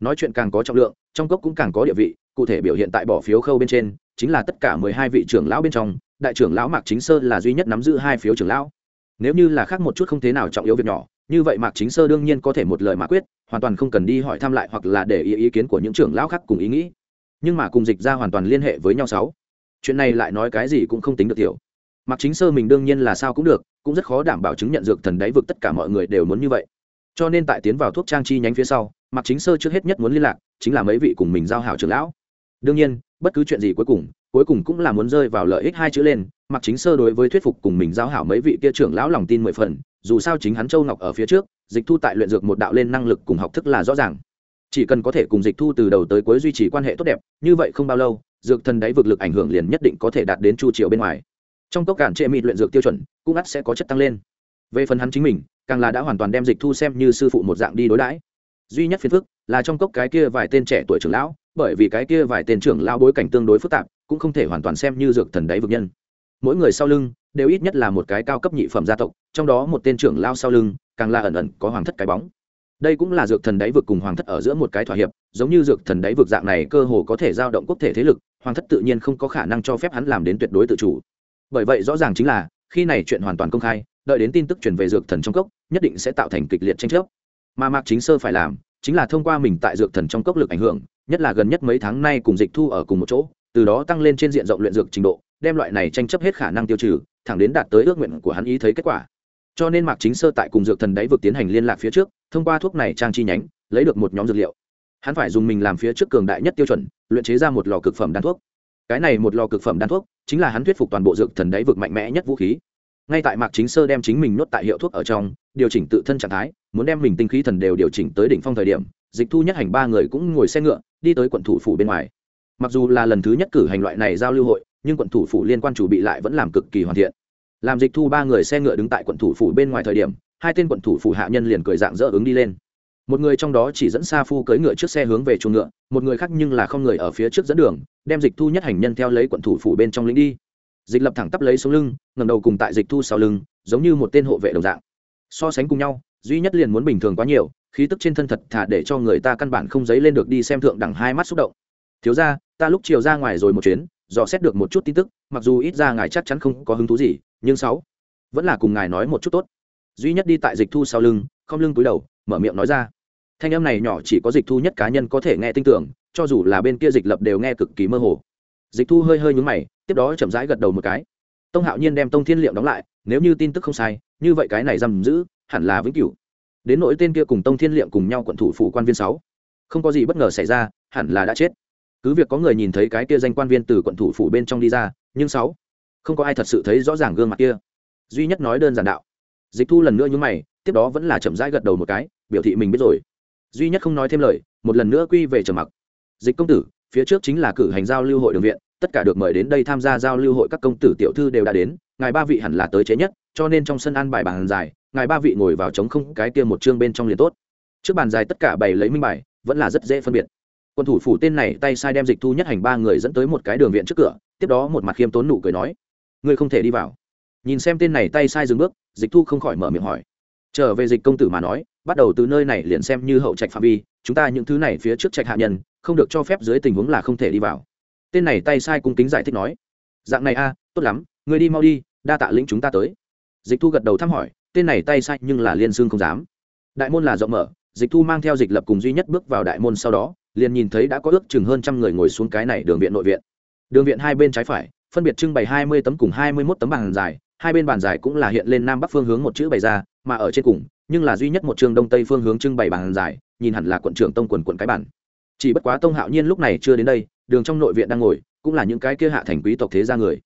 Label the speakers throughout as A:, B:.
A: nói chuyện càng có trọng lượng, trong cốc cũng càng có địa vị, cụ thể biểu hiện tại bỏ phiếu khâu bên trên, chính là tất cả mười hai vị trưởng lão bên trong, đại trưởng lão mạc chính sơ là duy nhất nắm giữ hai phiếu trưởng lão. Nếu như là khác một chút không thế nào trọng yếu việc nhỏ, như vậy mạc chính sơ đương nhiên có thể một lời mà quyết, hoàn toàn không cần đi hỏi thăm lại hoặc là để ý ý kiến của những trưởng lão khác cùng ý nghĩ. Nhưng mà cùng dịch ra hoàn toàn liên hệ với nhau sáu. Chuyện này lại nói cái gì cũng không tính được tiểu. Mạc chính sơ mình đương nhiên là sao cũng được, cũng rất khó đảm bảo chứng nhận dược thần đáy vực tất cả mọi người đều muốn như vậy cho nên tại tiến vào thuốc trang chi nhánh phía sau, mạc chính sơ trước hết nhất muốn liên lạc, chính là mấy vị cùng mình giao hảo trưởng lão. Đương nhiên, bất cứ chuyện gì cuối cùng cuối cùng cũng là muốn rơi vào lợi ích hai chữ lên mặc chính sơ đối với thuyết phục cùng mình giao hảo mấy vị kia trưởng lão lòng tin mười phần, dù sao chính hắn châu ngọc ở phía trước, dịch thu tại luyện dược một đạo lên năng lực cùng học thức là rõ ràng. Chỉ cần có thể cùng dịch thu từ đầu tới cuối duy trì quan hệ tốt đẹp, như vậy không bao lâu, dược thần đáy vực lực ảnh hưởng liền nhất định có thể đạt đến chu triều bên ngoài. Trong cốc cản trệ mịt luyện dược tiêu chuẩn, cũng ắt sẽ có chất tăng lên. Về phần hắn chính mình càng là đã hoàn toàn đem dịch thu xem như sư phụ một dạng đi đối đãi. Duy nhất phiền phức là trong cốc cái kia vài tên trẻ tuổi trưởng lão, bởi vì cái kia vài tên trưởng lão bối cảnh tương đối phức tạp, cũng không thể hoàn toàn xem như dược thần đáy vực nhân. Mỗi người sau lưng đều ít nhất là một cái cao cấp nhị phẩm gia tộc, trong đó một tên trưởng lao sau lưng càng là ẩn ẩn có hoàng thất cái bóng. Đây cũng là dược thần đáy vực cùng hoàng thất ở giữa một cái thỏa hiệp, giống như dược thần đáy vực dạng này cơ hồ có thể giao động quốc thể thế lực, hoàng thất tự nhiên không có khả năng cho phép hắn làm đến tuyệt đối tự chủ. Bởi vậy rõ ràng chính là, khi này chuyện hoàn toàn công khai đợi đến tin tức truyền về dược thần trong cốc, nhất định sẽ tạo thành kịch liệt tranh chấp. Mà mạc chính sơ phải làm, chính là thông qua mình tại dược thần trong cốc lực ảnh hưởng, nhất là gần nhất mấy tháng nay cùng dịch thu ở cùng một chỗ, từ đó tăng lên trên diện rộng luyện dược trình độ, đem loại này tranh chấp hết khả năng tiêu trừ, thẳng đến đạt tới ước nguyện của hắn ý thấy kết quả. Cho nên mạc chính sơ tại cùng dược thần đáy vực tiến hành liên lạc phía trước, thông qua thuốc này trang chi nhánh, lấy được một nhóm dược liệu. Hắn phải dùng mình làm phía trước cường đại nhất tiêu chuẩn, luyện chế ra một lò cực phẩm đan thuốc. Cái này một lò cực phẩm đan thuốc, chính là hắn thuyết phục toàn bộ dược thần đáy vực mạnh mẽ nhất vũ khí ngay tại mạc chính sơ đem chính mình nhốt tại hiệu thuốc ở trong, điều chỉnh tự thân trạng thái, muốn đem mình tinh khí thần đều điều chỉnh tới đỉnh phong thời điểm, dịch thu nhất hành ba người cũng ngồi xe ngựa, đi tới quận thủ phủ bên ngoài. Mặc dù là lần thứ nhất cử hành loại này giao lưu hội, nhưng quận thủ phủ liên quan chủ bị lại vẫn làm cực kỳ hoàn thiện. Làm dịch thu ba người xe ngựa đứng tại quận thủ phủ bên ngoài thời điểm, hai tên quận thủ phủ hạ nhân liền cười dạng dỡ ứng đi lên. Một người trong đó chỉ dẫn xa phu cưỡi ngựa trước xe hướng về chuồng ngựa, một người khác nhưng là không người ở phía trước dẫn đường, đem dịch thu nhất hành nhân theo lấy quận thủ phủ bên trong lĩnh đi dịch lập thẳng tắp lấy xuống lưng ngầm đầu cùng tại dịch thu sau lưng, giống như một tên hộ vệ đồng dạng. So sánh cùng nhau, duy nhất liền muốn bình thường quá nhiều, khí tức trên thân thật thả để cho người ta căn bản không dấy lên được đi xem thượng đẳng hai mắt xúc động. Thiếu ra ta lúc chiều ra ngoài rồi một chuyến, dò xét được một chút tin tức, mặc dù ít ra ngài chắc chắn không có hứng thú gì, nhưng sáu, vẫn là cùng ngài nói một chút tốt. Duy nhất đi tại dịch thu sau lưng không lưng túi đầu, mở miệng nói ra. Thanh âm này nhỏ chỉ có dịch thu nhất cá nhân có thể nghe tin tưởng, cho dù là bên kia dịch lập đều nghe cực kỳ mơ hồ dịch thu hơi hơi nhúng mày, tiếp đó chậm rãi gật đầu một cái. Tông hạo nhiên đem tông thiên liệm đóng lại, nếu như tin tức không sai, như vậy cái này giam giữ, hẳn là vĩnh cửu. Đến nỗi tên kia cùng tông thiên liệm cùng nhau quận thủ phủ quan viên sáu, không có gì bất ngờ xảy ra, hẳn là đã chết. Cứ việc có người nhìn thấy cái kia danh quan viên từ quận thủ phủ bên trong đi ra, nhưng sáu, không có ai thật sự thấy rõ ràng gương mặt kia. Duy nhất nói đơn giản đạo. Dịch thu lần nữa nhúng mày, tiếp đó vẫn là chậm rãi gật đầu một cái, biểu thị mình biết rồi. Duy nhất không nói thêm lời, một lần nữa quy về trầm mặc. Dịch công tử phía trước chính là cử hành giao lưu hội đường viện, tất cả được mời đến đây tham gia giao lưu hội các công tử tiểu thư đều đã đến, ngài ba vị hẳn là tới chế nhất, cho nên trong sân ăn bài bàn dài, ngài ba vị ngồi vào trống không, cái kia một chương bên trong liền tốt. Trước bàn dài tất cả bày lấy minh bài, vẫn là rất dễ phân biệt. Quân thủ phủ tên này tay sai đem dịch thu nhất hành ba người dẫn tới một cái đường viện trước cửa, tiếp đó một mặt khiêm tốn nụ cười nói, ngươi không thể đi vào. Nhìn xem tên này tay sai dừng bước, dịch thu không khỏi mở miệng hỏi. Trở về dịch công tử mà nói, bắt đầu từ nơi này liền xem như hậu trạch phạm vi, chúng ta những thứ này phía trước trạch hạ nhân không được cho phép dưới tình huống là không thể đi vào. Tên này tay sai cung kính giải thích nói. Dạng này a, tốt lắm, người đi mau đi, đa tạ lĩnh chúng ta tới. Dịch thu gật đầu thăm hỏi, tên này tay sai nhưng là liên xương không dám. Đại môn là rộng mở, dịch thu mang theo dịch lập cùng duy nhất bước vào đại môn sau đó, liền nhìn thấy đã có ước chừng hơn trăm người ngồi xuống cái này đường viện nội viện. Đường viện hai bên trái phải, phân biệt trưng bày hai mươi tấm cùng hai mươi mốt tấm bàn dài, hai bên bàn dài cũng là hiện lên nam bắc phương hướng một chữ bày ra, mà ở trên cùng, nhưng là duy nhất một trường đông tây phương hướng trưng bày bàn dài, nhìn hẳn là quận trưởng tông quần quận cái bản chỉ bất quá tông hạo nhiên lúc này chưa đến đây, đường trong nội viện đang ngồi, cũng là những cái kia hạ thành quý tộc thế gia người.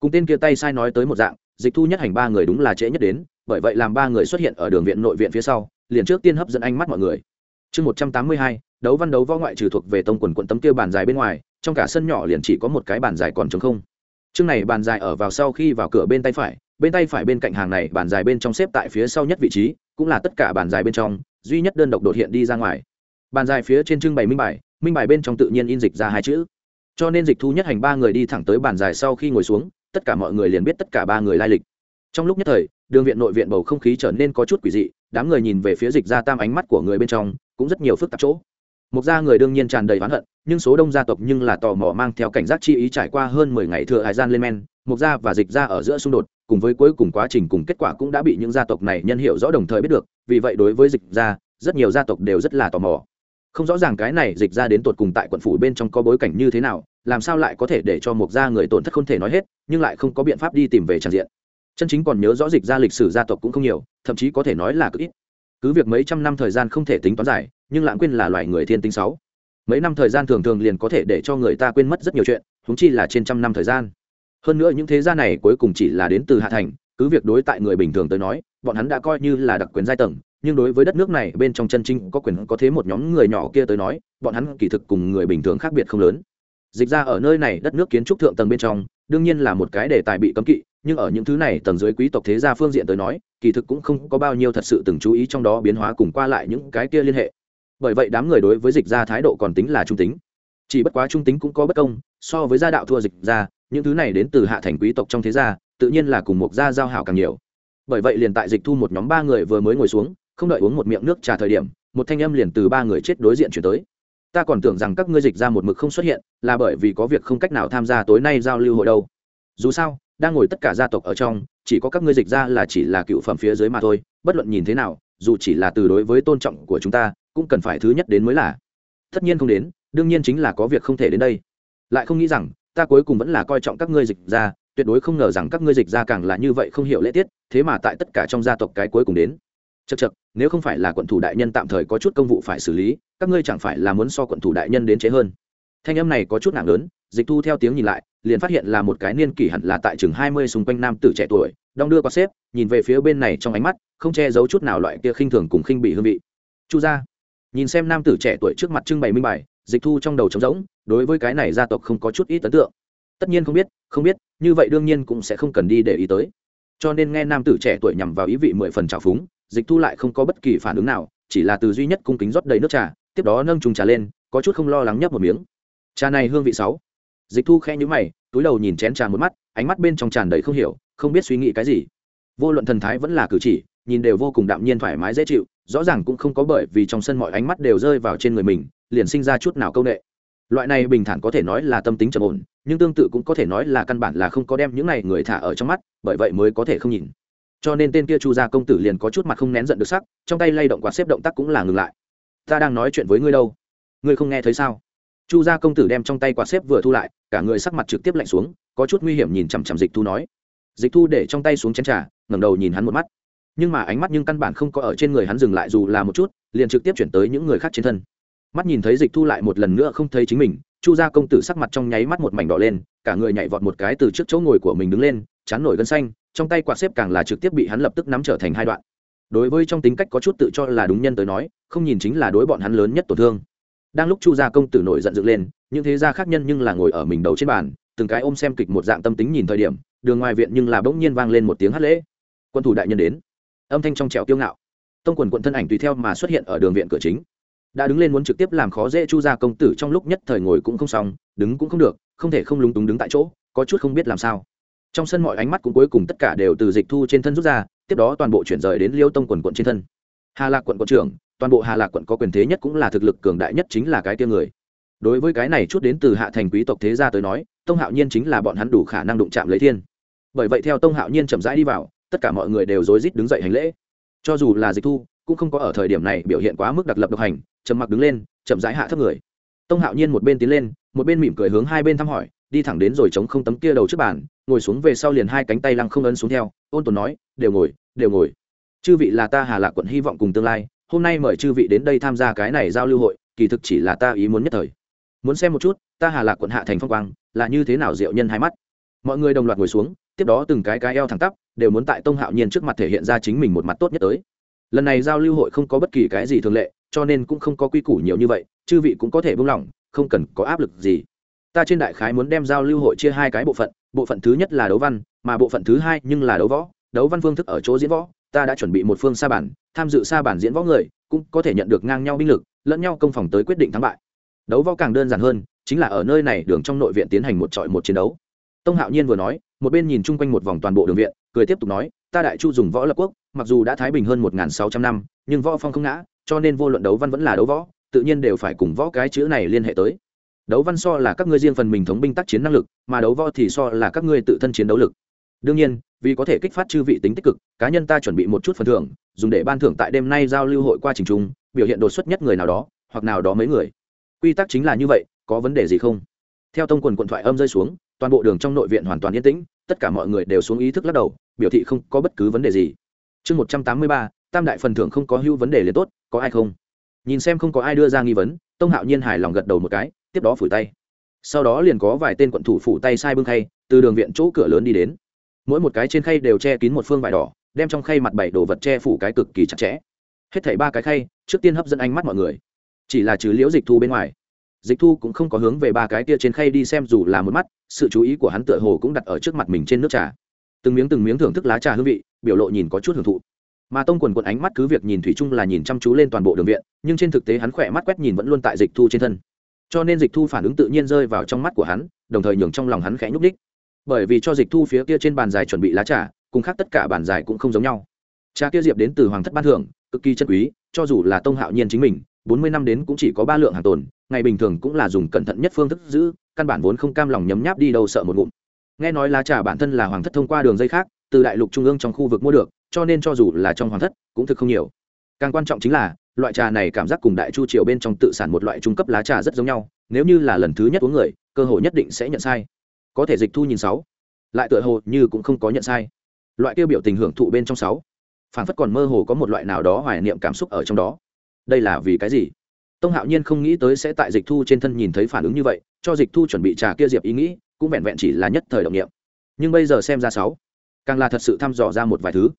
A: Cùng tên kia tay sai nói tới một dạng, dịch thu nhất hành ba người đúng là trễ nhất đến, bởi vậy làm ba người xuất hiện ở đường viện nội viện phía sau, liền trước tiên hấp dẫn ánh mắt mọi người. Chương một trăm tám mươi hai, đấu văn đấu võ ngoại trừ thuộc về tông quần quận tấm kia bàn dài bên ngoài, trong cả sân nhỏ liền chỉ có một cái bàn dài còn trống không. Chương này bàn dài ở vào sau khi vào cửa bên tay phải, bên tay phải bên cạnh hàng này bàn dài bên trong xếp tại phía sau nhất vị trí, cũng là tất cả bàn dài bên trong, duy nhất đơn độc đột hiện đi ra ngoài bàn dài phía trên trưng bày minh bài minh bài bên trong tự nhiên in dịch ra hai chữ. Cho nên dịch thu nhất hành ba người đi thẳng tới bàn dài sau khi ngồi xuống, tất cả mọi người liền biết tất cả ba người lai lịch. Trong lúc nhất thời, đường viện nội viện bầu không khí trở nên có chút quỷ dị, đám người nhìn về phía dịch ra tam ánh mắt của người bên trong, cũng rất nhiều phức tạp chỗ. Một gia người đương nhiên tràn đầy oán hận, nhưng số đông gia tộc nhưng là tò mò mang theo cảnh giác chi ý trải qua hơn mười ngày thừa hải gian lên men một gia và dịch gia ở giữa xung đột, cùng với cuối cùng quá trình cùng kết quả cũng đã bị những gia tộc này nhân hiệu rõ đồng thời biết được, vì vậy đối với dịch gia rất nhiều gia tộc đều rất là tò mò không rõ ràng cái này dịch ra đến tột cùng tại quận phủ bên trong có bối cảnh như thế nào, làm sao lại có thể để cho một gia người tổn thất không thể nói hết, nhưng lại không có biện pháp đi tìm về tràn diện. Chân chính còn nhớ rõ dịch ra lịch sử gia tộc cũng không nhiều, thậm chí có thể nói là cực ít. Cứ việc mấy trăm năm thời gian không thể tính toán dài, nhưng lãng quên là loài người thiên tính sáu. Mấy năm thời gian thường thường liền có thể để cho người ta quên mất rất nhiều chuyện húng chi là trên trăm năm thời gian. Hơn nữa những thế gia này cuối cùng chỉ là đến từ hạ thành, cứ việc đối tại người bình thường tới nói, bọn hắn đã coi như là đặc quyền giai tầng nhưng đối với đất nước này, bên trong chân chính có quyền có thế một nhóm người nhỏ kia tới nói, bọn hắn kỳ thực cùng người bình thường khác biệt không lớn. Dịch ra ở nơi này, đất nước kiến trúc thượng tầng bên trong, đương nhiên là một cái đề tài bị cấm kỵ, nhưng ở những thứ này tầng dưới quý tộc thế gia phương diện tới nói, kỳ thực cũng không có bao nhiêu thật sự từng chú ý trong đó biến hóa cùng qua lại những cái kia liên hệ. Bởi vậy đám người đối với dịch ra thái độ còn tính là trung tính. Chỉ bất quá trung tính cũng có bất công, so với gia đạo thua dịch ra, những thứ này đến từ hạ thành quý tộc trong thế gia, tự nhiên là cùng một gia giao hảo càng nhiều. Bởi vậy liền tại dịch thu một nhóm ba người vừa mới ngồi xuống không đợi uống một miệng nước trà thời điểm, một thanh âm liền từ ba người chết đối diện chuyển tới. Ta còn tưởng rằng các ngươi dịch ra một mực không xuất hiện, là bởi vì có việc không cách nào tham gia tối nay giao lưu hội đâu. Dù sao, đang ngồi tất cả gia tộc ở trong, chỉ có các ngươi dịch ra là chỉ là cựu phẩm phía dưới mà thôi, bất luận nhìn thế nào, dù chỉ là từ đối với tôn trọng của chúng ta, cũng cần phải thứ nhất đến mới là. Tất nhiên không đến, đương nhiên chính là có việc không thể đến đây. Lại không nghĩ rằng, ta cuối cùng vẫn là coi trọng các ngươi dịch ra, tuyệt đối không ngờ rằng các ngươi dịch ra càng là như vậy không hiểu lễ tiết, thế mà tại tất cả trong gia tộc cái cuối cùng đến chật chật, nếu không phải là quận thủ đại nhân tạm thời có chút công vụ phải xử lý, các ngươi chẳng phải là muốn so quận thủ đại nhân đến chế hơn. Thanh âm này có chút nặng lớn, dịch thu theo tiếng nhìn lại, liền phát hiện là một cái niên kỷ hẳn là tại chừng hai mươi xung quanh nam tử trẻ tuổi, đong đưa qua xếp, nhìn về phía bên này trong ánh mắt, không che giấu chút nào loại kia khinh thường cùng khinh bị hương vị. Chu gia, nhìn xem nam tử trẻ tuổi trước mặt trưng bày minh bài, dịch thu trong đầu trống rỗng, đối với cái này gia tộc không có chút ít ấn tượng. Tất nhiên không biết không biết, như vậy đương nhiên cũng sẽ không cần đi để ý tới. Cho nên nghe nam tử trẻ tuổi nhằm vào ý vị mười phần trào phúng dịch thu lại không có bất kỳ phản ứng nào, chỉ là từ duy nhất cung kính rót đầy nước trà, tiếp đó nâng trùng trà lên, có chút không lo lắng nhấp một miếng. Trà này hương vị sáu. Dịch thu khe nhữ mày, túi đầu nhìn chén trà một mắt, ánh mắt bên trong tràn đầy không hiểu, không biết suy nghĩ cái gì. Vô luận thần thái vẫn là cử chỉ, nhìn đều vô cùng đạm nhiên thoải mái dễ chịu, rõ ràng cũng không có bởi vì trong sân mọi ánh mắt đều rơi vào trên người mình, liền sinh ra chút nào công nghệ loại này bình thản có thể nói là tâm tính trầm ổn, nhưng tương tự cũng có thể nói là căn bản là không có đem những này người thả ở trong mắt, bởi vậy mới có thể không nhìn cho nên tên kia chu gia công tử liền có chút mặt không nén giận được sắc, trong tay lay động quạt xếp động tác cũng là ngừng lại. Ta đang nói chuyện với ngươi đâu? Ngươi không nghe thấy sao? Chu gia công tử đem trong tay quạt xếp vừa thu lại, cả người sắc mặt trực tiếp lạnh xuống, có chút nguy hiểm nhìn chằm chằm dịch thu nói. Dịch thu để trong tay xuống chén trà, ngẩng đầu nhìn hắn một mắt. Nhưng mà ánh mắt nhưng căn bản không có ở trên người hắn dừng lại, dù là một chút, liền trực tiếp chuyển tới những người khác trên thân. Mắt nhìn thấy dịch thu lại một lần nữa không thấy chính mình, chu gia công tử sắc mặt trong nháy mắt một mảnh đỏ lên, cả người nhảy vọt một cái từ trước chỗ ngồi của mình đứng lên, chán nổi gân xanh trong tay quạt xếp càng là trực tiếp bị hắn lập tức nắm trở thành hai đoạn. Đối với trong tính cách có chút tự cho là đúng nhân tới nói, không nhìn chính là đối bọn hắn lớn nhất tổn thương. Đang lúc chu gia công tử nổi giận dựng lên, những thế gia khác nhân nhưng là ngồi ở mình đầu trên bàn, từng cái ôm xem kịch một dạng tâm tính nhìn thời điểm, đường ngoài viện nhưng là bỗng nhiên vang lên một tiếng hát lễ. Quân thủ đại nhân đến. Âm thanh trong trẻo kiêu ngạo. Tông quần quận thân ảnh tùy theo mà xuất hiện ở đường viện cửa chính. Đã đứng lên muốn trực tiếp làm khó dễ chu gia công tử trong lúc nhất thời ngồi cũng không xong, đứng cũng không được, không thể không lúng túng đứng tại chỗ, có chút không biết làm sao trong sân mọi ánh mắt cũng cuối cùng tất cả đều từ dịch thu trên thân rút ra, tiếp đó toàn bộ chuyển rời đến liêu tông quần quận trên thân. Hà lạc quận quận trưởng, toàn bộ hà lạc quận có quyền thế nhất cũng là thực lực cường đại nhất chính là cái tia người. Đối với cái này chút đến từ hạ thành quý tộc thế gia tới nói, tông hạo nhiên chính là bọn hắn đủ khả năng đụng chạm lấy thiên. Bởi vậy theo tông hạo nhiên chậm rãi đi vào, tất cả mọi người đều rối rít đứng dậy hành lễ. Cho dù là dịch thu, cũng không có ở thời điểm này biểu hiện quá mức đặc lập độc hành, trầm mặc đứng lên, chậm rãi hạ thấp người. Tông hạo nhiên một bên tiến lên, một bên mỉm cười hướng hai bên thăm hỏi đi thẳng đến rồi chống không tấm kia đầu trước bàn, ngồi xuống về sau liền hai cánh tay lăng không ấn xuống theo, ôn tồn nói, đều ngồi đều ngồi. Chư vị là ta hà lạc quận hy vọng cùng tương lai, hôm nay mời chư vị đến đây tham gia cái này giao lưu hội, kỳ thực chỉ là ta ý muốn nhất thời. Muốn xem một chút, ta hà lạc quận hạ thành phong quang, là như thế nào diệu nhân hai mắt. Mọi người đồng loạt ngồi xuống, tiếp đó từng cái cái eo thẳng tắp, đều muốn tại tông hạo nhiên trước mặt thể hiện ra chính mình một mặt tốt nhất tới. Lần này giao lưu hội không có bất kỳ cái gì thường lệ, cho nên cũng không có quy củ nhiều như vậy, chư vị cũng có thể buông lỏng, không cần có áp lực gì ta trên đại khái muốn đem giao lưu hội chia hai cái bộ phận bộ phận thứ nhất là đấu văn, mà bộ phận thứ hai nhưng là đấu võ. Đấu văn phương thức ở chỗ diễn võ, ta đã chuẩn bị một phương sa bản tham dự sa bản diễn võ người cũng có thể nhận được ngang nhau binh lực, lẫn nhau công phòng tới quyết định thắng bại. Đấu võ càng đơn giản hơn, chính là ở nơi này đường trong nội viện tiến hành một trọi một chiến đấu. Tông hạo nhiên vừa nói, một bên nhìn chung quanh một vòng toàn bộ đường viện, cười tiếp tục nói, ta đại chu dùng võ lập quốc, mặc dù đã thái bình hơn một sáu trăm năm, nhưng võ phong không ngã, cho nên vô luận đấu văn vẫn là đấu võ, tự nhiên đều phải cùng võ cái chữ này liên hệ tới đấu văn so là các ngươi riêng phần mình thống binh tác chiến năng lực, mà đấu võ thì so là các ngươi tự thân chiến đấu lực. Đương nhiên, vì có thể kích phát chư vị tính tích cực, cá nhân ta chuẩn bị một chút phần thưởng, dùng để ban thưởng tại đêm nay giao lưu hội qua trình trung, biểu hiện đột xuất nhất người nào đó, hoặc nào đó mấy người. Quy tắc chính là như vậy, có vấn đề gì không? Theo tông quần quận thoại âm rơi xuống, toàn bộ đường trong nội viện hoàn toàn yên tĩnh, tất cả mọi người đều xuống ý thức lắc đầu, biểu thị không có bất cứ vấn đề gì. Chương một trăm tám mươi ba, tam đại phần thưởng không có hưu vấn đề liền tốt, có ai không? Nhìn xem không có ai đưa ra nghi vấn, tông hạo nhiên hài lòng gật đầu một cái tiếp đó phủi tay. Sau đó liền có vài tên quận thủ phủ tay sai bưng khay, từ đường viện chỗ cửa lớn đi đến. Mỗi một cái trên khay đều che kín một phương vải đỏ, đem trong khay mặt bảy đồ vật che phủ cái cực kỳ chặt chẽ. Hết thảy ba cái khay, trước tiên hấp dẫn ánh mắt mọi người. Chỉ là trừ liễu dịch thu bên ngoài, dịch thu cũng không có hướng về ba cái kia trên khay đi xem dù là một mắt, sự chú ý của hắn tựa hồ cũng đặt ở trước mặt mình trên nước trà. Từng miếng từng miếng thưởng thức lá trà hương vị, biểu lộ nhìn có chút hưởng thụ. Mà tông quần quần ánh mắt cứ việc nhìn thủy chung là nhìn chăm chú lên toàn bộ đường viện, nhưng trên thực tế hắn khỏe mắt quét nhìn vẫn luôn tại dịch thu trên thân cho nên dịch thu phản ứng tự nhiên rơi vào trong mắt của hắn, đồng thời nhường trong lòng hắn khẽ nhúc đích bởi vì cho dịch thu phía kia trên bàn dài chuẩn bị lá trà, cùng khác tất cả bàn dài cũng không giống nhau. Trà kia diệp đến từ hoàng thất ban thưởng, cực kỳ chân quý, cho dù là tông hạo nhiên chính mình, bốn mươi năm đến cũng chỉ có ba lượng hàng tồn, ngày bình thường cũng là dùng cẩn thận nhất phương thức giữ, căn bản vốn không cam lòng nhấm nháp đi đâu sợ một ngụm. Nghe nói lá trà bản thân là hoàng thất thông qua đường dây khác, từ đại lục trung ương trong khu vực mua được, cho nên cho dù là trong hoàng thất cũng thực không nhiều. Càng quan trọng chính là loại trà này cảm giác cùng đại chu triều bên trong tự sản một loại trung cấp lá trà rất giống nhau, nếu như là lần thứ nhất uống người, cơ hội nhất định sẽ nhận sai. Có thể dịch thu nhìn sáu, lại tựa hồ như cũng không có nhận sai. Loại tiêu biểu tình hưởng thụ bên trong sáu phản phất còn mơ hồ có một loại nào đó hoài niệm cảm xúc ở trong đó. Đây là vì cái gì? Tông hạo nhiên không nghĩ tới sẽ tại dịch thu trên thân nhìn thấy phản ứng như vậy, cho dịch thu chuẩn bị trà kia diệp ý nghĩ, cũng vẹn vẹn chỉ là nhất thời động nghiệm nhưng bây giờ xem ra sáu, càng là thật sự thăm dò ra một vài thứ.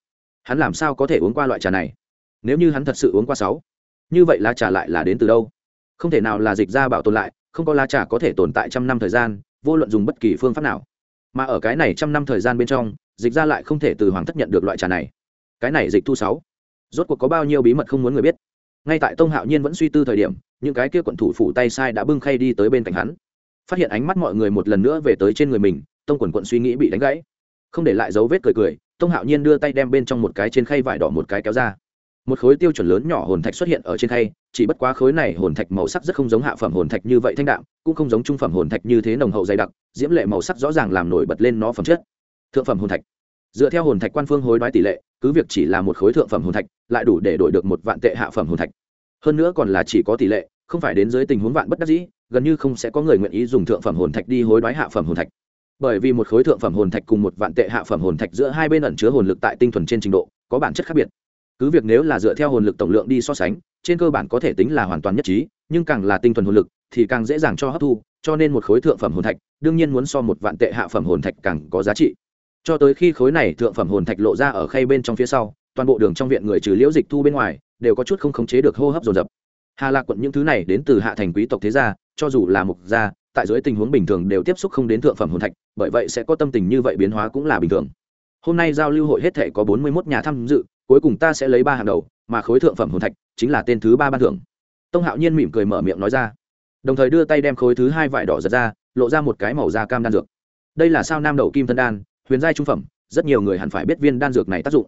A: Hắn làm sao có thể uống qua loại trà này? Nếu như hắn thật sự uống qua sáu, như vậy lá trà lại là đến từ đâu? Không thể nào là dịch ra bảo tồn lại, không có lá trà có thể tồn tại trăm năm thời gian, vô luận dùng bất kỳ phương pháp nào. Mà ở cái này trăm năm thời gian bên trong, dịch ra lại không thể từ hoàng thất nhận được loại trà này. Cái này dịch thu sáu, rốt cuộc có bao nhiêu bí mật không muốn người biết. Ngay tại tông hạo nhiên vẫn suy tư thời điểm, những cái kia quận thủ phủ tay sai đã bưng khay đi tới bên cạnh hắn. Phát hiện ánh mắt mọi người một lần nữa về tới trên người mình, tông quần quận suy nghĩ bị đánh gãy. Không để lại dấu vết cười cười, tông hạo nhiên đưa tay đem bên trong một cái trên khay vải đỏ một cái kéo ra một khối tiêu chuẩn lớn nhỏ hồn thạch xuất hiện ở trên khay, chỉ bất quá khối này hồn thạch màu sắc rất không giống hạ phẩm hồn thạch như vậy thanh đạm, cũng không giống trung phẩm hồn thạch như thế nồng hậu dày đặc, diễm lệ màu sắc rõ ràng làm nổi bật lên nó phẩm chất. Thượng phẩm hồn thạch. Dựa theo hồn thạch quan phương hối đoái tỷ lệ, cứ việc chỉ là một khối thượng phẩm hồn thạch, lại đủ để đổi được một vạn tệ hạ phẩm hồn thạch. Hơn nữa còn là chỉ có tỷ lệ, không phải đến dưới tình huống vạn bất đắc dĩ, gần như không sẽ có người nguyện ý dùng thượng phẩm hồn thạch đi hối đoái hạ phẩm hồn thạch. Bởi vì một khối thượng phẩm hồn thạch cùng một vạn tệ hạ phẩm hồn thạch giữa hai bên ẩn chứa hồn lực tại tinh thuần trên trình độ, có bản chất khác biệt cứ việc nếu là dựa theo hồn lực tổng lượng đi so sánh, trên cơ bản có thể tính là hoàn toàn nhất trí, nhưng càng là tinh thuần hồn lực, thì càng dễ dàng cho hấp thu, cho nên một khối thượng phẩm hồn thạch, đương nhiên muốn so một vạn tệ hạ phẩm hồn thạch càng có giá trị. Cho tới khi khối này thượng phẩm hồn thạch lộ ra ở khay bên trong phía sau, toàn bộ đường trong viện người trừ liễu dịch thu bên ngoài, đều có chút không khống chế được hô hấp dồn dập. Hà lạc quận những thứ này đến từ hạ thành quý tộc thế gia, cho dù là mục gia, tại dưới tình huống bình thường đều tiếp xúc không đến thượng phẩm hồn thạch, bởi vậy sẽ có tâm tình như vậy biến hóa cũng là bình thường. Hôm nay giao lưu hội hết thể có bốn mươi 41 nhà tham dự cuối cùng ta sẽ lấy ba hàng đầu, mà khối thượng phẩm hồn thạch chính là tên thứ ba ban thưởng. Tông hạo nhiên mỉm cười mở miệng nói ra. Đồng thời đưa tay đem khối thứ hai vải đỏ giật ra, lộ ra một cái màu da cam đan dược. Đây là sao nam đầu kim thân đan, huyền giai trung phẩm, rất nhiều người hẳn phải biết viên đan dược này tác dụng.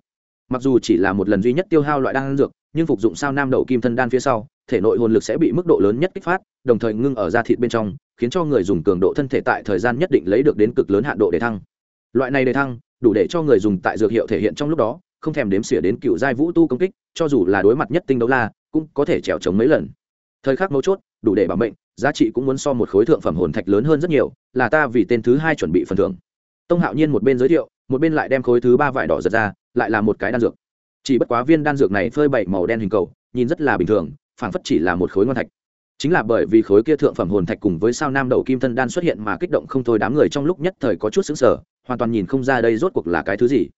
A: Mặc dù chỉ là một lần duy nhất tiêu hao loại đan dược, nhưng phục dụng sao nam đầu kim thân đan phía sau, thể nội hồn lực sẽ bị mức độ lớn nhất kích phát, đồng thời ngưng ở da thịt bên trong, khiến cho người dùng cường độ thân thể tại thời gian nhất định lấy được đến cực lớn hạn độ để thăng. Loại này để thăng, đủ để cho người dùng tại dược hiệu thể hiện trong lúc đó không thèm đếm xỉa đến cựu giai vũ tu công kích, cho dù là đối mặt nhất tinh đấu la, cũng có thể trèo chống mấy lần. Thời khắc mấu chốt, đủ để bảo mệnh, giá trị cũng muốn so một khối thượng phẩm hồn thạch lớn hơn rất nhiều, là ta vì tên thứ hai chuẩn bị phần thưởng. Tông hạo nhiên một bên giới thiệu, một bên lại đem khối thứ ba vải đỏ giật ra, lại là một cái đan dược. Chỉ bất quá viên đan dược này phơi bảy màu đen hình cầu, nhìn rất là bình thường, phảng phất chỉ là một khối ngon thạch. Chính là bởi vì khối kia thượng phẩm hồn thạch cùng với sao nam đầu kim thân đan xuất hiện mà kích động không thôi, đám người trong lúc nhất thời có chút xứng sở hoàn toàn nhìn không ra đây rốt cuộc là cái thứ gì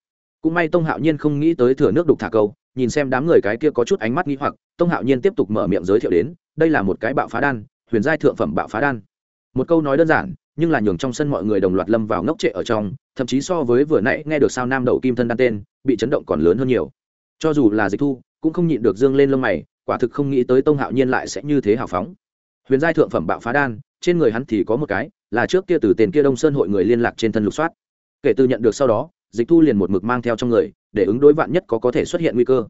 A: cũng may tông hạo nhiên không nghĩ tới thừa nước đục thả câu, nhìn xem đám người cái kia có chút ánh mắt nghĩ hoặc, tông hạo nhiên tiếp tục mở miệng giới thiệu đến, đây là một cái bạo phá đan, huyền giai thượng phẩm bạo phá đan. Một câu nói đơn giản, nhưng là nhường trong sân mọi người đồng loạt lâm vào ngốc trệ ở trong, thậm chí so với vừa nãy nghe được sao nam đầu kim thân đan tên, bị chấn động còn lớn hơn nhiều. Cho dù là dịch thu, cũng không nhịn được dương lên lông mày, quả thực không nghĩ tới tông hạo nhiên lại sẽ như thế hào phóng. Huyền giai thượng phẩm bạo phá đan, trên người hắn thì có một cái, là trước kia từ tiền kia đông sơn hội người liên lạc trên thân lục soát. Kể từ nhận được sau đó dịch thu liền một mực mang theo trong người, để ứng đối vạn nhất có có thể xuất hiện nguy cơ.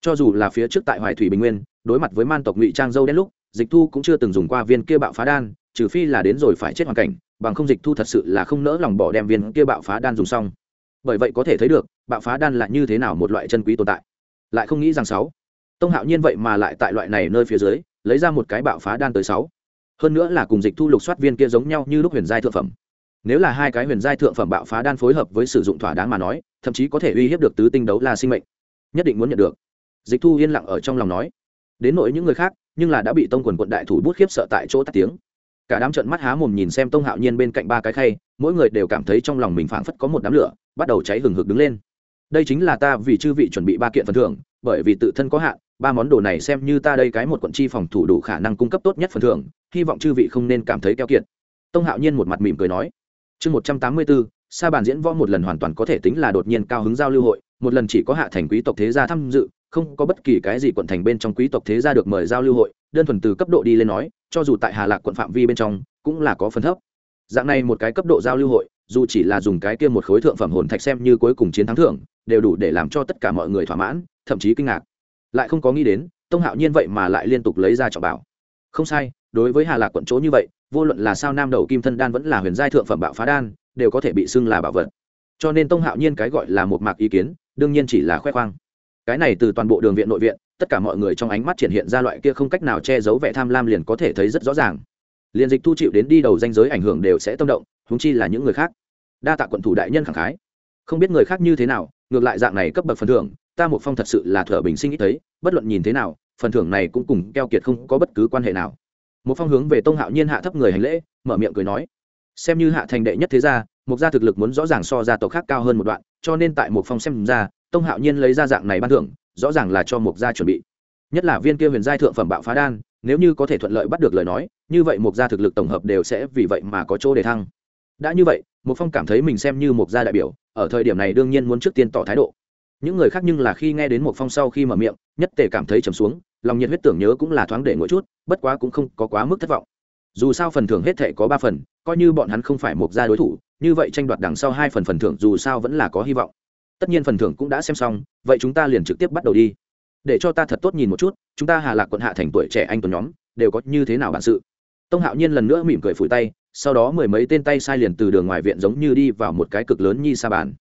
A: Cho dù là phía trước tại hoài thủy bình nguyên, đối mặt với man tộc ngụy trang dâu đen lúc, dịch thu cũng chưa từng dùng qua viên kia bạo phá đan, trừ phi là đến rồi phải chết hoàn cảnh, bằng không dịch thu thật sự là không nỡ lòng bỏ đem viên kia bạo phá đan dùng xong. Bởi vậy có thể thấy được, bạo phá đan là như thế nào một loại chân quý tồn tại. Lại không nghĩ rằng sáu, tông hạo nhiên vậy mà lại tại loại này nơi phía dưới, lấy ra một cái bạo phá đan tới sáu. Hơn nữa là cùng dịch thu lục soát viên kia giống nhau như lúc huyền giai thượng phẩm nếu là hai cái huyền giai thượng phẩm bạo phá đan phối hợp với sử dụng thỏa đáng mà nói, thậm chí có thể uy hiếp được tứ tinh đấu la sinh mệnh. Nhất định muốn nhận được. Dịch thu yên lặng ở trong lòng nói. Đến nỗi những người khác, nhưng là đã bị tông quần quận đại thủ bút khiếp sợ tại chỗ tắt tiếng. Cả đám trận mắt há mồm nhìn xem tông hạo nhiên bên cạnh ba cái khay, mỗi người đều cảm thấy trong lòng mình phảng phất có một đám lửa, bắt đầu cháy hừng hực đứng lên. Đây chính là ta vì chư vị chuẩn bị ba kiện phần thưởng, bởi vì tự thân có hạn, ba món đồ này xem như ta đây cái một quận chi phòng thủ đủ khả năng cung cấp tốt nhất phần thưởng, hy vọng chư vị không nên cảm thấy keo kiệt. Tông hạo nhiên một mặt mỉm cười nói chương một trăm tám mươi bốn sa bàn diễn võ một lần hoàn toàn có thể tính là đột nhiên cao hứng giao lưu hội, một lần chỉ có hạ thành quý tộc thế gia tham dự, không có bất kỳ cái gì quận thành bên trong quý tộc thế gia được mời giao lưu hội, đơn thuần từ cấp độ đi lên nói, cho dù tại hà lạc quận phạm vi bên trong, cũng là có phần thấp. Dạng này một cái cấp độ giao lưu hội, dù chỉ là dùng cái kia một khối thượng phẩm hồn thạch xem như cuối cùng chiến thắng thưởng, đều đủ để làm cho tất cả mọi người thỏa mãn, thậm chí kinh ngạc. Lại không có nghĩ đến, tông hạo nhiên vậy mà lại liên tục lấy ra trọng bảo. Không sai, đối với hà lạc quận chỗ như vậy vô luận là sao nam đầu kim thân đan vẫn là huyền giai thượng phẩm bạo phá đan, đều có thể bị xưng là bảo vật. Cho nên tông hạo nhiên cái gọi là một mạc ý kiến, đương nhiên chỉ là khoe khoang. Cái này từ toàn bộ đường viện nội viện, tất cả mọi người trong ánh mắt triển hiện ra loại kia không cách nào che giấu vẻ tham lam liền có thể thấy rất rõ ràng. Liền dịch thu chịu đến đi đầu danh giới ảnh hưởng đều sẽ tâm động húng chi là những người khác. Đa tạ quận thủ đại nhân khẳng khái. Không biết người khác như thế nào, ngược lại dạng này cấp bậc phần thưởng, ta một phong thật sự là thở bình sinh ít thấy, bất luận nhìn thế nào, phần thưởng này cũng cùng keo kiệt không có bất cứ quan hệ nào một phong hướng về tông hạo nhiên hạ thấp người hành lễ, mở miệng cười nói, xem như hạ thành đệ nhất thế gia một gia thực lực muốn rõ ràng so gia tộc khác cao hơn một đoạn, cho nên tại một phong xem ra, tông hạo nhiên lấy ra dạng này ban thưởng, rõ ràng là cho một gia chuẩn bị. Nhất là viên kia huyền giai thượng phẩm bạo phá đan, nếu như có thể thuận lợi bắt được lời nói, như vậy một gia thực lực tổng hợp đều sẽ vì vậy mà có chỗ để thăng. Đã như vậy một phong cảm thấy mình xem như một gia đại biểu, ở thời điểm này đương nhiên muốn trước tiên tỏ thái độ những người khác nhưng là khi nghe đến một phong sau khi mở miệng, nhất tề cảm thấy trầm xuống, lòng nhiệt huyết tưởng nhớ cũng là thoáng để ngồi chút, bất quá cũng không có quá mức thất vọng. Dù sao phần thưởng hết thể có ba phần, coi như bọn hắn không phải một gia đối thủ, như vậy tranh đoạt đằng sau hai phần phần thưởng dù sao vẫn là có hy vọng. Tất nhiên phần thưởng cũng đã xem xong, vậy chúng ta liền trực tiếp bắt đầu đi. Để cho ta thật tốt nhìn một chút, chúng ta hà lạc quận hạ thành tuổi trẻ anh tuần nhóm, đều có như thế nào bản sự? Tông hạo nhiên lần nữa mỉm cười phủi tay, sau đó mười mấy tên tay sai liền từ đường ngoài viện giống như đi vào một cái cực lớn như sa bàn.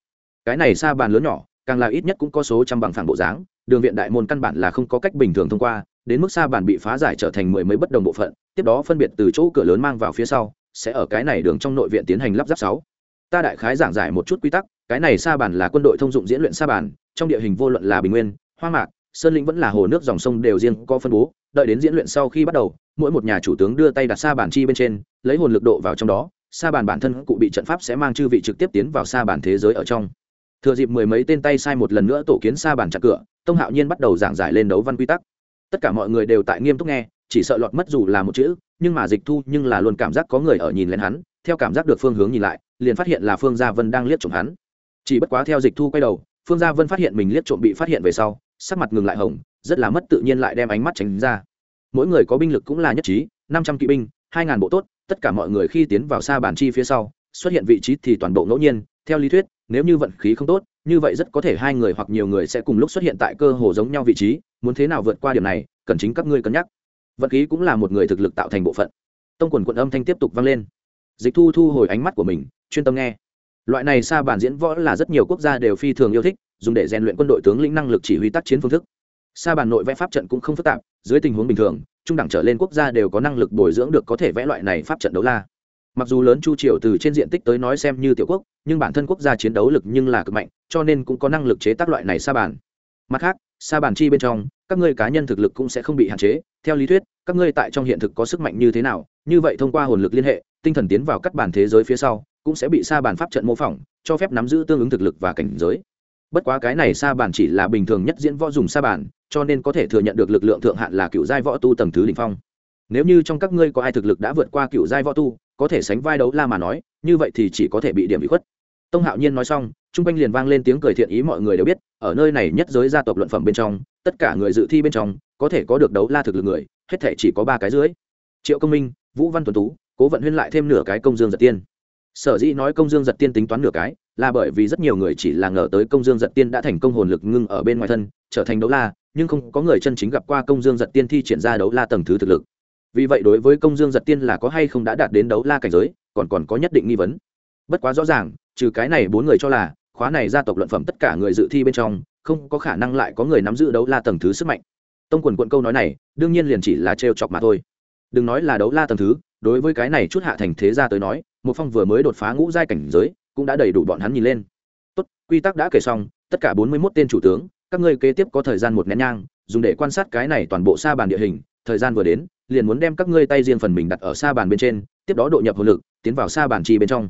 A: Cái này sa bàn lớn nhỏ càng là ít nhất cũng có số trăm bằng phẳng bộ dáng, đường viện đại môn căn bản là không có cách bình thường thông qua, đến mức xa bản bị phá giải trở thành mười mấy bất đồng bộ phận, tiếp đó phân biệt từ chỗ cửa lớn mang vào phía sau, sẽ ở cái này đường trong nội viện tiến hành lắp ráp sáu. Ta đại khái giảng giải một chút quy tắc, cái này sa bản là quân đội thông dụng diễn luyện sa bản, trong địa hình vô luận là bình nguyên hoa mạc, sơn lĩnh vẫn là hồ nước, dòng sông đều riêng có phân bố, đợi đến diễn luyện sau khi bắt đầu, mỗi một nhà chủ tướng đưa tay đặt sa bản chi bên trên, lấy hồn lực độ vào trong đó sa bản bản thân cụ bị trận pháp sẽ mang chư vị trực tiếp tiến vào sa bản thế giới ở trong thừa dịp mười mấy tên tay sai một lần nữa tổ kiến xa bàn chặt cửa, tông hạo nhiên bắt đầu giảng giải lên đấu văn quy tắc. Tất cả mọi người đều tại nghiêm túc nghe, chỉ sợ lọt mất dù là một chữ, nhưng mà dịch thu nhưng là luôn cảm giác có người ở nhìn lên hắn, theo cảm giác được phương hướng nhìn lại, liền phát hiện là phương gia vân đang liếc trộm hắn. Chỉ bất quá theo dịch thu quay đầu, phương gia vân phát hiện mình liếc trộm bị phát hiện về sau, sắc mặt ngừng lại hồng, rất là mất tự nhiên lại đem ánh mắt tránh ra. Mỗi người có binh lực cũng là nhất trí, năm trăm kỵ binh, hai ngàn bộ tốt, tất cả mọi người khi tiến vào xa bản chi phía sau, xuất hiện vị trí thì toàn bộ ngẫu nhiên theo lý thuyết, nếu như vận khí không tốt, như vậy rất có thể hai người hoặc nhiều người sẽ cùng lúc xuất hiện tại cơ hồ giống nhau vị trí, muốn thế nào vượt qua điểm này, cần chính các ngươi cân nhắc. Vận khí cũng là một người thực lực tạo thành bộ phận. Tông quần quận âm thanh tiếp tục vang lên. Dịch thu thu hồi ánh mắt của mình, chuyên tâm nghe. Loại này xa bản diễn võ là rất nhiều quốc gia đều phi thường yêu thích, dùng để rèn luyện quân đội tướng lĩnh năng lực chỉ huy tác chiến phương thức. Xa bản nội vẽ pháp trận cũng không phức tạp, dưới tình huống bình thường, trung đẳng trở lên quốc gia đều có năng lực bồi dưỡng được có thể vẽ loại này pháp trận đấu la mặc dù lớn chu triều từ trên diện tích tới nói xem như tiểu quốc, nhưng bản thân quốc gia chiến đấu lực nhưng là cực mạnh, cho nên cũng có năng lực chế tác loại này sa bàn. Mặt khác, sa bàn chi bên trong, các ngươi cá nhân thực lực cũng sẽ không bị hạn chế. Theo lý thuyết, các ngươi tại trong hiện thực có sức mạnh như thế nào, như vậy thông qua hồn lực liên hệ, tinh thần tiến vào các bản thế giới phía sau, cũng sẽ bị sa bàn pháp trận mô phỏng, cho phép nắm giữ tương ứng thực lực và cảnh giới. Bất quá cái này sa bàn chỉ là bình thường nhất diễn võ dùng sa bàn, cho nên có thể thừa nhận được lực lượng thượng hạn là cựu giai võ tu tầng thứ đ ỉ n h phong. Nếu như trong các ngươi có ai thực lực đã vượt qua cựu giai võ tu có thể sánh vai đấu la mà nói, như vậy thì chỉ có thể bị điểm bị khuất. Tông hạo nhiên nói xong chung quanh liền vang lên tiếng cười thiện ý mọi người đều biết, ở nơi này nhất giới gia tộc luận phẩm bên trong, tất cả người dự thi bên trong, có thể có được đấu la thực lực người, hết thể chỉ có ba cái dưới. Triệu công minh, vũ văn tuấn tú, cố vận huyên lại thêm nửa cái công dương giật tiên. Sở dĩ nói công dương giật tiên tính toán nửa cái, là bởi vì rất nhiều người chỉ là ngờ tới công dương giật tiên đã thành công hồn lực ngưng ở bên ngoài thân, trở thành đấu la, nhưng không có người chân chính gặp qua công dương giật tiên thi triển ra đấu la tầng thứ thực lực vì vậy đối với công dương giật tiên là có hay không đã đạt đến đấu la cảnh giới, còn còn có nhất định nghi vấn. Bất quá rõ ràng, trừ cái này bốn người cho là, khóa này gia tộc luận phẩm tất cả người dự thi bên trong, không có khả năng lại có người nắm giữ đấu la tầng thứ sức mạnh. Tông quần quận câu nói này, đương nhiên liền chỉ là trêu chọc mà thôi. Đừng nói là đấu la tầng thứ, đối với cái này chút hạ thành thế gia tới nói, một phong vừa mới đột phá ngũ giai cảnh giới, cũng đã đầy đủ bọn hắn nhìn lên. Tốt, quy tắc đã kể xong, tất cả bốn mươi 41 tên chủ tướng, các ngươi kế tiếp có thời gian một nén nhang, dùng để quan sát cái này toàn bộ xa bàn địa hình thời gian vừa đến, liền muốn đem các ngươi tay riêng phần mình đặt ở sa bàn bên trên, tiếp đó độ nhập hồn lực, tiến vào sa bàn chi bên trong.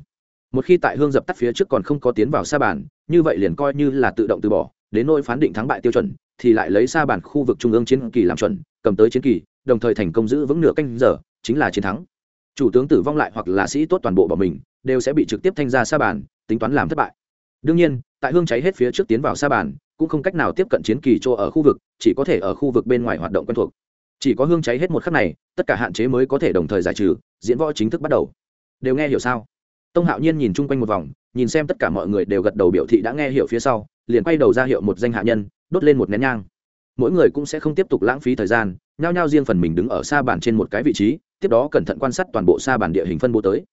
A: Một khi tại hương dập tắt phía trước còn không có tiến vào sa bàn, như vậy liền coi như là tự động từ bỏ, đến nỗi phán định thắng bại tiêu chuẩn, thì lại lấy sa bàn khu vực trung ương chiến kỳ làm chuẩn, cầm tới chiến kỳ, đồng thời thành công giữ vững nửa canh giờ, chính là chiến thắng. Chủ tướng tử vong lại hoặc là sĩ tốt toàn bộ bỏ mình, đều sẽ bị trực tiếp thanh ra sa bàn, tính toán làm thất bại. Đương nhiên, tại hương cháy hết phía trước tiến vào sa bàn, cũng không cách nào tiếp cận chiến kỳ chỗ ở khu vực, chỉ có thể ở khu vực bên ngoài hoạt động quen thuộc chỉ có hương cháy hết một khắc này, tất cả hạn chế mới có thể đồng thời giải trừ, diễn võ chính thức bắt đầu. Đều nghe hiểu sao? Tông hạo nhiên nhìn chung quanh một vòng, nhìn xem tất cả mọi người đều gật đầu biểu thị đã nghe hiểu phía sau, liền quay đầu ra hiệu một danh hạ nhân, đốt lên một nén nhang. Mỗi người cũng sẽ không tiếp tục lãng phí thời gian, nhao nhao riêng phần mình đứng ở xa bàn trên một cái vị trí, tiếp đó cẩn thận quan sát toàn bộ xa bàn địa hình phân bố tới.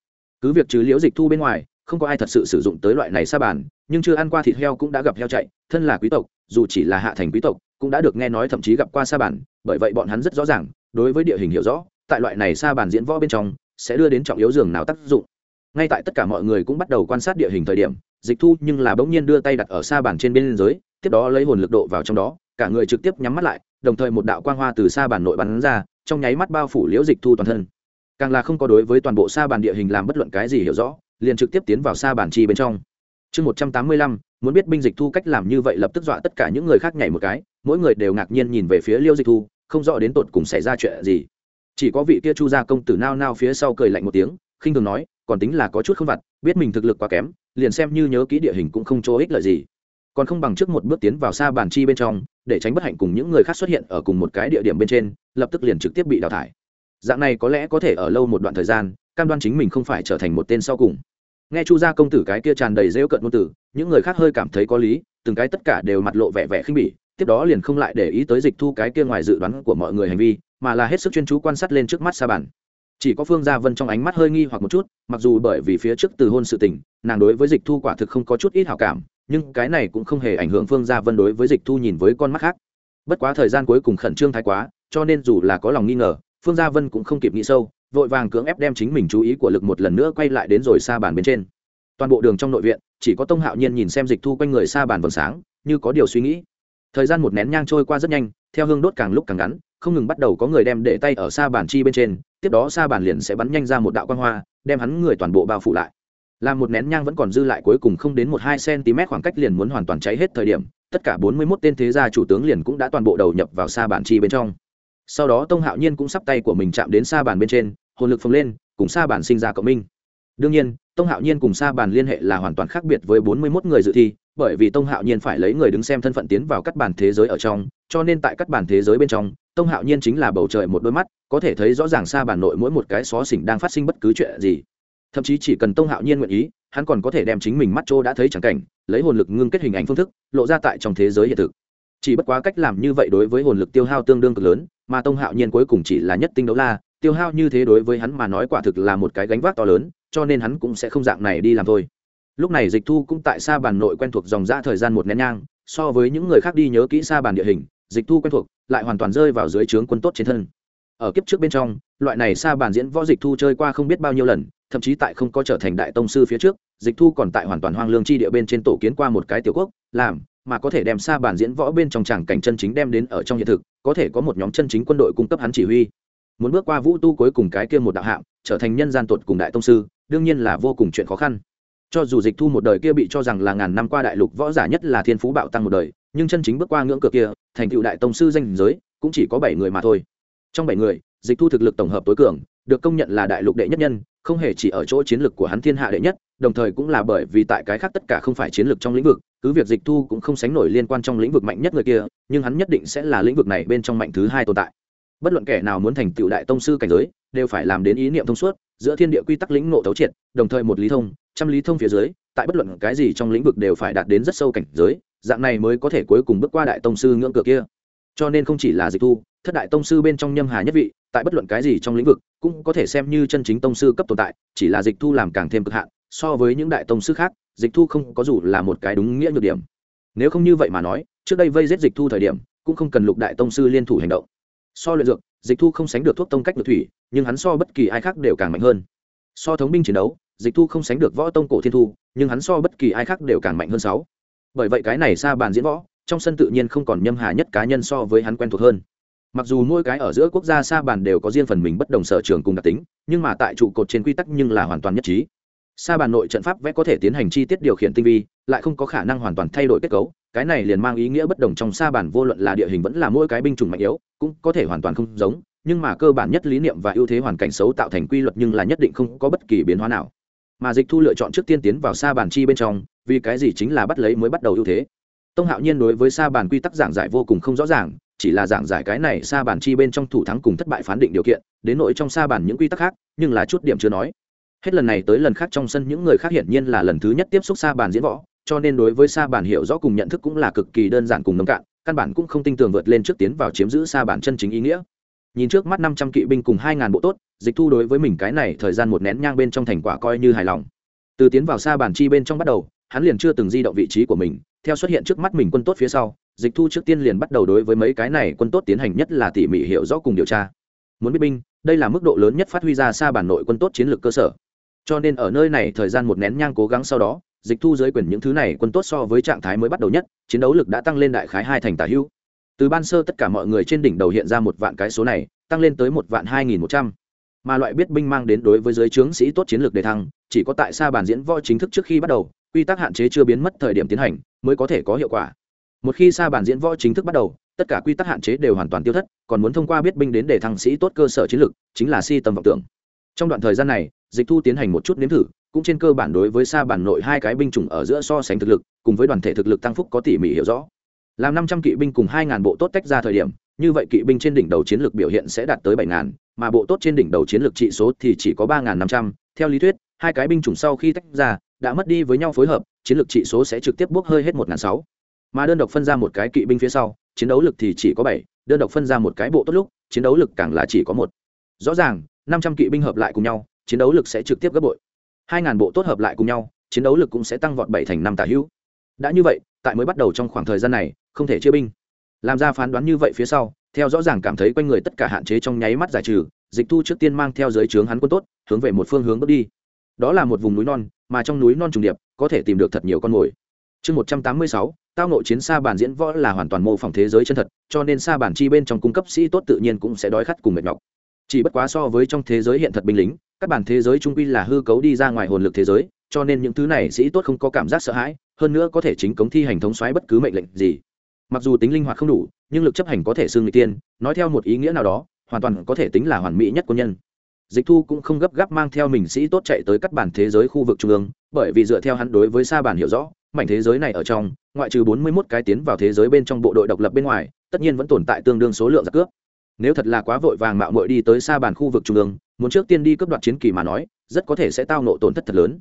A: Cứ việc trừ liễu dịch thu bên ngoài, không có ai thật sự sử dụng tới loại này xa bàn, nhưng chưa ăn qua thịt heo cũng đã gặp heo chạy, thân là quý tộc, dù chỉ là hạ thành quý tộc, cũng đã được nghe nói thậm chí gặp qua xa bàn bởi vậy bọn hắn rất rõ ràng, đối với địa hình hiểu rõ, tại loại này xa bàn diễn võ bên trong, sẽ đưa đến trọng yếu giường nào tác dụng. Ngay tại tất cả mọi người cũng bắt đầu quan sát địa hình thời điểm, dịch thu nhưng là bỗng nhiên đưa tay đặt ở xa bàn trên bên dưới, tiếp đó lấy hồn lực độ vào trong đó, cả người trực tiếp nhắm mắt lại, đồng thời một đạo quang hoa từ xa bàn nội bắn ra, trong nháy mắt bao phủ liễu dịch thu toàn thân. Càng là không có đối với toàn bộ xa bàn địa hình làm bất luận cái gì hiểu rõ, liền trực tiếp tiến vào xa bàn chi bên trong. Chương một trăm tám mươi lăm, muốn biết binh dịch thu cách làm như vậy lập tức dọa tất cả những người khác nhảy một cái, mỗi người đều ngạc nhiên nhìn về phía liễu dịch thu không rõ đến tột cùng xảy ra chuyện gì. Chỉ có vị kia chu gia công tử nao nao phía sau cười lạnh một tiếng, khinh thường nói, còn tính là có chút không vặt, biết mình thực lực quá kém, liền xem như nhớ kỹ địa hình cũng không chỗ ích lợi gì. Còn không bằng trước một bước tiến vào xa bàn chi bên trong, để tránh bất hạnh cùng những người khác xuất hiện ở cùng một cái địa điểm bên trên, lập tức liền trực tiếp bị đào thải. Dạng này có lẽ có thể ở lâu một đoạn thời gian, cam đoan chính mình không phải trở thành một tên sau cùng. Nghe chu gia công tử cái kia tràn đầy rêu cận ngôn tử những người khác hơi cảm thấy có lý, từng cái tất cả đều mặt lộ vẻ vẻ khinh bỉ tiếp đó liền không lại để ý tới dịch thu cái kia ngoài dự đoán của mọi người hành vi, mà là hết sức chuyên chú quan sát lên trước mắt sa bàn chỉ có phương gia vân trong ánh mắt hơi nghi hoặc một chút, mặc dù bởi vì phía trước từ hôn sự tình, nàng đối với dịch thu quả thực không có chút ít hảo cảm, nhưng cái này cũng không hề ảnh hưởng phương gia vân đối với dịch thu nhìn với con mắt khác. Bất quá thời gian cuối cùng khẩn trương thái quá, cho nên dù là có lòng nghi ngờ, phương gia vân cũng không kịp nghĩ sâu, vội vàng cưỡng ép đem chính mình chú ý của lực một lần nữa quay lại đến rồi xa bàn bên trên. Toàn bộ đường trong nội viện, chỉ có tông hạo nhiên nhìn xem dịch thu quanh người xa bàn vầng sáng, như có điều suy nghĩ thời gian một nén nhang trôi qua rất nhanh, theo hương đốt càng lúc càng ngắn, không ngừng bắt đầu có người đem để tay ở xa bản chi bên trên, tiếp đó xa bản liền sẽ bắn nhanh ra một đạo quan hoa, đem hắn người toàn bộ bao phủ lại. Làm một nén nhang vẫn còn dư lại cuối cùng không đến một hai cm khoảng cách liền muốn hoàn toàn cháy hết thời điểm, tất cả bốn mươi 41 tên thế gia chủ tướng liền cũng đã toàn bộ đầu nhập vào xa bản chi bên trong. Sau đó tông hạo nhiên cũng sắp tay của mình chạm đến xa bản bên trên, hồn lực phồng lên, cùng xa bản sinh ra cộng minh. Đương nhiên, tông hạo nhiên cùng xa bàn liên hệ là hoàn toàn khác biệt với bốn mươi mốt người dự thi bởi vì tông hạo nhiên phải lấy người đứng xem thân phận tiến vào các bản thế giới ở trong, cho nên tại các bản thế giới bên trong, tông hạo nhiên chính là bầu trời một đôi mắt, có thể thấy rõ ràng xa bản nội mỗi một cái xó xỉnh đang phát sinh bất cứ chuyện gì. Thậm chí chỉ cần tông hạo nhiên nguyện ý, hắn còn có thể đem chính mình mắt trô đã thấy chẳng cảnh, lấy hồn lực ngưng kết hình ảnh phương thức, lộ ra tại trong thế giới hiện thực. Chỉ bất quá cách làm như vậy đối với hồn lực tiêu hao tương đương cực lớn, mà tông hạo nhiên cuối cùng chỉ là nhất tinh đấu la, tiêu hao như thế đối với hắn mà nói quả thực là một cái gánh vác to lớn, cho nên hắn cũng sẽ không dạng này đi làm thôi lúc này dịch thu cũng tại xa bàn nội quen thuộc dòng ra thời gian một nén nhang, so với những người khác đi nhớ kỹ xa bàn địa hình, dịch thu quen thuộc, lại hoàn toàn rơi vào dưới trướng quân tốt trên thân. Ở kiếp trước bên trong, loại này xa bàn diễn võ dịch thu chơi qua không biết bao nhiêu lần, thậm chí tại không có trở thành đại tông sư phía trước, dịch thu còn tại hoàn toàn hoang lương chi địa bên trên tổ kiến qua một cái tiểu quốc, làm mà có thể đem xa bàn diễn võ bên trong tràng cảnh chân chính đem đến ở trong hiện thực, có thể có một nhóm chân chính quân đội cung cấp hắn chỉ huy. Muốn bước qua vũ tu cuối cùng cái kia một đạo hạng trở thành nhân gian tuột cùng đại tông sư, đương nhiên là vô cùng chuyện khó khăn cho dù dịch thu một đời kia bị cho rằng là ngàn năm qua đại lục võ giả nhất là thiên phú bạo tăng một đời, nhưng chân chính bước qua ngưỡng cửa kia, thành tựu đại tông sư danh giới, cũng chỉ có bảy người mà thôi. Trong bảy người, dịch thu thực lực tổng hợp tối cường, được công nhận là đại lục đệ nhất nhân, không hề chỉ ở chỗ chiến lược của hắn thiên hạ đệ nhất, đồng thời cũng là bởi vì tại cái khác tất cả không phải chiến lược trong lĩnh vực, cứ việc dịch thu cũng không sánh nổi liên quan trong lĩnh vực mạnh nhất người kia, nhưng hắn nhất định sẽ là lĩnh vực này bên trong mạnh thứ hai tồn tại. Bất luận kẻ nào muốn thành tựu đại tông sư cảnh giới, đều phải làm đến ý niệm thông suốt, giữa thiên địa quy tắc lĩnh ngộ thấu triệt, đồng thời một lý thông trăm lý thông phía dưới, tại bất luận cái gì trong lĩnh vực đều phải đạt đến rất sâu cảnh giới, dạng này mới có thể cuối cùng bước qua đại tông sư ngưỡng cửa kia. Cho nên không chỉ là dịch thu, thất đại tông sư bên trong nhâm hà nhất vị, tại bất luận cái gì trong lĩnh vực, cũng có thể xem như chân chính tông sư cấp tồn tại, chỉ là dịch thu làm càng thêm cực hạn, so với những đại tông sư khác, dịch thu không có dù là một cái đúng nghĩa nhược điểm. Nếu không như vậy mà nói, trước đây vây giết dịch thu thời điểm, cũng không cần lục đại tông sư liên thủ hành động. So luyện dược, dịch thu không sánh được thuốc tông cách được thủy, nhưng hắn so bất kỳ ai khác đều càng mạnh hơn. So thống binh chiến đấu dịch thu không sánh được võ tông cổ thiên thu, nhưng hắn so bất kỳ ai khác đều càng mạnh hơn sáu. Bởi vậy cái này xa bàn diễn võ, trong sân tự nhiên không còn nhâm hà nhất cá nhân so với hắn quen thuộc hơn. Mặc dù mỗi cái ở giữa quốc gia xa bàn đều có riêng phần mình bất đồng sở trường cùng đặc tính, nhưng mà tại trụ cột trên quy tắc nhưng là hoàn toàn nhất trí. Xa bàn nội trận pháp vẽ có thể tiến hành chi tiết điều khiển tinh vi, lại không có khả năng hoàn toàn thay đổi kết cấu, cái này liền mang ý nghĩa bất đồng trong xa bàn vô luận là địa hình vẫn là mỗi cái binh chủng mạnh yếu, cũng có thể hoàn toàn không giống, nhưng mà cơ bản nhất lý niệm và ưu thế hoàn cảnh xấu tạo thành quy luật nhưng là nhất định không có bất kỳ biến hóa nào mà dịch thu lựa chọn trước tiên tiến vào xa bàn chi bên trong, vì cái gì chính là bắt lấy mới bắt đầu ưu thế. Tông hạo nhiên đối với xa bàn quy tắc giảng giải vô cùng không rõ ràng, chỉ là giảng giải cái này xa bàn chi bên trong thủ thắng cùng thất bại phán định điều kiện, đến nội trong xa bàn những quy tắc khác, nhưng là chút điểm chưa nói. Hết lần này tới lần khác trong sân những người khác hiển nhiên là lần thứ nhất tiếp xúc xa bàn diễn võ, cho nên đối với xa bàn hiểu rõ cùng nhận thức cũng là cực kỳ đơn giản cùng nông cạn, căn bản cũng không tin tưởng vượt lên trước tiến vào chiếm giữ xa bản chân chính ý nghĩa nhìn trước mắt năm trăm kỵ binh cùng hai ngàn bộ tốt, dịch thu đối với mình cái này thời gian một nén nhang bên trong thành quả coi như hài lòng. Từ tiến vào xa bản chi bên trong bắt đầu, hắn liền chưa từng di động vị trí của mình. Theo xuất hiện trước mắt mình quân tốt phía sau, dịch thu trước tiên liền bắt đầu đối với mấy cái này quân tốt tiến hành nhất là tỉ mỉ hiểu rõ cùng điều tra. Muốn biết binh, đây là mức độ lớn nhất phát huy ra xa bản nội quân tốt chiến lược cơ sở. Cho nên ở nơi này thời gian một nén nhang cố gắng sau đó, dịch thu giới quyền những thứ này quân tốt so với trạng thái mới bắt đầu nhất, chiến đấu lực đã tăng lên đại khái hai thành tả hữu từ ban sơ tất cả mọi người trên đỉnh đầu hiện ra một vạn cái số này, tăng lên tới một vạn hai nghìn một trăm. Mà loại biết binh mang đến đối với giới trướng sĩ tốt chiến lược đề thăng, chỉ có tại xa bàn diễn võ chính thức trước khi bắt đầu, quy tắc hạn chế chưa biến mất thời điểm tiến hành, mới có thể có hiệu quả. Một khi xa bàn diễn võ chính thức bắt đầu, tất cả quy tắc hạn chế đều hoàn toàn tiêu thất, còn muốn thông qua biết binh đến để thăng sĩ tốt cơ sở chiến lược, chính là si tầm vọng tưởng. Trong đoạn thời gian này, dịch thu tiến hành một chút nếm thử, cũng trên cơ bản đối với xa bản nội hai cái binh chủng ở giữa so sánh thực lực, cùng với đoàn thể thực lực tăng phúc có tỉ mỉ hiểu rõ làm năm trăm kỵ binh cùng hai ngàn bộ tốt tách ra thời điểm, như vậy kỵ binh trên đỉnh đầu chiến lược biểu hiện sẽ đạt tới bảy ngàn, mà bộ tốt trên đỉnh đầu chiến lược trị số thì chỉ có ba ngàn năm trăm. Theo lý thuyết, hai cái binh chủng sau khi tách ra, đã mất đi với nhau phối hợp, chiến lược trị số sẽ trực tiếp bốc hơi hết một ngàn sáu. Mà đơn độc phân ra một cái kỵ binh phía sau, chiến đấu lực thì chỉ có bảy, đơn độc phân ra một cái bộ tốt lúc, chiến đấu lực càng là chỉ có một. Rõ ràng, năm trăm kỵ binh hợp lại cùng nhau, chiến đấu lực sẽ trực tiếp gấp bội. Hai ngàn bộ tốt hợp lại cùng nhau, chiến đấu lực cũng sẽ tăng vọt bảy thành năm tả hữu. Đã như vậy, tại mới bắt đầu trong khoảng thời gian này không thể chia binh. Làm ra phán đoán như vậy phía sau, theo rõ ràng cảm thấy quanh người tất cả hạn chế trong nháy mắt giải trừ, dịch thu trước tiên mang theo giới trướng hắn quân tốt, hướng về một phương hướng bước đi. Đó là một vùng núi non, mà trong núi non trùng điệp, có thể tìm được thật nhiều con mồi. Chương một trăm tám mươi sáu, tao nội chiến xa bản diễn võ là hoàn toàn mô phỏng thế giới chân thật, cho nên xa bản chi bên trong cung cấp sĩ tốt tự nhiên cũng sẽ đói khát cùng mệt nhọc. Chỉ bất quá so với trong thế giới hiện thật binh lính, các bản thế giới trung quy là hư cấu đi ra ngoài hồn lực thế giới, cho nên những thứ này sĩ tốt không có cảm giác sợ hãi, hơn nữa có thể chính cống thi hành thống xoáy bất cứ mệnh lệnh gì mặc dù tính linh hoạt không đủ, nhưng lực chấp hành có thể xương người tiên, nói theo một ý nghĩa nào đó, hoàn toàn có thể tính là hoàn mỹ nhất quân nhân. Dịch thu cũng không gấp gáp mang theo mình sĩ tốt chạy tới các bản thế giới khu vực trung ương, bởi vì dựa theo hắn đối với sa bản hiểu rõ, mảnh thế giới này ở trong, ngoại trừ bốn mươi 41 cái tiến vào thế giới bên trong bộ đội độc lập bên ngoài, tất nhiên vẫn tồn tại tương đương số lượng giặc cướp. Nếu thật là quá vội vàng mạo muội đi tới xa bàn khu vực trung ương, muốn trước tiên đi cướp đoạt chiến kỳ mà nói, rất có thể sẽ tao nộ tổn thất thật lớn.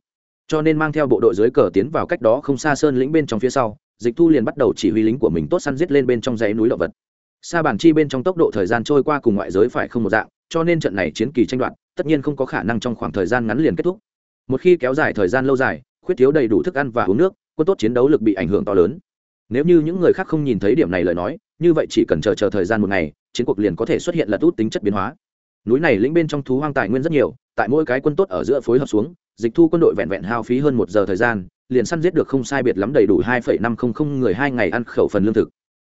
A: Cho nên mang theo bộ đội dưới cờ tiến vào cách đó không xa sơn lĩnh bên trong phía sau dịch thu liền bắt đầu chỉ huy lính của mình tốt săn giết lên bên trong dãy núi động vật. Xa bàn chi bên trong tốc độ thời gian trôi qua cùng ngoại giới phải không một dạng, cho nên trận này chiến kỳ tranh đoạt, tất nhiên không có khả năng trong khoảng thời gian ngắn liền kết thúc. Một khi kéo dài thời gian lâu dài, khuyết thiếu đầy đủ thức ăn và uống nước, quân tốt chiến đấu lực bị ảnh hưởng to lớn. Nếu như những người khác không nhìn thấy điểm này lời nói, như vậy chỉ cần chờ chờ thời gian một ngày, chiến cuộc liền có thể xuất hiện là tút tính chất biến hóa. Núi này lĩnh bên trong thú hoang tài nguyên rất nhiều, tại mỗi cái quân tốt ở giữa phối hợp xuống dịch thu quân đội vẹn vẹn hao phí hơn một giờ thời gian, liền săn giết được không sai biệt lắm đầy đủ hai phẩy năm không không người hai ngày ăn khẩu phần lương thực.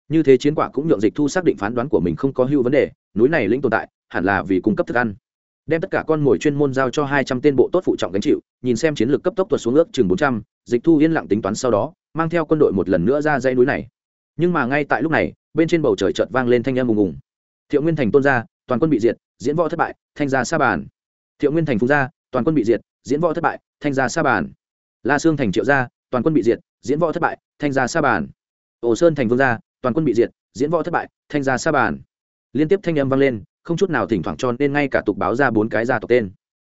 A: Như thế chiến quả cũng nhượng dịch thu xác định phán đoán của mình không có hưu vấn đề, núi này lĩnh tồn tại, hẳn là vì cung cấp thức ăn. Đem tất cả con mồi chuyên môn giao cho hai trăm tên bộ tốt phụ trọng gánh chịu, nhìn xem chiến lược cấp tốc tuột xuống ước chừng bốn trăm, dịch thu yên lặng tính toán sau đó, mang theo quân đội một lần nữa ra dãy núi này. Nhưng mà ngay tại lúc này, bên trên bầu trời chợt vang lên thanh âm ùng ùng. Thiệu nguyên thành tôn gia, toàn quân bị diệt, diễn võ thất bại, thanh gia sa bàn. Thiệu nguyên thành phung gia toàn quân bị diệt diễn võ thất bại, thanh gia sa bàn. La sương thành triệu gia, toàn quân bị diệt, diễn võ thất bại, thanh gia sa bàn. Ổ sơn thành vương gia, toàn quân bị diệt, diễn võ thất bại, thanh gia sa bàn. Liên tiếp thanh âm vang lên, không chút nào thỉnh thoảng cho nên ngay cả tục báo ra bốn cái gia tộc tên.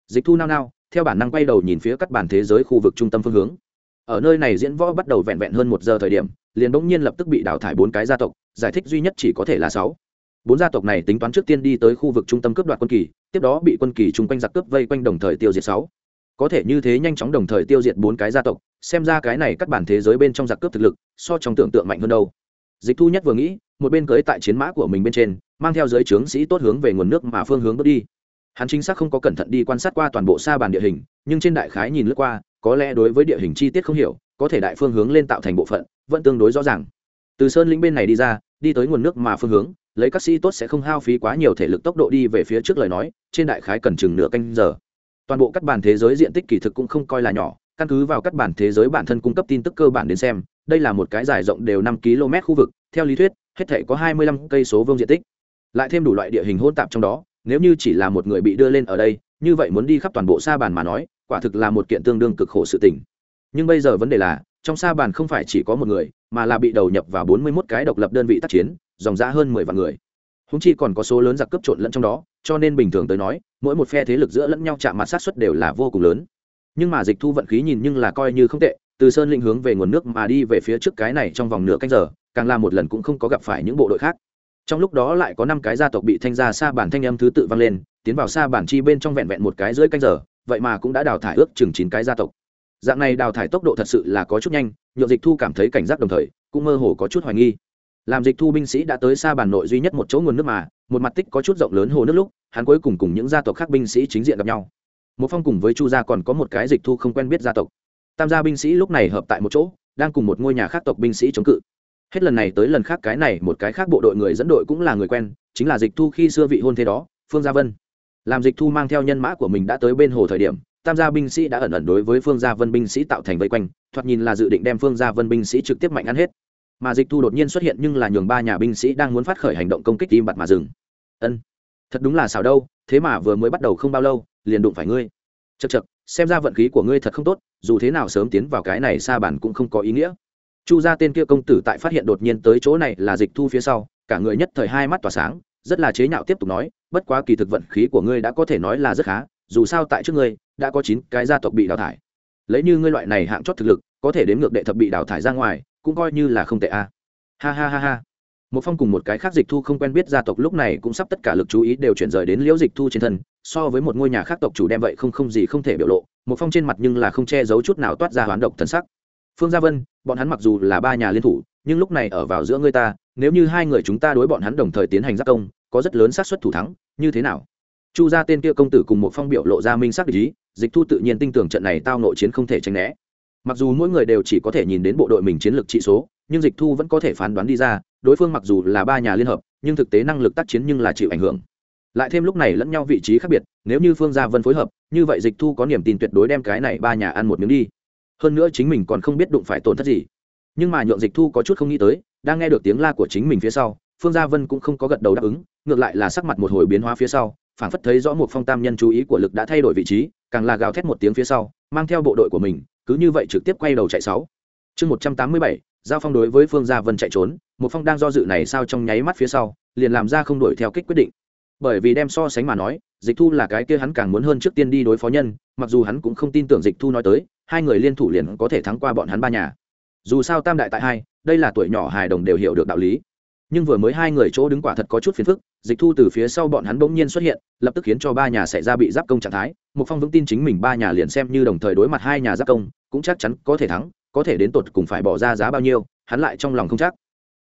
A: Dịch thu nao nao, theo bản năng quay đầu nhìn phía các bản thế giới khu vực trung tâm phương hướng. Ở nơi này diễn võ bắt đầu vẹn vẹn hơn một giờ thời điểm, liền bỗng nhiên lập tức bị đào thải bốn cái gia tộc, giải thích duy nhất chỉ có thể là sáu. Bốn gia tộc này tính toán trước tiên đi tới khu vực trung tâm cướp đoạt quân kỳ, tiếp đó bị quân kỳ chung quanh giặc cướp vây quanh đồng thời tiêu diệt sáu có thể như thế nhanh chóng đồng thời tiêu diệt bốn cái gia tộc, xem ra cái này cắt bản thế giới bên trong giặc cướp thực lực, so trong tưởng tượng mạnh hơn đâu. Dịch thu nhất vừa nghĩ, một bên cưới tại chiến mã của mình bên trên, mang theo giới trướng sĩ tốt hướng về nguồn nước mà phương hướng bước đi. Hắn chính xác không có cẩn thận đi quan sát qua toàn bộ xa bàn địa hình, nhưng trên đại khái nhìn lướt qua, có lẽ đối với địa hình chi tiết không hiểu, có thể đại phương hướng lên tạo thành bộ phận, vẫn tương đối rõ ràng. Từ sơn lĩnh bên này đi ra, đi tới nguồn nước mà phương hướng, lấy các sĩ tốt sẽ không hao phí quá nhiều thể lực tốc độ đi về phía trước lời nói, trên đại khái cần chừng nửa canh giờ toàn bộ các bản thế giới diện tích kỳ thực cũng không coi là nhỏ, căn cứ vào các bản thế giới bản thân cung cấp tin tức cơ bản đến xem, đây là một cái dài rộng đều năm km khu vực, theo lý thuyết, hết thể có hai mươi lăm cây số vương diện tích. Lại thêm đủ loại địa hình hỗn tạp trong đó, nếu như chỉ là một người bị đưa lên ở đây, như vậy muốn đi khắp toàn bộ sa bàn mà nói, quả thực là một kiện tương đương cực khổ sự tình. Nhưng bây giờ vấn đề là, trong sa bàn không phải chỉ có một người, mà là bị đầu nhập vào bốn mươi 41 cái độc lập đơn vị tác chiến, dòng ra hơn mười vạn người húng chi còn có số lớn giặc cướp trộn lẫn trong đó, cho nên bình thường tới nói, mỗi một phe thế lực giữa lẫn nhau chạm mặt sát xuất đều là vô cùng lớn. Nhưng mà dịch thu vận khí nhìn nhưng là coi như không tệ, từ sơn Lĩnh hướng về nguồn nước mà đi về phía trước cái này trong vòng nửa canh giờ, càng là một lần cũng không có gặp phải những bộ đội khác. Trong lúc đó lại có năm cái gia tộc bị thanh ra xa bản thanh âm thứ tự vang lên, tiến vào xa bản chi bên trong vẹn vẹn một cái dưới canh giờ, vậy mà cũng đã đào thải ước chừng chín cái gia tộc. Dạng này đào thải tốc độ thật sự là có chút nhanh nhộn dịch thu cảm thấy cảnh giác đồng thời, cũng mơ hồ có chút hoài nghi làm dịch thu binh sĩ đã tới xa bản nội duy nhất một chỗ nguồn nước mà, một mặt tích có chút rộng lớn hồ nước lúc, hắn cuối cùng cùng những gia tộc khác binh sĩ chính diện gặp nhau. Một phong cùng với chu gia còn có một cái dịch thu không quen biết gia tộc. Tam gia binh sĩ lúc này hợp tại một chỗ, đang cùng một ngôi nhà khác tộc binh sĩ chống cự. Hết lần này tới lần khác cái này, một cái khác bộ đội người dẫn đội cũng là người quen, chính là dịch thu khi xưa vị hôn thế đó, phương gia vân. Làm dịch thu mang theo nhân mã của mình đã tới bên hồ thời điểm, tam gia binh sĩ đã ẩn ẩn đối với phương gia vân binh sĩ tạo thành vây quanh, thoạt nhìn là dự định đem phương gia vân binh sĩ trực tiếp mạnh ăn hết mà dịch thu đột nhiên xuất hiện nhưng là nhường ba nhà binh sĩ đang muốn phát khởi hành động công kích im bặt mà dừng. Ân, thật đúng là xảo đâu, thế mà vừa mới bắt đầu không bao lâu, liền đụng phải ngươi. Chật chật xem ra vận khí của ngươi thật không tốt, dù thế nào sớm tiến vào cái này xa bản cũng không có ý nghĩa. Chu gia tên kia công tử tại phát hiện đột nhiên tới chỗ này là dịch thu phía sau, cả người nhất thời hai mắt tỏa sáng, rất là chế nhạo tiếp tục nói, bất quá kỳ thực vận khí của ngươi đã có thể nói là rất khá, dù sao tại trước ngươi, đã có chín cái gia tộc bị đào thải. Lấy như ngươi loại này hạng chót thực lực, có thể đến ngược đệ thập bị đào thải ra ngoài cũng coi như là không tệ a ha ha ha ha. Một phong cùng một cái khác dịch thu không quen biết gia tộc lúc này cũng sắp tất cả lực chú ý đều chuyển rời đến liễu dịch thu trên thân, so với một ngôi nhà khác tộc chủ đem vậy không không gì không thể biểu lộ, một phong trên mặt nhưng là không che giấu chút nào toát ra hoán độc thân sắc. Phương gia vân, bọn hắn mặc dù là ba nhà liên thủ, nhưng lúc này ở vào giữa ngươi ta, nếu như hai người chúng ta đối bọn hắn đồng thời tiến hành giác công, có rất lớn xác suất thủ thắng, như thế nào? Chu gia tên kia công tử cùng một phong biểu lộ ra minh sắc ý, dịch thu tự nhiên tin tưởng trận này tao nội chiến không thể tránh né mặc dù mỗi người đều chỉ có thể nhìn đến bộ đội mình chiến lược trị số, nhưng dịch thu vẫn có thể phán đoán đi ra, đối phương mặc dù là ba nhà liên hợp, nhưng thực tế năng lực tác chiến nhưng là chịu ảnh hưởng. Lại thêm lúc này lẫn nhau vị trí khác biệt, nếu như phương gia vân phối hợp, như vậy dịch thu có niềm tin tuyệt đối đem cái này ba nhà ăn một miếng đi. Hơn nữa chính mình còn không biết đụng phải tổn thất gì. Nhưng mà nhượng dịch thu có chút không nghĩ tới, đang nghe được tiếng la của chính mình phía sau, phương gia vân cũng không có gật đầu đáp ứng, ngược lại là sắc mặt một hồi biến hóa phía sau, phảng phất thấy rõ một phong tam nhân chú ý của lực đã thay đổi vị trí, càng là gào thét một tiếng phía sau, mang theo bộ đội của mình cứ như vậy trực tiếp quay đầu chạy sáu. Chương một trăm tám mươi bảy, giao phong đối với phương gia vân chạy trốn, một phong đang do dự này sao trong nháy mắt phía sau, liền làm ra không đuổi theo kích quyết định. Bởi vì đem so sánh mà nói, dịch thu là cái kia hắn càng muốn hơn trước tiên đi đối phó nhân, mặc dù hắn cũng không tin tưởng dịch thu nói tới, hai người liên thủ liền có thể thắng qua bọn hắn ba nhà. Dù sao tam đại tại hai, đây là tuổi nhỏ hài đồng đều hiểu được đạo lý. Nhưng vừa mới hai người chỗ đứng quả thật có chút phiền phức, dịch thu từ phía sau bọn hắn bỗng nhiên xuất hiện, lập tức khiến cho ba nhà xảy ra bị giáp công trạng thái. Một phong vững tin chính mình ba nhà liền xem như đồng thời đối mặt hai nhà giáp công cũng chắc chắn có thể thắng, có thể đến tột cùng phải bỏ ra giá bao nhiêu, hắn lại trong lòng không chắc.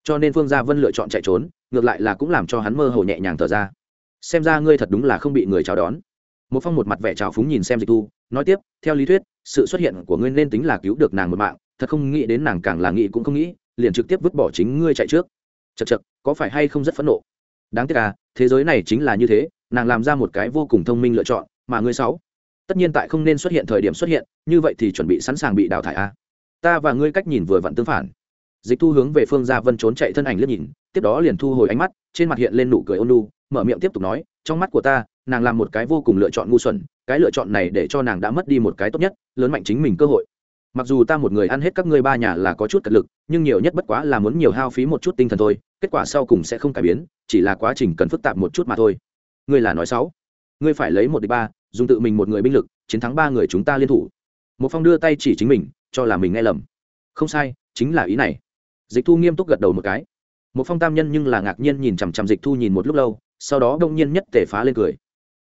A: Cho nên phương gia vân lựa chọn chạy trốn, ngược lại là cũng làm cho hắn mơ hồ nhẹ nhàng thở ra. Xem ra ngươi thật đúng là không bị người chào đón. Một phong một mặt vẻ trào phúng nhìn xem dịch thu, nói tiếp, theo lý thuyết, sự xuất hiện của ngươi nên tính là cứu được nàng một mạng, thật không nghĩ đến nàng càng là nghĩ cũng không nghĩ, liền trực tiếp vứt bỏ chính ngươi chạy trước. Chật chật có phải hay không rất phẫn nộ? Đáng tiếc à thế giới này chính là như thế, nàng làm ra một cái vô cùng thông minh lựa chọn, mà ngươi sáu? Tất nhiên tại không nên xuất hiện thời điểm xuất hiện, như vậy thì chuẩn bị sẵn sàng bị đào thải a. Ta và ngươi cách nhìn vừa vặn tương phản. Dịch thu hướng về phương gia vân trốn chạy thân ảnh liếc nhìn, tiếp đó liền thu hồi ánh mắt, trên mặt hiện lên nụ cười ôn lu mở miệng tiếp tục nói, trong mắt của ta, nàng làm một cái vô cùng lựa chọn ngu xuẩn, cái lựa chọn này để cho nàng đã mất đi một cái tốt nhất, lớn mạnh chính mình cơ hội. Mặc dù ta một người ăn hết các ngươi ba nhà là có chút cật lực, nhưng nhiều nhất bất quá là muốn nhiều hao phí một chút tinh thần thôi, kết quả sau cùng sẽ không cải biến, chỉ là quá trình cần phức tạp một chút mà thôi. Ngươi là nói sáu ngươi phải lấy một đi ba dùng tự mình một người binh lực, chiến thắng ba người chúng ta liên thủ. Một phong đưa tay chỉ chính mình, cho là mình nghe lầm. Không sai, chính là ý này. Dịch thu nghiêm túc gật đầu một cái. Một phong tam nhân nhưng là ngạc nhiên nhìn chằm chằm dịch thu nhìn một lúc lâu, sau đó đông nhiên nhất tể phá lên cười.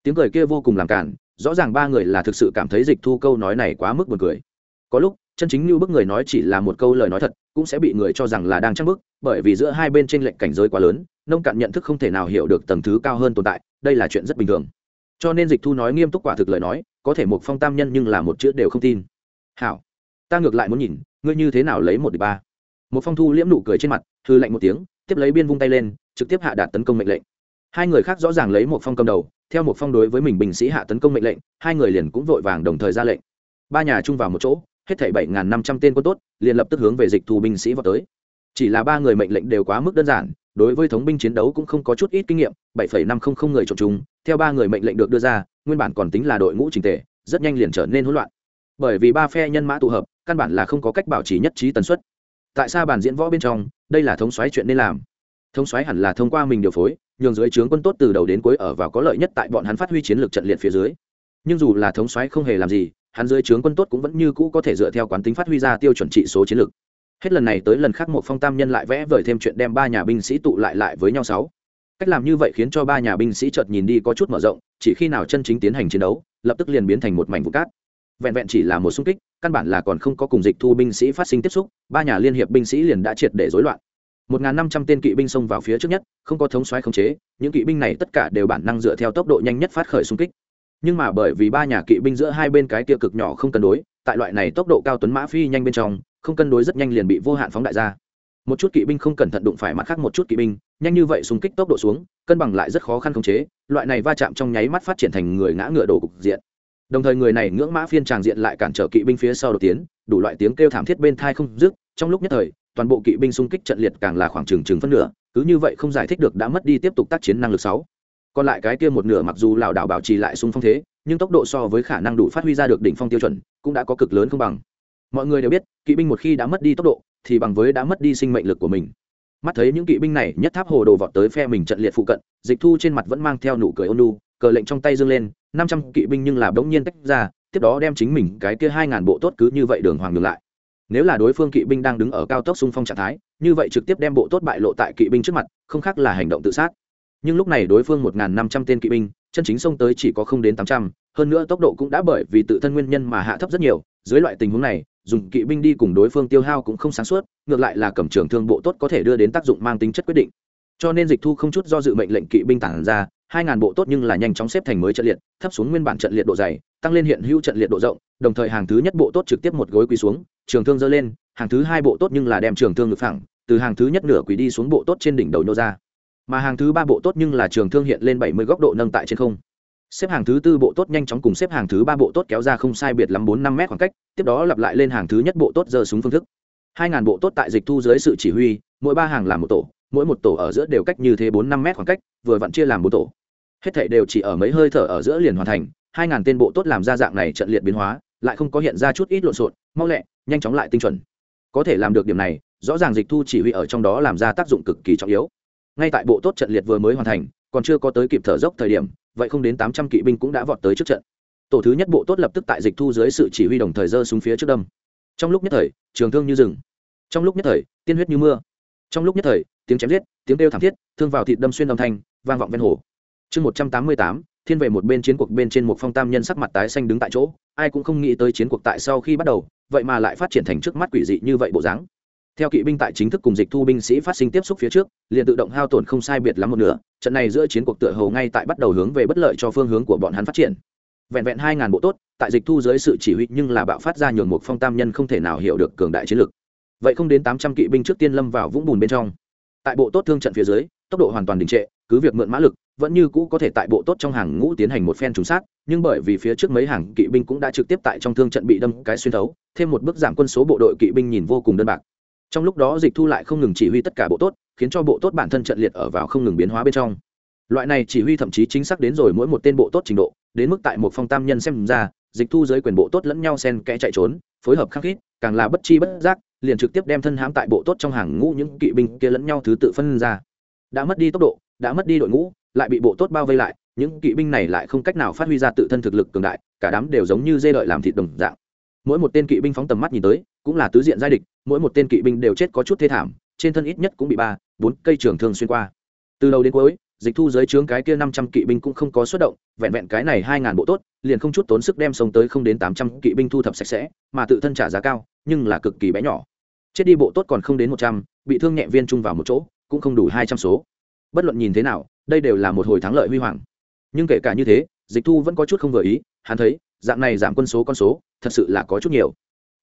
A: Tiếng cười kia vô cùng làm cản rõ ràng ba người là thực sự cảm thấy dịch thu câu nói này quá mức buồn cười. Có lúc, chân chính như bức người nói chỉ là một câu lời nói thật, cũng sẽ bị người cho rằng là đang trăng bức, bởi vì giữa hai bên tranh lệch cảnh giới quá lớn, nông cạn nhận thức không thể nào hiểu được tầng thứ cao hơn tồn tại, đây là chuyện rất bình thường cho nên dịch thu nói nghiêm túc quả thực lời nói, có thể một phong tam nhân nhưng là một chữ đều không tin. Hảo, ta ngược lại muốn nhìn, ngươi như thế nào lấy một địch ba. Một phong thu liễm nụ cười trên mặt hư lạnh một tiếng, tiếp lấy biên vung tay lên, trực tiếp hạ đạt tấn công mệnh lệnh. Hai người khác rõ ràng lấy một phong cầm đầu, theo một phong đối với mình binh sĩ hạ tấn công mệnh lệnh, hai người liền cũng vội vàng đồng thời ra lệnh. Ba nhà chung vào một chỗ, hết thảy bảy năm trăm tên quân tốt, liền lập tức hướng về dịch thu binh sĩ vào tới. Chỉ là ba người mệnh lệnh đều quá mức đơn giản đối với thống binh chiến đấu cũng không có chút ít kinh nghiệm, bảy năm không không người trộn chúng theo ba người mệnh lệnh được đưa ra, nguyên bản còn tính là đội ngũ trình tề, rất nhanh liền trở nên hỗn loạn. Bởi vì ba phe nhân mã tụ hợp, căn bản là không có cách bảo trì nhất trí tần suất. Tại sao bản diễn võ bên trong, đây là thống soái chuyện nên làm. Thống soái hẳn là thông qua mình điều phối, nhường dưới trướng quân tốt từ đầu đến cuối ở vào có lợi nhất tại bọn hắn phát huy chiến lược trận liệt phía dưới. Nhưng dù là thống soái không hề làm gì, hắn dưới trướng quân tốt cũng vẫn như cũ có thể dựa theo quán tính phát huy ra tiêu chuẩn trị số chiến lược hết lần này tới lần khác một phong tam nhân lại vẽ vời thêm chuyện đem ba nhà binh sĩ tụ lại lại với nhau sáu. Cách làm như vậy khiến cho ba nhà binh sĩ chợt nhìn đi có chút mở rộng, chỉ khi nào chân chính tiến hành chiến đấu, lập tức liền biến thành một mảnh vụ cát. Vẹn vẹn chỉ là một xung kích, căn bản là còn không có cùng dịch thu binh sĩ phát sinh tiếp xúc, ba nhà liên hiệp binh sĩ liền đã triệt để rối loạn. Một năm trăm tên kỵ binh xông vào phía trước nhất, không có thống xoáy khống chế, những kỵ binh này tất cả đều bản năng dựa theo tốc độ nhanh nhất phát khởi xung kích. Nhưng mà bởi vì ba nhà kỵ binh giữa hai bên cái kia cực nhỏ không cân đối, tại loại này tốc độ cao tuấn mã phi nhanh bên trong không cân đối rất nhanh liền bị vô hạn phóng đại ra. Một chút kỵ binh không cẩn thận đụng phải mặt khác một chút kỵ binh, nhanh như vậy xung kích tốc độ xuống, cân bằng lại rất khó khăn khống chế, loại này va chạm trong nháy mắt phát triển thành người ngã ngựa đổ cục diện. Đồng thời người này ngưỡng mã phiên tràng diện lại cản trở kỵ binh phía sau đột tiến, đủ loại tiếng kêu thảm thiết bên thai không dứt, trong lúc nhất thời, toàn bộ kỵ binh xung kích trận liệt càng là khoảng chừng chừng phân nửa, cứ như vậy không giải thích được đã mất đi tiếp tục tác chiến năng lực sáu. Còn lại cái kia một nửa mặc dù lảo đảo bảo trì lại xung phong thế, nhưng tốc độ so với khả năng đủ phát huy ra được đỉnh phong tiêu chuẩn, cũng đã có cực lớn không bằng mọi người đều biết, kỵ binh một khi đã mất đi tốc độ, thì bằng với đã mất đi sinh mệnh lực của mình. Mắt thấy những kỵ binh này nhất tháp hồ đồ vọt tới phe mình trận liệt phụ cận, dịch thu trên mặt vẫn mang theo nụ cười ôn lu cờ lệnh trong tay dâng lên, năm trăm kỵ binh nhưng là bỗng nhiên tách ra, tiếp đó đem chính mình cái kia hai ngàn bộ tốt cứ như vậy đường hoàng ngược lại. Nếu là đối phương kỵ binh đang đứng ở cao tốc xung phong trạng thái, như vậy trực tiếp đem bộ tốt bại lộ tại kỵ binh trước mặt, không khác là hành động tự sát. Nhưng lúc này đối phương một năm trăm tên kỵ binh, chân chính xông tới chỉ có không đến tám trăm, hơn nữa tốc độ cũng đã bởi vì tự thân nguyên nhân mà hạ thấp rất nhiều, dưới loại tình huống này dùng kỵ binh đi cùng đối phương tiêu hao cũng không sáng suốt, ngược lại là cầm trường thương bộ tốt có thể đưa đến tác dụng mang tính chất quyết định. Cho nên dịch thu không chút do dự mệnh lệnh kỵ binh tản ra, hai ngàn bộ tốt nhưng là nhanh chóng xếp thành mới trận liệt, thấp xuống nguyên bản trận liệt độ dày, tăng lên hiện hữu trận liệt độ rộng, đồng thời hàng thứ nhất bộ tốt trực tiếp một gối quỳ xuống, trường thương dơ lên, hàng thứ hai bộ tốt nhưng là đem trường thương ngực phẳng, từ hàng thứ nhất nửa quỳ đi xuống bộ tốt trên đỉnh đầu nô ra. Mà hàng thứ ba bộ tốt nhưng là trường thương hiện lên bảy mươi góc độ nâng tại trên không xếp hàng thứ tư bộ tốt nhanh chóng cùng xếp hàng thứ ba bộ tốt kéo ra không sai biệt lắm bốn năm mét khoảng cách, tiếp đó lặp lại lên hàng thứ nhất bộ tốt giơ súng phương thức. Hai ngàn bộ tốt tại dịch thu dưới sự chỉ huy, mỗi ba hàng làm một tổ, mỗi một tổ ở giữa đều cách như thế bốn năm mét khoảng cách, vừa vặn chia làm bốn tổ. Hết thảy đều chỉ ở mấy hơi thở ở giữa liền hoàn thành, hai ngàn tên bộ tốt làm ra dạng này trận liệt biến hóa, lại không có hiện ra chút ít lộn xộn, mau lẹ, nhanh chóng lại tinh chuẩn. Có thể làm được điểm này, rõ ràng dịch thu chỉ huy ở trong đó làm ra tác dụng cực kỳ trọng yếu. Ngay tại bộ tốt trận liệt vừa mới hoàn thành, còn chưa có tới kịp thở dốc thời điểm vậy không đến tám trăm kỵ binh cũng đã vọt tới trước trận. Tổ thứ nhất bộ tốt lập tức tại dịch thu dưới sự chỉ huy đồng thời giơ xuống phía trước đâm. Trong lúc nhất thời, trường thương như rừng. Trong lúc nhất thời, tiên huyết như mưa. Trong lúc nhất thời, tiếng chém giết, tiếng kêu thảm thiết, thương vào thịt đâm xuyên âm thanh, vang vọng ven hồ. Chương một trăm tám mươi tám, thiên về một bên chiến cuộc bên trên một phong tam nhân sắc mặt tái xanh đứng tại chỗ, ai cũng không nghĩ tới chiến cuộc tại sau khi bắt đầu, vậy mà lại phát triển thành trước mắt quỷ dị như vậy bộ dáng theo kỵ binh tại chính thức cùng dịch thu binh sĩ phát sinh tiếp xúc phía trước, liền tự động hao tổn không sai biệt lắm một nửa, trận này giữa chiến cuộc tựa hầu ngay tại bắt đầu hướng về bất lợi cho phương hướng của bọn hắn phát triển. Vẹn vẹn hai ngàn bộ tốt, tại dịch thu dưới sự chỉ huy nhưng là bạo phát ra nhường một phong tam nhân không thể nào hiểu được cường đại chiến lược. vậy không đến tám trăm kỵ binh trước tiên lâm vào vũng bùn bên trong. Tại bộ tốt thương trận phía dưới, tốc độ hoàn toàn đình trệ, cứ việc mượn mã lực, vẫn như cũ có thể tại bộ tốt trong hàng ngũ tiến hành một phen trúng sát, nhưng bởi vì phía trước mấy hàng kỵ binh cũng đã trực tiếp tại trong thương trận bị đâm cái xuyên thấu, thêm một bước giảm quân số bộ đội kỵ binh nhìn vô cùng đơn bạc trong lúc đó dịch thu lại không ngừng chỉ huy tất cả bộ tốt, khiến cho bộ tốt bản thân trận liệt ở vào không ngừng biến hóa bên trong. Loại này chỉ huy thậm chí chính xác đến rồi mỗi một tên bộ tốt trình độ, đến mức tại một phong tam nhân xem ra, dịch thu dưới quyền bộ tốt lẫn nhau sen kẽ chạy trốn, phối hợp khắc khít, càng là bất chi bất giác, liền trực tiếp đem thân hãm tại bộ tốt trong hàng ngũ những kỵ binh kia lẫn nhau thứ tự phân ra. Đã mất đi tốc độ, đã mất đi đội ngũ, lại bị bộ tốt bao vây lại, những kỵ binh này lại không cách nào phát huy ra tự thân thực lực cường đại, cả đám đều giống như dê đợi làm thịt đồng dạng. Mỗi một tên kỵ binh phóng tầm mắt nhìn tới cũng là tứ diện giai địch, mỗi một tên kỵ binh đều chết có chút thê thảm, trên thân ít nhất cũng bị ba, bốn cây trường thương xuyên qua. Từ đầu đến cuối, dịch thu dưới trướng cái kia năm trăm kỵ binh cũng không có xuất động, vẹn vẹn cái này hai ngàn bộ tốt, liền không chút tốn sức đem sống tới không đến tám trăm kỵ binh thu thập sạch sẽ, mà tự thân trả giá cao, nhưng là cực kỳ bé nhỏ. Chết đi bộ tốt còn không đến một trăm, bị thương nhẹ viên chung vào một chỗ, cũng không đủ hai trăm số. Bất luận nhìn thế nào, đây đều là một hồi thắng lợi huy hoàng. Nhưng kể cả như thế, dịch thu vẫn có chút không vừa ý, hắn thấy, dạng này giảm quân số con số, thật sự là có chút nhiều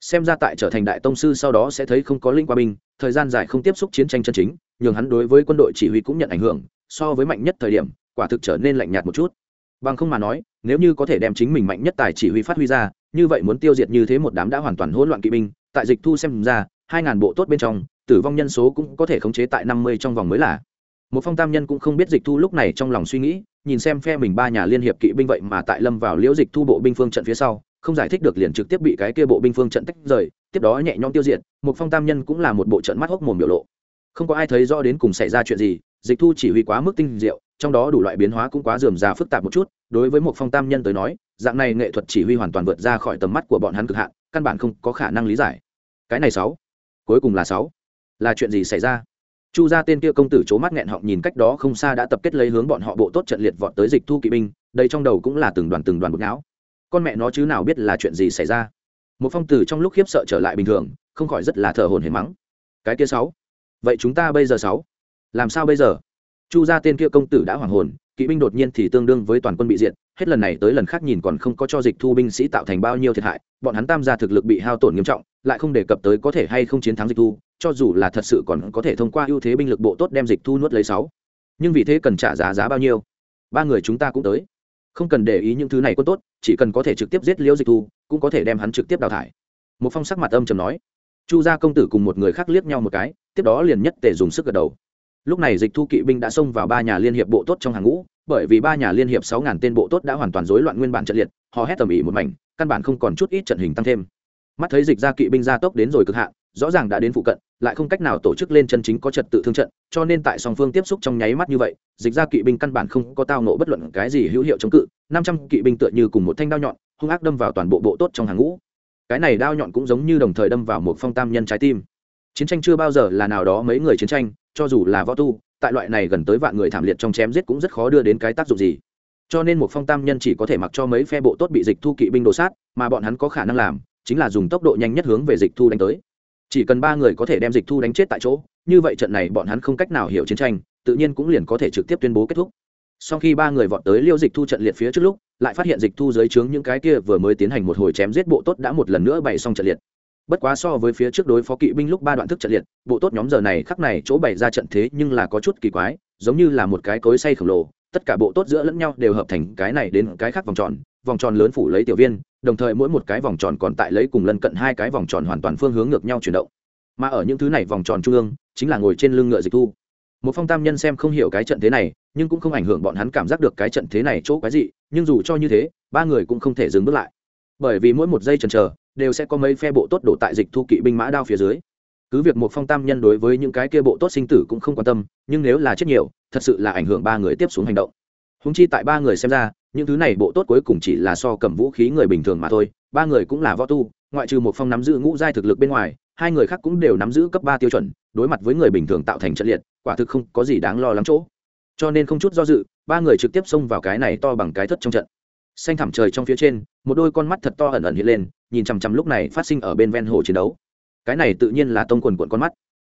A: xem ra tại trở thành đại tông sư sau đó sẽ thấy không có linh qua binh, thời gian dài không tiếp xúc chiến tranh chân chính, nhường hắn đối với quân đội chỉ huy cũng nhận ảnh hưởng, so với mạnh nhất thời điểm, quả thực trở nên lạnh nhạt một chút. Bằng không mà nói, nếu như có thể đem chính mình mạnh nhất tài chỉ huy phát huy ra, như vậy muốn tiêu diệt như thế một đám đã hoàn toàn hỗn loạn kỵ binh, tại dịch thu xem ra, hai ngàn bộ tốt bên trong, tử vong nhân số cũng có thể khống chế tại năm mươi trong vòng mới là. Một phong tam nhân cũng không biết dịch thu lúc này trong lòng suy nghĩ, nhìn xem phe mình ba nhà liên hiệp kỵ binh vậy mà tại lâm vào liễu dịch thu bộ binh phương trận phía sau không giải thích được liền trực tiếp bị cái kia bộ binh phương trận tách rời, tiếp đó nhẹ nhõm tiêu diệt một phong tam nhân cũng là một bộ trận mắt hốc mồm biểu lộ. Không có ai thấy rõ đến cùng xảy ra chuyện gì, dịch thu chỉ huy quá mức tinh diệu, trong đó đủ loại biến hóa cũng quá dườm già phức tạp một chút, đối với một phong tam nhân tới nói, dạng này nghệ thuật chỉ huy hoàn toàn vượt ra khỏi tầm mắt của bọn hắn cực hạn, căn bản không có khả năng lý giải. Cái này sáu, cuối cùng là sáu. Là chuyện gì xảy ra? Chu gia tên kia công tử c mắt nghẹn họng nhìn cách đó không xa đã tập kết lấy hướng bọn họ bộ tốt trận liệt vọt tới dịch thu kỵ binh, đây trong đầu cũng là từng đoàn từng đoàn bột não con mẹ nó chứ nào biết là chuyện gì xảy ra. Một phong tử trong lúc khiếp sợ trở lại bình thường, không khỏi rất là thở hồn hề mắng. Cái kia sáu. Vậy chúng ta bây giờ sáu? Làm sao bây giờ? Chu gia tên kia công tử đã hoàng hồn, kỵ binh đột nhiên thì tương đương với toàn quân bị diệt, hết lần này tới lần khác nhìn còn không có cho dịch thu binh sĩ tạo thành bao nhiêu thiệt hại, bọn hắn tam gia thực lực bị hao tổn nghiêm trọng, lại không đề cập tới có thể hay không chiến thắng dịch thu, cho dù là thật sự còn có thể thông qua ưu thế binh lực bộ tốt đem dịch thu nuốt lấy sáu. Nhưng vì thế cần trả giá giá bao nhiêu? Ba người chúng ta cũng tới không cần để ý những thứ này quân tốt, chỉ cần có thể trực tiếp giết liễu dịch thu, cũng có thể đem hắn trực tiếp đào thải. Một phong sắc mặt âm trầm nói. Chu gia công tử cùng một người khác liếc nhau một cái, tiếp đó liền nhất tề dùng sức gật đầu. Lúc này dịch thu kỵ binh đã xông vào ba nhà liên hiệp bộ tốt trong hàng ngũ, bởi vì ba nhà liên hiệp sáu ngàn tên bộ tốt đã hoàn toàn rối loạn nguyên bản trận liệt họ hét tầm ĩ một mảnh, căn bản không còn chút ít trận hình tăng thêm. Mắt thấy dịch ra kỵ binh gia tốc đến rồi cực hạn rõ ràng đã đến phụ cận, lại không cách nào tổ chức lên chân chính có trật tự thương trận, cho nên tại song phương tiếp xúc trong nháy mắt như vậy, dịch ra kỵ binh căn bản không có tao nộ bất luận cái gì hữu hiệu chống cự, năm trăm kỵ binh tựa như cùng một thanh đao nhọn, hung ác đâm vào toàn bộ bộ tốt trong hàng ngũ. Cái này đao nhọn cũng giống như đồng thời đâm vào một phong tam nhân trái tim. Chiến tranh chưa bao giờ là nào đó mấy người chiến tranh, cho dù là võ tu, tại loại này gần tới vạn người thảm liệt trong chém giết cũng rất khó đưa đến cái tác dụng gì. Cho nên một phong tam nhân chỉ có thể mặc cho mấy phe bộ tốt bị dịch thu kỵ binh đồ sát, mà bọn hắn có khả năng làm, chính là dùng tốc độ nhanh nhất hướng về dịch thu đánh tới chỉ cần ba người có thể đem dịch thu đánh chết tại chỗ, như vậy trận này bọn hắn không cách nào hiểu chiến tranh, tự nhiên cũng liền có thể trực tiếp tuyên bố kết thúc. Sau khi ba người vọt tới liêu dịch thu trận liệt phía trước lúc, lại phát hiện dịch thu dưới trướng những cái kia vừa mới tiến hành một hồi chém giết bộ tốt đã một lần nữa bày xong trận liệt. Bất quá so với phía trước đối phó kỵ binh lúc ba đoạn thức trận liệt, bộ tốt nhóm giờ này khắc này chỗ bày ra trận thế nhưng là có chút kỳ quái, giống như là một cái cối say khổng lồ, tất cả bộ tốt giữa lẫn nhau đều hợp thành cái này đến cái khác vòng tròn vòng tròn lớn phủ lấy tiểu viên đồng thời mỗi một cái vòng tròn còn tại lấy cùng lân cận hai cái vòng tròn hoàn toàn phương hướng ngược nhau chuyển động. Mà ở những thứ này vòng tròn trung ương, chính là ngồi trên lưng ngựa dịch thu. Một phong tam nhân xem không hiểu cái trận thế này, nhưng cũng không ảnh hưởng bọn hắn cảm giác được cái trận thế này chỗ quái dị, nhưng dù cho như thế, ba người cũng không thể dừng bước lại. Bởi vì mỗi một giây trần chờ, đều sẽ có mấy phe bộ tốt đổ tại dịch thu kỵ binh mã đao phía dưới. Cứ việc một phong tam nhân đối với những cái kia bộ tốt sinh tử cũng không quan tâm, nhưng nếu là chết nhiều, thật sự là ảnh hưởng ba người tiếp xuống hành động. Húng chi tại ba người xem ra những thứ này bộ tốt cuối cùng chỉ là so cầm vũ khí người bình thường mà thôi, ba người cũng là võ tu, ngoại trừ một phong nắm giữ ngũ giai thực lực bên ngoài, hai người khác cũng đều nắm giữ cấp ba tiêu chuẩn, đối mặt với người bình thường tạo thành trận liệt, quả thực không có gì đáng lo lắng chỗ. Cho nên không chút do dự, ba người trực tiếp xông vào cái này to bằng cái thất trong trận. Xanh thẳm trời trong phía trên, một đôi con mắt thật to ẩn ẩn hiện lên, nhìn chằm chằm lúc này phát sinh ở bên ven hồ chiến đấu. Cái này tự nhiên là tông quần quận con mắt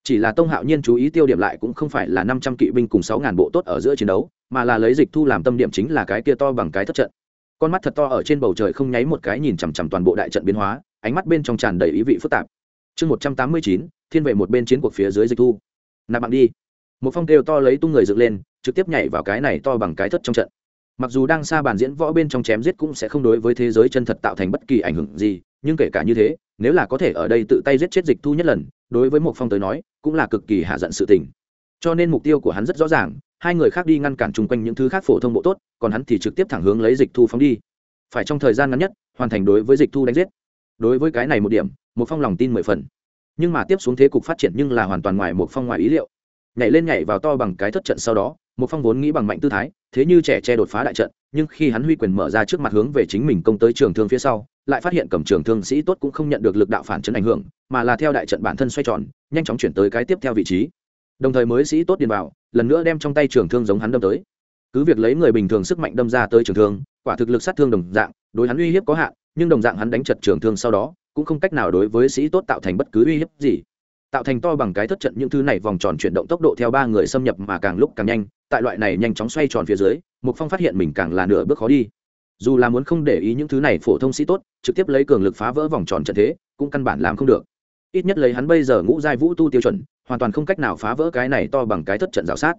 A: chỉ là tông hạo nhiên chú ý tiêu điểm lại cũng không phải là năm trăm kỵ binh cùng sáu ngàn bộ tốt ở giữa chiến đấu, mà là lấy dịch thu làm tâm điểm chính là cái kia to bằng cái thất trận. Con mắt thật to ở trên bầu trời không nháy một cái nhìn chằm chằm toàn bộ đại trận biến hóa, ánh mắt bên trong tràn đầy ý vị phức tạp. Chương một trăm tám mươi chín, thiên về một bên chiến cuộc phía dưới dịch thu. Nạp bạn đi. Một phong kêu to lấy tung người dựng lên, trực tiếp nhảy vào cái này to bằng cái thất trong trận. Mặc dù đang xa bàn diễn võ bên trong chém giết cũng sẽ không đối với thế giới chân thật tạo thành bất kỳ ảnh hưởng gì, nhưng kể cả như thế, nếu là có thể ở đây tự tay giết chết dịch thu nhất lần đối với một phong tới nói, cũng là cực kỳ hạ giận sự tình. Cho nên mục tiêu của hắn rất rõ ràng, hai người khác đi ngăn cản chung quanh những thứ khác phổ thông bộ tốt, còn hắn thì trực tiếp thẳng hướng lấy dịch thu phóng đi. Phải trong thời gian ngắn nhất, hoàn thành đối với dịch thu đánh giết. Đối với cái này một điểm một phong lòng tin mười phần. Nhưng mà tiếp xuống thế cục phát triển nhưng là hoàn toàn ngoài một phong ngoài ý liệu. Nhảy lên nhảy vào to bằng cái thất trận sau đó một phong vốn nghĩ bằng mạnh tư thái, thế như trẻ che đột phá đại trận, nhưng khi hắn huy quyền mở ra trước mặt hướng về chính mình công tới trường thương phía sau lại phát hiện cầm trường thương sĩ tốt cũng không nhận được lực đạo phản chấn ảnh hưởng, mà là theo đại trận bản thân xoay tròn, nhanh chóng chuyển tới cái tiếp theo vị trí. Đồng thời mới sĩ tốt điền vào, lần nữa đem trong tay trường thương giống hắn đâm tới. Cứ việc lấy người bình thường sức mạnh đâm ra tới trường thương, quả thực lực sát thương đồng dạng, đối hắn uy hiếp có hạn, nhưng đồng dạng hắn đánh chật trường thương sau đó, cũng không cách nào đối với sĩ tốt tạo thành bất cứ uy hiếp gì. Tạo thành to bằng cái thất trận những thứ này vòng tròn chuyển động tốc độ theo ba người xâm nhập mà càng lúc càng nhanh, tại loại này nhanh chóng xoay tròn phía dưới, mục phong phát hiện mình càng là nửa bước khó đi dù là muốn không để ý những thứ này phổ thông sĩ tốt, trực tiếp lấy cường lực phá vỡ vòng tròn trận thế, cũng căn bản làm không được. Ít nhất lấy hắn bây giờ ngũ giai vũ tu tiêu chuẩn, hoàn toàn không cách nào phá vỡ cái này to bằng cái thất trận rào sát.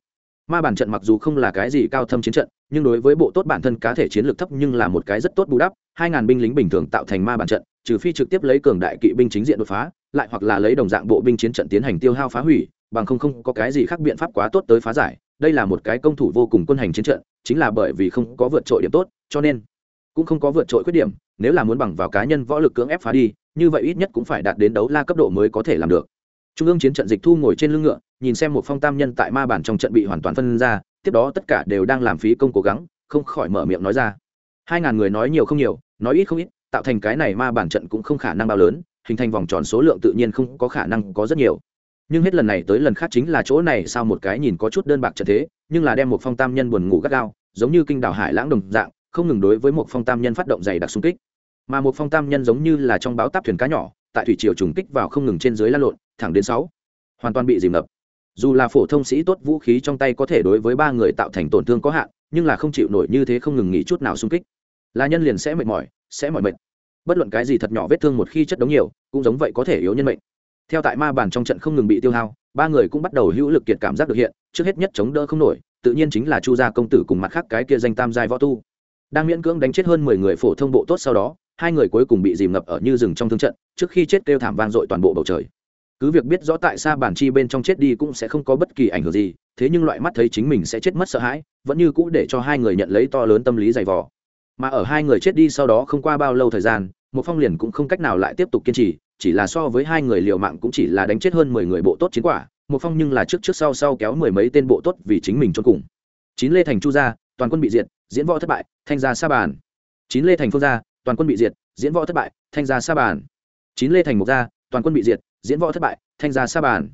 A: Ma bản trận mặc dù không là cái gì cao thâm chiến trận, nhưng đối với bộ tốt bản thân cá thể chiến lược thấp nhưng là một cái rất tốt bù đắp, hai ngàn binh lính bình thường tạo thành ma bản trận, trừ phi trực tiếp lấy cường đại kỵ binh chính diện đột phá, lại hoặc là lấy đồng dạng bộ binh chiến trận tiến hành tiêu hao phá hủy, bằng không không có cái gì khác biện pháp quá tốt tới phá giải đây là một cái công thủ vô cùng quân hành chiến trận, chính là bởi vì không có vượt trội điểm tốt, cho nên cũng không có vượt trội khuyết điểm, nếu là muốn bằng vào cá nhân võ lực cưỡng ép phá đi, như vậy ít nhất cũng phải đạt đến đấu la cấp độ mới có thể làm được. Trung ương chiến trận dịch thu ngồi trên lưng ngựa, nhìn xem một phong tam nhân tại ma bản trong trận bị hoàn toàn phân ra, tiếp đó tất cả đều đang làm phí công cố gắng, không khỏi mở miệng nói ra. Hai ngàn người nói nhiều không nhiều, nói ít không ít, tạo thành cái này ma bản trận cũng không khả năng bao lớn, hình thành vòng tròn số lượng tự nhiên không có khả năng có rất nhiều nhưng hết lần này tới lần khác chính là chỗ này sao một cái nhìn có chút đơn bạc trận thế, nhưng là đem một phong tam nhân buồn ngủ gắt gao, giống như kinh đảo hải lãng đồng dạng, không ngừng đối với một phong tam nhân phát động dày đặc xung kích. Mà một phong tam nhân giống như là trong báo táp thuyền cá nhỏ, tại thủy triều trùng kích vào không ngừng trên dưới lan lộn, thẳng đến sáu. Hoàn toàn bị dìm ngập. Dù là phổ thông sĩ tốt vũ khí trong tay có thể đối với ba người tạo thành tổn thương có hạn, nhưng là không chịu nổi như thế không ngừng nghỉ chút nào xung kích. Là nhân liền sẽ mệt mỏi, sẽ mỏi mệt. Bất luận cái gì thật nhỏ vết thương một khi chất đống nhiều, cũng giống vậy có thể yếu nhân mệnh theo tại ma bản trong trận không ngừng bị tiêu hao, ba người cũng bắt đầu hữu lực kiệt cảm giác được hiện, trước hết nhất chống đỡ không nổi, tự nhiên chính là chu gia công tử cùng mặt khác cái kia danh tam giai võ tu. Đang miễn cưỡng đánh chết hơn mười người phổ thông bộ tốt sau đó, hai người cuối cùng bị dìm ngập ở như rừng trong thương trận, trước khi chết kêu thảm vang dội toàn bộ bầu trời. Cứ việc biết rõ tại sao bản chi bên trong chết đi cũng sẽ không có bất kỳ ảnh hưởng gì, thế nhưng loại mắt thấy chính mình sẽ chết mất sợ hãi, vẫn như cũ để cho hai người nhận lấy to lớn tâm lý dày vò. Mà ở hai người chết đi sau đó không qua bao lâu thời gian một phong liền cũng không cách nào lại tiếp tục kiên trì chỉ là so với hai người liều mạng cũng chỉ là đánh chết hơn mười người bộ tốt chiến quả, một phong nhưng là trước trước sau sau kéo mười mấy tên bộ tốt vì chính mình cho cùng. Chín lê thành chu gia, toàn quân bị diệt, diễn võ thất bại, thanh gia sa bàn. Chín lê thành phương gia, toàn quân bị diệt, diễn võ thất bại, thanh gia sa bàn. Chín lê thành mục gia, toàn quân bị diệt, diễn võ thất bại, thanh gia sa bàn.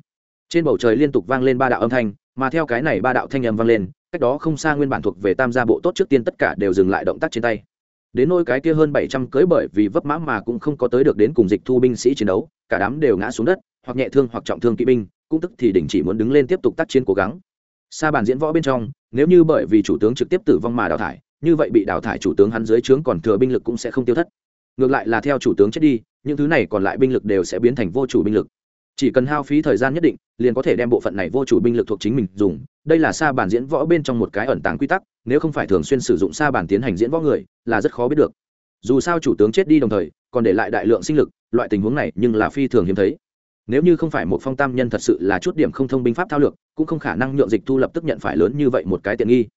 A: Trên bầu trời liên tục vang lên ba đạo âm thanh, mà theo cái này ba đạo thanh âm vang lên, cách đó không xa nguyên bản thuộc về tam gia bộ tốt trước tiên tất cả đều dừng lại động tác trên tay đến nôi cái kia hơn bảy trăm cưới bởi vì vấp mã mà cũng không có tới được đến cùng dịch thu binh sĩ chiến đấu, cả đám đều ngã xuống đất, hoặc nhẹ thương hoặc trọng thương kỵ binh, cũng tức thì đình chỉ muốn đứng lên tiếp tục tác chiến cố gắng. Sa bàn diễn võ bên trong, nếu như bởi vì chủ tướng trực tiếp tử vong mà đào thải, như vậy bị đào thải chủ tướng hắn dưới trướng còn thừa binh lực cũng sẽ không tiêu thất. Ngược lại là theo chủ tướng chết đi, những thứ này còn lại binh lực đều sẽ biến thành vô chủ binh lực. Chỉ cần hao phí thời gian nhất định, liền có thể đem bộ phận này vô chủ binh lực thuộc chính mình dùng. Đây là sa bàn diễn võ bên trong một cái ẩn tàng quy tắc nếu không phải thường xuyên sử dụng sa bàn tiến hành diễn võ người, là rất khó biết được. Dù sao chủ tướng chết đi đồng thời, còn để lại đại lượng sinh lực, loại tình huống này nhưng là phi thường hiếm thấy. Nếu như không phải một phong tam nhân thật sự là chút điểm không thông binh pháp thao lược, cũng không khả năng nhượng dịch thu lập tức nhận phải lớn như vậy một cái tiện nghi.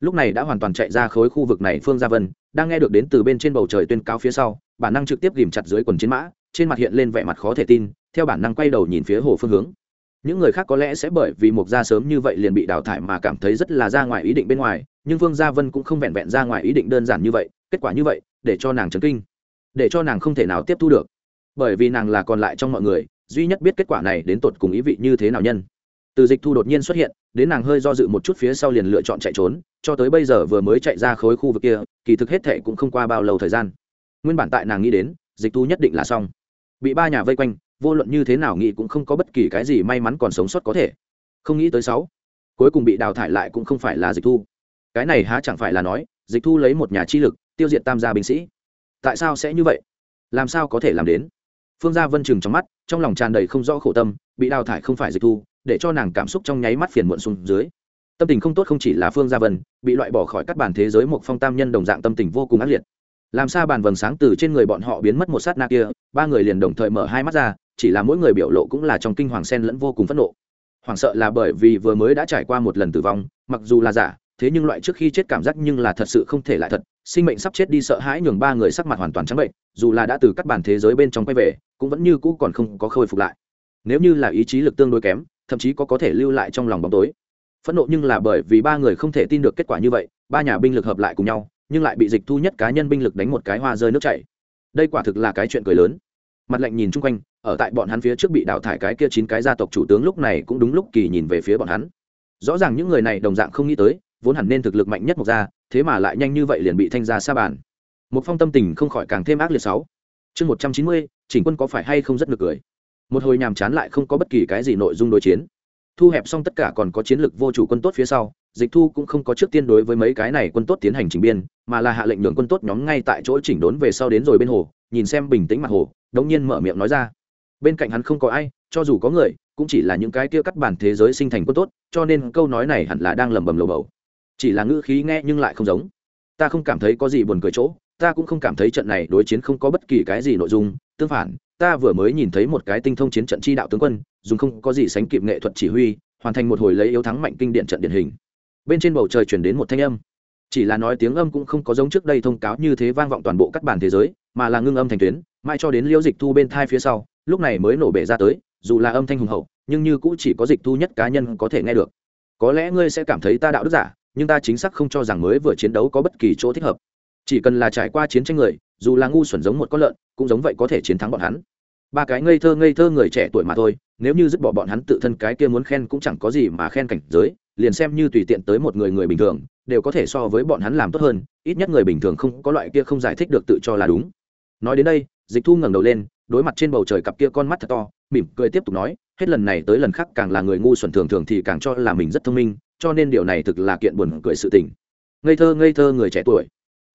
A: Lúc này đã hoàn toàn chạy ra khối khu vực này phương gia vân, đang nghe được đến từ bên trên bầu trời tuyên cáo phía sau, bản năng trực tiếp ghìm chặt dưới quần chiến mã, trên mặt hiện lên vẻ mặt khó thể tin, theo bản năng quay đầu nhìn phía hồ phương hướng. Những người khác có lẽ sẽ bởi vì mục gia sớm như vậy liền bị đào thải mà cảm thấy rất là ra ngoài ý định bên ngoài nhưng Vương gia vân cũng không vẹn vẹn ra ngoài ý định đơn giản như vậy, kết quả như vậy, để cho nàng chấn kinh, để cho nàng không thể nào tiếp thu được. Bởi vì nàng là còn lại trong mọi người, duy nhất biết kết quả này đến tột cùng ý vị như thế nào nhân. Từ dịch thu đột nhiên xuất hiện, đến nàng hơi do dự một chút phía sau liền lựa chọn chạy trốn, cho tới bây giờ vừa mới chạy ra khối khu vực kia, kỳ thực hết thệ cũng không qua bao lâu thời gian. Nguyên bản tại nàng nghĩ đến, dịch thu nhất định là xong. Bị ba nhà vây quanh, vô luận như thế nào nghĩ cũng không có bất kỳ cái gì may mắn còn sống sót có thể. Không nghĩ tới sáu, cuối cùng bị đào thải lại cũng không phải là dịch thu cái này há chẳng phải là nói, dịch thu lấy một nhà chi lực, tiêu diệt tam gia binh sĩ. Tại sao sẽ như vậy? Làm sao có thể làm đến? Phương gia vân chừng trong mắt, trong lòng tràn đầy không rõ khổ tâm, bị đào thải không phải dịch thu, để cho nàng cảm xúc trong nháy mắt phiền muộn xuống dưới. Tâm tình không tốt không chỉ là phương gia vân, bị loại bỏ khỏi các bản thế giới một phong tam nhân đồng dạng tâm tình vô cùng ác liệt. Làm sao bàn vầng sáng từ trên người bọn họ biến mất một sát na kia, ba người liền đồng thời mở hai mắt ra, chỉ là mỗi người biểu lộ cũng là trong kinh hoàng sen lẫn vô cùng phẫn nộ. Hoảng sợ là bởi vì vừa mới đã trải qua một lần tử vong, mặc dù là giả thế nhưng loại trước khi chết cảm giác nhưng là thật sự không thể lại thật. Sinh mệnh sắp chết đi sợ hãi nhường ba người sắc mặt hoàn toàn trắng bệnh, dù là đã từ các bản thế giới bên trong quay về, cũng vẫn như cũ còn không có khôi phục lại. Nếu như là ý chí lực tương đối kém, thậm chí có có thể lưu lại trong lòng bóng tối. Phẫn nộ nhưng là bởi vì ba người không thể tin được kết quả như vậy, ba nhà binh lực hợp lại cùng nhau, nhưng lại bị dịch thu nhất cá nhân binh lực đánh một cái hoa rơi nước chảy. Đây quả thực là cái chuyện cười lớn. Mặt lạnh nhìn chung quanh, ở tại bọn hắn phía trước bị đào thải cái kia chín cái gia tộc chủ tướng lúc này cũng đúng lúc kỳ nhìn về phía bọn hắn. Rõ ràng những người này đồng dạng không nghĩ tới vốn hẳn nên thực lực mạnh nhất một gia, thế mà lại nhanh như vậy liền bị thanh gia xa bàn. Một phong tâm tình không khỏi càng thêm ác liệt sáu. Chương một trăm chín mươi, chỉnh quân có phải hay không rất nực cười? Một hồi nhàm chán lại không có bất kỳ cái gì nội dung đối chiến. Thu hẹp xong tất cả còn có chiến lược vô chủ quân tốt phía sau, dịch thu cũng không có trước tiên đối với mấy cái này quân tốt tiến hành chỉnh biên, mà là hạ lệnh nhường quân tốt nhóm ngay tại chỗ chỉnh đốn về sau đến rồi bên hồ, nhìn xem bình tĩnh mặt hồ, đống nhiên mở miệng nói ra. Bên cạnh hắn không có ai, cho dù có người, cũng chỉ là những cái kia cắt bản thế giới sinh thành quân tốt, cho nên câu nói này hẳn là đang lẩm bẩm lầu bầu chỉ là ngữ khí nghe nhưng lại không giống. Ta không cảm thấy có gì buồn cười chỗ, ta cũng không cảm thấy trận này đối chiến không có bất kỳ cái gì nội dung. Tương phản, ta vừa mới nhìn thấy một cái tinh thông chiến trận chi đạo tướng quân, dùng không có gì sánh kịp nghệ thuật chỉ huy, hoàn thành một hồi lấy yếu thắng mạnh kinh điện trận điển hình. Bên trên bầu trời chuyển đến một thanh âm. Chỉ là nói tiếng âm cũng không có giống trước đây thông cáo như thế vang vọng toàn bộ các bản thế giới, mà là ngưng âm thành tuyến mai cho đến liễu dịch thu bên thai phía sau, lúc này mới nổ bể ra tới, dù là âm thanh hùng hậu, nhưng như cũng chỉ có dịch thu nhất cá nhân có thể nghe được. Có lẽ ngươi sẽ cảm thấy ta đạo đức giả nhưng ta chính xác không cho rằng mới vừa chiến đấu có bất kỳ chỗ thích hợp. Chỉ cần là trải qua chiến tranh người, dù là ngu xuẩn giống một con lợn, cũng giống vậy có thể chiến thắng bọn hắn. Ba cái ngây thơ ngây thơ người trẻ tuổi mà thôi, nếu như dứt bỏ bọn hắn tự thân cái kia muốn khen cũng chẳng có gì mà khen cảnh giới, liền xem như tùy tiện tới một người người bình thường, đều có thể so với bọn hắn làm tốt hơn, ít nhất người bình thường không có loại kia không giải thích được tự cho là đúng. Nói đến đây, dịch thu ngẩng đầu lên, đối mặt trên bầu trời cặp kia con mắt thật to, mỉm cười tiếp tục nói, hết lần này tới lần khác càng là người ngu xuẩn thường thường thì càng cho là mình rất thông minh cho nên điều này thực là kiện buồn cười sự tình. Ngây thơ ngây thơ người trẻ tuổi.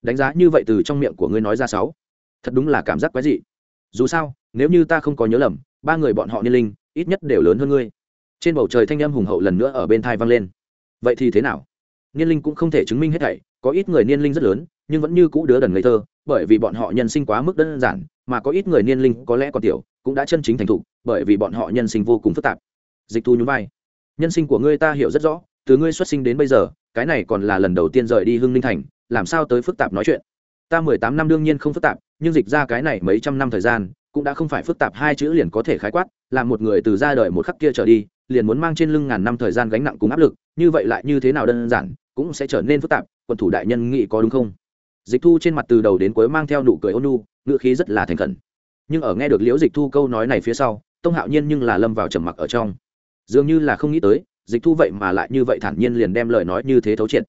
A: Đánh giá như vậy từ trong miệng của ngươi nói ra sáu. Thật đúng là cảm giác quái dị. Dù sao, nếu như ta không có nhớ lầm, ba người bọn họ niên linh, ít nhất đều lớn hơn ngươi. Trên bầu trời thanh âm hùng hậu lần nữa ở bên thai vang lên. Vậy thì thế nào? Niên linh cũng không thể chứng minh hết thảy, có ít người niên linh rất lớn, nhưng vẫn như cũ đứa đần ngây thơ, bởi vì bọn họ nhân sinh quá mức đơn giản, mà có ít người niên linh có lẽ còn tiểu, cũng đã chân chính thành thục, bởi vì bọn họ nhân sinh vô cùng phức tạp. Dịch thu nhún vai. Nhân sinh của ngươi ta hiểu rất rõ từ ngươi xuất sinh đến bây giờ, cái này còn là lần đầu tiên rời đi hưng ninh thành, làm sao tới phức tạp nói chuyện? Ta mười tám năm đương nhiên không phức tạp, nhưng dịch ra cái này mấy trăm năm thời gian, cũng đã không phải phức tạp hai chữ liền có thể khái quát làm một người từ ra đời một khắc kia trở đi, liền muốn mang trên lưng ngàn năm thời gian gánh nặng cùng áp lực, như vậy lại như thế nào đơn giản, cũng sẽ trở nên phức tạp, quần thủ đại nhân nghĩ có đúng không? Dịch thu trên mặt từ đầu đến cuối mang theo nụ cười ôn nu ngựa khí rất là thành khẩn. Nhưng ở nghe được liễu dịch thu câu nói này phía sau, tông hạo nhiên nhưng là lâm vào trầm mặc ở trong. Dường như là không nghĩ tới dịch thu vậy mà lại như vậy thản nhiên liền đem lời nói như thế thấu triệt.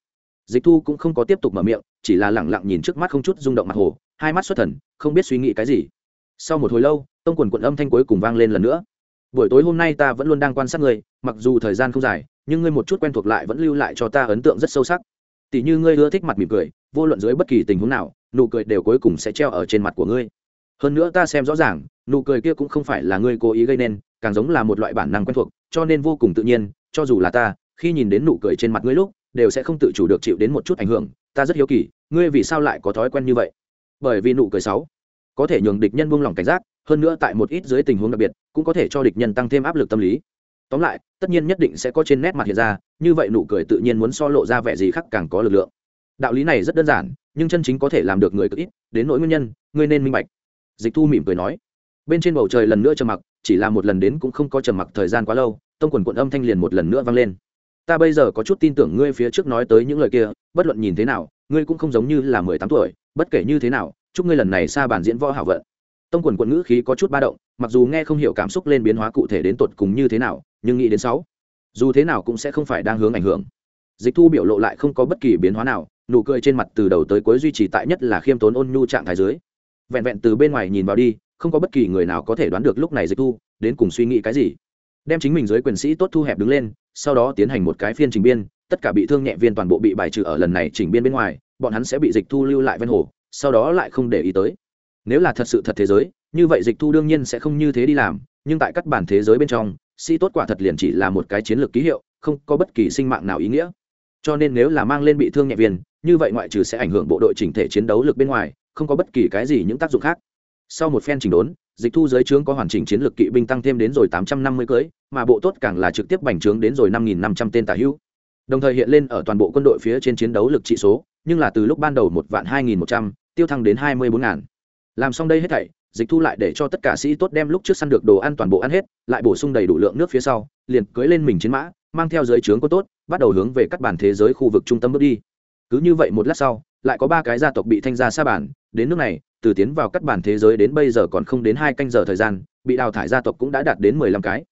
A: Dịch thu cũng không có tiếp tục mở miệng, chỉ là lẳng lặng nhìn trước mắt không chút rung động mặt hồ, hai mắt xuất thần, không biết suy nghĩ cái gì. Sau một hồi lâu, tông quần quận âm thanh cuối cùng vang lên lần nữa. Buổi tối hôm nay ta vẫn luôn đang quan sát ngươi, mặc dù thời gian không dài, nhưng ngươi một chút quen thuộc lại vẫn lưu lại cho ta ấn tượng rất sâu sắc. Tỷ như ngươi ưa thích mặt mỉm cười, vô luận dưới bất kỳ tình huống nào, nụ cười đều cuối cùng sẽ treo ở trên mặt của ngươi. Hơn nữa ta xem rõ ràng, nụ cười kia cũng không phải là ngươi cố ý gây nên, càng giống là một loại bản năng quen thuộc, cho nên vô cùng tự nhiên cho dù là ta, khi nhìn đến nụ cười trên mặt ngươi lúc, đều sẽ không tự chủ được chịu đến một chút ảnh hưởng, ta rất hiếu kỳ, ngươi vì sao lại có thói quen như vậy? Bởi vì nụ cười sáu có thể nhường địch nhân buông lỏng cảnh giác, hơn nữa tại một ít dưới tình huống đặc biệt, cũng có thể cho địch nhân tăng thêm áp lực tâm lý. Tóm lại, tất nhiên nhất định sẽ có trên nét mặt hiện ra, như vậy nụ cười tự nhiên muốn so lộ ra vẻ gì khác càng có lực lượng. Đạo lý này rất đơn giản, nhưng chân chính có thể làm được người cực ít, đến nỗi nguyên nhân, ngươi nên minh bạch. Dịch thu mỉm cười nói. Bên trên bầu trời lần nữa trầm mặc, chỉ là một lần đến cũng không có trầm mặc thời gian quá lâu tông quần quận âm thanh liền một lần nữa vang lên. Ta bây giờ có chút tin tưởng ngươi phía trước nói tới những lời kia, bất luận nhìn thế nào, ngươi cũng không giống như là mười tám tuổi, bất kể như thế nào, chúc ngươi lần này xa bản diễn võ hảo vận. Tông quần quận ngữ khí có chút ba động, mặc dù nghe không hiểu cảm xúc lên biến hóa cụ thể đến tột cùng như thế nào, nhưng nghĩ đến sáu, dù thế nào cũng sẽ không phải đang hướng ảnh hưởng. Dịch thu biểu lộ lại không có bất kỳ biến hóa nào, nụ cười trên mặt từ đầu tới cuối duy trì tại nhất là khiêm tốn ôn nhu trạng thái dưới. Vẹn vẹn từ bên ngoài nhìn vào đi, không có bất kỳ người nào có thể đoán được lúc này dịch thu đến cùng suy nghĩ cái gì đem chính mình dưới quyền sĩ tốt thu hẹp đứng lên, sau đó tiến hành một cái phiên trình biên, tất cả bị thương nhẹ viên toàn bộ bị bài trừ ở lần này chỉnh biên bên ngoài, bọn hắn sẽ bị dịch thu lưu lại ven hồ, sau đó lại không để ý tới. Nếu là thật sự thật thế giới, như vậy dịch thu đương nhiên sẽ không như thế đi làm, nhưng tại các bản thế giới bên trong, sĩ tốt quả thật liền chỉ là một cái chiến lược ký hiệu, không có bất kỳ sinh mạng nào ý nghĩa. Cho nên nếu là mang lên bị thương nhẹ viên, như vậy ngoại trừ sẽ ảnh hưởng bộ đội chỉnh thể chiến đấu lực bên ngoài, không có bất kỳ cái gì những tác dụng khác. Sau một phen chỉnh đốn dịch thu giới trướng có hoàn chỉnh chiến lược kỵ binh tăng thêm đến rồi tám trăm năm mươi cưới, mà bộ tốt càng là trực tiếp bành trướng đến rồi năm nghìn năm trăm tên tả hữu. Đồng thời hiện lên ở toàn bộ quân đội phía trên chiến đấu lực trị số, nhưng là từ lúc ban đầu một vạn hai nghìn một trăm, tiêu thăng đến hai mươi bốn ngàn làm xong đây hết thảy, dịch thu lại để cho tất cả sĩ tốt đem lúc trước săn được đồ ăn toàn bộ ăn hết, lại bổ sung đầy đủ lượng nước phía sau, liền cưới lên mình chiến mã, mang theo giới trướng có tốt, bắt đầu hướng về các bản thế giới khu vực trung tâm bước đi. Cứ như vậy một lát sau, lại có ba cái gia tộc bị thanh ra xa bản đến nước này từ tiến vào cắt bản thế giới đến bây giờ còn không đến hai canh giờ thời gian, bị đào thải gia tộc cũng đã đạt đến mười lăm cái.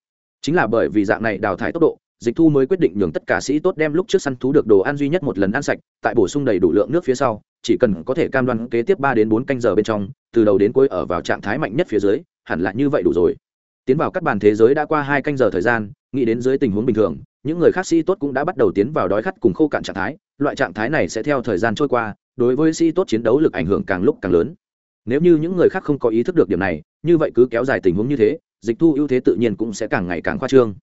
A: Chính là bởi vì dạng này đào thải tốc độ, dịch thu mới quyết định nhường tất cả sĩ tốt đem lúc trước săn thú được đồ ăn duy nhất một lần ăn sạch, tại bổ sung đầy đủ lượng nước phía sau, chỉ cần có thể cam đoan kế tiếp ba đến bốn canh giờ bên trong, từ đầu đến cuối ở vào trạng thái mạnh nhất phía dưới, hẳn là như vậy đủ rồi. Tiến vào các bàn thế giới đã qua hai canh giờ thời gian, nghĩ đến dưới tình huống bình thường, những người khác sĩ tốt cũng đã bắt đầu tiến vào đói khát cùng khô cạn trạng thái, loại trạng thái này sẽ theo thời gian trôi qua, đối với sĩ tốt chiến đấu lực ảnh hưởng càng lúc càng lớn nếu như những người khác không có ý thức được điểm này, như vậy cứ kéo dài tình huống như thế, dịch thu ưu thế tự nhiên cũng sẽ càng ngày càng khoa trương.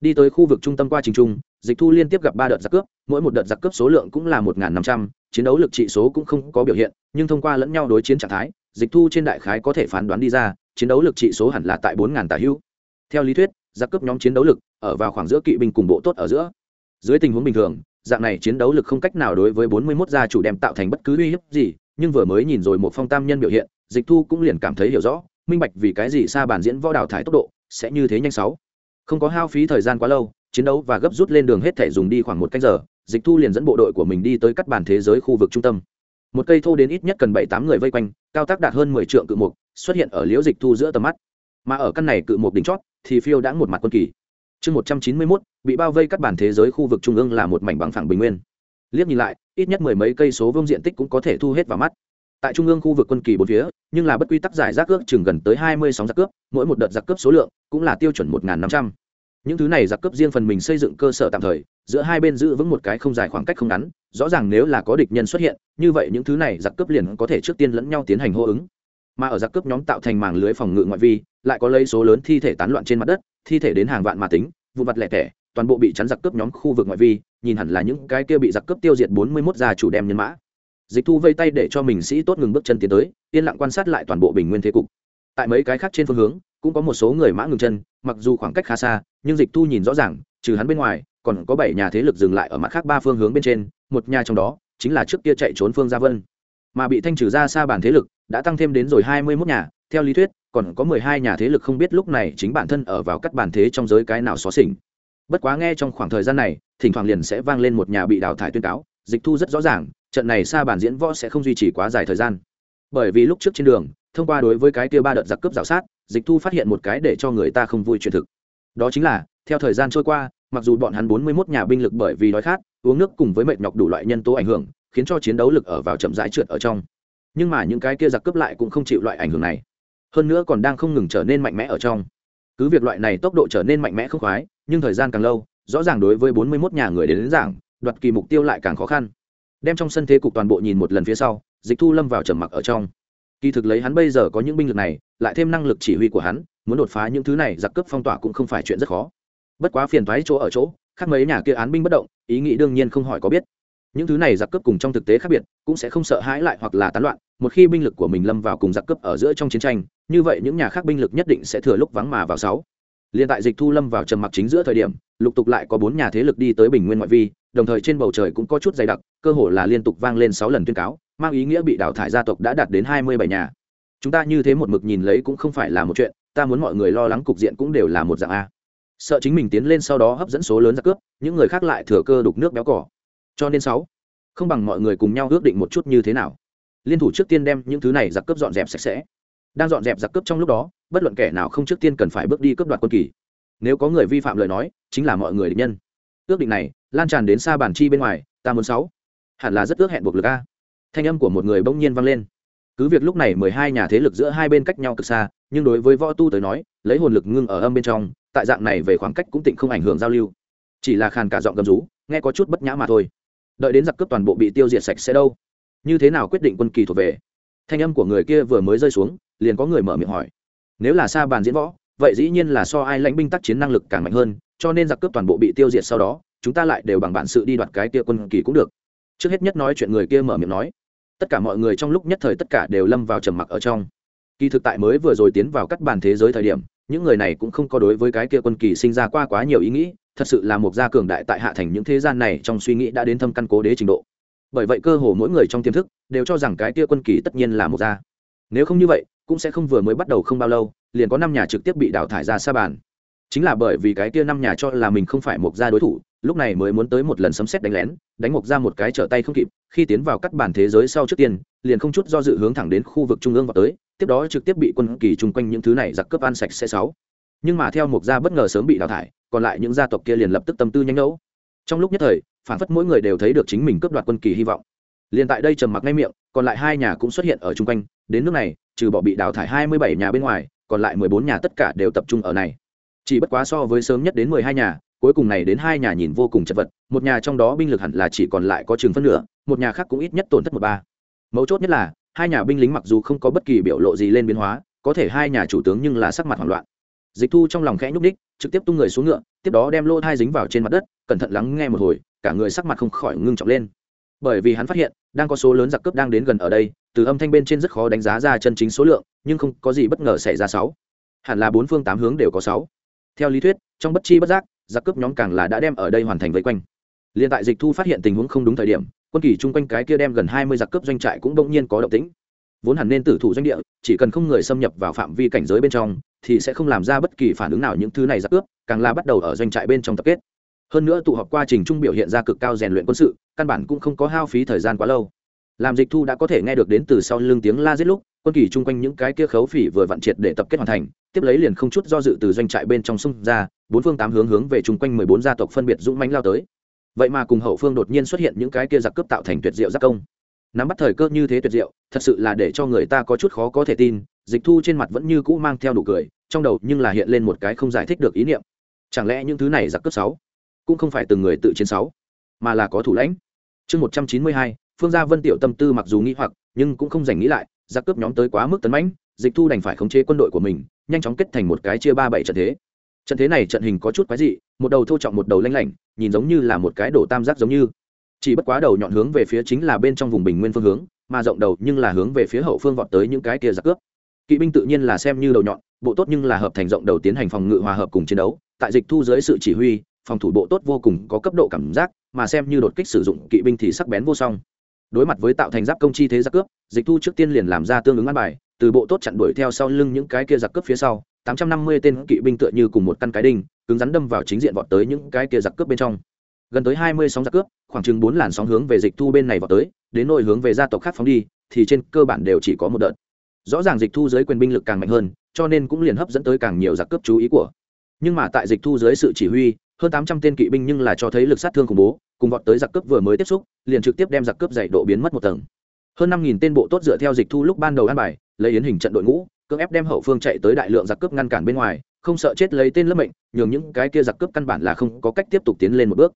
A: Đi tới khu vực trung tâm qua trình trung, dịch thu liên tiếp gặp ba đợt giặc cướp, mỗi một đợt giặc cướp số lượng cũng là một năm trăm, chiến đấu lực trị số cũng không có biểu hiện, nhưng thông qua lẫn nhau đối chiến trạng thái, dịch thu trên đại khái có thể phán đoán đi ra, chiến đấu lực trị số hẳn là tại bốn ngàn tả hữu. Theo lý thuyết, giặc cướp nhóm chiến đấu lực ở vào khoảng giữa kỵ binh cùng bộ tốt ở giữa. Dưới tình huống bình thường, dạng này chiến đấu lực không cách nào đối với bốn mươi 41 gia chủ đem tạo thành bất cứ uy hiếp gì nhưng vừa mới nhìn rồi một phong tam nhân biểu hiện, dịch thu cũng liền cảm thấy hiểu rõ, minh bạch vì cái gì xa bản diễn võ đào thải tốc độ sẽ như thế nhanh sáu. Không có hao phí thời gian quá lâu, chiến đấu và gấp rút lên đường hết thể dùng đi khoảng một canh giờ, dịch thu liền dẫn bộ đội của mình đi tới cắt bàn thế giới khu vực trung tâm. Một cây thô đến ít nhất cần bảy tám người vây quanh, cao tác đạt hơn mười trượng cự mục, xuất hiện ở liễu dịch thu giữa tầm mắt. Mà ở căn này cự mục đỉnh chót, thì phiêu đã một mặt quân kỳ. Chương một trăm chín mươi mốt, bị bao vây cắt bàn thế giới khu vực trung ương là một mảnh bằng phẳng bình nguyên. Liếc nhìn lại ít nhất mười mấy cây số vương diện tích cũng có thể thu hết vào mắt. Tại trung ương khu vực quân kỳ bốn phía, nhưng là bất quy tắc giải rác cướp chừng gần tới hai mươi sóng giặc cướp, mỗi một đợt giặc cướp số lượng cũng là tiêu chuẩn một năm trăm. Những thứ này giặc cướp riêng phần mình xây dựng cơ sở tạm thời, giữa hai bên giữ vững một cái không dài khoảng cách không ngắn, rõ ràng nếu là có địch nhân xuất hiện, như vậy những thứ này giặc cướp liền có thể trước tiên lẫn nhau tiến hành hô ứng. Mà ở giặc cướp nhóm tạo thành màng lưới phòng ngự ngoại vi, lại có lấy số lớn thi thể tán loạn trên mặt đất, thi thể đến hàng vạn mà tính, vụ mặt lẻ tẻ toàn bộ bị chắn giặc cướp nhóm khu vực ngoại vi, nhìn hẳn là những cái kia bị giặc cướp tiêu diệt bốn mươi mốt gia chủ đem nhân mã. Dịch thu vây tay để cho mình sĩ tốt ngừng bước chân tiến tới, yên lặng quan sát lại toàn bộ bình nguyên thế cục. Tại mấy cái khác trên phương hướng, cũng có một số người mã ngừng chân, mặc dù khoảng cách khá xa, nhưng dịch thu nhìn rõ ràng, trừ hắn bên ngoài, còn có bảy nhà thế lực dừng lại ở mặt khác ba phương hướng bên trên, một nhà trong đó, chính là trước kia chạy trốn phương gia vân. Mà bị thanh trừ ra xa bản thế lực, đã tăng thêm đến rồi hai mươi mốt nhà, theo lý thuyết, còn có mười hai nhà thế lực không biết lúc này chính bản thân ở vào các bản thế trong giới cái nào xó xỉnh bất quá nghe trong khoảng thời gian này, thỉnh thoảng liền sẽ vang lên một nhà bị đào thải tuyên cáo, dịch thu rất rõ ràng, trận này xa bản diễn võ sẽ không duy trì quá dài thời gian. Bởi vì lúc trước trên đường, thông qua đối với cái kia ba đợt giặc cướp rào sát, dịch thu phát hiện một cái để cho người ta không vui truyền thực. Đó chính là, theo thời gian trôi qua, mặc dù bọn hắn bốn mươi mốt nhà binh lực bởi vì đói khát, uống nước cùng với mệt nhọc đủ loại nhân tố ảnh hưởng, khiến cho chiến đấu lực ở vào chậm rãi trượt ở trong. Nhưng mà những cái kia giặc cướp lại cũng không chịu loại ảnh hưởng này. Hơn nữa còn đang không ngừng trở nên mạnh mẽ ở trong cứ việc loại này tốc độ trở nên mạnh mẽ không khoái nhưng thời gian càng lâu rõ ràng đối với bốn mươi 41 nhà người đến, đến giảng đoạt kỳ mục tiêu lại càng khó khăn. Đem trong sân thế cục toàn bộ nhìn một lần phía sau dịch thu lâm vào trầm mặc ở trong. Kỳ thực lấy hắn bây giờ có những binh lực này lại thêm năng lực chỉ huy của hắn muốn đột phá những thứ này giặc cướp phong tỏa cũng không phải chuyện rất khó. Bất quá phiền thoái chỗ ở chỗ khác mấy nhà kia án binh bất động ý nghĩ đương nhiên không hỏi có biết những thứ này giặc cướp cùng trong thực tế khác biệt, cũng sẽ không sợ hãi lại hoặc là tán loạn, một khi binh lực của mình lâm vào cùng giặc cướp ở giữa trong chiến tranh, như vậy những nhà khác binh lực nhất định sẽ thừa lúc vắng mà vào sáu. Liên tại dịch thu lâm vào trầm mặc chính giữa thời điểm, lục tục lại có bốn nhà thế lực đi tới bình nguyên ngoại vi, đồng thời trên bầu trời cũng có chút dày đặc, cơ hồ là liên tục vang lên sáu lần tuyên cáo, mang ý nghĩa bị đào thải gia tộc đã đạt đến hai mươi bảy nhà. Chúng ta như thế một mực nhìn lấy cũng không phải là một chuyện, ta muốn mọi người lo lắng cục diện cũng đều là một dạng a. Sợ chính mình tiến lên sau đó hấp dẫn số lớn ra cướp, những người khác lại thừa cơ đục nước béo cỏ cho nên sáu, không bằng mọi người cùng nhau ước định một chút như thế nào. Liên thủ trước tiên đem những thứ này giặc cướp dọn dẹp sạch sẽ. Đang dọn dẹp giặc cướp trong lúc đó, bất luận kẻ nào không trước tiên cần phải bước đi cướp đoạt quân kỳ. Nếu có người vi phạm lời nói, chính là mọi người định nhân. Ước định này, lan tràn đến xa bản chi bên ngoài, ta muốn sáu. Hẳn là rất ước hẹn buộc lực a. Thanh âm của một người bỗng nhiên vang lên. Cứ việc lúc này mười hai nhà thế lực giữa hai bên cách nhau cực xa, nhưng đối với võ tu tới nói, lấy hồn lực ngưng ở âm bên trong, tại dạng này về khoảng cách cũng tịnh không ảnh hưởng giao lưu. Chỉ là khàn cả giọng gầm rú, nghe có chút bất nhã mà thôi đợi đến giặc cướp toàn bộ bị tiêu diệt sạch sẽ đâu. Như thế nào quyết định quân kỳ thuộc về? Thanh âm của người kia vừa mới rơi xuống, liền có người mở miệng hỏi. Nếu là xa bàn diễn võ, vậy dĩ nhiên là so ai lãnh binh tác chiến năng lực càng mạnh hơn, cho nên giặc cướp toàn bộ bị tiêu diệt sau đó, chúng ta lại đều bằng bản sự đi đoạt cái kia quân kỳ cũng được. Trước hết nhất nói chuyện người kia mở miệng nói. Tất cả mọi người trong lúc nhất thời tất cả đều lâm vào trầm mặc ở trong. Kỳ thực tại mới vừa rồi tiến vào các bàn thế giới thời điểm, những người này cũng không có đối với cái kia quân kỳ sinh ra qua quá nhiều ý nghĩ thật sự là một gia cường đại tại hạ thành những thế gian này trong suy nghĩ đã đến thâm căn cố đế trình độ. Bởi vậy cơ hồ mỗi người trong tiềm thức đều cho rằng cái kia quân kỳ tất nhiên là một gia. Nếu không như vậy, cũng sẽ không vừa mới bắt đầu không bao lâu, liền có năm nhà trực tiếp bị đào thải ra xa bàn. Chính là bởi vì cái kia năm nhà cho là mình không phải một gia đối thủ, lúc này mới muốn tới một lần sấm xét đánh lén, đánh mộc ra một cái trở tay không kịp, khi tiến vào các bản thế giới sau trước tiên, liền không chút do dự hướng thẳng đến khu vực trung ương vào tới, tiếp đó trực tiếp bị quân kỳ chung quanh những thứ này giặc cướp ăn sạch sẽ sáu. Nhưng mà theo mộc gia bất ngờ sớm bị đào thải còn lại những gia tộc kia liền lập tức tâm tư nhanh ngẫu. Trong lúc nhất thời phản phất mỗi người đều thấy được chính mình cướp đoạt quân kỳ hy vọng. Liền tại đây trầm mặc ngay miệng, còn lại hai nhà cũng xuất hiện ở chung quanh. Đến nước này, trừ bỏ bị đào thải hai mươi bảy nhà bên ngoài, còn lại mười bốn nhà tất cả đều tập trung ở này. Chỉ bất quá so với sớm nhất đến mười hai nhà, cuối cùng này đến hai nhà nhìn vô cùng chật vật. Một nhà trong đó binh lực hẳn là chỉ còn lại có chừng phân nửa, một nhà khác cũng ít nhất tổn thất một ba. Mấu chốt nhất là, hai nhà binh lính mặc dù không có bất kỳ biểu lộ gì lên biến hóa, có thể hai nhà chủ tướng nhưng là sắc mặt hoảng loạn dịch thu trong lòng khẽ nhúc đích trực tiếp tung người xuống ngựa, tiếp đó đem lô thai dính vào trên mặt đất, cẩn thận lắng nghe một hồi, cả người sắc mặt không khỏi ngưng trọng lên. Bởi vì hắn phát hiện, đang có số lớn giặc cướp đang đến gần ở đây, từ âm thanh bên trên rất khó đánh giá ra chân chính số lượng, nhưng không có gì bất ngờ xảy ra sáu. Hẳn là bốn phương tám hướng đều có sáu. Theo lý thuyết, trong bất chi bất giác, giặc cướp nhóm càng là đã đem ở đây hoàn thành vây quanh. Liền tại dịch thu phát hiện tình huống không đúng thời điểm, quân kỳ chung quanh cái kia đem gần hai mươi giặc cướp doanh trại cũng bỗng nhiên có động tĩnh. Vốn hẳn nên tử thủ doanh địa, chỉ cần không người xâm nhập vào phạm vi cảnh giới bên trong thì sẽ không làm ra bất kỳ phản ứng nào những thứ này ra cướp, càng là bắt đầu ở doanh trại bên trong tập kết. Hơn nữa tụ họp quá trình trung biểu hiện ra cực cao rèn luyện quân sự, căn bản cũng không có hao phí thời gian quá lâu. Làm dịch thu đã có thể nghe được đến từ sau lưng tiếng la giết lúc, quân kỳ chung quanh những cái kia khấu phỉ vừa vặn triệt để tập kết hoàn thành, tiếp lấy liền không chút do dự từ doanh trại bên trong sông ra, bốn phương tám hướng hướng về chung quanh mười bốn gia tộc phân biệt dũng mãnh lao tới. Vậy mà cùng hậu phương đột nhiên xuất hiện những cái kia giặc cướp tạo thành tuyệt diệu giác công. Nắm bắt thời cơ như thế tuyệt diệu, thật sự là để cho người ta có chút khó có thể tin, dịch thu trên mặt vẫn như cũ mang theo đủ cười trong đầu nhưng là hiện lên một cái không giải thích được ý niệm. Chẳng lẽ những thứ này giặc cướp sáu cũng không phải từng người tự chiến sáu, mà là có thủ lãnh? Chương một trăm chín mươi hai, phương gia vân tiểu tâm tư mặc dù nghĩ hoặc, nhưng cũng không dành nghĩ lại, giặc cướp nhóm tới quá mức tấn mãnh, dịch thu đành phải khống chế quân đội của mình, nhanh chóng kết thành một cái chia ba bảy trận thế. Trận thế này trận hình có chút quái dị, một đầu thô trọng một đầu lanh lảnh, nhìn giống như là một cái đổ tam giác giống như. Chỉ bất quá đầu nhọn hướng về phía chính là bên trong vùng bình nguyên phương hướng, mà rộng đầu nhưng là hướng về phía hậu phương vọt tới những cái kia giặc cướp kỵ binh tự nhiên là xem như đầu nhọn, bộ tốt nhưng là hợp thành rộng đầu tiến hành phòng ngự hòa hợp cùng chiến đấu, tại dịch thu dưới sự chỉ huy, phòng thủ bộ tốt vô cùng có cấp độ cảm giác, mà xem như đột kích sử dụng, kỵ binh thì sắc bén vô song. Đối mặt với tạo thành giáp công chi thế giặc cướp, dịch thu trước tiên liền làm ra tương ứng ăn bài, từ bộ tốt chặn đuổi theo sau lưng những cái kia giặc cướp phía sau, tám trăm năm mươi tên kỵ binh tựa như cùng một căn cái đinh, cứng rắn đâm vào chính diện vọt tới những cái kia giặc cướp bên trong. Gần tới hai mươi sóng giặc cướp, khoảng chừng bốn làn sóng hướng về dịch thu bên này vọt tới, đến nội hướng về gia tộc khác phóng đi, thì trên cơ bản đều chỉ có một đợt rõ ràng dịch thu dưới quyền binh lực càng mạnh hơn, cho nên cũng liền hấp dẫn tới càng nhiều giặc cướp chú ý của. Nhưng mà tại dịch thu dưới sự chỉ huy, hơn tám trăm tên kỵ binh nhưng là cho thấy lực sát thương khủng bố, cùng vọt tới giặc cướp vừa mới tiếp xúc, liền trực tiếp đem giặc cướp dày độ biến mất một tầng. Hơn năm nghìn tên bộ tốt dựa theo dịch thu lúc ban đầu an bài, lấy yến hình trận đội ngũ, cưỡng ép đem hậu phương chạy tới đại lượng giặc cướp ngăn cản bên ngoài, không sợ chết lấy tên lớp mệnh, nhường những cái kia giặc cướp căn bản là không có cách tiếp tục tiến lên một bước.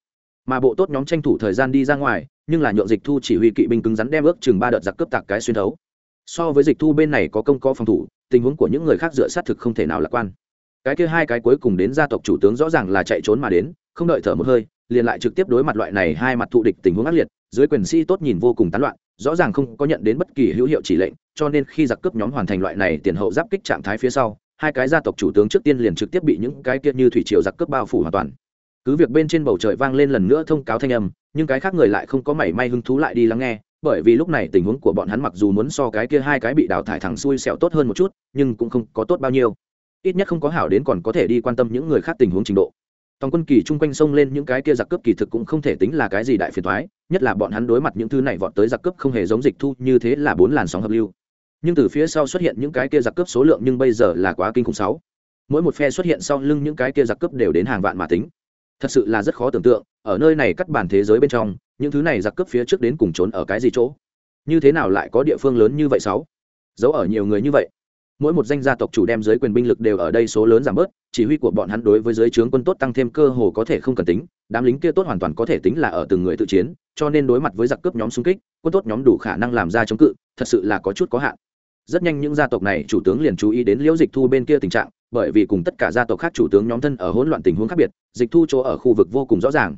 A: Mà bộ tốt nhóm tranh thủ thời gian đi ra ngoài, nhưng là nhượng dịch thu chỉ huy kỵ binh cứng rắn đem ước chừng ba đợt giặc cướp tạc cái xuyên thấu so với dịch thu bên này có công có phòng thủ, tình huống của những người khác dựa sát thực không thể nào lạc quan. Cái kia hai cái cuối cùng đến gia tộc chủ tướng rõ ràng là chạy trốn mà đến, không đợi thở một hơi, liền lại trực tiếp đối mặt loại này hai mặt thụ địch tình huống ác liệt, dưới quyền sĩ tốt nhìn vô cùng tán loạn, rõ ràng không có nhận đến bất kỳ hữu hiệu chỉ lệnh, cho nên khi giặc cướp nhóm hoàn thành loại này tiền hậu giáp kích trạng thái phía sau, hai cái gia tộc chủ tướng trước tiên liền trực tiếp bị những cái kia như thủy triều giặc cướp bao phủ hoàn toàn. Cứ việc bên trên bầu trời vang lên lần nữa thông cáo thanh âm, nhưng cái khác người lại không có mảy may hứng thú lại đi lắng nghe bởi vì lúc này tình huống của bọn hắn mặc dù muốn so cái kia hai cái bị đào thải thẳng xuôi sẹo tốt hơn một chút, nhưng cũng không có tốt bao nhiêu. Ít nhất không có hảo đến còn có thể đi quan tâm những người khác tình huống trình độ. Tòng quân kỳ chung quanh sông lên những cái kia giặc cướp kỳ thực cũng không thể tính là cái gì đại phiền thoái nhất là bọn hắn đối mặt những thứ này vọt tới giặc cướp không hề giống dịch thu như thế là bốn làn sóng hợp lưu. Nhưng từ phía sau xuất hiện những cái kia giặc cướp số lượng nhưng bây giờ là quá kinh khủng sáu. Mỗi một phe xuất hiện sau lưng những cái kia giặc cướp đều đến hàng vạn mà tính. Thật sự là rất khó tưởng tượng, ở nơi này cắt bản thế giới bên trong những thứ này giặc cướp phía trước đến cùng trốn ở cái gì chỗ? Như thế nào lại có địa phương lớn như vậy sáu? Giấu ở nhiều người như vậy. Mỗi một danh gia tộc chủ đem giới quyền binh lực đều ở đây số lớn giảm bớt, chỉ huy của bọn hắn đối với giới trướng quân tốt tăng thêm cơ hồ có thể không cần tính, đám lính kia tốt hoàn toàn có thể tính là ở từng người tự chiến, cho nên đối mặt với giặc cướp nhóm xung kích, quân tốt nhóm đủ khả năng làm ra chống cự, thật sự là có chút có hạn. Rất nhanh những gia tộc này chủ tướng liền chú ý đến liễu dịch thu bên kia tình trạng, bởi vì cùng tất cả gia tộc khác chủ tướng nhóm thân ở hỗn loạn tình huống khác biệt, dịch thu chỗ ở khu vực vô cùng rõ ràng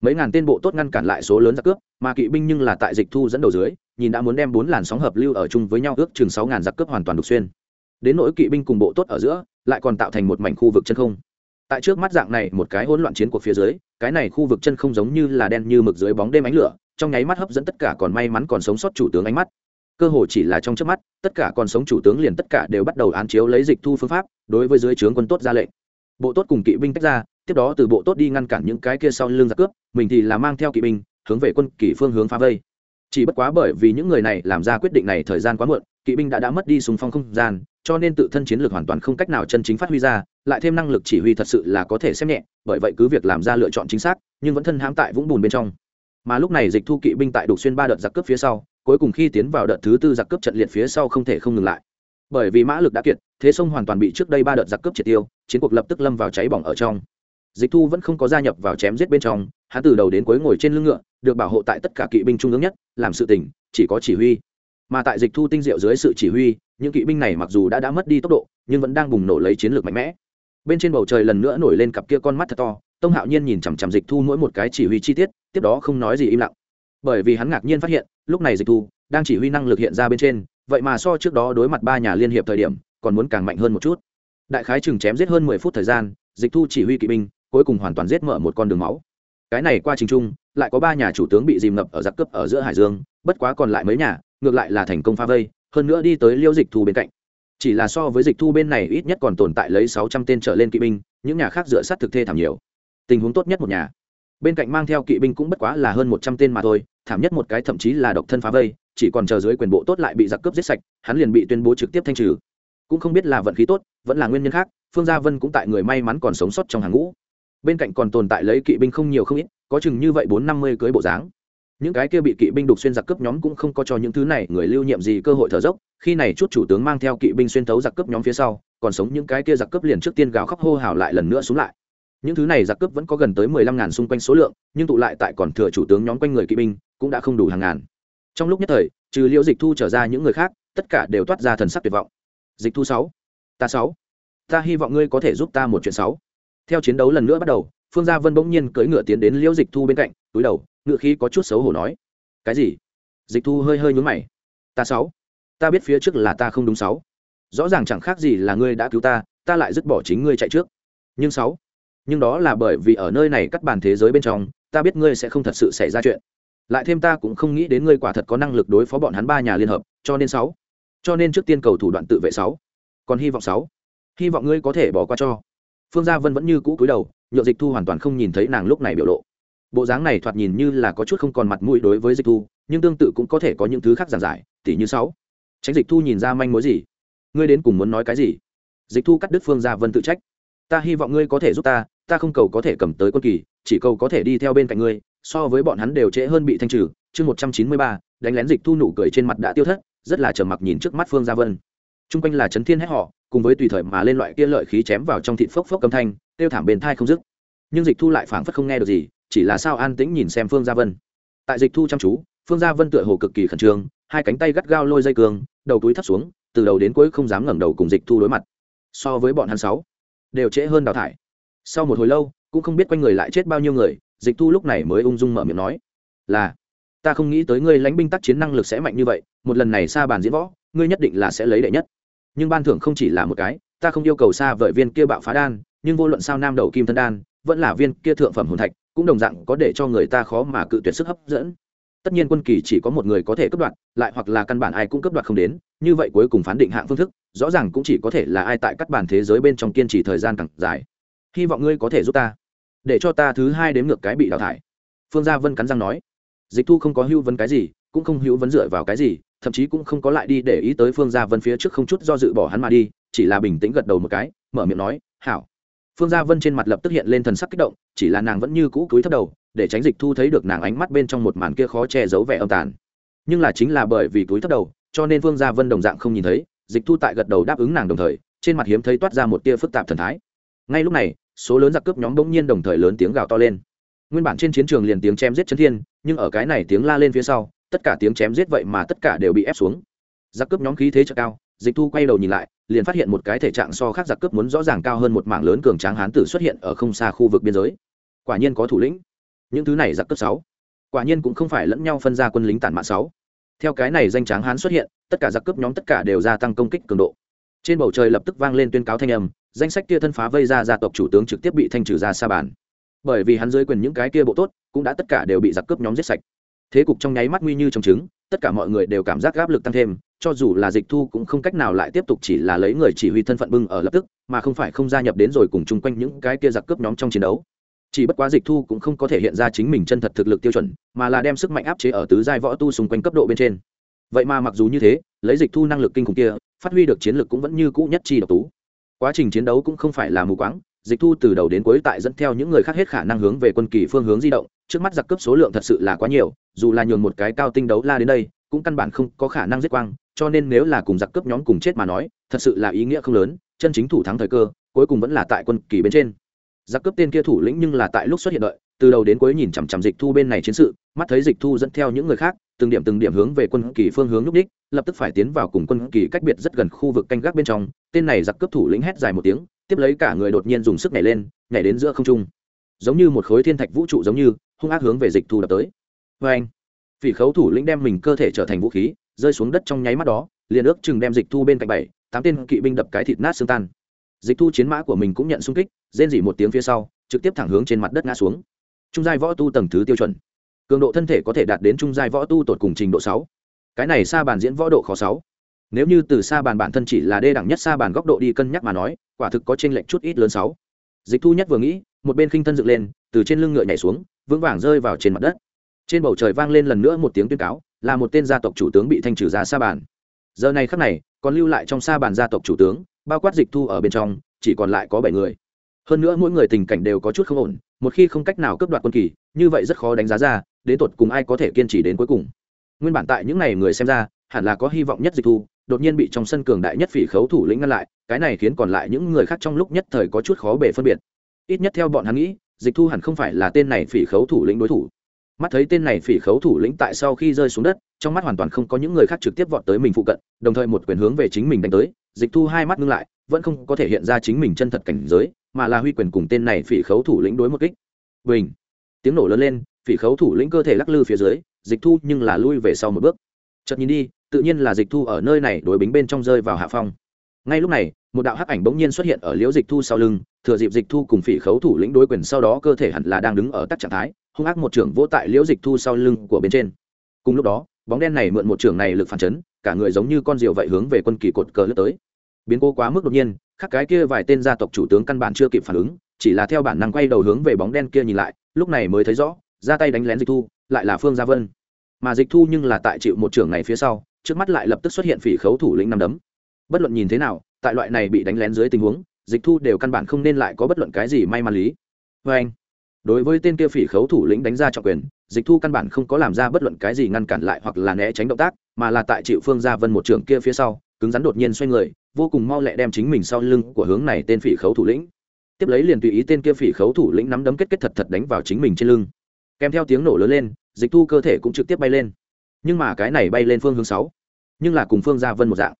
A: mấy ngàn tên bộ tốt ngăn cản lại số lớn giặc cướp, mà kỵ binh nhưng là tại dịch thu dẫn đầu dưới, nhìn đã muốn đem bốn làn sóng hợp lưu ở chung với nhau ước chừng sáu ngàn giặc cướp hoàn toàn đục xuyên. Đến nỗi kỵ binh cùng bộ tốt ở giữa, lại còn tạo thành một mảnh khu vực chân không. Tại trước mắt dạng này, một cái hỗn loạn chiến cuộc phía dưới, cái này khu vực chân không giống như là đen như mực dưới bóng đêm ánh lửa, trong nháy mắt hấp dẫn tất cả còn may mắn còn sống sót chủ tướng ánh mắt. Cơ hội chỉ là trong trước mắt, tất cả còn sống chủ tướng liền tất cả đều bắt đầu án chiếu lấy dịch thu phương pháp, đối với dưới trướng quân tốt ra lệnh. Bộ tốt cùng kỵ binh tách ra tiếp đó từ bộ tốt đi ngăn cản những cái kia sau lưng giặc cướp, mình thì là mang theo kỵ binh, hướng về quân kỷ phương hướng phá vây. Chỉ bất quá bởi vì những người này làm ra quyết định này thời gian quá muộn, kỵ binh đã đã mất đi súng phong không gian, cho nên tự thân chiến lược hoàn toàn không cách nào chân chính phát huy ra, lại thêm năng lực chỉ huy thật sự là có thể xem nhẹ, bởi vậy cứ việc làm ra lựa chọn chính xác, nhưng vẫn thân hãm tại vũng bùn bên trong. Mà lúc này dịch thu kỵ binh tại đục xuyên ba đợt giặc cướp phía sau, cuối cùng khi tiến vào đợt thứ tư giặc cướp trận liệt phía sau không thể không ngừng lại. Bởi vì mã lực đã kiệt, thế sông hoàn toàn bị trước đây ba đợt giặc cướp triệt tiêu, chiến cuộc lập tức lâm vào cháy bỏng ở trong dịch thu vẫn không có gia nhập vào chém giết bên trong, hắn từ đầu đến cuối ngồi trên lưng ngựa, được bảo hộ tại tất cả kỵ binh trung ương nhất, làm sự tỉnh chỉ có chỉ huy. Mà tại dịch thu tinh diệu dưới sự chỉ huy, những kỵ binh này mặc dù đã đã mất đi tốc độ, nhưng vẫn đang bùng nổ lấy chiến lược mạnh mẽ. Bên trên bầu trời lần nữa nổi lên cặp kia con mắt thật to, tông hạo nhiên nhìn chằm chằm dịch thu mỗi một cái chỉ huy chi tiết, tiếp đó không nói gì im lặng. Bởi vì hắn ngạc nhiên phát hiện, lúc này dịch thu đang chỉ huy năng lực hiện ra bên trên, vậy mà so trước đó đối mặt ba nhà liên hiệp thời điểm, còn muốn càng mạnh hơn một chút. Đại khái chừng chém giết hơn mười phút thời gian, dịch thu chỉ huy kỵ binh cuối cùng hoàn toàn giết mở một con đường máu. Cái này qua trình trung, lại có ba nhà chủ tướng bị dìm ngập ở giặc cướp ở giữa hải dương, bất quá còn lại mấy nhà, ngược lại là thành công pha vây, hơn nữa đi tới liêu dịch thu bên cạnh. Chỉ là so với dịch thu bên này ít nhất còn tồn tại lấy sáu trăm tên trở lên kỵ binh, những nhà khác dựa sát thực thê thảm nhiều. Tình huống tốt nhất một nhà. Bên cạnh mang theo kỵ binh cũng bất quá là hơn một trăm tên mà thôi, thảm nhất một cái thậm chí là độc thân phá vây, chỉ còn chờ dưới quyền bộ tốt lại bị giặc cướp giết sạch, hắn liền bị tuyên bố trực tiếp thanh trừ. Cũng không biết là vận khí tốt, vẫn là nguyên nhân khác, phương gia vân cũng tại người may mắn còn sống sót trong hàng ngũ bên cạnh còn tồn tại lấy kỵ binh không nhiều không ít, có chừng như vậy bốn năm mươi cưới bộ dáng. Những cái kia bị kỵ binh đục xuyên giặc cướp nhóm cũng không có cho những thứ này người lưu nhiệm gì cơ hội thở dốc, khi này chút chủ tướng mang theo kỵ binh xuyên thấu giặc cướp nhóm phía sau, còn sống những cái kia giặc cướp liền trước tiên gào khóc hô hào lại lần nữa xuống lại. Những thứ này giặc cướp vẫn có gần tới mười lăm ngàn xung quanh số lượng, nhưng tụ lại tại còn thừa chủ tướng nhóm quanh người kỵ binh, cũng đã không đủ hàng ngàn. Trong lúc nhất thời, trừ liễu dịch thu trở ra những người khác, tất cả đều toát ra thần sắc tuyệt vọng. Dịch thu sáu, ta sáu, ta hy vọng ngươi có thể giúp ta một chuyện sáu theo chiến đấu lần nữa bắt đầu, phương gia vân bỗng nhiên cưỡi ngựa tiến đến liễu dịch thu bên cạnh, túi đầu, ngựa khí có chút xấu hổ nói, cái gì? Dịch thu hơi hơi nhún mày, ta sáu, ta biết phía trước là ta không đúng sáu. Rõ ràng chẳng khác gì là ngươi đã cứu ta ta lại dứt bỏ chính ngươi chạy trước. Nhưng sáu, nhưng đó là bởi vì ở nơi này cắt bàn thế giới bên trong, ta biết ngươi sẽ không thật sự xảy ra chuyện. Lại thêm ta cũng không nghĩ đến ngươi quả thật có năng lực đối phó bọn hắn ba nhà liên hợp, cho nên sáu. Cho nên trước tiên cầu thủ đoạn tự vệ sáu. Còn hy vọng sáu. Hy vọng ngươi có thể bỏ qua cho phương gia vân vẫn như cũ cúi đầu nhựa dịch thu hoàn toàn không nhìn thấy nàng lúc này biểu lộ. Bộ dáng này thoạt nhìn như là có chút không còn mặt mũi đối với dịch thu, nhưng tương tự cũng có thể có những thứ khác giản giải, tỉ như sáu. Tránh dịch thu nhìn ra manh mối gì? Ngươi đến cùng muốn nói cái gì? Dịch thu cắt đứt phương gia vân tự trách. Ta hy vọng ngươi có thể giúp ta ta không cầu có thể cầm tới quân kỳ, chỉ cầu có thể đi theo bên cạnh ngươi, so với bọn hắn đều trễ hơn bị thanh trừ. Chương một trăm chín mươi ba, đánh lén dịch thu nụ cười trên mặt đã tiêu thất, rất là trở mặc nhìn trước mắt phương gia vân. T r u n g quanh là trấn thiên hét họ cùng với tùy thời mà lên loại kia lợi khí chém vào trong thịt phốc phốc âm thanh, tiêu thảm bền thai không dứt. Nhưng dịch thu lại phảng phất không nghe được gì, chỉ là sao an tĩnh nhìn xem phương gia vân. Tại dịch thu chăm chú, phương gia vân tựa hồ cực kỳ khẩn trương, hai cánh tay gắt gao lôi dây cường đầu túi thắt xuống, từ đầu đến cuối không dám ngẩng đầu cùng dịch thu đối mặt. So với bọn hắn sáu, đều trễ hơn đào thải. Sau một hồi lâu, cũng không biết quanh người lại chết bao nhiêu người, dịch thu lúc này mới ung dung mở miệng nói, là, ta không nghĩ tới ngươi lãnh binh tác chiến năng lực sẽ mạnh như vậy, một lần này xa bàn diễn võ, ngươi nhất định là sẽ lấy đệ nhất nhưng ban thưởng không chỉ là một cái, ta không yêu cầu xa vợi viên kia bạo phá đan, nhưng vô luận sao nam đầu kim thân đan, vẫn là viên kia thượng phẩm hồn thạch, cũng đồng dạng có để cho người ta khó mà cự tuyệt sức hấp dẫn. Tất nhiên quân kỳ chỉ có một người có thể cấp đoạt, lại hoặc là căn bản ai cũng cấp đoạt không đến, như vậy cuối cùng phán định hạng phương thức, rõ ràng cũng chỉ có thể là ai tại các bản thế giới bên trong kiên trì thời gian càng dài. Hy vọng ngươi có thể giúp ta, để cho ta thứ hai đếm ngược cái bị đào thải. Phương gia vân cắn răng nói, dịch thu không có hữu vấn cái gì, cũng không hữu vấn dựa vào cái gì thậm chí cũng không có lại đi để ý tới phương gia vân phía trước không chút do dự bỏ hắn mà đi, chỉ là bình tĩnh gật đầu một cái, mở miệng nói, hảo. Phương gia vân trên mặt lập tức hiện lên thần sắc kích động, chỉ là nàng vẫn như cũ cúi thấp đầu, để tránh dịch thu thấy được nàng ánh mắt bên trong một màn kia khó che giấu vẻ âm tàn. Nhưng là chính là bởi vì cúi thấp đầu, cho nên phương gia vân đồng dạng không nhìn thấy, dịch thu tại gật đầu đáp ứng nàng đồng thời, trên mặt hiếm thấy toát ra một tia phức tạp thần thái. Ngay lúc này, số lớn giặc cướp nhóm bỗng nhiên đồng thời lớn tiếng gào to lên. Nguyên bản trên chiến trường liền tiếng chém giết chấn thiên, nhưng ở cái này tiếng la lên phía sau tất cả tiếng chém giết vậy mà tất cả đều bị ép xuống. Giặc cướp nhóm khí thế trợ cao, dịch thu quay đầu nhìn lại, liền phát hiện một cái thể trạng so khác giặc cướp muốn rõ ràng cao hơn một mảng lớn cường tráng hán tử xuất hiện ở không xa khu vực biên giới. Quả nhiên có thủ lĩnh. Những thứ này giặc cướp sáu. Quả nhiên cũng không phải lẫn nhau phân ra quân lính tản mạn sáu. Theo cái này danh tráng hán xuất hiện, tất cả giặc cướp nhóm tất cả đều gia tăng công kích cường độ. Trên bầu trời lập tức vang lên tuyên cáo thanh âm, danh sách kia thân phá vây ra gia tộc chủ tướng trực tiếp bị thanh trừ ra xa bàn. Bởi vì hắn dưới quyền những cái kia bộ tốt, cũng đã tất cả đều bị giặc cướp nhóm giết sạch thế cục trong nháy mắt nguy như trong trứng, tất cả mọi người đều cảm giác áp lực tăng thêm, cho dù là dịch thu cũng không cách nào lại tiếp tục chỉ là lấy người chỉ huy thân phận bưng ở lập tức, mà không phải không gia nhập đến rồi cùng chung quanh những cái kia giặc cướp nhóm trong chiến đấu. Chỉ bất quá dịch thu cũng không có thể hiện ra chính mình chân thật thực lực tiêu chuẩn, mà là đem sức mạnh áp chế ở tứ giai võ tu xung quanh cấp độ bên trên. Vậy mà mặc dù như thế, lấy dịch thu năng lực kinh khủng kia, phát huy được chiến lực cũng vẫn như cũ nhất chi độc tú. Quá trình chiến đấu cũng không phải là mù quáng, dịch thu từ đầu đến cuối tại dẫn theo những người khác hết khả năng hướng về quân kỳ phương hướng di động trước mắt giặc cướp số lượng thật sự là quá nhiều, dù là nhường một cái cao tinh đấu la đến đây, cũng căn bản không có khả năng giết quang, cho nên nếu là cùng giặc cướp nhóm cùng chết mà nói, thật sự là ý nghĩa không lớn, chân chính thủ thắng thời cơ, cuối cùng vẫn là tại quân kỳ bên trên. Giặc cướp tên kia thủ lĩnh nhưng là tại lúc xuất hiện đợi, từ đầu đến cuối nhìn chằm chằm dịch thu bên này chiến sự, mắt thấy dịch thu dẫn theo những người khác, từng điểm từng điểm hướng về quân kỳ phương hướng lúc đích, lập tức phải tiến vào cùng quân kỳ cách biệt rất gần khu vực canh gác bên trong, tên này giặc cướp thủ lĩnh hét dài một tiếng, tiếp lấy cả người đột nhiên dùng sức nhảy lên, nhảy đến giữa không trung. Giống như một khối thiên thạch vũ trụ giống như hung ác hướng về dịch thu đập tới. Vê anh, phỉ khấu thủ lĩnh đem mình cơ thể trở thành vũ khí, rơi xuống đất trong nháy mắt đó, liền ước chừng đem dịch thu bên cạnh bảy, tám tên kỵ binh đập cái thịt nát xương tan. Dịch thu chiến mã của mình cũng nhận xung kích, rên dỉ một tiếng phía sau, trực tiếp thẳng hướng trên mặt đất ngã xuống. Trung giai võ tu tầng thứ tiêu chuẩn. Cường độ thân thể có thể đạt đến trung giai võ tu tột cùng trình độ sáu. Cái này xa bàn diễn võ độ khó sáu. Nếu như từ xa bàn bản thân chỉ là đê đẳng nhất xa bàn góc độ đi cân nhắc mà nói, quả thực có t r ê n lệch chút ít lớn sáu. Dịch thu nhất vừa nghĩ, một bên khinh thân dựng lên từ trên lưng ngựa nhảy xuống, vững vàng rơi vào trên mặt đất. Trên bầu trời vang lên lần nữa một tiếng tuyên cáo, là một tên gia tộc chủ tướng bị thanh trừ ra xa bàn. Giờ này khắc này, còn lưu lại trong xa bàn gia tộc chủ tướng, bao quát dịch thu ở bên trong, chỉ còn lại có bảy người. Hơn nữa mỗi người tình cảnh đều có chút không ổn, một khi không cách nào cướp đoạt quân kỳ, như vậy rất khó đánh giá ra, đến tột cùng ai có thể kiên trì đến cuối cùng. Nguyên bản tại những n à y người xem ra, hẳn là có hy vọng nhất dịch thu, đột nhiên bị trong sân cường đại nhất phỉ khấu thủ lĩnh ngăn lại, cái này khiến còn lại những người khác trong lúc nhất thời có chút khó bể phân biệt. Ít nhất theo bọn hắn nghĩ dịch thu hẳn không phải là tên này phỉ khấu thủ lĩnh đối thủ. Mắt thấy tên này phỉ khấu thủ lĩnh tại sau khi rơi xuống đất, trong mắt hoàn toàn không có những người khác trực tiếp vọt tới mình phụ cận, đồng thời một quyền hướng về chính mình đánh tới, dịch thu hai mắt ngưng lại, vẫn không có thể hiện ra chính mình chân thật cảnh giới, mà là huy quyền cùng tên này phỉ khấu thủ lĩnh đối một kích. Bình! Tiếng nổ lớn lên, phỉ khấu thủ lĩnh cơ thể lắc lư phía dưới, dịch thu nhưng là lui về sau một bước. Chợt nhìn đi, tự nhiên là dịch thu ở nơi này đối bính bên trong rơi vào hạ phong. Ngay lúc này một đạo hắc ảnh bỗng nhiên xuất hiện ở liễu dịch thu sau lưng, thừa dịp dịch thu cùng phỉ khấu thủ lĩnh đối quyền sau đó cơ thể hẳn là đang đứng ở tắc trạng thái, hung ác một trưởng vỗ tại liễu dịch thu sau lưng của bên trên. Cùng lúc đó, bóng đen này mượn một trưởng này lực phản chấn, cả người giống như con diều vậy hướng về quân kỳ cột cờ lướt tới. Biến cố quá mức đột nhiên, khắc cái kia vài tên gia tộc chủ tướng căn bản chưa kịp phản ứng, chỉ là theo bản năng quay đầu hướng về bóng đen kia nhìn lại, lúc này mới thấy rõ, ra tay đánh lén dịch thu, lại là phương gia vân. Mà dịch thu nhưng là tại chịu một trưởng này phía sau, trước mắt lại lập tức xuất hiện phỉ khấu thủ lĩnh năm đấm. Bất luận nhìn thế nào tại loại này bị đánh lén dưới tình huống, dịch thu đều căn bản không nên lại có bất luận cái gì may mắn lý. Vê anh, đối với tên kia phỉ khấu thủ lĩnh đánh ra trọng quyền, dịch thu căn bản không có làm ra bất luận cái gì ngăn cản lại hoặc là né tránh động tác, mà là tại chịu phương gia vân một trưởng kia phía sau, cứng rắn đột nhiên xoay người, vô cùng mau lẹ đem chính mình sau lưng của hướng này tên phỉ khấu thủ lĩnh. Tiếp lấy liền tùy ý tên kia phỉ khấu thủ lĩnh nắm đấm kết kết thật thật đánh vào chính mình trên lưng. Kèm theo tiếng nổ lớn lên, dịch thu cơ thể cũng trực tiếp bay lên. Nhưng mà cái này bay lên phương hướng sáu, nhưng là cùng phương gia vân một dạng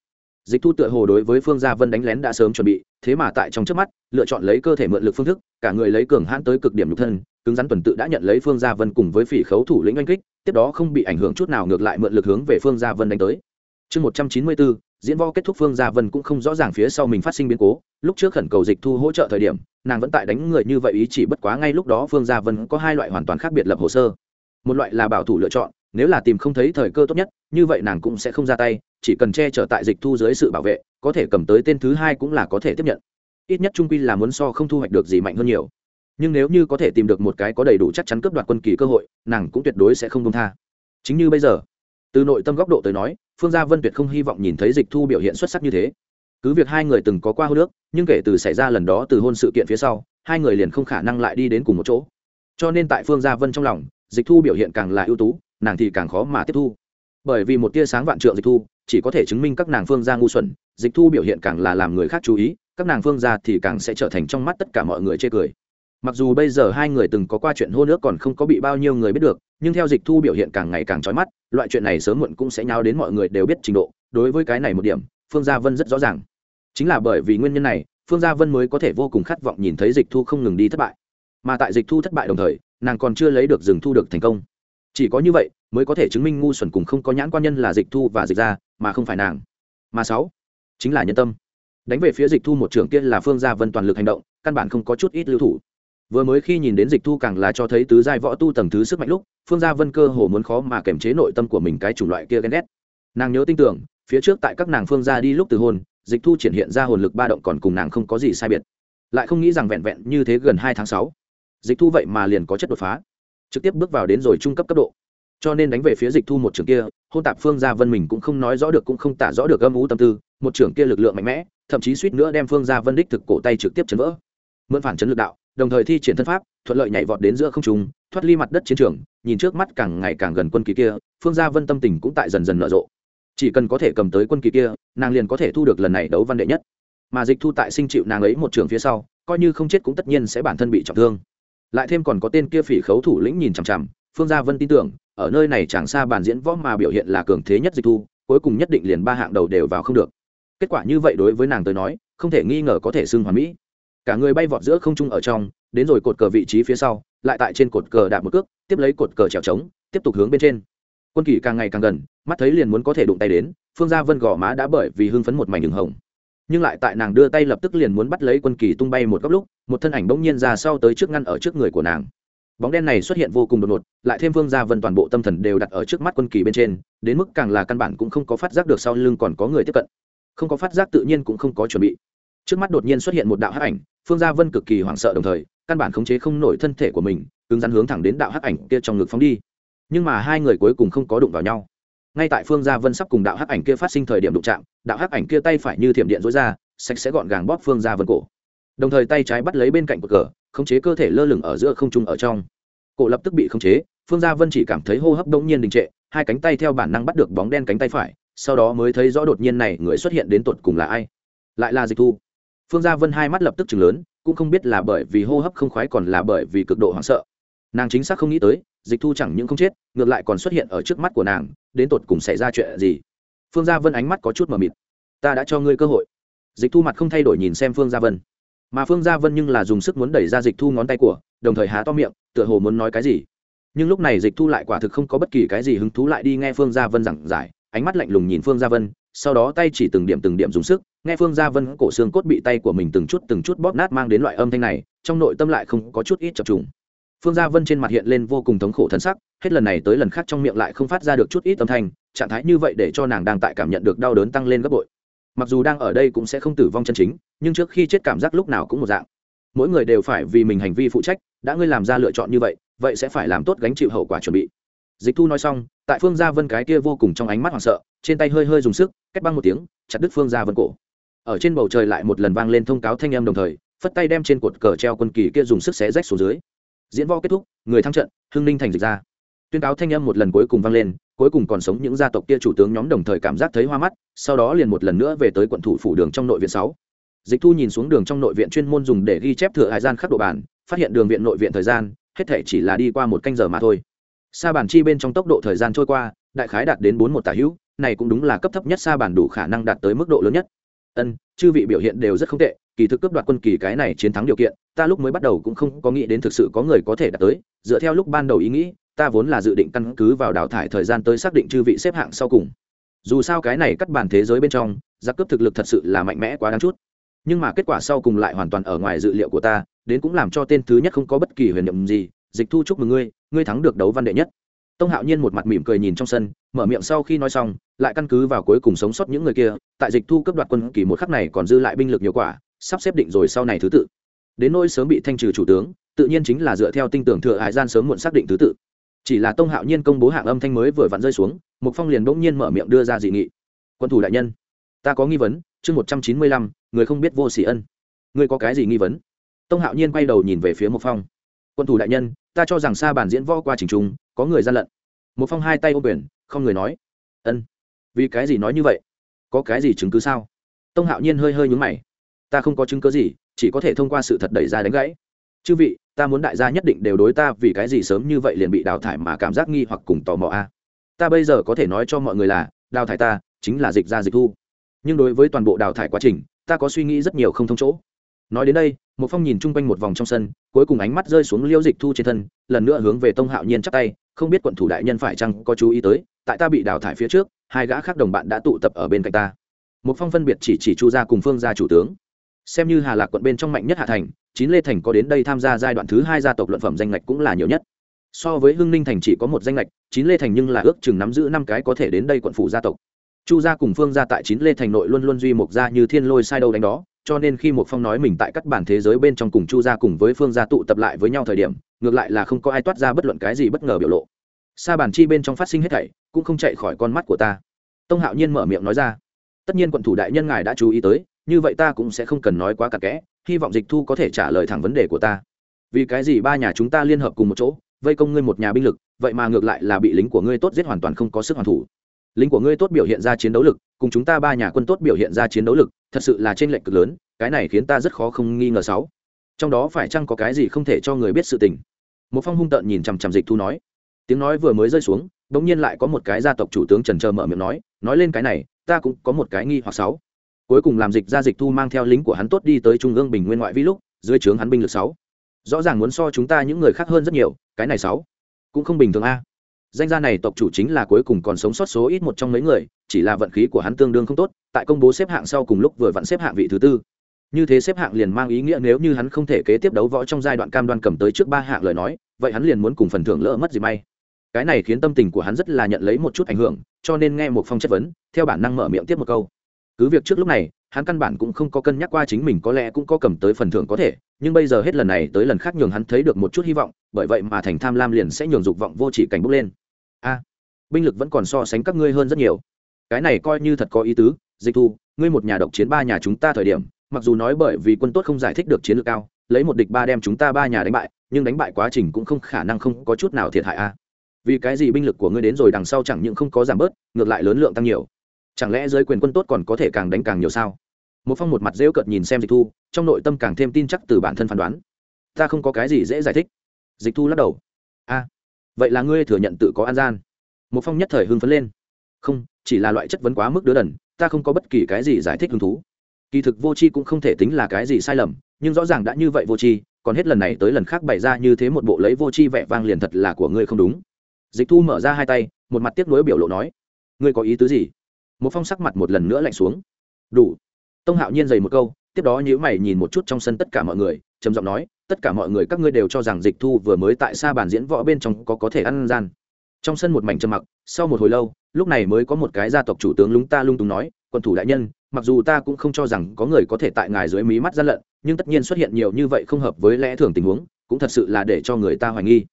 A: dịch thu tựa hồ đối với phương gia vân đánh lén đã sớm chuẩn bị, thế mà tại trong trước mắt, lựa chọn lấy cơ thể mượn lực phương thức, cả người lấy cường hãn tới cực điểm nhục thân, cứng rắn tuần tự đã nhận lấy phương gia vân cùng với phỉ khấu thủ lĩnh oanh kích, tiếp đó không bị ảnh hưởng chút nào ngược lại mượn lực hướng về phương gia vân đánh tới. Chương một trăm chín mươi bốn, diễn vo kết thúc phương gia vân cũng không rõ ràng phía sau mình phát sinh biến cố, lúc trước khẩn cầu dịch thu hỗ trợ thời điểm, nàng vẫn tại đánh người như vậy ý chỉ bất quá ngay lúc đó phương gia vân có hai loại hoàn toàn khác biệt lập hồ sơ. Một loại là bảo thủ lựa chọn nếu là tìm không thấy thời cơ tốt nhất, như vậy nàng cũng sẽ không ra tay, chỉ cần che chở tại dịch thu dưới sự bảo vệ, có thể cầm tới tên thứ hai cũng là có thể tiếp nhận. Ít nhất trung quy là muốn so không thu hoạch được gì mạnh hơn nhiều. Nhưng nếu như có thể tìm được một cái có đầy đủ chắc chắn cướp đoạt quân kỳ cơ hội, nàng cũng tuyệt đối sẽ không công tha. Chính như bây giờ, từ nội tâm góc độ tới nói, phương gia vân tuyệt không hy vọng nhìn thấy dịch thu biểu hiện xuất sắc như thế. Cứ việc hai người từng có qua hô nước, nhưng kể từ xảy ra lần đó từ hôn sự kiện phía sau, hai người liền không khả năng lại đi đến cùng một chỗ. Cho nên tại phương gia vân trong lòng, dịch thu biểu hiện càng là ưu tú nàng thì càng khó mà tiếp thu. Bởi vì một tia sáng vạn trượng dịch thu, chỉ có thể chứng minh các nàng phương gia ngu xuẩn, dịch thu biểu hiện càng là làm người khác chú ý, các nàng phương gia thì càng sẽ trở thành trong mắt tất cả mọi người chê cười. Mặc dù bây giờ hai người từng có qua chuyện hôn nước còn không có bị bao nhiêu người biết được, nhưng theo dịch thu biểu hiện càng ngày càng trói mắt, loại chuyện này sớm muộn cũng sẽ nháo đến mọi người đều biết trình độ, đối với cái này một điểm, phương gia vân rất rõ ràng. Chính là bởi vì nguyên nhân này, phương gia vân mới có thể vô cùng khát vọng nhìn thấy dịch thu không ngừng đi thất bại. Mà tại dịch thu thất bại đồng thời, nàng còn chưa lấy được rừng thu được thành công chỉ có như vậy mới có thể chứng minh ngu xuẩn cùng không có nhãn quan nhân là dịch thu và dịch ra mà không phải nàng. Mà sáu, chính là nhân tâm. Đánh về phía dịch thu một trưởng kia là phương gia vân toàn lực hành động, căn bản không có chút ít lưu thủ. Vừa mới khi nhìn đến dịch thu càng là cho thấy tứ giai võ tu tầng thứ sức mạnh lúc, phương gia vân cơ hồ muốn khó mà kiềm chế nội tâm của mình cái chủng loại kia ghen ghét. Nàng nhớ tin tưởng, phía trước tại các nàng phương gia đi lúc từ hôn, dịch thu triển hiện ra hồn lực ba động còn cùng nàng không có gì sai biệt. Lại không nghĩ rằng vẹn vẹn như thế gần hai tháng sáu, dịch thu vậy mà liền có chất đột phá trực tiếp bước vào đến rồi trung cấp cấp độ. Cho nên đánh về phía dịch thu một trường kia, hôn tạp phương gia vân mình cũng không nói rõ được cũng không tả rõ được âm ú tâm tư, một trường kia lực lượng mạnh mẽ, thậm chí suýt nữa đem phương gia vân đích thực cổ tay trực tiếp chấn vỡ. Mượn phản chấn lực đạo, đồng thời thi triển thân pháp, thuận lợi nhảy vọt đến giữa không trung, thoát ly mặt đất chiến trường, nhìn trước mắt càng ngày càng gần quân kỳ kia, phương gia vân tâm tình cũng tại dần dần nở rộ. Chỉ cần có thể cầm tới quân kỳ kia, nàng liền có thể thu được lần này đấu văn đệ nhất. Mà dịch thu tại sinh chịu nàng ấy một trường phía sau, coi như không chết cũng tất nhiên sẽ bản thân bị trọng thương lại thêm còn có tên kia phỉ khấu thủ lĩnh nhìn chằm chằm, phương gia vân tin tưởng, ở nơi này chẳng xa bàn diễn võ mà biểu hiện là cường thế nhất dịch thu, cuối cùng nhất định liền ba hạng đầu đều vào không được. Kết quả như vậy đối với nàng tới nói, không thể nghi ngờ có thể xưng hoàn mỹ. Cả người bay vọt giữa không trung ở trong, đến rồi cột cờ vị trí phía sau, lại tại trên cột cờ đạp một cước, tiếp lấy cột cờ trèo trống, tiếp tục hướng bên trên. Quân kỳ càng ngày càng gần, mắt thấy liền muốn có thể đụng tay đến, phương gia vân gò má đã bởi vì hưng phấn một mảnh đường hồng. Nhưng lại tại nàng đưa tay lập tức liền muốn bắt lấy quân kỳ tung bay một góc lúc một thân ảnh bỗng nhiên ra sau tới trước ngăn ở trước người của nàng. Bóng đen này xuất hiện vô cùng đột ngột, lại thêm vương gia vân toàn bộ tâm thần đều đặt ở trước mắt quân kỳ bên trên, đến mức càng là căn bản cũng không có phát giác được sau lưng còn có người tiếp cận. Không có phát giác tự nhiên cũng không có chuẩn bị. Trước mắt đột nhiên xuất hiện một đạo hắc ảnh, phương gia vân cực kỳ hoảng sợ đồng thời, căn bản khống chế không nổi thân thể của mình, cứng rắn hướng thẳng đến đạo hắc ảnh kia trong ngực phóng đi. Nhưng mà hai người cuối cùng không có đụng vào nhau. Ngay tại phương gia vân sắp cùng đạo hắc ảnh kia phát sinh thời điểm đụng chạm, đạo hắc ảnh kia tay phải như thiểm điện dối ra, sạch sẽ gọn gàng bóp phương gia vân cổ đồng thời tay trái bắt lấy bên cạnh cột cờ, khống chế cơ thể lơ lửng ở giữa không trung ở trong. Cổ lập tức bị khống chế, phương gia vân chỉ cảm thấy hô hấp đông nhiên đình trệ, hai cánh tay theo bản năng bắt được bóng đen cánh tay phải, sau đó mới thấy rõ đột nhiên này người xuất hiện đến tột cùng là ai. Lại là dịch thu. Phương gia vân hai mắt lập tức chừng lớn, cũng không biết là bởi vì hô hấp không khoái còn là bởi vì cực độ hoảng sợ. Nàng chính xác không nghĩ tới, dịch thu chẳng những không chết, ngược lại còn xuất hiện ở trước mắt của nàng, đến tột cùng xảy ra chuyện gì? Phương gia vân ánh mắt có chút mờ mịt. Ta đã cho ngươi cơ hội. Dịch thu mặt không thay đổi nhìn xem phương gia vân mà phương gia vân nhưng là dùng sức muốn đẩy ra dịch thu ngón tay của, đồng thời há to miệng, tựa hồ muốn nói cái gì. Nhưng lúc này dịch thu lại quả thực không có bất kỳ cái gì hứng thú lại đi nghe phương gia vân giảng giải, ánh mắt lạnh lùng nhìn phương gia vân, sau đó tay chỉ từng điểm từng điểm dùng sức, nghe phương gia vân cổ xương cốt bị tay của mình từng chút từng chút bóp nát mang đến loại âm thanh này, trong nội tâm lại không có chút ít chập trùng. Phương gia vân trên mặt hiện lên vô cùng thống khổ thân sắc, hết lần này tới lần khác trong miệng lại không phát ra được chút ít âm thanh, trạng thái như vậy để cho nàng đang tại cảm nhận được đau đớn tăng lên gấp bội mặc dù đang ở đây cũng sẽ không tử vong chân chính, nhưng trước khi chết cảm giác lúc nào cũng một dạng. Mỗi người đều phải vì mình hành vi phụ trách, đã ngươi làm ra lựa chọn như vậy vậy sẽ phải làm tốt gánh chịu hậu quả chuẩn bị. Dịch thu nói xong, tại phương gia vân cái kia vô cùng trong ánh mắt hoảng sợ, trên tay hơi hơi dùng sức cách băng một tiếng, chặt đứt phương gia vân cổ. Ở trên bầu trời lại một lần vang lên thông cáo thanh âm đồng thời, phất tay đem trên cột cờ treo quân kỳ kia dùng sức xé rách xuống dưới. Diễn võ kết thúc, người thăng trận, hưng ninh thành dịch ra tuyên cáo thanh âm một lần cuối cùng vang lên, cuối cùng còn sống những gia tộc kia chủ tướng nhóm đồng thời cảm giác thấy hoa mắt, sau đó liền một lần nữa về tới quận thủ phủ đường trong nội viện sáu. Dịch thu nhìn xuống đường trong nội viện chuyên môn dùng để ghi chép thừa hải gian khắc độ bản, phát hiện đường viện nội viện thời gian, hết thể chỉ là đi qua một canh giờ mà thôi. Sa bản chi bên trong tốc độ thời gian trôi qua, đại khái đạt đến bốn một tả hữu, này cũng đúng là cấp thấp nhất sa bản đủ khả năng đạt tới mức độ lớn nhất. Ân, chư vị biểu hiện đều rất không tệ, kỳ thực cướp đoạt quân kỳ cái này chiến thắng điều kiện, ta lúc mới bắt đầu cũng không có nghĩ đến thực sự có người có thể đạt tới, dựa theo lúc ban đầu ý nghĩ ta vốn là dự định căn cứ vào đào thải thời gian tới xác định chư vị xếp hạng sau cùng. Dù sao cái này cắt bàn thế giới bên trong, giặc cướp thực lực thật sự là mạnh mẽ quá đáng chút. Nhưng mà kết quả sau cùng lại hoàn toàn ở ngoài dự liệu của ta, đến cũng làm cho tên thứ nhất không có bất kỳ huyền nhiệm gì. Dịch thu chúc mừng ngươi ngươi thắng được đấu văn đệ nhất. Tông hạo nhiên một mặt mỉm cười nhìn trong sân, mở miệng sau khi nói xong, lại căn cứ vào cuối cùng sống sót những người kia, tại dịch thu cấp đoạt quân kỳ một khắc này còn dư lại binh lực nhiều quả, sắp xếp định rồi sau này thứ tự. Đến nỗi sớm bị thanh trừ chủ tướng, tự nhiên chính là dựa theo tinh tưởng thừa hải gian sớm muộn xác định thứ tự chỉ là tông hạo nhiên công bố hạng âm thanh mới vừa vặn rơi xuống, mục phong liền bỗng nhiên mở miệng đưa ra dị nghị. Quân thủ đại nhân, ta có nghi vấn, chương một trăm chín mươi lăm, người không biết vô sĩ ân. Ngươi có cái gì nghi vấn? Tông hạo nhiên quay đầu nhìn về phía mục phong. Quân thủ đại nhân, ta cho rằng xa bản diễn võ qua trình trung, có người gian lận. Mục phong hai tay ô quyền, không người nói. Ân, vì cái gì nói như vậy? Có cái gì chứng cứ sao? Tông hạo nhiên hơi hơi nhúng mày. Ta không có chứng cứ gì, chỉ có thể thông qua sự thật đẩy ra đánh gãy. Chư vị ta muốn đại gia nhất định đều đối ta vì cái gì sớm như vậy liền bị đào thải mà cảm giác nghi hoặc cùng tò mò a. Ta bây giờ có thể nói cho mọi người là, đào thải ta chính là dịch ra dịch thu. Nhưng đối với toàn bộ đào thải quá trình, ta có suy nghĩ rất nhiều không thông chỗ. Nói đến đây một phong nhìn chung quanh một vòng trong sân, cuối cùng ánh mắt rơi xuống liêu dịch thu trên thân, lần nữa hướng về tông hạo nhiên chắc tay, không biết quận thủ đại nhân phải chăng có chú ý tới, tại ta bị đào thải phía trước, hai gã khác đồng bạn đã tụ tập ở bên cạnh ta. Một phong phân biệt chỉ chỉ chu ra cùng phương gia chủ tướng. Xem như hà lạc quận bên trong mạnh nhất hạ thành chín lê thành có đến đây tham gia giai đoạn thứ hai gia tộc luận phẩm danh ngạch cũng là nhiều nhất. So với hưng ninh thành chỉ có một danh lệch chín lê thành nhưng là ước chừng nắm giữ năm cái có thể đến đây quận phủ gia tộc. Chu gia cùng phương gia tại chín lê thành nội luôn luôn duy mục gia như thiên lôi sai đâu đánh đó, cho nên khi một phong nói mình tại các bản thế giới bên trong cùng chu gia cùng với phương gia tụ tập lại với nhau thời điểm, ngược lại là không có ai toát ra bất luận cái gì bất ngờ biểu lộ. Sa bản chi bên trong phát sinh hết thảy, cũng không chạy khỏi con mắt của ta. Tông hạo nhiên mở miệng nói ra. Tất nhiên quận thủ đại nhân ngài đã chú ý tới như vậy ta cũng sẽ không cần nói quá cặn kẽ, hy vọng dịch thu có thể trả lời thẳng vấn đề của ta. Vì cái gì ba nhà chúng ta liên hợp cùng một chỗ, vây công ngươi một nhà binh lực, vậy mà ngược lại là bị lính của ngươi tốt giết hoàn toàn không có sức hoàn thủ. Lính của ngươi tốt biểu hiện ra chiến đấu lực, cùng chúng ta ba nhà quân tốt biểu hiện ra chiến đấu lực, thật sự là trên lệch cực lớn, cái này khiến ta rất khó không nghi ngờ sáu. Trong đó phải chăng có cái gì không thể cho người biết sự tình? Một phong hung tợn nhìn chằm chằm dịch thu nói. Tiếng nói vừa mới rơi xuống đ ỗ n g nhiên lại có một cái gia tộc chủ tướng trần trờ mở miệng nói nói lên cái này, ta cũng có một cái nghi hoặc sáu cuối cùng làm dịch ra dịch thu mang theo lính của hắn tốt đi tới trung ương bình nguyên ngoại vi lúc, dưới trướng hắn binh lực sáu. Rõ ràng muốn so chúng ta những người khác hơn rất nhiều, cái này sáu cũng không bình thường a. Danh gia này tộc chủ chính là cuối cùng còn sống sót số ít một trong mấy người, chỉ là vận khí của hắn tương đương không tốt, tại công bố xếp hạng sau cùng lúc vừa vặn xếp hạng vị thứ tư. Như thế xếp hạng liền mang ý nghĩa nếu như hắn không thể kế tiếp đấu võ trong giai đoạn cam đoan cầm tới trước ba hạng lời nói, vậy hắn liền muốn cùng phần thưởng lỡ mất gì may. Cái này khiến tâm tình của hắn rất là nhận lấy một chút ảnh hưởng, cho nên nghe một phong chất vấn, theo bản năng mở miệng tiếp một câu cứ việc trước lúc này, hắn căn bản cũng không có cân nhắc qua chính mình có lẽ cũng có cầm tới phần thưởng có thể, nhưng bây giờ hết lần này tới lần khác nhường hắn thấy được một chút hy vọng, bởi vậy mà thành tham lam liền sẽ nhường dục vọng vô chỉ cảnh bốc lên. A, binh lực vẫn còn so sánh các ngươi hơn rất nhiều. Cái này coi như thật có ý tứ, dịch thu, ngươi một nhà độc chiến ba nhà chúng ta thời điểm, mặc dù nói bởi vì quân tốt không giải thích được chiến lược cao, lấy một địch ba đem chúng ta ba nhà đánh bại, nhưng đánh bại quá trình cũng không khả năng không có chút nào thiệt hại a. Vì cái gì binh lực của ngươi đến rồi đằng sau chẳng những không có giảm bớt, ngược lại lớn lượng tăng nhiều chẳng lẽ giới quyền quân tốt còn có thể càng đánh càng nhiều sao? Một phong một mặt rêu cợt nhìn xem dịch thu, trong nội tâm càng thêm tin chắc từ bản thân phán đoán. Ta không có cái gì dễ giải thích. Dịch thu lắc đầu. A, vậy là ngươi thừa nhận tự có an gian. Một phong nhất thời hưng phấn lên. Không, chỉ là loại chất vấn quá mức đứa đần, ta không có bất kỳ cái gì giải thích hứng thú. Kỳ thực vô tri cũng không thể tính là cái gì sai lầm, nhưng rõ ràng đã như vậy vô tri, còn hết lần này tới lần khác bày ra như thế một bộ lấy vô tri vẻ vang liền thật là của ngươi không đúng. Dịch thu mở ra hai tay, một mặt tiếc nuối biểu lộ nói, ngươi có ý tứ gì? Một phong sắc mặt một lần nữa lạnh xuống. Đủ. Tông hạo nhiên dày một câu, tiếp đó nhữ mày nhìn một chút trong sân tất cả mọi người, trầm giọng nói, tất cả mọi người các ngươi đều cho rằng dịch thu vừa mới tại xa bàn diễn võ bên trong có có thể ăn gian. Trong sân một mảnh trầm mặc, sau một hồi lâu, lúc này mới có một cái gia tộc chủ tướng lúng ta lung túng nói, quân thủ đại nhân, mặc dù ta cũng không cho rằng có người có thể tại ngài dưới mí mắt gian lận, nhưng tất nhiên xuất hiện nhiều như vậy không hợp với lẽ thường tình huống, cũng thật sự là để cho người ta hoài nghi.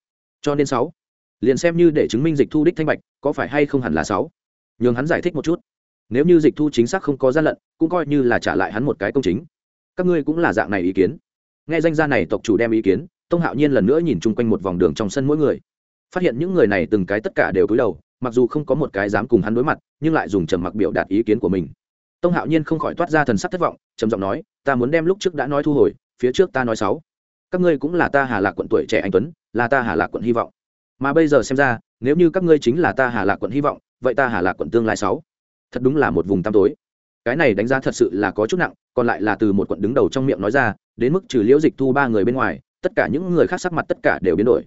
A: Cho nên sáu. Liền xem như để chứng minh dịch thu đích thanh bạch, có phải hay không hẳn là sáu. Nhường hắn giải thích một chút nếu như dịch thu chính xác không có gian lận, cũng coi như là trả lại hắn một cái công chính. Các ngươi cũng là dạng này ý kiến. Nghe danh gia này tộc chủ đem ý kiến, tông hạo nhiên lần nữa nhìn chung quanh một vòng đường trong sân mỗi người. Phát hiện những người này từng cái tất cả đều cúi đầu, mặc dù không có một cái dám cùng hắn đối mặt, nhưng lại dùng trầm mặc biểu đạt ý kiến của mình. Tông hạo nhiên không khỏi toát ra thần sắc thất vọng, trầm giọng nói, ta muốn đem lúc trước đã nói thu hồi, phía trước ta nói sáu. Các ngươi cũng là ta hà lạc quận tuổi trẻ anh tuấn, là ta hà lạc quận hy vọng. Mà bây giờ xem ra, nếu như các ngươi chính là ta hà lạc quận hy vọng, vậy ta hà lạc quận tương lai sáu thật đúng là một vùng tăm tối. Cái này đánh giá thật sự là có chút nặng, còn lại là từ một quận đứng đầu trong miệng nói ra, đến mức trừ liễu dịch thu ba người bên ngoài, tất cả những người khác sắc mặt tất cả đều biến đổi.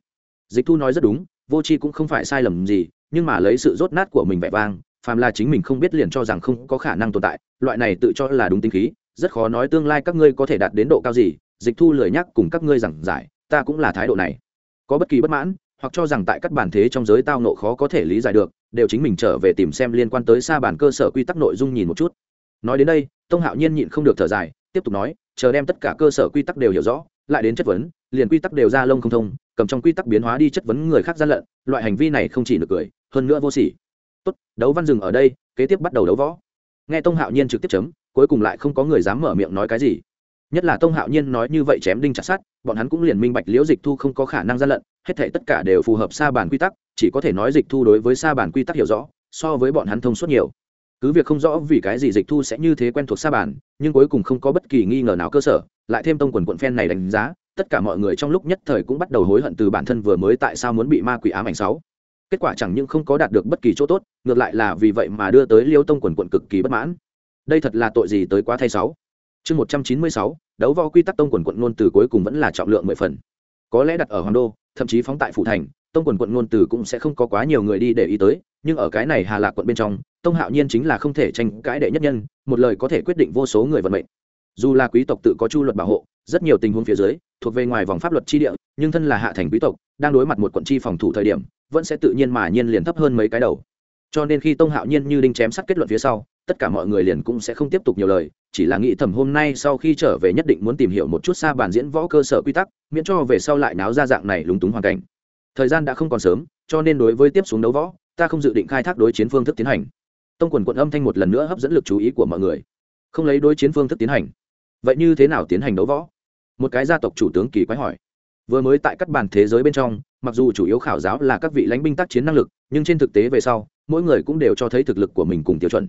A: Dịch thu nói rất đúng, vô tri cũng không phải sai lầm gì, nhưng mà lấy sự rốt nát của mình vẻ vang, phàm là chính mình không biết liền cho rằng không có khả năng tồn tại, loại này tự cho là đúng tính khí, rất khó nói tương lai các ngươi có thể đạt đến độ cao gì. Dịch thu lười nhắc cùng các ngươi giảng giải, ta cũng là thái độ này. Có bất kỳ bất mãn hoặc cho rằng tại các bản thế trong giới tao nộ khó có thể lý giải được, đều chính mình trở về tìm xem liên quan tới xa bản cơ sở quy tắc nội dung nhìn một chút. Nói đến đây, tông hạo nhiên nhịn không được thở dài, tiếp tục nói, chờ đem tất cả cơ sở quy tắc đều hiểu rõ, lại đến chất vấn, liền quy tắc đều ra lông không thông, cầm trong quy tắc biến hóa đi chất vấn người khác gian lận, loại hành vi này không chỉ được cười, hơn nữa vô sỉ. Tốt, đấu văn dừng ở đây, kế tiếp bắt đầu đấu võ. Nghe tông hạo nhiên trực tiếp chấm, cuối cùng lại không có người dám mở miệng nói cái gì nhất là tông hạo nhiên nói như vậy chém đinh chặt sát bọn hắn cũng liền minh bạch liễu dịch thu không có khả năng gian lận, hết thể tất cả đều phù hợp xa bản quy tắc, chỉ có thể nói dịch thu đối với xa bản quy tắc hiểu rõ, so với bọn hắn thông suốt nhiều. Cứ việc không rõ vì cái gì dịch thu sẽ như thế quen thuộc xa bản, nhưng cuối cùng không có bất kỳ nghi ngờ nào cơ sở, lại thêm tông quần quận phen này đánh giá, tất cả mọi người trong lúc nhất thời cũng bắt đầu hối hận từ bản thân vừa mới tại sao muốn bị ma quỷ ám ảnh sáu. Kết quả chẳng những không có đạt được bất kỳ chỗ tốt, ngược lại là vì vậy mà đưa tới liêu tông quần quận cực kỳ bất mãn. Đây thật là tội gì tới quá thay sáu chương một trăm chín mươi sáu, đấu võ quy tắc tông quần quận ngôn từ cuối cùng vẫn là trọng lượng mười phần. Có lẽ đặt ở hoàng đô, thậm chí phóng tại phủ thành, tông quần quận ngôn từ cũng sẽ không có quá nhiều người đi để ý tới, nhưng ở cái này hà lạc quận bên trong, tông hạo nhiên chính là không thể tranh cãi đệ nhất nhân, một lời có thể quyết định vô số người vận mệnh. Dù là quý tộc tự có chu luật bảo hộ, rất nhiều tình huống phía dưới, thuộc về ngoài vòng pháp luật chi địa, nhưng thân là hạ thành quý tộc, đang đối mặt một quận chi phòng thủ thời điểm, vẫn sẽ tự nhiên mà nhiên liền thấp hơn mấy cái đầu. Cho nên khi tông hạo nhiên như đinh chém sắt kết luận phía sau tất cả mọi người liền cũng sẽ không tiếp tục nhiều lời, chỉ là nghĩ thầm hôm nay sau khi trở về nhất định muốn tìm hiểu một chút xa bàn diễn võ cơ sở quy tắc, miễn cho về sau lại náo ra dạng này lúng túng hoàn cảnh. Thời gian đã không còn sớm, cho nên đối với tiếp xuống đấu võ, ta không dự định khai thác đối chiến phương thức tiến hành. Tông quần quận âm thanh một lần nữa hấp dẫn lực chú ý của mọi người. Không lấy đối chiến phương thức tiến hành. Vậy như thế nào tiến hành đấu võ? Một cái gia tộc chủ tướng kỳ quái hỏi. Vừa mới tại các bàn thế giới bên trong, mặc dù chủ yếu khảo giáo là các vị lãnh binh tác chiến năng lực, nhưng trên thực tế về sau, mỗi người cũng đều cho thấy thực lực của mình cùng tiêu chuẩn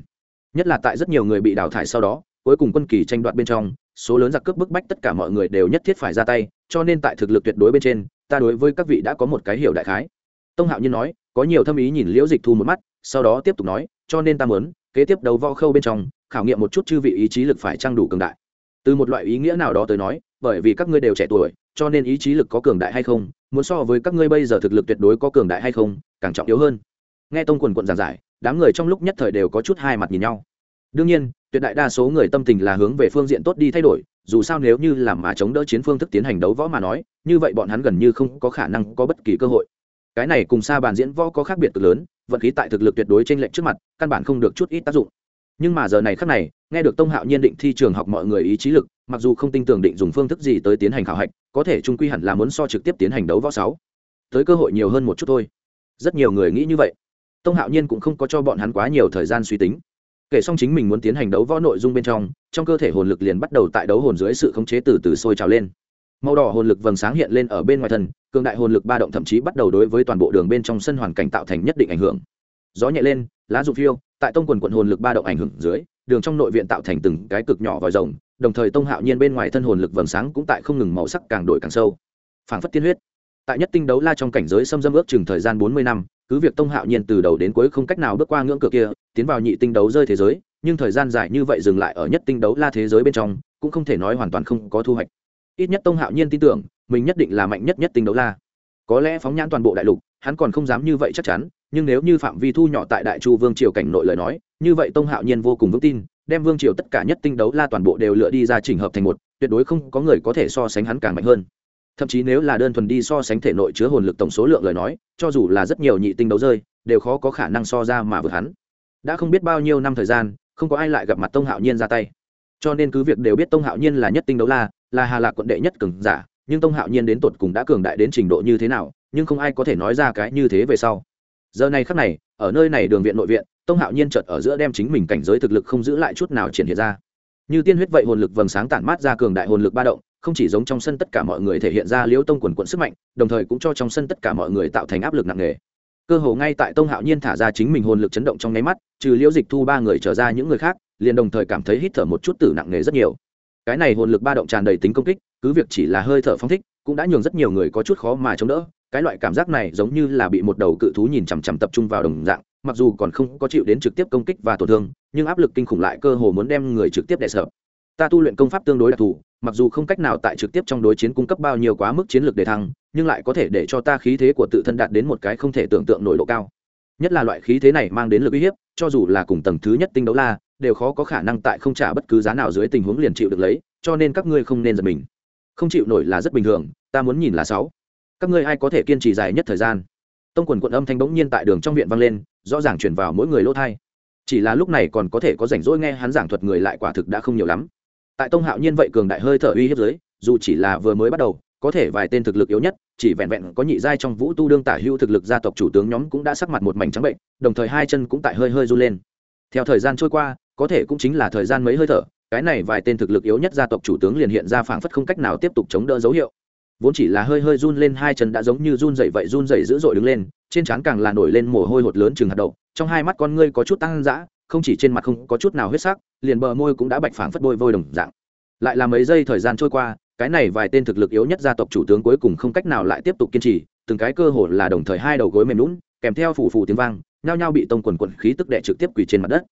A: nhất là tại rất nhiều người bị đào thải sau đó, cuối cùng quân kỳ tranh đoạt bên trong, số lớn giặc cướp bức bách tất cả mọi người đều nhất thiết phải ra tay, cho nên tại thực lực tuyệt đối bên trên, ta đối với các vị đã có một cái hiểu đại khái. Tông hạo nhiên nói, có nhiều thâm ý nhìn liễu dịch thu một mắt, sau đó tiếp tục nói, cho nên ta muốn, kế tiếp đấu vo khâu bên trong, khảo nghiệm một chút chư vị ý chí lực phải trang đủ cường đại. Từ một loại ý nghĩa nào đó tới nói, bởi vì các ngươi đều trẻ tuổi, cho nên ý chí lực có cường đại hay không, muốn so với các ngươi bây giờ thực lực tuyệt đối có cường đại hay không, càng trọng yếu hơn. Nghe tông quần quận giảng giải đám người trong lúc nhất thời đều có chút hai mặt nhìn nhau. Đương nhiên, tuyệt đại đa số người tâm tình là hướng về phương diện tốt đi thay đổi, dù sao nếu như làm mà chống đỡ chiến phương thức tiến hành đấu võ mà nói, như vậy bọn hắn gần như không có khả năng có bất kỳ cơ hội. Cái này cùng xa bàn diễn võ có khác biệt cực lớn, vận khí tại thực lực tuyệt đối trên lệnh trước mặt, căn bản không được chút ít tác dụng. Nhưng mà giờ này khác này, nghe được tông hạo nhiên định thi trường học mọi người ý chí lực, mặc dù không tin tưởng định dùng phương thức gì tới tiến hành khảo hạch, có thể trung quy hẳn là muốn so trực tiếp tiến hành đấu võ sáu. Tới cơ hội nhiều hơn một chút thôi. Rất nhiều người nghĩ như vậy tông hạo nhiên cũng không có cho bọn hắn quá nhiều thời gian suy tính. Kể xong chính mình muốn tiến hành đấu võ nội dung bên trong trong cơ thể hồn lực liền bắt đầu tại đấu hồn dưới sự khống chế từ từ sôi trào lên. Màu đỏ hồn lực vầng sáng hiện lên ở bên ngoài thân, cường đại hồn lực ba động thậm chí bắt đầu đối với toàn bộ đường bên trong sân hoàn cảnh tạo thành nhất định ảnh hưởng. Gió nhẹ lên, lá rụng phiêu, tại tông quần quận hồn lực ba động ảnh hưởng dưới, đường trong nội viện tạo thành từng cái cực nhỏ vòi rồng, đồng thời tông hạo nhiên bên ngoài thân hồn lực vầng sáng cũng tại không ngừng màu sắc càng đổi càng sâu. Phảng phất tiên huyết tại nhất tinh đấu la trong cảnh giới xâm dâm ước chừng thời gian bốn mươi năm, cứ việc tông hạo nhiên từ đầu đến cuối không cách nào bước qua ngưỡng cửa kia, tiến vào nhị tinh đấu rơi thế giới, nhưng thời gian dài như vậy dừng lại ở nhất tinh đấu la thế giới bên trong, cũng không thể nói hoàn toàn không có thu hoạch. Ít nhất tông hạo nhiên tin tưởng, mình nhất định là mạnh nhất nhất tinh đấu la. Có lẽ phóng nhãn toàn bộ đại lục, hắn còn không dám như vậy chắc chắn, nhưng nếu như phạm vi thu nhỏ tại đại chu vương triều cảnh nội lời nói, như vậy tông hạo nhiên vô cùng vững tin, đem vương triều tất cả nhất tinh đấu la toàn bộ đều lựa đi ra chỉnh hợp thành một, tuyệt đối không có người có thể so sánh hắn càng mạnh hơn thậm chí nếu là đơn thuần đi so sánh thể nội chứa hồn lực tổng số lượng lời nói, cho dù là rất nhiều nhị tinh đấu rơi, đều khó có khả năng so ra mà vượt hắn. Đã không biết bao nhiêu năm thời gian, không có ai lại gặp mặt tông hạo nhiên ra tay. Cho nên cứ việc đều biết tông hạo nhiên là nhất tinh đấu la, là hà lạc quận đệ nhất cường giả, nhưng tông hạo nhiên đến tột cùng đã cường đại đến trình độ như thế nào, nhưng không ai có thể nói ra cái như thế về sau. Giờ này khắc này, ở nơi này đường viện nội viện, tông hạo nhiên chợt ở giữa đem chính mình cảnh giới thực lực không giữ lại chút nào triển hiện ra. Như tiên huyết vậy hồn lực vầng sáng tản mát ra cường đại hồn lực ba động không chỉ giống trong sân tất cả mọi người thể hiện ra liễu tông quần quận sức mạnh, đồng thời cũng cho trong sân tất cả mọi người tạo thành áp lực nặng nề. Cơ hồ ngay tại tông hạo nhiên thả ra chính mình hồn lực chấn động trong nháy mắt, trừ liễu dịch thu ba người trở ra những người khác, liền đồng thời cảm thấy hít thở một chút tử nặng nề rất nhiều. Cái này hồn lực ba động tràn đầy tính công kích, cứ việc chỉ là hơi thở phong thích, cũng đã nhường rất nhiều người có chút khó mà chống đỡ. Cái loại cảm giác này giống như là bị một đầu cự thú nhìn chằm chằm tập trung vào đồng dạng, mặc dù còn không có chịu đến trực tiếp công kích và tổn thương, nhưng áp lực kinh khủng lại cơ hồ muốn đem người trực tiếp đè sợ ta tu luyện công pháp tương đối đặc thù, mặc dù không cách nào tại trực tiếp trong đối chiến cung cấp bao nhiêu quá mức chiến lược để thăng, nhưng lại có thể để cho ta khí thế của tự thân đạt đến một cái không thể tưởng tượng nổi độ cao. Nhất là loại khí thế này mang đến lực uy hiếp, cho dù là cùng tầng thứ nhất tinh đấu la, đều khó có khả năng tại không trả bất cứ giá nào dưới tình huống liền chịu được lấy, cho nên các ngươi không nên giật mình. Không chịu nổi là rất bình thường, ta muốn nhìn là sáu. Các ngươi ai có thể kiên trì dài nhất thời gian? Tông quần quận âm thanh bỗng nhiên tại đường trong viện vang lên, rõ ràng truyền vào mỗi người lỗ thai. Chỉ là lúc này còn có thể có rảnh rỗi nghe hắn giảng thuật người lại quả thực đã không nhiều lắm tại tông hạo nhiên vậy cường đại hơi thở uy hiếp giới, dù chỉ là vừa mới bắt đầu, có thể vài tên thực lực yếu nhất, chỉ vẹn vẹn có nhị giai trong vũ tu đương tả hưu thực lực gia tộc chủ tướng nhóm cũng đã sắc mặt một mảnh trắng bệnh, đồng thời hai chân cũng tại hơi hơi run lên. Theo thời gian trôi qua, có thể cũng chính là thời gian mấy hơi thở, cái này vài tên thực lực yếu nhất gia tộc chủ tướng liền hiện ra phảng phất không cách nào tiếp tục chống đỡ dấu hiệu. Vốn chỉ là hơi hơi run lên hai chân đã giống như run dậy vậy run dậy dữ dội đứng lên, trên trán càng là nổi lên mồ hôi hột lớn chừng hạt đậu, trong hai mắt con ngươi có chút tăng dã không chỉ trên mặt không có chút nào huyết sắc, liền bờ môi cũng đã bạch phảng phất bôi vôi đồng dạng. Lại là mấy giây thời gian trôi qua, cái này vài tên thực lực yếu nhất gia tộc chủ tướng cuối cùng không cách nào lại tiếp tục kiên trì, từng cái cơ hội là đồng thời hai đầu gối mềm lún kèm theo phủ phủ tiếng vang, nhao nhao bị tông quần quần khí tức đệ trực tiếp quỳ trên mặt đất.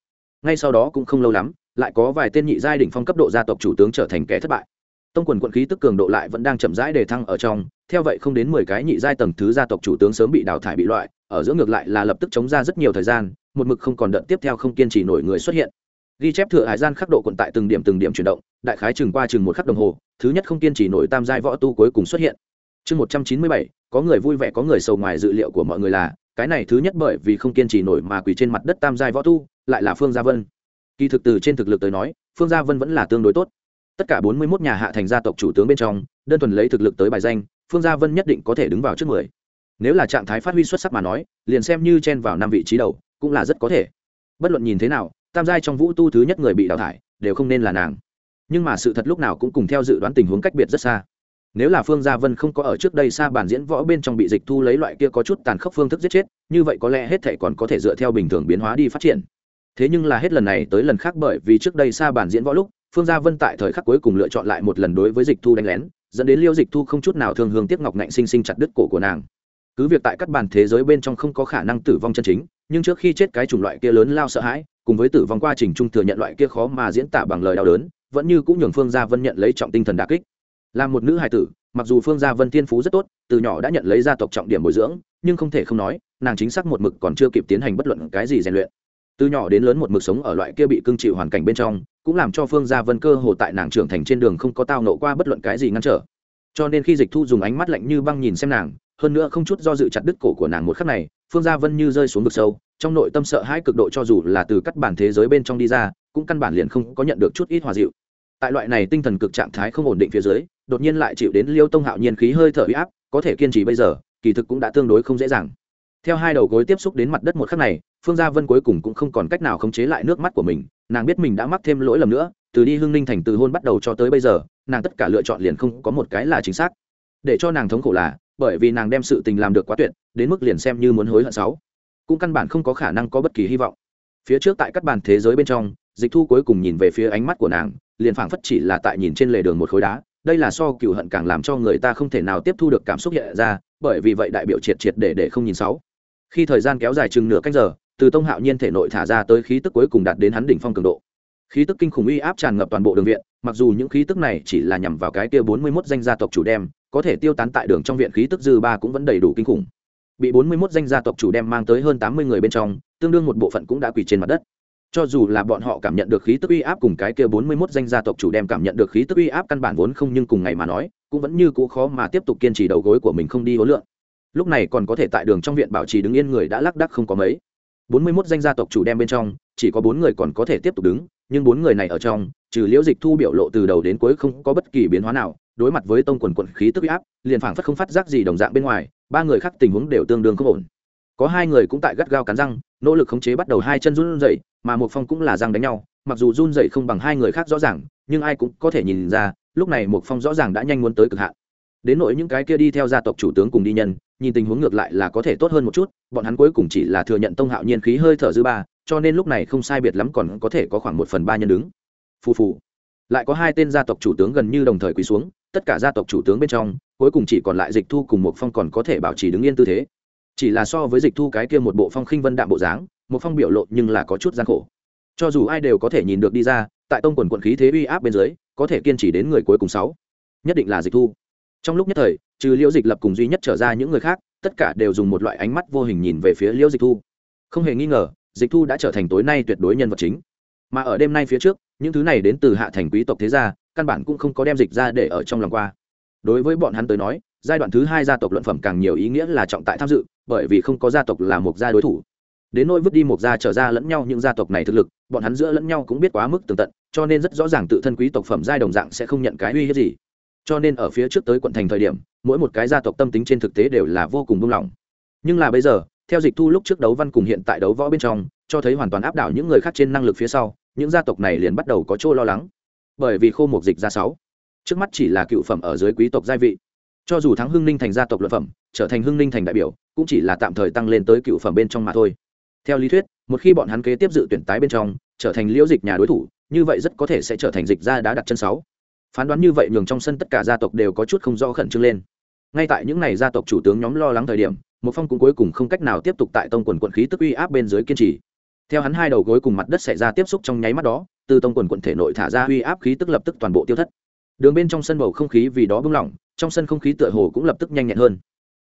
A: Ngay sau đó cũng không lâu lắm, lại có vài tên nhị giai đỉnh phong cấp độ gia tộc chủ tướng trở thành kẻ thất bại. Tông quần quận khí tức cường độ lại vẫn đang chậm rãi đề thăng ở trong, theo vậy không đến mười cái nhị giai tầng thứ gia tộc chủ tướng sớm bị đào thải bị loại, ở giữa ngược lại là lập tức chống ra rất nhiều thời gian một mực không còn đợt tiếp theo không kiên trì nổi người xuất hiện. Ghi chép thừa hải gian khắc độ quận tại từng điểm từng điểm chuyển động, đại khái chừng qua chừng một khắc đồng hồ, thứ nhất không kiên trì nổi tam giai võ tu cuối cùng xuất hiện. Chương một trăm chín mươi bảy, có người vui vẻ có người sầu ngoài dự liệu của mọi người là, cái này thứ nhất bởi vì không kiên trì nổi mà quỳ trên mặt đất tam giai võ tu, lại là phương gia vân. Kỳ thực từ trên thực lực tới nói, phương gia vân vẫn là tương đối tốt. Tất cả bốn mươi mốt nhà hạ thành gia tộc chủ tướng bên trong, đơn thuần lấy thực lực tới bài danh, phương gia vân nhất định có thể đứng vào trước mười. Nếu là trạng thái phát huy xuất sắc mà nói, liền xem như chen vào năm vị trí đầu cũng là rất có thể. Bất luận nhìn thế nào, tam giai trong vũ tu thứ nhất người bị đào thải, đều không nên là nàng. Nhưng mà sự thật lúc nào cũng cùng theo dự đoán tình huống cách biệt rất xa. Nếu là phương gia vân không có ở trước đây xa bản diễn võ bên trong bị dịch thu lấy loại kia có chút tàn khốc phương thức giết chết, như vậy có lẽ hết thể còn có thể dựa theo bình thường biến hóa đi phát triển. Thế nhưng là hết lần này tới lần khác bởi vì trước đây xa bản diễn võ lúc, phương gia vân tại thời khắc cuối cùng lựa chọn lại một lần đối với dịch thu đánh lén, dẫn đến liêu dịch thu không chút nào thường hương tiếc ngọc ngạnh sinh sinh chặt đứt cổ của nàng. Cứ việc tại các bàn thế giới bên trong không có khả năng tử vong chân chính nhưng trước khi chết cái chủng loại kia lớn lao sợ hãi, cùng với tử vong quá trình trung thừa nhận loại kia khó mà diễn tả bằng lời đau đớn, vẫn như cũng nhường phương gia vân nhận lấy trọng tinh thần đà kích. Là một nữ hài tử, mặc dù phương gia vân thiên phú rất tốt, từ nhỏ đã nhận lấy gia tộc trọng điểm bồi dưỡng, nhưng không thể không nói, nàng chính xác một mực còn chưa kịp tiến hành bất luận cái gì rèn luyện. Từ nhỏ đến lớn một mực sống ở loại kia bị cưng chịu hoàn cảnh bên trong, cũng làm cho phương gia vân cơ hồ tại nàng trưởng thành trên đường không có tao nộ qua bất luận cái gì ngăn trở. Cho nên khi dịch thu dùng ánh mắt lạnh như băng nhìn xem nàng, hơn nữa không chút do dự chặt đứt cổ của nàng một khắc này phương gia vân như rơi xuống vực sâu, trong nội tâm sợ hãi cực độ cho dù là từ cắt bản thế giới bên trong đi ra, cũng căn bản liền không có nhận được chút ít hòa dịu. Tại loại này tinh thần cực trạng thái không ổn định phía dưới, đột nhiên lại chịu đến liêu tông hạo nhiên khí hơi thở huy áp, có thể kiên trì bây giờ, kỳ thực cũng đã tương đối không dễ dàng. Theo hai đầu gối tiếp xúc đến mặt đất một khắc này, phương gia vân cuối cùng cũng không còn cách nào khống chế lại nước mắt của mình, nàng biết mình đã mắc thêm lỗi lầm nữa, từ đi hưng ninh thành từ hôn bắt đầu cho tới bây giờ, nàng tất cả lựa chọn liền không có một cái là chính xác. Để cho nàng thống khổ là bởi vì nàng đem sự tình làm được quá tuyệt, đến mức liền xem như muốn hối hận sáu. Cũng căn bản không có khả năng có bất kỳ hy vọng. Phía trước tại các bàn thế giới bên trong, dịch thu cuối cùng nhìn về phía ánh mắt của nàng, liền phảng phất chỉ là tại nhìn trên lề đường một khối đá. Đây là so cựu hận càng làm cho người ta không thể nào tiếp thu được cảm xúc hiện ra, bởi vì vậy đại biểu triệt triệt để để không nhìn sáu. Khi thời gian kéo dài chừng nửa canh giờ, từ tông hạo nhiên thể nội thả ra tới khí tức cuối cùng đạt đến hắn đỉnh phong cường độ. Khí tức kinh khủng uy áp tràn ngập toàn bộ đường viện, mặc dù những khí tức này chỉ là nhằm vào cái kia bốn mươi 41 danh gia tộc chủ đem có thể tiêu tán tại đường trong viện khí tức dư ba cũng vẫn đầy đủ kinh khủng. Bị bốn mươi 41 danh gia tộc chủ đem mang tới hơn tám mươi người bên trong, tương đương một bộ phận cũng đã quỳ trên mặt đất. Cho dù là bọn họ cảm nhận được khí tức uy áp cùng cái kia bốn mươi 41 danh gia tộc chủ đem cảm nhận được khí tức uy áp căn bản vốn không nhưng cùng ngày mà nói, cũng vẫn như cũ khó mà tiếp tục kiên trì đầu gối của mình không đi hối lượng. Lúc này còn có thể tại đường trong viện bảo trì đứng yên người đã lác đác không có mấy. bốn mươi 41 danh gia tộc chủ đem bên trong, chỉ có bốn người còn có thể tiếp tục đứng, nhưng bốn người này ở trong, trừ liễu dịch thu biểu lộ từ đầu đến cuối không có bất kỳ biến hóa nào đối mặt với tông quần quận khí tức uy áp, liền phảng phất không phát giác gì đồng dạng bên ngoài, ba người khác tình huống đều tương đương không ổn. Có hai người cũng tại gắt gao cắn răng, nỗ lực khống chế bắt đầu hai chân run rẩy, mà một phong cũng là răng đánh nhau, mặc dù run rẩy không bằng hai người khác rõ ràng, nhưng ai cũng có thể nhìn ra, lúc này một phong rõ ràng đã nhanh muốn tới cực hạn. Đến nỗi những cái kia đi theo gia tộc chủ tướng cùng đi nhân, nhìn tình huống ngược lại là có thể tốt hơn một chút, bọn hắn cuối cùng chỉ là thừa nhận tông hạo nhiên khí hơi thở dư ba, cho nên lúc này không sai biệt lắm còn có thể có khoảng một phần ba nhân đứng. Phù phù lại có hai tên gia tộc chủ tướng gần như đồng thời quỳ xuống, tất cả gia tộc chủ tướng bên trong, cuối cùng chỉ còn lại dịch thu cùng một phong còn có thể bảo trì đứng yên tư thế. Chỉ là so với dịch thu cái kia một bộ phong khinh vân đạm bộ dáng một phong biểu lộ nhưng là có chút gian khổ. Cho dù ai đều có thể nhìn được đi ra, tại tông quần quận khí thế uy áp bên dưới, có thể kiên trì đến người cuối cùng sáu. Nhất định là dịch thu. Trong lúc nhất thời, trừ liễu dịch lập cùng duy nhất trở ra những người khác, tất cả đều dùng một loại ánh mắt vô hình nhìn về phía liễu dịch thu. Không hề nghi ngờ, dịch thu đã trở thành tối nay tuyệt đối nhân vật chính mà ở đêm nay phía trước, những thứ này đến từ hạ thành quý tộc thế gia, căn bản cũng không có đem dịch ra để ở trong lòng qua. Đối với bọn hắn tới nói, giai đoạn thứ hai gia tộc luận phẩm càng nhiều ý nghĩa là trọng tại tham dự, bởi vì không có gia tộc là một gia đối thủ. Đến nỗi vứt đi một gia trở ra lẫn nhau những gia tộc này thực lực, bọn hắn giữa lẫn nhau cũng biết quá mức tường tận, cho nên rất rõ ràng tự thân quý tộc phẩm giai đồng dạng sẽ không nhận cái uy hiếp gì. Cho nên ở phía trước tới quận thành thời điểm, mỗi một cái gia tộc tâm tính trên thực tế đều là vô cùng buông lỏng. Nhưng là bây giờ, theo dịch thu lúc trước đấu văn cùng hiện tại đấu võ bên trong cho thấy hoàn toàn áp đảo những người khác trên năng lực phía sau, những gia tộc này liền bắt đầu có chỗ lo lắng. Bởi vì khô mục dịch ra sáu. Trước mắt chỉ là cựu phẩm ở dưới quý tộc gia vị. Cho dù thắng hưng ninh thành gia tộc luận phẩm, trở thành hưng ninh thành đại biểu, cũng chỉ là tạm thời tăng lên tới cựu phẩm bên trong mà thôi. Theo lý thuyết, một khi bọn hắn kế tiếp dự tuyển tái bên trong, trở thành liễu dịch nhà đối thủ, như vậy rất có thể sẽ trở thành dịch gia đá đặt chân sáu. Phán đoán như vậy, nhường trong sân tất cả gia tộc đều có chút không rõ khẩn trương lên. Ngay tại những ngày gia tộc chủ tướng nhóm lo lắng thời điểm một phong cũng cuối cùng không cách nào tiếp tục tại tông quần quận khí tức uy áp bên dưới kiên trì theo hắn hai đầu gối cùng mặt đất xảy ra tiếp xúc trong nháy mắt đó, từ tông quần quận thể nội thả ra uy áp khí tức lập tức toàn bộ tiêu thất. Đường bên trong sân bầu không khí vì đó bung lỏng, trong sân không khí tựa hồ cũng lập tức nhanh nhẹn hơn.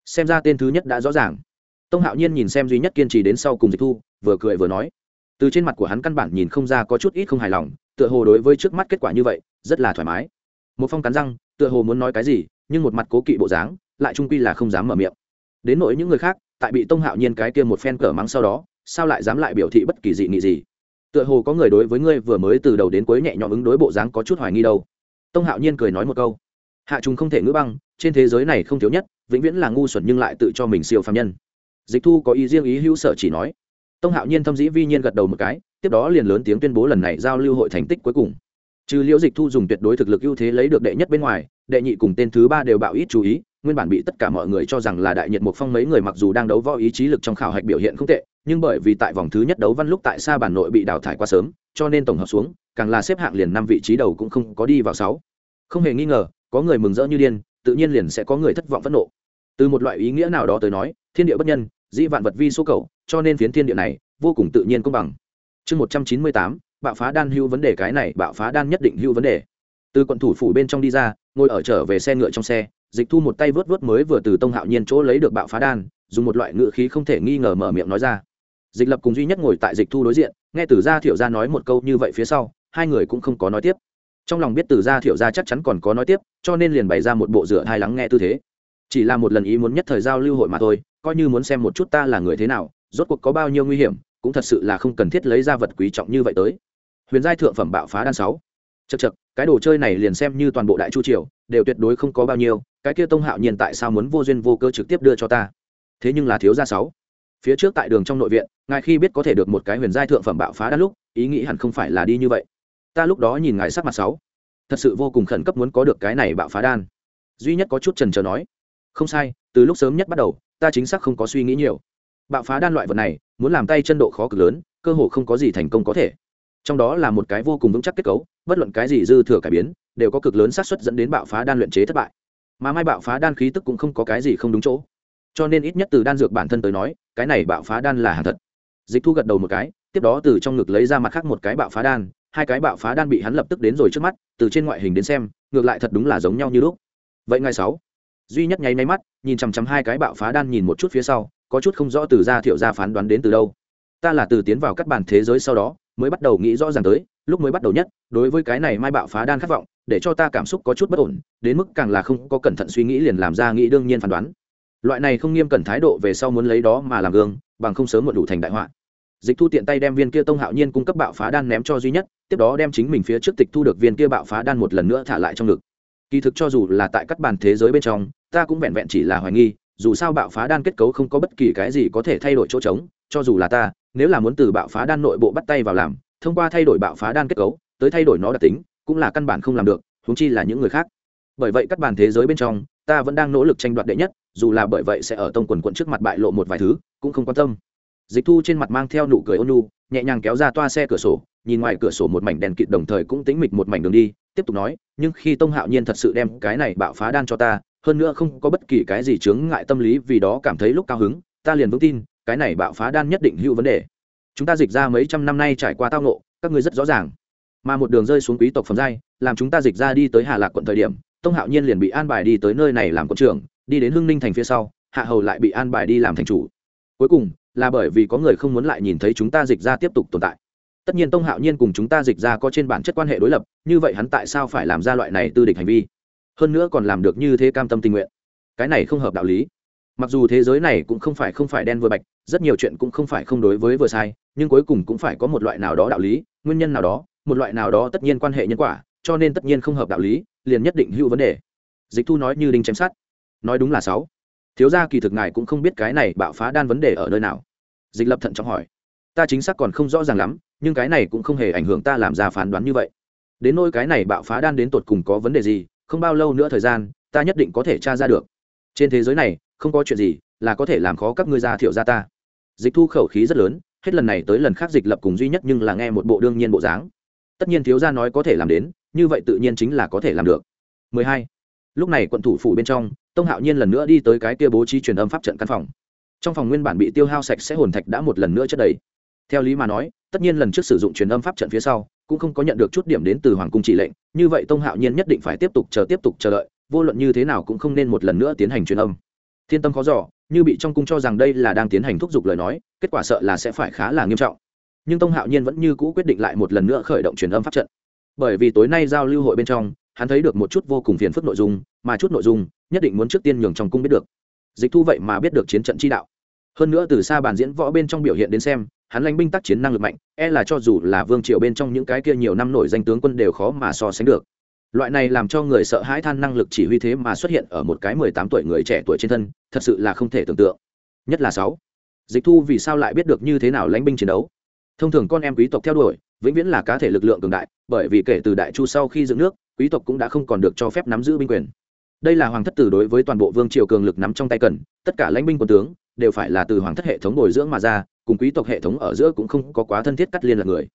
A: Xem ra tên thứ nhất đã rõ ràng. Tông hạo nhiên nhìn xem duy nhất kiên trì đến sau cùng dịch thu, vừa cười vừa nói. Từ trên mặt của hắn căn bản nhìn không ra có chút ít không hài lòng, tựa hồ đối với trước mắt kết quả như vậy, rất là thoải mái. Một phong cắn răng, tựa hồ muốn nói cái gì, nhưng một mặt cố kỵ bộ dáng, lại trung quy là không dám mở miệng. Đến nỗi những người khác, tại bị tông hạo nhiên cái kia một phen cờ mắng sau đó sao lại dám lại biểu thị bất kỳ dị nghị gì? Tựa hồ có người đối với ngươi vừa mới từ đầu đến cuối nhẹ nhõm ứng đối bộ dáng có chút hoài nghi đâu. Tông hạo nhiên cười nói một câu. Hạ trùng không thể ngữ băng, trên thế giới này không thiếu nhất, vĩnh viễn là ngu xuẩn nhưng lại tự cho mình siêu phàm nhân. Dịch thu có ý riêng ý hữu sở chỉ nói. Tông hạo nhiên thâm dĩ vi nhiên gật đầu một cái, tiếp đó liền lớn tiếng tuyên bố lần này giao lưu hội thành tích cuối cùng. Trừ liễu dịch thu dùng tuyệt đối thực lực ưu thế lấy được đệ nhất bên ngoài, đệ nhị cùng tên thứ ba đều bạo ít chú ý, nguyên bản bị tất cả mọi người cho rằng là đại nhiệt một phong mấy người mặc dù đang đấu võ ý chí lực trong khảo hạch biểu hiện không tệ nhưng bởi vì tại vòng thứ nhất đấu văn lúc tại xa bản nội bị đào thải quá sớm, cho nên tổng hợp xuống, càng là xếp hạng liền năm vị trí đầu cũng không có đi vào sáu. Không hề nghi ngờ, có người mừng rỡ như điên, tự nhiên liền sẽ có người thất vọng phẫn nộ. Từ một loại ý nghĩa nào đó tới nói, thiên địa bất nhân, dĩ vạn vật vi số cầu, cho nên phiến thiên địa này vô cùng tự nhiên công bằng. Chương một trăm chín mươi tám, bạo phá đan hưu vấn đề, cái này bạo phá đan nhất định hưu vấn đề. Từ quận thủ phủ bên trong đi ra, ngồi ở trở về xe ngựa trong xe, dịch thu một tay vớt vớt mới vừa từ tông hạo nhiên chỗ lấy được bạo phá đan, dùng một loại ngựa khí không thể nghi ngờ mở miệng nói ra dịch lập cùng duy nhất ngồi tại dịch thu đối diện, nghe từ gia thiệu gia nói một câu như vậy phía sau, hai người cũng không có nói tiếp. Trong lòng biết từ gia thiệu gia chắc chắn còn có nói tiếp, cho nên liền bày ra một bộ rửa hai lắng nghe tư thế. Chỉ là một lần ý muốn nhất thời giao lưu hội mà thôi, coi như muốn xem một chút ta là người thế nào, rốt cuộc có bao nhiêu nguy hiểm, cũng thật sự là không cần thiết lấy ra vật quý trọng như vậy tới. Huyền giai thượng phẩm bạo phá đan sáu. Chật chật cái đồ chơi này liền xem như toàn bộ đại chu triều, đều tuyệt đối không có bao nhiêu, cái kia tông hạo nhiên tại sao muốn vô duyên vô cơ trực tiếp đưa cho ta? Thế nhưng là thiếu gia sáu phía trước tại đường trong nội viện, ngài khi biết có thể được một cái huyền giai thượng phẩm bạo phá đan lúc, ý nghĩ hẳn không phải là đi như vậy. Ta lúc đó nhìn ngài sắc mặt sáu thật sự vô cùng khẩn cấp muốn có được cái này bạo phá đan. Duy nhất có chút trần trờ nói, không sai, từ lúc sớm nhất bắt đầu, ta chính xác không có suy nghĩ nhiều. Bạo phá đan loại vật này, muốn làm tay chân độ khó cực lớn, cơ hội không có gì thành công có thể. Trong đó là một cái vô cùng vững chắc kết cấu, bất luận cái gì dư thừa cải biến, đều có cực lớn xác suất dẫn đến bạo phá đan luyện chế thất bại. Mà mai bạo phá đan khí tức cũng không có cái gì không đúng chỗ. Cho nên ít nhất từ đan dược bản thân tới nói cái này bạo phá đan là hàng thật. Dịch thu gật đầu một cái, tiếp đó từ trong ngực lấy ra mặt khác một cái bạo phá đan, hai cái bạo phá đan bị hắn lập tức đến rồi trước mắt, từ trên ngoại hình đến xem, ngược lại thật đúng là giống nhau như lúc. Vậy ngày sáu, duy nhất nháy máy mắt, nhìn chằm chằm hai cái bạo phá đan nhìn một chút phía sau, có chút không rõ từ ra thiệu ra phán đoán đến từ đâu. Ta là từ tiến vào các bàn thế giới sau đó, mới bắt đầu nghĩ rõ ràng tới, lúc mới bắt đầu nhất, đối với cái này mai bạo phá đan khát vọng, để cho ta cảm xúc có chút bất ổn, đến mức càng là không có cẩn thận suy nghĩ liền làm ra nghĩ đương nhiên phán đoán loại này không nghiêm cẩn thái độ về sau muốn lấy đó mà làm gương, bằng không sớm một đủ thành đại họa. Dịch thu tiện tay đem viên kia tông hạo nhiên cung cấp bạo phá đan ném cho duy nhất, tiếp đó đem chính mình phía trước tịch thu được viên kia bạo phá đan một lần nữa thả lại trong ngực. Kỳ thực cho dù là tại các bàn thế giới bên trong, ta cũng vẹn vẹn chỉ là hoài nghi, dù sao bạo phá đan kết cấu không có bất kỳ cái gì có thể thay đổi chỗ trống, cho dù là ta, nếu là muốn từ bạo phá đan nội bộ bắt tay vào làm, thông qua thay đổi bạo phá đan kết cấu, tới thay đổi nó đặc tính, cũng là căn bản không làm được húng chi là những người khác. Bởi vậy các bàn thế giới bên trong ta vẫn đang nỗ lực tranh đoạt đệ nhất, dù là bởi vậy sẽ ở tông quần quận trước mặt bại lộ một vài thứ, cũng không quan tâm. Dịch thu trên mặt mang theo nụ cười ôn nu nhẹ nhàng kéo ra toa xe cửa sổ, nhìn ngoài cửa sổ một mảnh đèn kịt đồng thời cũng tính mịch một mảnh đường đi, tiếp tục nói, nhưng khi tông hạo nhiên thật sự đem cái này bạo phá đan cho ta, hơn nữa không có bất kỳ cái gì chướng ngại tâm lý vì đó cảm thấy lúc cao hứng, ta liền vững tin, cái này bạo phá đan nhất định hữu vấn đề. Chúng ta dịch ra mấy trăm năm nay trải qua tao nộ các ngươi rất rõ ràng. Mà một đường rơi xuống quý tộc phẩm giai, làm chúng ta dịch ra đi tới hà lạc quận thời điểm tông hạo nhiên liền bị an bài đi tới nơi này làm quận trưởng, đi đến hưng ninh thành phía sau, hạ hầu lại bị an bài đi làm thành chủ. Cuối cùng, là bởi vì có người không muốn lại nhìn thấy chúng ta dịch ra tiếp tục tồn tại. Tất nhiên tông hạo nhiên cùng chúng ta dịch ra có trên bản chất quan hệ đối lập, như vậy hắn tại sao phải làm ra loại này tư địch hành vi? Hơn nữa còn làm được như thế cam tâm tình nguyện. Cái này không hợp đạo lý. Mặc dù thế giới này cũng không phải không phải đen vừa bạch, rất nhiều chuyện cũng không phải không đối với vừa sai, nhưng cuối cùng cũng phải có một loại nào đó đạo lý, nguyên nhân nào đó, một loại nào đó tất nhiên quan hệ nhân quả cho nên tất nhiên không hợp đạo lý, liền nhất định hữu vấn đề. Dịch thu nói như đinh chém sát nói đúng là sáu. Thiếu gia kỳ thực ngài cũng không biết cái này bạo phá đan vấn đề ở nơi nào. Dịch lập thận trọng hỏi. Ta chính xác còn không rõ ràng lắm, nhưng cái này cũng không hề ảnh hưởng ta làm ra phán đoán như vậy. Đến nôi cái này bạo phá đan đến tột cùng có vấn đề gì, không bao lâu nữa thời gian, ta nhất định có thể tra ra được. Trên thế giới này, không có chuyện gì là có thể làm khó các ngươi ra thiểu ra ta. Dịch thu khẩu khí rất lớn, hết lần này tới lần khác dịch lập cùng duy nhất nhưng là nghe một bộ đương nhiên bộ dáng tất nhiên thiếu gia nói có thể làm đến, như vậy tự nhiên chính là có thể làm được. 12. lúc này quận thủ phủ bên trong, tông hạo nhiên lần nữa đi tới cái kia bố trí truyền âm pháp trận căn phòng. Trong phòng nguyên bản bị tiêu hao sạch sẽ hồn thạch đã một lần nữa chất đầy. Theo lý mà nói, tất nhiên lần trước sử dụng truyền âm pháp trận phía sau, cũng không có nhận được chút điểm đến từ hoàng cung chỉ lệnh, như vậy tông hạo nhiên nhất định phải tiếp tục chờ tiếp tục chờ đợi, vô luận như thế nào cũng không nên một lần nữa tiến hành truyền âm. Thiên tâm khó giỏ như bị trong cung cho rằng đây là đang tiến hành thúc giục lời nói, kết quả sợ là sẽ phải khá là nghiêm trọng nhưng tông hạo nhiên vẫn như cũ quyết định lại một lần nữa khởi động truyền âm pháp trận. Bởi vì tối nay giao lưu hội bên trong, hắn thấy được một chút vô cùng phiền phức nội dung, mà chút nội dung, nhất định muốn trước tiên nhường trong cung biết được. Dịch thu vậy mà biết được chiến trận chi đạo. Hơn nữa từ xa bàn diễn võ bên trong biểu hiện đến xem, hắn lãnh binh tác chiến năng lực mạnh e là cho dù là vương triều bên trong những cái kia nhiều năm nổi danh tướng quân đều khó mà so sánh được. Loại này làm cho người sợ hãi than năng lực chỉ huy thế mà xuất hiện ở một cái mười tám tuổi người trẻ tuổi trên thân, thật sự là không thể tưởng tượng. Nhất là sáu. Dịch thu vì sao lại biết được như thế nào lãnh binh chiến đấu? Thông thường con em quý tộc theo đuổi, vĩnh viễn là cá thể lực lượng cường đại, bởi vì kể từ đại chu sau khi dựng nước, quý tộc cũng đã không còn được cho phép nắm giữ binh quyền. Đây là hoàng thất tử đối với toàn bộ vương triều cường lực nắm trong tay cần, tất cả lãnh binh quân tướng đều phải là từ hoàng thất hệ thống bồi dưỡng mà ra, cùng quý tộc hệ thống ở giữa cũng không có quá thân thiết cắt liên lạc người.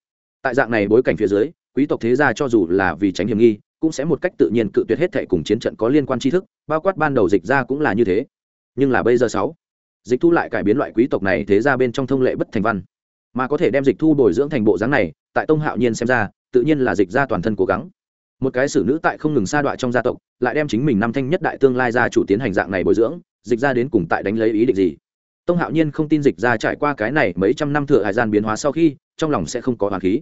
A: Tại dạng này bối cảnh phía dưới, quý tộc thế gia cho dù là vì tránh hiểm nghi, cũng sẽ một cách tự nhiên cự tuyệt hết thệ cùng chiến trận có liên quan tri thức, bao quát ban đầu dịch ra cũng là như thế. Nhưng là bây giờ sáu, dịch thu lại cải biến loại quý tộc này thế ra bên trong thông lệ bất thành văn mà có thể đem dịch thu bồi dưỡng thành bộ dáng này, tại tông hạo nhiên xem ra, tự nhiên là dịch ra toàn thân cố gắng. Một cái xử nữ tại không ngừng sa đọa trong gia tộc, lại đem chính mình năm thanh nhất đại tương lai gia chủ tiến hành dạng này bồi dưỡng, dịch ra đến cùng tại đánh lấy ý định gì? Tông hạo nhiên không tin dịch ra trải qua cái này mấy trăm năm thừa hải gian biến hóa sau khi, trong lòng sẽ không có hoàng khí.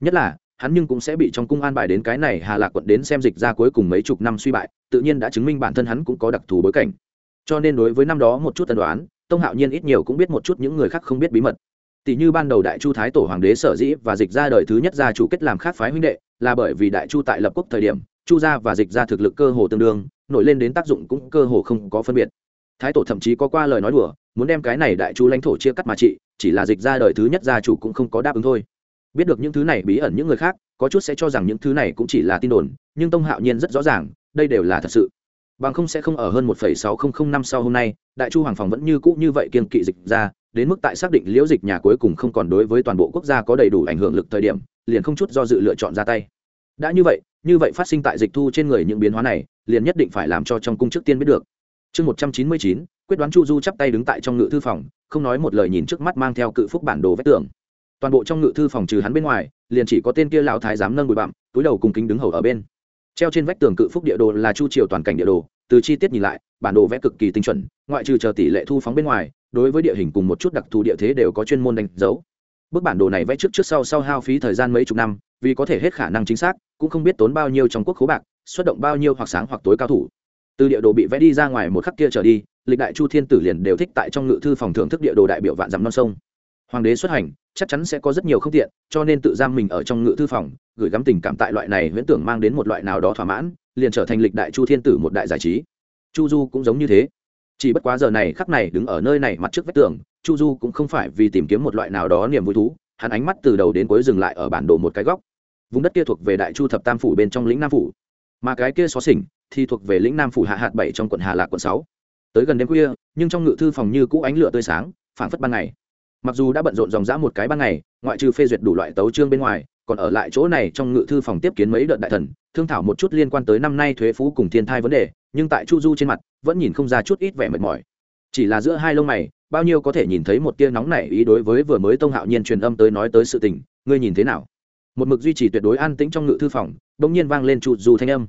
A: Nhất là, hắn nhưng cũng sẽ bị trong cung an bài đến cái này hà lạc quận đến xem dịch ra cuối cùng mấy chục năm suy bại, tự nhiên đã chứng minh bản thân hắn cũng có đặc thù bối cảnh. Cho nên đối với năm đó một chút tân đoán, tông hạo nhiên ít nhiều cũng biết một chút những người khác không biết bí mật tỷ như ban đầu đại chu thái tổ hoàng đế sở dĩ và dịch ra đời thứ nhất gia chủ kết làm khác phái huynh đệ là bởi vì đại chu tại lập quốc thời điểm, chu gia và dịch ra thực lực cơ hồ tương đương, nổi lên đến tác dụng cũng cơ hồ không có phân biệt. Thái tổ thậm chí có qua lời nói đùa, muốn đem cái này đại chu lãnh thổ chia cắt mà trị, chỉ là dịch ra đời thứ nhất gia chủ cũng không có đáp ứng thôi. Biết được những thứ này bí ẩn những người khác, có chút sẽ cho rằng những thứ này cũng chỉ là tin đồn, nhưng tông hạo nhiên rất rõ ràng, đây đều là thật sự bằng không sẽ không ở hơn một sáu nghìn năm sau hôm nay, đại chu hoàng phòng vẫn như cũ như vậy kiên kỵ dịch ra, đến mức tại xác định liễu dịch nhà cuối cùng không còn đối với toàn bộ quốc gia có đầy đủ ảnh hưởng lực thời điểm, liền không chút do dự lựa chọn ra tay. Đã như vậy như vậy phát sinh tại dịch thu trên người những biến hóa này, liền nhất định phải làm cho trong cung trước tiên biết được. Chương một trăm chín mươi chín, quyết đoán chu du chắp tay đứng tại trong ngự thư phòng, không nói một lời nhìn trước mắt mang theo cự phúc bản đồ vết tường. Toàn bộ trong ngự thư phòng trừ hắn bên ngoài, liền chỉ có tên kia lão thái giám nâng bụi bặm, túi đầu cùng kính đứng hầu ở bên treo trên vách tường cự phúc địa đồ là chu triều toàn cảnh địa đồ, từ chi tiết nhìn lại, bản đồ vẽ cực kỳ tinh chuẩn, ngoại trừ chờ tỷ lệ thu phóng bên ngoài, đối với địa hình cùng một chút đặc thù địa thế đều có chuyên môn đánh dấu. Bức bản đồ này vẽ trước trước sau sau hao phí thời gian mấy chục năm, vì có thể hết khả năng chính xác, cũng không biết tốn bao nhiêu trong quốc khố bạc, xuất động bao nhiêu hoặc sáng hoặc tối cao thủ. Từ địa đồ bị vẽ đi ra ngoài một khắc kia trở đi, lịch đại chu thiên tử liền đều thích tại trong ngự thư phòng thưởng thức địa đồ đại biểu vạn dặm non sông hoàng đế xuất hành, chắc chắn sẽ có rất nhiều không tiện, cho nên tự giam mình ở trong ngự thư phòng, gửi gắm tình cảm tại loại này huyễn tưởng mang đến một loại nào đó thỏa mãn, liền trở thành lịch đại chu thiên tử một đại giải trí. Chu du cũng giống như thế. Chỉ bất quá giờ này, khắc này đứng ở nơi này mặt trước vách tường, chu du cũng không phải vì tìm kiếm một loại nào đó niềm vui thú, hắn ánh mắt từ đầu đến cuối dừng lại ở bản đồ một cái góc. Vùng đất kia thuộc về đại chu thập tam phủ bên trong lĩnh nam phủ. Mà cái kia xó xỉnh thì thuộc về lĩnh nam phủ hạ hạt bảy trong quận hà lạc quận sáu. Tới gần đêm khuya, nhưng trong ngự thư phòng như cũ ánh lửa tươi sáng, phảng phất ban ngày mặc dù đã bận rộn dòng dã một cái ban ngày, ngoại trừ phê duyệt đủ loại tấu chương bên ngoài, còn ở lại chỗ này trong ngự thư phòng tiếp kiến mấy đợt đại thần, thương thảo một chút liên quan tới năm nay thuế phú cùng thiên thai vấn đề, nhưng tại chu du trên mặt, vẫn nhìn không ra chút ít vẻ mệt mỏi. Chỉ là giữa hai lông mày, bao nhiêu có thể nhìn thấy một tia nóng nảy ý đối với vừa mới tông hạo nhiên truyền âm tới nói tới sự tình, ngươi nhìn thế nào? Một mực duy trì tuyệt đối an tĩnh trong ngự thư phòng, bỗng nhiên vang lên chu du thanh âm.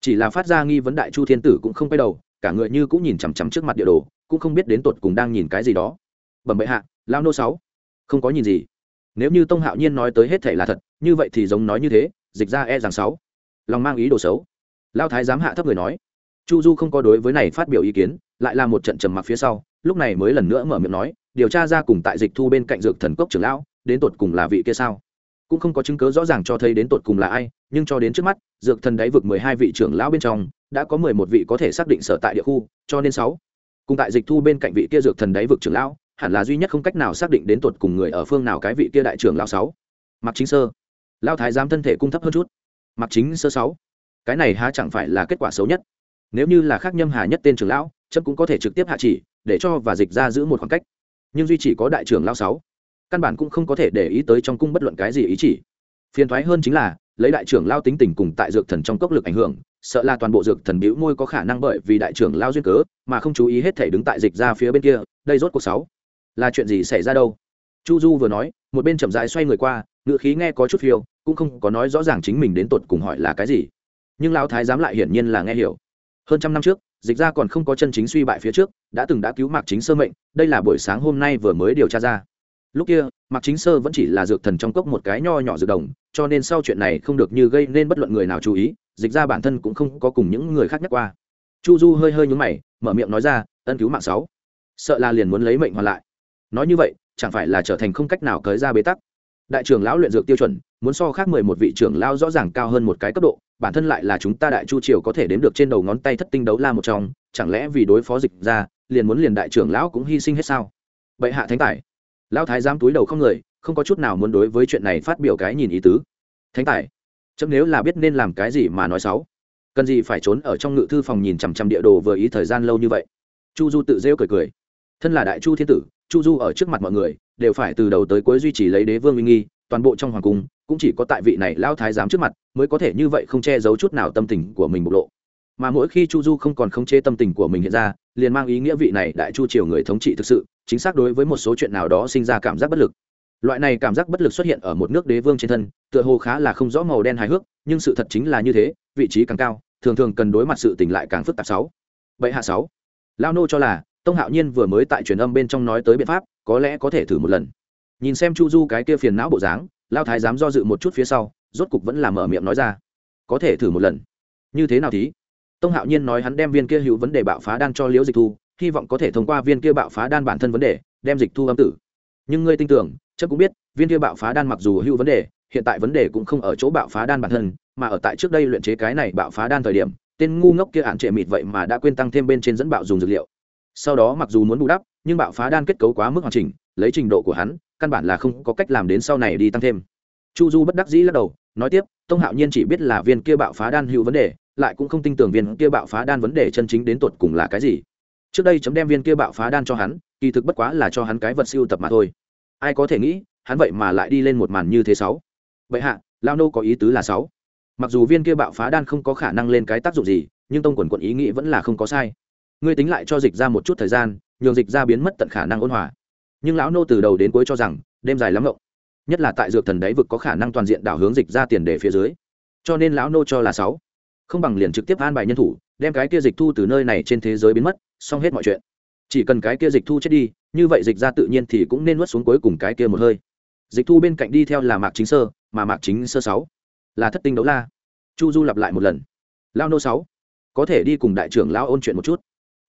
A: Chỉ là phát ra nghi vấn đại chu thiên tử cũng không quay đầu, cả người như cũng nhìn chằm chằm trước mặt địa đồ, cũng không biết đến tột cùng đang nhìn cái gì đó bẩm bệ hạ lao nô sáu, không có nhìn gì. Nếu như tông hạo nhiên nói tới hết thể là thật, như vậy thì giống nói như thế, dịch ra e rằng sáu. Lòng mang ý đồ xấu. Lao thái giám hạ thấp người nói. Chu du không có đối với này phát biểu ý kiến, lại là một trận trầm mặc phía sau, lúc này mới lần nữa mở miệng nói, điều tra ra cùng tại dịch thu bên cạnh dược thần cốc trưởng lão, đến tột cùng là vị kia sao? Cũng không có chứng cứ rõ ràng cho thấy đến tột cùng là ai, nhưng cho đến trước mắt, dược thần đáy vực mười hai vị trưởng lão bên trong, đã có mười một vị có thể xác định sở tại địa khu, cho nên sáu. Cùng tại dịch thu bên cạnh vị kia dược thần đáy vực trưởng lão hẳn là duy nhất không cách nào xác định đến tột cùng người ở phương nào cái vị kia đại trưởng lão sáu. Mặc chính sơ. Lao thái giám thân thể cung thấp hơn chút. Mặc chính sơ sáu. Cái này há chẳng phải là kết quả xấu nhất. Nếu như là khác nhâm hà nhất tên trưởng lão chấp cũng có thể trực tiếp hạ chỉ, để cho và dịch ra giữ một khoảng cách. Nhưng duy chỉ có đại trưởng lão sáu, căn bản cũng không có thể để ý tới trong cung bất luận cái gì ý chỉ. Phiền thoái hơn chính là, lấy đại trưởng lao tính tình cùng tại dược thần trong cốc lực ảnh hưởng, sợ là toàn bộ dược thần bĩu môi có khả năng bởi vì đại trưởng lao duyên cớ, mà không chú ý hết thể đứng tại dịch ra phía bên kia, đây rốt cuộc sáu là chuyện gì xảy ra đâu? Chu du vừa nói, một bên chậm rãi xoay người qua ngựa khí nghe có chút phiêu, cũng không có nói rõ ràng chính mình đến tột cùng hỏi là cái gì. Nhưng lão thái giám lại hiển nhiên là nghe hiểu. Hơn trăm năm trước, dịch ra còn không có chân chính suy bại phía trước, đã từng đã cứu mạc chính sơ mệnh, đây là buổi sáng hôm nay vừa mới điều tra ra. Lúc kia, mạc chính sơ vẫn chỉ là dược thần trong cốc một cái nho nhỏ dược đồng, cho nên sau chuyện này không được như gây nên bất luận người nào chú ý, dịch ra bản thân cũng không có cùng những người khác nhắc qua. Chu du hơi hơi nhúng mày, mở miệng nói ra, ân cứu mạng sáu. Sợ là liền muốn lấy mệnh hoàn lại nói như vậy, chẳng phải là trở thành không cách nào cởi ra bế tắc. Đại trưởng lão luyện dược tiêu chuẩn, muốn so khác mười một vị trưởng lão rõ ràng cao hơn một cái cấp độ, bản thân lại là chúng ta đại chu triều có thể đếm được trên đầu ngón tay thất tinh đấu la một trong, chẳng lẽ vì đối phó dịch ra, liền muốn liền đại trưởng lão cũng hy sinh hết sao? Bệ hạ thánh tài. Lão thái giám túi đầu không người, không có chút nào muốn đối với chuyện này phát biểu cái nhìn ý tứ. Thánh tài. Chấm nếu là biết nên làm cái gì mà nói xấu. Cần gì phải trốn ở trong ngự thư phòng nhìn chằm chằm địa đồ vừa ý thời gian lâu như vậy. Chu du tự rêu cười cười. Thân là đại chu thiên tử chu du ở trước mặt mọi người, đều phải từ đầu tới cuối duy trì lấy đế vương uy nghi, toàn bộ trong hoàng cung, cũng chỉ có tại vị này lao thái giám trước mặt, mới có thể như vậy không che giấu chút nào tâm tình của mình bộc lộ. Mà mỗi khi chu du không còn khống chế tâm tình của mình hiện ra, liền mang ý nghĩa vị này đại chu triều người thống trị thực sự, chính xác đối với một số chuyện nào đó sinh ra cảm giác bất lực. Loại này cảm giác bất lực xuất hiện ở một nước đế vương trên thân, tựa hồ khá là không rõ màu đen hài hước, nhưng sự thật chính là như thế, vị trí càng cao, thường thường cần đối mặt sự tình lại càng phức tạp sáu. Vậy hạ sáu. Lao nô cho là tông hạo nhiên vừa mới tại truyền âm bên trong nói tới biện pháp, có lẽ có thể thử một lần. Nhìn xem chu du cái kia phiền não bộ dáng, lao thái dám do dự một chút phía sau, rốt cục vẫn là mở miệng nói ra. Có thể thử một lần. Như thế nào thí? Tông hạo nhiên nói hắn đem viên kia hữu vấn đề bạo phá đan cho liễu dịch thu, hy vọng có thể thông qua viên kia bạo phá đan bản thân vấn đề, đem dịch thu âm tử. Nhưng ngươi tin tưởng chắc cũng biết, viên kia bạo phá đan mặc dù hữu vấn đề, hiện tại vấn đề cũng không ở chỗ bạo phá đan bản thân, mà ở tại trước đây luyện chế cái này bạo phá đan thời điểm, tên ngu ngốc kia ạn trệ mịt vậy mà đã quên tăng thêm bên trên dẫn bạo dùng dược liệu sau đó mặc dù muốn bù đắp, nhưng bạo phá đan kết cấu quá mức hoàn chỉnh, lấy trình độ của hắn, căn bản là không có cách làm đến sau này đi tăng thêm. Chu du bất đắc dĩ lắc đầu, nói tiếp, tông hạo nhiên chỉ biết là viên kia bạo phá đan hữu vấn đề, lại cũng không tin tưởng viên kia bạo phá đan vấn đề chân chính đến tột cùng là cái gì. Trước đây chấm đem viên kia bạo phá đan cho hắn, kỳ thực bất quá là cho hắn cái vật siêu tập mà thôi. Ai có thể nghĩ, hắn vậy mà lại đi lên một màn như thế sáu. Vậy hạ, lao nô có ý tứ là sáu. Mặc dù viên kia bạo phá đan không có khả năng lên cái tác dụng gì, nhưng tông quần quận ý nghĩ vẫn là không có sai ngươi tính lại cho dịch ra một chút thời gian, nhường dịch ra biến mất tận khả năng ôn hòa. Nhưng lão nô từ đầu đến cuối cho rằng, đêm dài lắm ngộng. Nhất là tại dược thần đáy vực có khả năng toàn diện đảo hướng dịch ra tiền đề phía dưới. Cho nên lão nô cho là sáu. Không bằng liền trực tiếp an bài nhân thủ, đem cái kia dịch thu từ nơi này trên thế giới biến mất, xong hết mọi chuyện. Chỉ cần cái kia dịch thu chết đi, như vậy dịch ra tự nhiên thì cũng nên nuốt xuống cuối cùng cái kia một hơi. Dịch thu bên cạnh đi theo là mạc chính sơ, mà mạc chính sơ sáu là thất tinh đấu la. Chu du lặp lại một lần. Lao nô sáu, có thể đi cùng đại trưởng lão ôn chuyện một chút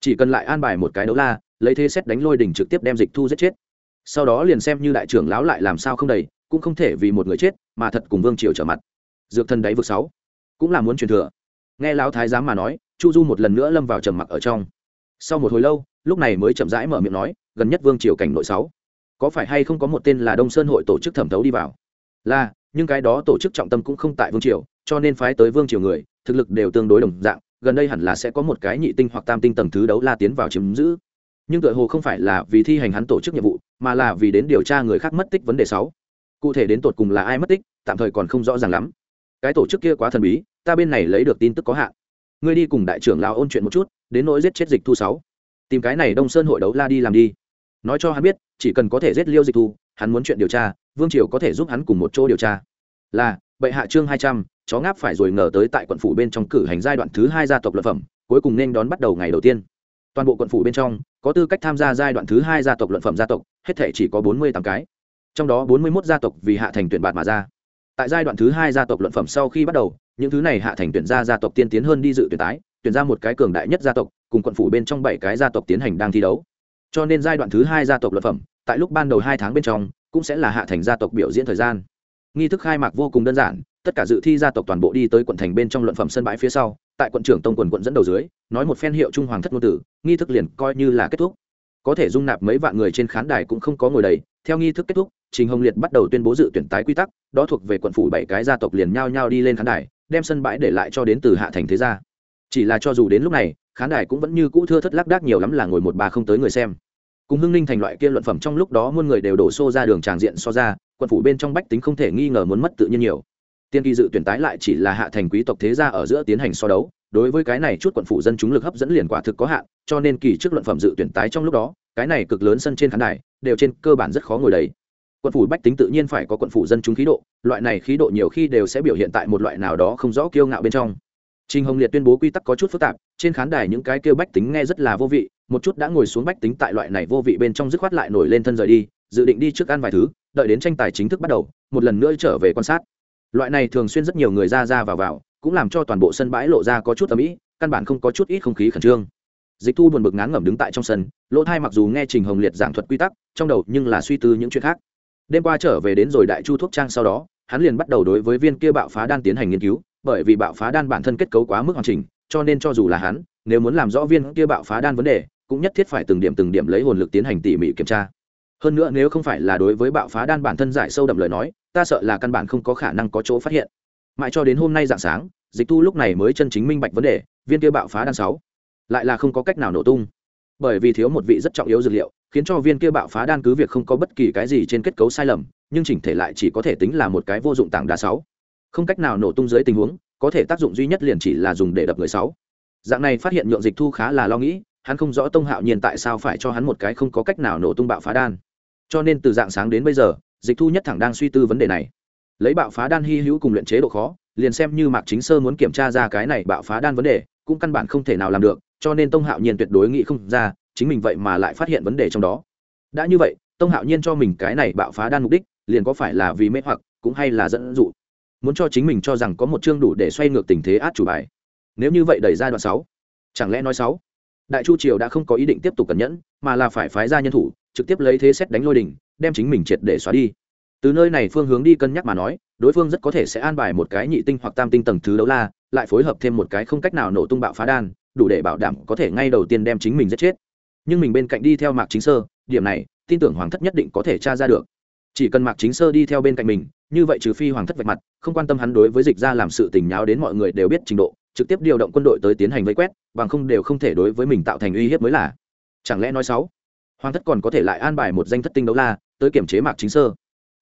A: chỉ cần lại an bài một cái đấu la, lấy thế xét đánh lôi đỉnh trực tiếp đem dịch thu giết chết. Sau đó liền xem như đại trưởng lão lại làm sao không đầy, cũng không thể vì một người chết, mà thật cùng vương triều trở mặt. Dược thần đáy vực sáu, cũng là muốn truyền thừa. Nghe lão thái giám mà nói, chu du một lần nữa lâm vào trầm mặc ở trong. Sau một hồi lâu, lúc này mới chậm rãi mở miệng nói, gần nhất vương triều cảnh nội sáu, có phải hay không có một tên là đông sơn hội tổ chức thẩm thấu đi vào? Là, nhưng cái đó tổ chức trọng tâm cũng không tại vương triều, cho nên phái tới vương triều người, thực lực đều tương đối đồng dạng gần đây hẳn là sẽ có một cái nhị tinh hoặc tam tinh tầng thứ đấu la tiến vào chiếm giữ. Nhưng tựa hồ không phải là vì thi hành hắn tổ chức nhiệm vụ, mà là vì đến điều tra người khác mất tích vấn đề sáu. Cụ thể đến tột cùng là ai mất tích, tạm thời còn không rõ ràng lắm. Cái tổ chức kia quá thần bí, ta bên này lấy được tin tức có hạn. Ngươi đi cùng đại trưởng lao ôn chuyện một chút, đến nỗi giết chết dịch thu sáu. Tìm cái này đông sơn hội đấu la đi làm đi. Nói cho hắn biết, chỉ cần có thể giết liêu dịch thu, hắn muốn chuyện điều tra, vương triều có thể giúp hắn cùng một chỗ điều tra. Là, bệ hạ chương hai trăm chó ngáp phải rồi ngờ tới tại quận phủ bên trong cử hành giai đoạn thứ hai gia tộc luật phẩm, cuối cùng nên đón bắt đầu ngày đầu tiên. Toàn bộ quận phủ bên trong, có tư cách tham gia giai đoạn thứ hai gia tộc luận phẩm gia tộc, hết thể chỉ có bốn mươi tám cái. Trong đó bốn mươi một gia tộc vì hạ thành tuyển bạt mà ra. Tại giai đoạn thứ hai gia tộc luận phẩm sau khi bắt đầu, những thứ này hạ thành tuyển ra gia tộc tiên tiến hơn đi dự tuyển tái, tuyển ra một cái cường đại nhất gia tộc, cùng quận phủ bên trong bảy cái gia tộc tiến hành đang thi đấu. Cho nên giai đoạn thứ hai gia tộc luận phẩm, tại lúc ban đầu hai tháng bên trong, cũng sẽ là hạ thành gia tộc biểu diễn thời gian. Nghi thức khai mạc vô cùng đơn giản tất cả dự thi gia tộc toàn bộ đi tới quận thành bên trong luận phẩm sân bãi phía sau, tại quận trưởng tông quần quận dẫn đầu dưới, nói một phen hiệu trung hoàng thất ngôn tử, nghi thức liền coi như là kết thúc. Có thể dung nạp mấy vạn người trên khán đài cũng không có ngồi đầy, theo nghi thức kết thúc, trình hồng liệt bắt đầu tuyên bố dự tuyển tái quy tắc, đó thuộc về quận phủ bảy cái gia tộc liền nhao nhao đi lên khán đài, đem sân bãi để lại cho đến từ hạ thành thế gia. Chỉ là cho dù đến lúc này, khán đài cũng vẫn như cũ thưa thất lác đác nhiều lắm là ngồi một bà không tới người xem. Cùng hưng ninh thành loại kia luận phẩm trong lúc đó muôn người đều đổ xô ra đường tràng diện so ra, quận phủ bên trong bách tính không thể nghi ngờ muốn mất tự nhiên nhiều tiên kỳ dự tuyển tái lại chỉ là hạ thành quý tộc thế gia ở giữa tiến hành so đấu đối với cái này chút quận phủ dân chúng lực hấp dẫn liền quả thực có hạn cho nên kỳ trước luận phẩm dự tuyển tái trong lúc đó cái này cực lớn sân trên khán đài đều trên cơ bản rất khó ngồi đấy quận phủ bách tính tự nhiên phải có quận phủ dân chúng khí độ loại này khí độ nhiều khi đều sẽ biểu hiện tại một loại nào đó không rõ kiêu ngạo bên trong. Trình Hồng Liệt tuyên bố quy tắc có chút phức tạp, trên khán đài những cái kêu bách tính nghe rất là vô vị, một chút đã ngồi xuống bách tính tại loại này vô vị bên trong dứt khoát lại nổi lên thân rời đi, dự định đi trước ăn vài thứ đợi đến tranh tài chính thức bắt đầu một lần nữa trở về quan sát loại này thường xuyên rất nhiều người ra ra vào vào, cũng làm cho toàn bộ sân bãi lộ ra có chút tầm ĩ căn bản không có chút ít không khí khẩn trương. Dịch thu buồn bực ngán ngẩm đứng tại trong sân, lỗ thai mặc dù nghe trình hồng liệt giảng thuật quy tắc, trong đầu nhưng là suy tư những chuyện khác. Đêm qua trở về đến rồi đại chu thuốc trang sau đó, hắn liền bắt đầu đối với viên kia bạo phá đan tiến hành nghiên cứu, bởi vì bạo phá đan bản thân kết cấu quá mức hoàn chỉnh, cho nên cho dù là hắn, nếu muốn làm rõ viên kia bạo phá đan vấn đề, cũng nhất thiết phải từng điểm từng điểm lấy hồn lực tiến hành tỉ mỉ kiểm tra hơn nữa nếu không phải là đối với bạo phá đan bản thân giải sâu đậm lời nói, ta sợ là căn bản không có khả năng có chỗ phát hiện. Mãi cho đến hôm nay dạng sáng, dịch thu lúc này mới chân chính minh bạch vấn đề, viên kia bạo phá đan sáu. Lại là không có cách nào nổ tung. Bởi vì thiếu một vị rất trọng yếu dược liệu, khiến cho viên kia bạo phá đan cứ việc không có bất kỳ cái gì trên kết cấu sai lầm, nhưng chỉnh thể lại chỉ có thể tính là một cái vô dụng tảng đá sáu. Không cách nào nổ tung dưới tình huống, có thể tác dụng duy nhất liền chỉ là dùng để đập người sáu. Dạng này phát hiện nhượng dịch thu khá là lo nghĩ, hắn không rõ tông hạo nhiên tại sao phải cho hắn một cái không có cách nào nổ tung bạo phá đan cho nên từ dạng sáng đến bây giờ, dịch thu nhất thẳng đang suy tư vấn đề này. Lấy bạo phá đan hy hữu cùng luyện chế độ khó, liền xem như mạc chính sơ muốn kiểm tra ra cái này bạo phá đan vấn đề, cũng căn bản không thể nào làm được, cho nên tông hạo nhiên tuyệt đối nghĩ không ra, chính mình vậy mà lại phát hiện vấn đề trong đó. Đã như vậy, tông hạo nhiên cho mình cái này bạo phá đan mục đích, liền có phải là vì mê hoặc, cũng hay là dẫn dụ. Muốn cho chính mình cho rằng có một chương đủ để xoay ngược tình thế át chủ bài. Nếu như vậy đẩy ra đoạn sáu. Chẳng lẽ nói sáu? Đại chu triều đã không có ý định tiếp tục cẩn nhẫn, mà là phải phái ra nhân thủ trực tiếp lấy thế xét đánh lôi đỉnh, đem chính mình triệt để xóa đi. Từ nơi này phương hướng đi cân nhắc mà nói đối phương rất có thể sẽ an bài một cái nhị tinh hoặc tam tinh tầng thứ đấu la lại phối hợp thêm một cái không cách nào nổ tung bạo phá đan đủ để bảo đảm có thể ngay đầu tiên đem chính mình giết chết. Nhưng mình bên cạnh đi theo mạc chính sơ điểm này tin tưởng hoàng thất nhất định có thể tra ra được. Chỉ cần mạc chính sơ đi theo bên cạnh mình như vậy trừ phi hoàng thất vạch mặt không quan tâm hắn đối với dịch ra làm sự tình nháo đến mọi người đều biết trình độ trực tiếp điều động quân đội tới tiến hành vây quét bằng không đều không thể đối với mình tạo thành uy hiếp mới là. Chẳng lẽ nói sáu hoàng thất còn có thể lại an bài một danh thất tinh đấu la, tới kiểm chế mạc chính sơ.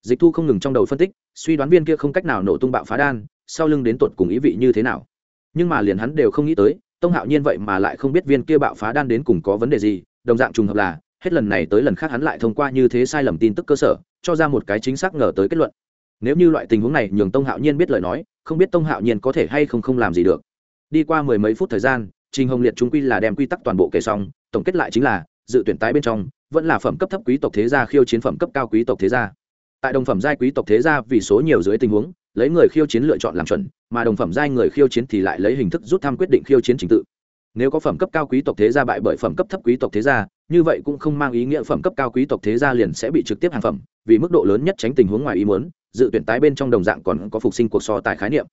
A: Dịch thu không ngừng trong đầu phân tích, suy đoán viên kia không cách nào nổ tung bạo phá đan, sau lưng đến tột cùng ý vị như thế nào. Nhưng mà liền hắn đều không nghĩ tới, tông hạo nhiên vậy mà lại không biết viên kia bạo phá đan đến cùng có vấn đề gì, đồng dạng trùng hợp là, hết lần này tới lần khác hắn lại thông qua như thế sai lầm tin tức cơ sở, cho ra một cái chính xác ngờ tới kết luận. Nếu như loại tình huống này nhường tông hạo nhiên biết lời nói, không biết tông hạo nhiên có thể hay không không làm gì được. Đi qua mười mấy phút thời gian, trình hồng liệt chúng quy là đem quy tắc toàn bộ kể xong, tổng kết lại chính là dự tuyển tái bên trong, vẫn là phẩm cấp thấp quý tộc thế gia khiêu chiến phẩm cấp cao quý tộc thế gia. Tại đồng phẩm giai quý tộc thế gia vì số nhiều dưới tình huống, lấy người khiêu chiến lựa chọn làm chuẩn, mà đồng phẩm giai người khiêu chiến thì lại lấy hình thức rút thăm quyết định khiêu chiến trình tự. Nếu có phẩm cấp cao quý tộc thế gia bại bởi phẩm cấp thấp quý tộc thế gia, như vậy cũng không mang ý nghĩa phẩm cấp cao quý tộc thế gia liền sẽ bị trực tiếp hàng phẩm, vì mức độ lớn nhất tránh tình huống ngoài ý muốn, dự tuyển tái bên trong đồng dạng còn có phục sinh cuộc so tài khái niệm.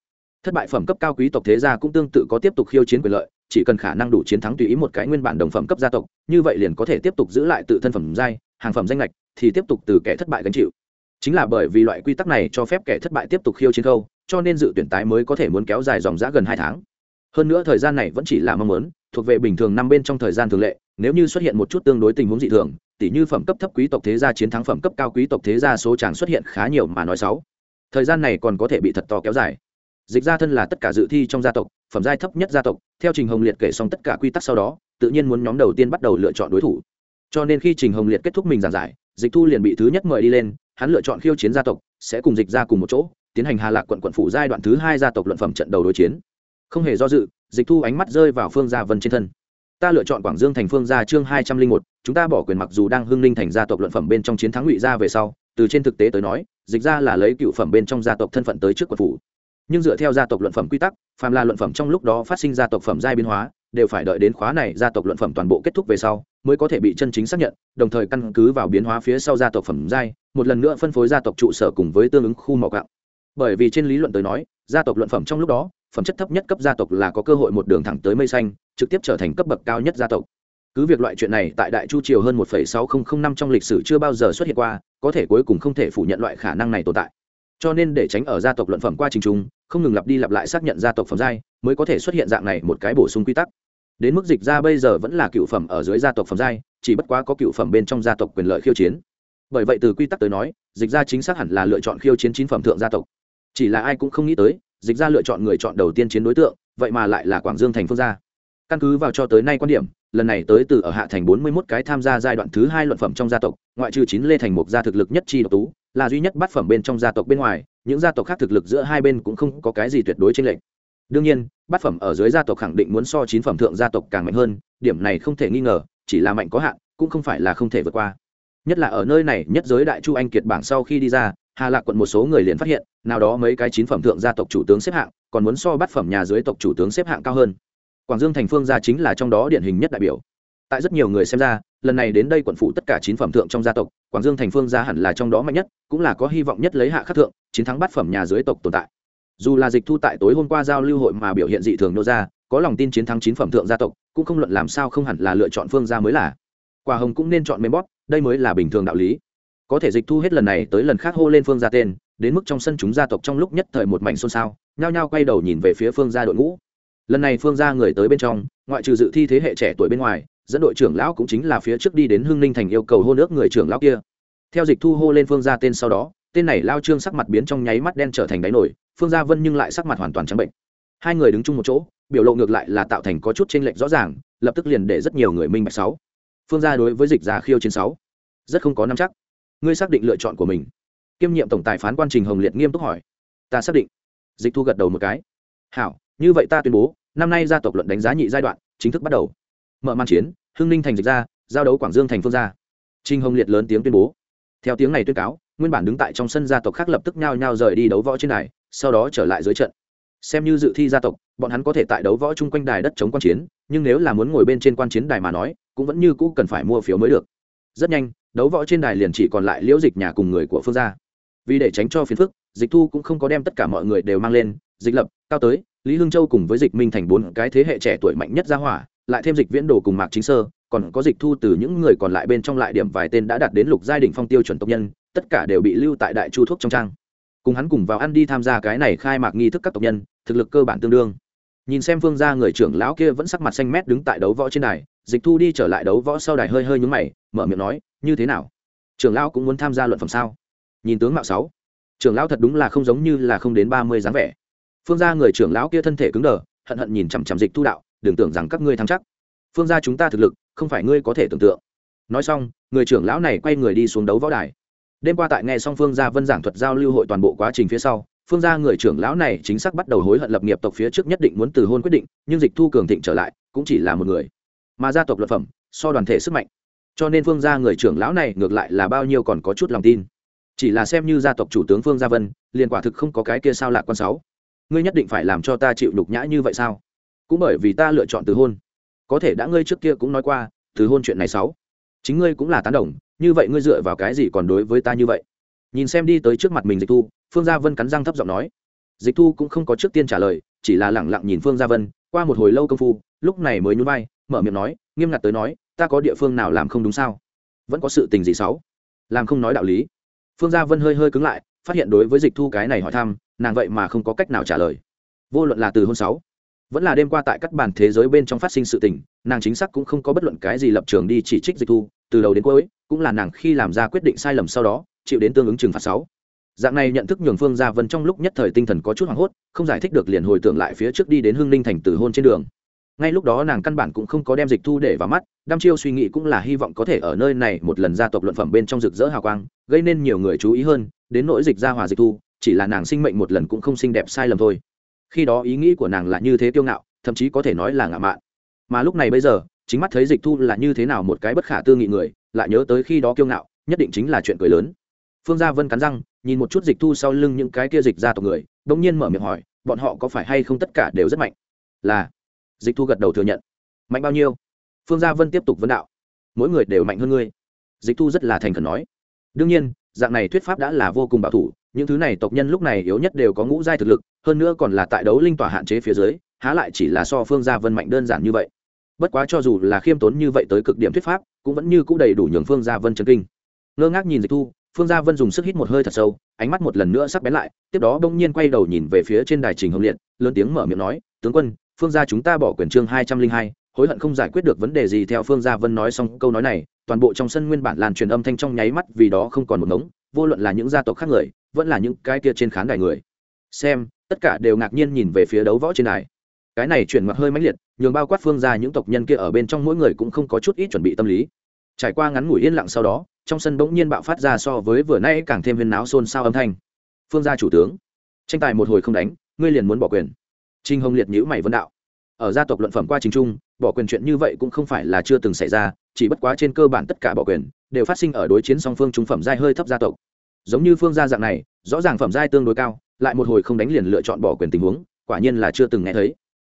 A: Thất bại phẩm cấp cao quý tộc thế gia cũng tương tự có tiếp tục khiêu chiến quyền lợi chỉ cần khả năng đủ chiến thắng tùy ý một cái nguyên bản đồng phẩm cấp gia tộc, như vậy liền có thể tiếp tục giữ lại tự thân phẩm giai, hàng phẩm danh lệch thì tiếp tục từ kẻ thất bại gánh chịu. Chính là bởi vì loại quy tắc này cho phép kẻ thất bại tiếp tục khiêu chiến khâu, cho nên dự tuyển tái mới có thể muốn kéo dài dòng giã gần hai tháng. Hơn nữa thời gian này vẫn chỉ là mong muốn, thuộc về bình thường năm bên trong thời gian thường lệ, nếu như xuất hiện một chút tương đối tình huống dị thường tỷ như phẩm cấp thấp quý tộc thế gia chiến thắng phẩm cấp cao quý tộc thế gia số chàng xuất hiện khá nhiều mà nói sáu thời gian này còn có thể bị thật to kéo dài. Dịch gia thân là tất cả dự thi trong gia tộc phẩm giai thấp nhất gia tộc, theo trình hồng liệt kể xong tất cả quy tắc sau đó, tự nhiên muốn nhóm đầu tiên bắt đầu lựa chọn đối thủ. Cho nên khi trình hồng liệt kết thúc mình giảng giải, dịch thu liền bị thứ nhất mời đi lên, hắn lựa chọn khiêu chiến gia tộc, sẽ cùng dịch ra cùng một chỗ, tiến hành hà lạc quận quận phủ giai đoạn thứ hai gia tộc luận phẩm trận đầu đối chiến. Không hề do dự, dịch thu ánh mắt rơi vào phương gia vân trên thân. Ta lựa chọn quảng dương thành phương gia chương hai trăm linh một, chúng ta bỏ quyền mặc dù đang hưng linh thành gia tộc luận phẩm bên trong chiến thắng ngụy gia về sau, từ trên thực tế tới nói, dịch ra là lấy cựu phẩm bên trong gia tộc thân phận tới trước quận phủ nhưng dựa theo gia tộc luận phẩm quy tắc, phàm là luận phẩm trong lúc đó phát sinh gia tộc phẩm giai biến hóa, đều phải đợi đến khóa này gia tộc luận phẩm toàn bộ kết thúc về sau mới có thể bị chân chính xác nhận, đồng thời căn cứ vào biến hóa phía sau gia tộc phẩm giai, một lần nữa phân phối gia tộc trụ sở cùng với tương ứng khu mỏ gạo. bởi vì trên lý luận tới nói, gia tộc luận phẩm trong lúc đó, phẩm chất thấp nhất cấp gia tộc là có cơ hội một đường thẳng tới mây xanh, trực tiếp trở thành cấp bậc cao nhất gia tộc cứ việc loại chuyện này tại đại chu triều hơn một sáu nghìn năm trong lịch sử chưa bao giờ xuất hiện qua, có thể cuối cùng không thể phủ nhận loại khả năng này tồn tại cho nên để tránh ở gia tộc luận phẩm qua trình trung không ngừng lặp đi lặp lại xác nhận gia tộc phẩm giai, mới có thể xuất hiện dạng này một cái bổ sung quy tắc. Đến mức dịch ra bây giờ vẫn là cựu phẩm ở dưới gia tộc phẩm giai, chỉ bất quá có cựu phẩm bên trong gia tộc quyền lợi khiêu chiến. Bởi vậy từ quy tắc tới nói, dịch ra chính xác hẳn là lựa chọn khiêu chiến chín phẩm thượng gia tộc. Chỉ là ai cũng không nghĩ tới, dịch ra lựa chọn người chọn đầu tiên chiến đối tượng, vậy mà lại là quảng dương thành phương gia. Căn cứ vào cho tới nay quan điểm, lần này tới từ ở hạ thành bốn mươi 41 cái tham gia giai đoạn thứ hai luận phẩm trong gia tộc, ngoại trừ chín lê thành một gia thực lực nhất chi độc tú là duy nhất bát phẩm bên trong gia tộc bên ngoài, những gia tộc khác thực lực giữa hai bên cũng không có cái gì tuyệt đối trên lệnh đương nhiên, bát phẩm ở dưới gia tộc khẳng định muốn so chín phẩm thượng gia tộc càng mạnh hơn, điểm này không thể nghi ngờ, chỉ là mạnh có hạn, cũng không phải là không thể vượt qua. Nhất là ở nơi này, nhất giới đại chu anh kiệt bảng sau khi đi ra, hà lạc quận một số người liền phát hiện, nào đó mấy cái chín phẩm thượng gia tộc chủ tướng xếp hạng, còn muốn so bát phẩm nhà dưới tộc chủ tướng xếp hạng cao hơn. Quảng dương thành phương gia chính là trong đó điển hình nhất đại biểu tại rất nhiều người xem ra, lần này đến đây quận phụ tất cả chín phẩm thượng trong gia tộc, quảng dương thành phương gia hẳn là trong đó mạnh nhất, cũng là có hy vọng nhất lấy hạ khắc thượng, chiến thắng bát phẩm nhà dưới tộc tồn tại. Dù là dịch thu tại tối hôm qua giao lưu hội mà biểu hiện dị thường nô ra, có lòng tin chiến thắng chín phẩm thượng gia tộc, cũng không luận làm sao không hẳn là lựa chọn phương gia mới là. Quả hồng cũng nên chọn mềm bóp, đây mới là bình thường đạo lý. Có thể dịch thu hết lần này tới lần khác hô lên phương gia tên, đến mức trong sân chúng gia tộc trong lúc nhất thời một mảnh xôn xao, nhao nhao quay đầu nhìn về phía phương gia đội ngũ. Lần này phương gia người tới bên trong, ngoại trừ dự thi thế hệ trẻ tuổi bên ngoài dẫn đội trưởng lão cũng chính là phía trước đi đến hưng ninh thành yêu cầu hô nước người trưởng lão kia. Theo dịch thu hô lên phương gia tên sau đó, tên này lao trương sắc mặt biến trong nháy mắt đen trở thành đáy nổi, phương gia vân nhưng lại sắc mặt hoàn toàn trắng bệnh. Hai người đứng chung một chỗ, biểu lộ ngược lại là tạo thành có chút t r ê n lệch rõ ràng, lập tức liền để rất nhiều người minh bạch sáu. Phương gia đối với dịch già khiêu chiến sáu, rất không có nắm chắc. Ngươi xác định lựa chọn của mình. Kiêm nhiệm tổng tài phán quan trình hồng liệt nghiêm túc hỏi. Ta xác định. Dịch thu gật đầu một cái. Hảo, như vậy ta tuyên bố, năm nay gia tộc luận đánh giá nhị giai đoạn, chính thức bắt đầu mở màn chiến, hưng ninh thành dịch ra, giao đấu quảng dương thành phương gia. Trinh hồng liệt lớn tiếng tuyên bố. Theo tiếng này tuyên cáo, nguyên bản đứng tại trong sân gia tộc khác lập tức nhao nhao rời đi đấu võ trên đài, sau đó trở lại dưới trận. Xem như dự thi gia tộc, bọn hắn có thể tại đấu võ chung quanh đài đất chống quan chiến, nhưng nếu là muốn ngồi bên trên quan chiến đài mà nói, cũng vẫn như cũ cần phải mua phiếu mới được. Rất nhanh, đấu võ trên đài liền chỉ còn lại liễu dịch nhà cùng người của phương gia. Vì để tránh cho phiền phức, dịch thu cũng không có đem tất cả mọi người đều mang lên. Dịch lập, cao tới, lý hương châu cùng với dịch minh thành bốn cái thế hệ trẻ tuổi mạnh nhất ra hỏa lại thêm dịch viễn đồ cùng mạc chính sơ, còn có dịch thu từ những người còn lại bên trong lại điểm vài tên đã đạt đến lục giai đỉnh phong tiêu chuẩn tộc nhân, tất cả đều bị lưu tại đại chu thuốc trong trang. Cùng hắn cùng vào ăn đi tham gia cái này khai mạc nghi thức các tộc nhân, thực lực cơ bản tương đương. Nhìn xem phương gia người trưởng lão kia vẫn sắc mặt xanh mét đứng tại đấu võ trên đài, dịch thu đi trở lại đấu võ sau đài hơi hơi nhúng mày, mở miệng nói, như thế nào? Trưởng lão cũng muốn tham gia luận phẩm sao? Nhìn tướng mạo sáu, trưởng lão thật đúng là không giống như là không đến ba mươi dáng vẻ. Phương gia người trưởng lão kia thân thể cứng đờ, hận hận nhìn chằm chằm dịch thu đạo đừng tưởng rằng các ngươi thắng chắc. Phương gia chúng ta thực lực, không phải ngươi có thể tưởng tượng. Nói xong, người trưởng lão này quay người đi xuống đấu võ đài. Đêm qua tại nghe xong phương gia vân giảng thuật giao lưu hội toàn bộ quá trình phía sau, phương gia người trưởng lão này chính xác bắt đầu hối hận lập nghiệp tộc phía trước nhất định muốn từ hôn quyết định, nhưng dịch thu cường thịnh trở lại, cũng chỉ là một người. Mà gia tộc luật phẩm, so đoàn thể sức mạnh. Cho nên phương gia người trưởng lão này ngược lại là bao nhiêu còn có chút lòng tin. Chỉ là xem như gia tộc chủ tướng phương gia vân, liền quả thực không có cái kia sao lạc quan sáu ngươi nhất định phải làm cho ta chịu nhục nhã như vậy sao? Cũng bởi vì ta lựa chọn từ hôn. Có thể đã ngươi trước kia cũng nói qua, từ hôn chuyện này sáu. Chính ngươi cũng là tán đồng, như vậy ngươi dựa vào cái gì còn đối với ta như vậy? Nhìn xem đi tới trước mặt mình dịch thu, phương gia vân cắn răng thấp giọng nói. Dịch thu cũng không có trước tiên trả lời, chỉ là lẳng lặng nhìn phương gia vân, qua một hồi lâu công phu, lúc này mới nhún vai, mở miệng nói, nghiêm ngặt tới nói, ta có địa phương nào làm không đúng sao? Vẫn có sự tình gì xấu làm không nói đạo lý. Phương gia vân hơi hơi cứng lại, phát hiện đối với dịch thu cái này hỏi thăm, nàng vậy mà không có cách nào trả lời. Vô luận là từ hôn sáu vẫn là đêm qua tại các bản thế giới bên trong phát sinh sự tình, nàng chính xác cũng không có bất luận cái gì lập trường đi chỉ trích dịch thu, từ đầu đến cuối, cũng là nàng khi làm ra quyết định sai lầm sau đó, chịu đến tương ứng trừng phạt sáu. Dạng này nhận thức nhường phương gia vân trong lúc nhất thời tinh thần có chút hoảng hốt, không giải thích được liền hồi tưởng lại phía trước đi đến hương ninh thành từ hôn trên đường. Ngay lúc đó nàng căn bản cũng không có đem dịch thu để vào mắt, đăm chiêu suy nghĩ cũng là hy vọng có thể ở nơi này một lần gia tộc luận phẩm bên trong rực rỡ hào quang, gây nên nhiều người chú ý hơn, đến nỗi dịch gia hòa dịch thu, chỉ là nàng sinh mệnh một lần cũng không xinh đẹp sai lầm thôi khi đó ý nghĩ của nàng là như thế kiêu ngạo, thậm chí có thể nói là ngạo mạn. Mà lúc này bây giờ, chính mắt thấy dịch thu là như thế nào một cái bất khả tư nghị người, lại nhớ tới khi đó kiêu ngạo, nhất định chính là chuyện cười lớn. Phương gia vân cắn răng, nhìn một chút dịch thu sau lưng những cái kia dịch ra tộc người đ ỗ n g nhiên mở miệng hỏi, bọn họ có phải hay không tất cả đều rất mạnh? Là. Dịch thu gật đầu thừa nhận. Mạnh bao nhiêu? Phương gia vân tiếp tục vấn đạo. Mỗi người đều mạnh hơn ngươi. Dịch thu rất là thành khẩn nói. Đương nhiên dạng này thuyết pháp đã là vô cùng bảo thủ, những thứ này tộc nhân lúc này yếu nhất đều có ngũ giai thực lực, hơn nữa còn là tại đấu linh tỏa hạn chế phía dưới, há lại chỉ là so phương gia vân mạnh đơn giản như vậy. Bất quá cho dù là khiêm tốn như vậy tới cực điểm thuyết pháp, cũng vẫn như c ũ đầy đủ nhường phương gia vân chân kinh. Ngơ ngác nhìn dịch thu, phương gia vân dùng sức hít một hơi thật sâu, ánh mắt một lần nữa sắp bén lại, tiếp đó bỗng nhiên quay đầu nhìn về phía trên đài trình hồng liệt, lớn tiếng mở miệng nói, tướng quân, phương gia chúng ta bỏ quyền chương hai trăm linh hai hối hận không giải quyết được vấn đề gì theo phương gia vân nói xong câu nói này, toàn bộ trong sân nguyên bản làn truyền âm thanh trong nháy mắt vì đó không còn một ngống, vô luận là những gia tộc khác người, vẫn là những cái kia trên khán đài người. Xem, tất cả đều ngạc nhiên nhìn về phía đấu võ trên đài. Cái này chuyển mặt hơi mãnh liệt, nhường bao quát phương ra những tộc nhân kia ở bên trong mỗi người cũng không có chút ít chuẩn bị tâm lý. Trải qua ngắn ngủi yên lặng sau đó, trong sân bỗng nhiên bạo phát ra so với vừa nay càng thêm huyên náo xôn xao âm thanh. Phương gia chủ tướng, tranh tài một hồi không đánh, ngươi liền muốn bỏ quyền. Trinh hồng liệt nhữ mày vân đạo. Ở gia tộc luận phẩm qua trình trung bỏ quyền chuyện như vậy cũng không phải là chưa từng xảy ra, chỉ bất quá trên cơ bản tất cả bỏ quyền đều phát sinh ở đối chiến song phương trung phẩm giai hơi thấp gia tộc. Giống như phương gia dạng này, rõ ràng phẩm giai tương đối cao, lại một hồi không đánh liền lựa chọn bỏ quyền tình huống, quả nhiên là chưa từng nghe thấy.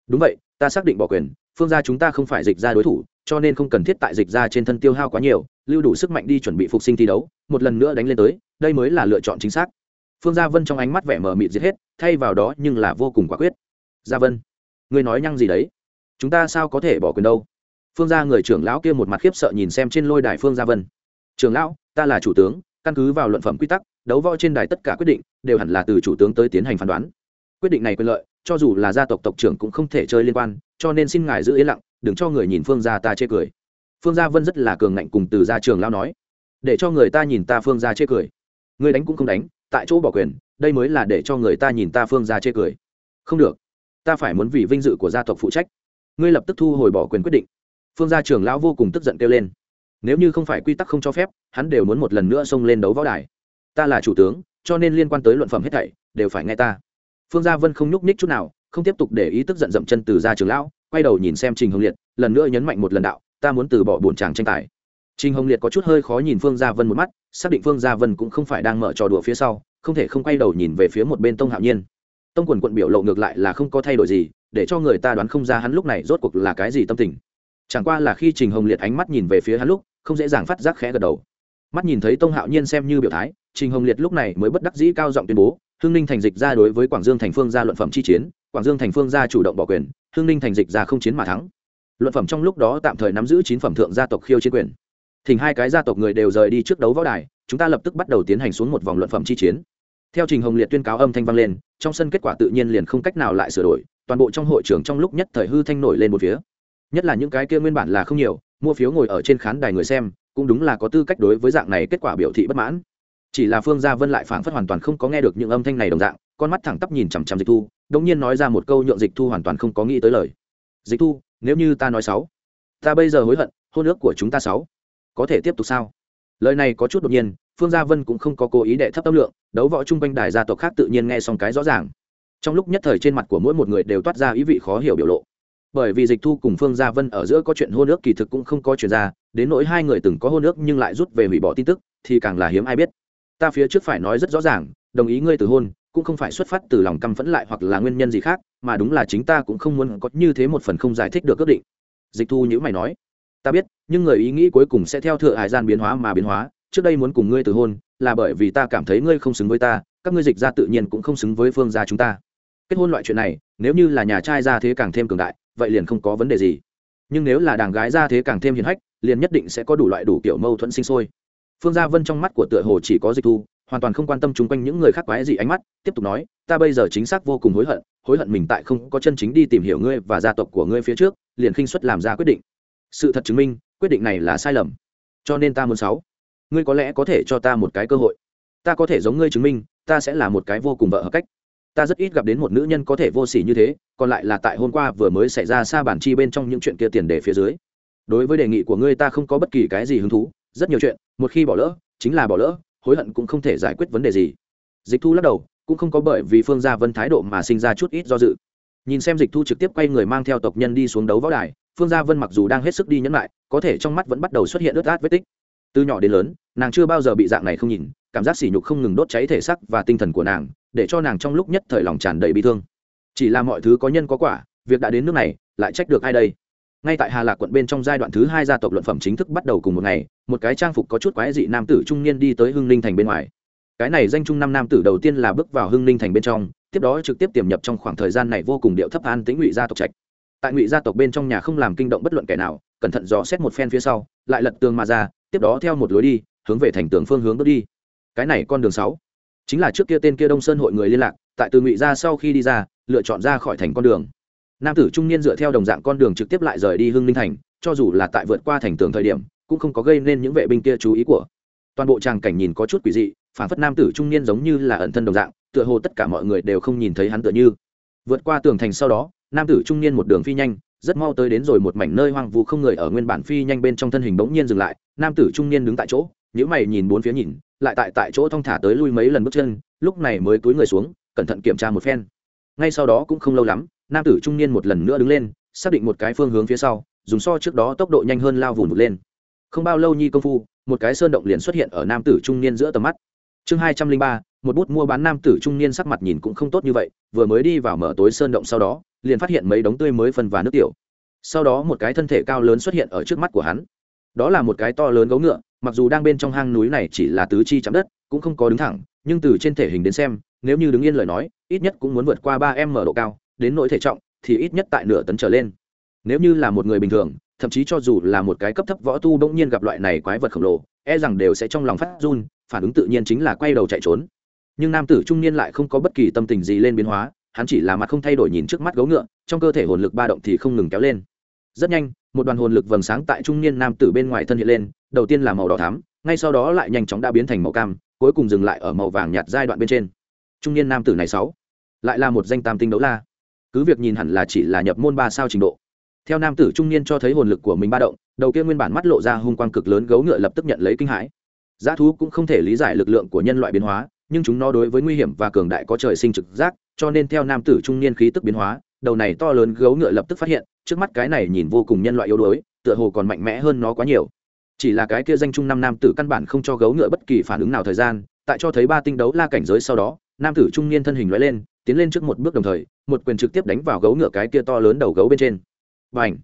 A: Đúng vậy, ta xác định bỏ quyền, phương gia chúng ta không phải dịch ra đối thủ, cho nên không cần thiết tại dịch ra trên thân tiêu hao quá nhiều, lưu đủ sức mạnh đi chuẩn bị phục sinh thi đấu, một lần nữa đánh lên tới, đây mới là lựa chọn chính xác. Phương gia vân trong ánh mắt vẻ mờ mịt giết hết, thay vào đó nhưng là vô cùng quả quyết. Gia vân, ngươi nói nhăng gì đấy? Chúng ta sao có thể bỏ quyền đâu? Phương gia người trưởng lão kia một mặt khiếp sợ nhìn xem trên lôi đài phương gia vân. Trưởng lão, ta là chủ tướng, căn cứ vào luận phẩm quy tắc, đấu võ trên đài tất cả quyết định, đều hẳn là từ chủ tướng tới tiến hành phán đoán. Quyết định này quyền lợi, cho dù là gia tộc tộc trưởng cũng không thể chơi liên quan, cho nên xin ngài giữ yên lặng, đừng cho người nhìn phương gia ta chê cười. Phương gia vân rất là cường ngạnh cùng từ gia trường lão nói, để cho người ta nhìn ta phương gia chê cười. Người đánh cũng không đánh, tại chỗ bỏ quyền, đây mới là để cho người ta nhìn ta phương gia chê cười. Không được, ta phải muốn vì vinh dự của gia tộc phụ trách ngươi lập tức thu hồi bỏ quyền quyết định. Phương gia trưởng lão vô cùng tức giận kêu lên. Nếu như không phải quy tắc không cho phép, hắn đều muốn một lần nữa xông lên đấu võ đài. Ta là chủ tướng, cho nên liên quan tới luận phẩm hết thảy, đều phải nghe ta. Phương gia vân không nhúc nhích chút nào, không tiếp tục để ý tức giận dậm chân từ gia trưởng lão, quay đầu nhìn xem trình hồng liệt, lần nữa nhấn mạnh một lần đạo, ta muốn từ bỏ bổn tràng tranh tài. Trình hồng liệt có chút hơi khó nhìn phương gia vân một mắt, xác định phương gia vân cũng không phải đang mở trò đùa phía sau, không thể không quay đầu nhìn về phía một bên tông hạo nhiên. Tông quần quận biểu lộ ngược lại là không có thay đổi gì để cho người ta đoán không ra hắn lúc này rốt cuộc là cái gì tâm tình. Chẳng qua là khi trình hồng liệt ánh mắt nhìn về phía hắn lúc, không dễ dàng phát giác khẽ gật đầu. Mắt nhìn thấy tông hạo nhiên xem như biểu thái, trình hồng liệt lúc này mới bất đắc dĩ cao giọng tuyên bố, hương ninh thành dịch ra đối với quảng dương thành phương ra luận phẩm chi chiến, quảng dương thành phương ra chủ động bỏ quyền, hương ninh thành dịch ra không chiến mà thắng. Luận phẩm trong lúc đó tạm thời nắm giữ chín phẩm thượng gia tộc khiêu chiến quyền. Thỉnh hai cái gia tộc người đều rời đi trước đấu võ đài, chúng ta lập tức bắt đầu tiến hành xuống một vòng luận phẩm chi chiến. Theo trình hồng liệt tuyên cáo âm thanh vang lên, trong sân kết quả tự nhiên liền không cách nào lại sửa đổi toàn bộ trong hội trường trong lúc nhất thời hư thanh nổi lên một phía. Nhất là những cái kia nguyên bản là không nhiều, mua phiếu ngồi ở trên khán đài người xem, cũng đúng là có tư cách đối với dạng này kết quả biểu thị bất mãn. Chỉ là phương gia vân lại phảng phất hoàn toàn không có nghe được những âm thanh này đồng dạng, con mắt thẳng tắp nhìn chằm chằm dịch thu đống nhiên nói ra một câu nhượng dịch thu hoàn toàn không có nghĩ tới lời. Dịch thu, nếu như ta nói sáu, ta bây giờ hối hận, hôn ước của chúng ta sáu, có thể tiếp tục sao? Lời này có chút đột nhiên, phương gia vân cũng không có cố ý đệ thấp tâm lượng, đấu võ chung quanh đài gia tộc khác tự nhiên nghe xong cái rõ ràng trong lúc nhất thời trên mặt của mỗi một người đều toát ra ý vị khó hiểu biểu lộ. Bởi vì dịch thu cùng phương gia vân ở giữa có chuyện hôn ước kỳ thực cũng không có chuyện ra, đến nỗi hai người từng có hôn ước nhưng lại rút về hủy bỏ tin tức, thì càng là hiếm ai biết. Ta phía trước phải nói rất rõ ràng, đồng ý ngươi từ hôn, cũng không phải xuất phát từ lòng căm phẫn lại hoặc là nguyên nhân gì khác, mà đúng là chính ta cũng không muốn có như thế một phần không giải thích được ước định. Dịch thu nhữ mày nói, ta biết, nhưng người ý nghĩ cuối cùng sẽ theo thượng hải gian biến hóa mà biến hóa, trước đây muốn cùng ngươi từ hôn, là bởi vì ta cảm thấy ngươi không xứng với ta, các ngươi dịch ra tự nhiên cũng không xứng với phương gia chúng ta kết hôn loại chuyện này, nếu như là nhà trai ra thế càng thêm cường đại, vậy liền không có vấn đề gì. Nhưng nếu là đàng gái ra thế càng thêm hiền hách, liền nhất định sẽ có đủ loại đủ kiểu mâu thuẫn sinh sôi. Phương gia vân trong mắt của tựa hồ chỉ có dịch thu, hoàn toàn không quan tâm chung quanh những người khác quái gì ánh mắt, tiếp tục nói, ta bây giờ chính xác vô cùng hối hận hối hận mình tại không có chân chính đi tìm hiểu ngươi và gia tộc của ngươi phía trước, liền khinh suất làm ra quyết định. Sự thật chứng minh, quyết định này là sai lầm. Cho nên ta muốn sáu, ngươi có lẽ có thể cho ta một cái cơ hội. Ta có thể giống ngươi chứng minh, ta sẽ là một cái vô cùng vợ hợp cách ta rất ít gặp đến một nữ nhân có thể vô s ỉ như thế, còn lại là tại hôm qua vừa mới xảy ra xa bản chi bên trong những chuyện kia tiền đề phía dưới. Đối với đề nghị của ngươi ta không có bất kỳ cái gì hứng thú, rất nhiều chuyện, một khi bỏ lỡ, chính là bỏ lỡ, hối hận cũng không thể giải quyết vấn đề gì. Dịch thu lắc đầu, cũng không có bởi vì phương gia vân thái độ mà sinh ra chút ít do dự. Nhìn xem dịch thu trực tiếp quay người mang theo tộc nhân đi xuống đấu võ đài, phương gia vân mặc dù đang hết sức đi nhẫn lại, có thể trong mắt vẫn bắt đầu xuất hiện ướt át vết tích. Từ nhỏ đến lớn, nàng chưa bao giờ bị dạng này không nhìn cảm giác sỉ nhục không ngừng đốt cháy thể sắc và tinh thần của nàng, để cho nàng trong lúc nhất thời lòng tràn đầy bị thương. Chỉ là mọi thứ có nhân có quả, việc đã đến nước này, lại trách được ai đây? Ngay tại hà lạc quận bên trong giai đoạn thứ hai gia tộc luận phẩm chính thức bắt đầu cùng một ngày, một cái trang phục có chút quái dị nam tử trung niên đi tới hưng ninh thành bên ngoài. Cái này danh trung năm nam tử đầu tiên là bước vào hưng ninh thành bên trong, tiếp đó trực tiếp tiềm nhập trong khoảng thời gian này vô cùng điệu thấp an tính ngụy gia tộc trạch. Tại ngụy gia tộc bên trong nhà không làm kinh động bất luận kẻ nào, cẩn thận dò xét một phen phía sau, lại lật tường mà ra, tiếp đó theo một lối đi, hướng về thành tường phương hướng bước đi cái này con đường sáu. Chính là trước kia tên kia đông sơn hội người liên lạc, tại từ ngụy ra sau khi đi ra, lựa chọn ra khỏi thành con đường. Nam tử trung niên dựa theo đồng dạng con đường trực tiếp lại rời đi hưng ninh thành, cho dù là tại vượt qua thành tường thời điểm, cũng không có gây nên những vệ binh kia chú ý của. Toàn bộ tràng cảnh nhìn có chút quỷ dị, phản phất nam tử trung niên giống như là ẩn thân đồng dạng, tựa hồ tất cả mọi người đều không nhìn thấy hắn tựa như. Vượt qua tường thành sau đó, nam tử trung niên một đường phi nhanh, rất mau tới đến rồi một mảnh nơi hoang vu không người ở nguyên bản phi nhanh bên trong thân hình bỗng nhiên dừng lại, nam tử trung niên đứng tại chỗ nhữ mày nhìn bốn phía nhìn, lại tại tại chỗ thong thả tới lui mấy lần bước chân, lúc này mới túi người xuống, cẩn thận kiểm tra một phen. Ngay sau đó cũng không lâu lắm, nam tử trung niên một lần nữa đứng lên, xác định một cái phương hướng phía sau, dùng so trước đó tốc độ nhanh hơn lao vùn vụt lên. Không bao lâu nhi công phu, một cái sơn động liền xuất hiện ở nam tử trung niên giữa tầm mắt. Chương hai trăm linh ba, một bút mua bán nam tử trung niên sắc mặt nhìn cũng không tốt như vậy, vừa mới đi vào mở tối sơn động sau đó, liền phát hiện mấy đống tươi mới phân và nước tiểu. Sau đó một cái thân thể cao lớn xuất hiện ở trước mắt của hắn. Đó là một cái to lớn gấu ngựa mặc dù đang bên trong hang núi này chỉ là tứ chi chạm đất, cũng không có đứng thẳng, nhưng từ trên thể hình đến xem, nếu như đứng yên lời nói, ít nhất cũng muốn vượt qua ba m độ cao, đến nỗi thể trọng, thì ít nhất tại nửa tấn trở lên. Nếu như là một người bình thường, thậm chí cho dù là một cái cấp thấp võ tu bỗng nhiên gặp loại này quái vật khổng lồ e rằng đều sẽ trong lòng phát run, phản ứng tự nhiên chính là quay đầu chạy trốn. Nhưng nam tử trung niên lại không có bất kỳ tâm tình gì lên biến hóa, hắn chỉ là mặt không thay đổi nhìn trước mắt gấu ngựa, trong cơ thể hồn lực ba động thì không ngừng kéo lên rất nhanh, một đoàn hồn lực vầng sáng tại trung niên nam tử bên ngoài thân hiện lên, đầu tiên là màu đỏ thắm, ngay sau đó lại nhanh chóng đã biến thành màu cam, cuối cùng dừng lại ở màu vàng nhạt giai đoạn bên trên. Trung niên nam tử này sáu, lại là một danh tam tinh đấu la. Cứ việc nhìn hẳn là chỉ là nhập môn ba sao trình độ. Theo nam tử trung niên cho thấy hồn lực của mình ba động, đầu kia nguyên bản mắt lộ ra hung quang cực lớn gấu ngựa lập tức nhận lấy kinh hãi. Giá thú cũng không thể lý giải lực lượng của nhân loại biến hóa, nhưng chúng nó đối với nguy hiểm và cường đại có trời sinh trực giác, cho nên theo nam tử trung niên khí tức biến hóa, đầu này to lớn gấu ngựa lập tức phát hiện trước mắt cái này nhìn vô cùng nhân loại yếu đuối, tựa hồ còn mạnh mẽ hơn nó quá nhiều. Chỉ là cái kia danh trung năm nam tử căn bản không cho gấu ngựa bất kỳ phản ứng nào thời gian, tại cho thấy ba tinh đấu la cảnh giới sau đó, nam tử trung niên thân hình loại lên, tiến lên trước một bước đồng thời, một quyền trực tiếp đánh vào gấu ngựa cái kia to lớn đầu gấu bên trên. Và ảnh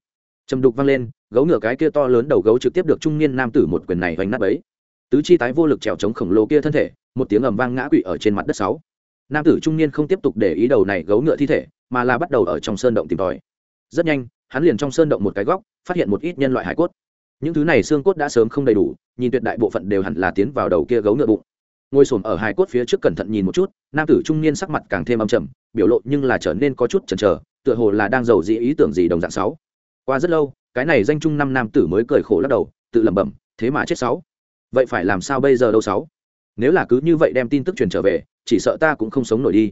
A: trầm đục vang lên, gấu ngựa cái kia to lớn đầu gấu trực tiếp được trung niên nam tử một quyền này hoành nát ấy tứ chi tái vô lực trèo chống khổng lồ kia thân thể, một tiếng ầm vang ngã quỵ ở trên mặt đất sáu. Nam tử trung niên không tiếp tục để ý đầu này gấu ngựa thi thể, mà là bắt đầu ở trong sơn động tìm tòi. Rất nhanh hắn liền trong sơn động một cái góc, phát hiện một ít nhân loại hải cốt. Những thứ này xương cốt đã sớm không đầy đủ, nhìn tuyệt đại bộ phận đều hẳn là tiến vào đầu kia gấu ngựa bụng. Ngồi xổm ở hải cốt phía trước cẩn thận nhìn một chút, nam tử trung niên sắc mặt càng thêm âm trầm, biểu lộ nhưng là trở nên có chút chần chờ, tựa hồ là đang giàu dĩ ý tưởng gì đồng dạng sáu. Qua rất lâu, cái này danh trung năm nam tử mới cười khổ lắc đầu, tự lẩm bẩm, thế mà chết sáu. Vậy phải làm sao bây giờ đâu sáu? Nếu là cứ như vậy đem tin tức truyền trở về, chỉ sợ ta cũng không sống nổi đi.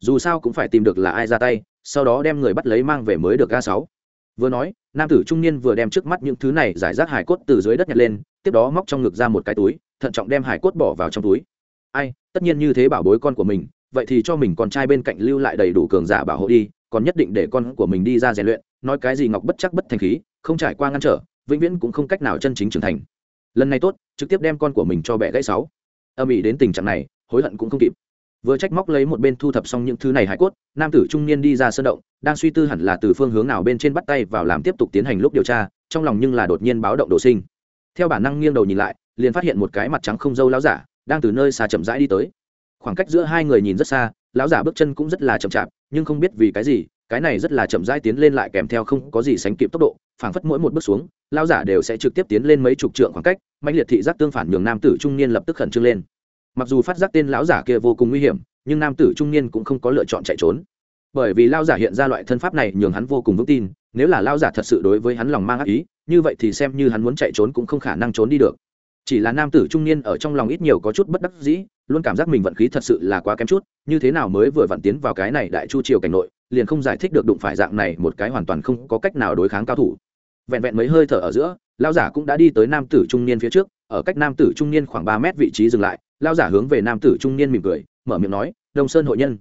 A: Dù sao cũng phải tìm được là ai ra tay, sau đó đem người bắt lấy mang về mới được ga sáu vừa nói, nam tử trung niên vừa đem trước mắt những thứ này giải rác hải cốt từ dưới đất nhặt lên, tiếp đó móc trong ngực ra một cái túi, thận trọng đem hải cốt bỏ vào trong túi. Ai, tất nhiên như thế bảo bối con của mình, vậy thì cho mình con trai bên cạnh lưu lại đầy đủ cường giả bảo hộ đi, còn nhất định để con của mình đi ra rèn luyện, nói cái gì ngọc bất chắc bất thành khí, không trải qua ngăn trở, vĩnh viễn cũng không cách nào chân chính trưởng thành. Lần này tốt, trực tiếp đem con của mình cho bẻ gãy sáu. Âm ỉ đến tình trạng này, hối hận cũng không kịp vừa trách móc lấy một bên thu thập xong những thứ này hải cốt, nam tử trung niên đi ra sân động, đang suy tư hẳn là từ phương hướng nào bên trên bắt tay vào làm tiếp tục tiến hành lúc điều tra, trong lòng nhưng là đột nhiên báo động đồ sinh. Theo bản năng nghiêng đầu nhìn lại, liền phát hiện một cái mặt trắng không dâu láo giả, đang từ nơi xa chậm rãi đi tới. Khoảng cách giữa hai người nhìn rất xa, lão giả bước chân cũng rất là chậm chạp, nhưng không biết vì cái gì, cái này rất là chậm rãi tiến lên lại kèm theo không có gì sánh kịp tốc độ, phảng phất mỗi một bước xuống, lão giả đều sẽ trực tiếp tiến lên mấy chục trượng khoảng cách mạnh liệt thị giác tương phản nhường nam tử trung niên lập tức khẩn trương lên mặc dù phát giác tên lão giả kia vô cùng nguy hiểm, nhưng nam tử trung niên cũng không có lựa chọn chạy trốn. Bởi vì lao giả hiện ra loại thân pháp này nhường hắn vô cùng vững tin, nếu là lao giả thật sự đối với hắn lòng mang ác ý, như vậy thì xem như hắn muốn chạy trốn cũng không khả năng trốn đi được. Chỉ là nam tử trung niên ở trong lòng ít nhiều có chút bất đắc dĩ, luôn cảm giác mình vận khí thật sự là quá kém chút, như thế nào mới vừa vặn tiến vào cái này đại chu triều cảnh nội, liền không giải thích được đụng phải dạng này một cái hoàn toàn không có cách nào đối kháng cao thủ. Vẹn vẹn mấy hơi thở ở giữa lao giả cũng đã đi tới nam tử trung niên phía trước, ở cách nam tử trung niên khoảng ba mét vị trí dừng lại lao giả hướng về nam tử trung niên mỉm cười, mở miệng nói đông sơn hội nhân.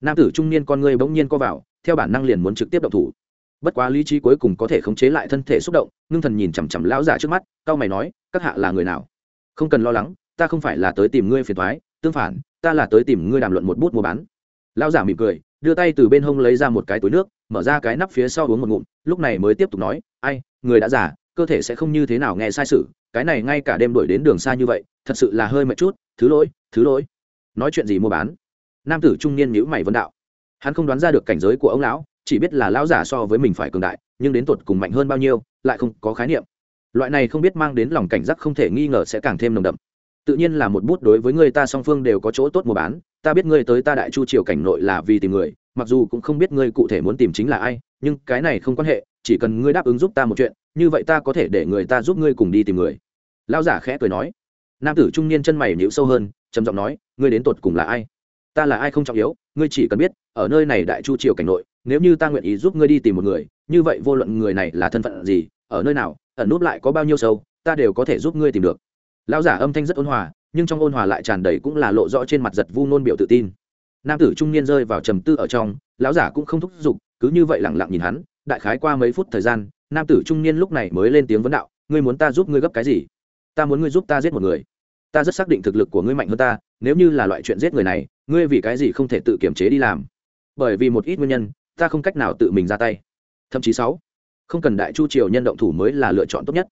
A: Nam tử trung niên con người bỗng nhiên co vào, theo bản năng liền muốn trực tiếp động thủ. Bất quá lý trí cuối cùng có thể khống chế lại thân thể xúc động, ngưng thần nhìn chằm chằm lão giả trước mắt cao mày nói, các hạ là người nào? Không cần lo lắng, ta không phải là tới tìm ngươi phiền thoái tương phản, ta là tới tìm ngươi đàm luận một bút mua bán. Lão giả mỉm cười, đưa tay từ bên hông lấy ra một cái túi nước, mở ra cái nắp phía sau uống một ngụm, lúc này mới tiếp tục nói, ai, người đã giả cơ thể sẽ không như thế nào nghe sai sự, cái này ngay cả đêm đổi đến đường xa như vậy, thật sự là hơi mệt chút thứ lỗi thứ lỗi. Nói chuyện gì mua bán? Nam tử trung niên nhữ mày vân đạo. Hắn không đoán ra được cảnh giới của ông lão, chỉ biết là lão giả so với mình phải cường đại, nhưng đến tột cùng mạnh hơn bao nhiêu, lại không có khái niệm. Loại này không biết mang đến lòng cảnh giác không thể nghi ngờ sẽ càng thêm nồng đậm. Tự nhiên là một bút đối với người ta song phương đều có chỗ tốt mua bán, ta biết ngươi tới ta đại chu triều cảnh nội là vì tìm người, mặc dù cũng không biết ngươi cụ thể muốn tìm chính là ai, nhưng cái này không quan hệ, chỉ cần ngươi đáp ứng giúp ta một chuyện, như vậy ta có thể để người ta giúp ngươi cùng đi tìm người. Lão giả khẽ cười nói nam tử trung niên chân mày nhíu sâu hơn, trầm giọng nói, ngươi đến tột cùng là ai? Ta là ai không trọng yếu, ngươi chỉ cần biết, ở nơi này đại chu triều cảnh nội, nếu như ta nguyện ý giúp ngươi đi tìm một người, như vậy vô luận người này là thân phận gì, ở nơi nào, ẩn nút lại có bao nhiêu sâu, ta đều có thể giúp ngươi tìm được. Lão giả âm thanh rất ôn hòa, nhưng trong ôn hòa lại tràn đầy cũng là lộ rõ trên mặt giật vu nôn biểu tự tin. Nam tử trung niên rơi vào trầm tư ở trong, lão giả cũng không thúc giục, cứ như vậy lẳng lặng nhìn hắn, đại khái qua mấy phút thời gian, nam tử trung niên lúc này mới lên tiếng vấn đạo, ngươi muốn ta giúp ngươi gấp cái gì? Ta muốn ngươi giúp ta giết một người. Ta rất xác định thực lực của ngươi mạnh hơn ta, nếu như là loại chuyện giết người này, ngươi vì cái gì không thể tự kiểm chế đi làm? Bởi vì một ít nguyên nhân, ta không cách nào tự mình ra tay. Thậm chí sáu, không cần đại chu triều nhân động thủ mới là lựa chọn tốt nhất.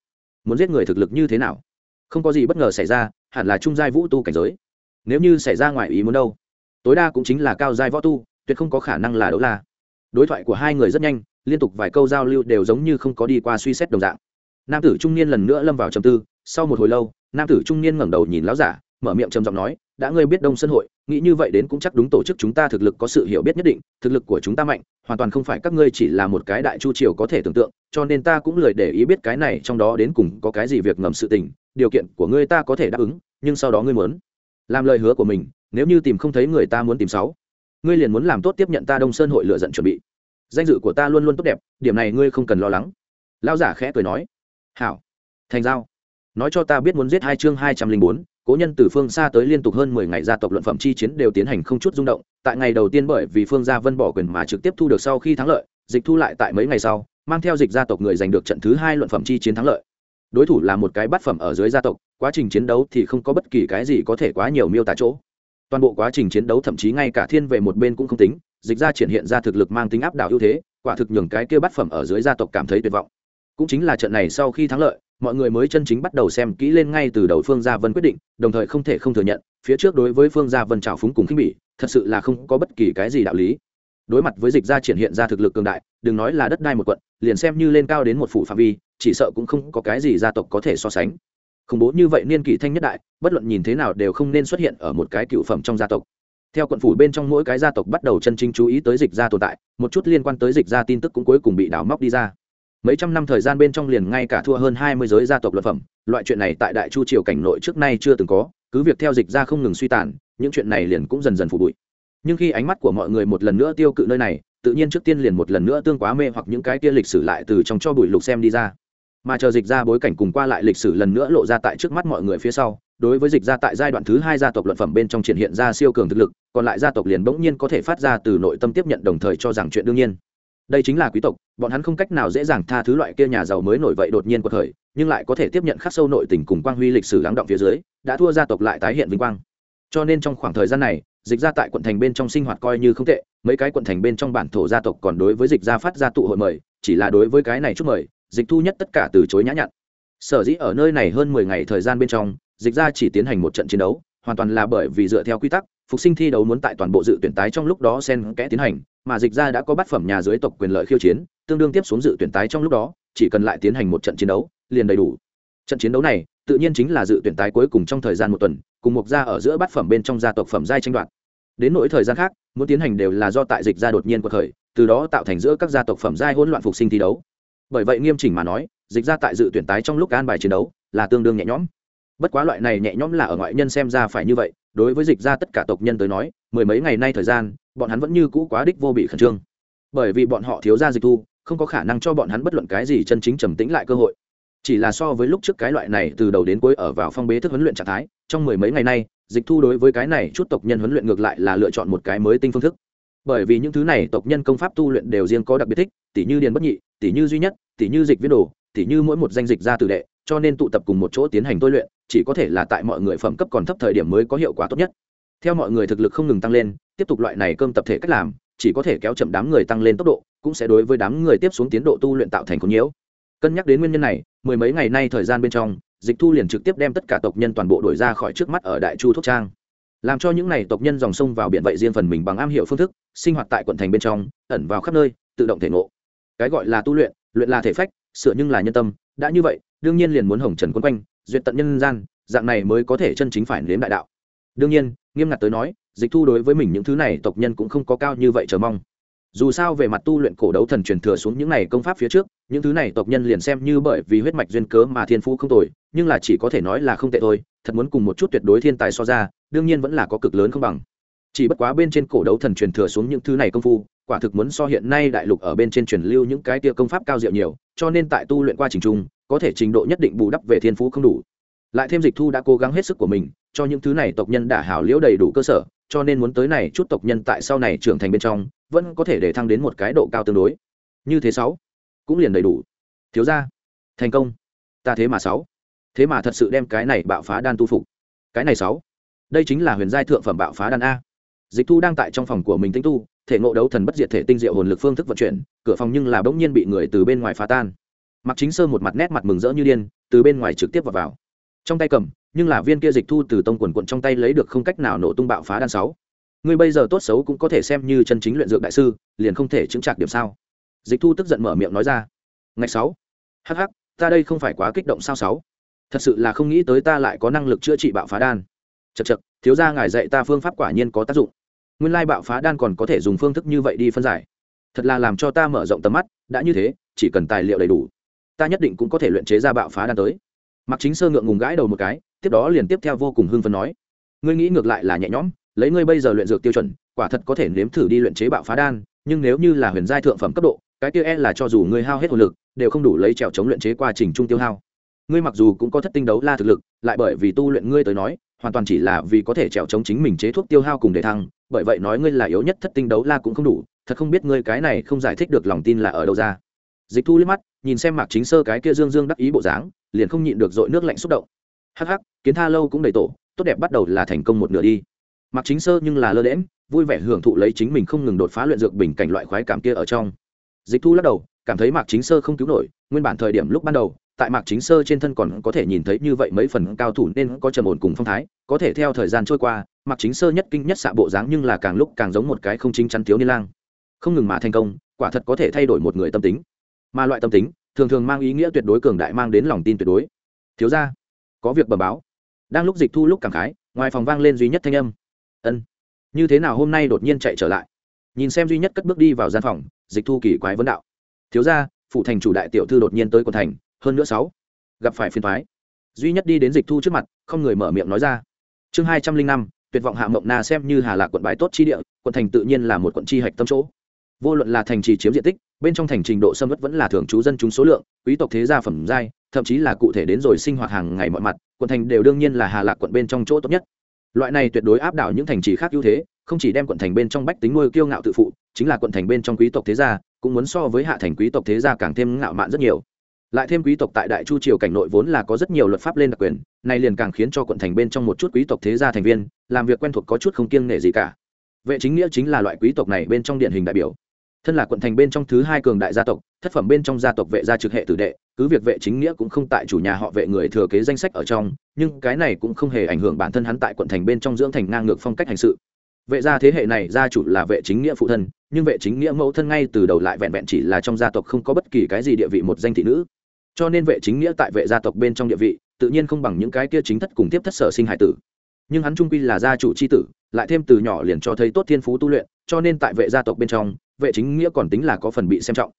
A: Muốn giết người thực lực như thế nào? Không có gì bất ngờ xảy ra, hẳn là trung giai vũ tu cảnh giới. Nếu như xảy ra ngoài ý muốn đâu, tối đa cũng chính là cao giai võ tu, tuyệt không có khả năng là đấu la. Đối thoại của hai người rất nhanh, liên tục vài câu giao lưu đều giống như không có đi qua suy xét đồng dạng. Nam tử trung niên lần nữa lâm vào trầm tư sau một hồi lâu, nam tử trung niên ngẩng đầu nhìn lão giả, mở miệng trầm giọng nói, đã ngươi biết đông sơn hội, nghĩ như vậy đến cũng chắc đúng tổ chức chúng ta thực lực có sự hiểu biết nhất định, thực lực của chúng ta mạnh, hoàn toàn không phải các ngươi chỉ là một cái đại chu triều có thể tưởng tượng, cho nên ta cũng lười để ý biết cái này trong đó đến cùng có cái gì việc ngầm sự tình, điều kiện của ngươi ta có thể đáp ứng, nhưng sau đó ngươi muốn làm lời hứa của mình, nếu như tìm không thấy người ta muốn tìm sáu, ngươi liền muốn làm tốt tiếp nhận ta đông sơn hội lựa giận chuẩn bị. Danh dự của ta luôn luôn tốt đẹp, điểm này ngươi không cần lo lắng. Lão giả khẽ cười nói, hảo, thành giao nói cho ta biết muốn giết hai chương hai trăm linh bốn, cố nhân từ phương xa tới liên tục hơn mười ngày gia tộc luận phẩm chi chiến đều tiến hành không chút rung động, tại ngày đầu tiên bởi vì phương gia vân bỏ quyền mà trực tiếp thu được sau khi thắng lợi, dịch thu lại tại mấy ngày sau, mang theo dịch gia tộc người giành được trận thứ hai luận phẩm chi chiến thắng lợi. Đối thủ là một cái bát phẩm ở dưới gia tộc, quá trình chiến đấu thì không có bất kỳ cái gì có thể quá nhiều miêu tả chỗ. Toàn bộ quá trình chiến đấu thậm chí ngay cả thiên về một bên cũng không tính, dịch ra triển hiện ra thực lực mang tính áp đảo ưu thế, quả thực nhường cái kia bát phẩm ở dưới gia tộc cảm thấy tuyệt vọng. Cũng chính là trận này sau khi thắng lợi mọi người mới chân chính bắt đầu xem kỹ lên ngay từ đầu phương gia vân quyết định, đồng thời không thể không thừa nhận, phía trước đối với phương gia vân trào phúng cùng khinh bỉ, thật sự là không có bất kỳ cái gì đạo lý. Đối mặt với dịch gia triển hiện ra thực lực cường đại, đừng nói là đất đai một quận, liền xem như lên cao đến một phủ phạm vi, chỉ sợ cũng không có cái gì gia tộc có thể so sánh. Khủng bố như vậy niên kỷ thanh nhất đại, bất luận nhìn thế nào đều không nên xuất hiện ở một cái cựu phẩm trong gia tộc. Theo quận phủ bên trong mỗi cái gia tộc bắt đầu chân chính chú ý tới dịch gia tồn tại, một chút liên quan tới dịch gia tin tức cũng cuối cùng bị đào móc đi ra mấy trăm năm thời gian bên trong liền ngay cả thua hơn hai mươi giới gia tộc luật phẩm, loại chuyện này tại đại chu triều cảnh nội trước nay chưa từng có, cứ việc theo dịch gia không ngừng suy tàn, những chuyện này liền cũng dần dần phủ bụi. Nhưng khi ánh mắt của mọi người một lần nữa tiêu cự nơi này, tự nhiên trước tiên liền một lần nữa tương quá mê hoặc những cái kia lịch sử lại từ trong cho bụi lục xem đi ra. Mà chờ dịch ra bối cảnh cùng qua lại lịch sử lần nữa lộ ra tại trước mắt mọi người phía sau, đối với dịch ra tại giai đoạn thứ hai gia tộc luận phẩm bên trong triển hiện ra siêu cường thực lực, còn lại gia tộc liền bỗng nhiên có thể phát ra từ nội tâm tiếp nhận đồng thời cho rằng chuyện đương nhiên đây chính là quý tộc, bọn hắn không cách nào dễ dàng tha thứ loại kia nhà giàu mới nổi vậy đột nhiên của thời nhưng lại có thể tiếp nhận khắc sâu nội tình cùng quang huy lịch sử lắng động phía dưới, đã thua gia tộc lại tái hiện vinh quang. Cho nên trong khoảng thời gian này, dịch ra tại quận thành bên trong sinh hoạt coi như không tệ, mấy cái quận thành bên trong bản thổ gia tộc còn đối với dịch ra phát ra tụ hội mời, chỉ là đối với cái này chúc mời, dịch thu nhất tất cả từ chối nhã nhặn. Sở dĩ ở nơi này hơn mười ngày thời gian bên trong, dịch ra chỉ tiến hành một trận chiến đấu hoàn toàn là bởi vì dựa theo quy tắc, phục sinh thi đấu muốn tại toàn bộ dự tuyển tái trong lúc đó xen kẽ tiến hành, mà dịch ra đã có bát phẩm nhà dưới tộc quyền lợi khiêu chiến, tương đương tiếp xuống dự tuyển tái trong lúc đó, chỉ cần lại tiến hành một trận chiến đấu, liền đầy đủ. Trận chiến đấu này, tự nhiên chính là dự tuyển tái cuối cùng trong thời gian một tuần, cùng một gia ở giữa bát phẩm bên trong gia tộc phẩm giai tranh đoạt. Đến nỗi thời gian khác, muốn tiến hành đều là do tại dịch ra đột nhiên cuộc khởi, từ đó tạo thành giữa các gia tộc phẩm giai hỗn loạn phục sinh thi đấu. Bởi vậy nghiêm chỉnh mà nói, dịch ra tại dự tuyển tái trong lúc an bài chiến đấu, là tương đương nhẹ nhõm bất quá loại này nhẹ nhõm là ở ngoại nhân xem ra phải như vậy, đối với dịch ra tất cả tộc nhân tới nói, mười mấy ngày nay thời gian, bọn hắn vẫn như cũ quá đích vô bị khẩn trương. Bởi vì bọn họ thiếu ra dịch thu, không có khả năng cho bọn hắn bất luận cái gì chân chính trầm tĩnh lại cơ hội. Chỉ là so với lúc trước cái loại này từ đầu đến cuối ở vào phong bế thức huấn luyện trạng thái, trong mười mấy ngày nay, dịch thu đối với cái này chút tộc nhân huấn luyện ngược lại là lựa chọn một cái mới tinh phương thức. Bởi vì những thứ này tộc nhân công pháp tu luyện đều riêng có đặc biệt thích tỷ như điền bất nhị tỷ như duy nhất tỷ như dịch viên đồ tỷ như mỗi một danh dịch ra tử đệ cho nên tụ tập cùng một chỗ tiến hành tôi luyện, chỉ có thể là tại mọi người phẩm cấp còn thấp thời điểm mới có hiệu quả tốt nhất. Theo mọi người thực lực không ngừng tăng lên, tiếp tục loại này cơm tập thể cách làm, chỉ có thể kéo chậm đám người tăng lên tốc độ, cũng sẽ đối với đám người tiếp xuống tiến độ tu luyện tạo thành khốn nhiễu. Cân nhắc đến nguyên nhân này, mười mấy ngày nay thời gian bên trong, dịch thu liền trực tiếp đem tất cả tộc nhân toàn bộ đổi ra khỏi trước mắt ở đại chu thúc trang. Làm cho những n à y tộc nhân dòng sông vào biển vậy riêng phần mình bằng am hiểu phương thức, sinh hoạt tại quận thành bên trong, ẩn vào khắp nơi, tự động thể ngộ. Cái gọi là tu luyện luyện là thể phách, sửa nhưng là nhân tâm, đã như vậy đương nhiên liền muốn hồng trần quân quanh, duyệt tận nhân gian, dạng này mới có thể chân chính phải nếm đại đạo. Đương nhiên, nghiêm ngặt tới nói, dịch thu đối với mình những thứ này tộc nhân cũng không có cao như vậy chờ mong. Dù sao về mặt tu luyện cổ đấu thần truyền thừa xuống những này công pháp phía trước, những thứ này tộc nhân liền xem như bởi vì huyết mạch duyên cớ mà thiên phú không tồi, nhưng là chỉ có thể nói là không tệ thôi, thật muốn cùng một chút tuyệt đối thiên tài so ra, đương nhiên vẫn là có cực lớn không bằng. Chỉ bất quá bên trên cổ đấu thần truyền thừa xuống những thứ này công phu quả thực muốn so hiện nay đại lục ở bên trên truyền lưu những cái tia công pháp cao diệu nhiều, cho nên tại tu luyện qua trình trung, có thể trình độ nhất định bù đắp về thiên phú không đủ. Lại thêm dịch thu đã cố gắng hết sức của mình, cho những thứ này tộc nhân đã hảo liễu đầy đủ cơ sở, cho nên muốn tới này chút tộc nhân tại sau này trưởng thành bên trong, vẫn có thể để thăng đến một cái độ cao tương đối. Như thế sáu, cũng liền đầy đủ. Thiếu ra thành công. Ta thế mà sáu. Thế mà thật sự đem cái này bạo phá đan tu phục. Cái này sáu, đây chính là huyền giai thượng phẩm bạo phá đan a dịch thu đang tại trong phòng của mình tinh tu thể ngộ đấu thần bất diệt thể tinh diệu hồn lực phương thức vận chuyển cửa phòng nhưng là bỗng nhiên bị người từ bên ngoài phá tan. Mặc chính sơ một mặt nét mặt mừng rỡ như điên từ bên ngoài trực tiếp vào, vào. trong tay cầm nhưng là viên kia dịch thu từ tông quần quận trong tay lấy được không cách nào nổ tung bạo phá đan sáu. Ngươi bây giờ tốt xấu cũng có thể xem như chân chính luyện dược đại sư liền không thể chứng trạc điểm sao? Dịch thu tức giận mở miệng nói ra. Ngày sáu. Hh ta đây không phải quá kích động sao sáu? Thật sự là không nghĩ tới ta lại có năng lực chữa trị bạo phá đan. Chật chật thiếu ra ngài dạy ta phương pháp quả nhiên có tác dụng nguyên lai bạo phá đan còn có thể dùng phương thức như vậy đi phân giải. Thật là làm cho ta mở rộng tầm mắt, đã như thế, chỉ cần tài liệu đầy đủ, ta nhất định cũng có thể luyện chế ra bạo phá đan tới. Mặc chính sơ ngượng ngùng gãi đầu một cái, tiếp đó liền tiếp theo vô cùng hưng phấn nói, ngươi nghĩ ngược lại là nhẹ nhõm, lấy ngươi bây giờ luyện dược tiêu chuẩn, quả thật có thể nếm thử đi luyện chế bạo phá đan, nhưng nếu như là huyền giai thượng phẩm cấp độ, cái tiêu e là cho dù ngươi hao hết hồn lực, đều không đủ lấy trèo chống luyện chế quá trình trung tiêu hao. Ngươi mặc dù cũng có thất tinh đấu la thực lực, lại bởi vì tu luyện ngươi tới nói hoàn toàn chỉ là vì có thể trèo chống chính mình chế thuốc tiêu hao cùng để thăng, bởi vậy nói ngươi là yếu nhất thất tinh đấu la cũng không đủ, thật không biết ngươi cái này không giải thích được lòng tin là ở đâu ra. Dịch thu liếc mắt, nhìn xem mạc chính sơ cái kia dương dương đắc ý bộ dáng, liền không nhịn được dội nước lạnh xúc động. Hắc hắc, kiến tha lâu cũng đầy tổ, tốt đẹp bắt đầu là thành công một nửa đi. Mạc chính sơ nhưng là lơ đễm vui vẻ hưởng thụ lấy chính mình không ngừng đột phá luyện dược bình cảnh loại khoái cảm kia ở trong. Dịch thu lắc đầu, cảm thấy mạc chính sơ không cứu nổi, nguyên bản thời điểm lúc ban đầu tại mạc chính sơ trên thân còn có thể nhìn thấy như vậy mấy phần cao thủ nên có trầm ổn cùng phong thái, có thể theo thời gian trôi qua, mạc chính sơ nhất kinh nhất xạ bộ dáng nhưng là càng lúc càng giống một cái không chính chắn thiếu niên lang. Không ngừng mà thành công, quả thật có thể thay đổi một người tâm tính. Mà loại tâm tính, thường thường mang ý nghĩa tuyệt đối cường đại mang đến lòng tin tuyệt đối. Thiếu ra có việc bờ báo. Đang lúc dịch thu lúc cảm khái, ngoài phòng vang lên duy nhất thanh âm. Ân. Như thế nào hôm nay đột nhiên chạy trở lại? Nhìn xem duy nhất cất bước đi vào gian phòng, dịch thu kỳ quái vấn đạo. Thiếu ra phụ thành chủ đại tiểu thư đột nhiên tới quận thành hơn nữa sáu, gặp phải phiền thoái duy nhất đi đến dịch thu trước mặt, không người mở miệng nói ra. Chương hai trăm linh năm, tuyệt vọng hạ mộng na xem như hà lạc quận bài tốt chi địa, quận thành tự nhiên là một quận chi hạch tâm chỗ. Vô luận là thành trì chiếm diện tích, bên trong thành trình độ xâm ất vẫn là thường trú dân chúng số lượng, quý tộc thế gia phẩm giai, thậm chí là cụ thể đến rồi sinh hoạt hàng ngày mọi mặt, quận thành đều đương nhiên là hà lạc quận bên trong chỗ tốt nhất. Loại này tuyệt đối áp đảo những thành trì khác ưu thế, không chỉ đem quận thành bên trong bách tính nuôi kiêu ngạo tự phụ, chính là quận thành bên trong quý tộc thế gia, cũng muốn so với hạ thành quý tộc thế gia càng thêm ngạo mạn rất nhiều lại thêm quý tộc tại đại chu triều cảnh nội vốn là có rất nhiều luật pháp lên đặc quyền này liền càng khiến cho quận thành bên trong một chút quý tộc thế gia thành viên, làm việc quen thuộc có chút không kiêng nể gì cả. Vệ chính nghĩa chính là loại quý tộc này bên trong điển hình đại biểu. Thân là quận thành bên trong thứ hai cường đại gia tộc, thất phẩm bên trong gia tộc vệ gia trực hệ tử đệ, cứ việc vệ chính nghĩa cũng không tại chủ nhà họ vệ người thừa kế danh sách ở trong, nhưng cái này cũng không hề ảnh hưởng bản thân hắn tại quận thành bên trong dưỡng thành ngang ngược phong cách hành sự. Vệ gia thế hệ này gia chủ là vệ chính nghĩa phụ thân, nhưng vệ chính nghĩa mẫu thân ngay từ đầu lại vẹn vẹn chỉ là trong gia tộc không có bất kỳ cái gì địa vị một danh thị nữ cho nên vệ chính nghĩa tại vệ gia tộc bên trong địa vị, tự nhiên không bằng những cái kia chính thất cùng tiếp thất sở sinh hải tử. Nhưng hắn trung quy là gia chủ c h i tử, lại thêm từ nhỏ liền cho thấy tốt thiên phú tu luyện, cho nên tại vệ gia tộc bên trong, vệ chính nghĩa còn tính là có phần bị xem trọng.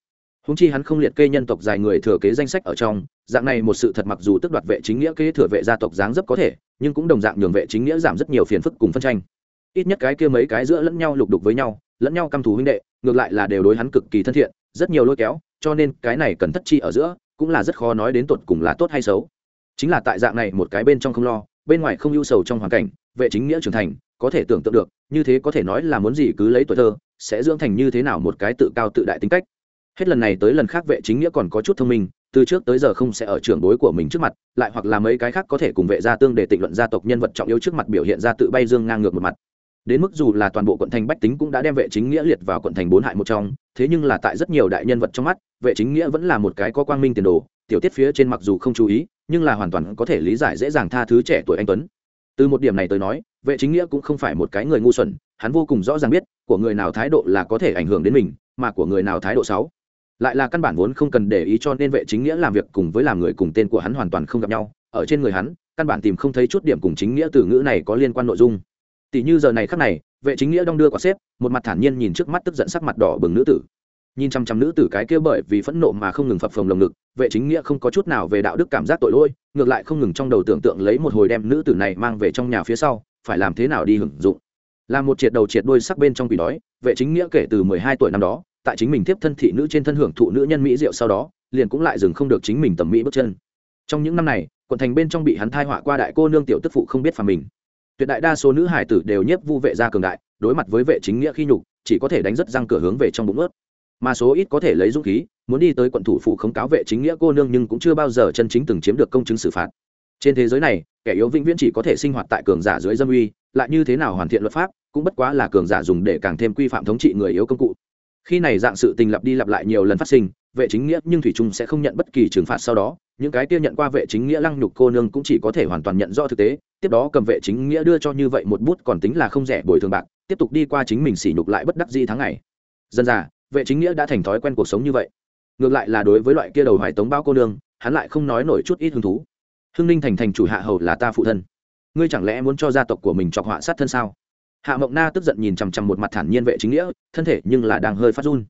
A: Húng chi hắn không liệt kê nhân tộc dài người thừa kế danh sách ở trong, dạng này một sự thật mặc dù tức đoạt vệ chính nghĩa kế thừa vệ gia tộc dáng dấp có thể, nhưng cũng đồng dạng nhường vệ chính nghĩa giảm rất nhiều phiền phức cùng phân tranh. Ít nhất cái kia mấy cái giữa lẫn nhau lục đục với nhau, lẫn nhau căm thù huynh đệ, ngược lại là đều đối hắn cực kỳ thân thiện, rất nhiều lôi kéo, cho nên cái này cần thất chi ở giữa cũng là rất khó nói đến tột cùng là tốt hay xấu. Chính là tại dạng này một cái bên trong không lo, bên ngoài không ưu sầu trong hoàn cảnh, vệ chính nghĩa trưởng thành, có thể tưởng tượng được, như thế có thể nói là muốn gì cứ lấy tuổi thơ, sẽ dưỡng thành như thế nào một cái tự cao tự đại tính cách. Hết lần này tới lần khác vệ chính nghĩa còn có chút thông minh, từ trước tới giờ không sẽ ở trưởng bối của mình trước mặt, lại hoặc là mấy cái khác có thể cùng vệ gia tương để tịnh luận gia tộc nhân vật trọng yếu trước mặt biểu hiện ra tự bay dương ngang ngược một mặt đến mức dù là toàn bộ quận thành bách tính cũng đã đem vệ chính nghĩa liệt vào quận thành bốn hại một trong, thế nhưng là tại rất nhiều đại nhân vật trong mắt, vệ chính nghĩa vẫn là một cái có quang minh tiền đồ, tiểu tiết phía trên mặc dù không chú ý, nhưng là hoàn toàn có thể lý giải dễ dàng tha thứ trẻ tuổi anh tuấn. Từ một điểm này tới nói, vệ chính nghĩa cũng không phải một cái người ngu xuẩn, hắn vô cùng rõ ràng biết, của người nào thái độ là có thể ảnh hưởng đến mình, mà của người nào thái độ xấu. Lại là căn bản vốn không cần để ý cho nên vệ chính nghĩa làm việc cùng với làm người cùng tên của hắn hoàn toàn không gặp nhau, ở trên người hắn, căn bản tìm không thấy chút điểm cùng chính nghĩa từ ngữ này có liên quan nội dung tỷ như giờ này khắc này, vệ chính nghĩa đong đưa quả xếp, một mặt thản nhiên nhìn trước mắt tức giận sắc mặt đỏ bừng nữ tử. Nhìn chăm chăm nữ tử cái kia bởi vì phẫn nộ mà không ngừng phập phồng lồng ngực, vệ chính nghĩa không có chút nào về đạo đức cảm giác tội lỗi, ngược lại không ngừng trong đầu tưởng tượng lấy một hồi đem nữ tử này mang về trong nhà phía sau, phải làm thế nào đi hưởng dụng. Là một triệt đầu triệt đuôi sắc bên trong quỷ đói, vệ chính nghĩa kể từ mười hai tuổi năm đó, tại chính mình tiếp thân thị nữ trên thân hưởng thụ nữ nhân mỹ diệu sau đó, liền cũng lại dừng không được chính mình tầm mỹ bước chân. Trong những năm này, quận thành bên trong bị hắn thai họa qua đại cô nương tiểu tức phụ không biết phà mình tuyệt đại đa số nữ hải tử đều nhiếp vu vệ gia cường đại, đối mặt với vệ chính nghĩa khi nhục, chỉ có thể đánh rất răng cửa hướng về trong bụng ướt. Mà số ít có thể lấy dũng khí, muốn đi tới quận thủ phủ khống cáo vệ chính nghĩa cô nương nhưng cũng chưa bao giờ chân chính từng chiếm được công chứng xử phạt. Trên thế giới này, kẻ yếu vĩnh viễn chỉ có thể sinh hoạt tại cường giả dưới dâm uy, lại như thế nào hoàn thiện luật pháp, cũng bất quá là cường giả dùng để càng thêm quy phạm thống trị người yếu công cụ. Khi này dạng sự tình lặp đi lặp lại nhiều lần phát sinh vệ chính nghĩa nhưng thủy trung sẽ không nhận bất kỳ trừng phạt sau đó. Những cái kia nhận qua vệ chính nghĩa lăng nhục cô nương cũng chỉ có thể hoàn toàn nhận rõ thực tế. Tiếp đó cầm vệ chính nghĩa đưa cho như vậy một bút còn tính là không rẻ bồi thường bạc, tiếp tục đi qua chính mình sỉ nhục lại bất đắc di tháng ngày. Dân già, vệ chính nghĩa đã thành thói quen cuộc sống như vậy. Ngược lại là đối với loại kia đầu hoài tống bao cô nương, hắn lại không nói nổi chút ít hứng thú. Hưng ninh thành thành chủ hạ hầu là ta phụ thân. Ngươi chẳng lẽ muốn cho gia tộc của mình chọc họa sát thân sao? Hạ mộng na tức giận nhìn chằm chằm một mặt thản nhiên vệ chính nghĩa, thân thể nhưng là đang hơi phát run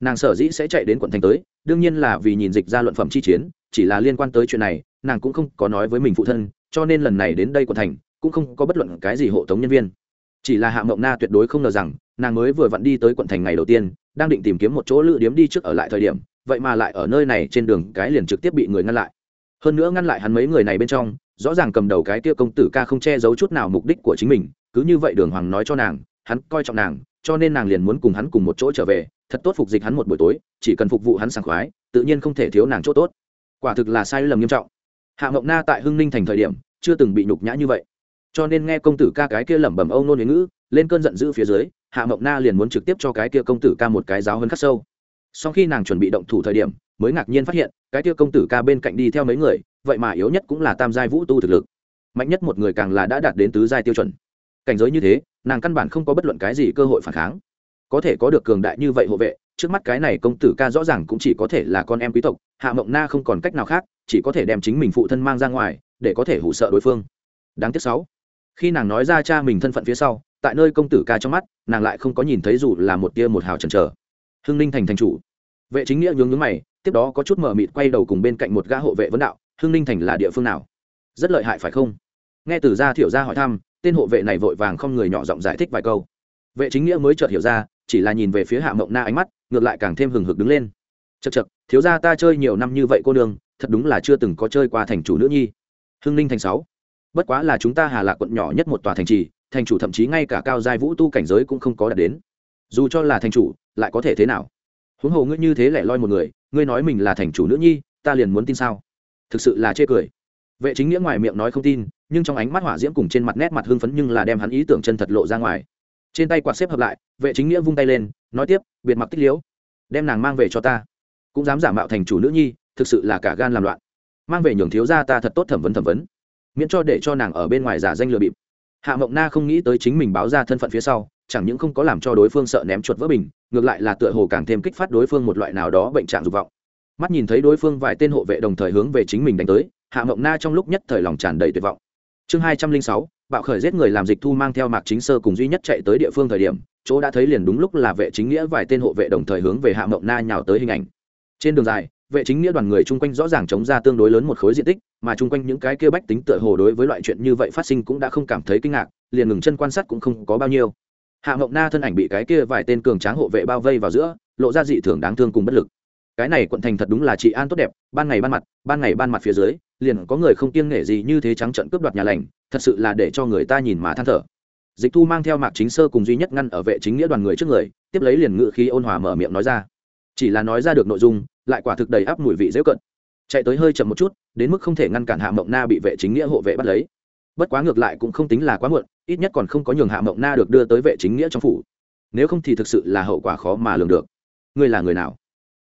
A: nàng sở dĩ sẽ chạy đến quận thành tới, đương nhiên là vì nhìn dịch ra luận phẩm chi chiến, chỉ là liên quan tới chuyện này, nàng cũng không có nói với mình phụ thân, cho nên lần này đến đây quận thành, cũng không có bất luận cái gì hộ tống nhân viên. Chỉ là hạ mộng na tuyệt đối không ngờ rằng, nàng mới vừa vặn đi tới quận thành ngày đầu tiên, đang định tìm kiếm một chỗ lự điếm đi trước ở lại thời điểm, vậy mà lại ở nơi này trên đường cái liền trực tiếp bị người ngăn lại. Hơn nữa ngăn lại hắn mấy người này bên trong, rõ ràng cầm đầu cái kia công tử ca không che giấu chút nào mục đích của chính mình, cứ như vậy đường hoàng nói cho nàng, hắn coi trọng nàng, cho nên nàng liền muốn cùng hắn cùng một chỗ trở về thật tốt phục dịch hắn một buổi tối, chỉ cần phục vụ hắn sảng khoái, tự nhiên không thể thiếu nàng chỗ tốt. Quả thực là sai lầm nghiêm trọng. Hạ ngọc na tại hưng ninh thành thời điểm, chưa từng bị nhục nhã như vậy. Cho nên nghe công tử ca cái kia lẩm bẩm âu nôn ngữ, lên cơn giận dữ phía dưới, hạ mộng na liền muốn trực tiếp cho cái kia công tử ca một cái giáo hơn khắc sâu. Sau khi nàng chuẩn bị động thủ thời điểm, mới ngạc nhiên phát hiện, cái kia công tử ca bên cạnh đi theo mấy người, vậy mà yếu nhất cũng là tam giai vũ tu thực lực. Mạnh nhất một người càng là đã đạt đến tứ giai tiêu chuẩn. Cảnh giới như thế, nàng căn bản không có bất luận cái gì cơ hội phản kháng có thể có được cường đại như vậy hộ vệ, trước mắt cái này công tử ca rõ ràng cũng chỉ có thể là con em quý tộc, hạ mộng na không còn cách nào khác, chỉ có thể đem chính mình phụ thân mang ra ngoài, để có thể hủ sợ đối phương. Đáng tiếc sáu. Khi nàng nói ra cha mình thân phận phía sau, tại nơi công tử ca trong mắt, nàng lại không có nhìn thấy dù là một tia một hào chần chờ. Hưng ninh thành thành chủ. Vệ chính nghĩa nhướng nhướng mày, tiếp đó có chút mờ mịt quay đầu cùng bên cạnh một gã hộ vệ vấn đạo, hưng ninh thành là địa phương nào? Rất lợi hại phải không? Nghe từ gia thiểu gia hỏi thăm, tên hộ vệ này vội vàng không người nhỏ giọng giải thích vài câu. Vệ chính nghĩa mới chợt hiểu ra chỉ là nhìn về phía hạ mộng na ánh mắt, ngược lại càng thêm hừng hực đứng lên. Chật chật thiếu gia ta chơi nhiều năm như vậy cô nương, thật đúng là chưa từng có chơi qua thành chủ nữ nhi. Hưng ninh thành sáu. Bất quá là chúng ta hà lạc quận nhỏ nhất một tòa thành trì, thành chủ thậm chí ngay cả cao giai vũ tu cảnh giới cũng không có đạt đến. Dù cho là thành chủ, lại có thể thế nào? Huống hồ ngươi như thế lại loi một người, ngươi nói mình là thành chủ nữ nhi, ta liền muốn tin sao? Thực sự là chê cười. Vệ chính nghĩa ngoài miệng nói không tin, nhưng trong ánh mắt hỏa diễm cùng trên mặt nét mặt hưng phấn nhưng là đem hắn ý tưởng chân thật lộ ra ngoài trên tay quạt xếp hợp lại, vệ chính nghĩa vung tay lên, nói tiếp, biệt mặc tích liếu đem nàng mang về cho ta. Cũng dám giả mạo thành chủ nữ nhi, thực sự là cả gan làm loạn. Mang về nhường thiếu ra ta thật tốt thẩm vấn thẩm vấn. Miễn cho để cho nàng ở bên ngoài giả danh lừa bịp. Hạ mộng na không nghĩ tới chính mình báo ra thân phận phía sau, chẳng những không có làm cho đối phương sợ ném chuột vỡ bình, ngược lại là tựa hồ càng thêm kích phát đối phương một loại nào đó bệnh trạng dục vọng. Mắt nhìn thấy đối phương vài tên hộ vệ đồng thời hướng về chính mình đánh tới, hạ mộng na trong lúc nhất thời lòng tràn đầy tuyệt vọng. Chương hai trăm linh sáu bạo khởi giết người làm dịch thu mang theo mạc chính sơ cùng duy nhất chạy tới địa phương thời điểm, chỗ đã thấy liền đúng lúc là vệ chính nghĩa vài tên hộ vệ đồng thời hướng về hạ mộng na nhào tới hình ảnh. Trên đường dài, vệ chính nghĩa đoàn người chung quanh rõ ràng chống ra tương đối lớn một khối diện tích, mà chung quanh những cái kia bách tính tựa hồ đối với loại chuyện như vậy phát sinh cũng đã không cảm thấy kinh ngạc, liền ngừng chân quan sát cũng không có bao nhiêu. Hạ mộng na thân ảnh bị cái kia vài tên cường tráng hộ vệ bao vây vào giữa, lộ ra dị thường đáng thương cùng bất lực. Cái này quận thành thật đúng là trị an tốt đẹp, ban ngày ban mặt, ban ngày ban mặt phía dưới, liền có người không kiêng nể gì như thế trắng trận cướp đoạt nhà lành thật sự là để cho người ta nhìn mà than thở. Dịch thu mang theo mạc chính sơ cùng duy nhất ngăn ở vệ chính nghĩa đoàn người trước người, tiếp lấy liền ngự khí ôn hòa mở miệng nói ra. Chỉ là nói ra được nội dung, lại quả thực đầy áp mùi vị dễ cận. Chạy tới hơi chậm một chút, đến mức không thể ngăn cản hạ mộng na bị vệ chính nghĩa hộ vệ bắt lấy. Bất quá ngược lại cũng không tính là quá muộn, ít nhất còn không có nhường hạ mộng na được đưa tới vệ chính nghĩa trong phủ. Nếu không thì thực sự là hậu quả khó mà lường được. Ngươi là người nào?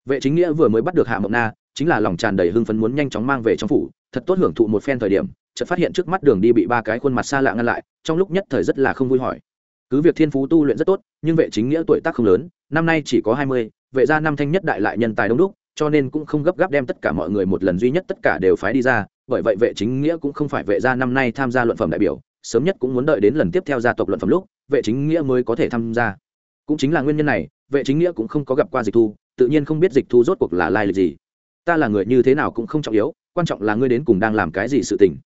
A: Vệ chính nghĩa vừa mới bắt được hạ mộng na, chính là lòng tràn đầy hưng phấn muốn nhanh chóng mang về trong phủ, thật tốt hưởng thụ một phen thời điểm chợt phát hiện trước mắt đường đi bị ba cái khuôn mặt xa lạ ngăn lại, trong lúc nhất thời rất là không vui hỏi. Cứ việc thiên phú tu luyện rất tốt, nhưng vệ chính nghĩa tuổi tác không lớn, năm nay chỉ có hai mươi, vệ gia năm thanh nhất đại lại nhân tài đông đúc, cho nên cũng không gấp gáp đem tất cả mọi người một lần duy nhất tất cả đều phái đi ra, bởi vậy vệ chính nghĩa cũng không phải vệ gia năm nay tham gia luận phẩm đại biểu, sớm nhất cũng muốn đợi đến lần tiếp theo gia tộc luận phẩm lúc, vệ chính nghĩa mới có thể tham gia. Cũng chính là nguyên nhân này, vệ chính nghĩa cũng không có gặp qua dịch thu, tự nhiên không biết dịch thu rốt cuộc là lai lịch gì. Ta là người như thế nào cũng không trọng yếu, quan trọng là ngươi đến cùng đang làm cái gì sự tình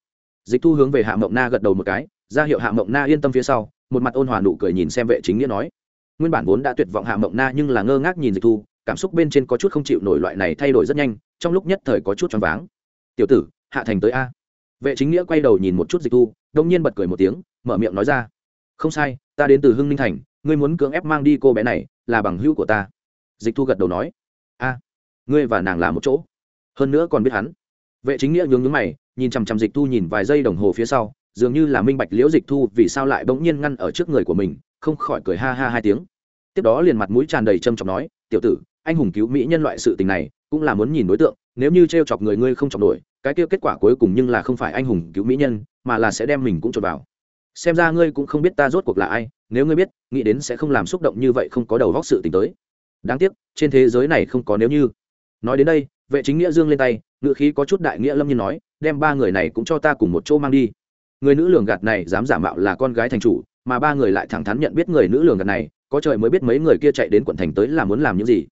A: dịch thu hướng về hạ mộng na gật đầu một cái, ra hiệu hạ mộng na yên tâm phía sau, một mặt ôn hòa nụ cười nhìn xem vệ chính nghĩa nói. Nguyên bản vốn đã tuyệt vọng hạ mộng na nhưng là ngơ ngác nhìn dịch thu, cảm xúc bên trên có chút không chịu nổi loại này thay đổi rất nhanh, trong lúc nhất thời có chút choáng váng. Tiểu tử, hạ thành tới a? Vệ chính nghĩa quay đầu nhìn một chút dịch thu, đông nhiên bật cười một tiếng, mở miệng nói ra. Không sai, ta đến từ hưng ninh thành, ngươi muốn cưỡng ép mang đi cô bé này, là bằng hữu của ta. Dịch thu gật đầu nói. A, ngươi và nàng là một chỗ. Hơn nữa còn biết hắn. Vệ chính nghĩa nhướng nhướng mày nhìn chằm chằm dịch thu nhìn vài giây đồng hồ phía sau, dường như là minh bạch liễu dịch thu vì sao lại bỗng nhiên ngăn ở trước người của mình, không khỏi cười ha ha hai tiếng. Tiếp đó liền mặt mũi tràn đầy trâm trọng nói, tiểu tử, anh hùng cứu mỹ nhân loại sự tình này, cũng là muốn nhìn đối tượng, nếu như t r e o chọc người ngươi không chọc nổi, cái kia kết quả cuối cùng nhưng là không phải anh hùng cứu mỹ nhân, mà là sẽ đem mình cũng chọc vào. Xem ra ngươi cũng không biết ta rốt cuộc là ai, nếu ngươi biết, nghĩ đến sẽ không làm xúc động như vậy không có đầu vóc sự t tới. Đáng tiếc, trên thế giới này không có nếu như nói đến đây, vệ chính nghĩa dương lên tay ngựa khí có chút đại nghĩa lâm nhiên nói, đem ba người này cũng cho ta cùng một chỗ mang đi. Người nữ lường gạt này dám giả mạo là con gái thành chủ, mà ba người lại thẳng thắn nhận biết người nữ lường gạt này, có trời mới biết mấy người kia chạy đến quận thành tới là muốn làm những gì.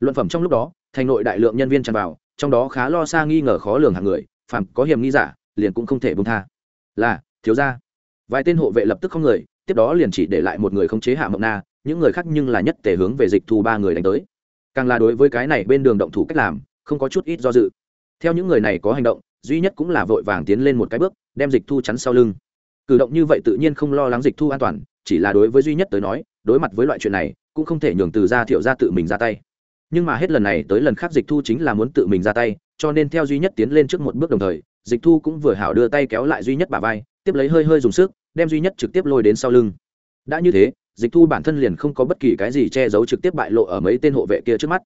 A: Luận phẩm trong lúc đó, thành nội đại lượng nhân viên tràn vào, trong đó khá lo xa nghi ngờ khó lường hàng người, phàm có hiểm nghi giả, liền cũng không thể bông tha. Là, thiếu gia. Vài tên hộ vệ lập tức không người, tiếp đó liền chỉ để lại một người không chế hạ mộng na, những người khác nhưng là nhất tề hướng về dịch thu ba người đánh tới càng là đối với cái này bên đường động thủ cách làm, không có chút ít do dự. Theo những người này có hành động, duy nhất cũng là vội vàng tiến lên một cái bước, đem dịch thu chắn sau lưng. Cử động như vậy tự nhiên không lo lắng dịch thu an toàn, chỉ là đối với duy nhất tới nói, đối mặt với loại chuyện này, cũng không thể nhường từ ra thiệu ra tự mình ra tay. Nhưng mà hết lần này tới lần khác dịch thu chính là muốn tự mình ra tay, cho nên theo duy nhất tiến lên trước một bước đồng thời, dịch thu cũng vừa hảo đưa tay kéo lại duy nhất bà vai, tiếp lấy hơi hơi dùng sức, đem duy nhất trực tiếp lôi đến sau lưng. Đã như thế dịch thu bản thân liền không có bất kỳ cái gì che giấu trực tiếp bại lộ ở mấy tên hộ vệ kia trước mắt.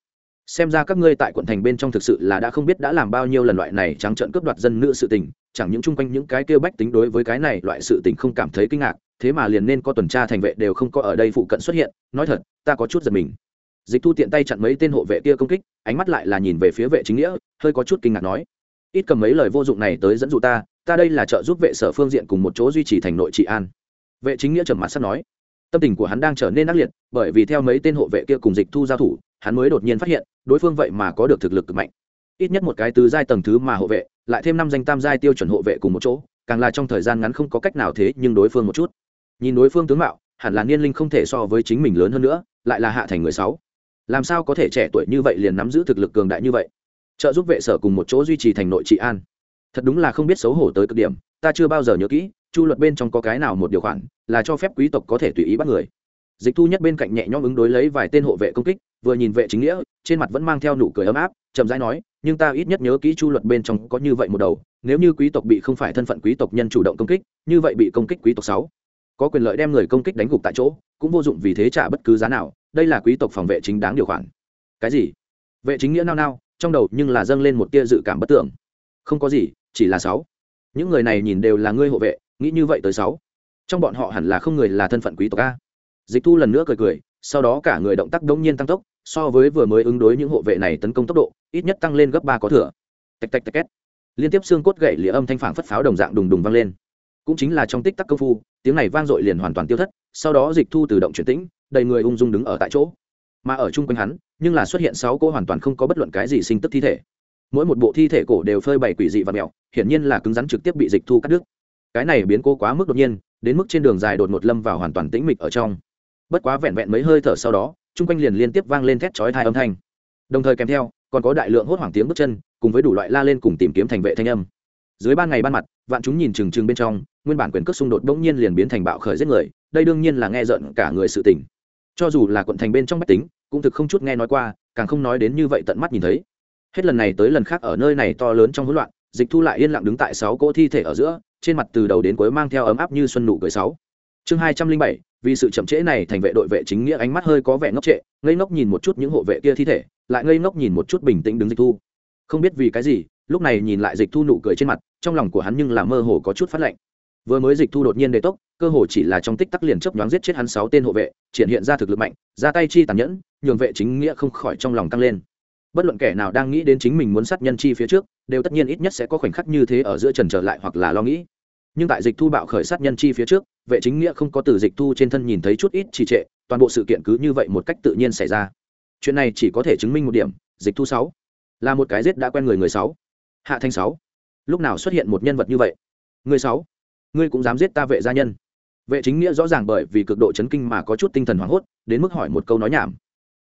A: Xem ra các ngươi tại quận thành bên trong thực sự là đã không biết đã làm bao nhiêu lần loại này trắng trợn cướp đoạt dân nữ sự tình, chẳng những chung quanh những cái kia bách tính đối với cái này loại sự tình không cảm thấy kinh ngạc, thế mà liền nên có tuần tra thành vệ đều không có ở đây phụ cận xuất hiện, nói thật, ta có chút giật mình. Dịch thu tiện tay chặn mấy tên hộ vệ kia công kích, ánh mắt lại là nhìn về phía vệ chính nghĩa, hơi có chút kinh ngạc nói, ít cầm mấy lời vô dụng này tới dẫn dụ ta ta đây là trợ giúp vệ sở phương diện cùng một chỗ duy trì thành nội trị an. Vệ chính nghĩa trầm mặt sắp nói tâm tình của hắn đang trở nên ác liệt, bởi vì theo mấy tên hộ vệ kia cùng dịch thu giao thủ, hắn mới đột nhiên phát hiện, đối phương vậy mà có được thực lực cực mạnh. Ít nhất một cái tứ giai tầng thứ mà hộ vệ, lại thêm năm danh tam giai tiêu chuẩn hộ vệ cùng một chỗ, càng là trong thời gian ngắn không có cách nào thế nhưng đối phương một chút. Nhìn đối phương tướng mạo, hẳn là niên linh không thể so với chính mình lớn hơn nữa, lại là hạ thành người sáu. Làm sao có thể trẻ tuổi như vậy liền nắm giữ thực lực cường đại như vậy? Trợ giúp vệ sở cùng một chỗ duy trì thành nội trị an. Thật đúng là không biết xấu hổ tới cực điểm, ta chưa bao giờ nhớ kỹ chu luật bên trong có cái nào một điều khoản là cho phép quý tộc có thể tùy ý bắt người? Dịch thu nhất bên cạnh nhẹ nhõm ứng đối lấy vài tên hộ vệ công kích, vừa nhìn vệ chính nghĩa, trên mặt vẫn mang theo nụ cười ấm áp, chậm rãi nói, nhưng ta ít nhất nhớ kỹ chu luật bên trong có như vậy một đầu, nếu như quý tộc bị không phải thân phận quý tộc nhân chủ động công kích, như vậy bị công kích quý tộc sáu. Có quyền lợi đem người công kích đánh gục tại chỗ, cũng vô dụng vì thế trả bất cứ giá nào, đây là quý tộc phòng vệ chính đáng điều khoản. Cái gì? Vệ chính nghĩa nao nao, trong đầu nhưng là dâng lên một tia dự cảm bất tưởng. Không có gì, chỉ là sáu. Những người này nhìn đều là ngươi hộ vệ nghĩ như vậy tới sáu. Trong bọn họ hẳn là không người là thân phận quý tộc a. Dịch thu lần nữa cười cười sau đó cả người động tác đông nhiên tăng tốc so với vừa mới ứng đối những hộ vệ này tấn công tốc độ ít nhất tăng lên gấp ba có thừa. Tạch tạch tạch két. Liên tiếp xương cốt gậy lìa âm thanh phản phất pháo đồng dạng đùng đùng vang lên. Cũng chính là trong tích tắc công phu tiếng này vang dội liền hoàn toàn tiêu thất sau đó dịch thu tự động chuyển tĩnh đầy người ung dung đứng ở tại chỗ. Mà ở chung quanh hắn nhưng là xuất hiện sáu cô hoàn toàn không có bất luận cái gì sinh tức thi thể. Mỗi một bộ thi thể cổ đều phơi bày quỷ dị và mèo, hiển nhiên là cứng rắn trực tiếp bị dịch thu cắt đứt cái này biến cố quá mức đột nhiên, đến mức trên đường dài đột ngột lâm vào hoàn toàn tĩnh mịch ở trong. Bất quá vẹn vẹn mấy hơi thở sau đó, chung quanh liền liên tiếp vang lên thét chói thai âm thanh. Đồng thời kèm theo, còn có đại lượng hốt hoảng tiếng bước chân, cùng với đủ loại la lên cùng tìm kiếm thành vệ thanh âm. Dưới ban ngày ban mặt, vạn chúng nhìn trừng trừng bên trong, nguyên bản quyền cước xung đột bỗng nhiên liền biến thành bạo khởi giết người, đây đương nhiên là nghe giận cả người sự tình. Cho dù là quận thành bên trong bách tính, cũng thực không chút nghe nói qua, càng không nói đến như vậy tận mắt nhìn thấy. Hết lần này tới lần khác ở nơi này to lớn trong hỗn loạn, dịch thu lại yên lặng đứng tại sáu cỗ thi thể ở giữa trên mặt từ đầu đến cuối mang theo ấm áp như xuân nụ cười sáu. Chương hai trăm linh bảy, vì sự chậm trễ này thành vệ đội vệ chính nghĩa ánh mắt hơi có vẻ ngốc trệ, ngây ngốc nhìn một chút những hộ vệ kia thi thể, lại ngây ngốc nhìn một chút bình tĩnh đứng dịch thu. Không biết vì cái gì, lúc này nhìn lại dịch thu nụ cười trên mặt, trong lòng của hắn nhưng là mơ hồ có chút phát lạnh. Vừa mới dịch thu đột nhiên đề tốc, cơ hồ chỉ là trong tích tắc liền chấp nhoáng giết chết hắn sáu tên hộ vệ, triển hiện ra thực lực mạnh, ra tay chi tàn nhẫn, nhường vệ chính nghĩa không khỏi trong lòng tăng lên bất luận kẻ nào đang nghĩ đến chính mình muốn sát nhân chi phía trước, đều tất nhiên ít nhất sẽ có khoảnh khắc như thế ở giữa trần trở lại hoặc là lo nghĩ. Nhưng tại dịch thu bạo khởi sát nhân chi phía trước, vệ chính nghĩa không có từ dịch thu trên thân nhìn thấy chút ít trì trệ, toàn bộ sự kiện cứ như vậy một cách tự nhiên xảy ra. Chuyện này chỉ có thể chứng minh một điểm, dịch thu sáu là một cái giết đã quen người người sáu. Hạ thanh sáu lúc nào xuất hiện một nhân vật như vậy? Người sáu, ngươi cũng dám giết ta vệ gia nhân. Vệ chính nghĩa rõ ràng bởi vì cực độ chấn kinh mà có chút tinh thần hoảng hốt, đến mức hỏi một câu nói nhảm.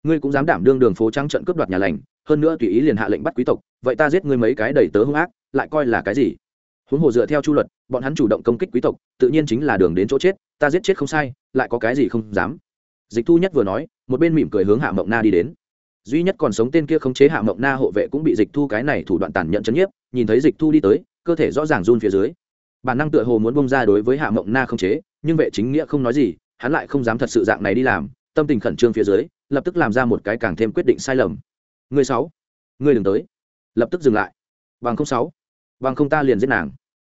A: Ngươi cũng dám đảm đương đường phố trắng trận cướp đoạt nhà lành hơn nữa tùy ý liền hạ lệnh bắt quý tộc, vậy ta giết ngươi mấy cái đầy tớ hung ác, lại coi là cái gì? Huống hồ dựa theo chu luật, bọn hắn chủ động công kích quý tộc, tự nhiên chính là đường đến chỗ chết, ta giết chết không sai, lại có cái gì không dám. Dịch thu nhất vừa nói, một bên mỉm cười hướng hạ mộng na đi đến. Duy nhất còn sống tên kia khống chế hạ mộng na hộ vệ cũng bị dịch thu cái này thủ đoạn tàn nhẫn chấn nhiếp, nhìn thấy dịch thu đi tới, cơ thể rõ ràng run phía dưới. Bản năng tựa hồ muốn bông ra đối với hạ mộng na khống chế, nhưng vệ chính nghĩa không nói gì, hắn lại không dám thật sự dạng này đi làm, tâm tình khẩn trương phía dưới, lập tức làm ra một cái càng thêm quyết định sai lầm người sáu. Ngươi đừng tới. Lập tức dừng lại. Bằng không sáu. Bằng không ta liền giết nàng.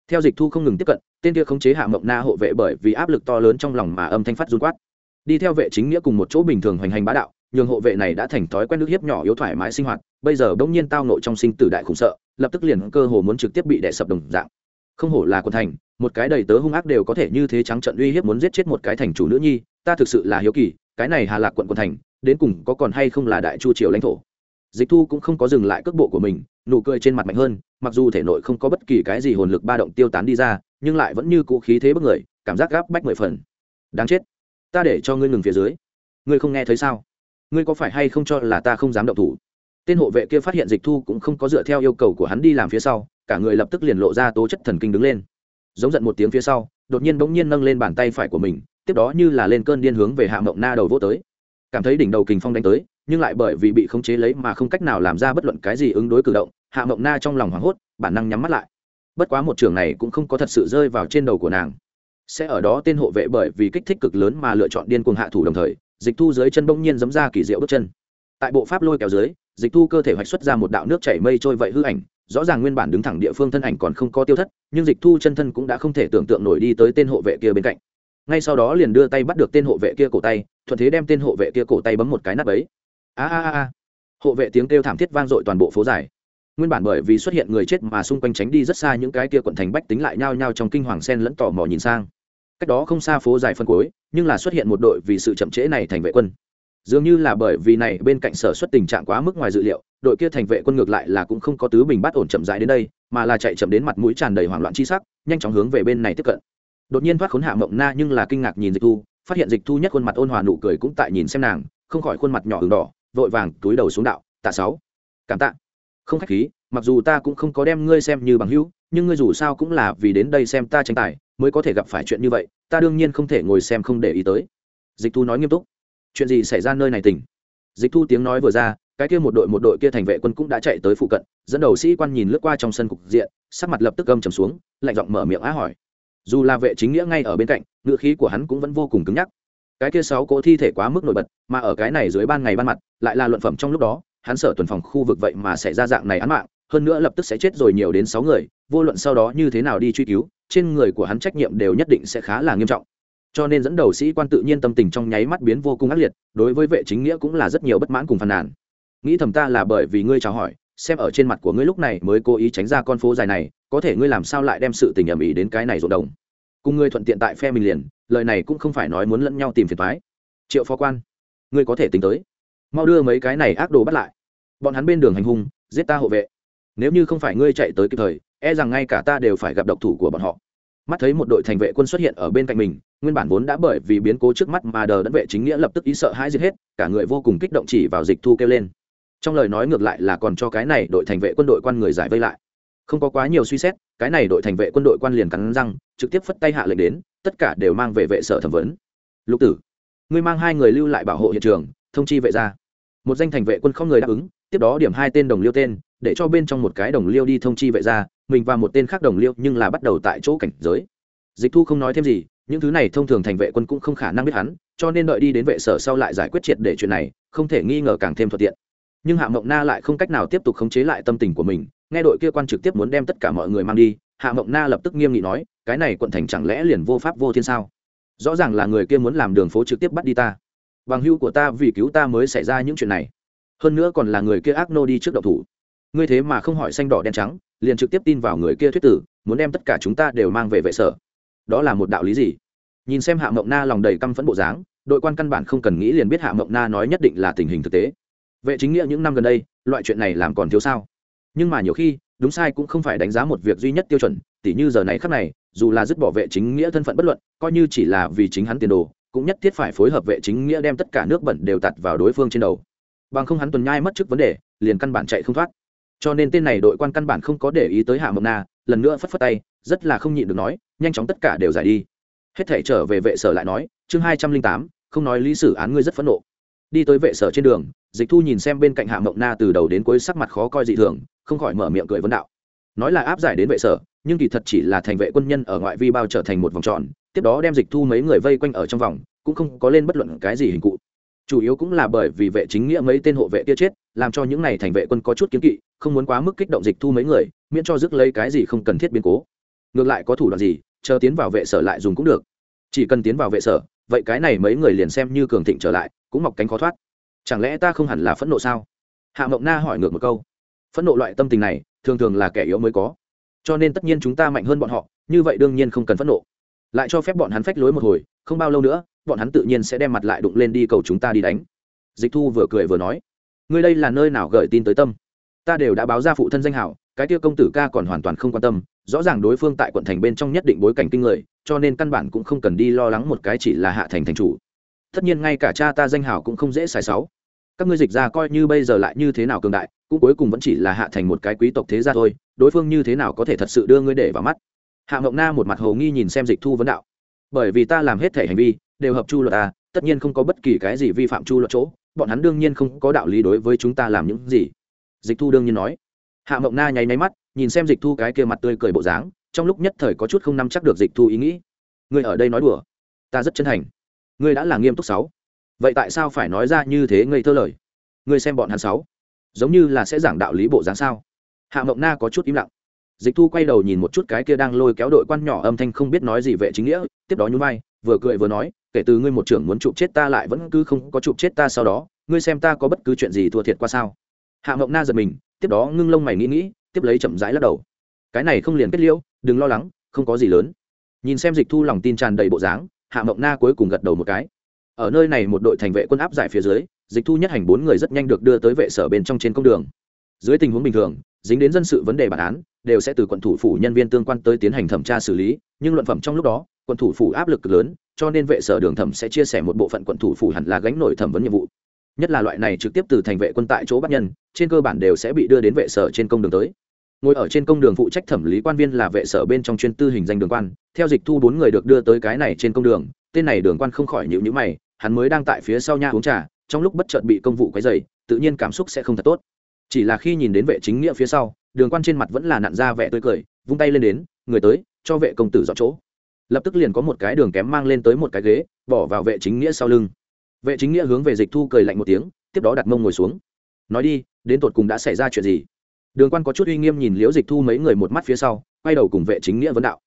A: Theo dịch thu không ngừng tiếp cận, tên kia khống chế hạ mộng na hộ vệ bởi vì áp lực to lớn trong lòng mà âm thanh phát run quát. Đi theo vệ chính nghĩa cùng một chỗ bình thường hoành hành bá đạo, nhường hộ vệ này đã thành thói quen nước hiếp nhỏ yếu thoải mái sinh hoạt, bây giờ bỗng nhiên tao nội trong sinh tử đại khủng sợ, lập tức liền cơ hồ muốn trực tiếp bị đè sập đồng dạng. Không hổ là quân thành, một cái đầy tớ hung ác đều có thể như thế trắng trận uy hiếp muốn giết chết một cái thành chủ nữ nhi, ta thực sự là hiếu kỳ, cái này hà lạc quận quân thành, đến cùng có còn hay không là đại chu triều lãnh thổ dịch thu cũng không có dừng lại cước bộ của mình, nụ cười trên mặt mạnh hơn, mặc dù thể nội không có bất kỳ cái gì hồn lực ba động tiêu tán đi ra, nhưng lại vẫn như cũ khí thế bất người, cảm giác gáp bách mười phần. Đáng chết. Ta để cho ngươi ngừng phía dưới. Ngươi không nghe thấy sao? Ngươi có phải hay không cho là ta không dám động thủ? Tên hộ vệ kia phát hiện dịch thu cũng không có dựa theo yêu cầu của hắn đi làm phía sau, cả người lập tức liền lộ ra tố chất thần kinh đứng lên. Giống giận một tiếng phía sau, đột nhiên bỗng nhiên nâng lên bàn tay phải của mình, tiếp đó như là lên cơn điên hướng về hạ mộng na đầu vô tới cảm thấy đỉnh đầu kình phong đánh tới, nhưng lại bởi vì bị khống chế lấy mà không cách nào làm ra bất luận cái gì ứng đối cử động, hạ mộng na trong lòng hoảng hốt, bản năng nhắm mắt lại. Bất quá một trường này cũng không có thật sự rơi vào trên đầu của nàng. Sẽ ở đó tên hộ vệ bởi vì kích thích cực lớn mà lựa chọn điên cuồng hạ thủ đồng thời, dịch thu dưới chân bỗng nhiên giấm ra kỳ diệu bước chân. Tại bộ pháp lôi kéo dưới, dịch thu cơ thể hoạch xuất ra một đạo nước chảy mây trôi vậy hư ảnh, rõ ràng nguyên bản đứng thẳng địa phương thân ảnh còn không có tiêu thất, nhưng dịch thu chân thân cũng đã không thể tưởng tượng nổi đi tới tên hộ vệ kia bên cạnh. Ngay sau đó liền đưa tay bắt được tên hộ vệ kia cổ tay thuận thế đem tên hộ vệ kia cổ tay bấm một cái nắp ấy. A a a hộ vệ tiếng kêu thảm thiết vang dội toàn bộ phố dài. Nguyên bản bởi vì xuất hiện người chết mà xung quanh tránh đi rất xa những cái kia quận thành bách tính lại nhao nhao trong kinh hoàng sen lẫn tò mò nhìn sang. Cách đó không xa phố dài phân cuối, nhưng là xuất hiện một đội vì sự chậm trễ này thành vệ quân. Dường như là bởi vì này bên cạnh sở xuất tình trạng quá mức ngoài dự liệu, đội kia thành vệ quân ngược lại là cũng không có tứ bình bắt ổn chậm rãi đến đây, mà là chạy chậm đến mặt mũi tràn đầy hoảng loạn chi sắc, nhanh chóng hướng về bên này tiếp cận. Đột nhiên thoát khốn hạ mộng na nhưng là kinh ngạc nhìn dịch thu phát hiện dịch thu nhất khuôn mặt ôn hòa nụ cười cũng tại nhìn xem nàng, không khỏi khuôn mặt nhỏ hừng đỏ, vội vàng túi đầu xuống đạo, tạ sáu, cảm tạ. Không khách khí, mặc dù ta cũng không có đem ngươi xem như bằng hữu, nhưng ngươi dù sao cũng là vì đến đây xem ta tranh tài, mới có thể gặp phải chuyện như vậy, ta đương nhiên không thể ngồi xem không để ý tới. Dịch thu nói nghiêm túc. Chuyện gì xảy ra nơi này tỉnh? Dịch thu tiếng nói vừa ra, cái kia một đội một đội kia thành vệ quân cũng đã chạy tới phụ cận, dẫn đầu sĩ quan nhìn lướt qua trong sân cục diện, sắc mặt lập tức gâm trầm xuống, lạnh giọng mở miệng á hỏi. Dù là vệ chính nghĩa ngay ở bên cạnh ngựa khí của hắn cũng vẫn vô cùng cứng nhắc. Cái kia sáu cỗ thi thể quá mức nổi bật, mà ở cái này dưới ban ngày ban mặt, lại là luận phẩm trong lúc đó, hắn sở tuần phòng khu vực vậy mà xảy ra dạng này án mạng, hơn nữa lập tức sẽ chết rồi nhiều đến sáu người, vô luận sau đó như thế nào đi truy cứu, trên người của hắn trách nhiệm đều nhất định sẽ khá là nghiêm trọng. Cho nên dẫn đầu sĩ quan tự nhiên tâm tình trong nháy mắt biến vô cùng ác liệt, đối với vệ chính nghĩa cũng là rất nhiều bất mãn cùng phàn nàn. Nghĩ thầm ta là bởi vì ngươi chào hỏi, xem ở trên mặt của ngươi lúc này mới cố ý tránh ra con phố dài này, có thể ngươi làm sao lại đem sự tình ầm ĩ đến cái này rộn đồng cùng ngươi thuận tiện tại phe mình liền, lời này cũng không phải nói muốn lẫn nhau tìm phiền thoái triệu phó quan, ngươi có thể tính tới. Mau đưa mấy cái này ác đồ bắt lại. Bọn hắn bên đường hành hung, giết ta hộ vệ. Nếu như không phải ngươi chạy tới kịp thời e rằng ngay cả ta đều phải gặp độc thủ của bọn họ. Mắt thấy một đội thành vệ quân xuất hiện ở bên cạnh mình, nguyên bản vốn đã bởi vì biến cố trước mắt mà đờ đẫn vệ chính nghĩa lập tức ý sợ hãi giết hết, cả người vô cùng kích động chỉ vào dịch thu kêu lên. Trong lời nói ngược lại là còn cho cái này đội thành vệ quân đội quan người giải vây lại. Không có quá nhiều suy xét cái này đội thành vệ quân đội quan liền cắn răng, trực tiếp phất tay hạ lệnh đến, tất cả đều mang về vệ sở thẩm vấn. Lục tử, ngươi mang hai người lưu lại bảo hộ hiện trường, thông chi vệ ra một danh thành vệ quân không người đáp ứng, tiếp đó điểm hai tên đồng liêu tên, để cho bên trong một cái đồng liêu đi thông chi vệ ra mình và một tên khác đồng liêu nhưng là bắt đầu tại chỗ cảnh giới. Dịch thu không nói thêm gì, những thứ này thông thường thành vệ quân cũng không khả năng biết hắn, cho nên đợi đi đến vệ sở sau lại giải quyết triệt để chuyện này, không thể nghi ngờ càng thêm thuận tiện. Nhưng hạ mộng na lại không cách nào tiếp tục khống chế lại tâm tình của mình nghe đội kia quan trực tiếp muốn đem tất cả mọi người mang đi, hạ mộng na lập tức nghiêm nghị nói, cái này quận thành chẳng lẽ liền vô pháp vô thiên sao? Rõ ràng là người kia muốn làm đường phố trực tiếp bắt đi ta. Bằng hưu của ta vì cứu ta mới xảy ra những chuyện này. Hơn nữa còn là người kia ác nô đi trước đậu thủ. Ngươi thế mà không hỏi xanh đỏ đen trắng, liền trực tiếp tin vào người kia thuyết tử, muốn đem tất cả chúng ta đều mang về vệ sở. Đó là một đạo lý gì? Nhìn xem hạ mộng na lòng đầy căm phẫn bộ dáng, đội quan căn bản không cần nghĩ liền biết hạ mộng na nói nhất định là tình hình thực tế. Vệ chính nghĩa những năm gần đây, loại chuyện này làm còn thiếu sao? Nhưng mà nhiều khi, đúng sai cũng không phải đánh giá một việc duy nhất tiêu chuẩn, tỉ như giờ này khắc này, dù là dứt bỏ vệ chính nghĩa thân phận bất luận, coi như chỉ là vì chính hắn tiền đồ, cũng nhất thiết phải phối hợp vệ chính nghĩa đem tất cả nước bẩn đều tạt vào đối phương trên đầu. Bằng không hắn tuần nhai mất trước vấn đề, liền căn bản chạy không thoát. Cho nên tên này đội quan căn bản không có để ý tới hạ mộng na, lần nữa phất phất tay, rất là không nhịn được nói, nhanh chóng tất cả đều giải đi. Hết thể trở về vệ sở lại nói, chương hai trăm linh tám, không nói lý xử án ngươi rất phẫn nộ. Đi tới vệ sở trên đường, dịch thu nhìn xem bên cạnh hạ mộng na từ đầu đến cuối sắc mặt khó coi dị thường không khỏi mở miệng cười vấn đạo. Nói là áp giải đến vệ sở, nhưng kỳ thật chỉ là thành vệ quân nhân ở ngoại vi bao trở thành một vòng tròn, tiếp đó đem dịch thu mấy người vây quanh ở trong vòng, cũng không có lên bất luận cái gì hình cụ. Chủ yếu cũng là bởi vì vệ chính nghĩa mấy tên hộ vệ kia chết, làm cho những này thành vệ quân có chút kiêng kỵ, không muốn quá mức kích động dịch thu mấy người, miễn cho rước lấy cái gì không cần thiết biến cố. Ngược lại có thủ đoạn gì, chờ tiến vào vệ sở lại dùng cũng được. Chỉ cần tiến vào vệ sở, vậy cái này mấy người liền xem như cường thịnh trở lại, cũng mọc cánh khó thoát. Chẳng lẽ ta không hẳn là phẫn nộ sao? Hạ mộng na hỏi ngược một câu phẫn nộ loại tâm tình này, thường thường là kẻ yếu mới có. Cho nên tất nhiên chúng ta mạnh hơn bọn họ, như vậy đương nhiên không cần phẫn nộ. Lại cho phép bọn hắn phách lối một hồi, không bao lâu nữa, bọn hắn tự nhiên sẽ đem mặt lại đụng lên đi cầu chúng ta đi đánh. Dịch thu vừa cười vừa nói. Ngươi đây là nơi nào gửi tin tới tâm? Ta đều đã báo ra phụ thân danh hảo, cái tiêu công tử ca còn hoàn toàn không quan tâm, rõ ràng đối phương tại quận thành bên trong nhất định bối cảnh kinh người, cho nên căn bản cũng không cần đi lo lắng một cái chỉ là hạ thành thành chủ. Tất nhiên ngay cả cha ta danh hảo cũng không dễ xài sáu các ngươi dịch ra coi như bây giờ lại như thế nào cường đại cũng cuối cùng vẫn chỉ là hạ thành một cái quý tộc thế gia thôi, đối phương như thế nào có thể thật sự đưa ngươi để vào mắt? Hạ mộng na một mặt hầu nghi nhìn xem dịch thu vấn đạo. Bởi vì ta làm hết thể hành vi, đều hợp chu luật ta tất nhiên không có bất kỳ cái gì vi phạm chu luật chỗ, bọn hắn đương nhiên không có đạo lý đối với chúng ta làm những gì. Dịch thu đương nhiên nói. Hạ mộng na nháy nháy mắt, nhìn xem dịch thu cái kia mặt tươi cười bộ dáng, trong lúc nhất thời có chút không nắm chắc được dịch thu ý nghĩ. Người ở đây nói đùa. Ta rất chân thành. Ngươi đã là nghiêm túc sáu. Vậy tại sao phải nói ra như thế ngây thơ lời? Ngươi xem bọn hắn sáu giống như là sẽ giảng đạo lý bộ dáng sao? Hạ mộng na có chút im lặng. Dịch thu quay đầu nhìn một chút cái kia đang lôi kéo đội quan nhỏ âm thanh không biết nói gì vệ chính nghĩa, tiếp đó nhún vai, vừa cười vừa nói, kể từ ngươi một trưởng muốn chụp chết ta lại vẫn cứ không có chụp chết ta sau đó, ngươi xem ta có bất cứ chuyện gì thua thiệt qua sao? Hạ mộng na giật mình, tiếp đó ngưng lông mày nghĩ nghĩ, tiếp lấy chậm rãi lắc đầu. Cái này không liền kết liễu, đừng lo lắng, không có gì lớn. Nhìn xem dịch thu lòng tin tràn đầy bộ dáng, hạ mộng na cuối cùng gật đầu một cái. Ở nơi này một đội thành vệ quân áp giải phía dưới dịch thu nhất hành bốn người rất nhanh được đưa tới vệ sở bên trong trên công đường. Dưới tình huống bình thường, dính đến dân sự vấn đề bản án, đều sẽ từ quận thủ phủ nhân viên tương quan tới tiến hành thẩm tra xử lý, nhưng luận phẩm trong lúc đó, quận thủ phủ áp lực cực lớn, cho nên vệ sở đường thẩm sẽ chia sẻ một bộ phận quận thủ phủ hẳn là gánh nổi thẩm vấn nhiệm vụ. Nhất là loại này trực tiếp từ thành vệ quân tại chỗ bắt nhân, trên cơ bản đều sẽ bị đưa đến vệ sở trên công đường tới. Ngồi ở trên công đường phụ trách thẩm lý quan viên là vệ sở bên trong chuyên tư hình danh đường quan, theo dịch thu bốn người được đưa tới cái này trên công đường, tên này đường quan không khỏi nhịu nhữ mày, hắn mới đang tại phía sau nha uống trà trong lúc bất chợt bị công vụ quấy dày tự nhiên cảm xúc sẽ không thật tốt. Chỉ là khi nhìn đến vệ chính nghĩa phía sau, đường quan trên mặt vẫn là nặn ra vẻ tươi cười, vung tay lên đến, người tới, cho vệ công tử dọn chỗ. Lập tức liền có một cái đường kém mang lên tới một cái ghế, bỏ vào vệ chính nghĩa sau lưng. Vệ chính nghĩa hướng về dịch thu cười lạnh một tiếng, tiếp đó đặt mông ngồi xuống. Nói đi, đến tột cùng đã xảy ra chuyện gì? Đường quan có chút uy nghiêm nhìn liễu dịch thu mấy người một mắt phía sau, quay đầu cùng vệ chính nghĩa vấn đạo.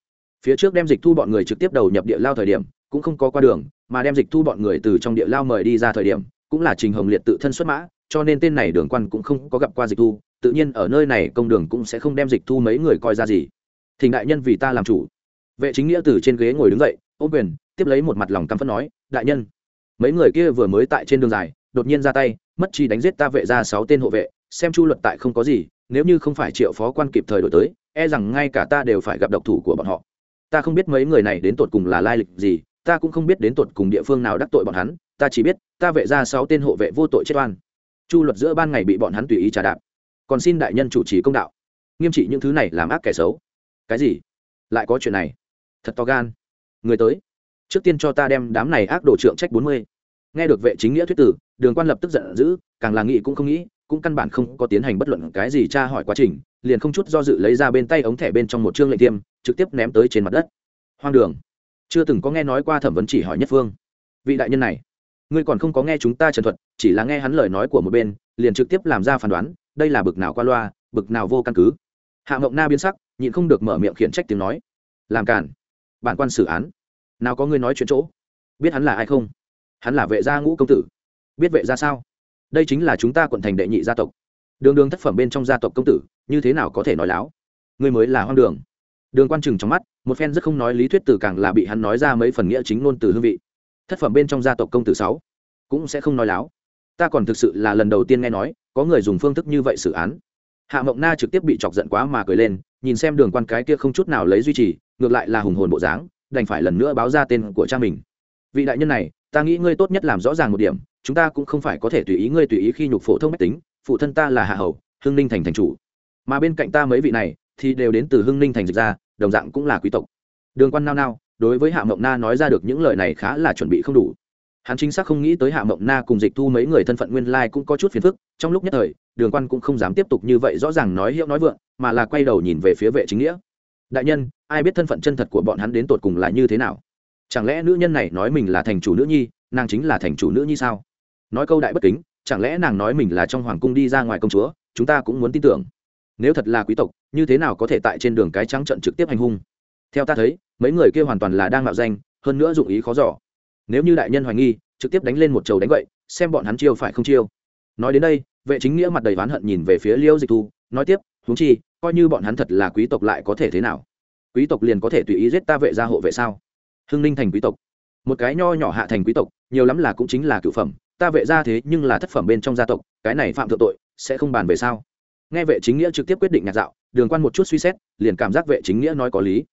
A: Phía trước đem dịch thu bọn người trực tiếp đầu nhập địa lao thời điểm, cũng không có qua đường, mà đem dịch thu bọn người từ trong địa lao mời đi ra thời điểm cũng là trình hồng liệt tự thân xuất mã, cho nên tên này đường quan cũng không có gặp qua dịch thu, tự nhiên ở nơi này công đường cũng sẽ không đem dịch thu mấy người coi ra gì. Thỉnh đại nhân vì ta làm chủ. Vệ chính nghĩa từ trên ghế ngồi đứng dậy, ôm quyền, tiếp lấy một mặt lòng căm phẫn nói, đại nhân. Mấy người kia vừa mới tại trên đường dài, đột nhiên ra tay, mất chi đánh giết ta vệ ra sáu tên hộ vệ, xem chu luật tại không có gì, nếu như không phải triệu phó quan kịp thời đổi tới e rằng ngay cả ta đều phải gặp độc thủ của bọn họ. Ta không biết mấy người này đến tột cùng là lai lịch gì, ta cũng không biết đến tột cùng địa phương nào đắc tội bọn hắn ta chỉ biết, ta vệ ra sáu tên hộ vệ vô tội chết oan. Chu luật giữa ban ngày bị bọn hắn tùy ý trả đạp. Còn xin đại nhân chủ trì công đạo. Nghiêm trị những thứ này làm ác kẻ xấu. Cái gì? Lại có chuyện này? Thật to gan. Người tới. Trước tiên cho ta đem đám này ác đồ trượng trách bốn mươi. Nghe được vệ chính nghĩa thuyết tử, đường quan lập tức giận dữ, càng là nghĩ cũng không nghĩ, cũng căn bản không có tiến hành bất luận cái gì tra hỏi quá trình, liền không chút do dự lấy ra bên tay ống thẻ bên trong một chương lệnh tiêm, trực tiếp ném tới trên mặt đất. Hoang đường. Chưa từng có nghe nói qua thẩm vấn chỉ hỏi nhất phương. Vị đại nhân này ngươi còn không có nghe chúng ta trần thuật, chỉ là nghe hắn lời nói của một bên, liền trực tiếp làm ra phán đoán, đây là bực nào qua loa, bực nào vô căn cứ. Hạ mộng na biến sắc, nhịn không được mở miệng khiển trách tiếng nói. Làm cản bản quan xử án. Nào có ngươi nói chuyện chỗ? Biết hắn là ai không? Hắn là vệ gia ngũ công tử. Biết vệ gia sao? Đây chính là chúng ta quận thành đệ nhị gia tộc. Đường đường thất phẩm bên trong gia tộc công tử, như thế nào có thể nói láo? Ngươi mới là hoang đường. Đường quan trừng trong mắt, một phen rất không nói lý thuyết từ càng là bị hắn nói ra mấy phần nghĩa chính ngôn từ hương vị thất phẩm bên trong gia tộc công tử sáu. Cũng sẽ không nói láo. Ta còn thực sự là lần đầu tiên nghe nói, có người dùng phương thức như vậy xử án. Hạ mộng na trực tiếp bị chọc giận quá mà cười lên, nhìn xem đường quan cái kia không chút nào lấy duy trì, ngược lại là hùng hồn bộ dáng, đành phải lần nữa báo ra tên của cha mình. Vị đại nhân này, ta nghĩ ngươi tốt nhất làm rõ ràng một điểm, chúng ta cũng không phải có thể tùy ý ngươi tùy ý khi nhục phổ thông mách tính, phụ thân ta là hạ hầu, hưng ninh thành thành chủ. Mà bên cạnh ta mấy vị này, thì đều đến từ hưng ninh thành dịch ra, đồng dạng cũng là quý tộc. Đường quan nao nao đối với hạ mộng na nói ra được những lời này khá là chuẩn bị không đủ. Hắn chính xác không nghĩ tới hạ mộng na cùng dịch thu mấy người thân phận nguyên lai cũng có chút phiền phức, trong lúc nhất thời, đường quan cũng không dám tiếp tục như vậy rõ ràng nói hiệu nói vượng, mà là quay đầu nhìn về phía vệ chính nghĩa. Đại nhân, ai biết thân phận chân thật của bọn hắn đến tột cùng là như thế nào? Chẳng lẽ nữ nhân này nói mình là thành chủ nữ nhi, nàng chính là thành chủ nữ nhi sao? Nói câu đại bất kính, chẳng lẽ nàng nói mình là trong hoàng cung đi ra ngoài công chúa, chúng ta cũng muốn tin tưởng. Nếu thật là quý tộc, như thế nào có thể tại trên đường cái trắng trận trực tiếp hành hung? Theo ta thấy, mấy người kia hoàn toàn là đang mạo danh, hơn nữa dụng ý khó giỏ nếu như đại nhân hoài nghi, trực tiếp đánh lên một chầu đánh vậy xem bọn hắn chiêu phải không chiêu. Nói đến đây, vệ chính nghĩa mặt đầy oán hận nhìn về phía liêu dịch thu, nói tiếp, huống chi, coi như bọn hắn thật là quý tộc lại có thể thế nào? Quý tộc liền có thể tùy ý giết ta vệ gia hộ vệ sao? Hưng ninh thành quý tộc. Một cái nho nhỏ hạ thành quý tộc, nhiều lắm là cũng chính là cựu phẩm. Ta vệ gia thế nhưng là thất phẩm bên trong gia tộc, cái này phạm thượng tội, sẽ không bàn về sao? Nghe vệ chính nghĩa trực tiếp quyết định nhạt dạo, đường quan một chút suy xét, liền cảm giác vệ chính nghĩa nói có lý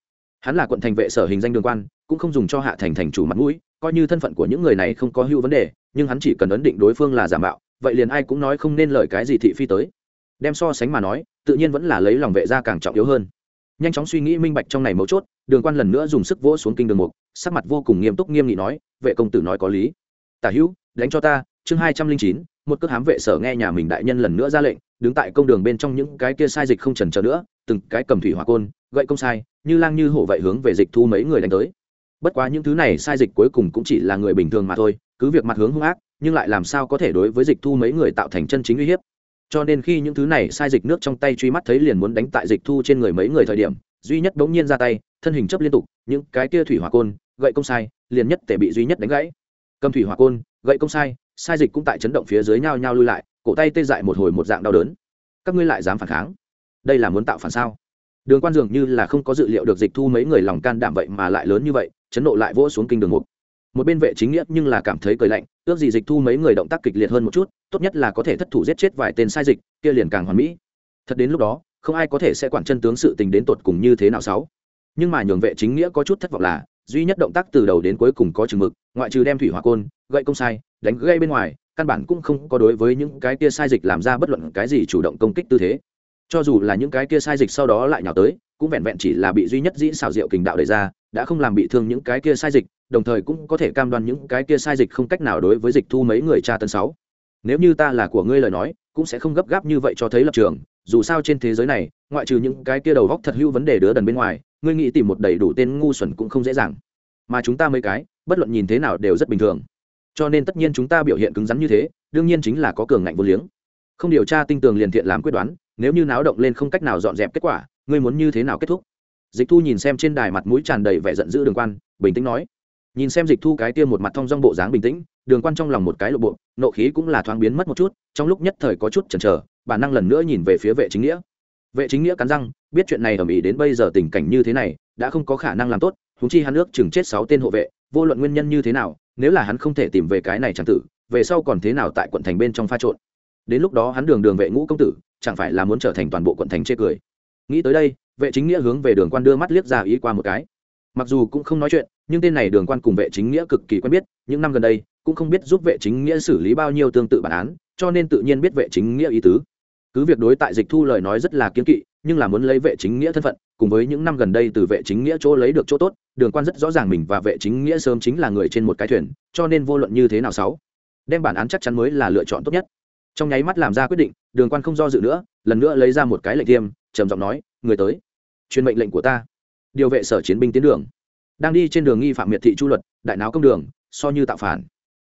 A: hắn là quận thành vệ sở hình danh đường quan, cũng không dùng cho hạ thành thành chủ mặt mũi, coi như thân phận của những người này không có hữu vấn đề, nhưng hắn chỉ cần ấn định đối phương là giả mạo, vậy liền ai cũng nói không nên lời cái gì thị phi tới. Đem so sánh mà nói, tự nhiên vẫn là lấy lòng vệ gia càng trọng yếu hơn. Nhanh chóng suy nghĩ minh bạch trong này mấu chốt, đường quan lần nữa dùng sức vỗ xuống kinh đường mục, sắc mặt vô cùng nghiêm túc nghiêm nghị nói, vệ công tử nói có lý. Tả hữu, đánh cho ta, chương hai trăm linh chín, một cước hám vệ sở nghe nhà mình đại nhân lần nữa ra lệnh đứng tại công đường bên trong những cái kia sai dịch không trần chờ nữa, từng cái cầm thủy hỏa côn, gậy công sai, như lang như hổ vậy hướng về dịch thu mấy người đánh tới. Bất quá những thứ này sai dịch cuối cùng cũng chỉ là người bình thường mà thôi, cứ việc mặt hướng hung ác, nhưng lại làm sao có thể đối với dịch thu mấy người tạo thành chân chính uy hiếp. Cho nên khi những thứ này sai dịch nước trong tay truy mắt thấy liền muốn đánh tại dịch thu trên người mấy người thời điểm, duy nhất bỗng nhiên ra tay, thân hình chấp liên tục, những cái kia thủy hỏa côn, gậy công sai, liền nhất thể bị duy nhất đánh gãy. Cầm thủy hỏa côn, gậy công sai sai dịch cũng tại chấn động phía dưới nhao nhao lui lại cổ tay tê dại một hồi một dạng đau đớn. Các ngươi lại dám phản kháng? Đây là muốn tạo phản sao? Đường quan dường như là không có dự liệu được dịch thu mấy người lòng can đảm vậy mà lại lớn như vậy, chấn nộ lại vỗ xuống kinh đường mục một bên vệ chính nghĩa nhưng là cảm thấy cười lạnh, ước gì dịch thu mấy người động tác kịch liệt hơn một chút, tốt nhất là có thể thất thủ giết chết vài tên sai dịch, kia liền càng hoàn mỹ. Thật đến lúc đó, không ai có thể sẽ quản chân tướng sự tình đến tột cùng như thế nào sáu. Nhưng mà nhường vệ chính nghĩa có chút thất vọng là, duy nhất động tác từ đầu đến cuối cùng có chừng mực, ngoại trừ đem thủy hỏa côn, gậy công sai, đánh gây bên ngoài căn bản cũng không có đối với những cái kia sai dịch làm ra bất luận cái gì chủ động công kích tư thế. Cho dù là những cái kia sai dịch sau đó lại nhào tới, cũng vẹn vẹn chỉ là bị duy nhất dĩ xào rượu kình đạo đề ra, đã không làm bị thương những cái kia sai dịch, đồng thời cũng có thể cam đoan những cái kia sai dịch không cách nào đối với dịch thu mấy người cha tân sáu. Nếu như ta là của ngươi lời nói, cũng sẽ không gấp gáp như vậy cho thấy lập trường, dù sao trên thế giới này, ngoại trừ những cái kia đầu góc thật hữu vấn đề đứa đần bên ngoài, ngươi nghĩ tìm một đầy đủ tên ngu xuẩn cũng không dễ dàng. Mà chúng ta mấy cái, bất luận nhìn thế nào đều rất bình thường cho nên tất nhiên chúng ta biểu hiện cứng rắn như thế, đương nhiên chính là có cường ngạnh vô liếng. Không điều tra tinh tường liền thiện làm quyết đoán, nếu như náo động lên không cách nào dọn dẹp kết quả, ngươi muốn như thế nào kết thúc? Dịch thu nhìn xem trên đài mặt mũi tràn đầy vẻ giận dữ đường quan, bình tĩnh nói. Nhìn xem dịch thu cái tiêm một mặt thong dong bộ dáng bình tĩnh, đường quan trong lòng một cái lộ bộ, nộ khí cũng là thoáng biến mất một chút, trong lúc nhất thời có chút chần chờ, bản năng lần nữa nhìn về phía vệ chính nghĩa. Vệ chính nghĩa cắn răng, biết chuyện này ở mỹ đến bây giờ tình cảnh như thế này, đã không có khả năng làm tốt húng chi hắn ước chừng chết sáu tên hộ vệ, vô luận nguyên nhân như thế nào nếu là hắn không thể tìm về cái này chẳng tử, về sau còn thế nào tại quận thành bên trong pha trộn? Đến lúc đó hắn đường đường vệ ngũ công tử, chẳng phải là muốn trở thành toàn bộ quận thành chê cười. Nghĩ tới đây, vệ chính nghĩa hướng về đường quan đưa mắt liếc ra ý qua một cái. Mặc dù cũng không nói chuyện, nhưng tên này đường quan cùng vệ chính nghĩa cực kỳ quen biết, những năm gần đây, cũng không biết giúp vệ chính nghĩa xử lý bao nhiêu tương tự bản án, cho nên tự nhiên biết vệ chính nghĩa ý tứ cứ việc đối tại dịch thu lời nói rất là kiên kỵ, nhưng là muốn lấy vệ chính nghĩa thân phận, cùng với những năm gần đây từ vệ chính nghĩa chỗ lấy được chỗ tốt, đường quan rất rõ ràng mình và vệ chính nghĩa sớm chính là người trên một cái thuyền, cho nên vô luận như thế nào sáu, đem bản án chắc chắn mới là lựa chọn tốt nhất. Trong nháy mắt làm ra quyết định, đường quan không do dự nữa, lần nữa lấy ra một cái lệnh tiêm trầm giọng nói, người tới truyền mệnh lệnh của ta. Điều vệ sở chiến binh tiến đường. Đang đi trên đường nghi phạm miệt thị chu luật, đại náo công đường, so như tạo phản.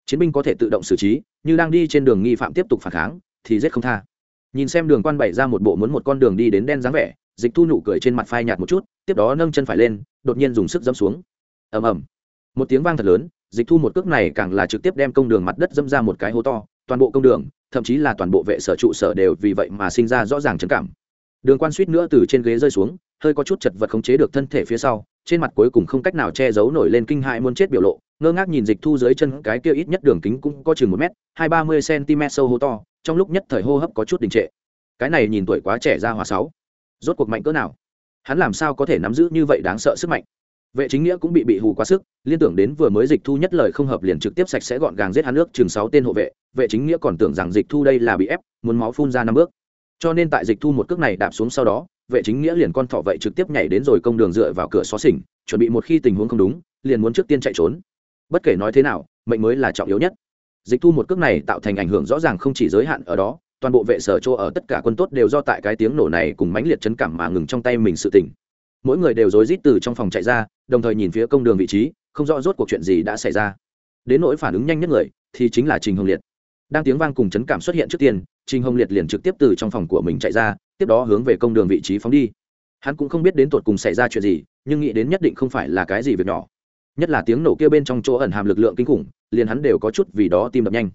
A: Chiến binh có thể tự động xử trí, như đang đi trên đường nghi phạm tiếp tục phản kháng, thì giết không tha nhìn xem đường quan bày ra một bộ muốn một con đường đi đến đen dáng vẻ, dịch thu nụ cười trên mặt phai nhạt một chút, tiếp đó nâng chân phải lên, đột nhiên dùng sức dẫm xuống. Ầm ầm. Một tiếng vang thật lớn, dịch thu một cước này càng là trực tiếp đem công đường mặt đất dâm ra một cái hố to, toàn bộ công đường, thậm chí là toàn bộ vệ sở trụ sở đều vì vậy mà sinh ra rõ ràng trầm cảm. Đường quan suýt nữa từ trên ghế rơi xuống, hơi có chút chật vật khống chế được thân thể phía sau, trên mặt cuối cùng không cách nào che giấu nổi lên kinh hại muốn chết biểu lộ, ngơ ngác nhìn dịch thu dưới chân cái kia ít nhất đường kính cũng có chừng một m hai ba mươi cm sâu hố to trong lúc nhất thời hô hấp có chút đình trệ. Cái này nhìn tuổi quá trẻ ra hòa sáu. Rốt cuộc mạnh cỡ nào? Hắn làm sao có thể nắm giữ như vậy đáng sợ sức mạnh? Vệ chính nghĩa cũng bị bị hù quá sức, liên tưởng đến vừa mới dịch thu nhất lời không hợp liền trực tiếp sạch sẽ gọn gàng giết hắn nước chừng sáu tên hộ vệ vệ chính nghĩa còn tưởng rằng dịch thu đây là bị ép, muốn máu phun ra năm bước. Cho nên tại dịch thu một cước này đạp xuống sau đó, vệ chính nghĩa liền con thọ vậy trực tiếp nhảy đến rồi công đường dựa vào cửa xó xỉnh, chuẩn bị một khi tình huống không đúng, liền muốn trước tiên chạy trốn. Bất kể nói thế nào, mệnh mới là trọng yếu nhất dịch thu một cước này tạo thành ảnh hưởng rõ ràng không chỉ giới hạn ở đó, toàn bộ vệ sở chỗ ở tất cả quân tốt đều do tại cái tiếng nổ này cùng mãnh liệt chấn cảm mà ngừng trong tay mình sự tỉnh mỗi người đều rối rít từ trong phòng chạy ra, đồng thời nhìn phía công đường vị trí, không rõ rốt cuộc chuyện gì đã xảy ra. Đến nỗi phản ứng nhanh nhất người, thì chính là trình hồng liệt. Đang tiếng vang cùng chấn cảm xuất hiện trước tiên, trình hồng liệt liền trực tiếp từ trong phòng của mình chạy ra, tiếp đó hướng về công đường vị trí phóng đi. Hắn cũng không biết đến tột cùng xảy ra chuyện gì, nhưng nghĩ đến nhất định không phải là cái gì việc nhỏ nhất là tiếng nổ kia bên trong chỗ ẩn hàm lực lượng kinh khủng liền hắn đều có chút vì đó tim đập nhanh.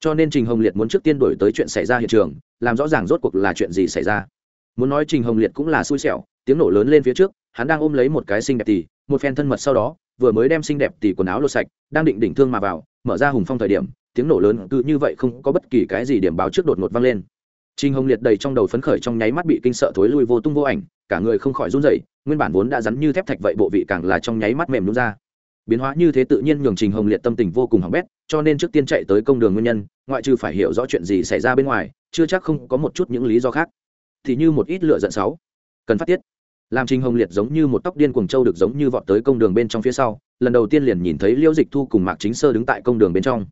A: Cho nên trình hồng liệt muốn trước tiên đổi tới chuyện xảy ra hiện trường làm rõ ràng rốt cuộc là chuyện gì xảy ra. Muốn nói trình hồng liệt cũng là xui xẻo tiếng nổ lớn lên phía trước hắn đang ôm lấy một cái xinh đẹp tỷ một phen thân mật sau đó vừa mới đem xinh đẹp tỷ quần áo lột sạch đang định đỉnh thương mà vào mở ra hùng phong thời điểm tiếng nổ lớn cứ như vậy không có bất kỳ cái gì điểm báo trước đột ngột vang lên. Trình Hồng Liệt đầy trong đầu phấn khởi trong nháy mắt bị kinh sợ thối lui vô tung vô ảnh, cả người không khỏi run rẩy, nguyên bản vốn đã rắn như thép thạch vậy bộ vị càng là trong nháy mắt mềm nhũn ra. Biến hóa như thế tự nhiên nhường Trình Hồng Liệt tâm tình vô cùng hỏng bét, cho nên trước tiên chạy tới công đường nguyên nhân, ngoại trừ phải hiểu rõ chuyện gì xảy ra bên ngoài, chưa chắc không có một chút những lý do khác. Thì như một ít lựa giận sáu, cần phát tiết. Làm Trình Hồng Liệt giống như một tóc điên cuồng châu được giống như vọt tới công đường bên trong phía sau, lần đầu tiên liền nhìn thấy Liễu Dịch Thu cùng Mạc Chính Sơ đứng tại công đường bên trong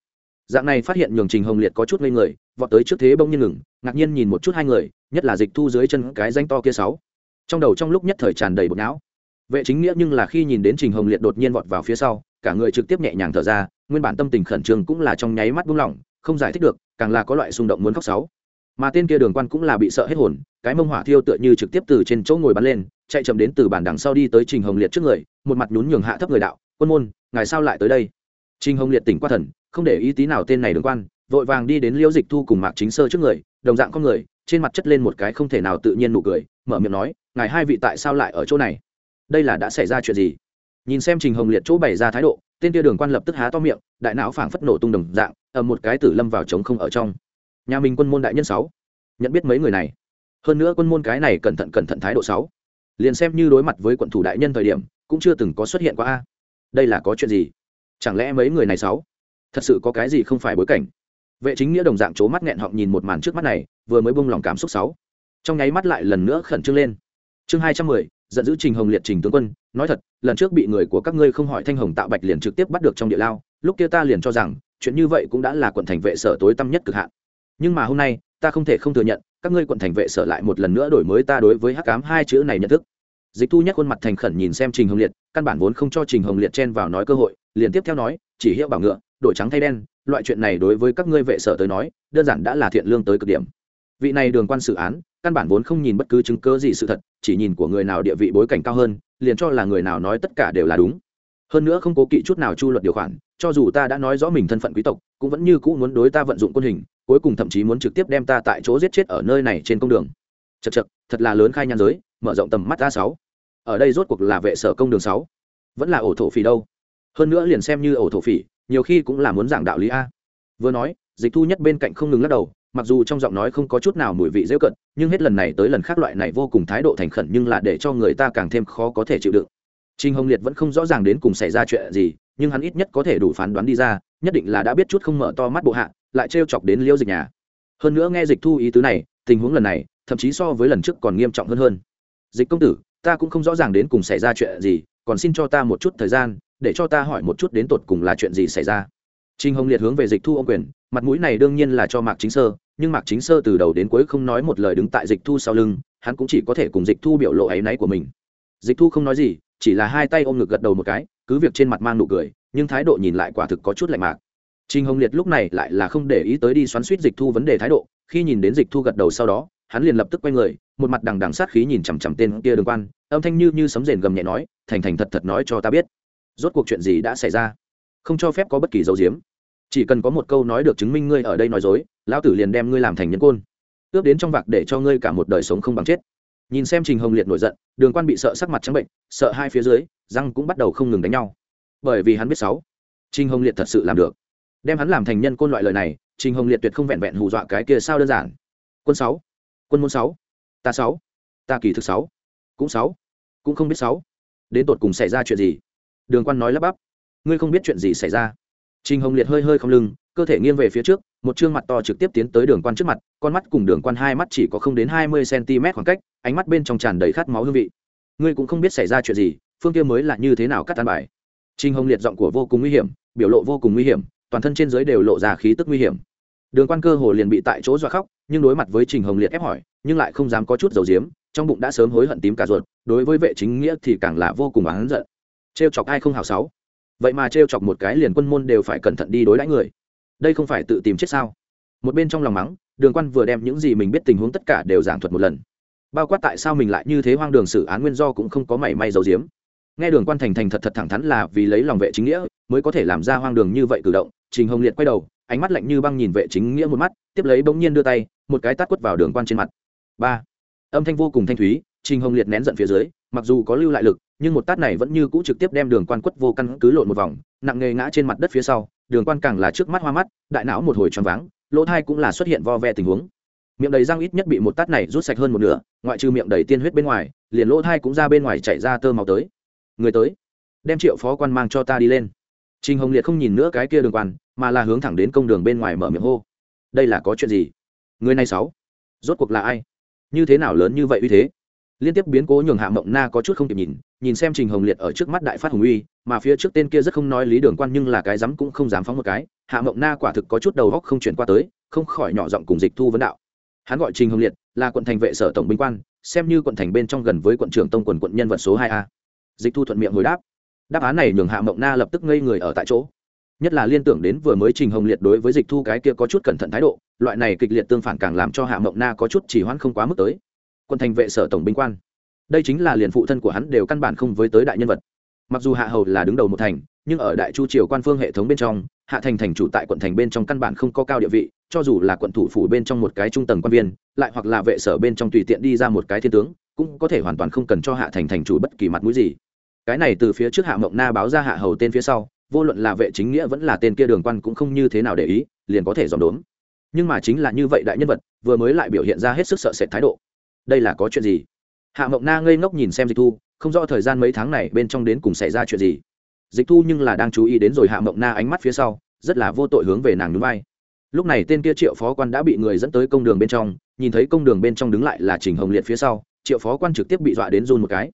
A: dạng này phát hiện nhường trình hồng liệt có chút ngây người vọt tới trước thế bông nhiên ngừng ngạc nhiên nhìn một chút hai người nhất là dịch thu dưới chân cái danh to kia sáu trong đầu trong lúc nhất thời tràn đầy bột não vệ chính nghĩa nhưng là khi nhìn đến trình hồng liệt đột nhiên vọt vào phía sau, cả người trực tiếp nhẹ nhàng thở ra, nguyên bản tâm tình khẩn trương cũng là trong nháy mắt buông lỏng, không giải thích được, càng là có loại xung động muốn khóc sáu. Mà tên kia đường quan cũng là bị sợ hết hồn, cái mông hỏa thiêu tựa như trực tiếp từ trên chỗ ngồi bắn lên, chạy chậm đến từ bàn đằng sau đi tới trình hồng liệt trước người, một mặt nhún nhường hạ thấp người đạo, quân môn, ngài sao lại tới đây? Trình hồng liệt tỉnh qua thần, không để ý tí nào tên này đường quan, vội vàng đi đến liễu dịch thu cùng mạc chính sơ trước người, đồng dạng con người, trên mặt chất lên một cái không thể nào tự nhiên nụ cười, mở miệng nói, ngài hai vị tại sao lại ở chỗ này? Đây là đã xảy ra chuyện gì? Nhìn xem trình hồng liệt chỗ bày ra thái độ, tên kia đường quan lập tức há to miệng, đại não phảng phất nổ tung đồng dạng, ầm một cái tử lâm vào trống không ở trong. Nhà mình quân môn đại nhân sáu, nhận biết mấy người này? Hơn nữa quân môn cái này cẩn thận cẩn thận thái độ sáu. Liền xem như đối mặt với quận thủ đại nhân thời điểm, cũng chưa từng có xuất hiện qua a. Đây là có chuyện gì? Chẳng lẽ mấy người này sáu, thật sự có cái gì không phải bối cảnh? Vệ chính nghĩa đồng dạng c mắt nghẹn họng nhìn một màn trước mắt này, vừa mới bung lòng cảm xúc sáu. Trong nháy mắt lại lần nữa khẩn trương lên. Chương hai trăm mười giận dữ trình hồng liệt trình tướng quân, nói thật, lần trước bị người của các ngươi không hỏi thanh hồng tạo bạch liền trực tiếp bắt được trong địa lao, lúc kia ta liền cho rằng, chuyện như vậy cũng đã là quận thành vệ sở tối tăm nhất cực hạn. Nhưng mà hôm nay, ta không thể không thừa nhận, các ngươi quận thành vệ sở lại một lần nữa đổi mới ta đối với hắc cám hai chữ này nhận thức. Dịch thu nhất khuôn mặt thành khẩn nhìn xem trình hồng liệt, căn bản vốn không cho trình hồng liệt chen vào nói cơ hội, liền tiếp theo nói, chỉ hiệu bảo ngựa, đổi trắng thay đen, loại chuyện này đối với các ngươi vệ sở tới nói, đơn giản đã là thiện lương tới cực điểm. Vị này đường quan xử án căn bản vốn không nhìn bất cứ chứng cớ gì sự thật, chỉ nhìn của người nào địa vị bối cảnh cao hơn, liền cho là người nào nói tất cả đều là đúng. Hơn nữa không cố kỵ chút nào chu luật điều khoản, cho dù ta đã nói rõ mình thân phận quý tộc, cũng vẫn như cũ muốn đối ta vận dụng quân hình, cuối cùng thậm chí muốn trực tiếp đem ta tại chỗ giết chết ở nơi này trên công đường. Chật chật thật là lớn khai nhan giới, mở rộng tầm mắt a sáu. Ở đây rốt cuộc là vệ sở công đường sáu. Vẫn là ổ thổ phỉ đâu? Hơn nữa liền xem như ổ thổ phỉ, nhiều khi cũng là muốn giảng đạo lý a. Vừa nói, dịch thu nhất bên cạnh không ngừng lắc đầu mặc dù trong giọng nói không có chút nào mùi vị dễ cận, nhưng hết lần này tới lần khác loại này vô cùng thái độ thành khẩn nhưng là để cho người ta càng thêm khó có thể chịu đựng. Trinh hồng liệt vẫn không rõ ràng đến cùng xảy ra chuyện gì, nhưng hắn ít nhất có thể đủ phán đoán đi ra, nhất định là đã biết chút không mở to mắt bộ hạ, lại trêu chọc đến liêu dịch nhà. Hơn nữa nghe dịch thu ý tứ này, tình huống lần này, thậm chí so với lần trước còn nghiêm trọng hơn hơn. Dịch công tử, ta cũng không rõ ràng đến cùng xảy ra chuyện gì, còn xin cho ta một chút thời gian, để cho ta hỏi một chút đến tột cùng là chuyện gì xảy ra. Trinh hồng liệt hướng về dịch thu ô quyền mặt mũi này đương nhiên là cho mạc chính sơ, nhưng mạc chính sơ từ đầu đến cuối không nói một lời đứng tại dịch thu sau lưng, hắn cũng chỉ có thể cùng dịch thu biểu lộ áy náy của mình. Dịch thu không nói gì, chỉ là hai tay ôm ngực gật đầu một cái, cứ việc trên mặt mang nụ cười, nhưng thái độ nhìn lại quả thực có chút lạnh mạc. Trinh hồng liệt lúc này lại là không để ý tới đi xoắn suýt dịch thu vấn đề thái độ, khi nhìn đến dịch thu gật đầu sau đó, hắn liền lập tức quay người, một mặt đằng đằng sát khí nhìn chằm chằm tên kia đường quan, âm thanh như như sấm rền gầm nhẹ nói, thành thành thật thật nói cho ta biết, rốt cuộc chuyện gì đã xảy ra? Không cho phép có bất kỳ dấu diếm chỉ cần có một câu nói được chứng minh ngươi ở đây nói dối, lão tử liền đem ngươi làm thành nhân côn. Ướp đến trong vạc để cho ngươi cả một đời sống không bằng chết. Nhìn xem trình hồng liệt nổi giận, đường quan bị sợ sắc mặt trắng bệnh, sợ hai phía dưới, răng cũng bắt đầu không ngừng đánh nhau. Bởi vì hắn biết sáu, trình hồng liệt thật sự làm được. Đem hắn làm thành nhân côn loại lời này, trình hồng liệt tuyệt không vẹn vẹn hù dọa cái kia sao đơn giản. Quân sáu, quân môn sáu, ta sáu, ta kỳ thực sáu, cũng sáu, cũng không biết sáu, đến tột cùng xảy ra chuyện gì. Đường quan nói lắp bắp, ngươi không biết chuyện gì xảy ra trình hồng liệt hơi hơi không lưng, cơ thể nghiêng về phía trước, một trương mặt to trực tiếp tiến tới đường quan trước mặt, con mắt cùng đường quan hai mắt chỉ có không đến hai mươi cm khoảng cách, ánh mắt bên trong tràn đầy khát máu hương vị. Ngươi cũng không biết xảy ra chuyện gì, phương kia mới là như thế nào cắt tan bài. Trình hồng liệt giọng của vô cùng nguy hiểm, biểu lộ vô cùng nguy hiểm, toàn thân trên dưới đều lộ ra khí tức nguy hiểm. Đường quan cơ hồ liền bị tại chỗ dọa khóc, nhưng đối mặt với trình hồng liệt ép hỏi, nhưng lại không dám có chút dầu diếm, trong bụng đã sớm hối hận tím cả ruột, đối với vệ chính nghĩa thì càng là vô cùng oán giận. Trêu chọc ai không hảo sáu vậy mà trêu chọc một cái liền quân môn đều phải cẩn thận đi đối đãi người. Đây không phải tự tìm chết sao? Một bên trong lòng mắng, đường quan vừa đem những gì mình biết tình huống tất cả đều giảng thuật một lần. Bao quát tại sao mình lại như thế hoang đường xử án nguyên do cũng không có mảy may dầu diếm nghe đường quan thành thành thật thật thẳng thắn là vì lấy lòng vệ chính nghĩa, mới có thể làm ra hoang đường như vậy cử động, trình hồng liệt quay đầu, ánh mắt lạnh như băng nhìn vệ chính nghĩa một mắt, tiếp lấy bỗng nhiên đưa tay, một cái tát quất vào đường quan trên mặt. Ba. Âm thanh vô cùng thanh thúy, trình hồng liệt nén giận phía dưới mặc dù có lưu lại lực, nhưng một tát này vẫn như cũ trực tiếp đem đường quan quất vô căn cứ lộn một vòng, nặng nghề ngã trên mặt đất phía sau, đường quan càng là trước mắt hoa mắt, đại não một hồi choáng váng, lỗ thai cũng là xuất hiện vo ve tình huống. Miệng đầy răng ít nhất bị một tát này rút sạch hơn một nửa, ngoại trừ miệng đầy tiên huyết bên ngoài, liền lỗ thai cũng ra bên ngoài chạy ra tơ màu tới. Người tới, đem triệu phó quan mang cho ta đi lên. Trình hồng liệt không nhìn nữa cái kia đường quan, mà là hướng thẳng đến công đường bên ngoài mở miệng hô. Đây là có chuyện gì? Người này sáu, rốt cuộc là ai? Như thế nào lớn như vậy uy thế? Liên tiếp biến cố nhường hạ mộng na có chút không kịp nhìn nhìn xem trình hồng liệt ở trước mắt đại phát hùng uy, mà phía trước tên kia rất không nói lý đường quan nhưng là cái dám cũng không dám phóng một cái, hạ mộng na quả thực có chút đầu góc không chuyển qua tới, không khỏi nhỏ giọng cùng dịch thu vấn đạo. Hắn gọi trình hồng liệt, là quận thành vệ sở tổng binh quan, xem như quận thành bên trong gần với quận trưởng tông quần quận nhân vật số hai a. Dịch thu thuận miệng hồi đáp. Đáp án này nhường hạ mộng na lập tức ngây người ở tại chỗ. Nhất là liên tưởng đến vừa mới trình hồng liệt đối với dịch thu cái kia có chút cẩn thận thái độ, loại này kịch liệt tương phản càng làm cho hạ mộng na có chút chỉ hoãn không quá mức tới quân thành vệ sở tổng binh quan. Đây chính là liền phụ thân của hắn đều căn bản không với tới đại nhân vật. Mặc dù hạ hầu là đứng đầu một thành, nhưng ở đại chu triều quan phương hệ thống bên trong, hạ thành thành chủ tại quận thành bên trong căn bản không có cao địa vị, cho dù là quận thủ phủ bên trong một cái trung tầng quan viên, lại hoặc là vệ sở bên trong tùy tiện đi ra một cái thiên tướng, cũng có thể hoàn toàn không cần cho hạ thành thành chủ bất kỳ mặt mũi gì. Cái này từ phía trước hạ mộng na báo ra hạ hầu tên phía sau, vô luận là vệ chính nghĩa vẫn là tên kia đường quan cũng không như thế nào để ý, liền có thể dòm đốn. Nhưng mà chính là như vậy đại nhân vật, vừa mới lại biểu hiện ra hết sức sợ sệt thái độ đây là có chuyện gì? Hạ mộng na ngây ngốc nhìn xem dịch thu, không rõ thời gian mấy tháng này bên trong đến cùng xảy ra chuyện gì. Dịch thu nhưng là đang chú ý đến rồi hạ mộng na ánh mắt phía sau, rất là vô tội hướng về nàng núi bay lúc này tên kia triệu phó quan đã bị người dẫn tới công đường bên trong, nhìn thấy công đường bên trong đứng lại là trình hồng liệt phía sau, triệu phó quan trực tiếp bị dọa đến run một cái.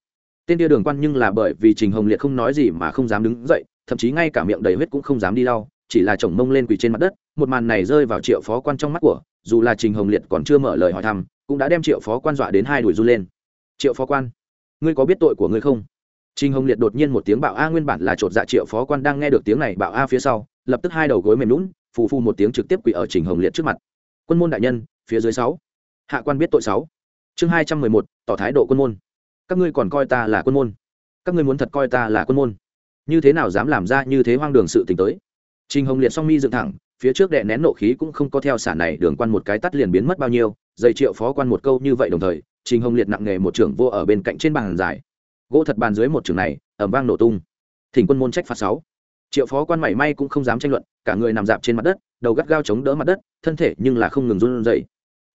A: Tên kia đường quan nhưng là bởi vì trình hồng liệt không nói gì mà không dám đứng dậy, thậm chí ngay cả miệng đầy huyết cũng không dám đi lau chỉ là chồng mông lên quỳ trên mặt đất, một màn này rơi vào triệu phó quan trong mắt của, dù là trình hồng liệt còn chưa mở lời hỏi thăm cũng đã đem triệu phó quan dọa đến hai đuổi run lên. Triệu phó quan, ngươi có biết tội của ngươi không? Trinh hồng liệt đột nhiên một tiếng bạo a nguyên bản là chột dạ triệu phó quan đang nghe được tiếng này bạo a phía sau, lập tức hai đầu gối mềm lún phù phu một tiếng trực tiếp quỳ ở trình hồng liệt trước mặt. Quân môn đại nhân, phía dưới sáu. Hạ quan biết tội sáu. Chương hai trăm mười một, tỏ thái độ quân môn. Các ngươi còn coi ta là quân môn. Các ngươi muốn thật coi ta là quân môn. Như thế nào dám làm ra như thế hoang đường sự t tới? Trình hồng liệt song mi dựng thẳng phía trước đệ nén nộ khí cũng không có theo xả này đường quan một cái tắt liền biến mất bao nhiêu dày triệu phó quan một câu như vậy đồng thời, trình hồng liệt nặng nghề một trưởng vô ở bên cạnh trên bàn dài gỗ thật bàn dưới một trường này ẩm vang nổ tung. Thỉnh quân môn trách phạt sáu. Triệu phó quan mảy may cũng không dám tranh luận, cả người nằm dạp trên mặt đất, đầu gắt gao chống đỡ mặt đất, thân thể nhưng là không ngừng run dậy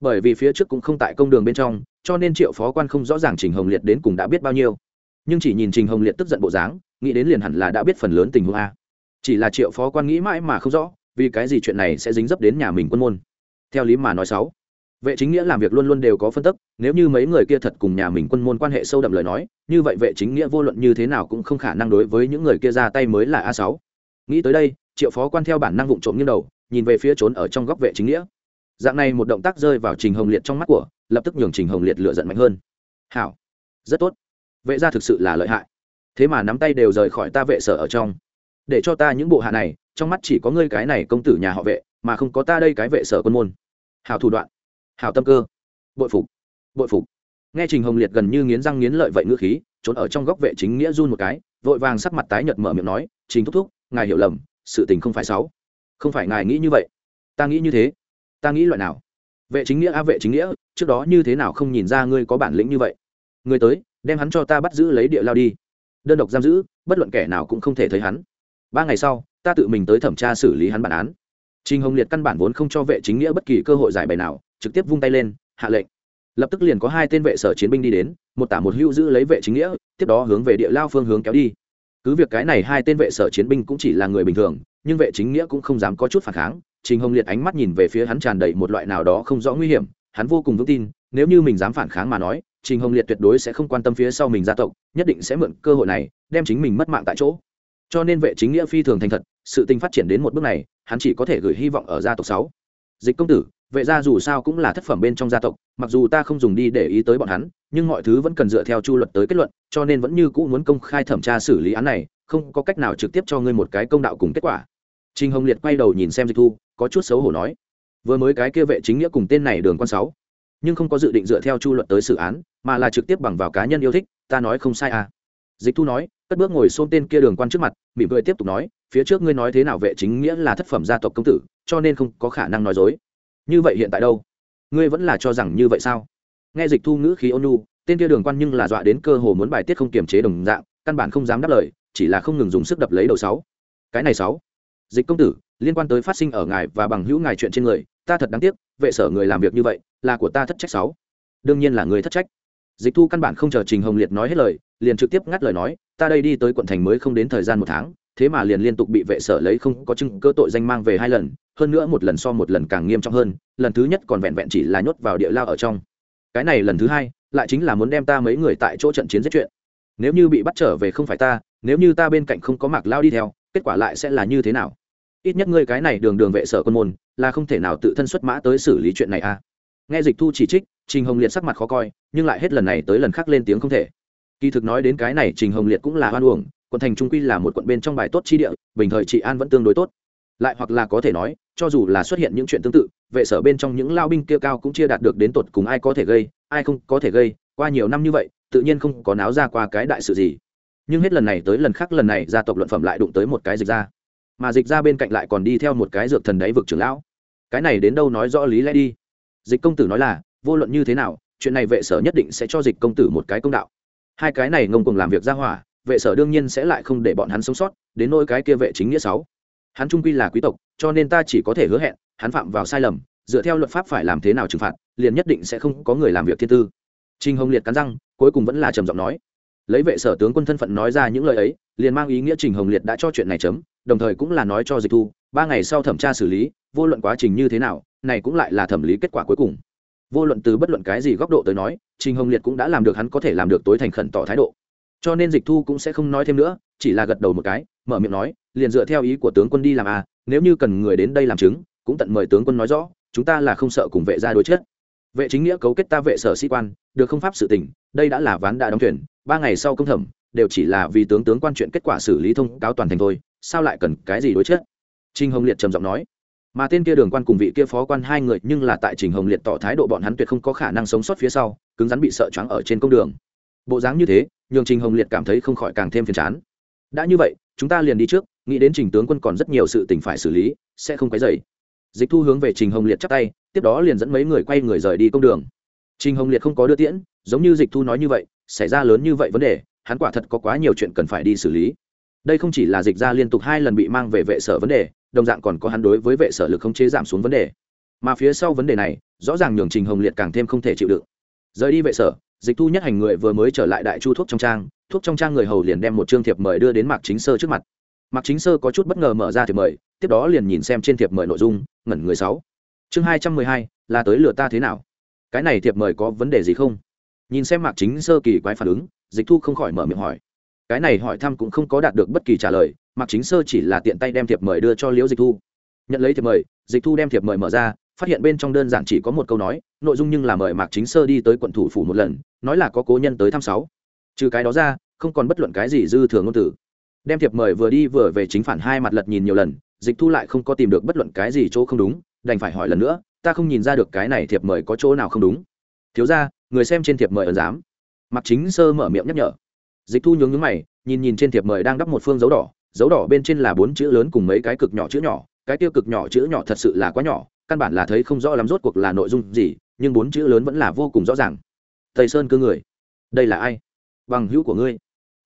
A: bởi vì phía trước cũng không tại công đường bên trong, cho nên triệu phó quan không rõ ràng trình hồng liệt đến cùng đã biết bao nhiêu. Nhưng chỉ nhìn trình hồng liệt tức giận bộ dáng, nghĩ đến liền hẳn là đã biết phần lớn tình huống a. Chỉ là triệu phó quan nghĩ mãi mà không rõ vì cái gì chuyện này sẽ dính dấp đến nhà mình quân môn? Theo lý mà nói sáu, vệ chính nghĩa làm việc luôn luôn đều có phân tức, nếu như mấy người kia thật cùng nhà mình quân môn quan hệ sâu đậm lời nói, như vậy vệ chính nghĩa vô luận như thế nào cũng không khả năng đối với những người kia ra tay mới là a sáu. Nghĩ tới đây, triệu phó quan theo bản năng vụng trộm như đầu, nhìn về phía trốn ở trong góc vệ chính nghĩa. Dạng này một động tác rơi vào trình hồng liệt trong mắt của, lập tức nhường trình hồng liệt lựa giận mạnh hơn. Hảo, rất tốt. Vệ gia thực sự là lợi hại. Thế mà nắm tay đều rời khỏi ta vệ sở ở trong. Để cho ta những bộ hạ này trong mắt chỉ có ngươi cái này công tử nhà họ vệ, mà không có ta đây cái vệ sở quân môn. Hảo thủ đoạn. Hảo tâm cơ. Bội phục. Bội phục. Nghe trình hồng liệt gần như nghiến răng nghiến lợi vậy ngữ khí, trốn ở trong góc vệ chính nghĩa run một cái, vội vàng sắc mặt tái nhợt mở miệng nói, trình thúc thúc, ngài hiểu lầm, sự tình không phải sáu không phải ngài nghĩ như vậy. Ta nghĩ như thế. Ta nghĩ loại nào? Vệ chính nghĩa, a, vệ chính nghĩa, trước đó như thế nào không nhìn ra ngươi có bản lĩnh như vậy? Người tới, đem hắn cho ta bắt giữ lấy địa lao đi. Đơn độc giam giữ, bất luận kẻ nào cũng không thể thấy hắn. Ba ngày sau ta tự mình tới thẩm tra xử lý hắn bản án. Trình hồng liệt căn bản vốn không cho vệ chính nghĩa bất kỳ cơ hội giải bày nào, trực tiếp vung tay lên, hạ lệnh. Lập tức liền có hai tên vệ sở chiến binh đi đến, một tả một hữu giữ lấy vệ chính nghĩa, tiếp đó hướng về địa lao phương hướng kéo đi. Cứ việc cái này hai tên vệ sở chiến binh cũng chỉ là người bình thường, nhưng vệ chính nghĩa cũng không dám có chút phản kháng. Trình hồng liệt ánh mắt nhìn về phía hắn tràn đầy một loại nào đó không rõ nguy hiểm, hắn vô cùng vững tin, nếu như mình dám phản kháng mà nói, trình hồng liệt tuyệt đối sẽ không quan tâm phía sau mình gia tộc, nhất định sẽ mượn cơ hội này, đem chính mình mất mạng tại chỗ. Cho nên vệ chính nghĩa phi thường thành thật sự tình phát triển đến một bước này, hắn chỉ có thể gửi hy vọng ở gia tộc sáu. Dịch công tử, vệ gia dù sao cũng là thất phẩm bên trong gia tộc, mặc dù ta không dùng đi để ý tới bọn hắn, nhưng mọi thứ vẫn cần dựa theo chu luật tới kết luận, cho nên vẫn như cũ muốn công khai thẩm tra xử lý án này, không có cách nào trực tiếp cho ngươi một cái công đạo cùng kết quả. Trinh hồng liệt quay đầu nhìn xem dịch thu, có chút xấu hổ nói, vừa mới cái kia vệ chính nghĩa cùng tên này đường quan sáu, nhưng không có dự định dựa theo chu luật tới xử án, mà là trực tiếp bằng vào cá nhân yêu thích, ta nói không sai à. Dịch thu nói, cất bước ngồi xôm tên kia đường quan trước mặt, mỉm cười tiếp tục nói phía trước ngươi nói thế nào vệ chính nghĩa là thất phẩm gia tộc công tử, cho nên không có khả năng nói dối. Như vậy hiện tại đâu? Ngươi vẫn là cho rằng như vậy sao? Nghe dịch thu ngữ khí ônu tên kia đường quan nhưng là dọa đến cơ hồ muốn bài tiết không kiềm chế đồng dạng, căn bản không dám đáp lời, chỉ là không ngừng dùng sức đập lấy đầu sáu. Cái này sáu. Dịch công tử, liên quan tới phát sinh ở ngài và bằng hữu ngài chuyện trên người, ta thật đáng tiếc, vệ sở người làm việc như vậy, là của ta thất trách sáu. Đương nhiên là người thất trách. Dịch thu căn bản không chờ trình hồng liệt nói hết lời, liền trực tiếp ngắt lời nói, ta đây đi tới quận thành mới không đến thời gian một tháng thế mà liền liên tục bị vệ sở lấy không có chứng cơ tội danh mang về hai lần, hơn nữa một lần so một lần càng nghiêm trọng hơn, lần thứ nhất còn vẹn vẹn chỉ là nhốt vào địa lao ở trong. Cái này lần thứ hai, lại chính là muốn đem ta mấy người tại chỗ trận chiến giết chuyện. Nếu như bị bắt trở về không phải ta, nếu như ta bên cạnh không có mạc lao đi theo, kết quả lại sẽ là như thế nào? Ít nhất ngươi cái này đường đường vệ sở quân môn, là không thể nào tự thân xuất mã tới xử lý chuyện này à? Nghe dịch thu chỉ trích, trình hồng liệt sắc mặt khó coi, nhưng lại hết lần này tới lần khác lên tiếng không thể. Kỳ thực nói đến cái này, trình hồng liệt cũng là hoan uổng quận thành trung quy là một quận bên trong bài tốt chi địa, bình thời trị an vẫn tương đối tốt. Lại hoặc là có thể nói, cho dù là xuất hiện những chuyện tương tự, vệ sở bên trong những lao binh kia cao cũng chưa đạt được đến tột cùng ai có thể gây, ai không có thể gây, qua nhiều năm như vậy, tự nhiên không có náo ra qua cái đại sự gì. Nhưng hết lần này tới lần khác lần này gia tộc luận phẩm lại đụng tới một cái dịch ra mà dịch ra bên cạnh lại còn đi theo một cái dược thần đáy vực trưởng lão. Cái này đến đâu nói rõ lý lẽ đi? Dịch công tử nói là, vô luận như thế nào, chuyện này vệ sở nhất định sẽ cho dịch công tử một cái công đạo. Hai cái này ngông cùng làm việc ra hỏa vệ sở đương nhiên sẽ lại không để bọn hắn sống sót, đến nỗi cái kia vệ chính nghĩa sáu. Hắn trung quy là quý tộc, cho nên ta chỉ có thể hứa hẹn, hắn phạm vào sai lầm, dựa theo luật pháp phải làm thế nào trừng phạt, liền nhất định sẽ không có người làm việc thiên tư. Trinh hồng liệt cắn răng, cuối cùng vẫn là trầm giọng nói. Lấy vệ sở tướng quân thân phận nói ra những lời ấy, liền mang ý nghĩa trình hồng liệt đã cho chuyện này chấm, đồng thời cũng là nói cho dịch thu, ba ngày sau thẩm tra xử lý, vô luận quá trình như thế nào, này cũng lại là thẩm lý kết quả cuối cùng. Vô luận từ bất luận cái gì góc độ tới nói, trình hồng liệt cũng đã làm được hắn có thể làm được tối thành khẩn tỏ thái độ cho nên dịch thu cũng sẽ không nói thêm nữa, chỉ là gật đầu một cái, mở miệng nói, liền dựa theo ý của tướng quân đi làm à nếu như cần người đến đây làm chứng, cũng tận mời tướng quân nói rõ, chúng ta là không sợ cùng vệ gia đối chết vệ chính nghĩa cấu kết ta vệ sở sĩ quan, được không pháp sự tỉnh đây đã là ván đã đóng thuyền, ba ngày sau công thẩm, đều chỉ là vì tướng tướng quan chuyện kết quả xử lý thông cáo toàn thành thôi, sao lại cần cái gì đối chết trinh hồng liệt trầm giọng nói. Mà tên kia đường quan cùng vị kia phó quan hai người nhưng là tại trình hồng liệt tỏ thái độ bọn hắn tuyệt không có khả năng sống sót phía sau, cứng rắn bị sợ choáng ở trên công đường. Bộ dáng như thế nhường trình hồng liệt cảm thấy không khỏi càng thêm phiền chán. Đã như vậy, chúng ta liền đi trước, nghĩ đến trình tướng quân còn rất nhiều sự tình phải xử lý, sẽ không quấy dày dịch thu hướng về trình hồng liệt chắp tay, tiếp đó liền dẫn mấy người quay người rời đi công đường. Trình hồng liệt không có đưa tiễn, giống như dịch thu nói như vậy, xảy ra lớn như vậy vấn đề, hắn quả thật có quá nhiều chuyện cần phải đi xử lý. Đây không chỉ là dịch ra liên tục hai lần bị mang về vệ sở vấn đề, đồng dạng còn có hắn đối với vệ sở lực không chế giảm xuống vấn đề. Mà phía sau vấn đề này, rõ ràng nhường trình hồng liệt càng thêm không thể chịu đựng rời đi vệ sở, dịch thu nhất hành người vừa mới trở lại đại chu thuốc trong trang, thuốc trong trang người hầu liền đem một chương thiệp mời đưa đến mạc chính sơ trước mặt. Mạc chính sơ có chút bất ngờ mở ra thiệp mời, tiếp đó liền nhìn xem trên thiệp mời nội dung, ngẩn người sáu. Chương hai trăm mười hai, là tới lừa ta thế nào? Cái này thiệp mời có vấn đề gì không? Nhìn xem mạc chính sơ kỳ quái phản ứng, dịch thu không khỏi mở miệng hỏi. Cái này hỏi thăm cũng không có đạt được bất kỳ trả lời, mạc chính sơ chỉ là tiện tay đem thiệp mời đưa cho liễu dịch thu. Nhận lấy thiệp mời, dịch thu đem thiệp mời mở ra, phát hiện bên trong đơn giản chỉ có một câu nói nội dung nhưng là mời mạc chính sơ đi tới quận thủ phủ một lần, nói là có cố nhân tới thăm sáu. Trừ cái đó ra, không còn bất luận cái gì dư thừa ngôn từ. Đem thiệp mời vừa đi vừa về chính phản hai mặt lật nhìn nhiều lần, dịch thu lại không có tìm được bất luận cái gì chỗ không đúng, đành phải hỏi lần nữa, ta không nhìn ra được cái này thiệp mời có chỗ nào không đúng. Thiếu ra người xem trên thiệp mời ẩn giám. Mặc chính sơ mở miệng nhắc nhở. Dịch thu nhướng nhướng mày, nhìn nhìn trên thiệp mời đang đắp một phương dấu đỏ dấu đỏ bên trên là bốn chữ lớn cùng mấy cái cực nhỏ chữ nhỏ, cái tiêu cực nhỏ chữ nhỏ thật sự là quá nhỏ căn bản là thấy không rõ lắm rốt cuộc là nội dung gì, nhưng bốn chữ lớn vẫn là vô cùng rõ ràng. Thầy sơn cư người. Đây là ai? Bằng hữu của ngươi.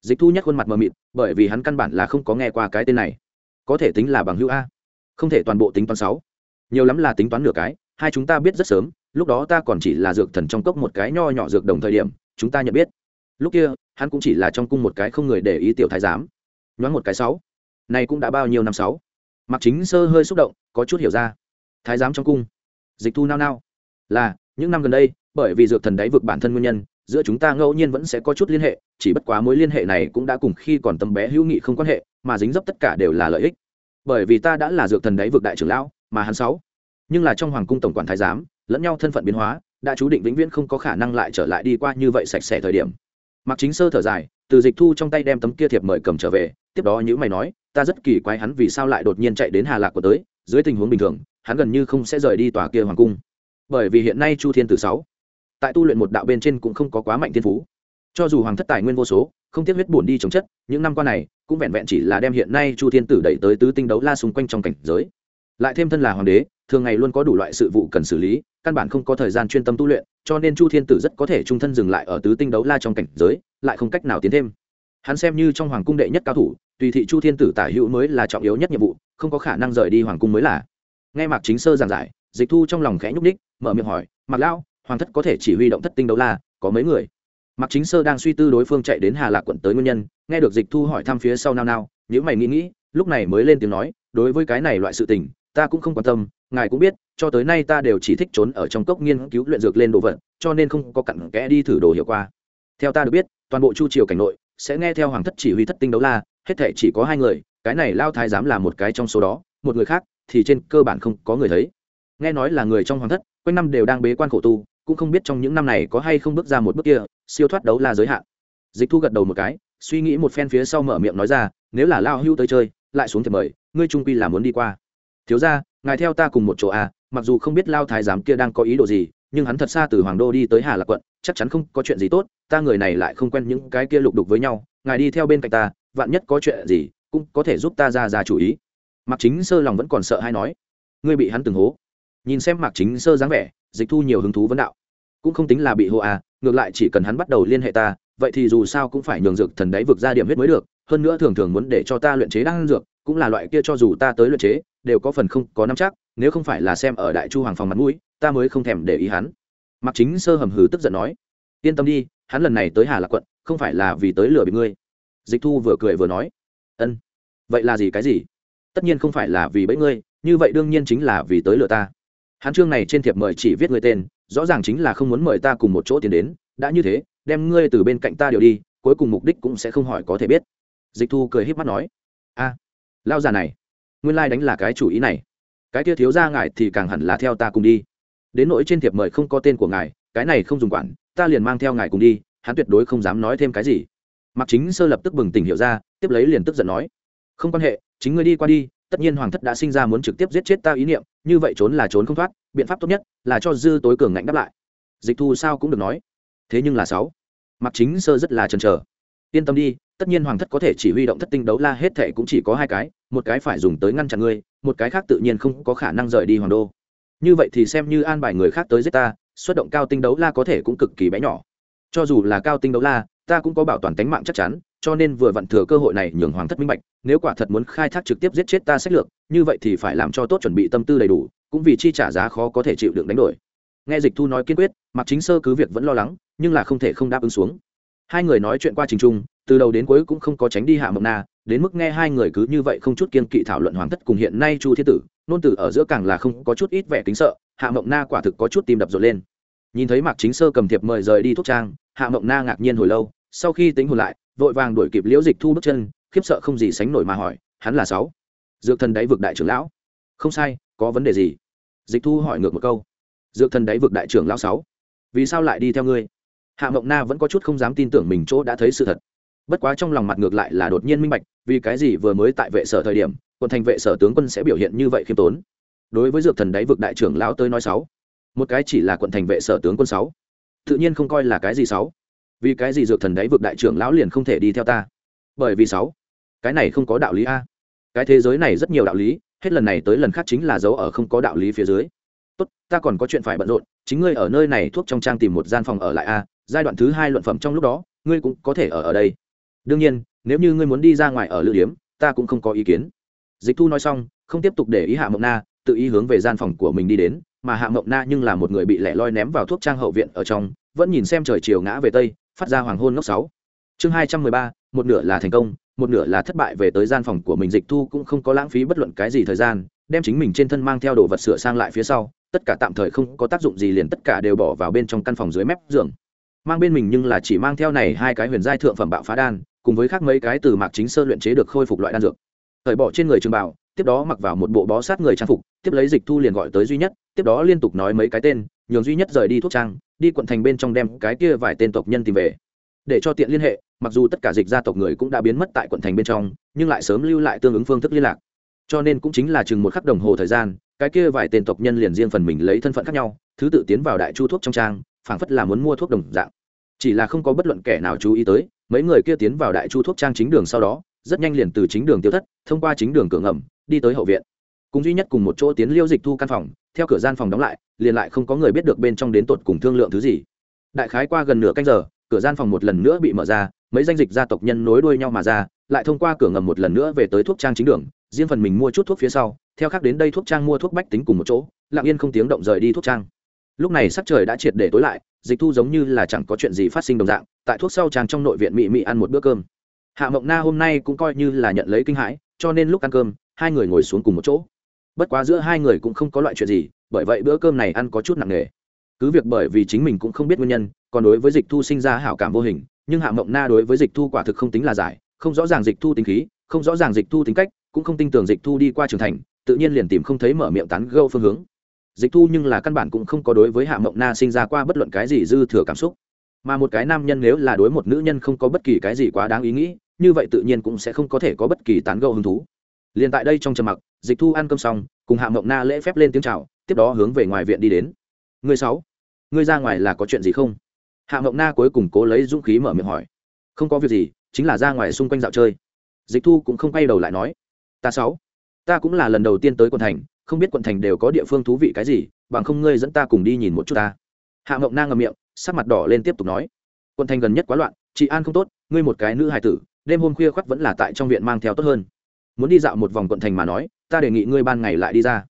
A: Dịch thu nhắc khuôn mặt mờ mịt, bởi vì hắn căn bản là không có nghe qua cái tên này. Có thể tính là bằng hữu a. Không thể toàn bộ tính toán sáu. Nhiều lắm là tính toán nửa cái, hai chúng ta biết rất sớm, lúc đó ta còn chỉ là dược thần trong cốc một cái nho nhỏ dược đồng thời điểm, chúng ta nhận biết. Lúc kia, hắn cũng chỉ là trong cung một cái không người để ý tiểu thái giám. Nhoáng một cái sáu. Này cũng đã bao nhiêu năm sáu? Mặc chính sơ hơi xúc động, có chút hiểu ra thái giám trong cung. Dịch thu nao nao. Là, những năm gần đây, bởi vì dược thần đáy vực bản thân nguyên nhân, giữa chúng ta ngẫu nhiên vẫn sẽ có chút liên hệ, chỉ bất quá mối liên hệ này cũng đã cùng khi còn tâm bé hữu nghị không quan hệ, mà dính dấp tất cả đều là lợi ích. Bởi vì ta đã là dược thần đáy vực đại trưởng lão, mà hắn sáu. Nhưng là trong hoàng cung tổng quản thái giám, lẫn nhau thân phận biến hóa, đã chú định vĩnh viễn không có khả năng lại trở lại đi qua như vậy sạch sẽ thời điểm. Mặc chính sơ thở dài, từ dịch thu trong tay đem tấm kia thiệp mời cầm trở về, tiếp đó những mày nói, ta rất kỳ quái hắn vì sao lại đột nhiên chạy đến hà lạc của tới, dưới tình huống bình thường hắn gần như không sẽ rời đi tòa kia hoàng cung. Bởi vì hiện nay chu thiên tử sáu, tại tu luyện một đạo bên trên cũng không có quá mạnh thiên phú. Cho dù hoàng thất tài nguyên vô số, không tiếc huyết bổn đi chống chất, những năm qua này, cũng vẹn vẹn chỉ là đem hiện nay chu thiên tử đẩy tới tứ tinh đấu la xung quanh trong cảnh giới. Lại thêm thân là hoàng đế, thường ngày luôn có đủ loại sự vụ cần xử lý, căn bản không có thời gian chuyên tâm tu luyện, cho nên chu thiên tử rất có thể trung thân dừng lại ở tứ tinh đấu la trong cảnh giới, lại không cách nào tiến thêm. Hắn xem như trong hoàng cung đệ nhất cao thủ, tùy thị chu thiên tử tả hữu mới là trọng yếu nhất nhiệm vụ, không có khả năng rời đi hoàng cung mới là nghe mạc chính sơ giảng giải, dịch thu trong lòng khẽ nhúc ních mở miệng hỏi, mạc lao hoàng thất có thể chỉ huy động thất tinh đấu la, có mấy người? Mạc chính sơ đang suy tư đối phương chạy đến hà lạc quận tới nguyên nhân, nghe được dịch thu hỏi thăm phía sau nao nao nếu mày nghĩ nghĩ, lúc này mới lên tiếng nói, đối với cái này loại sự tình, ta cũng không quan tâm, ngài cũng biết, cho tới nay ta đều chỉ thích trốn ở trong cốc nghiên cứu luyện dược lên đồ vật, cho nên không có cặn kẽ đi thử đồ hiệu qua theo ta được biết, toàn bộ chu triều cảnh nội, sẽ nghe theo hoàng thất chỉ huy thất tinh đấu la, hết thể chỉ có hai người, cái này lao thái dám là một cái trong số đó, một người khác thì trên cơ bản không có người thấy. Nghe nói là người trong hoàng thất, quanh năm đều đang bế quan khổ tu, cũng không biết trong những năm này có hay không bước ra một bước kia, siêu thoát đấu la giới hạn. Dịch thu gật đầu một cái, suy nghĩ một phen phía sau mở miệng nói ra, nếu là lao hưu tới chơi, lại xuống thì mời, ngươi trung quy là muốn đi qua. Thiếu ra ngài theo ta cùng một chỗ à mặc dù không biết lao thái giám kia đang có ý đồ gì, nhưng hắn thật xa từ hoàng đô đi tới hà lạc quận, chắc chắn không có chuyện gì tốt, ta người này lại không quen những cái kia lục đục với nhau, ngài đi theo bên cạnh ta, vạn nhất có chuyện gì, cũng có thể giúp ta ra ra chủ ý. Mạc chính sơ lòng vẫn còn sợ hay nói, ngươi bị hắn từng hố. Nhìn xem Mạc chính sơ dáng vẻ, dịch thu nhiều hứng thú vấn đạo, cũng không tính là bị hô à ngược lại chỉ cần hắn bắt đầu liên hệ ta, vậy thì dù sao cũng phải nhường dược thần đấy vực ra điểm huyết mới được, hơn nữa thường thường muốn để cho ta luyện chế đan dược, cũng là loại kia cho dù ta tới luyện chế, đều có phần không có nắm chắc, nếu không phải là xem ở đại chu hoàng phòng mặt mũi, ta mới không thèm để ý hắn. Mạc chính sơ hầm hừ tức giận nói, yên tâm đi, hắn lần này tới hà lạc quận, không phải là vì tới lừa bị ngươi. Dịch thu vừa cười vừa nói, ân, vậy là gì cái gì? Tất nhiên không phải là vì bẫy ngươi, như vậy đương nhiên chính là vì tới lừa ta. Hắn chương này trên thiệp mời chỉ viết người tên, rõ ràng chính là không muốn mời ta cùng một chỗ tiến đến, đã như thế, đem ngươi từ bên cạnh ta điều đi, cuối cùng mục đích cũng sẽ không hỏi có thể biết. Dịch thu cười h í p mắt nói, a lao già này, nguyên lai、like、đánh là cái chủ ý này. Cái kia thiếu ra ngài thì càng hẳn là theo ta cùng đi. Đến nỗi trên thiệp mời không có tên của ngài, cái này không dùng quản, ta liền mang theo ngài cùng đi, hắn tuyệt đối không dám nói thêm cái gì. Mặc chính sơ lập tức bừng tỉnh hiểu ra, tiếp lấy liền tức giận nói không quan hệ, chính ngươi đi qua đi, tất nhiên hoàng thất đã sinh ra muốn trực tiếp giết chết ta ý niệm, như vậy trốn là trốn không thoát, biện pháp tốt nhất là cho dư tối cường ngạnh đáp lại. Dịch thu sao cũng được nói. Thế nhưng là sáu mặc chính sơ rất là chần chờ. Yên tâm đi, tất nhiên hoàng thất có thể chỉ huy động thất tinh đấu la hết thệ cũng chỉ có hai cái, một cái phải dùng tới ngăn chặn ngươi, một cái khác tự nhiên không có khả năng rời đi hoàng đô. Như vậy thì xem như an bài người khác tới giết ta, xuất động cao tinh đấu la có thể cũng cực kỳ bé nhỏ. Cho dù là cao tinh đấu la, ta cũng có bảo toàn tính mạng chắc chắn cho nên vừa vặn thừa cơ hội này nhường hoàng thất minh bạch, nếu quả thật muốn khai thác trực tiếp giết chết ta sách lược, như vậy thì phải làm cho tốt chuẩn bị tâm tư đầy đủ, cũng vì chi trả giá khó có thể chịu đựng đánh đổi. Nghe dịch thu nói kiên quyết mặc chính sơ cứ việc vẫn lo lắng, nhưng là không thể không đáp ứng xuống. Hai người nói chuyện qua trình trung, từ đầu đến cuối cũng không có tránh đi hạ mộng na, đến mức nghe hai người cứ như vậy không chút kiên kỵ thảo luận hoàng thất cùng hiện nay chu thiết tử, nôn tử ở giữa càng là không có chút ít vẻ kính sợ, hạ mộng na quả thực có chút tim đập rộn lên. Nhìn thấy mạc chính sơ cầm thiệp mời rời đi thuốc trang, hạ mộng na ngạc nhiên hồi lâu, sau khi tính hồn lại vội vàng đuổi kịp liễu dịch thu bước chân, khiếp sợ không gì sánh nổi mà hỏi, hắn là sáu. Dược thần đáy vực đại trưởng lão. Không sai, có vấn đề gì? Dịch thu hỏi ngược một câu. Dược thần đáy vực đại trưởng lão sáu. Vì sao lại đi theo ngươi? Hạ mộng na vẫn có chút không dám tin tưởng mình chỗ đã thấy sự thật. Bất quá trong lòng mặt ngược lại là đột nhiên minh bạch, vì cái gì vừa mới tại vệ sở thời điểm, quận thành vệ sở tướng quân sẽ biểu hiện như vậy khiêm tốn? Đối với dược thần đáy vực đại trưởng lão tới nói sáu, một cái chỉ là quận thành vệ sở tướng quân sáu. Tự nhiên không coi là cái gì sáu vì cái gì dược thần đáy vực đại trưởng lão liền không thể đi theo ta? Bởi vì sáu, cái này không có đạo lý a. Cái thế giới này rất nhiều đạo lý, hết lần này tới lần khác chính là dấu ở không có đạo lý phía dưới. Tốt, ta còn có chuyện phải bận rộn, chính ngươi ở nơi này thuốc trong trang tìm một gian phòng ở lại a. Giai đoạn thứ hai luận phẩm trong lúc đó, ngươi cũng có thể ở ở đây. Đương nhiên, nếu như ngươi muốn đi ra ngoài ở lữ điếm, ta cũng không có ý kiến. Dịch thu nói xong, không tiếp tục để ý hạ mộng na, tự ý hướng về gian phòng của mình đi đến, mà hạ mộng na nhưng là một người bị lẻ loi ném vào thuốc trang hậu viện ở trong, vẫn nhìn xem trời chiều ngã về tây phát ra hoàng hôn ngốc sáu. Chương hai trăm mười ba, một nửa là thành công, một nửa là thất bại về tới gian phòng của mình, dịch thu cũng không có lãng phí bất luận cái gì thời gian, đem chính mình trên thân mang theo đồ vật sửa sang lại phía sau, tất cả tạm thời không có tác dụng gì liền tất cả đều bỏ vào bên trong căn phòng dưới mép giường. Mang bên mình nhưng là chỉ mang theo này hai cái huyền giai thượng phẩm bạo phá đan, cùng với khác mấy cái từ mạc chính sơ luyện chế được khôi phục loại đan dược. Thời bỏ trên người trường bảo tiếp đó mặc vào một bộ bó sát người trang phục, tiếp lấy dịch thu liền gọi tới duy nhất, tiếp đó liên tục nói mấy cái tên, nhường duy nhất rời đi thuốc trang, đi quận thành bên trong đem cái kia vài tên tộc nhân tìm về. Để cho tiện liên hệ, mặc dù tất cả dịch gia tộc người cũng đã biến mất tại quận thành bên trong, nhưng lại sớm lưu lại tương ứng phương thức liên lạc. Cho nên cũng chính là chừng một khắc đồng hồ thời gian, cái kia vài tên tộc nhân liền riêng phần mình lấy thân phận khác nhau, thứ tự tiến vào đại chu thuốc trong trang, phảng phất là muốn mua thuốc đồng dạng. Chỉ là không có bất luận kẻ nào chú ý tới, mấy người kia tiến vào đại chu thuốc trang chính đường sau đó, rất nhanh liền từ chính đường tiêu thất, thông qua chính đường cửa ngầm đi tới hậu viện. Cùng duy nhất cùng một chỗ tiến liêu dịch thu căn phòng, theo cửa gian phòng đóng lại, liền lại không có người biết được bên trong đến tột cùng thương lượng thứ gì. Đại khái qua gần nửa canh giờ, cửa gian phòng một lần nữa bị mở ra, mấy danh dịch gia tộc nhân nối đuôi nhau mà ra, lại thông qua cửa ngầm một lần nữa về tới thuốc trang chính đường, riêng phần mình mua chút thuốc phía sau, theo khác đến đây thuốc trang mua thuốc bách tính cùng một chỗ, lặng yên không tiếng động rời đi thuốc trang. Lúc này sắc trời đã triệt để tối lại, dịch thu giống như là chẳng có chuyện gì phát sinh đồng dạng, tại thuốc sau trang trong nội viện mị mị ăn một bữa cơm. Hạ mộng na hôm nay cũng coi như là nhận lấy kinh hãi, cho nên lúc ăn cơm hai người ngồi xuống cùng một chỗ. Bất quá giữa hai người cũng không có loại chuyện gì, bởi vậy bữa cơm này ăn có chút nặng nề. Cứ việc bởi vì chính mình cũng không biết nguyên nhân, còn đối với dịch thu sinh ra hảo cảm vô hình, nhưng hạ mộng na đối với dịch thu quả thực không tính là giải, không rõ ràng dịch thu tính khí, không rõ ràng dịch thu tính cách, cũng không tin tưởng dịch thu đi qua Trường thành, tự nhiên liền tìm không thấy mở miệng tán gâu phương hướng. Dịch thu nhưng là căn bản cũng không có đối với hạ mộng na sinh ra qua bất luận cái gì dư thừa cảm xúc. Mà một cái nam nhân nếu là đối một nữ nhân không có bất kỳ cái gì quá đáng ý nghĩ, như vậy tự nhiên cũng sẽ không có thể có bất kỳ tán gâu hứng thú liền tại đây trong trầm mặc, dịch thu ăn cơm xong, cùng hạ mộng na lễ phép lên tiếng chào, tiếp đó hướng về ngoài viện đi đến. Người sáu, ngươi ra ngoài là có chuyện gì không? Hạ mộng na cuối cùng cố lấy dũng khí mở miệng hỏi. Không có việc gì, chính là ra ngoài xung quanh dạo chơi. Dịch thu cũng không quay đầu lại nói. Ta sáu, ta cũng là lần đầu tiên tới quận thành, không biết quận thành đều có địa phương thú vị cái gì, bằng không ngươi dẫn ta cùng đi nhìn một chút ta. Hạ mộng na ngầm miệng, sắc mặt đỏ lên tiếp tục nói. Quận thành gần nhất quá loạn, chị an không tốt, ngươi một cái nữ hài tử, đêm hôm khuya khoắt vẫn là tại trong viện mang theo tốt hơn muốn đi dạo một vòng quận thành mà nói, ta đề nghị ngươi ban ngày lại đi ra.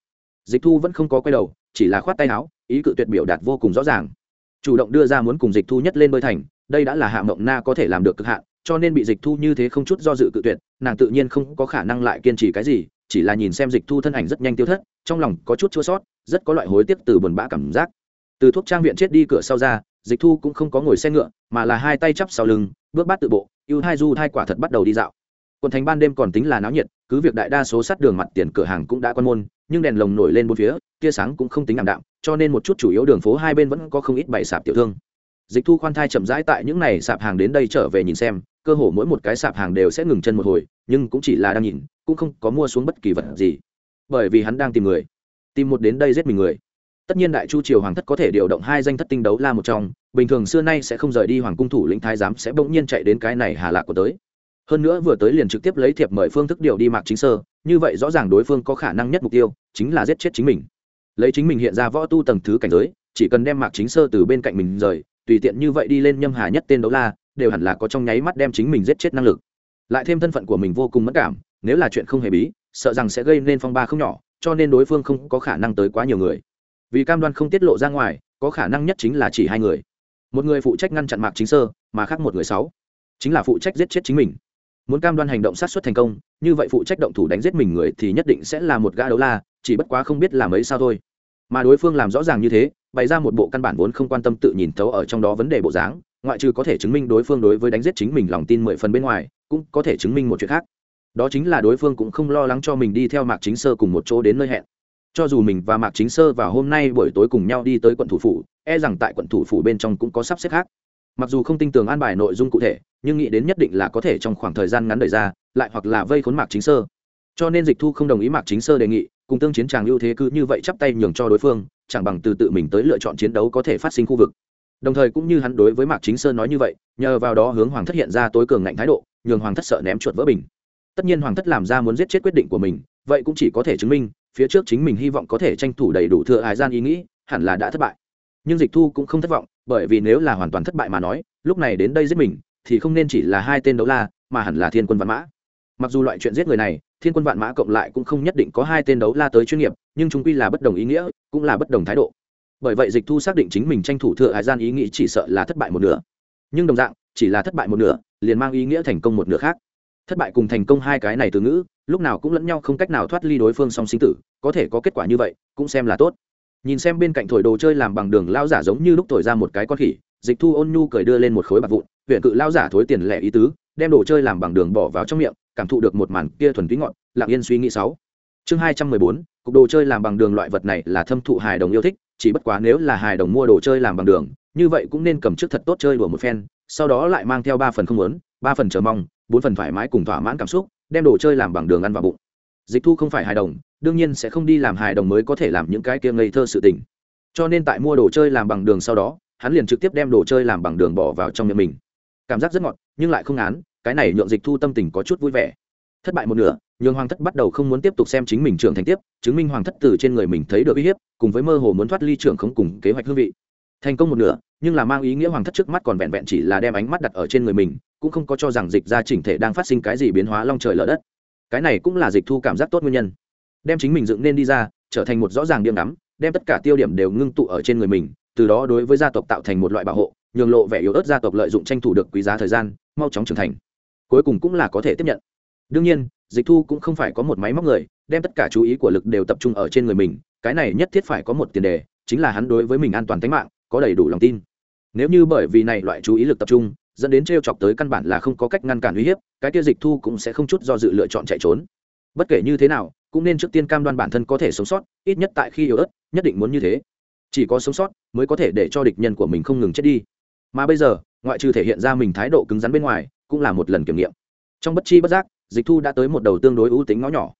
A: Dịch thu vẫn không có quay đầu, chỉ là khoát tay áo, ý cự tuyệt biểu đạt vô cùng rõ ràng. Chủ động đưa ra muốn cùng dịch thu nhất lên bơi thành, đây đã là hạ mộng na có thể làm được cực hạn, cho nên bị dịch thu như thế không chút do dự cự tuyệt, nàng tự nhiên không có khả năng lại kiên trì cái gì, chỉ là nhìn xem dịch thu thân ảnh rất nhanh tiêu thất, trong lòng có chút chua sót, rất có loại hối tiếc từ buồn bã cảm giác. Từ thuốc trang viện chết đi cửa sau ra, dịch thu cũng không có ngồi xe ngựa, mà là hai tay chắp sau lưng, bước bát tự bộ, ưu hai du hai quả thật bắt đầu đi dạo quận thành ban đêm còn tính là náo nhiệt, cứ việc đại đa số sát đường mặt tiền cửa hàng cũng đã quan môn, nhưng đèn lồng nổi lên bốn phía, tia sáng cũng không tính ảm đạm, cho nên một chút chủ yếu đường phố hai bên vẫn có không ít bày sạp tiểu thương. Dịch thu khoan thai chậm rãi tại những n à y sạp hàng đến đây trở về nhìn xem, cơ hồ mỗi một cái sạp hàng đều sẽ ngừng chân một hồi, nhưng cũng chỉ là đang nhìn, cũng không có mua xuống bất kỳ vật gì. Bởi vì hắn đang tìm người, tìm một đến đây giết mình người. Tất nhiên đại chu triều hoàng thất có thể điều động hai danh thất tinh đấu la một trong, bình thường xưa nay sẽ không rời đi hoàng cung thủ lĩnh thái giám sẽ bỗng nhiên chạy đến cái này hà lạc của tới hơn nữa vừa tới liền trực tiếp lấy thiệp mời phương thức điều đi mạc chính sơ, như vậy rõ ràng đối phương có khả năng nhất mục tiêu chính là giết chết chính mình. Lấy chính mình hiện ra võ tu tầng thứ cảnh giới, chỉ cần đem mạc chính sơ từ bên cạnh mình rời, tùy tiện như vậy đi lên nhâm hà nhất tên đấu la, đều hẳn là có trong nháy mắt đem chính mình giết chết năng lực. Lại thêm thân phận của mình vô cùng mất cảm, nếu là chuyện không hề bí, sợ rằng sẽ gây nên phong ba không nhỏ, cho nên đối phương không có khả năng tới quá nhiều người. Vì cam đoan không tiết lộ ra ngoài, có khả năng nhất chính là chỉ hai người. Một người phụ trách ngăn chặn mạc chính sơ, mà khác một người sáu. Chính là phụ trách giết chết chính mình muốn cam đoan hành động sát xuất thành công, như vậy phụ trách động thủ đánh giết mình người thì nhất định sẽ là một gã đấu la, chỉ bất quá không biết làm ấy sao thôi. Mà đối phương làm rõ ràng như thế, bày ra một bộ căn bản vốn không quan tâm tự nhìn thấu ở trong đó vấn đề bộ dáng, ngoại trừ có thể chứng minh đối phương đối với đánh giết chính mình lòng tin mười phần bên ngoài, cũng có thể chứng minh một chuyện khác. Đó chính là đối phương cũng không lo lắng cho mình đi theo mạc chính sơ cùng một chỗ đến nơi hẹn. Cho dù mình và mạc chính sơ vào hôm nay buổi tối cùng nhau đi tới quận thủ phủ e rằng tại quận thủ phủ bên trong cũng có sắp xếp khác. Mặc dù không tin tưởng an bài nội dung cụ thể nhưng nghĩ đến nhất định là có thể trong khoảng thời gian ngắn đời ra, lại hoặc là vây khốn mạc chính sơ. Cho nên dịch thu không đồng ý mạc chính sơ đề nghị, cùng tương chiến tràng ưu thế cứ như vậy chắp tay nhường cho đối phương, chẳng bằng từ tự mình tới lựa chọn chiến đấu có thể phát sinh khu vực. Đồng thời cũng như hắn đối với mạc chính sơ nói như vậy, nhờ vào đó hướng hoàng thất hiện ra tối cường ngạnh thái độ, nhường hoàng thất sợ ném chuột vỡ bình. Tất nhiên hoàng thất làm ra muốn giết chết quyết định của mình, vậy cũng chỉ có thể chứng minh, phía trước chính mình hy vọng có thể tranh thủ đầy đủ thừa hải gian ý nghĩ, hẳn là đã thất bại. Nhưng dịch thu cũng không thất vọng, bởi vì nếu là hoàn toàn thất bại mà nói, lúc này đến đây giết mình thì không nên chỉ là hai tên đấu la, mà hẳn là thiên quân vạn mã. Mặc dù loại chuyện giết người này, thiên quân vạn mã cộng lại cũng không nhất định có hai tên đấu la tới chuyên nghiệp, nhưng chúng quy là bất đồng ý nghĩa, cũng là bất đồng thái độ. Bởi vậy dịch thu xác định chính mình tranh thủ thừa hải gian ý nghĩ chỉ sợ là thất bại một nửa. Nhưng đồng dạng, chỉ là thất bại một nửa, liền mang ý nghĩa thành công một nửa khác. Thất bại cùng thành công hai cái này từ ngữ, lúc nào cũng lẫn nhau không cách nào thoát ly đối phương song sinh tử, có thể có kết quả như vậy, cũng xem là tốt. Nhìn xem bên cạnh thổi đồ chơi làm bằng đường lao giả giống như lúc thổi ra một cái con khỉ, dịch thu ôn nhu cười đưa lên một khối bạc vụn huyện cự lao giả thối tiền lẻ ý tứ, đem đồ chơi làm bằng đường bỏ vào trong miệng, cảm thụ được một màn kia thuần túy ngọn lặng yên suy nghĩ sáu. Chương hai trăm mười bốn, cục đồ chơi làm bằng đường loại vật này là thâm thụ hài đồng yêu thích, chỉ bất quá nếu là hài đồng mua đồ chơi làm bằng đường, như vậy cũng nên cầm trước thật tốt chơi đùa một phen, sau đó lại mang theo ba phần không muốn, ba phần chờ mong, bốn phần thoải mái cùng thỏa mãn cảm xúc, đem đồ chơi làm bằng đường ăn vào bụng. Dịch thu không phải hài đồng, đương nhiên sẽ không đi làm hài đồng mới có thể làm những cái kia ngây thơ sự tình. Cho nên tại mua đồ chơi làm bằng đường sau đó, hắn liền trực tiếp đem đồ chơi làm bằng đường bỏ vào trong miệng mình cảm giác rất ngọt, nhưng lại không ngán, cái này nhượng dịch thu tâm tình có chút vui vẻ. Thất bại một nửa, nhường hoàng thất bắt đầu không muốn tiếp tục xem chính mình trưởng thành tiếp, chứng minh hoàng thất từ trên người mình thấy được uy hiếp, cùng với mơ hồ muốn thoát ly trưởng không cùng kế hoạch hương vị. Thành công một nửa, nhưng là mang ý nghĩa hoàng thất trước mắt còn vẹn vẹn chỉ là đem ánh mắt đặt ở trên người mình, cũng không có cho rằng dịch ra chỉnh thể đang phát sinh cái gì biến hóa long trời lở đất. Cái này cũng là dịch thu cảm giác tốt nguyên nhân. Đem chính mình dựng nên đi ra, trở thành một rõ ràng điểm ngắm, đem tất cả tiêu điểm đều ngưng tụ ở trên người mình, từ đó đối với gia tộc tạo thành một loại bảo hộ nhường lộ vẻ yếu ớt gia tộc lợi dụng tranh thủ được quý giá thời gian, mau chóng trưởng thành. Cuối cùng cũng là có thể tiếp nhận. Đương nhiên, dịch thu cũng không phải có một máy móc người, đem tất cả chú ý của lực đều tập trung ở trên người mình, cái này nhất thiết phải có một tiền đề, chính là hắn đối với mình an toàn tính mạng, có đầy đủ lòng tin. Nếu như bởi vì này loại chú ý lực tập trung, dẫn đến t r e o chọc tới căn bản là không có cách ngăn cản uy hiếp, cái kia dịch thu cũng sẽ không chút do dự lựa chọn chạy trốn. Bất kể như thế nào, cũng nên trước tiên cam đoan bản thân có thể sống sót, ít nhất tại khi yếu ớt, nhất định muốn như thế. Chỉ có sống sót mới có thể để cho địch nhân của mình không ngừng chết đi mà bây giờ, ngoại trừ thể hiện ra mình thái độ cứng rắn bên ngoài, cũng là một lần kiểm nghiệm. Trong bất chi bất giác, dịch thu đã tới một đầu tương đối ưu tính ngõ nhỏ.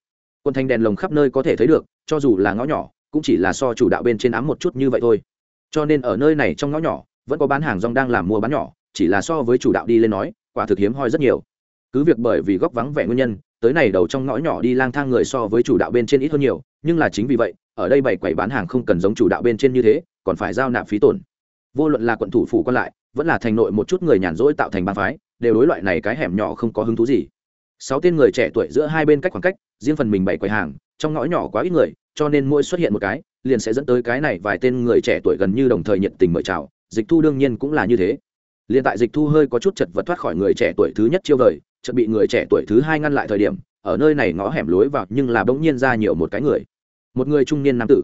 A: Quân thanh đèn lồng khắp nơi có thể thấy được, cho dù là ngõ nhỏ, cũng chỉ là so chủ đạo bên trên ám một chút như vậy thôi. Cho nên ở nơi này trong ngõ nhỏ, vẫn có bán hàng rong đang làm mua bán nhỏ, chỉ là so với chủ đạo đi lên nói, quả thực hiếm hoi rất nhiều. Cứ việc bởi vì góc vắng vẻ nguyên nhân, tới này đầu trong ngõ nhỏ đi lang thang người so với chủ đạo bên trên ít hơn nhiều, nhưng là chính vì vậy, ở đây bảy quầy bán hàng không cần giống chủ đạo bên trên như thế, còn phải giao nạp phí tổn. Vô luận là quận thủ phủ còn lại vẫn là thành nội một chút người nhàn rỗi tạo thành bang phái, đều đối loại này cái hẻm nhỏ không có hứng thú gì. Sáu tên người trẻ tuổi giữa hai bên cách khoảng cách, riêng phần mình bảy quầy hàng, trong ngõ nhỏ quá ít người, cho nên mỗi xuất hiện một cái, liền sẽ dẫn tới cái này vài tên người trẻ tuổi gần như đồng thời nhiệt tình mời chào, dịch thu đương nhiên cũng là như thế. Liền tại dịch thu hơi có chút chật vật thoát khỏi người trẻ tuổi thứ nhất chiêu vời, chợt bị người trẻ tuổi thứ hai ngăn lại thời điểm, ở nơi này ngõ hẻm lối vào nhưng là bỗng nhiên ra nhiều một cái người. Một người trung niên nam tử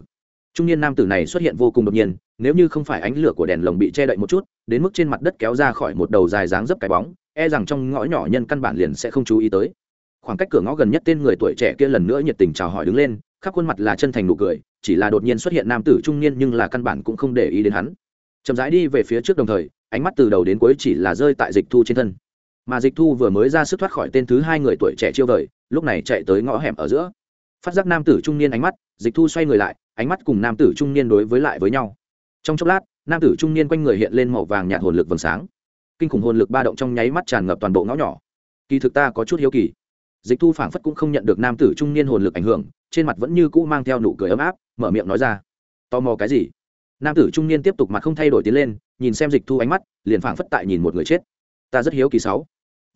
A: trung niên nam tử này xuất hiện vô cùng đột nhiên, nếu như không phải ánh lửa của đèn lồng bị che đậy một chút, đến mức trên mặt đất kéo ra khỏi một đầu dài dáng dấp cái bóng e rằng trong ngõ nhỏ nhân căn bản liền sẽ không chú ý tới. Khoảng cách cửa ngõ gần nhất tên người tuổi trẻ kia lần nữa nhiệt tình chào hỏi đứng lên, khắp khuôn mặt là chân thành nụ cười, chỉ là đột nhiên xuất hiện nam tử trung niên nhưng là căn bản cũng không để ý đến hắn. Chậm rãi đi về phía trước đồng thời, ánh mắt từ đầu đến cuối chỉ là rơi tại dịch thu trên thân. Mà dịch thu vừa mới ra sức thoát khỏi tên thứ hai người tuổi trẻ chiêu vời, lúc này chạy tới ngõ hẻm ở giữa. Phát giác nam tử trung niên ánh mắt, dịch thu xoay người lại ánh mắt cùng nam tử trung niên đối với lại với nhau. Trong chốc lát, nam tử trung niên quanh người hiện lên màu vàng nhạt hồn lực vầng sáng. Kinh khủng hồn lực ba động trong nháy mắt tràn ngập toàn bộ ngõ nhỏ. Kỳ thực ta có chút hiếu kỳ. Dịch thu phảng phất cũng không nhận được nam tử trung niên hồn lực ảnh hưởng, trên mặt vẫn như cũ mang theo nụ cười ấm áp, mở miệng nói ra. Tò mò cái gì? Nam tử trung niên tiếp tục mặt không thay đổi tiến lên, nhìn xem dịch thu ánh mắt, liền phảng phất tại nhìn một người chết. Ta rất hiếu kỳ sáu.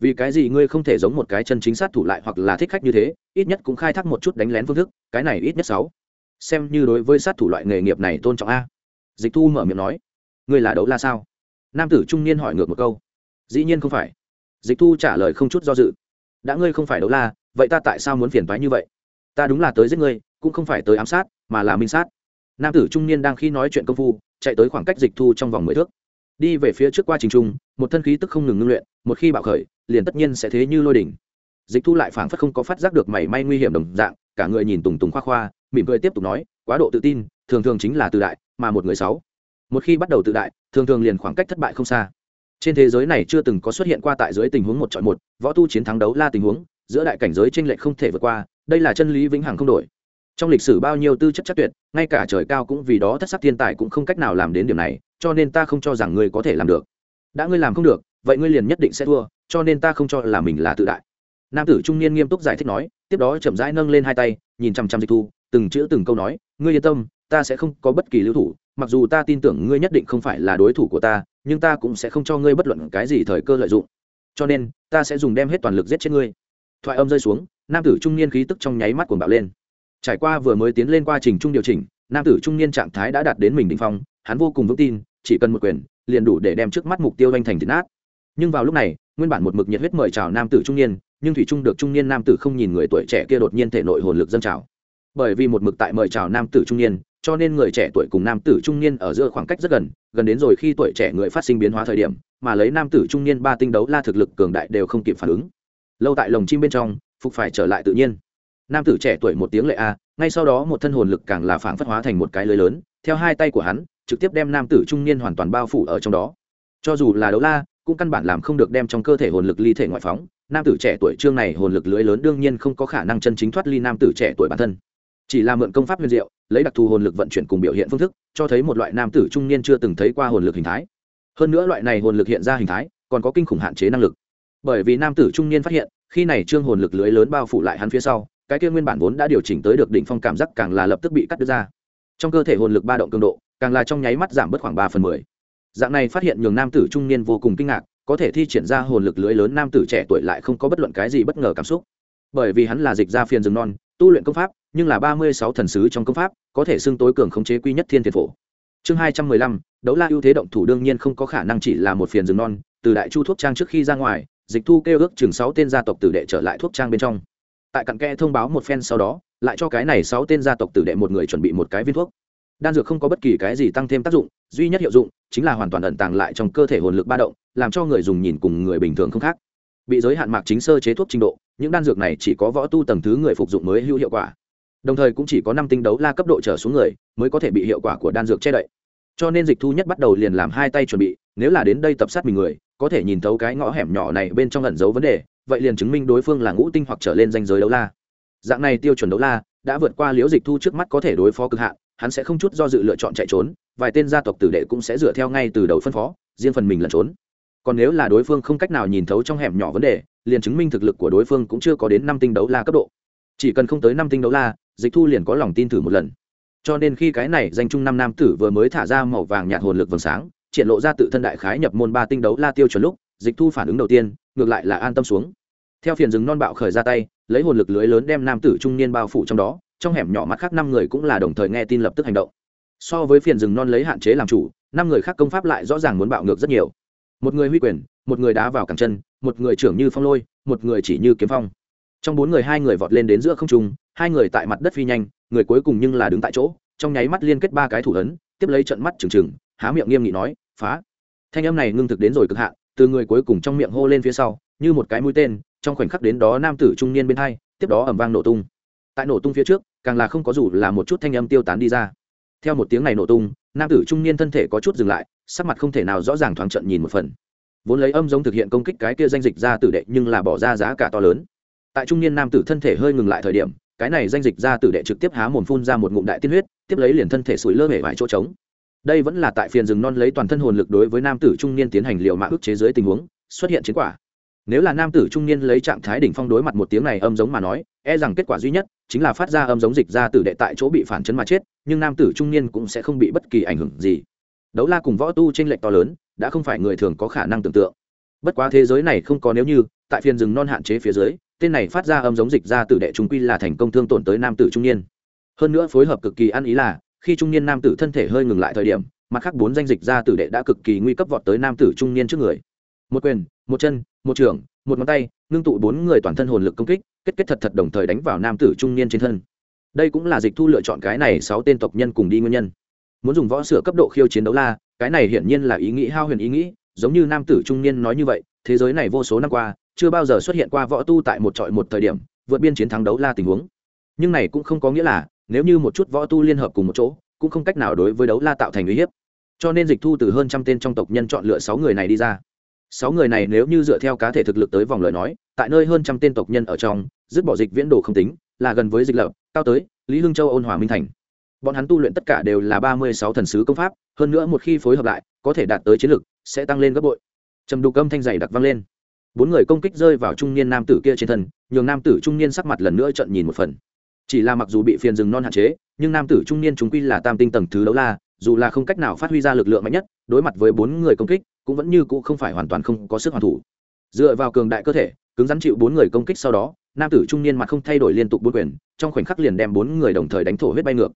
A: Vì cái gì ngươi không thể giống một cái chân chính sát thủ lại hoặc là thích khách như thế, ít nhất cũng khai thác một chút đánh lén phương thức, cái này ít nhất sáu xem như đối với sát thủ loại nghề nghiệp này tôn trọng a. Dịch thu mở miệng nói, ngươi là đấu la sao? Nam tử trung niên hỏi ngược một câu, dĩ nhiên không phải. Dịch thu trả lời không chút do dự, đã ngươi không phải đấu la, vậy ta tại sao muốn phiền thoái như vậy? Ta đúng là tới giết ngươi, cũng không phải tới ám sát, mà là minh sát. Nam tử trung niên đang khi nói chuyện công phu, chạy tới khoảng cách dịch thu trong vòng mười thước. Đi về phía trước qua trình trung, một thân khí tức không ngừng ngưng luyện, một khi bạo khởi, liền tất nhiên sẽ thế như lôi đỉnh. Dịch thu lại phảng phất không có phát giác được mảy may nguy hiểm đồng dạng, cả người nhìn tùng tùng khoa khoa mỉm cười tiếp tục nói, quá độ tự tin, thường thường chính là tự đại, mà một người sáu. Một khi bắt đầu tự đại, thường thường liền khoảng cách thất bại không xa. Trên thế giới này chưa từng có xuất hiện qua tại dưới tình huống một chọn một, võ tu chiến thắng đấu la tình huống, giữa đại cảnh giới tranh lệch không thể vượt qua, đây là chân lý vĩnh hằng không đổi. Trong lịch sử bao nhiêu tư chất chắc tuyệt, ngay cả trời cao cũng vì đó thất sắc thiên tài cũng không cách nào làm đến điểm này, cho nên ta không cho rằng ngươi có thể làm được. Đã ngươi làm không được, vậy ngươi liền nhất định sẽ thua, cho nên ta không cho là mình là tự đại. Nam tử trung niên nghiêm túc giải thích nói, tiếp đó chậm rãi nâng lên hai tay, nhìn chăm chăm dịch thu từng chữ từng câu nói, ngươi yên tâm, ta sẽ không có bất kỳ lưu thủ, mặc dù ta tin tưởng ngươi nhất định không phải là đối thủ của ta, nhưng ta cũng sẽ không cho ngươi bất luận cái gì thời cơ lợi dụng. Cho nên, ta sẽ dùng đem hết toàn lực giết chết ngươi. Thoại âm rơi xuống, nam tử trung niên khí tức trong nháy mắt cuồng bạo lên. Trải qua vừa mới tiến lên quá trình trung điều chỉnh, nam tử trung niên trạng thái đã đạt đến mình định phong, hắn vô cùng vững tin, chỉ cần một quyền, liền đủ để đem trước mắt mục tiêu anh thành thịt nát. Nhưng vào lúc này, nguyên bản một mực nhiệt huyết mời chào nam tử trung niên, nhưng thủy trung được trung niên nam tử không nhìn người tuổi trẻ kia đột nhiên thể nội hồn lực dân trào bởi vì một mực tại mời chào nam tử trung niên, cho nên người trẻ tuổi cùng nam tử trung niên ở giữa khoảng cách rất gần gần đến rồi khi tuổi trẻ người phát sinh biến hóa thời điểm, mà lấy nam tử trung niên ba tinh đấu la thực lực cường đại đều không kịp phản ứng. Lâu tại lồng chim bên trong, phục phải trở lại tự nhiên. Nam tử trẻ tuổi một tiếng lệ a, ngay sau đó một thân hồn lực càng là phảng phất hóa thành một cái lưới lớn, theo hai tay của hắn, trực tiếp đem nam tử trung niên hoàn toàn bao phủ ở trong đó. Cho dù là đấu la, cũng căn bản làm không được đem trong cơ thể hồn lực ly thể ngoại phóng. Nam tử trẻ tuổi trương này hồn lực lưới lớn đương nhiên không có khả năng chân chính thoát ly nam tử trẻ tuổi bản thân chỉ là mượn công pháp huyền diệu, lấy đặc thù hồn lực vận chuyển cùng biểu hiện phương thức, cho thấy một loại nam tử trung niên chưa từng thấy qua hồn lực hình thái. Hơn nữa loại này hồn lực hiện ra hình thái, còn có kinh khủng hạn chế năng lực. Bởi vì nam tử trung niên phát hiện, khi này trương hồn lực lưới lớn bao phủ lại hắn phía sau, cái kia nguyên bản vốn đã điều chỉnh tới được đỉnh phong cảm giác càng là lập tức bị cắt đứt ra. Trong cơ thể hồn lực ba động cường độ, càng là trong nháy mắt giảm bớt khoảng ba phần mười. Dạng này phát hiện nhường nam tử trung niên vô cùng kinh ngạc, có thể thi triển ra hồn lực lưới lớn nam tử trẻ tuổi lại không có bất luận cái gì bất ngờ cảm xúc. Bởi vì hắn là dịch ra phiền rừng non, tu luyện công pháp nhưng là ba mươi sáu thần sứ trong công pháp, có thể xưng tối cường khống chế quy nhất thiên thiệt phổ. Chương hai trăm mười lăm, đấu la ưu thế động thủ đương nhiên không có khả năng chỉ là một phiền rừng non, từ đại chu thuốc trang trước khi ra ngoài, dịch thu kêu ước chừng sáu tên gia tộc tử đệ trở lại thuốc trang bên trong. Tại cặn kẽ thông báo một phen sau đó, lại cho cái này sáu tên gia tộc tử đệ một người chuẩn bị một cái viên thuốc. Đan dược không có bất kỳ cái gì tăng thêm tác dụng, duy nhất hiệu dụng chính là hoàn toàn ẩn tàng lại trong cơ thể hồn lực ba động, làm cho người dùng nhìn cùng người bình thường không khác. Bị giới hạn mạc chính sơ chế thuốc trình độ, những đan dược này chỉ có võ tu tầng thứ người phục dụng mới hữu hiệu quả đồng thời cũng chỉ có năm tinh đấu la cấp độ trở xuống người mới có thể bị hiệu quả của đan dược che đậy. Cho nên dịch thu nhất bắt đầu liền làm hai tay chuẩn bị, nếu là đến đây tập sát mình người, có thể nhìn thấu cái ngõ hẻm nhỏ này bên trong ẩn giấu vấn đề, vậy liền chứng minh đối phương là ngũ tinh hoặc trở lên danh giới đấu la. Dạng này tiêu chuẩn đấu la đã vượt qua liễu dịch thu trước mắt có thể đối phó cực hạn, hắn sẽ không chút do dự lựa chọn chạy trốn, vài tên gia tộc tử đệ cũng sẽ dựa theo ngay từ đầu phân phó, riêng phần mình lẩn trốn. Còn nếu là đối phương không cách nào nhìn thấu trong hẻm nhỏ vấn đề, liền chứng minh thực lực của đối phương cũng chưa có đến năm tinh đấu la cấp độ. Chỉ cần không tới năm tinh đấu la dịch thu liền có lòng tin thử một lần. Cho nên khi cái này danh chung năm nam tử vừa mới thả ra màu vàng nhạt hồn lực vầng sáng, triển lộ ra tự thân đại khái nhập môn ba tinh đấu la tiêu chuẩn lúc, dịch thu phản ứng đầu tiên, ngược lại là an tâm xuống. Theo phiền rừng non bạo khởi ra tay, lấy hồn lực lưới lớn đem nam tử trung niên bao phủ trong đó, trong hẻm nhỏ mắt khác năm người cũng là đồng thời nghe tin lập tức hành động. So với phiền rừng non lấy hạn chế làm chủ, năm người khác công pháp lại rõ ràng muốn bạo ngược rất nhiều. Một người huy quyền, một người đá vào cẳng chân, một người trưởng như phong lôi, một người chỉ như kiếm phong trong bốn người hai người vọt lên đến giữa không trung, hai người tại mặt đất phi nhanh, người cuối cùng nhưng là đứng tại chỗ, trong nháy mắt liên kết ba cái thủ ấn, tiếp lấy trận mắt trừng trừng, há miệng nghiêm nghị nói, phá. Thanh âm này ngưng thực đến rồi cực hạn, từ người cuối cùng trong miệng hô lên phía sau, như một cái mũi tên, trong khoảnh khắc đến đó nam tử trung niên bên hai, tiếp đó ẩm vang nổ tung. Tại nổ tung phía trước, càng là không có dù là một chút thanh âm tiêu tán đi ra. Theo một tiếng này nổ tung, nam tử trung niên thân thể có chút dừng lại, sắc mặt không thể nào rõ ràng thoáng trận nhìn một phần. Vốn lấy âm giống thực hiện công kích cái kia danh dịch ra tử đệ, nhưng là bỏ ra giá cả to lớn tại trung niên nam tử thân thể hơi ngừng lại thời điểm, cái này danh dịch ra tử đệ trực tiếp há mồm phun ra một ngụm đại tiên huyết, tiếp lấy liền thân thể sủi lơ bể vài chỗ trống. Đây vẫn là tại phiền rừng non lấy toàn thân hồn lực đối với nam tử trung niên tiến hành liệu mạng ức chế dưới tình huống, xuất hiện chiến quả. Nếu là nam tử trung niên lấy trạng thái đỉnh phong đối mặt một tiếng này âm giống mà nói e rằng kết quả duy nhất chính là phát ra âm giống dịch ra tử đệ tại chỗ bị phản chấn mà chết, nhưng nam tử trung niên cũng sẽ không bị bất kỳ ảnh hưởng gì. Đấu la cùng võ tu trên lệch to lớn, đã không phải người thường có khả năng tưởng tượng. Bất quá thế giới này không có nếu như, tại phiên rừng non hạn chế phía dưới tên này phát ra âm giống dịch ra tử đệ trung quy là thành công thương tổn tới nam tử trung niên. Hơn nữa phối hợp cực kỳ ăn ý là, khi trung niên nam tử thân thể hơi ngừng lại thời điểm, mặt khác bốn danh dịch ra tử đệ đã cực kỳ nguy cấp vọt tới nam tử trung niên trước người. Một quyền, một chân, một trưởng một ngón tay, ngưng tụ bốn người toàn thân hồn lực công kích, kết kết thật thật đồng thời đánh vào nam tử trung niên trên thân. Đây cũng là dịch thu lựa chọn cái này sáu tên tộc nhân cùng đi nguyên nhân. Muốn dùng võ sửa cấp độ khiêu chiến đấu la, cái này hiển nhiên là ý nghĩ hao huyền ý nghĩ, giống như nam tử trung niên nói như vậy, thế giới này vô số năm qua chưa bao giờ xuất hiện qua võ tu tại một trọi một thời điểm, vượt biên chiến thắng đấu la tình huống. Nhưng này cũng không có nghĩa là, nếu như một chút võ tu liên hợp cùng một chỗ, cũng không cách nào đối với đấu la tạo thành uy hiếp. Cho nên dịch thu từ hơn trăm tên trong tộc nhân chọn lựa sáu người này đi ra. Sáu người này nếu như dựa theo cá thể thực lực tới vòng lời nói, tại nơi hơn trăm tên tộc nhân ở trong, dứt bỏ dịch viễn đồ không tính, là gần với dịch lập, cao tới, lý hưng châu, ôn hòa, minh thành. Bọn hắn tu luyện tất cả đều là ba mươi sáu thần sứ công pháp, hơn nữa một khi phối hợp lại, có thể đạt tới chiến lực, sẽ tăng lên gấp bội. Trầm đục âm thanh dày đặc vang lên bốn người công kích rơi vào trung niên nam tử kia trên thân, nhường nam tử trung niên sắc mặt lần nữa trận nhìn một phần. Chỉ là mặc dù bị phiền rừng non hạn chế, nhưng nam tử trung niên chúng quy là tam tinh tầng thứ đấu la, dù là không cách nào phát huy ra lực lượng mạnh nhất, đối mặt với bốn người công kích, cũng vẫn như cũ không phải hoàn toàn không có sức hoàn thủ. Dựa vào cường đại cơ thể, cứng rắn chịu bốn người công kích sau đó, nam tử trung niên mặt không thay đổi liên tục bốn quyền, trong khoảnh khắc liền đem bốn người đồng thời đánh thổ huyết bay ngược.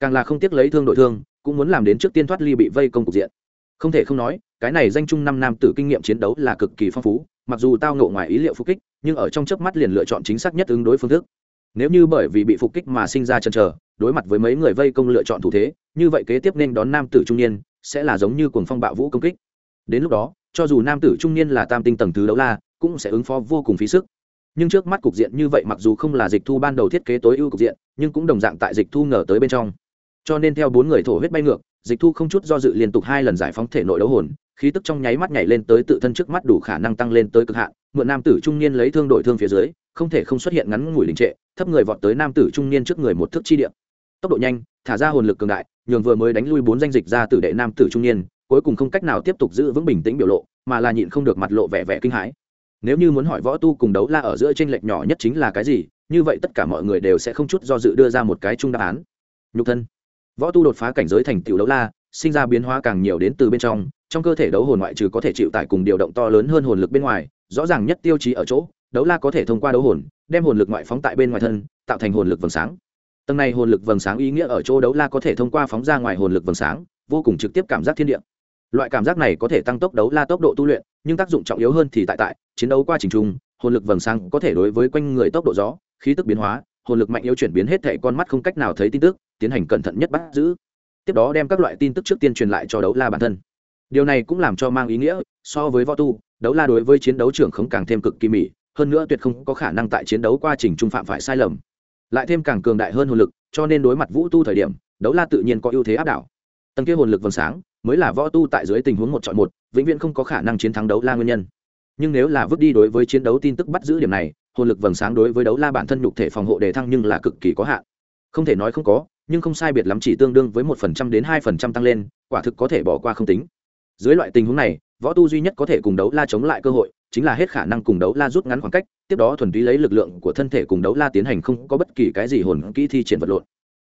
A: Càng là không tiếc lấy thương đội thương, cũng muốn làm đến trước tiên thoát ly bị vây công cục diện. Không thể không nói, cái này danh chung năm nam tử kinh nghiệm chiến đấu là cực kỳ phong phú mặc dù tao ngộ ngoài ý liệu phục kích, nhưng ở trong chớp mắt liền lựa chọn chính xác nhất ứng đối phương thức. Nếu như bởi vì bị phục kích mà sinh ra chần chờ, đối mặt với mấy người vây công lựa chọn thủ thế, như vậy kế tiếp nên đón nam tử trung niên, sẽ là giống như cuồng phong bạo vũ công kích. Đến lúc đó, cho dù nam tử trung niên là tam tinh tầng thứ đấu la, cũng sẽ ứng phó vô cùng phí sức. Nhưng trước mắt cục diện như vậy mặc dù không là dịch thu ban đầu thiết kế tối ưu cục diện, nhưng cũng đồng dạng tại dịch thu ngờ tới bên trong. Cho nên theo bốn người thổ huyết bay ngược dịch thu không chút do dự liên tục hai lần giải phóng thể nội đấu hồn, khí tức trong nháy mắt nhảy lên tới tự thân trước mắt đủ khả năng tăng lên tới cực hạn. Mượn nam tử trung niên lấy thương đổi thương phía dưới, không thể không xuất hiện ngắn ngủi đình trệ, thấp người vọt tới nam tử trung niên trước người một thước chi điện tốc độ nhanh, thả ra hồn lực cường đại, nhường vừa mới đánh lui bốn danh dịch ra tử đệ nam tử trung niên, cuối cùng không cách nào tiếp tục giữ vững bình tĩnh biểu lộ, mà là nhịn không được mặt lộ vẻ vẻ kinh hãi. Nếu như muốn hỏi võ tu cùng đấu la ở giữa tranh lệch nhỏ nhất chính là cái gì, như vậy tất cả mọi người đều sẽ không chút do dự đưa ra một cái chung đáp án. Nhục thân võ tu đột phá cảnh giới thành tựu đấu la, sinh ra biến hóa càng nhiều đến từ bên trong trong cơ thể đấu hồn ngoại trừ có thể chịu tải cùng điều động to lớn hơn hồn lực bên ngoài, rõ ràng nhất tiêu chí ở chỗ, đấu la có thể thông qua đấu hồn, đem hồn lực ngoại phóng tại bên ngoài thân, tạo thành hồn lực vầng sáng. Tầng này hồn lực vầng sáng ý nghĩa ở chỗ đấu la có thể thông qua phóng ra ngoài hồn lực vầng sáng, vô cùng trực tiếp cảm giác thiên địa. Loại cảm giác này có thể tăng tốc đấu la tốc độ tu luyện, nhưng tác dụng trọng yếu hơn thì tại tại, chiến đấu qua trình trung hồn lực vầng sáng có thể đối với quanh người tốc độ gió, khí tức biến hóa hồn lực mạnh yếu chuyển biến hết thảy, con mắt không cách nào thấy tin tức tiến hành cẩn thận nhất bắt giữ. Tiếp đó đem các loại tin tức trước tiên truyền lại cho đấu la bản thân. Điều này cũng làm cho mang ý nghĩa so với võ tu đấu la đối với chiến đấu trưởng không càng thêm cực kỳ mỹ hơn nữa tuyệt không có khả năng tại chiến đấu quá trình trung phạm phải sai lầm. Lại thêm càng cường đại hơn hồn lực cho nên đối mặt vũ tu thời điểm đấu la tự nhiên có ưu thế áp đảo. Tầng kia hồn lực vầng sáng mới là võ tu tại dưới tình huống một chọn một vĩnh viễn không có khả năng chiến thắng đấu la nguyên nhân. Nhưng nếu là vứt đi đối với chiến đấu tin tức bắt giữ điểm này hồn lực vầng sáng đối với đấu la bản thân nhục thể phòng hộ đề thăng nhưng là cực kỳ có hạn. Không thể nói không có, nhưng không sai biệt lắm chỉ tương đương với một phần trăm đến hai phần trăm tăng lên, quả thực có thể bỏ qua không tính. Dưới loại tình huống này, võ tu duy nhất có thể cùng đấu la chống lại cơ hội, chính là hết khả năng cùng đấu la rút ngắn khoảng cách, tiếp đó thuần túy lấy lực lượng của thân thể cùng đấu la tiến hành không có bất kỳ cái gì hồn kỹ thi triển vật lộn.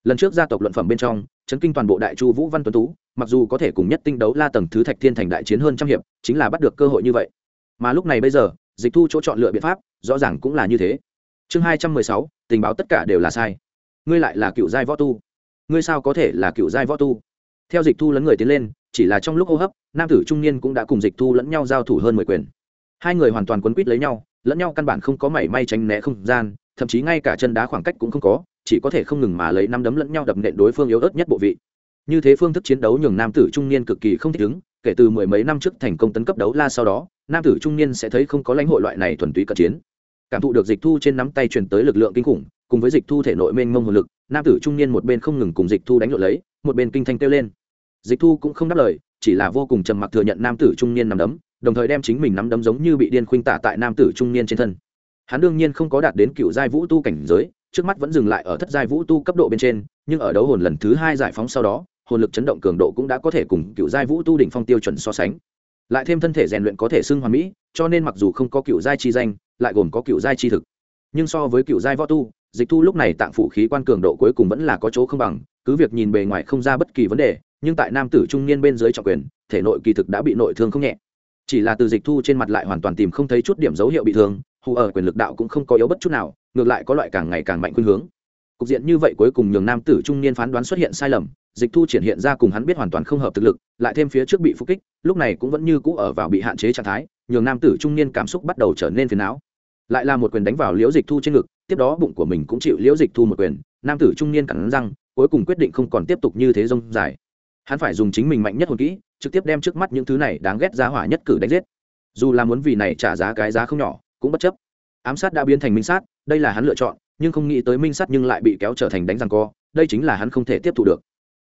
A: Lần trước gia tộc luận phẩm bên trong, chấn kinh toàn bộ đại chu vũ văn tuấn tú, mặc dù có thể cùng nhất tinh đấu la tầng thứ thạch thiên thành đại chiến hơn trăm hiệp, chính là bắt được cơ hội như vậy. Mà lúc này bây giờ dịch thu chỗ chọn lựa biện pháp, rõ ràng cũng là như thế. Chương hai trăm mười sáu, tình báo tất cả đều là sai. Ngươi lại là cựu giai võ tu. Ngươi sao có thể là cựu giai võ tu? Theo dịch thu lấn người tiến lên, chỉ là trong lúc hô hấp, nam tử trung niên cũng đã cùng dịch thu lẫn nhau giao thủ hơn mười quyền. Hai người hoàn toàn quấn quýt lấy nhau, lẫn nhau căn bản không có mảy may tránh né không gian, thậm chí ngay cả chân đá khoảng cách cũng không có, chỉ có thể không ngừng mà lấy năm đấm lẫn nhau đập nện đối phương yếu ớt nhất bộ vị. Như thế phương thức chiến đấu nhường nam tử trung niên cực kỳ không thích ứng kể từ mười mấy năm trước thành công tấn cấp đấu la sau đó, nam tử trung niên sẽ thấy không có lãnh hội loại này thuần túy cận chiến. Cảm thụ được dịch thu trên nắm tay truyền tới lực lượng kinh khủng, cùng với dịch thu thể nội mênh mông hồn lực, nam tử trung niên một bên không ngừng cùng dịch thu đánh lộn lấy, một bên kinh thanh kêu lên. Dịch thu cũng không đáp lời, chỉ là vô cùng trầm mặc thừa nhận nam tử trung niên nằm đấm, đồng thời đem chính mình nắm đấm giống như bị điên khuynh tả tại nam tử trung niên trên thân. Hắn đương nhiên không có đạt đến cựu giai vũ tu cảnh giới, trước mắt vẫn dừng lại ở thất giai vũ tu cấp độ bên trên, nhưng ở đấu hồn lần thứ hai giải phóng sau đó hồn lực chấn động cường độ cũng đã có thể cùng cựu giai vũ tu đỉnh phong tiêu chuẩn so sánh. Lại thêm thân thể rèn luyện có thể xưng hoàn mỹ, cho nên mặc dù không có cựu giai chi danh, lại gồm có cựu giai chi thực. Nhưng so với cựu giai võ tu, dịch thu lúc này tạng phủ khí quan cường độ cuối cùng vẫn là có chỗ không bằng, cứ việc nhìn bề ngoài không ra bất kỳ vấn đề, nhưng tại nam tử trung niên bên dưới trọng quyền, thể nội kỳ thực đã bị nội thương không nhẹ. Chỉ là từ dịch thu trên mặt lại hoàn toàn tìm không thấy chút điểm dấu hiệu bị thương, hù ở quyền lực đạo cũng không có yếu bất chút nào, ngược lại có loại càng ngày càng mạnh khuynh hướng. Cục diện như vậy cuối cùng nhường nam tử trung niên phán đoán xuất hiện sai lầm dịch thu triển hiện ra cùng hắn biết hoàn toàn không hợp thực lực, lại thêm phía trước bị phục kích, lúc này cũng vẫn như cũ ở vào bị hạn chế trạng thái, nhường nam tử trung niên cảm xúc bắt đầu trở nên phiền não. Lại là một quyền đánh vào liễu dịch thu trên ngực, tiếp đó bụng của mình cũng chịu liễu dịch thu một quyền, nam tử trung niên cắn răng, cuối cùng quyết định không còn tiếp tục như thế rông dài. Hắn phải dùng chính mình mạnh nhất hồn kỹ, trực tiếp đem trước mắt những thứ này đáng ghét giá hỏa nhất cử đánh giết. Dù là muốn vì này trả giá cái giá không nhỏ, cũng bất chấp. Ám sát đã biến thành minh sát, đây là hắn lựa chọn, nhưng không nghĩ tới minh sát nhưng lại bị kéo trở thành đánh răng co, đây chính là hắn không thể tiếp thu được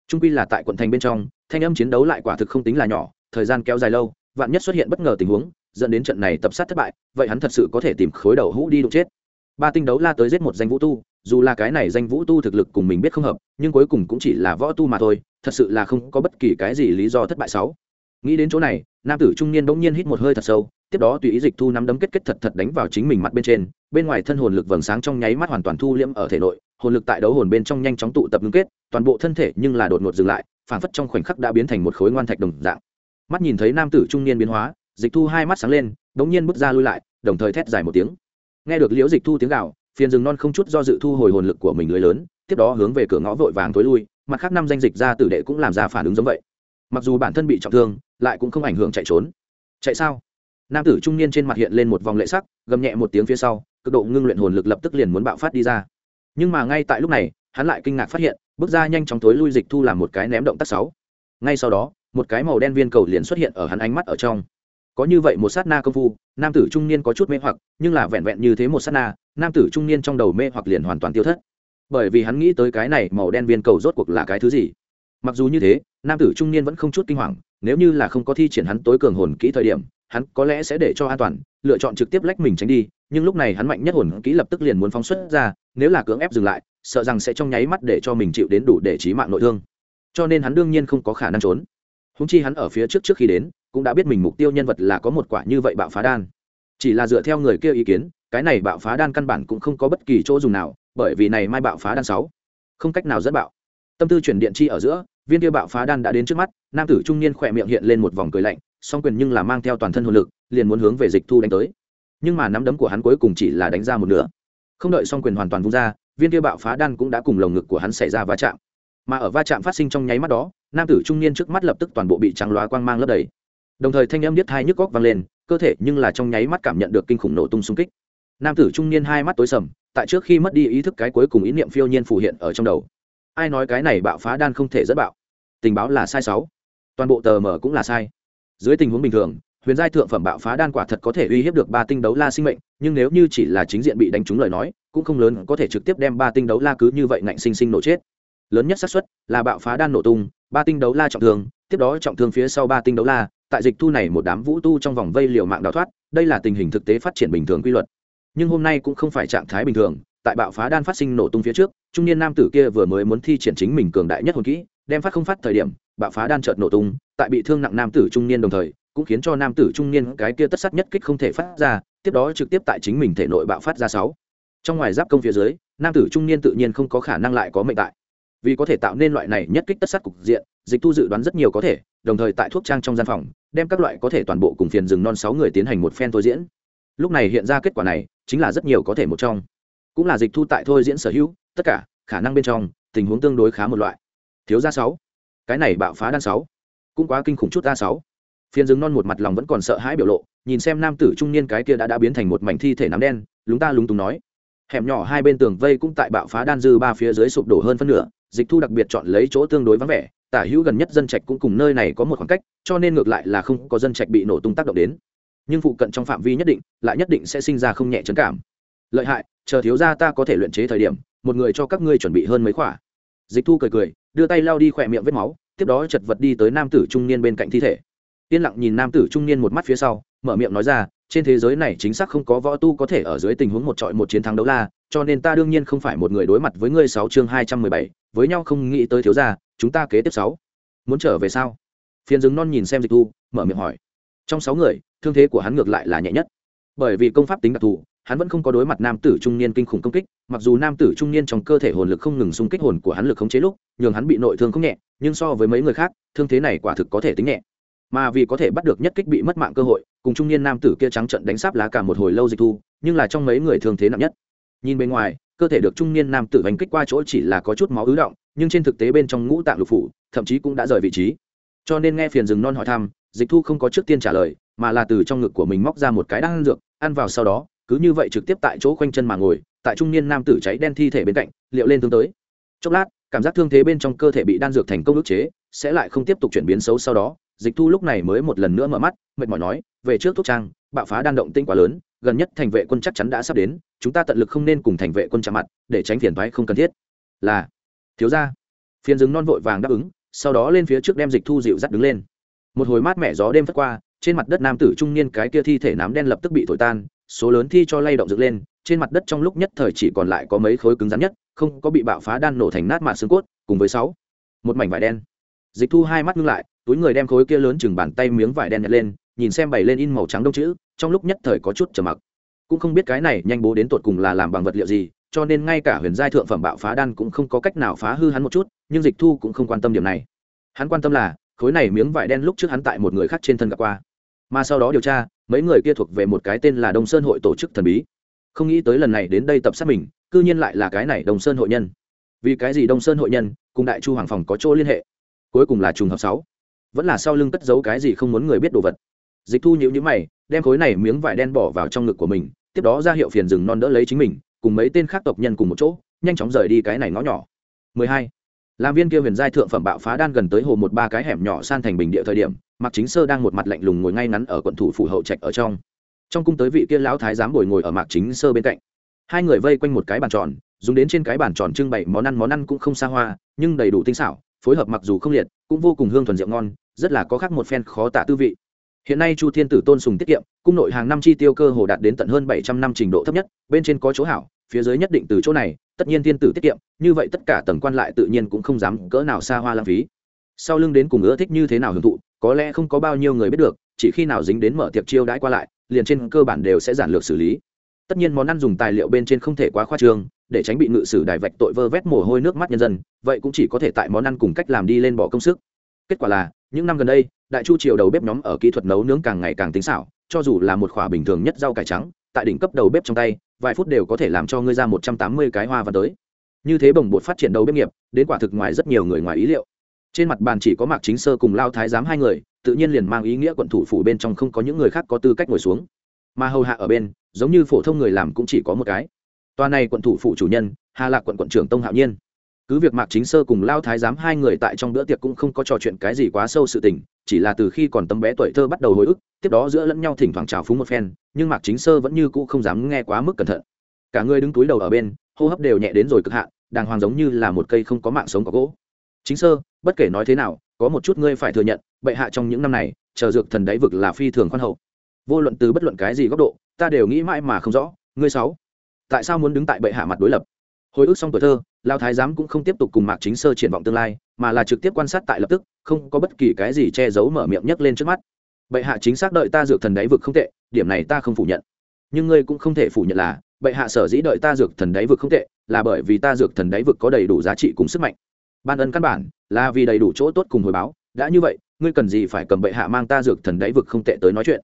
A: trung quy là tại quận thành bên trong, thanh âm chiến đấu lại quả thực không tính là nhỏ, thời gian kéo dài lâu, vạn nhất xuất hiện bất ngờ tình huống, dẫn đến trận này tập sát thất bại, vậy hắn thật sự có thể tìm khối đầu hũ đi đụng chết. Ba tinh đấu la tới giết một danh vũ tu, dù là cái này danh vũ tu thực lực cùng mình biết không hợp, nhưng cuối cùng cũng chỉ là võ tu mà thôi, thật sự là không có bất kỳ cái gì lý do thất bại sáu nghĩ đến chỗ này, nam tử trung niên bỗng nhiên hít một hơi thật sâu, tiếp đó tùy ý dịch thu nắm đấm kết kết thật thật đánh vào chính mình mặt bên trên, bên ngoài thân hồn lực vầng sáng trong nháy mắt hoàn toàn thu liễm ở thể nội hồn lực tại đấu hồn bên trong nhanh chóng tụ tập ngưng kết, toàn bộ thân thể nhưng là đột ngột dừng lại, phảng phất trong khoảnh khắc đã biến thành một khối ngoan thạch đồng dạng. Mắt nhìn thấy nam tử trung niên biến hóa, dịch thu hai mắt sáng lên, đống nhiên bước ra lui lại, đồng thời thét dài một tiếng. Nghe được liễu dịch thu tiếng gạo phiền rừng non không chút do dự thu hồi hồn lực của mình lưới lớn, tiếp đó hướng về cửa ngõ vội vàng tối lui, mặt khác năm danh dịch ra tử đệ cũng làm ra phản ứng giống vậy. Mặc dù bản thân bị trọng thương, lại cũng không ảnh hưởng chạy trốn. Chạy sao? Nam tử trung niên trên mặt hiện lên một vòng lệ sắc, gầm nhẹ một tiếng phía sau, cực độ ngưng luyện hồn lực lập tức liền muốn bạo phát đi ra nhưng mà ngay tại lúc này, hắn lại kinh ngạc phát hiện, bước ra nhanh chóng tối lui dịch thu làm một cái ném động tác sáu. Ngay sau đó, một cái màu đen viên cầu liền xuất hiện ở hắn ánh mắt ở trong. Có như vậy một sát na công phu, nam tử trung niên có chút mê hoặc, nhưng là vẹn vẹn như thế một sát na, nam tử trung niên trong đầu mê hoặc liền hoàn toàn tiêu thất. Bởi vì hắn nghĩ tới cái này màu đen viên cầu rốt cuộc là cái thứ gì. Mặc dù như thế, nam tử trung niên vẫn không chút kinh hoàng, nếu như là không có thi triển hắn tối cường hồn kỹ thời điểm, hắn có lẽ sẽ để cho an toàn lựa chọn trực tiếp lách mình tránh đi, nhưng lúc này hắn mạnh nhất hồn kỹ lập tức liền muốn phóng xuất ra, nếu là cưỡng ép dừng lại, sợ rằng sẽ trong nháy mắt để cho mình chịu đến đủ để trí mạng nội thương. Cho nên hắn đương nhiên không có khả năng trốn. Húng chi hắn ở phía trước trước khi đến, cũng đã biết mình mục tiêu nhân vật là có một quả như vậy bạo phá đan. Chỉ là dựa theo người kia ý kiến, cái này bạo phá đan căn bản cũng không có bất kỳ chỗ dùng nào, bởi vì này mai bạo phá đan sáu, không cách nào dẫn bạo. Tâm tư chuyển điện chi ở giữa, viên kia bạo phá đan đã đến trước mắt, nam tử trung niên khỏe miệng hiện lên một vòng cười lạnh, song quyền nhưng là mang theo toàn thân hồn lực liền muốn hướng về dịch thu đánh tới. Nhưng mà nắm đấm của hắn cuối cùng chỉ là đánh ra một nửa. Không đợi xong quyền hoàn toàn vung ra, viên kia bạo phá đan cũng đã cùng lồng ngực của hắn xảy ra va chạm. Mà ở va chạm phát sinh trong nháy mắt đó, nam tử trung niên trước mắt lập tức toàn bộ bị trắng loá quang mang lấp đầy. Đồng thời thanh âm biết hai nhức góc vang lên, cơ thể nhưng là trong nháy mắt cảm nhận được kinh khủng nổ tung xung kích. Nam tử trung niên hai mắt tối sầm, tại trước khi mất đi ý thức cái cuối cùng ý niệm phiêu nhiên phủ hiện ở trong đầu. Ai nói cái này bạo phá đan không thể dẫn bạo? Tình báo là sai sáu. Toàn bộ tờ mở cũng là sai. Dưới tình huống bình thường huyền giai thượng phẩm bạo phá đan quả thật có thể uy hiếp được ba tinh đấu la sinh mệnh, nhưng nếu như chỉ là chính diện bị đánh trúng lời nói, cũng không lớn có thể trực tiếp đem ba tinh đấu la cứ như vậy ngạnh sinh sinh nổ chết. Lớn nhất xác suất là bạo phá đan nổ tung, ba tinh đấu la trọng thương, tiếp đó trọng thương phía sau ba tinh đấu la, tại dịch thu này một đám vũ tu trong vòng vây liều mạng đào thoát, đây là tình hình thực tế phát triển bình thường quy luật. Nhưng hôm nay cũng không phải trạng thái bình thường, tại bạo phá đan phát sinh nổ tung phía trước, trung niên nam tử kia vừa mới muốn thi triển chính mình cường đại nhất hồn kỹ, đem phát không phát thời điểm, bạo phá đan chợt nổ tung, tại bị thương nặng nam tử trung niên đồng thời cũng khiến cho nam tử trung niên cái kia tất sát nhất kích không thể phát ra, tiếp đó trực tiếp tại chính mình thể nội bạo phát ra sáu. Trong ngoài giáp công phía dưới, nam tử trung niên tự nhiên không có khả năng lại có mệnh tại. Vì có thể tạo nên loại này nhất kích tất sát cục diện, dịch thu dự đoán rất nhiều có thể, đồng thời tại thuốc trang trong gian phòng, đem các loại có thể toàn bộ cùng phiền rừng non sáu người tiến hành một phen thôi diễn. Lúc này hiện ra kết quả này, chính là rất nhiều có thể một trong. Cũng là dịch thu tại thôi diễn sở hữu, tất cả, khả năng bên trong, tình huống tương đối khá một loại. Thiếu gia sáu. Cái này bạo phá đan sáu. Cũng quá kinh khủng chút a sáu phiên rừng non một mặt lòng vẫn còn sợ hãi biểu lộ, nhìn xem nam tử trung niên cái kia đã đã biến thành một mảnh thi thể nắm đen, lúng ta lúng túng nói. Hẻm nhỏ hai bên tường vây cũng tại bạo phá đan dư ba phía dưới sụp đổ hơn phân nửa, dịch thu đặc biệt chọn lấy chỗ tương đối vắng vẻ, tả hữu gần nhất dân trạch cũng cùng nơi này có một khoảng cách, cho nên ngược lại là không có dân trạch bị nổ tung tác động đến. Nhưng phụ cận trong phạm vi nhất định, lại nhất định sẽ sinh ra không nhẹ trấn cảm. Lợi hại, chờ thiếu ra ta có thể luyện chế thời điểm, một người cho các ngươi chuẩn bị hơn mấy khỏa. Dịch thu cười cười, đưa tay lao đi khỏe miệng vết máu, tiếp đó chật vật đi tới nam tử trung niên bên cạnh thi thể yên lặng nhìn nam tử trung niên một mắt phía sau, mở miệng nói ra, trên thế giới này chính xác không có võ tu có thể ở dưới tình huống một trọi một chiến thắng đấu la, cho nên ta đương nhiên không phải một người đối mặt với ngươi sáu chương hai trăm mười bảy, với nhau không nghĩ tới thiếu gia, chúng ta kế tiếp sáu. Muốn trở về sao? Phiền dừng non nhìn xem dịch thu, mở miệng hỏi. Trong sáu người, thương thế của hắn ngược lại là nhẹ nhất. Bởi vì công pháp tính đặc thù, hắn vẫn không có đối mặt nam tử trung niên kinh khủng công kích, mặc dù nam tử trung niên trong cơ thể hồn lực không ngừng xung kích hồn của hắn lực khống chế lúc, nhường hắn bị nội thương không nhẹ, nhưng so với mấy người khác, thương thế này quả thực có thể tính nhẹ mà vì có thể bắt được nhất kích bị mất mạng cơ hội, cùng trung niên nam tử kia trắng trận đánh sáp lá cả một hồi lâu dịch thu, nhưng là trong mấy người thường thế nặng nhất. Nhìn bên ngoài, cơ thể được trung niên nam tử đánh kích qua chỗ chỉ là có chút máu ứ động, nhưng trên thực tế bên trong ngũ tạng lục phủ, thậm chí cũng đã rời vị trí. Cho nên nghe phiền rừng non hỏi thăm, dịch thu không có trước tiên trả lời, mà là từ trong ngực của mình móc ra một cái đan dược, ăn vào sau đó, cứ như vậy trực tiếp tại chỗ khoanh chân mà ngồi, tại trung niên nam tử cháy đen thi thể bên cạnh, liệu lên tương tới. Chốc lát, cảm giác thương thế bên trong cơ thể bị đan dược thành công ức chế, sẽ lại không tiếp tục chuyển biến xấu sau đó dịch thu lúc này mới một lần nữa mở mắt, mệt mỏi nói, về trước thuốc trang, bạo phá đan động tinh quá lớn, gần nhất thành vệ quân chắc chắn đã sắp đến, chúng ta tận lực không nên cùng thành vệ quân chạm mặt, để tránh phiền thoái không cần thiết. Là. Thiếu ra phiền rừng non vội vàng đáp ứng, sau đó lên phía trước đem dịch thu dịu dắt đứng lên. Một hồi mát mẻ gió đêm phất qua, trên mặt đất nam tử trung niên cái kia thi thể nám đen lập tức bị thổi tan, số lớn thi cho lay động dựng lên, trên mặt đất trong lúc nhất thời chỉ còn lại có mấy khối cứng rắn nhất, không có bị bạo phá đan nổ thành nát mạn xương cốt, cùng với sáu, một mảnh vải đen. Dịch thu hai mắt ngưng lại túi người đem khối kia lớn chừng bàn tay miếng vải đen nhặt lên, nhìn xem bày lên in màu trắng đông chữ, trong lúc nhất thời có chút trầm mặc. Cũng không biết cái này nhanh bố đến tột cùng là làm bằng vật liệu gì, cho nên ngay cả huyền giai thượng phẩm bạo phá đan cũng không có cách nào phá hư hắn một chút, nhưng dịch thu cũng không quan tâm điểm này. Hắn quan tâm là, khối này miếng vải đen lúc trước hắn tại một người khác trên thân gặp qua. Mà sau đó điều tra, mấy người kia thuộc về một cái tên là đông sơn hội tổ chức thần bí. Không nghĩ tới lần này đến đây tập sát mình, cư nhiên lại là cái này đông sơn hội nhân. Vì cái gì đông sơn hội nhân cùng đại chu hoàng phòng có chỗ liên hệ? Cuối cùng là trùng hợp sáu vẫn là sau lưng cất giấu cái gì không muốn người biết đồ vật. Dịch thu nhữ nhữ mày, đem khối này miếng vải đen bỏ vào trong ngực của mình, tiếp đó ra hiệu phiền rừng non đỡ lấy chính mình, cùng mấy tên khác tộc nhân cùng một chỗ, nhanh chóng rời đi cái này ngõ nhỏ. 12. làm viên kia huyền giai thượng phẩm bạo phá đan gần tới hồ một ba cái hẻm nhỏ san thành bình địa thời điểm, mạc chính sơ đang một mặt lạnh lùng ngồi ngay ngắn ở quận thủ phủ hậu trạch ở trong. Trong cung tới vị kia lão thái giám ngồi ngồi ở mạc chính sơ bên cạnh. Hai người vây quanh một cái bàn tròn, dùng đến trên cái bàn tròn trưng bày món ăn món ăn cũng không xa hoa, nhưng đầy đủ tinh xảo, phối hợp mặc dù không liệt, cũng vô cùng hương thuần rượu ngon rất là có khác một phen khó tả tư vị. Hiện nay chu thiên tử tôn sùng tiết kiệm, cung nội hàng năm chi tiêu cơ hồ đạt đến tận hơn bảy trăm năm trình độ thấp nhất, bên trên có chỗ hảo, phía dưới nhất định từ chỗ này, tất nhiên thiên tử tiết kiệm, như vậy tất cả tầng quan lại tự nhiên cũng không dám cỡ nào xa hoa lãng phí. Sau lưng đến cùng ưa thích như thế nào hưởng thụ, có lẽ không có bao nhiêu người biết được, chỉ khi nào dính đến mở tiệc chiêu đãi qua lại, liền trên cơ bản đều sẽ giản lược xử lý. Tất nhiên món ăn dùng tài liệu bên trên không thể quá khoa trương, để tránh bị ngự sử đài vạch tội vơ vét mồ hôi nước mắt nhân dân, vậy cũng chỉ có thể tại món ăn cùng cách làm đi lên bỏ công sức. Kết quả là những năm gần đây, đại chu triều đầu bếp nhóm ở kỹ thuật nấu nướng càng ngày càng tính xảo, cho dù là một khoả bình thường nhất rau cải trắng, tại đỉnh cấp đầu bếp trong tay, vài phút đều có thể làm cho ngươi ra một trăm tám mươi cái hoa văn tới. Như thế bồng bột phát triển đầu bếp nghiệp, đến quả thực ngoài rất nhiều người ngoài ý liệu. Trên mặt bàn chỉ có mạc chính sơ cùng lao thái giám hai người, tự nhiên liền mang ý nghĩa quận thủ phủ bên trong không có những người khác có tư cách ngồi xuống. Mà hầu hạ ở bên, giống như phổ thông người làm cũng chỉ có một cái. Toa này quận thủ phủ chủ nhân, hà lạc quận quận trưởng tông hạo nhiên cứ việc mạc chính sơ cùng lao thái giám hai người tại trong bữa tiệc cũng không có trò chuyện cái gì quá sâu sự tình, chỉ là từ khi còn tấm bé tuổi thơ bắt đầu hồi ức, tiếp đó giữa lẫn nhau thỉnh thoảng trào phúng một phen, nhưng mạc chính sơ vẫn như cũ không dám nghe quá mức cẩn thận. Cả người đứng túi đầu ở bên, hô hấp đều nhẹ đến rồi cực hạn, đàng hoàng giống như là một cây không có mạng sống có gỗ. Chính sơ, bất kể nói thế nào, có một chút ngươi phải thừa nhận, bệ hạ trong những năm này, chờ dược thần đáy vực là phi thường khoan hậu. Vô luận từ bất luận cái gì góc độ, ta đều nghĩ mãi mà không rõ, ngươi sáu, tại sao muốn đứng tại bệ hạ mặt đối lập? Hồi ức xong tuổi thơ lao thái giám cũng không tiếp tục cùng mạc chính sơ triển vọng tương lai, mà là trực tiếp quan sát tại lập tức, không có bất kỳ cái gì che giấu mở miệng nhấc lên trước mắt. Bệ hạ chính xác đợi ta dược thần đáy vực không tệ, điểm này ta không phủ nhận. Nhưng ngươi cũng không thể phủ nhận là, bệ hạ sở dĩ đợi ta dược thần đáy vực không tệ, là bởi vì ta dược thần đáy vực có đầy đủ giá trị cùng sức mạnh. Ban ân căn bản, là vì đầy đủ chỗ tốt cùng hồi báo. Đã như vậy, ngươi cần gì phải cầm bệ hạ mang ta dược thần đáy vực không tệ tới nói chuyện?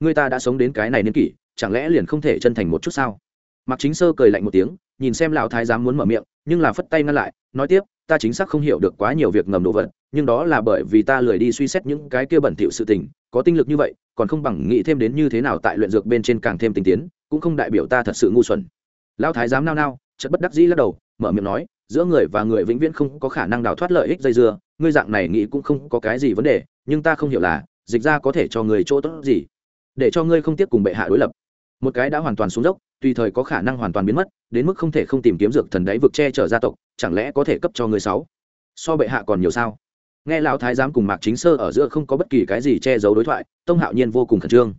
A: Ngươi ta đã sống đến cái này niên kỷ, chẳng lẽ liền không thể chân thành một chút sao? Mặc chính sơ cười lạnh một tiếng nhìn xem lão thái giám muốn mở miệng, nhưng là phất tay ngăn lại, nói tiếp, ta chính xác không hiểu được quá nhiều việc ngầm đồ vật, nhưng đó là bởi vì ta lười đi suy xét những cái kia bẩn thỉu sự tình, có tinh lực như vậy, còn không bằng nghĩ thêm đến như thế nào tại luyện dược bên trên càng thêm tinh tiến, cũng không đại biểu ta thật sự ngu xuẩn. Lão thái giám nao nao chất bất đắc dĩ lắc đầu, mở miệng nói, giữa người và người vĩnh viễn không có khả năng đào thoát lợi ích dây dưa, ngươi dạng này nghĩ cũng không có cái gì vấn đề, nhưng ta không hiểu là, dịch ra có thể cho người chỗ tốt gì, để cho ngươi không tiếp cùng bệ hạ đối lập. Một cái đã hoàn toàn xuống dốc tùy thời có khả năng hoàn toàn biến mất, đến mức không thể không tìm kiếm dược thần đáy vực che chở gia tộc, chẳng lẽ có thể cấp cho người sáu? So bệ hạ còn nhiều sao? Nghe lão thái giám cùng mạc chính sơ ở giữa không có bất kỳ cái gì che giấu đối thoại, tông hạo nhiên vô cùng khẩn trương.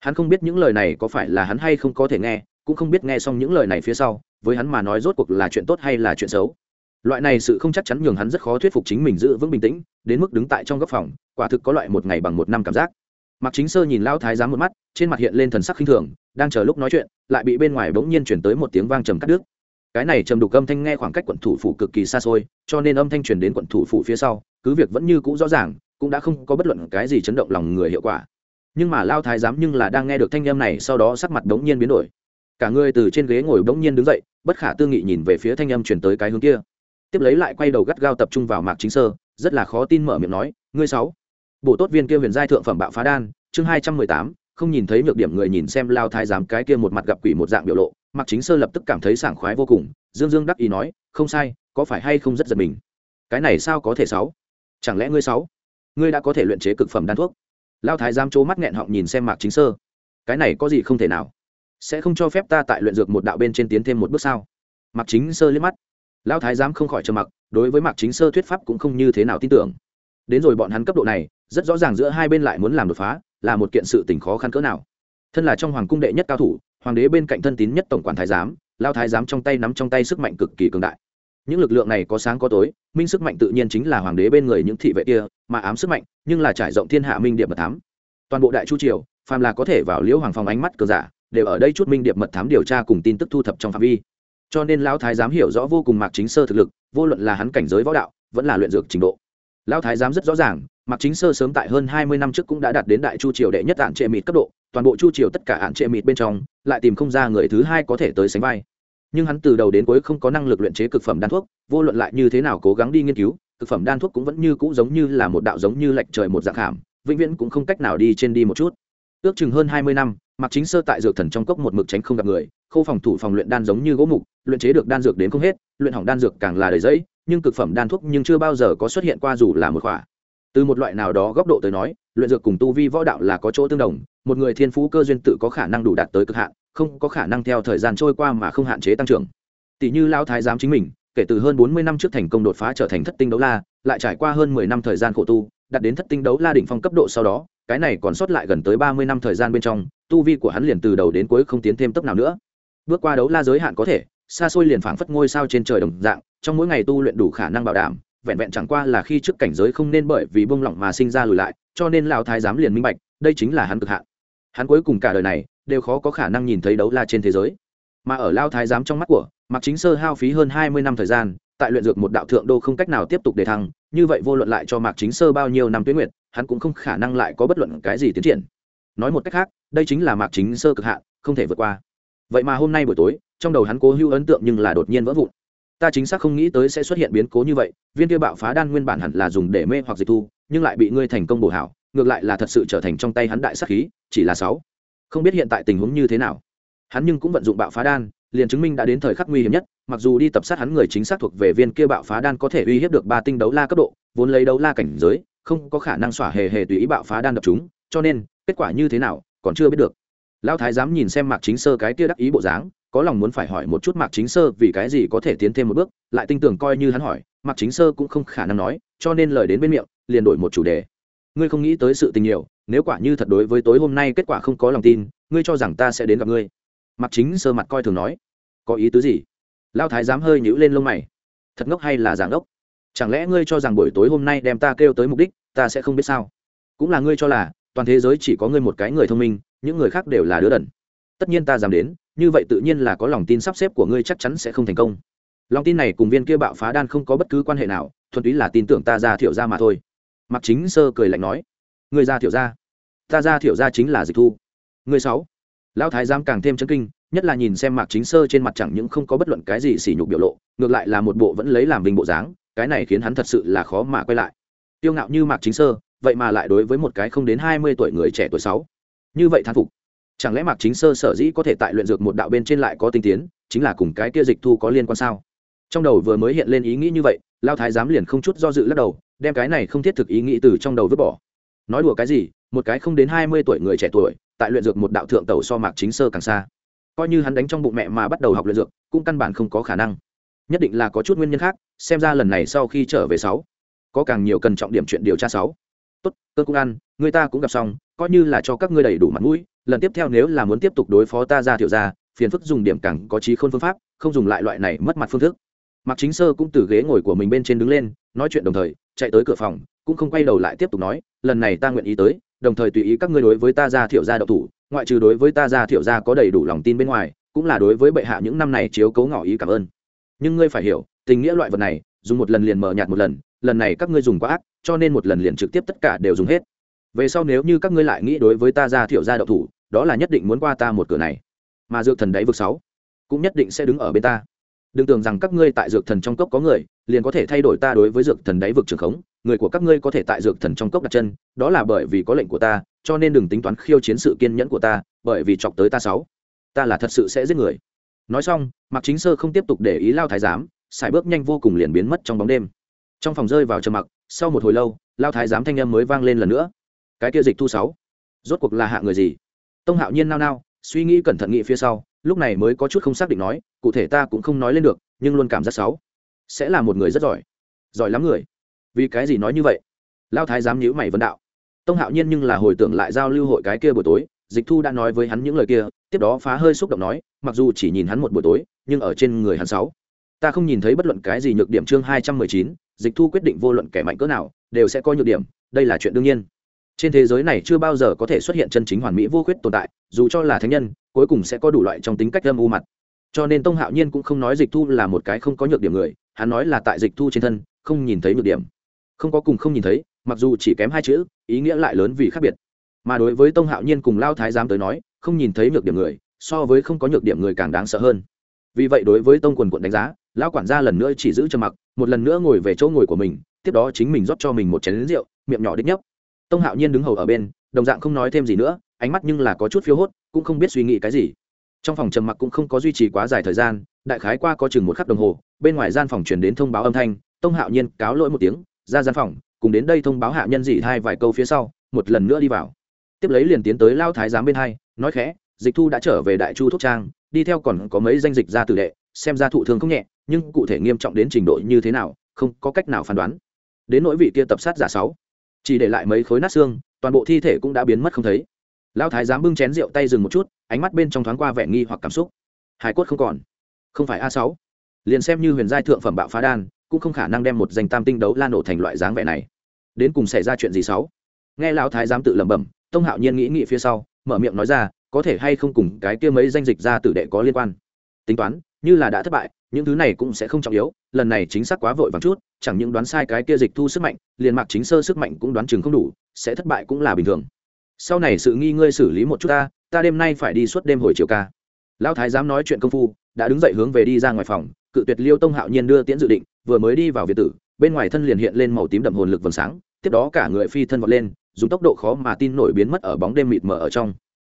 A: Hắn không biết những lời này có phải là hắn hay không có thể nghe, cũng không biết nghe xong những lời này phía sau, với hắn mà nói rốt cuộc là chuyện tốt hay là chuyện xấu. Loại này sự không chắc chắn nhường hắn rất khó thuyết phục chính mình giữ vững bình tĩnh, đến mức đứng tại trong góc phòng, quả thực có loại một ngày bằng một năm cảm giác. Mạc Chính Sơ nhìn Lão Thái giám một mắt, trên mặt hiện lên thần sắc khinh thường, đang chờ lúc nói chuyện, lại bị bên ngoài bỗng nhiên chuyển tới một tiếng vang trầm cắt đứt. Cái này trầm đục âm thanh nghe khoảng cách quận thủ phủ cực kỳ xa xôi, cho nên âm thanh truyền đến quận thủ phủ phía sau, cứ việc vẫn như cũ rõ ràng, cũng đã không có bất luận cái gì chấn động lòng người hiệu quả. Nhưng mà Lão Thái giám nhưng là đang nghe được thanh âm này, sau đó sắc mặt bỗng nhiên biến đổi. Cả người từ trên ghế ngồi bỗng nhiên đứng dậy, bất khả tư nghị nhìn về phía thanh âm truyền tới cái hướng kia. Tiếp lấy lại quay đầu gắt gao tập trung vào Mạc Chính Sơ, rất là khó tin mở miệng nói, "Ngươi sáu?" Bộ tốt viên kia huyền giai thượng phẩm bạo phá đan, chương hai trăm mười tám không nhìn thấy nhược điểm người nhìn xem lao thái giám cái kia một mặt gặp quỷ một dạng biểu lộ mặc chính sơ lập tức cảm thấy sảng khoái vô cùng dương dương đắc ý nói không sai có phải hay không rất giật mình? Cái này sao có thể sáu? Chẳng lẽ ngươi sáu? Ngươi đã có thể luyện chế cực phẩm đan thuốc? Lao thái giám trố mắt nghẹn họng nhìn xem mạc chính sơ. Cái này có gì không thể nào? Sẽ không cho phép ta tại luyện dược một đạo bên trên tiến thêm một bước sao? Mạc chính sơ liếc mắt. Lao thái giám không khỏi trầm mặc đối với mạc chính sơ thuyết pháp cũng không như thế nào tin tưởng đến rồi bọn hắn cấp độ này, rất rõ ràng giữa hai bên lại muốn làm đột phá, là một kiện sự tình khó khăn cỡ nào. Thân là trong hoàng cung đệ nhất cao thủ, hoàng đế bên cạnh thân tín nhất tổng quản thái giám, lao thái giám trong tay nắm trong tay sức mạnh cực kỳ cường đại. Những lực lượng này có sáng có tối, minh sức mạnh tự nhiên chính là hoàng đế bên người những thị vệ kia, mà ám sức mạnh, nhưng là trải rộng thiên hạ minh điệp mật thám. Toàn bộ đại chu triều, phàm là có thể vào liễu hoàng phòng ánh mắt cờ giả, đều ở đây chút minh điệp mật thám điều tra cùng tin tức thu thập trong phạm vi. Cho nên lão thái giám hiểu rõ vô cùng mạc chính sơ thực lực, vô luận là hắn cảnh giới võ đạo, vẫn là luyện dược trình độ lão thái giám rất rõ ràng Mặc Chính Sơ sớm tại hơn hai mươi năm trước cũng đã đạt đến đại chu triều đệ nhất ạn trệ mịt cấp độ, toàn bộ chu triều tất cả ạn trệ mịt bên trong, lại tìm không ra người thứ hai có thể tới sánh vai. Nhưng hắn từ đầu đến cuối không có năng lực luyện chế cực phẩm đan thuốc, vô luận lại như thế nào cố gắng đi nghiên cứu, cực phẩm đan thuốc cũng vẫn như cũ giống như là một đạo giống như lệch trời một dạng hàm, vĩnh viễn cũng không cách nào đi trên đi một chút. Ước chừng hơn hai mươi năm, Mặc Chính Sơ tại dược thần trong cốc một mực tránh không gặp người, khâu phòng thủ phòng luyện đan giống như gỗ mục, luyện chế được đan dược đến không hết, luyện hỏng đan dược càng là đầy giấy nhưng cực phẩm đan thuốc nhưng chưa bao giờ có xuất hiện qua dù là một khỏa. Từ một loại nào đó góc độ tới nói, luyện dược cùng tu vi võ đạo là có chỗ tương đồng, một người thiên phú cơ duyên tự có khả năng đủ đạt tới cực hạn, không có khả năng theo thời gian trôi qua mà không hạn chế tăng trưởng. Tỷ như lao thái giám chính mình, kể từ hơn bốn mươi năm trước thành công đột phá trở thành thất tinh đấu la, lại trải qua hơn mười năm thời gian khổ tu, đạt đến thất tinh đấu la đỉnh phong cấp độ sau đó, cái này còn sót lại gần tới ba mươi năm thời gian bên trong, tu vi của hắn liền từ đầu đến cuối không tiến thêm tốc nào nữa. Bước qua đấu la giới hạn có thể xa xôi liền phảng phất ngôi sao trên trời đồng dạng, trong mỗi ngày tu luyện đủ khả năng bảo đảm, vẹn vẹn chẳng qua là khi trước cảnh giới không nên bởi vì bông lỏng mà sinh ra lùi lại, cho nên lão thái giám liền minh bạch, đây chính là hắn cực hạn. Hắn cuối cùng cả đời này đều khó có khả năng nhìn thấy đấu la trên thế giới. Mà ở lao thái giám trong mắt của, mặc chính sơ hao phí hơn hai mươi năm thời gian, tại luyện dược một đạo thượng đô không cách nào tiếp tục đề thăng, như vậy vô luận lại cho mạc chính sơ bao nhiêu năm tuyến nguyện hắn cũng không khả năng lại có bất luận cái gì tiến triển. Nói một cách khác, đây chính là mạc chính sơ cực hạn, không thể vượt qua vậy mà hôm nay buổi tối, trong đầu hắn cố hữu ấn tượng nhưng là đột nhiên vỡ vụn. Ta chính xác không nghĩ tới sẽ xuất hiện biến cố như vậy, viên kia bạo phá đan nguyên bản hẳn là dùng để mê hoặc dịch thu, nhưng lại bị ngươi thành công bổ hảo, ngược lại là thật sự trở thành trong tay hắn đại sắc khí, chỉ là sáu. Không biết hiện tại tình huống như thế nào. Hắn nhưng cũng vận dụng bạo phá đan, liền chứng minh đã đến thời khắc nguy hiểm nhất, mặc dù đi tập sát hắn người chính xác thuộc về viên kia bạo phá đan có thể uy hiếp được ba tinh đấu la cấp độ, vốn lấy đấu la cảnh giới, không có khả năng xỏa hề hề tùy ý bạo phá đan đập chúng, cho nên, kết quả như thế nào, còn chưa biết được lão thái dám nhìn xem mạc chính sơ cái kia đắc ý bộ dáng, có lòng muốn phải hỏi một chút mạc chính sơ vì cái gì có thể tiến thêm một bước, lại tin tưởng coi như hắn hỏi, mạc chính sơ cũng không khả năng nói, cho nên lời đến bên miệng, liền đổi một chủ đề. Ngươi không nghĩ tới sự tình nhiều, nếu quả như thật đối với tối hôm nay kết quả không có lòng tin, ngươi cho rằng ta sẽ đến gặp ngươi. Mạc chính sơ mặt coi thường nói. Có ý tứ gì? Lao thái dám hơi nhữ lên lông mày. Thật ngốc hay là giảng ngốc? Chẳng lẽ ngươi cho rằng buổi tối hôm nay đem ta kêu tới mục đích, ta sẽ không biết sao? Cũng là ngươi cho là, toàn thế giới chỉ có ngươi một cái người thông minh những người khác đều là đứa đần. Tất nhiên ta dám đến, như vậy tự nhiên là có lòng tin sắp xếp của ngươi chắc chắn sẽ không thành công. Lòng tin này cùng viên kia bạo phá đan không có bất cứ quan hệ nào, thuần túy là tin tưởng ta ra thiểu ra mà thôi. Mặc chính sơ cười lạnh nói người ra thiểu ra. Ta ra thiểu ra chính là dịch thu. Người sáu. Lão thái giám càng thêm chấn kinh, nhất là nhìn xem mạc chính sơ trên mặt chẳng những không có bất luận cái gì sỉ nhục biểu lộ, ngược lại là một bộ vẫn lấy làm bình bộ dáng, cái này khiến hắn thật sự là khó mà quay lại. Tiêu ngạo như mạc chính sơ, vậy mà lại đối với một cái không đến hai mươi tuổi người trẻ tuổi sáu như vậy thán phục. Chẳng lẽ mạc chính sơ sở dĩ có thể tại luyện dược một đạo bên trên lại có tinh tiến, chính là cùng cái kia dịch thu có liên quan sao? Trong đầu vừa mới hiện lên ý nghĩ như vậy, lao thái giám liền không chút do dự lắc đầu, đem cái này không thiết thực ý nghĩ từ trong đầu vứt bỏ. Nói đùa cái gì, một cái không đến hai mươi tuổi người trẻ tuổi, tại luyện dược một đạo thượng tẩu so mạc chính sơ càng xa. Coi như hắn đánh trong bụng mẹ mà bắt đầu học luyện dược, cũng căn bản không có khả năng. Nhất định là có chút nguyên nhân khác, xem ra lần này sau khi trở về sáu, có càng nhiều cần trọng điểm chuyện điều tra sáu. Tốt cơn cũng ăn, người ta cũng gặp xong coi như là cho các ngươi đầy đủ mặt mũi, lần tiếp theo nếu là muốn tiếp tục đối phó ta ra thiểu ra phiền phức dùng điểm càng có trí khôn phương pháp, không dùng lại loại này mất mặt phương thức. Mạc chính sơ cũng từ ghế ngồi của mình bên trên đứng lên, nói chuyện đồng thời, chạy tới cửa phòng, cũng không quay đầu lại tiếp tục nói, lần này ta nguyện ý tới, đồng thời tùy ý các ngươi đối với ta ra thiểu gia độc thủ, ngoại trừ đối với ta ra thiểu gia có đầy đủ lòng tin bên ngoài, cũng là đối với bệ hạ những năm này chiếu cấu ngỏ ý cảm ơn. Nhưng ngươi phải hiểu, tình nghĩa loại vật này, dùng một lần liền mờ nhạt một lần lần này các ngươi dùng quá ác, cho nên một lần liền trực tiếp tất cả đều dùng hết về sau nếu như các ngươi lại nghĩ đối với ta ra thiểu gia đậu thủ, đó là nhất định muốn qua ta một cửa này. Mà dược thần đáy vực sáu cũng nhất định sẽ đứng ở bên ta. Đừng tưởng rằng các ngươi tại dược thần trong cốc có người, liền có thể thay đổi ta đối với dược thần đáy vực trường khống, người của các ngươi có thể tại dược thần trong cốc đặt chân, đó là bởi vì có lệnh của ta, cho nên đừng tính toán khiêu chiến sự kiên nhẫn của ta, bởi vì chọc tới ta sáu, ta là thật sự sẽ giết người. Nói xong, mạc chính sơ không tiếp tục để ý lao thái giám xài bước nhanh vô cùng liền biến mất trong bóng đêm. Trong phòng rơi vào trầm mặc, sau một hồi lâu, lao thái giám thanh âm mới vang lên lần nữa cái kia dịch thu sáu. Rốt cuộc là hạ người gì? Tông hạo nhiên nao nao, suy nghĩ cẩn thận nghĩ phía sau, lúc này mới có chút không xác định nói, cụ thể ta cũng không nói lên được, nhưng luôn cảm giác sáu. Sẽ là một người rất giỏi. Giỏi lắm người. Vì cái gì nói như vậy? Lao thái dám nhữ mày vấn đạo. Tông hạo nhiên nhưng là hồi tưởng lại giao lưu hội cái kia buổi tối, dịch thu đã nói với hắn những lời kia, tiếp đó phá hơi xúc động nói, mặc dù chỉ nhìn hắn một buổi tối, nhưng ở trên người hắn sáu. Ta không nhìn thấy bất luận cái gì nhược điểm chương hai trăm mười chín, dịch thu quyết định vô luận kẻ mạnh cỡ nào, đều sẽ có nhược điểm, đây là chuyện đương nhiên trên thế giới này chưa bao giờ có thể xuất hiện chân chính hoàn mỹ vô khuyết tồn tại, dù cho là thánh nhân, cuối cùng sẽ có đủ loại trong tính cách âm u mặt. Cho nên tông hạo nhiên cũng không nói dịch thu là một cái không có nhược điểm người, hắn nói là tại dịch thu trên thân, không nhìn thấy nhược điểm. Không có cùng không nhìn thấy, mặc dù chỉ kém hai chữ, ý nghĩa lại lớn vì khác biệt. Mà đối với tông hạo nhiên cùng lao thái giám tới nói, không nhìn thấy nhược điểm người, so với không có nhược điểm người càng đáng sợ hơn. Vì vậy đối với tông quần quận đánh giá, lão quản gia lần nữa chỉ giữ trầm mặc, một lần nữa ngồi về chỗ ngồi của mình, tiếp đó chính mình rót cho mình một chén lính rượu, miệng nhỏ đích nhấp tông hạo nhiên đứng hầu ở bên, đồng dạng không nói thêm gì nữa, ánh mắt nhưng là có chút phiếu hốt, cũng không biết suy nghĩ cái gì. Trong phòng trầm mặc cũng không có duy trì quá dài thời gian, đại khái qua có chừng một khắc đồng hồ, bên ngoài gian phòng truyền đến thông báo âm thanh, tông hạo nhiên cáo lỗi một tiếng, ra gian phòng, cùng đến đây thông báo hạ nhân dị hai vài câu phía sau, một lần nữa đi vào. Tiếp lấy liền tiến tới lao thái giám bên hai, nói khẽ, dịch thu đã trở về đại chu thuốc trang, đi theo còn có mấy danh dịch ra tử đệ, xem ra thụ thương không nhẹ, nhưng cụ thể nghiêm trọng đến trình độ như thế nào, không có cách nào phán đoán. Đến nỗi vị kia tập sát giả sáu chỉ để lại mấy khối nát xương, toàn bộ thi thể cũng đã biến mất không thấy. Lao thái giám bưng chén rượu tay dừng một chút, ánh mắt bên trong thoáng qua vẻ nghi hoặc cảm xúc. Hải cốt không còn. Không phải a sáu. Liền xem như huyền giai thượng phẩm bạo phá đan, cũng không khả năng đem một danh tam tinh đấu la nổ thành loại dáng vẻ này. Đến cùng xảy ra chuyện gì sáu? Nghe lão thái giám tự lẩm bẩm, tông hạo nhiên nghĩ nghĩ phía sau, mở miệng nói ra, có thể hay không cùng cái kia mấy danh dịch ra tử đệ có liên quan? Tính toán như là đã thất bại, những thứ này cũng sẽ không trọng yếu, lần này chính xác quá vội vàng chút, chẳng những đoán sai cái kia dịch thu sức mạnh, liền mạc chính sơ sức mạnh cũng đoán chừng không đủ, sẽ thất bại cũng là bình thường. Sau này sự nghi ngươi xử lý một chút ta ta đêm nay phải đi suốt đêm hồi chiều ca. Lão thái dám nói chuyện công phu, đã đứng dậy hướng về đi ra ngoài phòng, cự tuyệt liêu tông hạo nhiên đưa tiễn dự định, vừa mới đi vào việt tử, bên ngoài thân liền hiện lên màu tím đậm hồn lực vầng sáng, tiếp đó cả người phi thân vọt lên, dùng tốc độ khó mà tin nổi biến mất ở bóng đêm mịt mờ ở trong.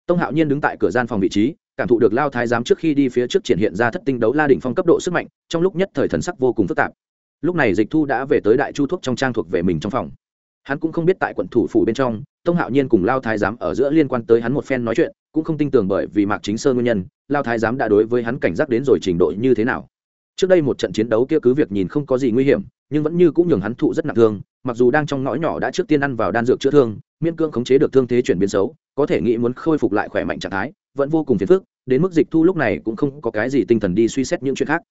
A: Tông hạo nhiên đứng tại cửa gian phòng vị trí cảm thụ được lao thái giám trước khi đi phía trước triển hiện ra thất tinh đấu la đỉnh phong cấp độ sức mạnh, trong lúc nhất thời thần sắc vô cùng phức tạp. Lúc này dịch thu đã về tới đại chu thuốc trong trang thuộc về mình trong phòng. Hắn cũng không biết tại quận thủ phủ bên trong, tông hạo nhiên cùng lao thái giám ở giữa liên quan tới hắn một phen nói chuyện, cũng không tin tưởng bởi vì mạc chính sơn nguyên nhân, lao thái giám đã đối với hắn cảnh giác đến rồi trình độ như thế nào. Trước đây một trận chiến đấu kia cứ việc nhìn không có gì nguy hiểm, nhưng vẫn như cũng nhường hắn thụ rất nặng thương, mặc dù đang trong ngõ nhỏ đã trước tiên ăn vào đan dược chữa thương, miễn cưỡng khống chế được thương thế chuyển biến xấu, có thể nghĩ muốn khôi phục lại khỏe mạnh trạng thái vẫn vô cùng phiền phức, đến mức dịch thu lúc này cũng không có cái gì tinh thần đi suy xét những chuyện khác.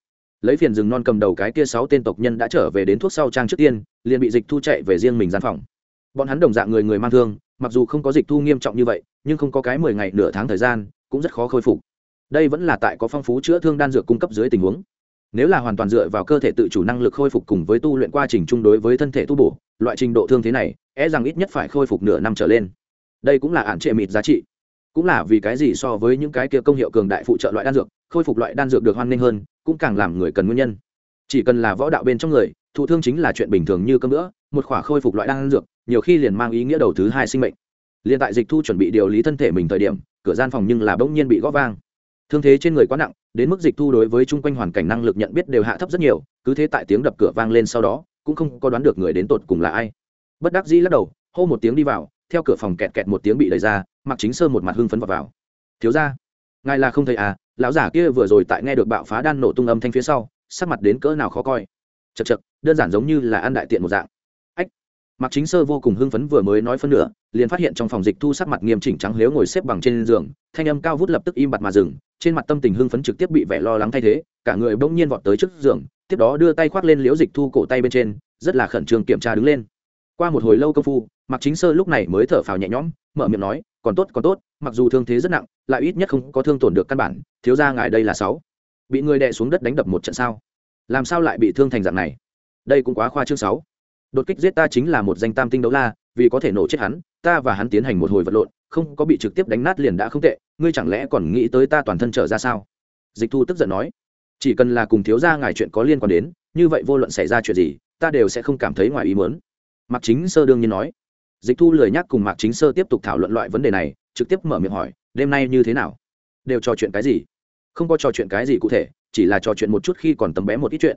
A: Lấy phiền rừng non cầm đầu cái kia sáu tên tộc nhân đã trở về đến thuốc sau trang trước tiên, liền bị dịch thu chạy về riêng mình gian phòng. Bọn hắn đồng dạng người người mang thương, mặc dù không có dịch thu nghiêm trọng như vậy, nhưng không có cái mười ngày nửa tháng thời gian, cũng rất khó khôi phục. Đây vẫn là tại có phong phú chữa thương đan dược cung cấp dưới tình huống. Nếu là hoàn toàn dựa vào cơ thể tự chủ năng lực khôi phục cùng với tu luyện quá trình chung đối với thân thể tu bổ, loại trình độ thương thế này é rằng ít nhất phải khôi phục nửa năm trở lên. Đây cũng là ản trệ mịt giá trị cũng là vì cái gì so với những cái kia công hiệu cường đại phụ trợ loại đan dược, khôi phục loại đan dược được hoan nghênh hơn, cũng càng làm người cần nguyên nhân. Chỉ cần là võ đạo bên trong người, thụ thương chính là chuyện bình thường như cơm nữa một khỏa khôi phục loại đan dược, nhiều khi liền mang ý nghĩa đầu thứ hai sinh mệnh. Liền tại dịch thu chuẩn bị điều lý thân thể mình thời điểm, cửa gian phòng nhưng là bỗng nhiên bị gõ vang. Thương thế trên người quá nặng, đến mức dịch thu đối với chung quanh hoàn cảnh năng lực nhận biết đều hạ thấp rất nhiều, cứ thế tại tiếng đập cửa vang lên sau đó, cũng không có đoán được người đến tột cùng là ai. Bất đắc dĩ lắc đầu, hô một tiếng đi vào, theo cửa phòng kẹt kẹt một tiếng bị đẩy ra mặc chính sơ một mặt hưng phấn vào, vào. thiếu ra ngài là không thấy à lão giả kia vừa rồi tại nghe được bạo phá đan nổ tung âm thanh phía sau sắc mặt đến cỡ nào khó coi. Chật chật đơn giản giống như là ăn đại tiện một dạng. Ách mặc chính sơ vô cùng hưng phấn vừa mới nói phân nửa liền phát hiện trong phòng dịch thu sắc mặt nghiêm chỉnh trắng lếu ngồi xếp bằng trên giường thanh âm cao vút lập tức im bặt mà dừng trên mặt tâm tình hưng phấn trực tiếp bị vẻ lo lắng thay thế cả người bỗng nhiên vọt tới trước giường tiếp đó đưa tay khoác lên liễu dịch thu cổ tay bên trên rất là khẩn trương kiểm tra đứng lên. Qua một hồi lâu công phu mặc chính sơ lúc này mới thở phào nhẹ nhõm mở miệng nói còn tốt còn tốt, mặc dù thương thế rất nặng, lại ít nhất không có thương tổn được căn bản, thiếu ra ngài đây là sáu. Bị người đè xuống đất đánh đập một trận sao? Làm sao lại bị thương thành dạng này? Đây cũng quá khoa chương sáu. Đột kích giết ta chính là một danh tam tinh đấu la, vì có thể nổ chết hắn, ta và hắn tiến hành một hồi vật lộn, không có bị trực tiếp đánh nát liền đã không tệ, ngươi chẳng lẽ còn nghĩ tới ta toàn thân trở ra sao? Dịch thu tức giận nói. Chỉ cần là cùng thiếu gia ngài chuyện có liên quan đến, như vậy vô luận xảy ra chuyện gì, ta đều sẽ không cảm thấy ngoài ý muốn. Mặc chính sơ đương nhiên nói dịch thu lười nhắc cùng mạc chính sơ tiếp tục thảo luận loại vấn đề này, trực tiếp mở miệng hỏi, đêm nay như thế nào? Đều trò chuyện cái gì? Không có trò chuyện cái gì cụ thể, chỉ là trò chuyện một chút khi còn tầm bé một ít chuyện.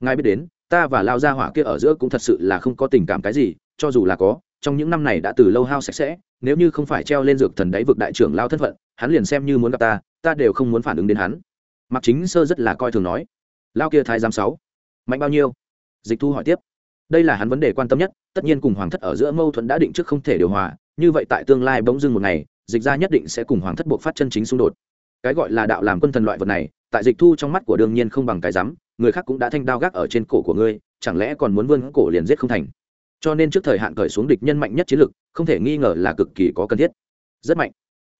A: Ngài biết đến, ta và lao gia hỏa kia ở giữa cũng thật sự là không có tình cảm cái gì, cho dù là có, trong những năm này đã từ lâu hao sạch sẽ, nếu như không phải treo lên dược thần đáy vực đại trưởng lao thân phận, hắn liền xem như muốn gặp ta ta đều không muốn phản ứng đến hắn. Mặc chính sơ rất là coi thường nói. Lao kia thái giám sáu, mạnh bao nhiêu? Dịch thu hỏi tiếp đây là hắn vấn đề quan tâm nhất, tất nhiên cùng hoàng thất ở giữa mâu thuẫn đã định trước không thể điều hòa, như vậy tại tương lai bỗng dưng một ngày, dịch ra nhất định sẽ cùng hoàng thất buộc phát chân chính xung đột. Cái gọi là đạo làm quân thần loại vật này, tại dịch thu trong mắt của đương nhiên không bằng cái rắm, người khác cũng đã thanh đao gác ở trên cổ của ngươi, chẳng lẽ còn muốn vươn cổ liền giết không thành? Cho nên trước thời hạn cởi xuống địch nhân mạnh nhất chiến lực, không thể nghi ngờ là cực kỳ có cần thiết. Rất mạnh.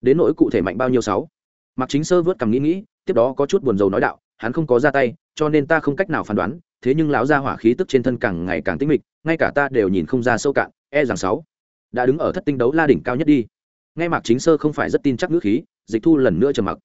A: Đến nỗi cụ thể mạnh bao nhiêu sáu? Mặc chính sơ vớt cầm nghĩ nghĩ, tiếp đó có chút buồn rầu nói đạo, hắn không có ra tay, cho nên ta không cách nào phán đoán thế nhưng lão gia hỏa khí tức trên thân càng ngày càng tinh mịch, ngay cả ta đều nhìn không ra sâu cạn e rằng sáu đã đứng ở thất tinh đấu la đỉnh cao nhất đi. Ngay mạc chính sơ không phải rất tin chắc ngữ khí, dịch thu lần nữa trầm mặc.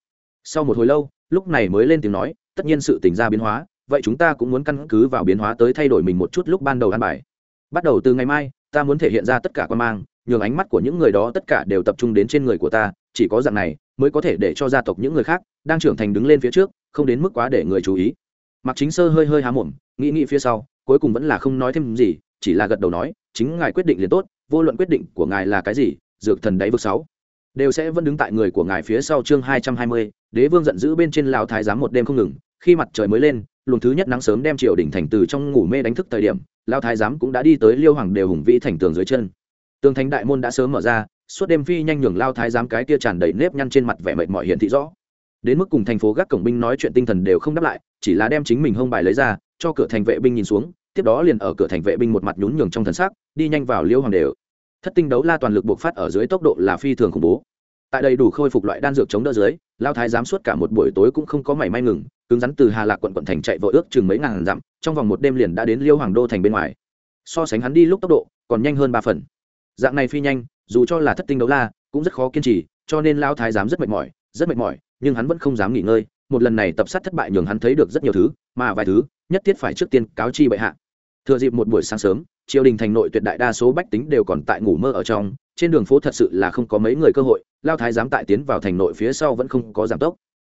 A: Sau một hồi lâu, lúc này mới lên tiếng nói, tất nhiên sự tình ra biến hóa, vậy chúng ta cũng muốn căn cứ vào biến hóa tới thay đổi mình một chút lúc ban đầu ăn bài. Bắt đầu từ ngày mai, ta muốn thể hiện ra tất cả quan mang, nhường ánh mắt của những người đó tất cả đều tập trung đến trên người của ta, chỉ có dạng này mới có thể để cho gia tộc những người khác đang trưởng thành đứng lên phía trước, không đến mức quá để người chú ý. Mặc chính sơ hơi hơi há mồm nghĩ nghĩ phía sau, cuối cùng vẫn là không nói thêm gì, chỉ là gật đầu nói, chính ngài quyết định liền tốt, vô luận quyết định của ngài là cái gì, dược thần đáy vực sáu đều sẽ vẫn đứng tại người của ngài phía sau chương hai trăm hai mươi, đế vương giận dữ bên trên lào thái giám một đêm không ngừng, khi mặt trời mới lên, luồng thứ nhất nắng sớm đem triều đỉnh thành từ trong ngủ mê đánh thức thời điểm lao thái giám cũng đã đi tới liêu hoàng đều hùng vĩ thành tường dưới chân. Tường thành đại môn đã sớm mở ra, suốt đêm phi nhanh nhường lao thái giám cái kia tràn đầy nếp nhăn trên mặt vẻ mệt mỏi hiện thị rõ. Đến mức cùng thành phố gác cổng binh nói chuyện tinh thần đều không đáp lại, chỉ là đem chính mình hông bài lấy ra cho cửa thành vệ binh nhìn xuống, tiếp đó liền ở cửa thành vệ binh một mặt nhún nhường trong thần sắc, đi nhanh vào liêu hoàng đều. Thất tinh đấu la toàn lực buộc phát ở dưới tốc độ là phi thường khủng bố. Tại đây đủ khôi phục loại đan dược chống đỡ dưới, lao thái giám suốt cả một buổi tối cũng không có mảy may ngừng, cứng rắn từ hà lạc quận quận thành chạy vội ước chừng mấy ngàn dặm, trong vòng một đêm liền đã đến liêu hoàng đô thành bên ngoài. So sánh hắn đi lúc tốc độ, còn nhanh hơn ba phần. Dạng này phi nhanh, dù cho là thất tinh đấu la, cũng rất khó kiên trì, cho nên lao thái giám rất mệt mỏi, rất mệt mỏi, nhưng hắn vẫn không dám nghỉ ngơi một lần này tập sát thất bại nhường hắn thấy được rất nhiều thứ, mà vài thứ, nhất thiết phải trước tiên cáo chi bệ hạ. Thừa dịp một buổi sáng sớm, triều đình thành nội tuyệt đại đa số bách tính đều còn tại ngủ mơ ở trong, trên đường phố thật sự là không có mấy người cơ hội, lao thái giám tại tiến vào thành nội phía sau vẫn không có giảm tốc.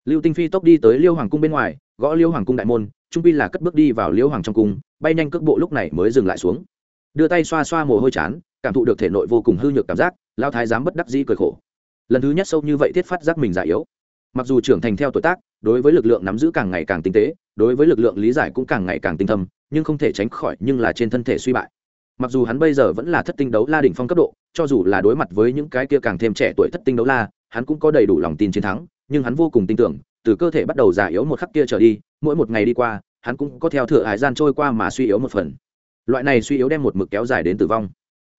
A: Lưu tinh phi tốc đi tới liêu hoàng cung bên ngoài, gõ liêu hoàng cung đại môn, trung pi là cất bước đi vào liêu hoàng trong cung, bay nhanh cước bộ lúc này mới dừng lại xuống. Đưa tay xoa xoa mồ hôi chán, cảm thụ được thể nội vô cùng hư nhược cảm giác, lao thái giám bất đắc dĩ cười khổ. Lần thứ nhất sâu như vậy thiết phát giác mình già yếu mặc dù trưởng thành theo tuổi tác, đối với lực lượng nắm giữ càng ngày càng tinh tế, đối với lực lượng lý giải cũng càng ngày càng tinh thâm, nhưng không thể tránh khỏi nhưng là trên thân thể suy bại. Mặc dù hắn bây giờ vẫn là thất tinh đấu la đỉnh phong cấp độ, cho dù là đối mặt với những cái kia càng thêm trẻ tuổi thất tinh đấu la, hắn cũng có đầy đủ lòng tin chiến thắng, nhưng hắn vô cùng tin tưởng, từ cơ thể bắt đầu già yếu một khắc kia trở đi, mỗi một ngày đi qua, hắn cũng có theo thừa hải gian trôi qua mà suy yếu một phần. Loại này suy yếu đem một mực kéo dài đến tử vong.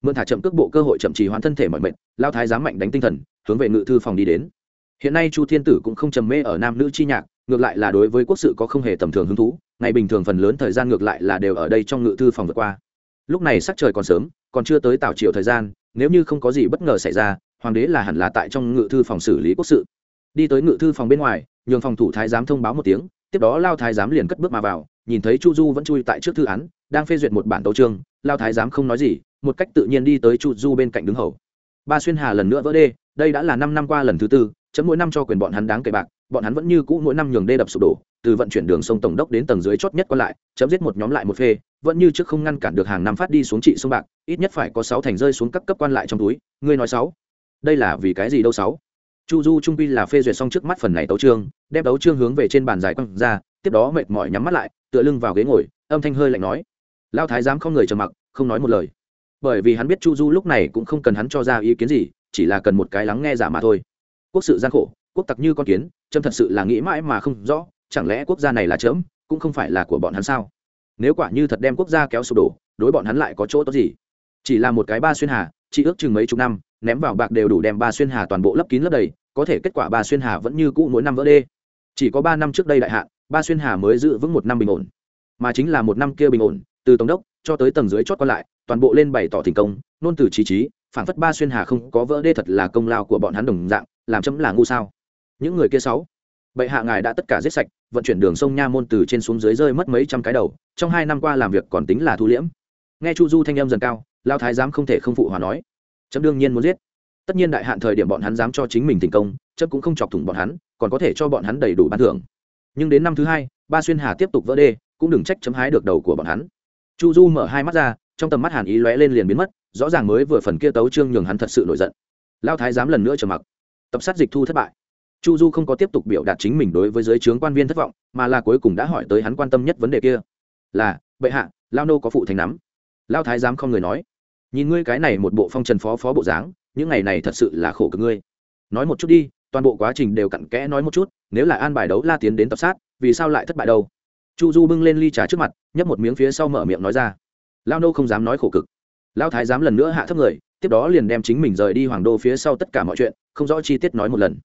A: Mượn thả chậm cước bộ cơ hội chậm trì hoãn thân thể mọi mệnh lao thái giám mạnh đánh tinh thần, hướng về ngự thư phòng đi đến hiện nay chu thiên tử cũng không trầm mê ở nam nữ chi nhạc, ngược lại là đối với quốc sự có không hề tầm thường hứng thú, ngày bình thường phần lớn thời gian ngược lại là đều ở đây trong ngự thư phòng vượt qua. Lúc này sắc trời còn sớm, còn chưa tới tảo triệu thời gian, nếu như không có gì bất ngờ xảy ra, hoàng đế là hẳn là tại trong ngự thư phòng xử lý quốc sự. Đi tới ngự thư phòng bên ngoài, nhường phòng thủ thái giám thông báo một tiếng, tiếp đó lao thái giám liền cất bước mà vào, nhìn thấy chu du vẫn chui tại trước thư án, đang phê duyệt một bản tấu trương lao thái giám không nói gì, một cách tự nhiên đi tới chu du bên cạnh đứng hầu. Ba xuyên hà lần nữa vỡ đê, đây đã là năm năm qua lần thứ tư chấm mỗi năm cho quyền bọn hắn đáng kể bạc, bọn hắn vẫn như cũ mỗi năm nhường đê đập sụp đổ, từ vận chuyển đường sông tổng đốc đến tầng dưới chót nhất còn lại, chấm giết một nhóm lại một phê, vẫn như trước không ngăn cản được hàng năm phát đi xuống trị sông bạc, ít nhất phải có sáu thành rơi xuống các cấp quan lại trong túi, ngươi nói sáu. Đây là vì cái gì đâu sáu? Chu du trung pi là phê duyệt xong trước mắt phần này tấu trương đem tấu trương hướng về trên bàn dài quăng ra, tiếp đó mệt mỏi nhắm mắt lại, tựa lưng vào ghế ngồi, âm thanh hơi lạnh nói. Lao thái giám không người trầm mặc, không nói một lời. Bởi vì hắn biết chu du lúc này cũng không cần hắn cho ra ý kiến gì, chỉ là cần một cái lắng nghe giả mà thôi quốc sự gian khổ, quốc tặc như con kiến trâm thật sự là nghĩ mãi mà không rõ, chẳng lẽ quốc gia này là chớm cũng không phải là của bọn hắn sao? Nếu quả như thật đem quốc gia kéo sụp đổ, đối bọn hắn lại có chỗ tốt gì? Chỉ là một cái ba xuyên hà, chỉ ước chừng mấy chục năm, ném vào bạc đều đủ đem ba xuyên hà toàn bộ lấp kín lấp đầy, có thể kết quả ba xuyên hà vẫn như cũ mỗi năm vỡ đê. Chỉ có ba năm trước đây đại hạn, ba xuyên hà mới giữ vững một năm bình ổn. Mà chính là một năm kia bình ổn, từ tổng đốc cho tới tầng dưới chót còn lại, toàn bộ lên bày tỏ thành công, nôn từ trí trí phản phất ba xuyên hà không có vỡ đê thật là công lao của bọn hắn đồng dạng làm chấm là ngu sao? Những người kia sáu. Bệ hạ ngài đã tất cả giết sạch, vận chuyển đường sông nha môn từ trên xuống dưới rơi mất mấy trăm cái đầu, trong hai năm qua làm việc còn tính là thu liễm. Nghe chu du thanh âm dần cao, lao thái giám không thể không phụ hòa nói. Chấm đương nhiên muốn giết. Tất nhiên đại hạn thời điểm bọn hắn dám cho chính mình thành công, chấm cũng không chọc thủng bọn hắn, còn có thể cho bọn hắn đầy đủ ban thưởng. Nhưng đến năm thứ hai, ba xuyên hà tiếp tục vỡ đê, cũng đừng trách chấm hái được đầu của bọn hắn. Chu du mở hai mắt ra, trong tầm mắt hàn ý lóe lên liền biến mất, rõ ràng mới vừa phần kia tấu trương nhường hắn thật sự nổi giận. Lao thái giám lần nữa trầm mặc tập sát dịch thu thất bại. Chu du không có tiếp tục biểu đạt chính mình đối với giới trướng quan viên thất vọng, mà là cuối cùng đã hỏi tới hắn quan tâm nhất vấn đề kia. Là, bệ hạ, lao nô có phụ thành nắm? Lao thái giám không người nói. Nhìn ngươi cái này một bộ phong trần phó phó bộ dáng, những ngày này thật sự là khổ cực ngươi. Nói một chút đi, toàn bộ quá trình đều cặn kẽ nói một chút, nếu là an bài đấu la tiến đến tập sát, vì sao lại thất bại đâu? Chu du bưng lên ly trà trước mặt, nhấp một miếng phía sau mở miệng nói ra. Lao nô không dám nói khổ cực. Lao thái giám lần nữa hạ thấp người tiếp đó liền đem chính mình rời đi hoàng đô phía sau tất cả mọi chuyện, không rõ chi tiết nói một lần.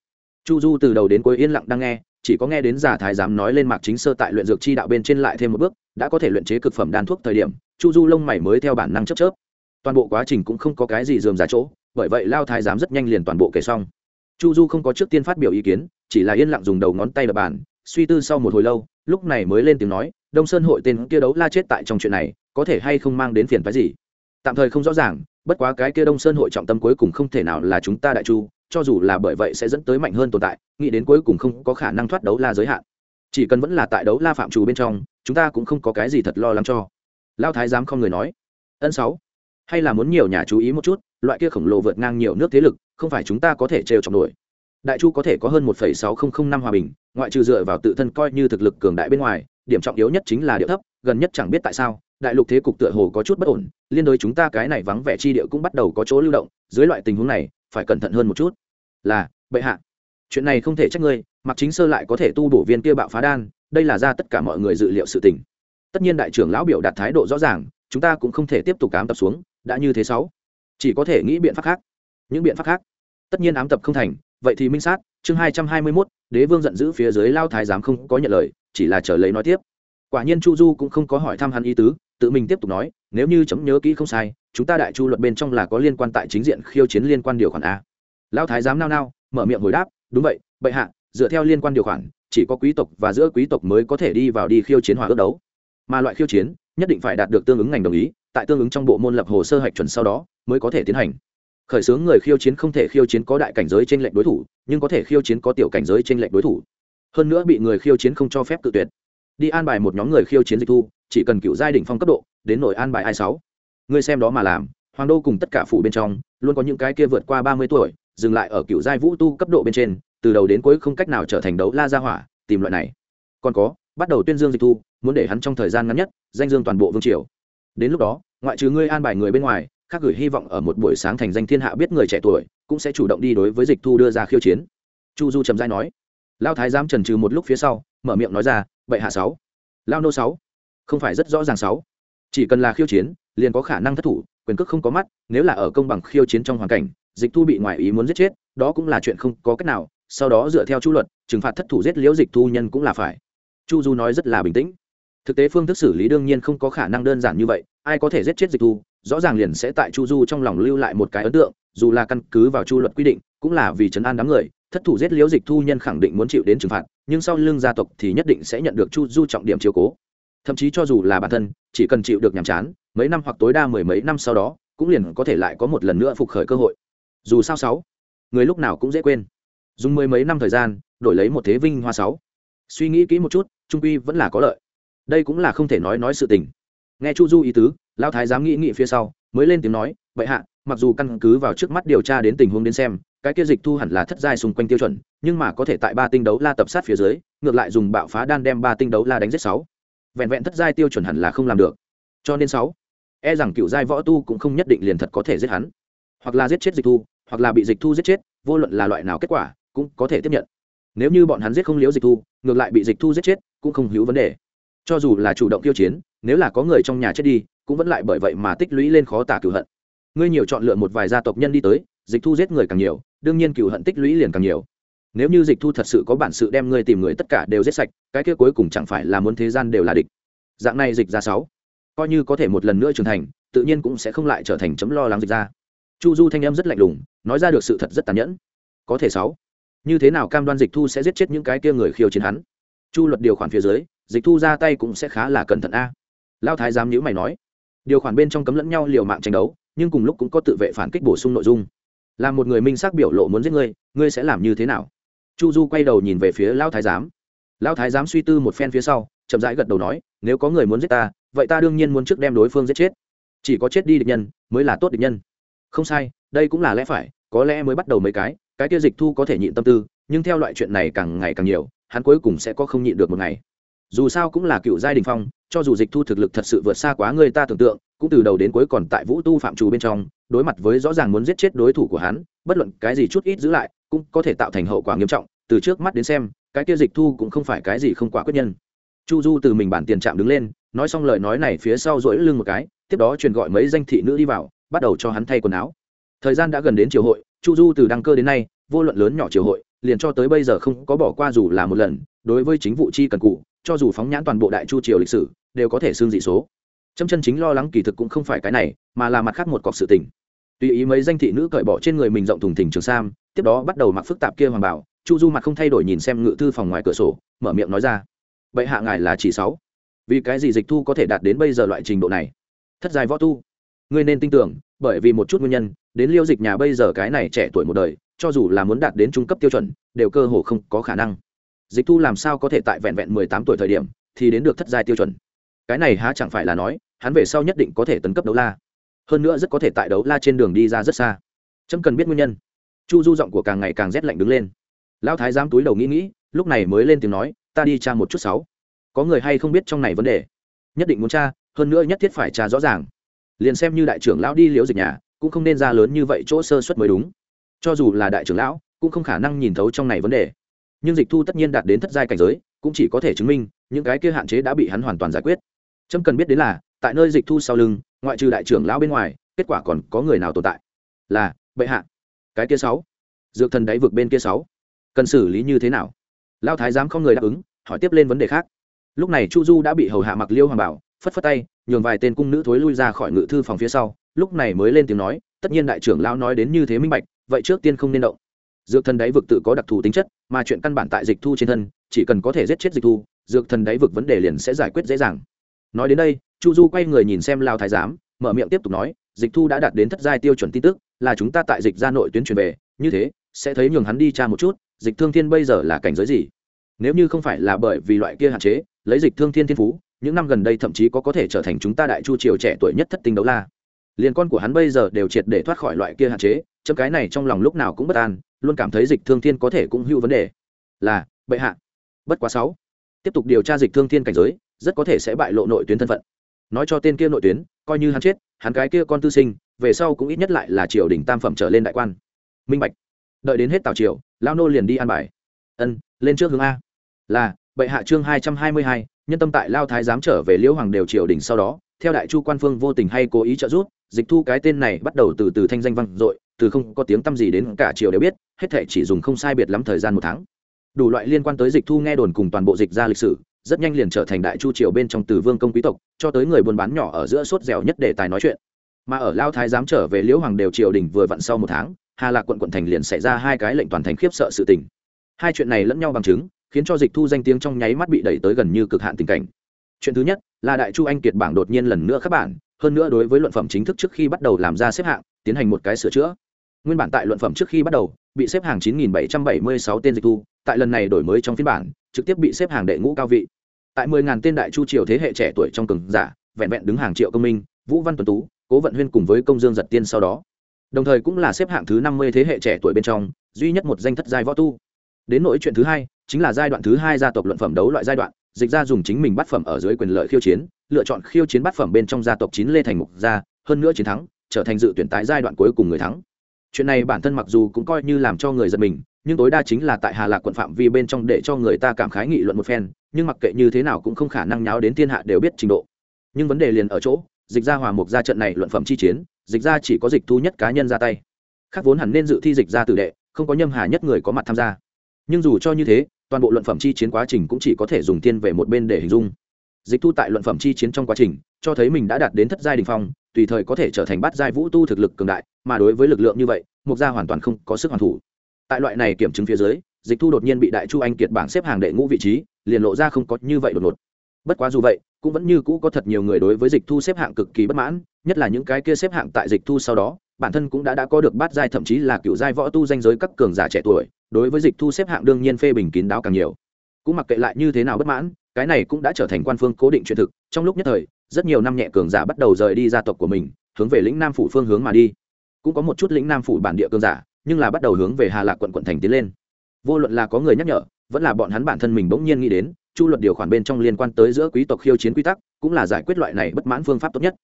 A: Chu du từ đầu đến cuối yên lặng đang nghe, chỉ có nghe đến giả thái giám nói lên mạc chính sơ tại luyện dược chi đạo bên trên lại thêm một bước, đã có thể luyện chế cực phẩm đan thuốc thời điểm, chu du lông mày mới theo bản năng chấp chớp. Toàn bộ quá trình cũng không có cái gì dườm giả chỗ, bởi vậy lao thái giám rất nhanh liền toàn bộ kể xong. Chu du không có trước tiên phát biểu ý kiến, chỉ là yên lặng dùng đầu ngón tay đập bàn, suy tư sau một hồi lâu, lúc này mới lên tiếng nói, đông sơn hội tên kia đấu la chết tại trong chuyện này, có thể hay không mang đến phiền phái gì? Tạm thời không rõ ràng, bất quá cái kia đông sơn hội trọng tâm cuối cùng không thể nào là chúng ta đại chu, cho dù là bởi vậy sẽ dẫn tới mạnh hơn tồn tại, nghĩ đến cuối cùng không có khả năng thoát đấu la giới hạn. Chỉ cần vẫn là tại đấu la phạm trù bên trong, chúng ta cũng không có cái gì thật lo lắng cho. Lao thái giám không người nói. Ân sáu, hay là muốn nhiều nhà chú ý một chút, loại kia khổng lồ vượt ngang nhiều nước thế lực, không phải chúng ta có thể trêu chọc nổi. Đại chu có thể có hơn một sáu nghìn năm hòa bình, ngoại trừ dựa vào tự thân coi như thực lực cường đại bên ngoài, điểm trọng yếu nhất chính là địa thấp gần nhất chẳng biết tại sao, đại lục thế cục tựa hồ có chút bất ổn, liên đối chúng ta cái này vắng vẻ chi địa cũng bắt đầu có chỗ lưu động, dưới loại tình huống này, phải cẩn thận hơn một chút. Là, bệ hạ. Chuyện này không thể trách ngươi mặc chính sơ lại có thể tu bổ viên kia bạo phá đan, đây là ra tất cả mọi người dự liệu sự tình. Tất nhiên đại trưởng lão biểu đạt thái độ rõ ràng, chúng ta cũng không thể tiếp tục ám tập xuống, đã như thế sáu. Chỉ có thể nghĩ biện pháp khác. Những biện pháp khác? Tất nhiên ám tập không thành, vậy thì minh sát, chương hai trăm hai mươi mốt, đế vương giận dữ phía dưới lao thái giám không có nhận lời, chỉ là chờ lấy nói tiếp quả nhiên chu du cũng không có hỏi thăm hắn ý tứ, tự mình tiếp tục nói, nếu như chấm nhớ kỹ không sai, chúng ta đại chu luật bên trong là có liên quan tại chính diện khiêu chiến liên quan điều khoản a. Lao thái giám nao nao, mở miệng hồi đáp, đúng vậy, bệ hạ, dựa theo liên quan điều khoản, chỉ có quý tộc và giữa quý tộc mới có thể đi vào đi khiêu chiến hòa ước đấu. Mà loại khiêu chiến, nhất định phải đạt được tương ứng ngành đồng ý, tại tương ứng trong bộ môn lập hồ sơ hạch chuẩn sau đó mới có thể tiến hành. Khởi xướng người khiêu chiến không thể khiêu chiến có đại cảnh giới trên lệnh đối thủ, nhưng có thể khiêu chiến có tiểu cảnh giới trên lệnh đối thủ. Hơn nữa bị người khiêu chiến không cho phép tự tuyệt đi an bài một nhóm người khiêu chiến dịch thu, chỉ cần cựu giai đỉnh phong cấp độ, đến nội an bài ai sáu. Ngươi xem đó mà làm, hoàng đô cùng tất cả phủ bên trong, luôn có những cái kia vượt qua ba mươi tuổi, dừng lại ở cựu giai vũ tu cấp độ bên trên, từ đầu đến cuối không cách nào trở thành đấu la gia hỏa, tìm loại này. Còn có, bắt đầu tuyên dương dịch thu, muốn để hắn trong thời gian ngắn nhất, danh dương toàn bộ vương triều. Đến lúc đó, ngoại trừ ngươi an bài người bên ngoài, khác gửi hy vọng ở một buổi sáng thành danh thiên hạ biết người trẻ tuổi, cũng sẽ chủ động đi đối với dịch thu đưa ra khiêu chiến. Chu du trầm giai nói. Lao thái giám trần trừ một lúc phía sau, mở miệng nói ra bệ hạ sáu, lao nô sáu, không phải rất rõ ràng sáu. Chỉ cần là khiêu chiến, liền có khả năng thất thủ, quyền cước không có mắt, nếu là ở công bằng khiêu chiến trong hoàn cảnh, dịch thu bị ngoại ý muốn giết chết, đó cũng là chuyện không có cách nào, sau đó dựa theo chu luật, trừng phạt thất thủ giết liễu dịch thu nhân cũng là phải. Chu du nói rất là bình tĩnh. Thực tế phương thức xử lý đương nhiên không có khả năng đơn giản như vậy, ai có thể giết chết dịch thu, rõ ràng liền sẽ tại chu du trong lòng lưu lại một cái ấn tượng, dù là căn cứ vào chu luật quy định, cũng là vì chấn an đám người, thất thủ giết liễu dịch thu nhân khẳng định muốn chịu đến trừng phạt nhưng sau lưng gia tộc thì nhất định sẽ nhận được chu du trọng điểm chiếu cố. Thậm chí cho dù là bản thân, chỉ cần chịu được nhàm chán, mấy năm hoặc tối đa mười mấy năm sau đó, cũng liền có thể lại có một lần nữa phục khởi cơ hội. Dù sao sáu, người lúc nào cũng dễ quên. Dùng mười mấy năm thời gian, đổi lấy một thế vinh hoa sáu. Suy nghĩ kỹ một chút, trung quy vẫn là có lợi. Đây cũng là không thể nói nói sự tình. Nghe chu du ý tứ lao thái dám nghĩ nghĩ phía sau, mới lên tiếng nói vậy hạ, mặc dù căn cứ vào trước mắt điều tra đến tình huống đến xem cái kia dịch thu hẳn là thất giai xung quanh tiêu chuẩn, nhưng mà có thể tại ba tinh đấu la tập sát phía dưới, ngược lại dùng bạo phá đan đem ba tinh đấu la đánh giết sáu. Vẹn vẹn thất giai tiêu chuẩn hẳn là không làm được. Cho nên sáu e rằng cựu giai võ tu cũng không nhất định liền thật có thể giết hắn. Hoặc là giết chết dịch thu, hoặc là bị dịch thu giết chết, vô luận là loại nào kết quả, cũng có thể tiếp nhận. Nếu như bọn hắn giết không liễu dịch thu, ngược lại bị dịch thu giết chết, cũng không hữu vấn đề. Cho dù là chủ động tiêu chiến, nếu là có người trong nhà chết đi, cũng vẫn lại bởi vậy mà tích lũy lên khó tả cửu hận. Ngươi nhiều chọn lựa một vài gia tộc nhân đi tới, dịch thu giết người càng nhiều đương nhiên cựu hận tích lũy liền càng nhiều. Nếu như dịch thu thật sự có bản sự đem ngươi tìm người tất cả đều giết sạch, cái kia cuối cùng chẳng phải là muốn thế gian đều là địch. Dạng này dịch ra sáu, coi như có thể một lần nữa trưởng thành, tự nhiên cũng sẽ không lại trở thành chấm lo lắng dịch ra. Chu du thanh em rất lạnh lùng, nói ra được sự thật rất tàn nhẫn. Có thể sáu, như thế nào cam đoan dịch thu sẽ giết chết những cái kia người khiêu chiến hắn? Chu luật điều khoản phía dưới, dịch thu ra tay cũng sẽ khá là cẩn thận a. Lao thái giám nhữ mày nói, điều khoản bên trong cấm lẫn nhau liều mạng tranh đấu, nhưng cùng lúc cũng có tự vệ phản kích bổ sung nội dung là một người minh xác biểu lộ muốn giết ngươi ngươi sẽ làm như thế nào? Chu du quay đầu nhìn về phía Lão thái giám. Lão thái giám suy tư một phen phía sau, chậm rãi gật đầu nói, nếu có người muốn giết ta, vậy ta đương nhiên muốn trước đem đối phương giết chết. Chỉ có chết đi địch nhân mới là tốt địch nhân. Không sai, đây cũng là lẽ phải, có lẽ mới bắt đầu mấy cái cái kia dịch thu có thể nhịn tâm tư, nhưng theo loại chuyện này càng ngày càng nhiều, hắn cuối cùng sẽ có không nhịn được một ngày dù sao cũng là cựu giai đình phong, cho dù dịch thu thực lực thật sự vượt xa quá người ta tưởng tượng, cũng từ đầu đến cuối còn tại vũ tu phạm trù bên trong, đối mặt với rõ ràng muốn giết chết đối thủ của hắn, bất luận cái gì chút ít giữ lại, cũng có thể tạo thành hậu quả nghiêm trọng, từ trước mắt đến xem, cái kia dịch thu cũng không phải cái gì không quả quyết nhân. Chu du từ mình bản tiền trạm đứng lên, nói xong lời nói này phía sau rỗi lưng một cái, tiếp đó truyền gọi mấy danh thị nữ đi vào, bắt đầu cho hắn thay quần áo. Thời gian đã gần đến triều hội, chu du từ đăng cơ đến nay, vô luận lớn nhỏ triều hội, liền cho tới bây giờ không có bỏ qua dù là một lần, đối với chính vụ chi cần cụ cho dù phóng nhãn toàn bộ đại chu triều lịch sử, đều có thể xương dị số. Trâm chân chính lo lắng kỳ thực cũng không phải cái này, mà là mặt khác một cọc sự tình. Tùy ý mấy danh thị nữ cởi bỏ trên người mình rộng thùng thình trường sam, tiếp đó bắt đầu mặc phức tạp kia hoàng bảo, chu du mặt không thay đổi nhìn xem ngự thư phòng ngoài cửa sổ, mở miệng nói ra, bệ hạ ngài là chỉ sáu. Vì cái gì dịch thu có thể đạt đến bây giờ loại trình độ này? Thất dài võ tu. Ngươi nên tin tưởng, bởi vì một chút nguyên nhân, đến liêu dịch nhà bây giờ cái này trẻ tuổi một đời, cho dù là muốn đạt đến trung cấp tiêu chuẩn, đều cơ hồ không có khả năng dịch thu làm sao có thể tại vẹn vẹn mười tám tuổi thời điểm thì đến được thất giai tiêu chuẩn? Cái này há chẳng phải là nói, hắn về sau nhất định có thể tấn cấp đấu la. Hơn nữa rất có thể tại đấu la trên đường đi ra rất xa. Trâm cần biết nguyên nhân. Chu du giọng của càng ngày càng rét lạnh đứng lên. Lão thái giám túi đầu nghĩ nghĩ, lúc này mới lên tiếng nói, ta đi tra một chút sáu. Có người hay không biết trong này vấn đề? Nhất định muốn tra, hơn nữa nhất thiết phải tra rõ ràng. Liền xem như đại trưởng lão đi liễu dịch nhà, cũng không nên ra lớn như vậy chỗ sơ suất mới đúng. Cho dù là đại trưởng lão, cũng không khả năng nhìn thấu trong này vấn đề nhưng dịch thu tất nhiên đạt đến thất giai cảnh giới, cũng chỉ có thể chứng minh, những cái kia hạn chế đã bị hắn hoàn toàn giải quyết. Trâm cần biết đến là, tại nơi dịch thu sau lưng, ngoại trừ đại trưởng lão bên ngoài, kết quả còn có người nào tồn tại? Là, bệ hạ. Cái kia sáu. Dược thần đáy vực bên kia sáu. Cần xử lý như thế nào? Lao thái giám không người đáp ứng, hỏi tiếp lên vấn đề khác. Lúc này chu du đã bị hầu hạ mặc liêu hoàng bảo, phất phất tay, nhường vài tên cung nữ thối lui ra khỏi ngự thư phòng phía sau, lúc này mới lên tiếng nói, tất nhiên đại trưởng lão nói đến như thế minh bạch, vậy trước tiên không nên động dược thần đáy vực tự có đặc thù tính chất, mà chuyện căn bản tại dịch thu trên thân, chỉ cần có thể giết chết dịch thu, dược thần đáy vực vấn đề liền sẽ giải quyết dễ dàng. Nói đến đây, chu du quay người nhìn xem lao thái giám, mở miệng tiếp tục nói, dịch thu đã đạt đến thất giai tiêu chuẩn tin tức, là chúng ta tại dịch ra nội tuyến truyền về, như thế, sẽ thấy nhường hắn đi tra một chút, dịch thương thiên bây giờ là cảnh giới gì? Nếu như không phải là bởi vì loại kia hạn chế, lấy dịch thương thiên thiên phú, những năm gần đây thậm chí có có thể trở thành chúng ta đại chu triều trẻ tuổi nhất thất tinh đấu la liền con của hắn bây giờ đều triệt để thoát khỏi loại kia hạn chế, chấm cái này trong lòng lúc nào cũng bất an, luôn cảm thấy dịch thương thiên có thể cũng hữu vấn đề. Là, bệ hạ. Bất quá sáu. Tiếp tục điều tra dịch thương thiên cảnh giới, rất có thể sẽ bại lộ nội tuyến thân phận. Nói cho tên kia nội tuyến, coi như hắn chết, hắn cái kia con tư sinh, về sau cũng ít nhất lại là triều đình tam phẩm trở lên đại quan. Minh bạch. Đợi đến hết tào triều lao nô liền đi an bài. Ân, lên trước hướng a. Là, bệ hạ chương hai trăm hai mươi hai, nhân tâm tại lao thái giám trở về liễu hoàng đều triều đình sau đó, theo đại chu quan phương vô tình hay cố ý trợ giúp dịch thu cái tên này bắt đầu từ từ thanh danh vang dội, từ không có tiếng tăm gì đến cả triều đều biết, hết thể chỉ dùng không sai biệt lắm thời gian một tháng. Đủ loại liên quan tới dịch thu nghe đồn cùng toàn bộ dịch ra lịch sử, rất nhanh liền trở thành đại chu triều bên trong từ vương công quý tộc, cho tới người buôn bán nhỏ ở giữa sốt dẻo nhất để tài nói chuyện. Mà ở lao thái giám trở về liễu hoàng đều triều đình vừa vặn sau một tháng, hà lạc quận quận thành liền xảy ra hai cái lệnh toàn thành khiếp sợ sự tình. Hai chuyện này lẫn nhau bằng chứng, khiến cho dịch thu danh tiếng trong nháy mắt bị đẩy tới gần như cực hạn tình cảnh. Chuyện thứ nhất, là đại chu anh kiệt bảng đột nhiên lần nữa các bản hơn nữa đối với luận phẩm chính thức trước khi bắt đầu làm ra xếp hạng, tiến hành một cái sửa chữa. Nguyên bản tại luận phẩm trước khi bắt đầu, bị xếp hàng 9.776 tên dịch thu, tại lần này đổi mới trong phiên bản, trực tiếp bị xếp hàng đệ ngũ cao vị. Tại 10.000 tên đại chu triều thế hệ trẻ tuổi trong cường giả, vẹn vẹn đứng hàng triệu công minh, vũ văn tuấn tú, cố vận huyên cùng với công dương giật tiên sau đó. Đồng thời cũng là xếp hạng thứ 50 thế hệ trẻ tuổi bên trong, duy nhất một danh thất giai võ tu. Đến nỗi chuyện thứ hai, chính là giai đoạn thứ hai gia tộc luận phẩm đấu loại giai đoạn, dịch ra dùng chính mình bắt phẩm ở dưới quyền lợi khiêu chiến lựa chọn khiêu chiến bắt phẩm bên trong gia tộc chín lê thành mục gia, hơn nữa chiến thắng, trở thành dự tuyển tái giai đoạn cuối cùng người thắng. Chuyện này bản thân mặc dù cũng coi như làm cho người giật mình, nhưng tối đa chính là tại hà lạc quận phạm vi bên trong để cho người ta cảm khái nghị luận một phen, nhưng mặc kệ như thế nào cũng không khả năng nháo đến thiên hạ đều biết trình độ. Nhưng vấn đề liền ở chỗ, dịch ra hòa mục ra trận này luận phẩm chi chiến, dịch ra chỉ có dịch thu nhất cá nhân ra tay. Khác vốn hẳn nên dự thi dịch ra tử đệ, không có nhâm hà nhất người có mặt tham gia. Nhưng dù cho như thế, toàn bộ luận phẩm chi chiến quá trình cũng chỉ có thể dùng tiên về một bên để hình dung dịch thu tại luận phẩm chi chiến trong quá trình, cho thấy mình đã đạt đến thất giai đình phong, tùy thời có thể trở thành bát giai vũ tu thực lực cường đại, mà đối với lực lượng như vậy mục gia hoàn toàn không có sức hoàn thủ. Tại loại này kiểm chứng phía dưới, dịch thu đột nhiên bị đại chu anh kiệt bảng xếp hàng đệ ngũ vị trí, liền lộ ra không có như vậy đột ngột. Bất quá dù vậy, cũng vẫn như cũ có thật nhiều người đối với dịch thu xếp hạng cực kỳ bất mãn, nhất là những cái kia xếp hạng tại dịch thu sau đó, bản thân cũng đã đã có được bát giai thậm chí là cựu giai võ tu danh giới các cường giả trẻ tuổi, đối với dịch thu xếp hạng đương nhiên phê bình kín đáo càng nhiều cũng mặc kệ lại như thế nào bất mãn, cái này cũng đã trở thành quan phương cố định chuyện thực. Trong lúc nhất thời, rất nhiều năm nhẹ cường giả bắt đầu rời đi gia tộc của mình, hướng về lĩnh nam phủ phương hướng mà đi. Cũng có một chút lĩnh nam phủ bản địa cường giả, nhưng là bắt đầu hướng về hà lạc quận quận thành tiến lên. Vô luận là có người nhắc nhở, vẫn là bọn hắn bản thân mình bỗng nhiên nghĩ đến, chu luật điều khoản bên trong liên quan tới giữa quý tộc khiêu chiến quy tắc, cũng là giải quyết loại này bất mãn phương pháp tốt nhất.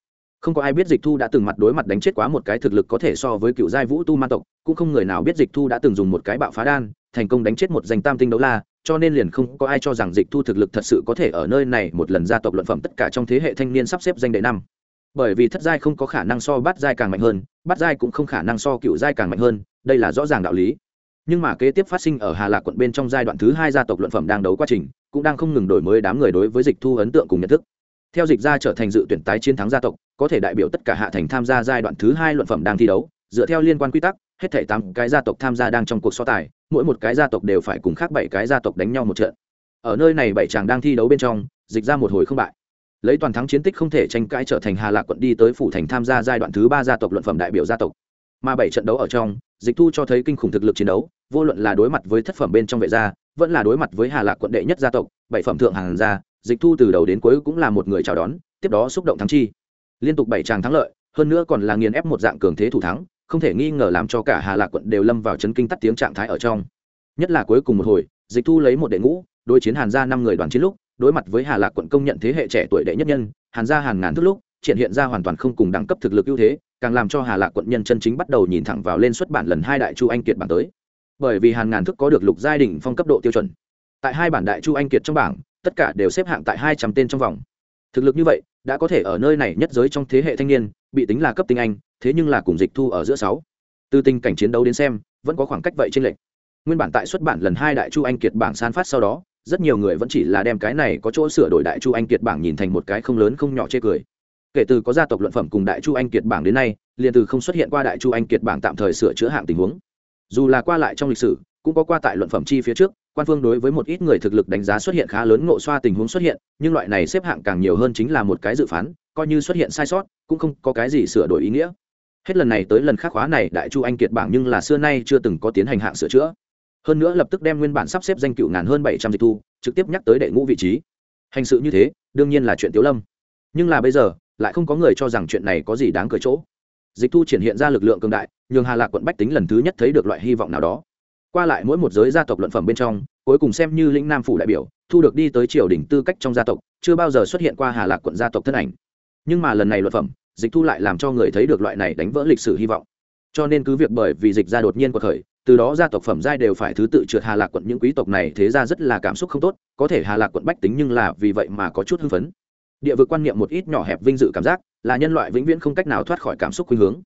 A: Không có ai biết dịch thu đã từng mặt đối mặt đánh chết quá một cái thực lực có thể so với cựu giai vũ tu ma tộc, cũng không người nào biết dịch thu đã từng dùng một cái bạo phá đan, thành công đánh chết một danh tam tinh đấu la cho nên liền không có ai cho rằng dịch thu thực lực thật sự có thể ở nơi này một lần gia tộc luận phẩm tất cả trong thế hệ thanh niên sắp xếp danh đệ năm. Bởi vì thất giai không có khả năng so bát giai càng mạnh hơn, bát giai cũng không khả năng so cựu giai càng mạnh hơn, đây là rõ ràng đạo lý. Nhưng mà kế tiếp phát sinh ở hà lạc quận bên trong giai đoạn thứ hai gia tộc luận phẩm đang đấu quá trình, cũng đang không ngừng đổi mới đám người đối với dịch thu ấn tượng cùng nhận thức. Theo dịch ra trở thành dự tuyển tái chiến thắng gia tộc, có thể đại biểu tất cả hạ thành tham gia giai đoạn thứ hai luận phẩm đang thi đấu, dựa theo liên quan quy tắc, hết thể tám cái gia tộc tham gia đang trong cuộc so tài mỗi một cái gia tộc đều phải cùng khác bảy cái gia tộc đánh nhau một trận. Ở nơi này bảy chàng đang thi đấu bên trong, dịch ra một hồi không bại. Lấy toàn thắng chiến tích không thể tranh cãi trở thành hà lạc quận đi tới phủ thành tham gia giai đoạn thứ ba gia tộc luận phẩm đại biểu gia tộc. Mà bảy trận đấu ở trong, dịch thu cho thấy kinh khủng thực lực chiến đấu, vô luận là đối mặt với thất phẩm bên trong vệ gia, vẫn là đối mặt với hà lạc quận đệ nhất gia tộc, bảy phẩm thượng hàng gia, dịch thu từ đầu đến cuối cũng là một người chào đón, tiếp đó xúc động thắng chi. Liên tục bảy tràng thắng lợi, hơn nữa còn là nghiền ép một dạng cường thế thủ thắng không thể nghi ngờ làm cho cả hà lạc quận đều lâm vào chấn kinh tắt tiếng trạng thái ở trong. Nhất là cuối cùng một hồi, dịch thu lấy một đệ ngũ, đối chiến hàn gia năm người đoàn chiến lúc, đối mặt với hà lạc quận công nhận thế hệ trẻ tuổi đệ nhất nhân, hàn gia hàng ngàn thức lúc, triển hiện ra hoàn toàn không cùng đẳng cấp thực lực ưu thế, càng làm cho hà lạc quận nhân chân chính bắt đầu nhìn thẳng vào lên xuất bản lần hai đại chu anh kiệt bản tới. Bởi vì hàn ngàn thức có được lục giai đỉnh phong cấp độ tiêu chuẩn. Tại hai bản đại chu anh kiệt trong bảng, tất cả đều xếp hạng tại hai trăm tên trong vòng. Thực lực như vậy, đã có thể ở nơi này nhất giới trong thế hệ thanh niên, bị tính là cấp tinh anh thế nhưng là cùng dịch thu ở giữa sáu. Từ tình cảnh chiến đấu đến xem, vẫn có khoảng cách vậy trên lệch. Nguyên bản tại xuất bản lần hai đại chu anh kiệt bảng san phát sau đó, rất nhiều người vẫn chỉ là đem cái này có chỗ sửa đổi đại chu anh kiệt bảng nhìn thành một cái không lớn không nhỏ chê cười. Kể từ có gia tộc luận phẩm cùng đại chu anh kiệt bảng đến nay, liền từ không xuất hiện qua đại chu anh kiệt bảng tạm thời sửa chữa hạng tình huống. Dù là qua lại trong lịch sử, cũng có qua tại luận phẩm chi phía trước, quan phương đối với một ít người thực lực đánh giá xuất hiện khá lớn ngộ xoa tình huống xuất hiện, nhưng loại này xếp hạng càng nhiều hơn chính là một cái dự phán, coi như xuất hiện sai sót, cũng không có cái gì sửa đổi ý nghĩa hết lần này tới lần khác khóa này, đại chu anh kiệt bảng nhưng là xưa nay chưa từng có tiến hành hạng sửa chữa. Hơn nữa lập tức đem nguyên bản sắp xếp danh cựu ngàn hơn bảy trăm dịch thu, trực tiếp nhắc tới đệ ngũ vị trí. Hành sự như thế, đương nhiên là chuyện tiếu lâm. Nhưng là bây giờ, lại không có người cho rằng chuyện này có gì đáng cười chỗ. Dịch thu triển hiện ra lực lượng cường đại, nhường hà lạc quận bách tính lần thứ nhất thấy được loại hy vọng nào đó. Qua lại mỗi một giới gia tộc luận phẩm bên trong, cuối cùng xem như lĩnh nam phủ đại biểu, thu được đi tới triều đình tư cách trong gia tộc, chưa bao giờ xuất hiện qua hà lạc quận gia tộc thân ảnh. Nhưng mà lần này luận phẩm dịch thu lại làm cho người thấy được loại này đánh vỡ lịch sử hy vọng. Cho nên cứ việc bởi vì dịch ra đột nhiên cuộc khởi từ đó gia tộc phẩm giai đều phải thứ tự trượt hà lạc quận, những quý tộc này thế ra rất là cảm xúc không tốt, có thể hà lạc quận bách tính nhưng là vì vậy mà có chút hưng phấn. Địa vực quan niệm một ít nhỏ hẹp vinh dự cảm giác, là nhân loại vĩnh viễn không cách nào thoát khỏi cảm xúc khuynh hướng.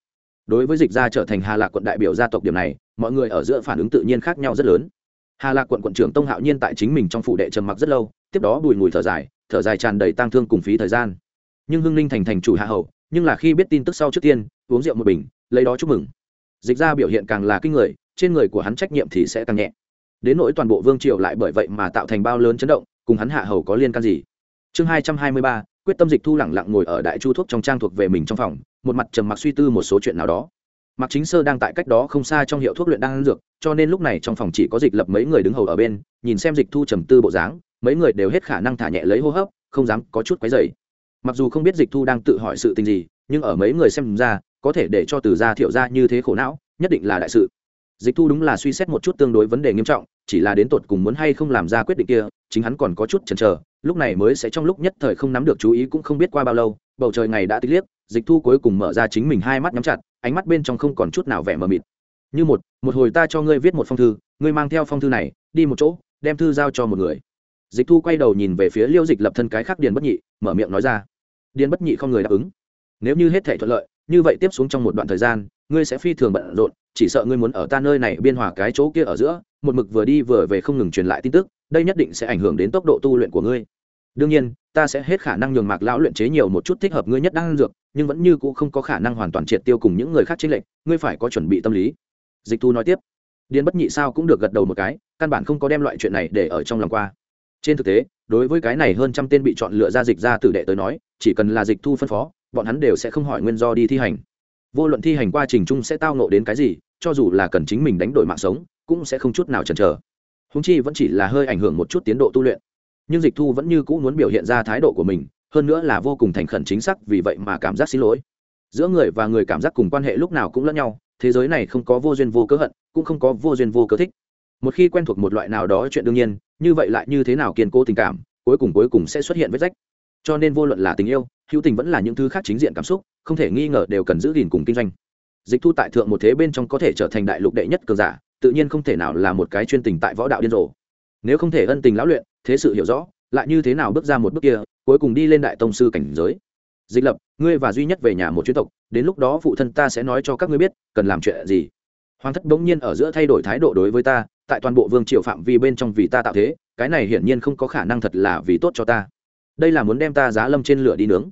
A: Đối với dịch ra trở thành hà lạc quận đại biểu gia tộc điểm này, mọi người ở giữa phản ứng tự nhiên khác nhau rất lớn. Hà lạc quận quận trưởng tông hạo nhiên tại chính mình trong phủ đệ trầm mặc rất lâu, tiếp đó bùi ngùi thở dài thở dài tràn đầy tang thương cùng phí thời gian. Nhưng hưng ninh thành thành chủ hạ hậu nhưng là khi biết tin tức sau trước tiên, uống rượu một bình, lấy đó chúc mừng. Dịch ra biểu hiện càng là kinh người, trên người của hắn trách nhiệm thì sẽ càng nhẹ. Đến nỗi toàn bộ vương triều lại bởi vậy mà tạo thành bao lớn chấn động, cùng hắn hạ hầu có liên can gì? Chương hai trăm hai mươi ba, quyết tâm dịch thu lẳng lặng ngồi ở đại chu thuốc trong trang thuộc về mình trong phòng, một mặt trầm mặc suy tư một số chuyện nào đó. Mặc chính sơ đang tại cách đó không xa trong hiệu thuốc luyện đang ăn dược, cho nên lúc này trong phòng chỉ có dịch lập mấy người đứng hầu ở bên, nhìn xem dịch thu trầm tư bộ dáng, mấy người đều hết khả năng thả nhẹ lấy hô hấp, không dám có chút quấy dày mặc dù không biết dịch thu đang tự hỏi sự tình gì, nhưng ở mấy người xem ra, có thể để cho từ gia thiệu ra như thế khổ não, nhất định là đại sự. Dịch thu đúng là suy xét một chút tương đối vấn đề nghiêm trọng, chỉ là đến tột cùng muốn hay không làm ra quyết định kia, chính hắn còn có chút chần chờ, lúc này mới sẽ trong lúc nhất thời không nắm được chú ý cũng không biết qua bao lâu, bầu trời ngày đã tích liếc, dịch thu cuối cùng mở ra chính mình hai mắt nhắm chặt, ánh mắt bên trong không còn chút nào vẻ mờ mịt. Như một một hồi ta cho ngươi viết một phong thư, ngươi mang theo phong thư này, đi một chỗ, đem thư giao cho một người. Dịch thu quay đầu nhìn về phía liêu dịch lập thân cái khác điền bất nhị, mở miệng nói ra điền bất nhị không người đáp ứng. Nếu như hết thể thuận lợi, như vậy tiếp xuống trong một đoạn thời gian, ngươi sẽ phi thường bận rộn, chỉ sợ ngươi muốn ở ta nơi này biên hòa cái chỗ kia ở giữa, một mực vừa đi vừa về không ngừng truyền lại tin tức, đây nhất định sẽ ảnh hưởng đến tốc độ tu luyện của ngươi. Đương nhiên, ta sẽ hết khả năng nhường mạc lão luyện chế nhiều một chút thích hợp ngươi nhất đang dược, nhưng vẫn như cũ không có khả năng hoàn toàn triệt tiêu cùng những người khác trên lệnh ngươi phải có chuẩn bị tâm lý. Dịch thu nói tiếp. Điền bất nhị sao cũng được gật đầu một cái, căn bản không có đem loại chuyện này để ở trong lòng qua trên thực tế, đối với cái này hơn trăm tên bị chọn lựa ra dịch ra tử đệ tới nói, chỉ cần là dịch thu phân phó, bọn hắn đều sẽ không hỏi nguyên do đi thi hành. Vô luận thi hành quá trình chung sẽ tao nộ đến cái gì, cho dù là cần chính mình đánh đổi mạng sống, cũng sẽ không chút nào chần chờ. Húng chi vẫn chỉ là hơi ảnh hưởng một chút tiến độ tu luyện. Nhưng dịch thu vẫn như cũ muốn biểu hiện ra thái độ của mình, hơn nữa là vô cùng thành khẩn chính xác, vì vậy mà cảm giác xin lỗi. Giữa người và người cảm giác cùng quan hệ lúc nào cũng lẫn nhau, thế giới này không có vô duyên vô cớ hận, cũng không có vô duyên vô cớ thích một khi quen thuộc một loại nào đó chuyện đương nhiên, như vậy lại như thế nào kiên cố tình cảm, cuối cùng cuối cùng sẽ xuất hiện vết rách. Cho nên vô luận là tình yêu, hữu tình vẫn là những thứ khác chính diện cảm xúc, không thể nghi ngờ đều cần giữ gìn cùng kinh doanh. Dịch thu tại thượng một thế bên trong có thể trở thành đại lục đệ nhất cường giả, tự nhiên không thể nào là một cái chuyên tình tại võ đạo điên rồ. Nếu không thể ân tình lão luyện, thế sự hiểu rõ, lại như thế nào bước ra một bước kia, cuối cùng đi lên đại tông sư cảnh giới. Dịch lập, ngươi và duy nhất về nhà một chuyến tộc, đến lúc đó phụ thân ta sẽ nói cho các ngươi biết, cần làm chuyện gì hoàng thất bỗng nhiên ở giữa thay đổi thái độ đối với ta, tại toàn bộ vương triều phạm vi bên trong vì ta tạo thế, cái này hiển nhiên không có khả năng thật là vì tốt cho ta. Đây là muốn đem ta giá lâm trên lửa đi nướng.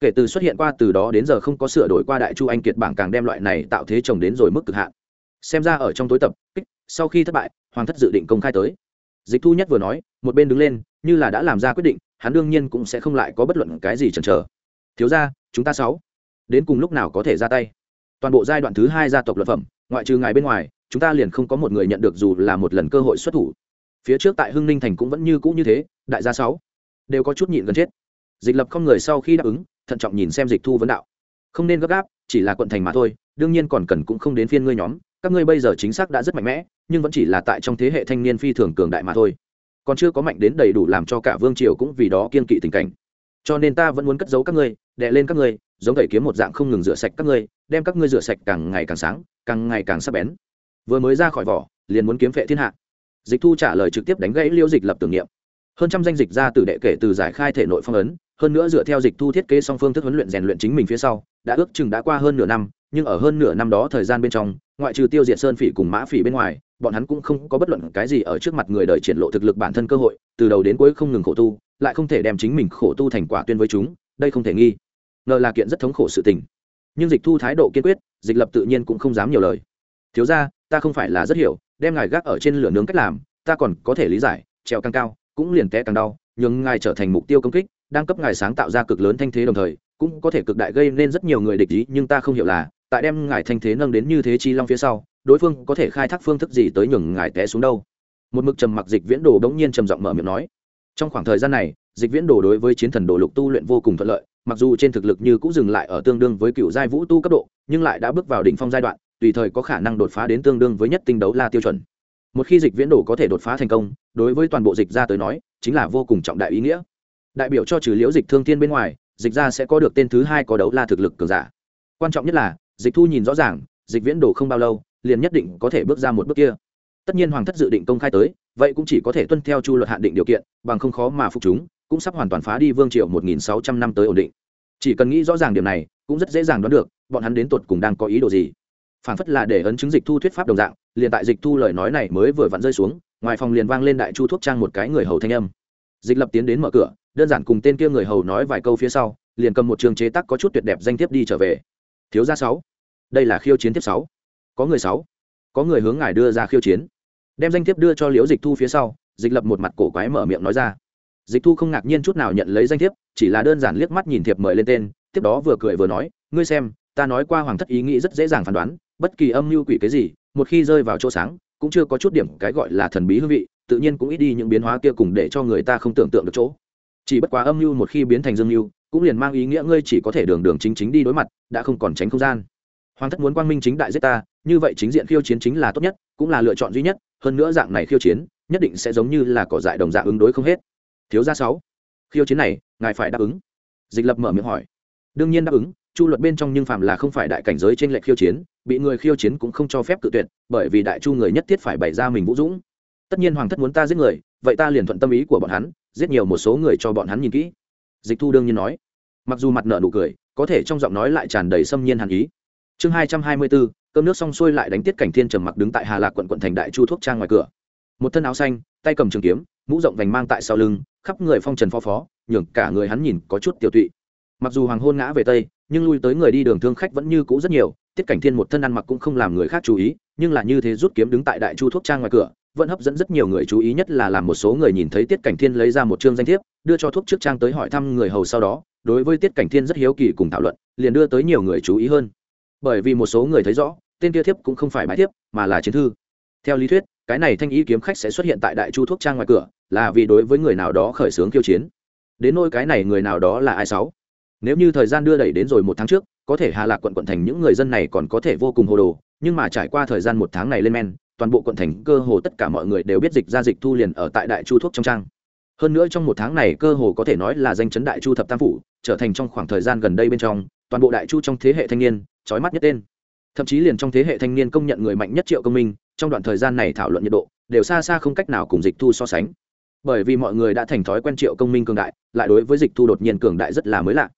A: Kể từ xuất hiện qua từ đó đến giờ không có sửa đổi qua đại chu anh kiệt bảng càng đem loại này tạo thế trồng đến rồi mức cực hạn. Xem ra ở trong tối tập, kích, sau khi thất bại, hoàng thất dự định công khai tới. Dịch thu nhất vừa nói, một bên đứng lên, như là đã làm ra quyết định, hắn đương nhiên cũng sẽ không lại có bất luận cái gì chần chờ. Thiếu ra chúng ta sáu, đến cùng lúc nào có thể ra tay? Toàn bộ giai đoạn thứ hai gia tộc luật phẩm ngoại trừ ngài bên ngoài, chúng ta liền không có một người nhận được dù là một lần cơ hội xuất thủ. Phía trước tại hưng ninh thành cũng vẫn như cũ như thế, đại gia sáu đều có chút nhịn gần chết. Dịch lập không người sau khi đáp ứng, thận trọng nhìn xem dịch thu vấn đạo. Không nên gấp gáp, chỉ là quận thành mà thôi, đương nhiên còn cần cũng không đến phiên ngươi nhóm, các ngươi bây giờ chính xác đã rất mạnh mẽ, nhưng vẫn chỉ là tại trong thế hệ thanh niên phi thường cường đại mà thôi. Còn chưa có mạnh đến đầy đủ làm cho cả vương triều cũng vì đó kiên kỵ tình cảnh. Cho nên ta vẫn muốn cất giấu các ngươi đệ lên các ngươi giống tẩy kiếm một dạng không ngừng rửa sạch các ngươi, đem các ngươi rửa sạch càng ngày càng sáng, càng ngày càng sắc bén. Vừa mới ra khỏi vỏ, liền muốn kiếm phệ thiên hạ. Dịch thu trả lời trực tiếp đánh gãy liêu dịch lập tưởng niệm. Hơn trăm danh dịch ra từ đệ kể từ giải khai thể nội phong ấn, hơn nữa dựa theo dịch thu thiết kế song phương thức huấn luyện rèn luyện chính mình phía sau, đã ước chừng đã qua hơn nửa năm, nhưng ở hơn nửa năm đó thời gian bên trong, ngoại trừ tiêu diệt sơn phỉ cùng mã phỉ bên ngoài, bọn hắn cũng không có bất luận cái gì ở trước mặt người đời triển lộ thực lực bản thân cơ hội, từ đầu đến cuối không ngừng khổ tu, lại không thể đem chính mình khổ tu thành quả tuyên với chúng, đây không thể nghi ngờ là kiện rất thống khổ sự tình. Nhưng dịch thu thái độ kiên quyết, dịch lập tự nhiên cũng không dám nhiều lời. Thiếu ra ta không phải là rất hiểu, đem ngài gác ở trên lửa nướng cách làm, ta còn có thể lý giải treo càng cao, cũng liền té càng đau nhưng ngài trở thành mục tiêu công kích, đang cấp ngài sáng tạo ra cực lớn thanh thế đồng thời, cũng có thể cực đại gây nên rất nhiều người địch ý, nhưng ta không hiểu là, tại đem ngài thanh thế nâng đến như thế chi long phía sau, đối phương có thể khai thác phương thức gì tới nhường ngài té xuống đâu? Một mực trầm mặc dịch viễn đồ đống nhiên trầm giọng mở miệng nói. Trong khoảng thời gian này, dịch viễn đồ đối với chiến thần đồ lục tu luyện vô cùng thuận lợi mặc dù trên thực lực như cũng dừng lại ở tương đương với cựu giai vũ tu cấp độ, nhưng lại đã bước vào đỉnh phong giai đoạn, tùy thời có khả năng đột phá đến tương đương với nhất tinh đấu la tiêu chuẩn. Một khi dịch viễn đồ có thể đột phá thành công, đối với toàn bộ dịch ra tới nói, chính là vô cùng trọng đại ý nghĩa. Đại biểu cho trừ liễu dịch thương thiên bên ngoài, dịch ra sẽ có được tên thứ hai có đấu la thực lực cường giả. Quan trọng nhất là, dịch thu nhìn rõ ràng, dịch viễn đồ không bao lâu, liền nhất định có thể bước ra một bước kia. Tất nhiên hoàng thất dự định công khai tới, vậy cũng chỉ có thể tuân theo chu luật hạn định điều kiện, bằng không khó mà phục chúng cũng sắp hoàn toàn phá đi vương triều một nghìn sáu trăm năm tới ổn định. Chỉ cần nghĩ rõ ràng điểm này, cũng rất dễ dàng đoán được, bọn hắn đến tuột cùng đang có ý đồ gì. Phản phất là để ấn chứng dịch thu thuyết pháp đồng dạng, liền tại dịch thu lời nói này mới vừa vặn rơi xuống, ngoài phòng liền vang lên đại chu thuốc trang một cái người hầu thanh âm. Dịch lập tiến đến mở cửa, đơn giản cùng tên kia người hầu nói vài câu phía sau, liền cầm một trường chế tác có chút tuyệt đẹp danh thiếp đi trở về. Thiếu gia sáu. Đây là khiêu chiến tiếp sáu. Có người sáu. Có người hướng ngài đưa ra khiêu chiến. Đem danh thiếp đưa cho liễu dịch thu phía sau, dịch lập một mặt cổ quái mở miệng nói ra dịch thu không ngạc nhiên chút nào nhận lấy danh thiếp, chỉ là đơn giản liếc mắt nhìn thiệp mời lên tên, tiếp đó vừa cười vừa nói, ngươi xem, ta nói qua hoàng thất ý nghĩ rất dễ dàng phán đoán, bất kỳ âm mưu quỷ cái gì, một khi rơi vào chỗ sáng, cũng chưa có chút điểm cái gọi là thần bí hương vị, tự nhiên cũng ít đi những biến hóa kia cùng để cho người ta không tưởng tượng được chỗ. Chỉ bất quá âm mưu một khi biến thành dương mưu, cũng liền mang ý nghĩa ngươi chỉ có thể đường đường chính chính đi đối mặt, đã không còn tránh không gian. Hoàng thất muốn quang minh chính đại giết ta, như vậy chính diện khiêu chiến chính là tốt nhất, cũng là lựa chọn duy nhất, hơn nữa dạng này khiêu chiến, nhất định sẽ giống như là cỏ dại đồng dạng ứng đối không hết thiếu gia sáu. Khiêu chiến này, ngài phải đáp ứng. Dịch lập mở miệng hỏi. Đương nhiên đáp ứng, chu luật bên trong nhưng phạm là không phải đại cảnh giới trên lệnh khiêu chiến, bị người khiêu chiến cũng không cho phép cự tuyệt, bởi vì đại chu người nhất thiết phải bày ra mình vũ dũng. Tất nhiên hoàng thất muốn ta giết người, vậy ta liền thuận tâm ý của bọn hắn, giết nhiều một số người cho bọn hắn nhìn kỹ. Dịch thu đương nhiên nói. Mặc dù mặt nợ nụ cười, có thể trong giọng nói lại tràn đầy xâm nhiên hàn ý. Chương hai trăm hai mươi bốn, cơm nước xong xuôi lại đánh tiết cảnh thiên trầm mặc đứng tại hà lạc quận quận thành đại chu thuốc trang ngoài cửa. Một thân áo xanh, tay cầm trường kiếm, mũ rộng vành mang tại sau lưng khắp người phong trần phó phó, nhường cả người hắn nhìn có chút tiểu tụy. Mặc dù hoàng hôn ngã về tây, nhưng lui tới người đi đường thương khách vẫn như cũ rất nhiều, tiết cảnh thiên một thân ăn mặc cũng không làm người khác chú ý, nhưng là như thế rút kiếm đứng tại đại chu thuốc trang ngoài cửa, vẫn hấp dẫn rất nhiều người chú ý nhất là làm một số người nhìn thấy tiết cảnh thiên lấy ra một chương danh thiếp, đưa cho thuốc trước trang tới hỏi thăm người hầu sau đó, đối với tiết cảnh thiên rất hiếu kỳ cùng thảo luận, liền đưa tới nhiều người chú ý hơn. Bởi vì một số người thấy rõ, tên kia thiếp cũng không phải bài thiếp, mà là chiến thư. Theo lý thuyết, cái này thanh ý kiếm khách sẽ xuất hiện tại đại chu thuốc trang ngoài cửa là vì đối với người nào đó khởi xướng khiêu chiến. Đến nôi cái này người nào đó là ai sáu? Nếu như thời gian đưa đẩy đến rồi một tháng trước, có thể hà lạc quận quận thành những người dân này còn có thể vô cùng hồ đồ, nhưng mà trải qua thời gian một tháng này lên men, toàn bộ quận thành cơ hồ tất cả mọi người đều biết dịch ra dịch thu liền ở tại đại chu thuốc trong trang. Hơn nữa trong một tháng này cơ hồ có thể nói là danh chấn đại chu thập tam phủ, trở thành trong khoảng thời gian gần đây bên trong, toàn bộ đại chu trong thế hệ thanh niên, trói mắt nhất tên. Thậm chí liền trong thế hệ thanh niên công nhận người mạnh nhất triệu công minh, trong đoạn thời gian này thảo luận nhiệt độ, đều xa xa không cách nào cùng dịch thu so sánh bởi vì mọi người đã thành thói quen triệu công minh cường đại, lại đối với dịch thu đột nhiên cường đại rất là mới lạ.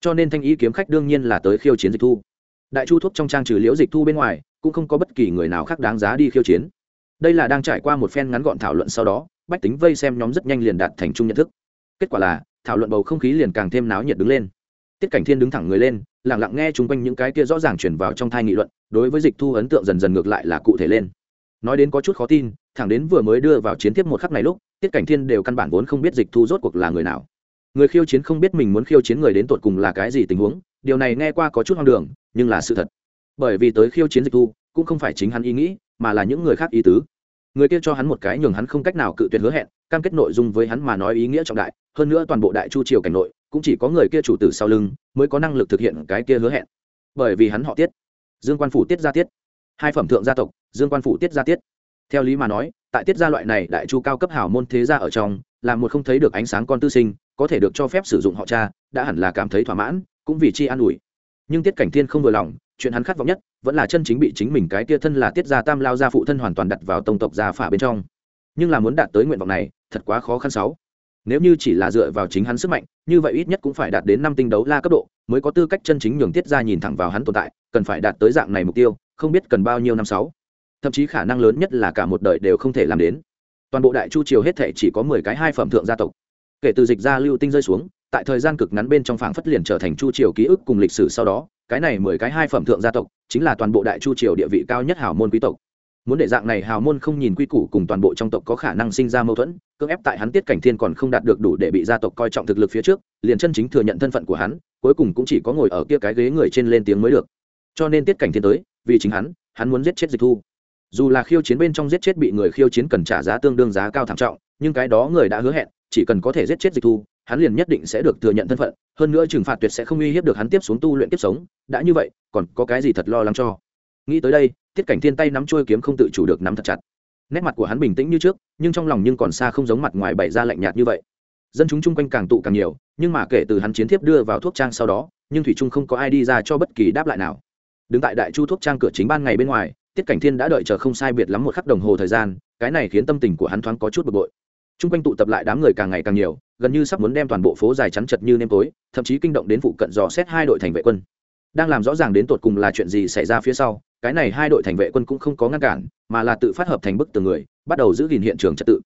A: Cho nên thanh ý kiếm khách đương nhiên là tới khiêu chiến dịch thu. Đại chu thuốc trong trang trừ liễu dịch thu bên ngoài, cũng không có bất kỳ người nào khác đáng giá đi khiêu chiến. Đây là đang trải qua một phen ngắn gọn thảo luận sau đó, bách tính vây xem nhóm rất nhanh liền đạt thành chung nhận thức. Kết quả là, thảo luận bầu không khí liền càng thêm náo nhiệt đứng lên. Tiết cảnh thiên đứng thẳng người lên lẳng lặng nghe chung quanh những cái kia rõ ràng chuyển vào trong thai nghị luận, đối với dịch thu ấn tượng dần dần ngược lại là cụ thể lên. Nói đến có chút khó tin, thẳng đến vừa mới đưa vào chiến tiếp một khắc này lúc tiết cảnh thiên đều căn bản vốn không biết dịch thu rốt cuộc là người nào. Người khiêu chiến không biết mình muốn khiêu chiến người đến tột cùng là cái gì tình huống, điều này nghe qua có chút hoang đường, nhưng là sự thật. Bởi vì tới khiêu chiến dịch thu, cũng không phải chính hắn ý nghĩ, mà là những người khác ý tứ. Người kia cho hắn một cái nhường hắn không cách nào cự tuyệt hứa hẹn, cam kết nội dung với hắn mà nói ý nghĩa trọng đại, hơn nữa toàn bộ đại chu triều cảnh nội, cũng chỉ có người kia chủ tử sau lưng mới có năng lực thực hiện cái kia hứa hẹn. Bởi vì hắn họ tiết. Dương quan phủ tiết gia tiết. Hai phẩm thượng gia tộc, dương quan phủ tiết gia tiết theo lý mà nói, tại tiết gia loại này đại chu cao cấp hảo môn thế gia ở trong, là một không thấy được ánh sáng con tư sinh, có thể được cho phép sử dụng họ cha, đã hẳn là cảm thấy thỏa mãn, cũng vì chi an ủi. Nhưng tiết cảnh thiên không vừa lòng, chuyện hắn khát vọng nhất, vẫn là chân chính bị chính mình cái tia thân là tiết gia tam lao gia phụ thân hoàn toàn đặt vào tông tộc gia phả bên trong. Nhưng là muốn đạt tới nguyện vọng này, thật quá khó khăn sáu. Nếu như chỉ là dựa vào chính hắn sức mạnh, như vậy ít nhất cũng phải đạt đến năm tinh đấu la cấp độ, mới có tư cách chân chính nhường tiết ra nhìn thẳng vào hắn tồn tại, cần phải đạt tới dạng này mục tiêu, không biết cần bao nhiêu năm sáu thậm chí khả năng lớn nhất là cả một đời đều không thể làm đến. Toàn bộ đại chu triều hết thể chỉ có mười cái hai phẩm thượng gia tộc. Kể từ dịch ra lưu tinh rơi xuống, tại thời gian cực ngắn bên trong phảng phất liền trở thành chu triều ký ức cùng lịch sử sau đó, cái này mười cái hai phẩm thượng gia tộc chính là toàn bộ đại chu triều địa vị cao nhất hào môn quý tộc. Muốn để dạng này hào môn không nhìn quy củ cùng toàn bộ trong tộc có khả năng sinh ra mâu thuẫn, cưỡng ép tại hắn tiết cảnh thiên còn không đạt được đủ để bị gia tộc coi trọng thực lực phía trước, liền chân chính thừa nhận thân phận của hắn, cuối cùng cũng chỉ có ngồi ở kia cái ghế người trên lên tiếng mới được. Cho nên tiết cảnh thiên tới, vì chính hắn hắn muốn giết chết dịch thu dù là khiêu chiến bên trong giết chết bị người khiêu chiến cần trả giá tương đương giá cao thảm trọng, nhưng cái đó người đã hứa hẹn, chỉ cần có thể giết chết dịch thu, hắn liền nhất định sẽ được thừa nhận thân phận, hơn nữa trừng phạt tuyệt sẽ không uy hiếp được hắn tiếp xuống tu luyện tiếp sống, đã như vậy, còn có cái gì thật lo lắng cho? Nghĩ tới đây tiết cảnh thiên tay nắm trôi kiếm không tự chủ được nắm thật chặt. Nét mặt của hắn bình tĩnh như trước, nhưng trong lòng nhưng còn xa không giống mặt ngoài bày ra lạnh nhạt như vậy. Dân chúng chung quanh càng tụ càng nhiều, nhưng mà kể từ hắn chiến thiếp đưa vào thuốc trang sau đó, nhưng thủy trung không có ai đi ra cho bất kỳ đáp lại nào. Đứng tại đại chu thuốc trang cửa chính ban ngày bên ngoài tiết cảnh thiên đã đợi chờ không sai biệt lắm một khắc đồng hồ thời gian, cái này khiến tâm tình của hắn thoáng có chút bực bội. Chung quanh tụ tập lại đám người càng ngày càng nhiều, gần như sắp muốn đem toàn bộ phố dài chắn chật như nêm tối, thậm chí kinh động đến phụ cận dò xét hai đội thành vệ quân. Đang làm rõ ràng đến tột cùng là chuyện gì xảy ra phía sau, cái này hai đội thành vệ quân cũng không có ngăn cản, mà là tự phát hợp thành bức từng người, bắt đầu giữ gìn hiện trường trật tự.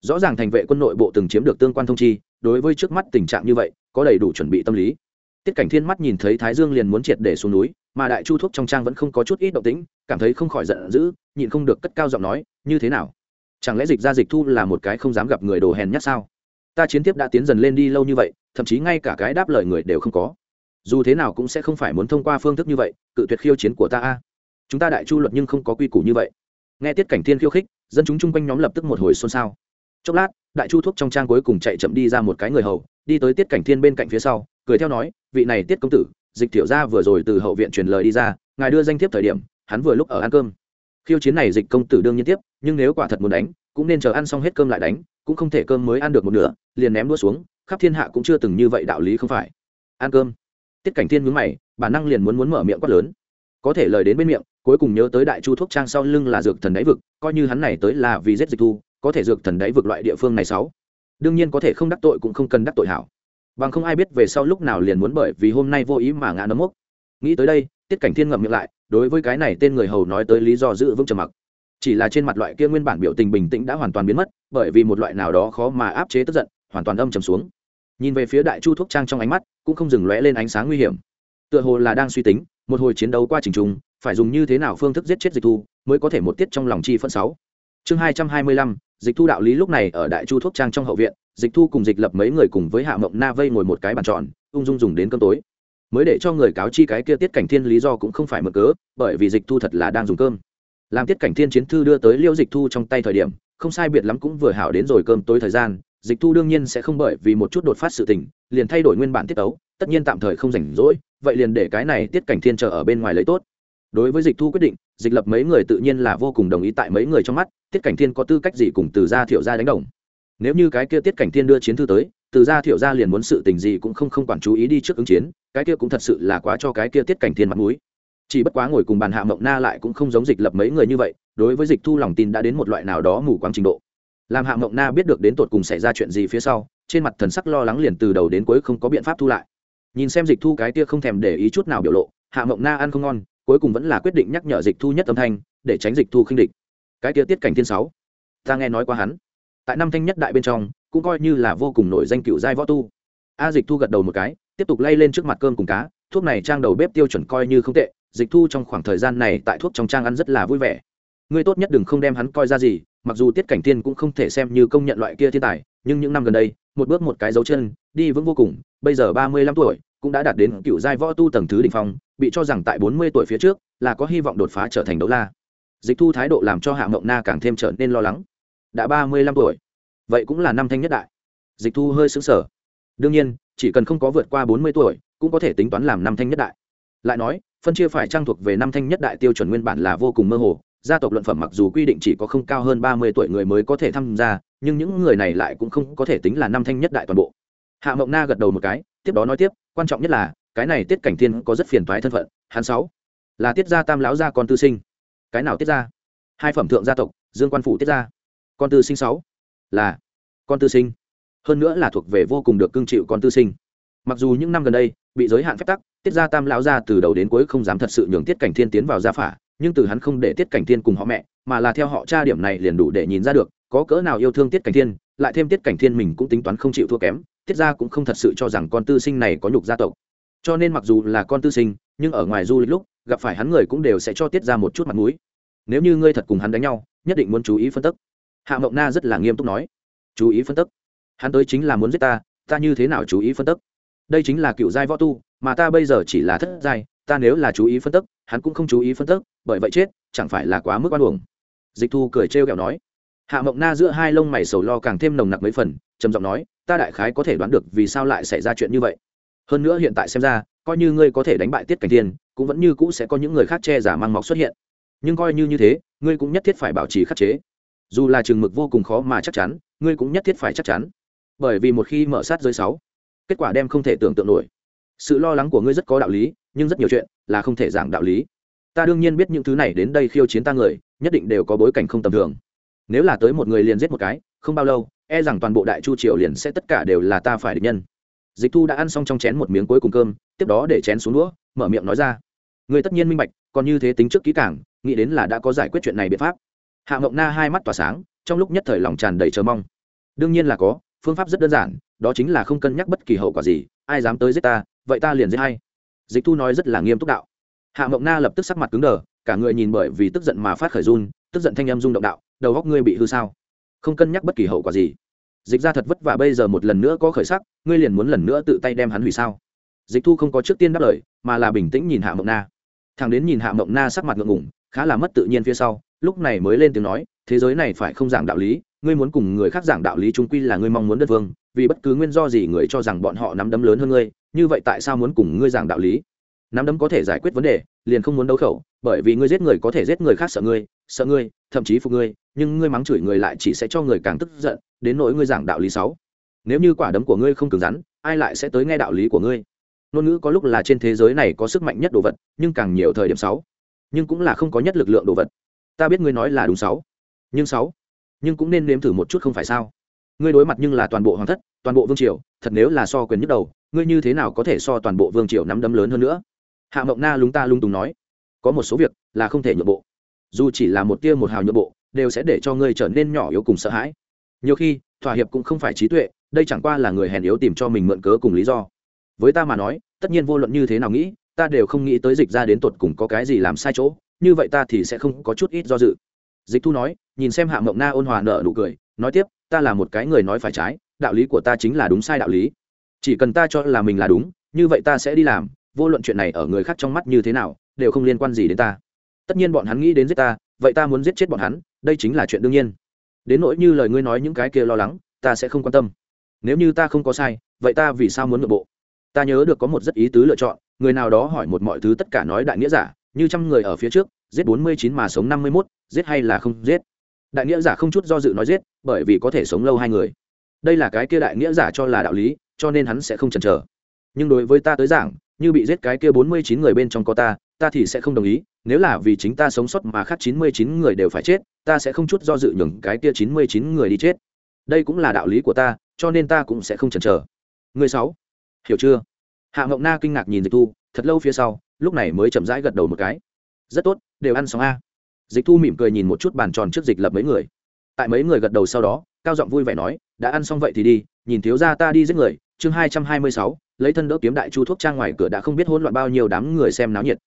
A: Rõ ràng thành vệ quân nội bộ từng chiếm được tương quan thông chi, đối với trước mắt tình trạng như vậy, có đầy đủ chuẩn bị tâm lý. Tiết cảnh thiên mắt nhìn thấy thái dương liền muốn triệt để xuống núi mà đại chu thuốc trong trang vẫn không có chút ít động tĩnh, cảm thấy không khỏi giận dữ, nhịn không được cất cao giọng nói, như thế nào? Chẳng lẽ dịch ra dịch thu là một cái không dám gặp người đồ hèn nhát sao? Ta chiến tiếp đã tiến dần lên đi lâu như vậy, thậm chí ngay cả cái đáp lời người đều không có. Dù thế nào cũng sẽ không phải muốn thông qua phương thức như vậy, cự tuyệt khiêu chiến của ta a. Chúng ta đại chu luật nhưng không có quy củ như vậy. Nghe tiết cảnh thiên khiêu khích, dân chúng chung quanh nhóm lập tức một hồi xôn xao. Chốc lát, đại chu thuốc trong trang cuối cùng chạy chậm đi ra một cái người hầu, đi tới tiết cảnh thiên bên cạnh phía sau, cười theo nói, vị này tiết công tử dịch tiểu gia vừa rồi từ hậu viện truyền lời đi ra, ngài đưa danh thiếp thời điểm, hắn vừa lúc ở ăn cơm. Khiêu chiến này dịch công tử đương nhiên tiếp, nhưng nếu quả thật muốn đánh, cũng nên chờ ăn xong hết cơm lại đánh, cũng không thể cơm mới ăn được một nửa, liền ném đua xuống, khắp thiên hạ cũng chưa từng như vậy đạo lý không phải. Ăn cơm. Tiết cảnh thiên mướn mày, bản năng liền muốn muốn mở miệng quát lớn. Có thể lời đến bên miệng, cuối cùng nhớ tới đại chu thuốc trang sau lưng là dược thần đáy vực, coi như hắn này tới là vì giết dịch thu, có thể dược thần đáy vực loại địa phương này sáu. Đương nhiên có thể không đắc tội cũng không cần đắc tội hảo bằng không ai biết về sau lúc nào liền muốn bởi vì hôm nay vô ý mà ngã nấm mốc. Nghĩ tới đây, tiết cảnh thiên ngậm miệng lại, đối với cái này tên người hầu nói tới lý do giữ vững trầm mặc. Chỉ là trên mặt loại kia nguyên bản biểu tình bình tĩnh đã hoàn toàn biến mất, bởi vì một loại nào đó khó mà áp chế tức giận, hoàn toàn âm trầm xuống. Nhìn về phía đại chu thuốc trang trong ánh mắt, cũng không dừng lóe lên ánh sáng nguy hiểm. Tựa hồ là đang suy tính, một hồi chiến đấu qua trình trùng, phải dùng như thế nào phương thức giết chết dịch thu, mới có thể một tiết trong lòng chi phân sáu. Chương hai trăm hai mươi lăm dịch thu đạo lý lúc này ở đại chu thuốc trang trong hậu viện, dịch thu cùng dịch lập mấy người cùng với hạ mộng na vây ngồi một cái bàn tròn, ung dung dùng đến cơm tối. Mới để cho người cáo chi cái kia tiết cảnh thiên lý do cũng không phải mở cớ, bởi vì dịch thu thật là đang dùng cơm. Làm tiết cảnh thiên chiến thư đưa tới liễu dịch thu trong tay thời điểm, không sai biệt lắm cũng vừa hảo đến rồi cơm tối thời gian, dịch thu đương nhiên sẽ không bởi vì một chút đột phát sự tình, liền thay đổi nguyên bản tiết tấu, tất nhiên tạm thời không rảnh rỗi, vậy liền để cái này tiết cảnh thiên chờ ở bên ngoài lấy tốt. Đối với dịch thu quyết định dịch lập mấy người tự nhiên là vô cùng đồng ý tại mấy người trong mắt, tiết cảnh thiên có tư cách gì cùng từ gia thiệu gia đánh đồng? Nếu như cái kia tiết cảnh thiên đưa chiến thư tới, từ gia thiệu gia liền muốn sự tình gì cũng không không quản chú ý đi trước ứng chiến, cái kia cũng thật sự là quá cho cái kia tiết cảnh thiên mặt mũi. Chỉ bất quá ngồi cùng bàn hạ mộng na lại cũng không giống dịch lập mấy người như vậy, đối với dịch thu lòng tin đã đến một loại nào đó mù quáng trình độ. Làm hạ mộng na biết được đến tột cùng xảy ra chuyện gì phía sau, trên mặt thần sắc lo lắng liền từ đầu đến cuối không có biện pháp thu lại. Nhìn xem dịch thu cái kia không thèm để ý chút nào biểu lộ, hạ mộng na ăn không ngon cuối cùng vẫn là quyết định nhắc nhở dịch thu nhất âm thanh, để tránh dịch thu khinh địch. Cái kia tiết cảnh thiên sáu, ta nghe nói qua hắn. Tại năm thanh nhất đại bên trong, cũng coi như là vô cùng nổi danh cựu giai võ tu. A dịch thu gật đầu một cái, tiếp tục lay lên trước mặt cơm cùng cá, thuốc này trang đầu bếp tiêu chuẩn coi như không tệ, dịch thu trong khoảng thời gian này tại thuốc trong trang ăn rất là vui vẻ. Ngươi tốt nhất đừng không đem hắn coi ra gì, mặc dù tiết cảnh thiên cũng không thể xem như công nhận loại kia thiên tài, nhưng những năm gần đây, một bước một cái dấu chân, đi vững vô cùng, bây giờ ba mươi lăm tuổi cũng đã đạt đến cựu giai võ tu tầng thứ đ ỉ n h phong, bị cho rằng tại bốn mươi tuổi phía trước là có hy vọng đột phá trở thành đấu la. Dịch thu thái độ làm cho hạ mộng na càng thêm trở nên lo lắng. Đã ba mươi lăm tuổi, vậy cũng là năm thanh nhất đại. Dịch thu hơi xứng sở đương nhiên, chỉ cần không có vượt qua bốn mươi tuổi, cũng có thể tính toán làm năm thanh nhất đại. Lại nói, phân chia phải trang thuộc về năm thanh nhất đại tiêu chuẩn nguyên bản là vô cùng mơ hồ, gia tộc luận phẩm mặc dù quy định chỉ có không cao hơn ba mươi tuổi người mới có thể tham gia, nhưng những người này lại cũng không có thể tính là năm thanh nhất đại toàn bộ. Hạ mộng na gật đầu một cái, tiếp đó nói tiếp quan trọng nhất là, cái này tiết cảnh thiên có rất phiền toái thân phận, hắn sáu, là tiết gia tam lão gia con tư sinh. Cái nào tiết gia? Hai phẩm thượng gia tộc, dương quan phủ tiết gia. Con tư sinh sáu, là con tư sinh. Hơn nữa là thuộc về vô cùng được cương chịu con tư sinh. Mặc dù những năm gần đây, bị giới hạn phép tắc, tiết gia tam lão gia từ đầu đến cuối không dám thật sự nhường tiết cảnh thiên tiến vào gia phả, nhưng từ hắn không để tiết cảnh thiên cùng họ mẹ, mà là theo họ cha điểm này liền đủ để nhìn ra được, có cỡ nào yêu thương tiết cảnh thiên, lại thêm tiết cảnh thiên mình cũng tính toán không chịu thua kém tiết gia cũng không thật sự cho rằng con tư sinh này có nhục gia tộc. Cho nên mặc dù là con tư sinh, nhưng ở ngoài du lịch lúc, gặp phải hắn người cũng đều sẽ cho tiết ra một chút mặt mũi. Nếu như ngươi thật cùng hắn đánh nhau, nhất định muốn chú ý phân tức. Hạ mộng na rất là nghiêm túc nói. Chú ý phân tức. Hắn tới chính là muốn giết ta ta như thế nào chú ý phân tức? Đây chính là cựu giai võ tu, mà ta bây giờ chỉ là thất giai, ta nếu là chú ý phân tức, hắn cũng không chú ý phân tức, bởi vậy chết, chẳng phải là quá mức oan uổng. Dịch thu cười trêu ghẹo nói hạ mộng na giữa hai lông mày sầu lo càng thêm nồng nặc mấy phần, trầm giọng nói, ta đại khái có thể đoán được vì sao lại xảy ra chuyện như vậy. Hơn nữa hiện tại xem ra, coi như ngươi có thể đánh bại tiết cảnh thiên, cũng vẫn như cũ sẽ có những người khác che giả mang mọc xuất hiện. Nhưng coi như như thế, ngươi cũng nhất thiết phải bảo trì khắc chế. Dù là chừng mực vô cùng khó mà chắc chắn, ngươi cũng nhất thiết phải chắc chắn. Bởi vì một khi mở sát giới sáu, kết quả đem không thể tưởng tượng nổi. Sự lo lắng của ngươi rất có đạo lý, nhưng rất nhiều chuyện là không thể giảng đạo lý. Ta đương nhiên biết những thứ này đến đây khiêu chiến ta người, nhất định đều có bối cảnh không tầm thường nếu là tới một người liền giết một cái, không bao lâu e rằng toàn bộ đại chu triều liền sẽ tất cả đều là ta phải địch nhân. Dịch thu đã ăn xong trong chén một miếng cuối cùng cơm, tiếp đó để chén xuống đũa, mở miệng nói ra. Người tất nhiên minh bạch, còn như thế tính trước kỹ càng, nghĩ đến là đã có giải quyết chuyện này biện pháp. Hạ mộng na hai mắt tỏa sáng, trong lúc nhất thời lòng tràn đầy chờ mong. Đương nhiên là có, phương pháp rất đơn giản, đó chính là không cân nhắc bất kỳ hậu quả gì, ai dám tới giết ta, vậy ta liền giết hay. Dịch thu nói rất là nghiêm túc đạo. Hạ mộng na lập tức sắc mặt cứng đờ, cả người nhìn bởi vì tức giận mà phát khởi run, tức giận thanh âm rung động đạo đầu góc ngươi bị hư sao? Không cân nhắc bất kỳ hậu quả gì. Dịch ra thật vất vả bây giờ một lần nữa có khởi sắc, ngươi liền muốn lần nữa tự tay đem hắn hủy sao? Dịch thu không có trước tiên đáp lời, mà là bình tĩnh nhìn hạ mộng na. Thằng đến nhìn hạ mộng na sắc mặt ngượng ngủng khá là mất tự nhiên phía sau, lúc này mới lên tiếng nói, thế giới này phải không giảng đạo lý, ngươi muốn cùng người khác giảng đạo lý trung quy là ngươi mong muốn đất vương, vì bất cứ nguyên do gì người cho rằng bọn họ nắm đấm lớn hơn ngươi, như vậy tại sao muốn cùng ngươi giảng đạo lý? Nắm đấm có thể giải quyết vấn đề, liền không muốn đấu khẩu bởi vì ngươi giết người có thể giết người khác sợ ngươi sợ ngươi, thậm chí phục ngươi, nhưng ngươi mắng chửi người lại chỉ sẽ cho người càng tức giận, đến nỗi ngươi giảng đạo lý sáu. Nếu như quả đấm của ngươi không cứng rắn, ai lại sẽ tới nghe đạo lý của ngươi? Ngôn ngữ có lúc là trên thế giới này có sức mạnh nhất đồ vật, nhưng càng nhiều thời điểm sáu. Nhưng cũng là không có nhất lực lượng đồ vật. Ta biết ngươi nói là đúng sáu. Nhưng sáu, nhưng cũng nên nếm thử một chút không phải sao? Ngươi đối mặt nhưng là toàn bộ hoàng thất, toàn bộ vương triều, thật nếu là so quyền nhức đầu, ngươi như thế nào có thể so toàn bộ vương triều nắm đấm lớn hơn nữa? Hạ mộng na lúng ta lung tùng nói có một số việc là không thể nhượng bộ. Dù chỉ là một tia một hào nhượng bộ, đều sẽ để cho ngươi trở nên nhỏ yếu cùng sợ hãi. Nhiều khi, thỏa hiệp cũng không phải trí tuệ, đây chẳng qua là người hèn yếu tìm cho mình mượn cớ cùng lý do. Với ta mà nói, tất nhiên vô luận như thế nào nghĩ, ta đều không nghĩ tới dịch ra đến tột cùng có cái gì làm sai chỗ, như vậy ta thì sẽ không có chút ít do dự. Dịch thu nói, nhìn xem hạ mộng na ôn hòa nợ nụ cười, nói tiếp, ta là một cái người nói phải trái, đạo lý của ta chính là đúng sai đạo lý. Chỉ cần ta cho là mình là đúng, như vậy ta sẽ đi làm, vô luận chuyện này ở người khác trong mắt như thế nào đều không liên quan gì đến ta. Tất nhiên bọn hắn nghĩ đến giết ta, vậy ta muốn giết chết bọn hắn, đây chính là chuyện đương nhiên. Đến nỗi như lời ngươi nói những cái kia lo lắng, ta sẽ không quan tâm. Nếu như ta không có sai, vậy ta vì sao muốn nội bộ? Ta nhớ được có một rất ý tứ lựa chọn, người nào đó hỏi một mọi thứ tất cả nói đại nghĩa giả, như trăm người ở phía trước, giết bốn mươi chín mà sống năm mươi mốt, giết hay là không giết? Đại nghĩa giả không chút do dự nói giết, bởi vì có thể sống lâu hai người. Đây là cái kia đại nghĩa giả cho là đạo lý, cho nên hắn sẽ không chần chờ. Nhưng đối với ta tới giảng, như bị giết cái kia bốn mươi chín người bên trong có ta ta thì sẽ không đồng ý, nếu là vì chính ta sống sót mà khác chín mươi chín người đều phải chết, ta sẽ không chút do dự nhường cái kia chín mươi chín người đi chết. Đây cũng là đạo lý của ta, cho nên ta cũng sẽ không chần chờ. Người sáu, hiểu chưa? Hạ ngọc na kinh ngạc nhìn dịch thu, thật lâu phía sau, lúc này mới chậm rãi gật đầu một cái. Rất tốt, đều ăn xong a. Dịch thu mỉm cười nhìn một chút bàn tròn trước dịch lập mấy người. Tại mấy người gật đầu sau đó, cao giọng vui vẻ nói, đã ăn xong vậy thì đi, nhìn thiếu ra ta đi giết người. Chương hai trăm hai mươi sáu, lấy thân đỡ kiếm đại chu thuốc trang ngoài cửa đã không biết hỗn loạn bao nhiêu đám người xem náo nhiệt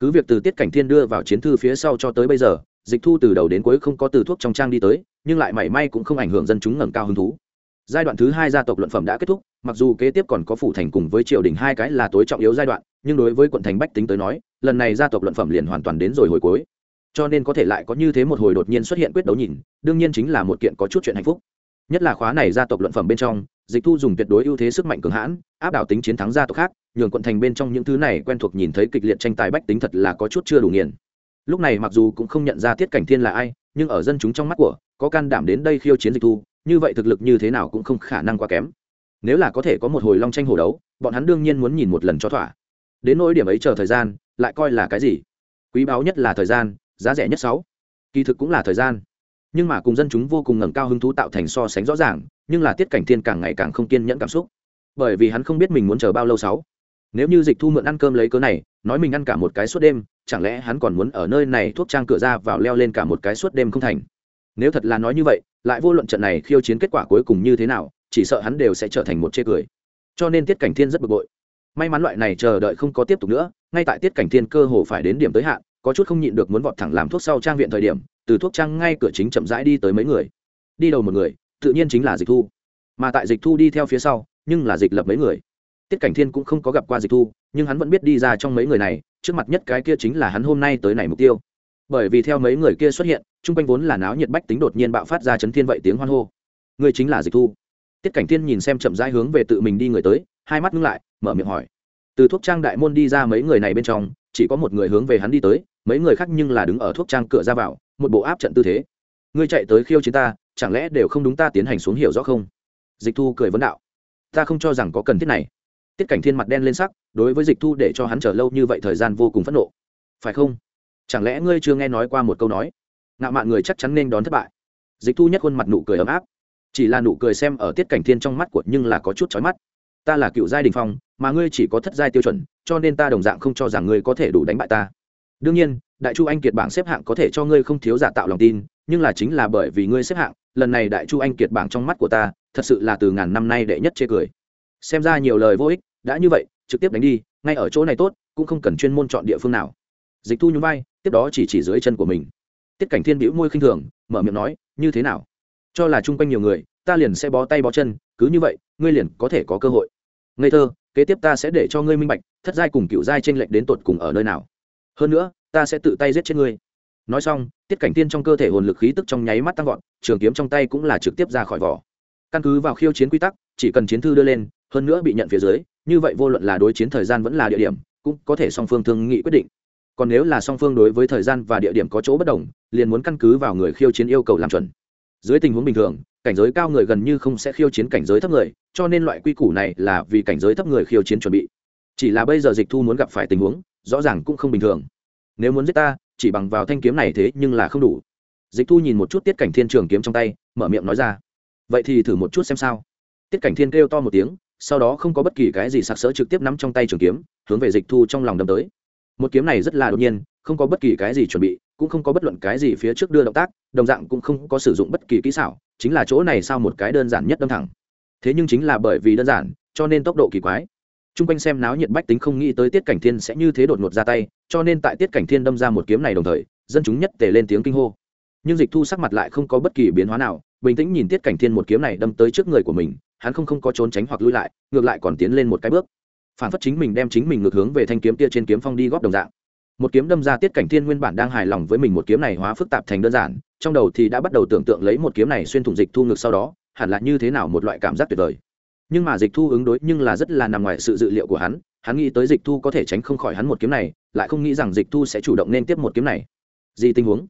A: cứ việc từ tiết cảnh thiên đưa vào chiến thư phía sau cho tới bây giờ, dịch thu từ đầu đến cuối không có từ thuốc trong trang đi tới, nhưng lại mảy may cũng không ảnh hưởng dân chúng ngẩng cao hứng thú. Giai đoạn thứ hai gia tộc luận phẩm đã kết thúc, mặc dù kế tiếp còn có phủ thành cùng với triều đình hai cái là tối trọng yếu giai đoạn, nhưng đối với quận thành bách tính tới nói, lần này gia tộc luận phẩm liền hoàn toàn đến rồi hồi cuối. Cho nên có thể lại có như thế một hồi đột nhiên xuất hiện quyết đấu nhìn, đương nhiên chính là một kiện có chút chuyện hạnh phúc. Nhất là khóa này gia tộc luận phẩm bên trong dịch thu dùng tuyệt đối ưu thế sức mạnh cường hãn, áp đảo tính chiến thắng gia tộc khác, nhường quận thành bên trong những thứ này quen thuộc nhìn thấy kịch liệt tranh tài bách tính thật là có chút chưa đủ nghiền. Lúc này mặc dù cũng không nhận ra tiết cảnh thiên là ai, nhưng ở dân chúng trong mắt của, có can đảm đến đây khiêu chiến dịch thu, như vậy thực lực như thế nào cũng không khả năng quá kém. Nếu là có thể có một hồi long tranh hồ đấu, bọn hắn đương nhiên muốn nhìn một lần cho thỏa. Đến nỗi điểm ấy chờ thời gian, lại coi là cái gì? Quý báu nhất là thời gian, giá rẻ nhất sáu. Kỳ thực cũng là thời gian. Nhưng mà cùng dân chúng vô cùng ngẩng cao hứng thú tạo thành so sánh rõ ràng nhưng là tiết cảnh thiên càng ngày càng không kiên nhẫn cảm xúc. Bởi vì hắn không biết mình muốn chờ bao lâu sáu. Nếu như dịch thu mượn ăn cơm lấy cớ này, nói mình ăn cả một cái suốt đêm, chẳng lẽ hắn còn muốn ở nơi này thuốc trang cửa ra vào leo lên cả một cái suốt đêm không thành? Nếu thật là nói như vậy, lại vô luận trận này khiêu chiến kết quả cuối cùng như thế nào, chỉ sợ hắn đều sẽ trở thành một chê cười. Cho nên tiết cảnh thiên rất bực bội. May mắn loại này chờ đợi không có tiếp tục nữa, ngay tại tiết cảnh thiên cơ hồ phải đến điểm tới hạn, có chút không nhịn được muốn vọt thẳng làm thuốc sau trang viện thời điểm, từ thuốc trang ngay cửa chính chậm rãi đi tới mấy người. Đi đầu một người tự nhiên chính là dịch thu. Mà tại dịch thu đi theo phía sau, nhưng là dịch lập mấy người. Tiết cảnh thiên cũng không có gặp qua dịch thu, nhưng hắn vẫn biết đi ra trong mấy người này, trước mặt nhất cái kia chính là hắn hôm nay tới này mục tiêu. Bởi vì theo mấy người kia xuất hiện chung quanh vốn là náo nhiệt bách tính đột nhiên bạo phát ra chấn thiên vậy tiếng hoan hô. Người chính là dịch thu. Tiết cảnh thiên nhìn xem chậm rãi hướng về tự mình đi người tới, hai mắt ngưng lại, mở miệng hỏi. Từ thuốc trang đại môn đi ra mấy người này bên trong, chỉ có một người hướng về hắn đi tới, mấy người khác nhưng là đứng ở thuốc trang cửa ra vào, một bộ áp trận tư thế. Ngươi chạy tới khiêu chiến ta chẳng lẽ đều không đúng ta tiến hành xuống hiểu rõ không? Dịch thu cười vấn đạo. Ta không cho rằng có cần thiết này. Tiết cảnh thiên mặt đen lên sắc, đối với dịch thu để cho hắn chờ lâu như vậy thời gian vô cùng phẫn nộ. Phải không? Chẳng lẽ ngươi chưa nghe nói qua một câu nói? Ngạo mạn người chắc chắn nên đón thất bại. Dịch thu nhất khuôn mặt nụ cười ấm áp. Chỉ là nụ cười xem ở tiết cảnh thiên trong mắt của nhưng là có chút chói mắt. Ta là cựu giai đình phong, mà ngươi chỉ có thất giai tiêu chuẩn, cho nên ta đồng dạng không cho rằng ngươi có thể đủ đánh bại ta. Đương nhiên, đại chu anh kiệt bảng xếp hạng có thể cho ngươi không thiếu giả tạo lòng tin, nhưng là chính là bởi vì ngươi xếp hạng lần này đại chu anh kiệt bảng trong mắt của ta, thật sự là từ ngàn năm nay đệ nhất chê cười. Xem ra nhiều lời vô ích, đã như vậy, trực tiếp đánh đi, ngay ở chỗ này tốt, cũng không cần chuyên môn chọn địa phương nào. Dịch thu nhún vai, tiếp đó chỉ chỉ dưới chân của mình. Tiết cảnh thiên bĩu môi khinh thường, mở miệng nói, như thế nào? Cho là chung quanh nhiều người, ta liền sẽ bó tay bó chân, cứ như vậy, ngươi liền có thể có cơ hội. Ngây thơ, kế tiếp ta sẽ để cho ngươi minh bạch, thất giai cùng cựu giai tranh lệch đến tột cùng ở nơi nào. Hơn nữa, ta sẽ tự tay giết chết ngươi. Nói xong, tiết cảnh tiên trong cơ thể hồn lực khí tức trong nháy mắt tăng vọt trường kiếm trong tay cũng là trực tiếp ra khỏi vỏ. Căn cứ vào khiêu chiến quy tắc, chỉ cần chiến thư đưa lên, hơn nữa bị nhận phía dưới, như vậy vô luận là đối chiến thời gian vẫn là địa điểm, cũng có thể song phương thương nghị quyết định. Còn nếu là song phương đối với thời gian và địa điểm có chỗ bất đồng, liền muốn căn cứ vào người khiêu chiến yêu cầu làm chuẩn. Dưới tình huống bình thường, cảnh giới cao người gần như không sẽ khiêu chiến cảnh giới thấp người, cho nên loại quy củ này là vì cảnh giới thấp người khiêu chiến chuẩn bị. Chỉ là bây giờ dịch thu muốn gặp phải tình huống, rõ ràng cũng không bình thường. Nếu muốn giết ta, chỉ bằng vào thanh kiếm này thế nhưng là không đủ dịch thu nhìn một chút tiết cảnh thiên trường kiếm trong tay, mở miệng nói ra. Vậy thì thử một chút xem sao. Tiết cảnh thiên kêu to một tiếng, sau đó không có bất kỳ cái gì sặc sỡ trực tiếp nắm trong tay trường kiếm, hướng về dịch thu trong lòng đâm tới. Một kiếm này rất là đột nhiên, không có bất kỳ cái gì chuẩn bị, cũng không có bất luận cái gì phía trước đưa động tác, đồng dạng cũng không có sử dụng bất kỳ kỹ xảo, chính là chỗ này sao một cái đơn giản nhất đâm thẳng. Thế nhưng chính là bởi vì đơn giản, cho nên tốc độ kỳ quái. T r u n g quanh xem náo nhiệt bách tính không nghĩ tới tiết cảnh thiên sẽ như thế đột ngột ra tay, cho nên tại tiết cảnh thiên đâm ra một kiếm này đồng thời, dân chúng nhất tề lên tiếng kinh hô nhưng dịch thu sắc mặt lại không có bất kỳ biến hóa nào, bình tĩnh nhìn tiết cảnh thiên một kiếm này đâm tới trước người của mình, hắn không không có trốn tránh hoặc lui lại, ngược lại còn tiến lên một cái bước. Phản phất chính mình đem chính mình ngược hướng về thanh kiếm tia trên kiếm phong đi góp đồng dạng. Một kiếm đâm ra tiết cảnh thiên nguyên bản đang hài lòng với mình một kiếm này hóa phức tạp thành đơn giản, trong đầu thì đã bắt đầu tưởng tượng lấy một kiếm này xuyên thủng dịch thu ngược sau đó, hẳn là như thế nào một loại cảm giác tuyệt vời. Nhưng mà dịch thu ứng đối nhưng là rất là nằm ngoài sự dự liệu của hắn hắn nghĩ tới dịch thu có thể tránh không khỏi hắn một kiếm này, lại không nghĩ rằng dịch thu sẽ chủ động nên tiếp một kiếm này. Gì tình huống?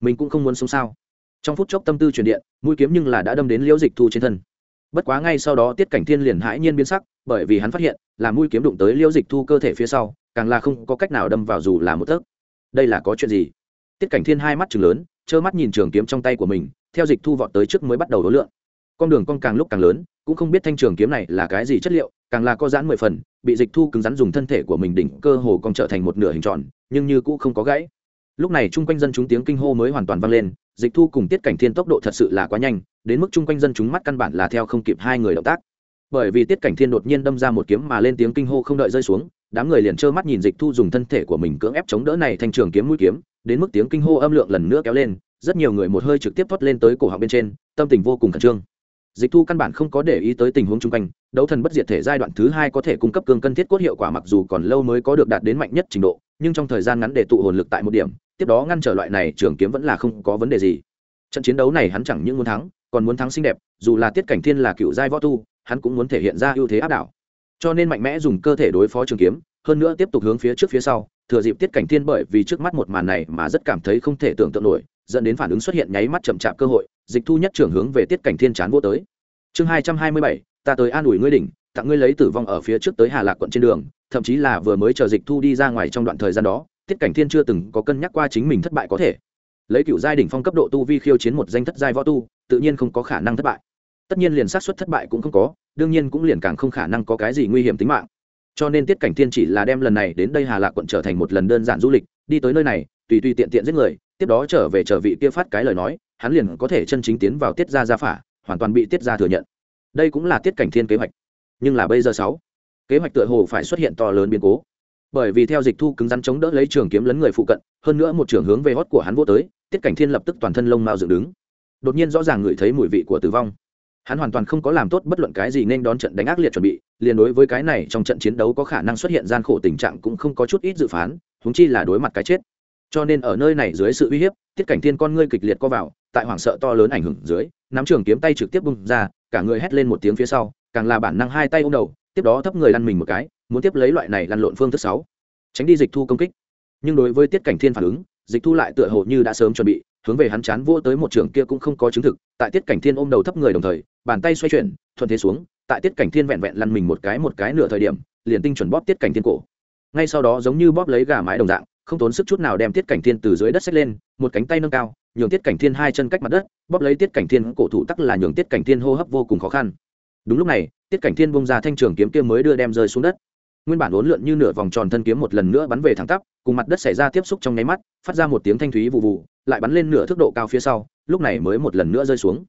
A: Mình cũng không muốn sống sao. Trong phút chốc tâm tư truyền điện, mũi kiếm nhưng là đã đâm đến liễu dịch thu trên thân. Bất quá ngay sau đó tiết cảnh thiên liền hãi nhiên biến sắc, bởi vì hắn phát hiện, là mũi kiếm đụng tới liễu dịch thu cơ thể phía sau, càng là không có cách nào đâm vào dù là một tấc. Đây là có chuyện gì? Tiết cảnh thiên hai mắt chừng lớn, trơ mắt nhìn trường kiếm trong tay của mình, theo dịch thu vọt tới trước mới bắt đầu đối lượng. Con đường con càng lúc càng lớn, cũng không biết thanh trường kiếm này là cái gì chất liệu, càng là có giãn mười phần, bị dịch thu cứng rắn dùng thân thể của mình đỉnh cơ hồ còn trở thành một nửa hình tròn, nhưng như cũ không có gãy lúc này chung quanh dân chúng tiếng kinh hô mới hoàn toàn vang lên, dịch thu cùng tiết cảnh thiên tốc độ thật sự là quá nhanh, đến mức chung quanh dân chúng mắt căn bản là theo không kịp hai người động tác. Bởi vì tiết cảnh thiên đột nhiên đâm ra một kiếm mà lên tiếng kinh hô không đợi rơi xuống, đám người liền trơ mắt nhìn dịch thu dùng thân thể của mình cưỡng ép chống đỡ này thành trường kiếm mũi kiếm, đến mức tiếng kinh hô âm lượng lần nữa kéo lên, rất nhiều người một hơi trực tiếp thoát lên tới cổ họng bên trên, tâm tình vô cùng khẩn trương. Dịch thu căn bản không có để ý tới tình huống chung quanh, đấu thần bất diệt thể giai đoạn thứ hai có thể cung cấp cương cân thiết cốt hiệu quả mặc dù còn lâu mới có được đạt đến mạnh nhất trình độ nhưng trong thời gian ngắn để tụ hồn lực tại một điểm, tiếp đó ngăn trở loại này trường kiếm vẫn là không có vấn đề gì. Trận chiến đấu này hắn chẳng những muốn thắng, còn muốn thắng xinh đẹp, dù là tiết cảnh thiên là cựu giai võ tu, hắn cũng muốn thể hiện ra ưu thế áp đảo. Cho nên mạnh mẽ dùng cơ thể đối phó trường kiếm, hơn nữa tiếp tục hướng phía trước phía sau, thừa dịp tiết cảnh thiên bởi vì trước mắt một màn này mà rất cảm thấy không thể tưởng tượng nổi, dẫn đến phản ứng xuất hiện nháy mắt chậm chạp cơ hội, dịch thu nhất trưởng hướng về tiết cảnh thiên chán vô tới. Chương hai trăm hai mươi bảy ta tới an ủi ngươi đỉnh, tặng ngươi lấy tử vong ở phía trước tới hà lạc quận trên đường, thậm chí là vừa mới chờ dịch thu đi ra ngoài trong đoạn thời gian đó, tiết cảnh thiên chưa từng có cân nhắc qua chính mình thất bại có thể. Lấy cựu giai đỉnh phong cấp độ tu vi khiêu chiến một danh thất giai võ tu, tự nhiên không có khả năng thất bại. Tất nhiên liền sát xuất thất bại cũng không có, đương nhiên cũng liền càng không khả năng có cái gì nguy hiểm tính mạng. Cho nên tiết cảnh thiên chỉ là đem lần này đến đây hà lạc quận trở thành một lần đơn giản du lịch, đi tới nơi này, tùy tùy tiện tiện giết người, tiếp đó trở về trở vị kia phát cái lời nói, hắn liền có thể chân chính tiến vào tiết gia gia phả, hoàn toàn bị tiết gia thừa nhận đây cũng là tiết cảnh thiên kế hoạch. Nhưng là bây giờ sáu, kế hoạch tựa hồ phải xuất hiện to lớn biến cố. Bởi vì theo dịch thu cứng rắn chống đỡ lấy trường kiếm lấn người phụ cận, hơn nữa một trường hướng về hót của hắn vô tới, tiết cảnh thiên lập tức toàn thân lông mao dựng đứng. Đột nhiên rõ ràng ngửi thấy mùi vị của tử vong. Hắn hoàn toàn không có làm tốt bất luận cái gì nên đón trận đánh ác liệt chuẩn bị, liền đối với cái này trong trận chiến đấu có khả năng xuất hiện gian khổ tình trạng cũng không có chút ít dự phán húng chi là đối mặt cái chết. Cho nên ở nơi này dưới sự uy hiếp, tiết cảnh thiên con ngươi kịch liệt co vào tại hoảng sợ to lớn ảnh hưởng dưới, nắm trường kiếm tay trực tiếp bung ra, cả người hét lên một tiếng phía sau, càng là bản năng hai tay ôm đầu, tiếp đó thấp người lăn mình một cái, muốn tiếp lấy loại này lăn lộn phương thức sáu. Tránh đi dịch thu công kích. Nhưng đối với tiết cảnh thiên phản ứng, dịch thu lại tựa hồ như đã sớm chuẩn bị, hướng về hắn chán vô tới một trường kia cũng không có chứng thực, tại tiết cảnh thiên ôm đầu thấp người đồng thời, bàn tay xoay chuyển, thuận thế xuống, tại tiết cảnh thiên vẹn vẹn lăn mình một cái một cái nửa thời điểm, liền tinh chuẩn bóp tiết cảnh thiên cổ. Ngay sau đó giống như bóp lấy gà mái đồng dạng, không tốn sức chút nào đem tiết cảnh thiên từ dưới đất xách lên, một cánh tay nâng cao nhường tiết cảnh thiên hai chân cách mặt đất, bóp lấy tiết cảnh thiên cổ thủ tắc là nhường tiết cảnh thiên hô hấp vô cùng khó khăn. Đúng lúc này, tiết cảnh thiên bông ra thanh trường kiếm kia mới đưa đem rơi xuống đất. Nguyên bản uốn lượn như nửa vòng tròn thân kiếm một lần nữa bắn về thẳng tắp, cùng mặt đất xảy ra tiếp xúc trong nháy mắt, phát ra một tiếng thanh thúy vụ vụ, lại bắn lên nửa thước độ cao phía sau, lúc này mới một lần nữa rơi xuống.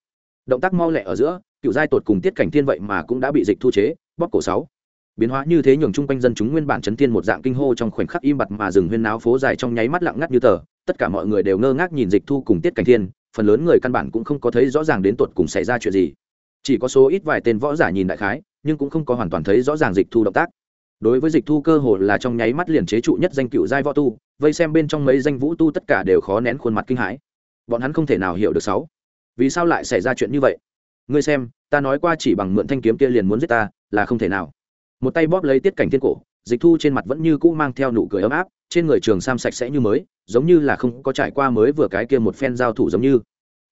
A: Động tác mau lẹ ở giữa, cựu giai tột cùng tiết cảnh thiên vậy mà cũng đã bị dịch thu chế, bóp cổ sáu. Biến hóa như thế nhường chung quanh dân chúng nguyên bản chấn thiên một dạng kinh hô trong khoảnh khắc im bặt mà dừng huyên náo phố dài trong nháy mắt lặng ngắt như tờ tất cả mọi người đều ngơ ngác nhìn dịch thu cùng tiết cảnh thiên, phần lớn người căn bản cũng không có thấy rõ ràng đến tột cùng xảy ra chuyện gì. Chỉ có số ít vài tên võ giả nhìn đại khái, nhưng cũng không có hoàn toàn thấy rõ ràng dịch thu động tác. Đối với dịch thu cơ hồ là trong nháy mắt liền chế trụ nhất danh cựu giai võ tu, vây xem bên trong mấy danh vũ tu tất cả đều khó nén khuôn mặt kinh hãi. Bọn hắn không thể nào hiểu được sáu. Vì sao lại xảy ra chuyện như vậy? Ngươi xem, ta nói qua chỉ bằng mượn thanh kiếm kia liền muốn giết ta, là không thể nào. Một tay bóp lấy tiết cảnh thiên cổ dịch thu trên mặt vẫn như cũ mang theo nụ cười ấm áp, trên người trường sam sạch sẽ như mới, giống như là không có trải qua mới vừa cái kia một phen giao thủ giống như.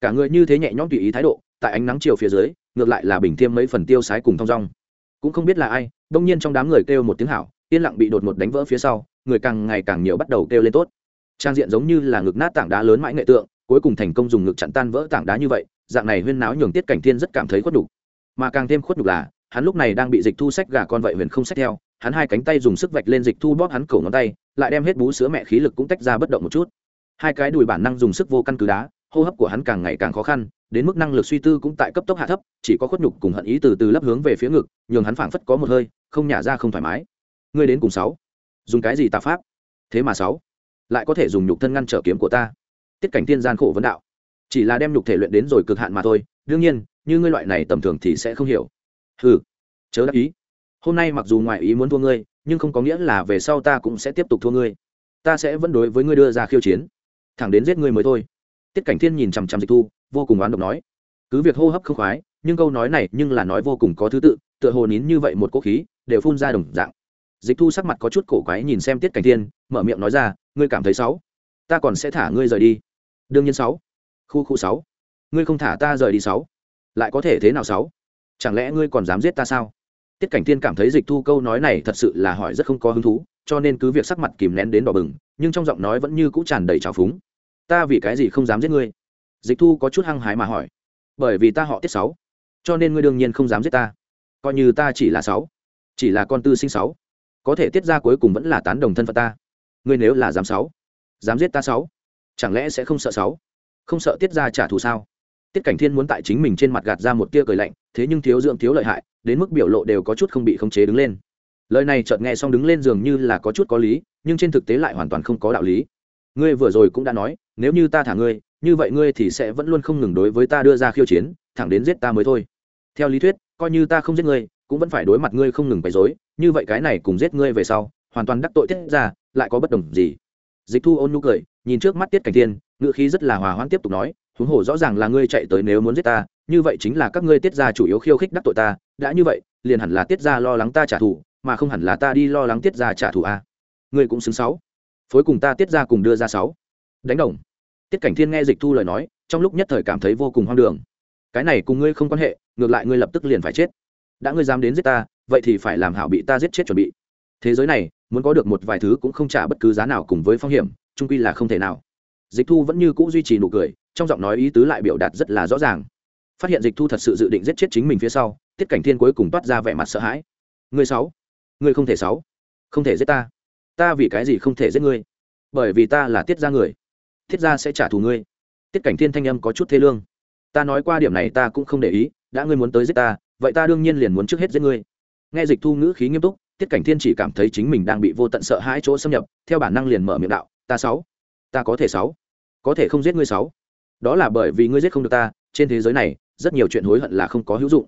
A: Cả người như thế nhẹ nhõm tùy ý thái độ, tại ánh nắng chiều phía dưới, ngược lại là bình thiêm mấy phần tiêu sái cùng thong dong. Cũng không biết là ai, đông nhiên trong đám người kêu một tiếng hảo, yên lặng bị đột một đánh vỡ phía sau, người càng ngày càng nhiều bắt đầu kêu lên tốt. Trang diện giống như là ngực nát tảng đá lớn mãi nghệ tượng, cuối cùng thành công dùng ngực chặn tan vỡ tảng đá như vậy, dạng này huyên náo nhường tiết cảnh thiên rất cảm thấy khuất nhục. Mà càng thêm khuất nhục là, hắn lúc này đang bị dịch thu sách gà con vậy huyền không sách theo hắn hai cánh tay dùng sức vạch lên dịch thu bóp hắn cổ ngón tay, lại đem hết bú sữa mẹ khí lực cũng tách ra bất động một chút. Hai cái đùi bản năng dùng sức vô căn cứ đá, hô hấp của hắn càng ngày càng khó khăn, đến mức năng lực suy tư cũng tại cấp tốc hạ thấp, chỉ có khuất nhục cùng hận ý từ từ lấp hướng về phía ngực, nhường hắn phảng phất có một hơi, không nhả ra không thoải mái. Ngươi đến cùng sáu. Dùng cái gì tà pháp? Thế mà sáu. Lại có thể dùng nhục thân ngăn trở kiếm của ta. Tiết cảnh tiên gian khổ vấn đạo. Chỉ là đem nhục thể luyện đến rồi cực hạn mà thôi, đương nhiên, như ngươi loại này tầm thường thì sẽ không hiểu. Hừ. Chớ đáp ý hôm nay mặc dù ngoại ý muốn thua ngươi, nhưng không có nghĩa là về sau ta cũng sẽ tiếp tục thua ngươi. Ta sẽ vẫn đối với ngươi đưa ra khiêu chiến. Thẳng đến giết ngươi mới thôi. Tiết cảnh thiên nhìn chằm chằm dịch thu, vô cùng oán độc nói. Cứ việc hô hấp không khoái, nhưng câu nói này nhưng là nói vô cùng có thứ tự, tựa hồ nín như vậy một cỗ khí, đều phun ra đồng dạng. Dịch thu sắc mặt có chút cổ quái nhìn xem tiết cảnh thiên, mở miệng nói ra, ngươi cảm thấy sáu? Ta còn sẽ thả ngươi rời đi. Đương nhiên sáu. Khu khu sáu. Ngươi không thả ta rời đi sáu? Lại có thể thế nào sáu? Chẳng lẽ ngươi còn dám giết ta sao? Tiết cảnh thiên cảm thấy dịch thu câu nói này thật sự là hỏi rất không có hứng thú, cho nên cứ việc sắc mặt kìm nén đến đỏ bừng, nhưng trong giọng nói vẫn như cũ tràn đầy trào phúng. Ta vì cái gì không dám giết ngươi? Dịch thu có chút hăng hái mà hỏi. Bởi vì ta họ tiết sáu, cho nên ngươi đương nhiên không dám giết ta. Coi như ta chỉ là sáu, chỉ là con tư sinh sáu, có thể tiết ra cuối cùng vẫn là tán đồng thân phận ta. Ngươi nếu là dám sáu, dám giết ta sáu, chẳng lẽ sẽ không sợ sáu? Không sợ tiết ra trả thù sao? Tiết cảnh thiên muốn tại chính mình trên mặt gạt ra một tia cười lạnh, thế nhưng thiếu dưỡng thiếu lợi hại, đến mức biểu lộ đều có chút không bị khống chế đứng lên. Lời này chợt nghe xong đứng lên dường như là có chút có lý, nhưng trên thực tế lại hoàn toàn không có đạo lý. Ngươi vừa rồi cũng đã nói, nếu như ta thả ngươi, như vậy ngươi thì sẽ vẫn luôn không ngừng đối với ta đưa ra khiêu chiến, thẳng đến giết ta mới thôi. Theo lý thuyết, coi như ta không giết ngươi, cũng vẫn phải đối mặt ngươi không ngừng bày dối như vậy cái này cùng giết ngươi về sau, hoàn toàn đắc tội tiết ra, lại có bất đồng gì? Dịch thu ôn nhu cười, nhìn trước mắt tiết cảnh thiên, ngữ khí rất là hòa hoãn tiếp tục nói huống hồ rõ ràng là ngươi chạy tới nếu muốn giết ta, như vậy chính là các ngươi tiết ra chủ yếu khiêu khích đắc tội ta, đã như vậy, liền hẳn là tiết ra lo lắng ta trả thù, mà không hẳn là ta đi lo lắng tiết ra trả thù a. Ngươi cũng xứng sáu. Phối cùng ta tiết ra cùng đưa ra sáu. Đánh đồng. Tiết cảnh thiên nghe dịch thu lời nói, trong lúc nhất thời cảm thấy vô cùng hoang đường. Cái này cùng ngươi không quan hệ, ngược lại ngươi lập tức liền phải chết. Đã ngươi dám đến giết ta, vậy thì phải làm hảo bị ta giết chết chuẩn bị. Thế giới này, muốn có được một vài thứ cũng không trả bất cứ giá nào cùng với phong hiểm trung quy là không thể nào. Dịch thu vẫn như c ũ duy trì nụ cười trong giọng nói ý tứ lại biểu đạt rất là rõ ràng. Phát hiện dịch thu thật sự dự định giết chết chính mình phía sau, tiết cảnh thiên cuối cùng toát ra vẻ mặt sợ hãi. Người sáu, người không thể sáu, không thể giết ta. Ta vì cái gì không thể giết ngươi? Bởi vì ta là tiết gia người. Tiết gia sẽ trả thù ngươi. Tiết cảnh thiên thanh âm có chút thế lương. Ta nói qua điểm này ta cũng không để ý, đã ngươi muốn tới giết ta, vậy ta đương nhiên liền muốn trước hết giết ngươi. Nghe dịch thu ngữ khí nghiêm túc, tiết cảnh thiên chỉ cảm thấy chính mình đang bị vô tận sợ hãi chỗ xâm nhập, theo bản năng liền mở miệng đạo, ta sáu, ta có thể sáu, có thể không giết ngươi sáu đó là bởi vì ngươi giết không được ta, trên thế giới này, rất nhiều chuyện hối hận là không có hữu dụng.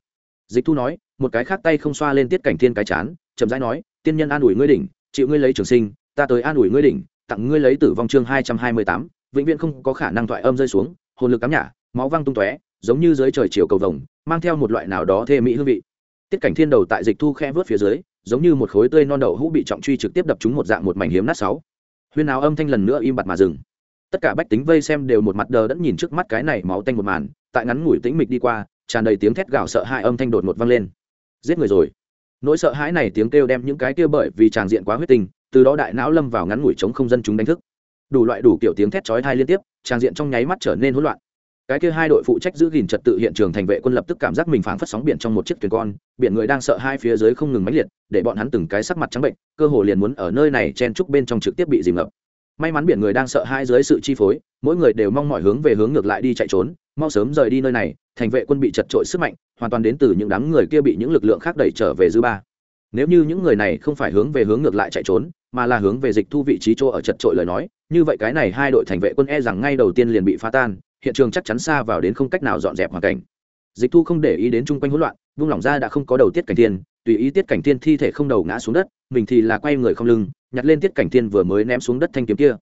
A: Dịch thu nói, một cái khác tay không xoa lên tiết cảnh thiên cái chán, chậm rãi nói, tiên nhân an ủi ngươi đỉnh, chịu ngươi lấy trường sinh, ta tới an ủi ngươi đỉnh, tặng ngươi lấy tử vong chương hai trăm hai mươi tám, vĩnh viễn không có khả năng thoại âm rơi xuống, hồn lực cắm nhả, máu văng tung tóe, giống như dưới trời chiều cầu vồng, mang theo một loại nào đó thê mỹ hương vị. Tiết cảnh thiên đầu tại dịch thu khe vớt phía dưới, giống như một khối tươi non đậu hũ bị trọng truy trực tiếp đập trúng một dạng một mảnh hiếm nát sáu. Huyên áo âm thanh lần nữa im bặt mà dừng tất cả bách tính vây xem đều một mặt đờ đẫn nhìn trước mắt cái này máu tanh một màn, tại ngắn ngủi tĩnh mịch đi qua, tràn đầy tiếng thét gào sợ hãi âm thanh đột ngột vang lên. Giết người rồi. Nỗi sợ hãi này tiếng kêu đem những cái kia bởi vì tràng diện quá huyết tình từ đó đại não lâm vào ngắn ngủi chống không dân chúng đánh thức. Đủ loại đủ kiểu tiếng thét chói tai liên tiếp, tràng diện trong nháy mắt trở nên hỗn loạn. Cái kia hai đội phụ trách giữ gìn trật tự hiện trường thành vệ quân lập tức cảm giác mình phảng phất sóng biển trong một chiếc thuyền con, biển người đang sợ hai phía dưới không ngừng mãnh liệt, để bọn hắn từng cái sắc mặt trắng bệnh, cơ hồ liền muốn ở nơi này chen trúc bên trong trực tiếp bị dìm ngập may mắn biển người đang sợ hai dưới sự chi phối, mỗi người đều mong mọi hướng về hướng ngược lại đi chạy trốn, mau sớm rời đi nơi này, thành vệ quân bị chật trội sức mạnh, hoàn toàn đến từ những đám người kia bị những lực lượng khác đẩy trở về dư ba. Nếu như những người này không phải hướng về hướng ngược lại chạy trốn, mà là hướng về dịch thu vị trí chỗ ở chật trội lời nói, như vậy cái này hai đội thành vệ quân e rằng ngay đầu tiên liền bị phá tan, hiện trường chắc chắn xa vào đến không cách nào dọn dẹp hoàn cảnh. Dịch thu không để ý đến chung quanh hỗn loạn, vung lỏng ra đã không có đầu tiết cảnh thiên, tùy ý tiết cảnh thiên thi thể không đầu ngã xuống đất, mình thì là quay người không lưng nhặt lên tiết cảnh thiên vừa mới ném xuống đất thanh kiếm kia.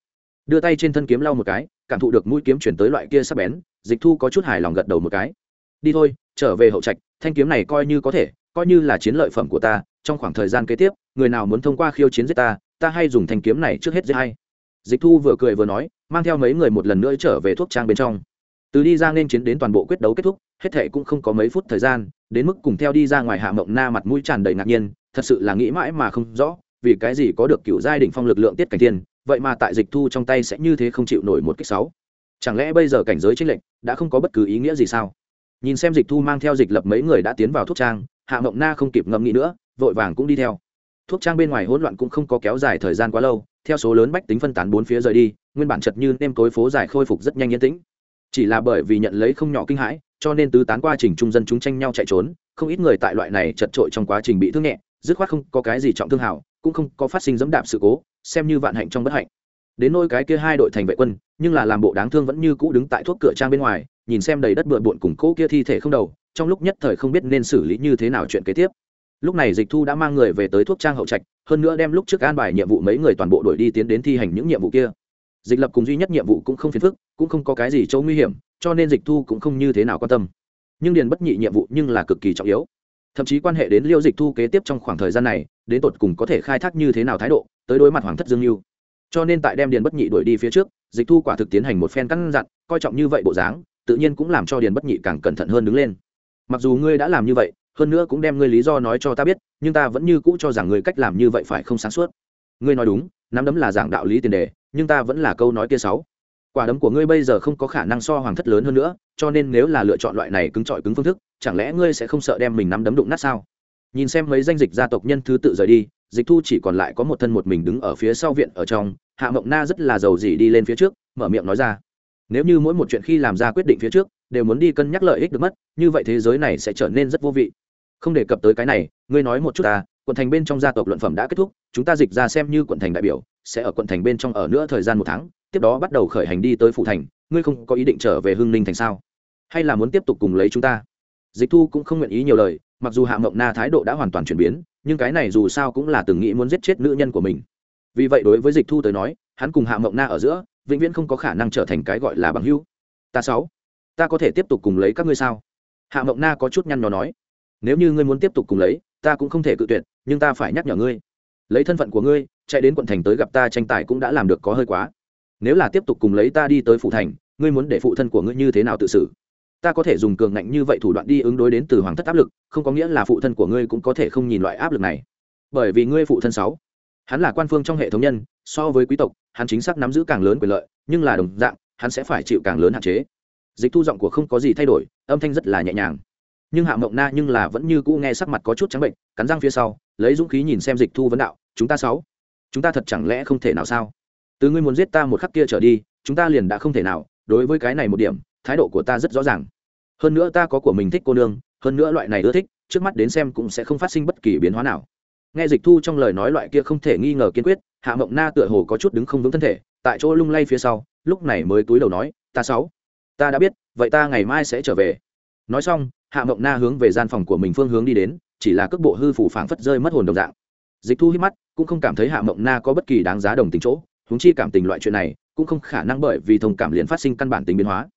A: Đưa tay trên thân kiếm lau một cái, cảm thụ được mũi kiếm chuyển tới loại kia sắp bén, dịch thu có chút hài lòng gật đầu một cái. Đi thôi, trở về hậu trạch, thanh kiếm này coi như có thể, coi như là chiến lợi phẩm của ta, trong khoảng thời gian kế tiếp, người nào muốn thông qua khiêu chiến giết ta ta hay dùng thanh kiếm này trước hết giết hay dịch thu vừa cười vừa nói, mang theo mấy người một lần nữa trở về thuốc trang bên trong. Từ đi ra nên chiến đến toàn bộ quyết đấu kết thúc, hết thệ cũng không có mấy phút thời gian, đến mức cùng theo đi ra ngoài hạ mộng na mặt mũi tràn đầy ngạc nhiên, thật sự là nghĩ mãi mà không rõ vì cái gì có được cựu giai đỉnh phong lực lượng tiết cảnh thiên, vậy mà tại dịch thu trong tay sẽ như thế không chịu nổi một kích sáu. Chẳng lẽ bây giờ cảnh giới tranh lệch đã không có bất cứ ý nghĩa gì sao? Nhìn xem dịch thu mang theo dịch lập mấy người đã tiến vào thuốc trang, hạ mộng na không kịp ngẫm nghĩ nữa, vội vàng cũng đi theo. Thuốc trang bên ngoài hỗn loạn cũng không có kéo dài thời gian quá lâu, theo số lớn bách tính phân tán bốn phía rời đi, nguyên bản chật như nêm tối phố dài khôi phục rất nhanh yên tĩnh. Chỉ là bởi vì nhận lấy không nhỏ kinh hãi, cho nên tứ tán qua trình trung dân chúng tranh nhau chạy trốn, không ít người tại loại này chật trội trong quá trình bị thương nhẹ, dứt khoát không có cái gì trọng thương hảo cũng không có phát sinh dẫm đạp sự cố, xem như vạn hạnh trong bất hạnh. Đến nôi cái kia hai đội thành vệ quân, nhưng là làm bộ đáng thương vẫn như cũ đứng tại thuốc cửa trang bên ngoài, nhìn xem đầy đất bừa bộn cùng cỗ kia thi thể không đầu, trong lúc nhất thời không biết nên xử lý như thế nào chuyện kế tiếp. Lúc này dịch thu đã mang người về tới thuốc trang hậu trạch, hơn nữa đem lúc trước an bài nhiệm vụ mấy người toàn bộ đội đi tiến đến thi hành những nhiệm vụ kia. Dịch lập cùng duy nhất nhiệm vụ cũng không phiền phức, cũng không có cái gì chỗ nguy hiểm, cho nên dịch thu cũng không như thế nào quan tâm. Nhưng điền bất nhị nhiệm vụ nhưng là cực kỳ trọng yếu. Thậm chí quan hệ đến liêu dịch thu kế tiếp trong khoảng thời gian này đến tột cùng có thể khai thác như thế nào thái độ, tới đối mặt hoàng thất dương mưu cho nên tại đem điền bất nhị đuổi đi phía trước, dịch thu quả thực tiến hành một phen căn dặn, coi trọng như vậy bộ dáng, tự nhiên cũng làm cho điền bất nhị càng cẩn thận hơn đứng lên. Mặc dù ngươi đã làm như vậy, hơn nữa cũng đem ngươi lý do nói cho ta biết, nhưng ta vẫn như cũ cho rằng ngươi cách làm như vậy phải không sáng suốt. Ngươi nói đúng, nắm đấm là giảng đạo lý tiền đề, nhưng ta vẫn là câu nói kia sáu. Quả đấm của ngươi bây giờ không có khả năng so hoàng thất lớn hơn nữa, cho nên nếu là lựa chọn loại này cứng trọi cứng phương thức, chẳng lẽ ngươi sẽ không sợ đem mình nắm đấm đụng nát sao? Nhìn xem mấy danh dịch gia tộc nhân thứ tự rời đi, dịch thu chỉ còn lại có một thân một mình đứng ở phía sau viện ở trong, hạ mộng na rất là giàu gì đi lên phía trước, mở miệng nói ra. Nếu như mỗi một chuyện khi làm ra quyết định phía trước, đều muốn đi cân nhắc lợi ích được mất, như vậy thế giới này sẽ trở nên rất vô vị. Không đề cập tới cái này, ngươi nói một chút ta, quận thành bên trong gia tộc luận phẩm đã kết thúc, chúng ta dịch ra xem như quận thành đại biểu, sẽ ở quận thành bên trong ở nữa thời gian một tháng, tiếp đó bắt đầu khởi hành đi tới phủ thành, ngươi không có ý định trở về hưng ninh thành sao? Hay là muốn tiếp tục cùng lấy chúng ta? Dịch thu cũng không nguyện ý nhiều lời mặc dù hạ mộng na thái độ đã hoàn toàn chuyển biến, nhưng cái này dù sao cũng là từng nghĩ muốn giết chết nữ nhân của mình. Vì vậy đối với dịch thu tới nói, hắn cùng hạ mộng na ở giữa, vĩnh viễn không có khả năng trở thành cái gọi là bằng hữu. Ta sáu, ta có thể tiếp tục cùng lấy các ngươi sao? Hạ mộng na có chút nhăn nhó nói. Nếu như ngươi muốn tiếp tục cùng lấy, ta cũng không thể cự tuyệt, nhưng ta phải nhắc nhở ngươi. Lấy thân phận của ngươi, chạy đến quận thành tới gặp ta tranh tài cũng đã làm được có hơi quá. Nếu là tiếp tục cùng lấy ta đi tới phủ thành, ngươi muốn để phụ thân của ngươi như thế nào tự xử? Ta có thể dùng cường ngạnh như vậy thủ đoạn đi ứng đối đến từ hoàng thất áp lực, không có nghĩa là phụ thân của ngươi cũng có thể không nhìn loại áp lực này. Bởi vì ngươi phụ thân sáu, hắn là quan phương trong hệ thống nhân, so với quý tộc, hắn chính xác nắm giữ càng lớn quyền lợi, nhưng là đồng dạng, hắn sẽ phải chịu càng lớn hạn chế. Dịch thu giọng của không có gì thay đổi, âm thanh rất là nhẹ nhàng. Nhưng hạ mộng na nhưng là vẫn như cũ nghe sắc mặt có chút trắng bệnh, cắn răng phía sau, lấy dũng khí nhìn xem dịch thu vấn đạo, chúng ta sáu, chúng ta thật chẳng lẽ không thể nào sao? Từ ngươi muốn giết ta một khắc kia trở đi, chúng ta liền đã không thể nào, đối với cái này một điểm thái độ của ta rất rõ ràng. Hơn nữa ta có của mình thích cô nương, hơn nữa loại này ưa thích, trước mắt đến xem cũng sẽ không phát sinh bất kỳ biến hóa nào. Nghe dịch thu trong lời nói loại kia không thể nghi ngờ kiên quyết, hạ mộng na tựa hồ có chút đứng không vững thân thể, tại chỗ lung lay phía sau, lúc này mới túi đầu nói, ta sáu, ta đã biết, vậy ta ngày mai sẽ trở về. Nói xong, hạ mộng na hướng về gian phòng của mình phương hướng đi đến, chỉ là cước bộ hư phủ phảng phất rơi mất hồn đồng dạng. Dịch thu hít mắt, cũng không cảm thấy hạ mộng na có bất kỳ đáng giá đồng tình chỗ húng chi cảm tình loại chuyện này, cũng không khả năng bởi vì thông cảm liền phát sinh căn bản tính biến hóa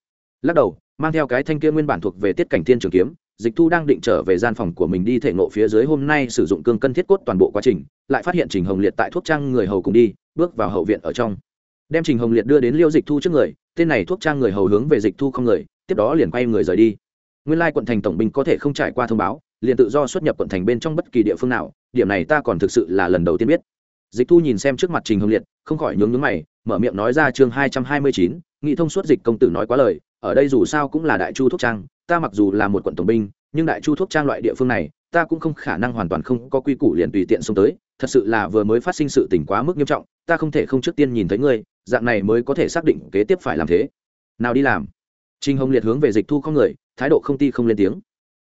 A: lắc đầu, mang theo cái thanh kia nguyên bản thuộc về tiết cảnh thiên trường kiếm, dịch thu đang định trở về gian phòng của mình đi thể ngộ phía dưới hôm nay sử dụng cương cân thiết cốt toàn bộ quá trình, lại phát hiện trình hồng liệt tại thuốc trang người hầu cùng đi, bước vào hậu viện ở trong. Đem trình hồng liệt đưa đến liêu dịch thu trước người, tên này thuốc trang người hầu hướng về dịch thu không người, tiếp đó liền quay người rời đi. Nguyên lai quận thành tổng binh có thể không trải qua thông báo, liền tự do xuất nhập quận thành bên trong bất kỳ địa phương nào, điểm này ta còn thực sự là lần đầu tiên biết. Dịch thu nhìn xem trước mặt trình hồng liệt, không khỏi nhướng nhướng mày, mở miệng nói ra chương hai trăm hai mươi chín, nghị thông suốt dịch công tử nói quá lời ở đây dù sao cũng là đại chu thuốc trang, ta mặc dù là một quận tổng binh, nhưng đại chu thuốc trang loại địa phương này, ta cũng không khả năng hoàn toàn không có quy củ liền tùy tiện xông tới, thật sự là vừa mới phát sinh sự tình quá mức nghiêm trọng, ta không thể không trước tiên nhìn thấy ngươi, dạng này mới có thể xác định kế tiếp phải làm thế. Nào đi làm. Trinh hồng liệt hướng về dịch thu không người, thái độ không ti không lên tiếng.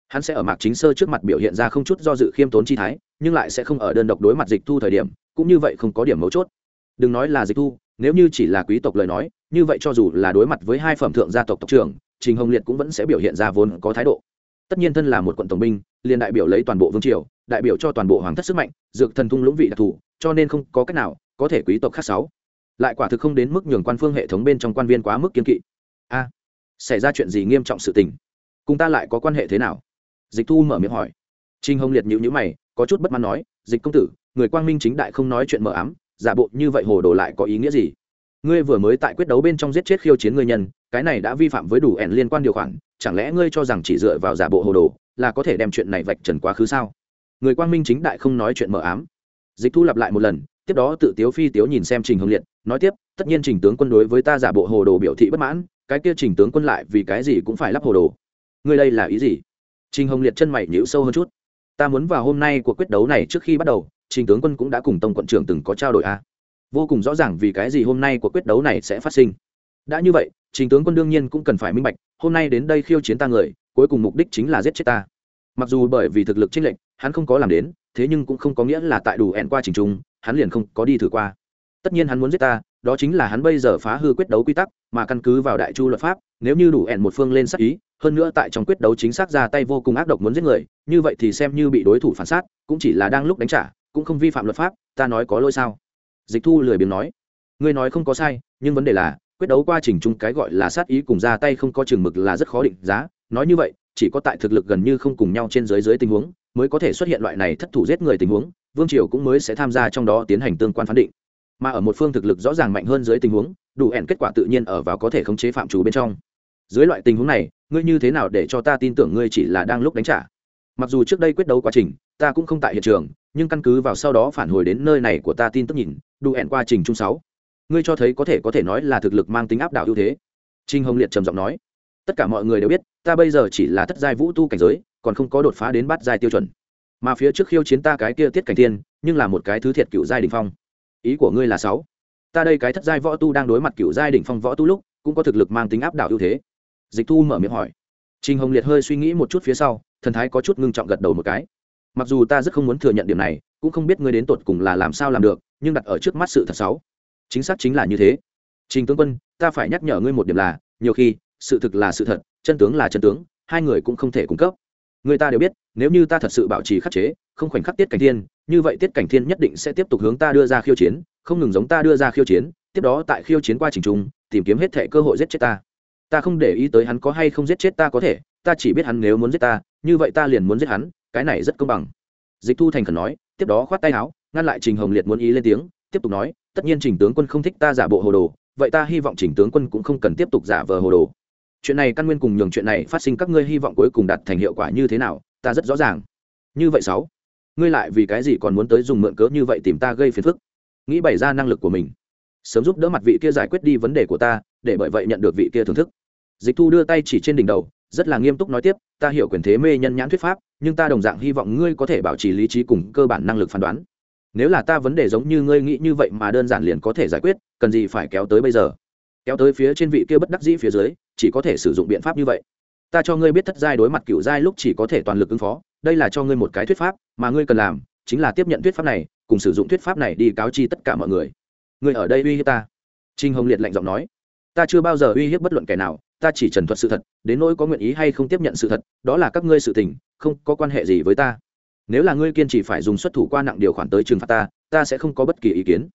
A: Hắn sẽ ở mạc chính sơ trước mặt biểu hiện ra không chút do dự khiêm tốn chi thái, nhưng lại sẽ không ở đơn độc đối mặt dịch thu thời điểm, cũng như vậy không có điểm mấu chốt. Đừng nói là dịch thu, nếu như chỉ là quý tộc lời nói như vậy cho dù là đối mặt với hai phẩm thượng gia tộc tộc trưởng, trình hồng liệt cũng vẫn sẽ biểu hiện ra vốn có thái độ. Tất nhiên thân là một quận tổng binh, liền đại biểu lấy toàn bộ vương triều, đại biểu cho toàn bộ hoàng thất sức mạnh, dược thần thung lũng vị đặc thù, cho nên không có cách nào có thể quý tộc khác sáu. Lại quả thực không đến mức nhường quan phương hệ thống bên trong quan viên quá mức kiên kỵ. A, xảy ra chuyện gì nghiêm trọng sự tình? Cùng ta lại có quan hệ thế nào? Dịch thu mở miệng hỏi. Trinh hồng liệt nhữ nhữ mày, có chút bất mãn nói, dịch công tử, người quang minh chính đại không nói chuyện mờ ám, giả bộ như vậy hồ đồ lại có ý nghĩa gì? Ngươi vừa mới tại quyết đấu bên trong giết chết khiêu chiến người nhân, cái này đã vi phạm với đủ ẻn liên quan điều khoản, chẳng lẽ ngươi cho rằng chỉ dựa vào giả bộ hồ đồ là có thể đem chuyện này vạch trần quá khứ sao? Người quang minh chính đại không nói chuyện mờ ám. Dịch thu lặp lại một lần, tiếp đó tự tiếu phi tiếu nhìn xem trình hồng liệt, nói tiếp, tất nhiên trình tướng quân đối với ta giả bộ hồ đồ biểu thị bất mãn, cái kia trình tướng quân lại vì cái gì cũng phải lắp hồ đồ. Ngươi đây là ý gì? Trình hồng liệt chân mày nhíu sâu hơn chút. Ta muốn vào hôm nay cuộc quyết đấu này trước khi bắt đầu, trình tướng quân cũng đã cùng tông quận trưởng từng có trao đổi a. à? Vô cùng rõ ràng vì cái gì hôm nay cuộc quyết đấu này sẽ phát sinh. Đã như vậy trình tướng quân đương nhiên cũng cần phải minh bạch, hôm nay đến đây khiêu chiến ta người, cuối cùng mục đích chính là giết chết ta. Mặc dù bởi vì thực lực chênh lệnh hắn không có làm đến, thế nhưng cũng không có nghĩa là tại đủ ẹn qua trình trung, hắn liền không có đi thử qua. Tất nhiên hắn muốn giết ta, đó chính là hắn bây giờ phá hư quyết đấu quy tắc, mà căn cứ vào đại chu luật pháp, nếu như đủ ẹn một phương lên sắc ý, hơn nữa tại trong quyết đấu chính xác ra tay vô cùng ác độc muốn giết người, như vậy thì xem như bị đối thủ phản sát, cũng chỉ là đang lúc đánh trả, cũng không vi phạm luật pháp, ta nói có lỗi sao? Dịch thu lười biếng nói, ngươi nói không có sai, nhưng vấn đề là, quyết đấu quá trình chung cái gọi là sát ý cùng ra tay không có chừng mực là rất khó định giá. Nói như vậy, chỉ có tại thực lực gần như không cùng nhau trên dưới dưới tình huống, mới có thể xuất hiện loại này thất thủ giết người tình huống, vương triều cũng mới sẽ tham gia trong đó tiến hành tương quan phán định. Mà ở một phương thực lực rõ ràng mạnh hơn dưới tình huống, đủ ẻn kết quả tự nhiên ở vào có thể khống chế phạm chủ bên trong. Dưới loại tình huống này, ngươi như thế nào để cho ta tin tưởng ngươi chỉ là đang lúc đánh trả? Mặc dù trước đây quyết đấu quá trình, ta cũng không tại hiện trường nhưng căn cứ vào sau đó phản hồi đến nơi này của ta tin tức nhìn đủ ẹn qua trình chung sáu. Ngươi cho thấy có thể có thể nói là thực lực mang tính áp đảo ưu thế. Trinh hồng liệt trầm giọng nói. Tất cả mọi người đều biết, ta bây giờ chỉ là thất giai vũ tu cảnh giới, còn không có đột phá đến bát giai tiêu chuẩn. Mà phía trước khiêu chiến ta cái kia tiết cảnh thiên, nhưng là một cái thứ thiệt cựu giai đình phong. Ý của ngươi là sáu. Ta đây cái thất giai võ tu đang đối mặt cựu giai đỉnh phong võ tu lúc, cũng có thực lực mang tính áp đảo ưu thế. Dịch thu mở miệng hỏi. Trình hồng liệt hơi suy nghĩ một chút phía sau, thần thái có chút ngưng trọng gật đầu một cái mặc dù ta rất không muốn thừa nhận điểm này, cũng không biết ngươi đến tột cùng là làm sao làm được, nhưng đặt ở trước mắt sự thật xấu. Chính xác chính là như thế. Trình tướng quân, ta phải nhắc nhở ngươi một điểm là, nhiều khi, sự thực là sự thật, chân tướng là chân tướng, hai người cũng không thể cung cấp. Người ta đều biết, nếu như ta thật sự bảo trì khắc chế, không khoảnh khắc tiết cảnh thiên, như vậy tiết cảnh thiên nhất định sẽ tiếp tục hướng ta đưa ra khiêu chiến, không ngừng giống ta đưa ra khiêu chiến, tiếp đó tại khiêu chiến qua trình trung, tìm kiếm hết thể cơ hội giết chết ta. Ta không để ý tới hắn có hay không giết chết ta có thể, ta chỉ biết hắn nếu muốn giết ta, như vậy ta liền muốn giết hắn cái này rất công bằng. Dịch thu thành khẩn nói, tiếp đó khoát tay áo, ngăn lại trình hồng liệt muốn ý lên tiếng, tiếp tục nói, tất nhiên trình tướng quân không thích ta giả bộ hồ đồ, vậy ta hy vọng trình tướng quân cũng không cần tiếp tục giả vờ hồ đồ. Chuyện này căn nguyên cùng nhường chuyện này phát sinh các ngươi hy vọng cuối cùng đạt thành hiệu quả như thế nào, ta rất rõ ràng. Như vậy sáu, ngươi lại vì cái gì còn muốn tới dùng mượn cớ như vậy tìm ta gây phiền phức? Nghĩ bày ra năng lực của mình. Sớm giúp đỡ mặt vị kia giải quyết đi vấn đề của ta, để bởi vậy nhận được vị kia thưởng thức. Dịch thu đưa tay chỉ trên đỉnh đầu, rất là nghiêm túc nói tiếp, ta hiểu quyền thế mê nhân nhãn thuyết pháp nhưng ta đồng dạng hy vọng ngươi có thể bảo trì lý trí cùng cơ bản năng lực phán đoán. Nếu là ta vấn đề giống như ngươi nghĩ như vậy mà đơn giản liền có thể giải quyết, cần gì phải kéo tới bây giờ? Kéo tới phía trên vị kia bất đắc dĩ phía dưới, chỉ có thể sử dụng biện pháp như vậy. Ta cho ngươi biết thất giai đối mặt cựu giai lúc chỉ có thể toàn lực ứng phó, đây là cho ngươi một cái thuyết pháp mà ngươi cần làm, chính là tiếp nhận thuyết pháp này, cùng sử dụng thuyết pháp này đi cáo chi tất cả mọi người. Ngươi ở đây uy hiếp ta. Trinh hồng liệt lạnh giọng nói. Ta chưa bao giờ uy hiếp bất luận kẻ nào ta chỉ trần thuật sự thật, đến nỗi có nguyện ý hay không tiếp nhận sự thật, đó là các ngươi sự tình, không có quan hệ gì với ta. Nếu là ngươi kiên trì phải dùng xuất thủ qua nặng điều khoản tới trừng phạt ta ta sẽ không có bất kỳ ý kiến.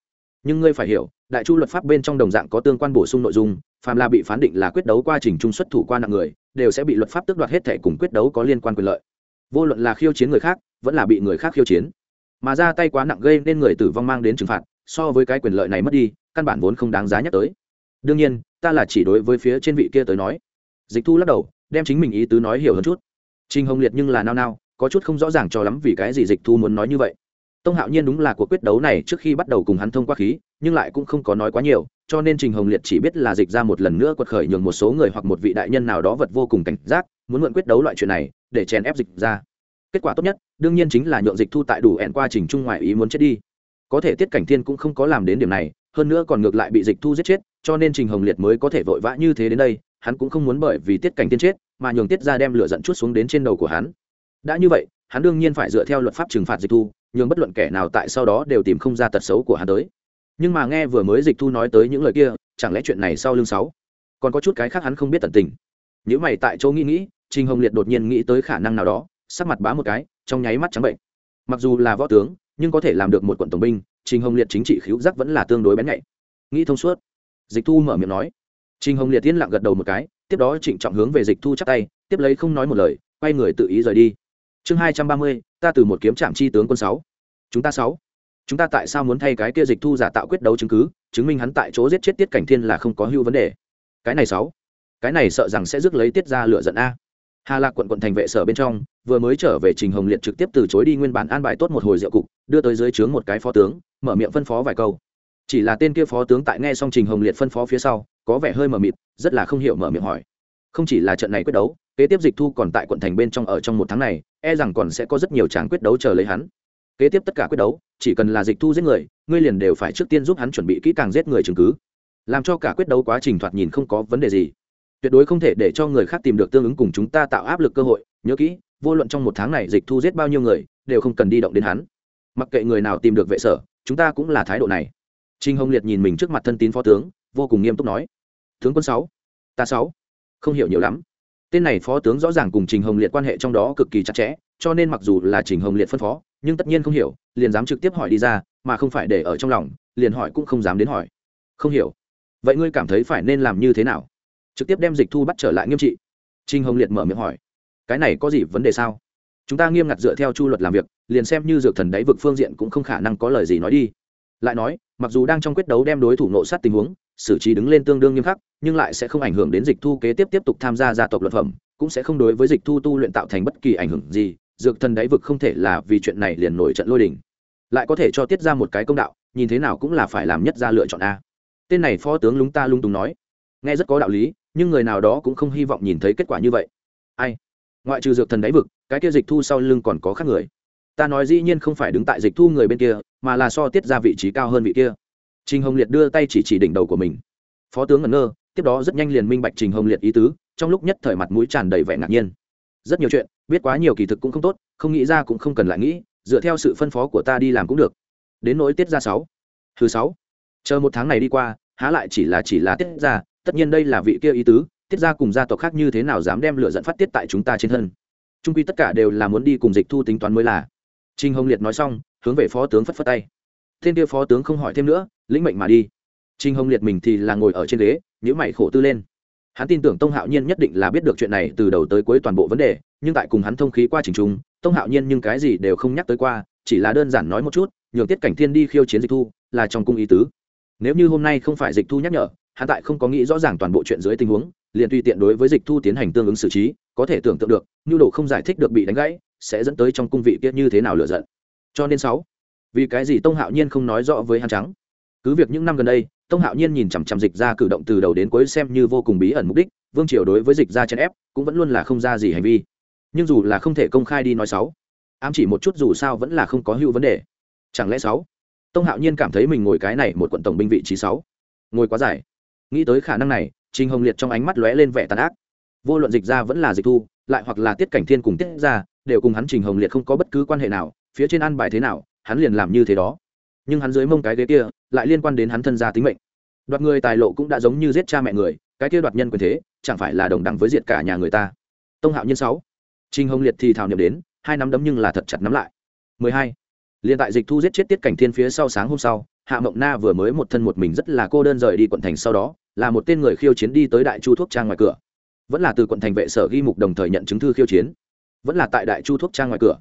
A: Nhưng ngươi phải hiểu, đại chu luật pháp bên trong đồng dạng có tương quan bổ sung nội dung, phàm là bị phán định là quyết đấu quá trình trung xuất thủ qua nặng người, đều sẽ bị luật pháp tước đoạt hết thể cùng quyết đấu có liên quan quyền lợi. Vô luận là khiêu chiến người khác, vẫn là bị người khác khiêu chiến. Mà ra tay quá nặng gây nên người tử vong mang đến trừng phạt, so với cái quyền lợi này mất đi, căn bản vốn không đáng giá nhắc tới đương nhiên, ta là chỉ đối với phía trên vị kia tới nói. Dịch thu lắc đầu, đem chính mình ý tứ nói hiểu hơn chút. Trinh hồng liệt nhưng là nao nao, có chút không rõ ràng cho lắm vì cái gì dịch thu muốn nói như vậy. Tông hạo nhiên đúng là cuộc quyết đấu này trước khi bắt đầu cùng hắn thông qua khí, nhưng lại cũng không có nói quá nhiều, cho nên trình hồng liệt chỉ biết là dịch ra một lần nữa quật khởi nhường một số người hoặc một vị đại nhân nào đó vật vô cùng cảnh giác, muốn mượn quyết đấu loại chuyện này để chèn ép dịch ra. Kết quả tốt nhất, đương nhiên chính là nhượng dịch thu tại đủ ẹn qua trình trung ngoại ý muốn chết đi. Có thể tiết cảnh thiên cũng không có làm đến điểm này, hơn nữa còn ngược lại bị dịch thu giết chết cho nên trình hồng liệt mới có thể vội vã như thế đến đây, hắn cũng không muốn bởi vì tiết cảnh Tiên chết mà nhường tiết ra đem lửa dẫn chút xuống đến trên đầu của hắn. Đã như vậy, hắn đương nhiên phải dựa theo luật pháp trừng phạt dịch thu, nhường bất luận kẻ nào tại sau đó đều tìm không ra tật xấu của hắn tới. Nhưng mà nghe vừa mới dịch thu nói tới những lời kia, chẳng lẽ chuyện này sau lưng sáu? Còn có chút cái khác hắn không biết tận tình. Nếu mày tại chỗ nghĩ nghĩ, trình hồng liệt đột nhiên nghĩ tới khả năng nào đó, sắc mặt bá một cái, trong nháy mắt trắng bệnh. Mặc dù là võ tướng, nhưng có thể làm được một quận tổng binh, trình hồng liệt chính trị khiếu giác vẫn là tương đối bén nhạy. Nghĩ thông suốt dịch thu mở miệng nói. Trình hồng liệt tiên lặng gật đầu một cái, tiếp đó trịnh trọng hướng về dịch thu chắc tay, tiếp lấy không nói một lời, quay người tự ý rời đi. Chương hai trăm ba mươi, ta từ một kiếm trạm chi tướng quân sáu. Chúng ta sáu. Chúng ta tại sao muốn thay cái kia dịch thu giả tạo quyết đấu chứng cứ, chứng minh hắn tại chỗ giết chết tiết cảnh thiên là không có hưu vấn đề. Cái này sáu. Cái này sợ rằng sẽ rước lấy tiết ra lựa giận a. Hà lạc quận quận thành vệ sở bên trong, vừa mới trở về trình hồng liệt trực tiếp từ chối đi nguyên bản an bài tốt một hồi rượu cục, đưa tới dưới trướng một cái phó tướng, mở miệng phân phó vài câu chỉ là tên kia phó tướng tại nghe xong trình hồng liệt phân phó phía sau, có vẻ hơi mờ mịt, rất là không hiểu mở miệng hỏi. Không chỉ là trận này quyết đấu, kế tiếp dịch thu còn tại quận thành bên trong ở trong một tháng này e rằng còn sẽ có rất nhiều tràng quyết đấu chờ lấy hắn. Kế tiếp tất cả quyết đấu, chỉ cần là dịch thu giết người, ngươi liền đều phải trước tiên giúp hắn chuẩn bị kỹ càng giết người chứng cứ. Làm cho cả quyết đấu quá trình thoạt nhìn không có vấn đề gì. Tuyệt đối không thể để cho người khác tìm được tương ứng cùng chúng ta tạo áp lực cơ hội, nhớ kỹ, vô luận trong một tháng này dịch thu giết bao nhiêu người, đều không cần đi động đến hắn. Mặc kệ người nào tìm được vệ sở, chúng ta cũng là thái độ này. Trình hồng liệt nhìn mình trước mặt thân tín phó tướng, vô cùng nghiêm túc nói, tướng quân sáu, ta sáu, không hiểu nhiều lắm. Tên này phó tướng rõ ràng cùng trình hồng liệt quan hệ trong đó cực kỳ chặt chẽ, cho nên mặc dù là trình hồng liệt phân phó, nhưng tất nhiên không hiểu, liền dám trực tiếp hỏi đi ra, mà không phải để ở trong lòng, liền hỏi cũng không dám đến hỏi. Không hiểu. Vậy ngươi cảm thấy phải nên làm như thế nào? Trực tiếp đem dịch thu bắt trở lại nghiêm trị. Trình hồng liệt mở miệng hỏi. Cái này có gì vấn đề sao? Chúng ta nghiêm ngặt dựa theo chu luật làm việc, liền xem như dược thần đáy vực phương diện cũng không khả năng có lời gì nói đi lại nói, mặc dù đang trong quyết đấu đem đối thủ nộ sát tình huống, xử trí đứng lên tương đương nghiêm khắc, nhưng lại sẽ không ảnh hưởng đến dịch thu kế tiếp tiếp tục tham gia gia tộc luật phẩm, cũng sẽ không đối với dịch thu tu luyện tạo thành bất kỳ ảnh hưởng gì, dược thần đáy vực không thể là vì chuyện này liền nổi trận lôi đình. Lại có thể cho tiết ra một cái công đạo, nhìn thế nào cũng là phải làm nhất ra lựa chọn a. Tên này phó tướng lúng ta lung túng nói, nghe rất có đạo lý, nhưng người nào đó cũng không hy vọng nhìn thấy kết quả như vậy. Ai? Ngoại trừ dược thần đáy vực, cái kia dịch thu sau lưng còn có khác người. Ta nói dĩ nhiên không phải đứng tại dịch thu người bên kia mà là so tiết ra vị trí cao hơn vị kia. Trình hồng liệt đưa tay chỉ chỉ đỉnh đầu của mình. Phó tướng ngẩn ngơ, tiếp đó rất nhanh liền minh bạch trình hồng liệt ý tứ, trong lúc nhất thời mặt mũi tràn đầy vẻ ngạc nhiên. Rất nhiều chuyện, biết quá nhiều kỳ thực cũng không tốt, không nghĩ ra cũng không cần lại nghĩ, dựa theo sự phân phó của ta đi làm cũng được. Đến nỗi tiết ra sáu. Thứ sáu. Chờ một tháng này đi qua, há lại chỉ là chỉ là tiết ra, tất nhiên đây là vị kia ý tứ, tiết ra cùng gia tộc khác như thế nào dám đem lửa dẫn phát tiết tại chúng ta trên thân. Trung quy tất cả đều là muốn đi cùng dịch thu tính toán mới là. Trinh hồng liệt nói xong hướng về phó tướng phất phất tay. Thiên kia phó tướng không hỏi thêm nữa, lĩnh mệnh mà đi. Trinh hồng liệt mình thì là ngồi ở trên ghế nhữ mày khổ tư lên. Hắn tin tưởng tông hạo nhiên nhất định là biết được chuyện này từ đầu tới cuối toàn bộ vấn đề, nhưng tại cùng hắn thông khí qua trình trung tông hạo nhiên nhưng cái gì đều không nhắc tới qua, chỉ là đơn giản nói một chút, nhường tiết cảnh thiên đi khiêu chiến dịch thu, là trong cung ý tứ. Nếu như hôm nay không phải dịch thu nhắc nhở, hắn tại không có nghĩ rõ ràng toàn bộ chuyện dưới tình huống, liền tùy tiện đối với dịch thu tiến hành tương ứng xử trí, có thể tưởng tượng được, nhu đồ không giải thích được bị đánh gãy, sẽ dẫn tới trong cung vị kia như thế nào lựa giận cho nên sáu. Vì cái gì tông hạo nhiên không nói rõ với hắn trắng? Cứ việc những năm gần đây, tông hạo nhiên nhìn chằm chằm dịch ra cử động từ đầu đến cuối xem như vô cùng bí ẩn mục đích, vương triều đối với dịch ra chèn ép cũng vẫn luôn là không ra gì hành vi. Nhưng dù là không thể công khai đi nói sáu, ám chỉ một chút dù sao vẫn là không có hữu vấn đề. Chẳng lẽ sáu? Tông hạo nhiên cảm thấy mình ngồi cái này một quận tổng binh vị trí sáu. Ngồi quá dài. Nghĩ tới khả năng này, trình hồng liệt trong ánh mắt lóe lên vẻ tàn ác. Vô luận dịch ra vẫn là dịch thu, lại hoặc là tiết cảnh thiên cùng tiết ra đều cùng hắn trình hồng liệt không có bất cứ quan hệ nào phía trên ăn bài thế nào, hắn liền làm như thế đó. Nhưng hắn dưới mông cái ghế kia, lại liên quan đến hắn thân gia tính mệnh. Đoạt người tài lộ cũng đã giống như giết cha mẹ người, cái kia đoạt nhân quyền thế, chẳng phải là đồng đẳng với diệt cả nhà người ta. Tông hạo nhân sáu. Trình hồng liệt thì thảo niệm đến, hai nắm đấm nhưng là thật chặt nắm lại. 12. liên tại dịch thu giết chết tiết cảnh thiên phía sau sáng hôm sau, hạ mộng na vừa mới một thân một mình rất là cô đơn rời đi quận thành sau đó, là một tên người khiêu chiến đi tới đại chu thuốc trang ngoài cửa. Vẫn là từ quận thành vệ sở ghi mục đồng thời nhận chứng thư khiêu chiến. Vẫn là tại đại chu thuốc trang ngoài cửa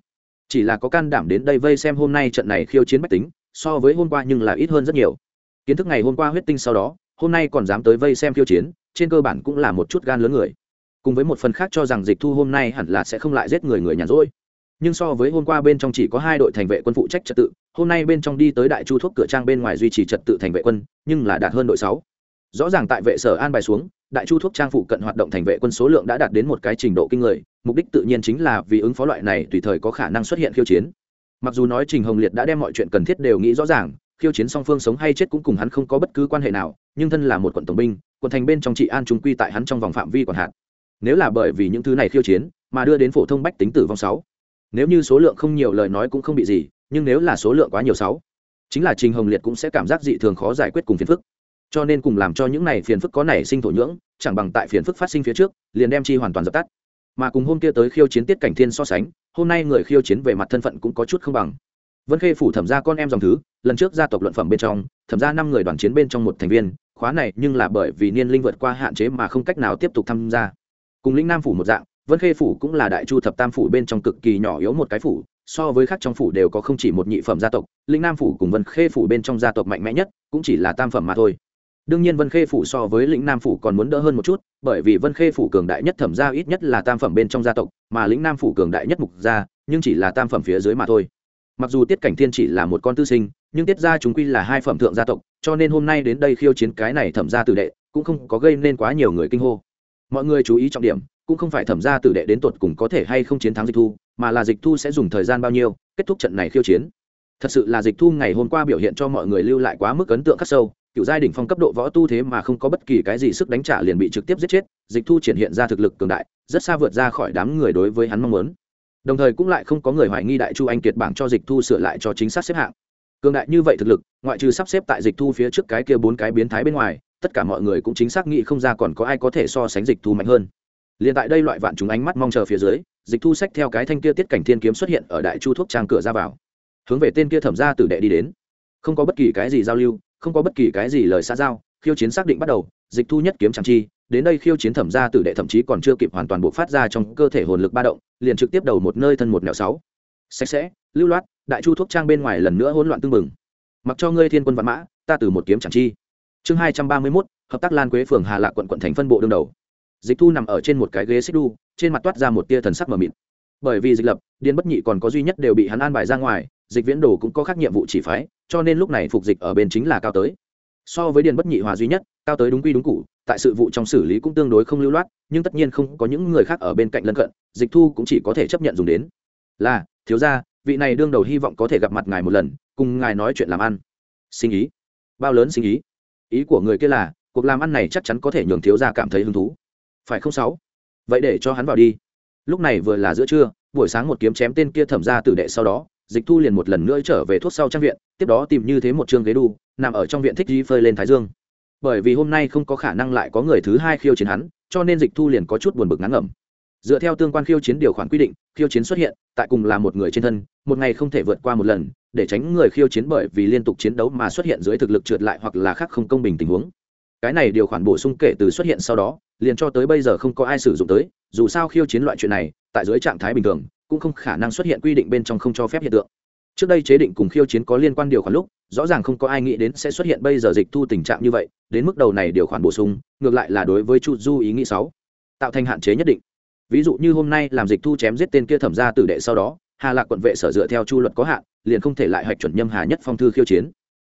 A: chỉ là có can đảm đến đây vây xem hôm nay trận này khiêu chiến bách tính, so với hôm qua nhưng là ít hơn rất nhiều. Kiến thức ngày hôm qua huyết tinh sau đó, hôm nay còn dám tới vây xem khiêu chiến, trên cơ bản cũng là một chút gan lớn người. Cùng với một phần khác cho rằng dịch thu hôm nay hẳn là sẽ không lại giết người người nhàn rỗi. Nhưng so với hôm qua bên trong chỉ có hai đội thành vệ quân phụ trách trật tự, hôm nay bên trong đi tới đại chu thuốc cửa trang bên ngoài duy trì trật tự thành vệ quân, nhưng là đạt hơn đội sáu rõ ràng tại vệ sở an bài xuống, đại chu thuốc trang phụ cận hoạt động thành vệ quân số lượng đã đạt đến một cái trình độ kinh người, mục đích tự nhiên chính là vì ứng phó loại này tùy thời có khả năng xuất hiện khiêu chiến. Mặc dù nói trình hồng liệt đã đem mọi chuyện cần thiết đều nghĩ rõ ràng, khiêu chiến song phương sống hay chết cũng cùng hắn không có bất cứ quan hệ nào, nhưng thân là một quận tổng binh, quận thành bên trong trị an trung quy tại hắn trong vòng phạm vi còn hạn. Nếu là bởi vì những thứ này khiêu chiến, mà đưa đến phổ thông bách tính tử vong sáu. Nếu như số lượng không nhiều lời nói cũng không bị gì, nhưng nếu là số lượng quá nhiều sáu, chính là trình hồng liệt cũng sẽ cảm giác dị thường khó giải quyết cùng phiền phức cho nên cùng làm cho những này phiền phức có nảy sinh thổ nhưỡng, chẳng bằng tại phiền phức phát sinh phía trước, liền đem chi hoàn toàn dập tắt. Mà cùng hôm kia tới khiêu chiến tiết cảnh thiên so sánh, hôm nay người khiêu chiến về mặt thân phận cũng có chút không bằng. Vân khê phủ thẩm ra con em dòng thứ, lần trước gia tộc luận phẩm bên trong, thẩm ra năm người đoàn chiến bên trong một thành viên, khóa này nhưng là bởi vì niên linh vượt qua hạn chế mà không cách nào tiếp tục tham gia. Cùng lĩnh nam phủ một dạng, vân khê phủ cũng là đại chu thập tam phủ bên trong cực kỳ nhỏ yếu một cái phủ, so với khác trong phủ đều có không chỉ một nhị phẩm gia tộc, lĩnh nam phủ cùng vân khê phủ bên trong gia tộc mạnh mẽ nhất, cũng chỉ là tam phẩm mà thôi đương nhiên vân khê phủ so với lĩnh nam phủ còn muốn đỡ hơn một chút, bởi vì vân khê phủ cường đại nhất thẩm gia ít nhất là tam phẩm bên trong gia tộc, mà lĩnh nam phủ cường đại nhất mục gia, nhưng chỉ là tam phẩm phía dưới mà thôi. Mặc dù tiết cảnh thiên chỉ là một con tư sinh, nhưng tiết gia chúng quy là hai phẩm thượng gia tộc, cho nên hôm nay đến đây khiêu chiến cái này thẩm gia tử đệ, cũng không có gây nên quá nhiều người kinh hô. Mọi người chú ý trọng điểm, cũng không phải thẩm gia tử đệ đến tột cùng có thể hay không chiến thắng dịch thu, mà là dịch thu sẽ dùng thời gian bao nhiêu, kết thúc trận này khiêu chiến. Thật sự là dịch thu ngày hôm qua biểu hiện cho mọi người lưu lại quá mức ấn tượng khắc sâu cựu giai đỉnh phong cấp độ võ tu thế mà không có bất kỳ cái gì sức đánh trả liền bị trực tiếp giết chết, dịch thu triển hiện ra thực lực cường đại, rất xa vượt ra khỏi đám người đối với hắn mong muốn. Đồng thời cũng lại không có người hoài nghi đại chu anh kiệt bảng cho dịch thu sửa lại cho chính xác xếp hạng. Cường đại như vậy thực lực, ngoại trừ sắp xếp tại dịch thu phía trước cái kia bốn cái biến thái bên ngoài, tất cả mọi người cũng chính xác nghĩ không ra còn có ai có thể so sánh dịch thu mạnh hơn. Liền tại đây loại vạn chúng ánh mắt mong chờ phía dưới, dịch thu sách theo cái thanh kia tiết cảnh thiên kiếm xuất hiện ở đại chu thuốc trang cửa ra vào. Hướng về tên kia thẩm ra tử đệ đi đến. Không có bất kỳ cái gì giao lưu không có bất kỳ cái gì lời xa giao, khiêu chiến xác định bắt đầu, dịch thu nhất kiếm chẳng chi, đến đây khiêu chiến thẩm ra tử đệ thậm chí còn chưa kịp hoàn toàn bộ phát ra trong cơ thể hồn lực ba động, liền trực tiếp đầu một nơi thân một nẻo sáu. Sạch sẽ, lưu loát, đại chu thuốc trang bên ngoài lần nữa hỗn loạn tưng bừng. Mặc cho ngươi thiên quân văn mã, ta từ một kiếm chẳng chi. Chương hai trăm ba mươi mốt, hợp tác lan quế phường hà lạc quận quận thành phân bộ đương đầu. Dịch thu nằm ở trên một cái ghế xích đu, trên mặt toát ra một tia thần sắc mờ mịt. Bởi vì dịch lập điên bất nhị còn có duy nhất đều bị hắn an bài ra ngoài dịch viễn đồ cũng có khác nhiệm vụ chỉ phái, cho nên lúc này phục dịch ở bên chính là cao tới. So với điền bất nhị hòa duy nhất, cao tới đúng quy đúng cụ tại sự vụ trong xử lý cũng tương đối không lưu loát, nhưng tất nhiên không có những người khác ở bên cạnh lân cận, dịch thu cũng chỉ có thể chấp nhận dùng đến. Là, thiếu gia, vị này đương đầu hy vọng có thể gặp mặt ngài một lần, cùng ngài nói chuyện làm ăn. Sinh ý. Bao lớn sinh ý? Ý của người kia là, cuộc làm ăn này chắc chắn có thể nhường thiếu gia cảm thấy hứng thú. Phải không sáu? Vậy để cho hắn vào đi. Lúc này vừa là giữa trưa, buổi sáng một kiếm chém tên kia thẩm ra tử đệ sau đó dịch thu liền một lần nữa trở về thuốc sau trang viện, tiếp đó tìm như thế một chương ghế đu, nằm ở trong viện thích di phơi lên thái dương. Bởi vì hôm nay không có khả năng lại có người thứ hai khiêu chiến hắn, cho nên dịch thu liền có chút buồn bực ngắn ngẩm. Dựa theo tương quan khiêu chiến điều khoản quy định, khiêu chiến xuất hiện, tại cùng là một người trên thân, một ngày không thể vượt qua một lần, để tránh người khiêu chiến bởi vì liên tục chiến đấu mà xuất hiện dưới thực lực trượt lại hoặc là khác không công bình tình huống. Cái này điều khoản bổ sung kể từ xuất hiện sau đó, liền cho tới bây giờ không có ai sử dụng tới, dù sao khiêu chiến loại chuyện này, tại dưới trạng thái bình thường cũng không khả năng xuất hiện quy định bên trong không cho phép hiện tượng. Trước đây chế định cùng khiêu chiến có liên quan điều khoản lúc, rõ ràng không có ai nghĩ đến sẽ xuất hiện bây giờ dịch thu tình trạng như vậy, đến mức đầu này điều khoản bổ sung, ngược lại là đối với chu du ý nghĩ sáu tạo thành hạn chế nhất định. Ví dụ như hôm nay làm dịch thu chém giết tên kia thẩm ra tử đệ sau đó, hà lạc quận vệ sở dựa theo chu luật có hạn, liền không thể lại hạch chuẩn nhâm hà nhất phong thư khiêu chiến.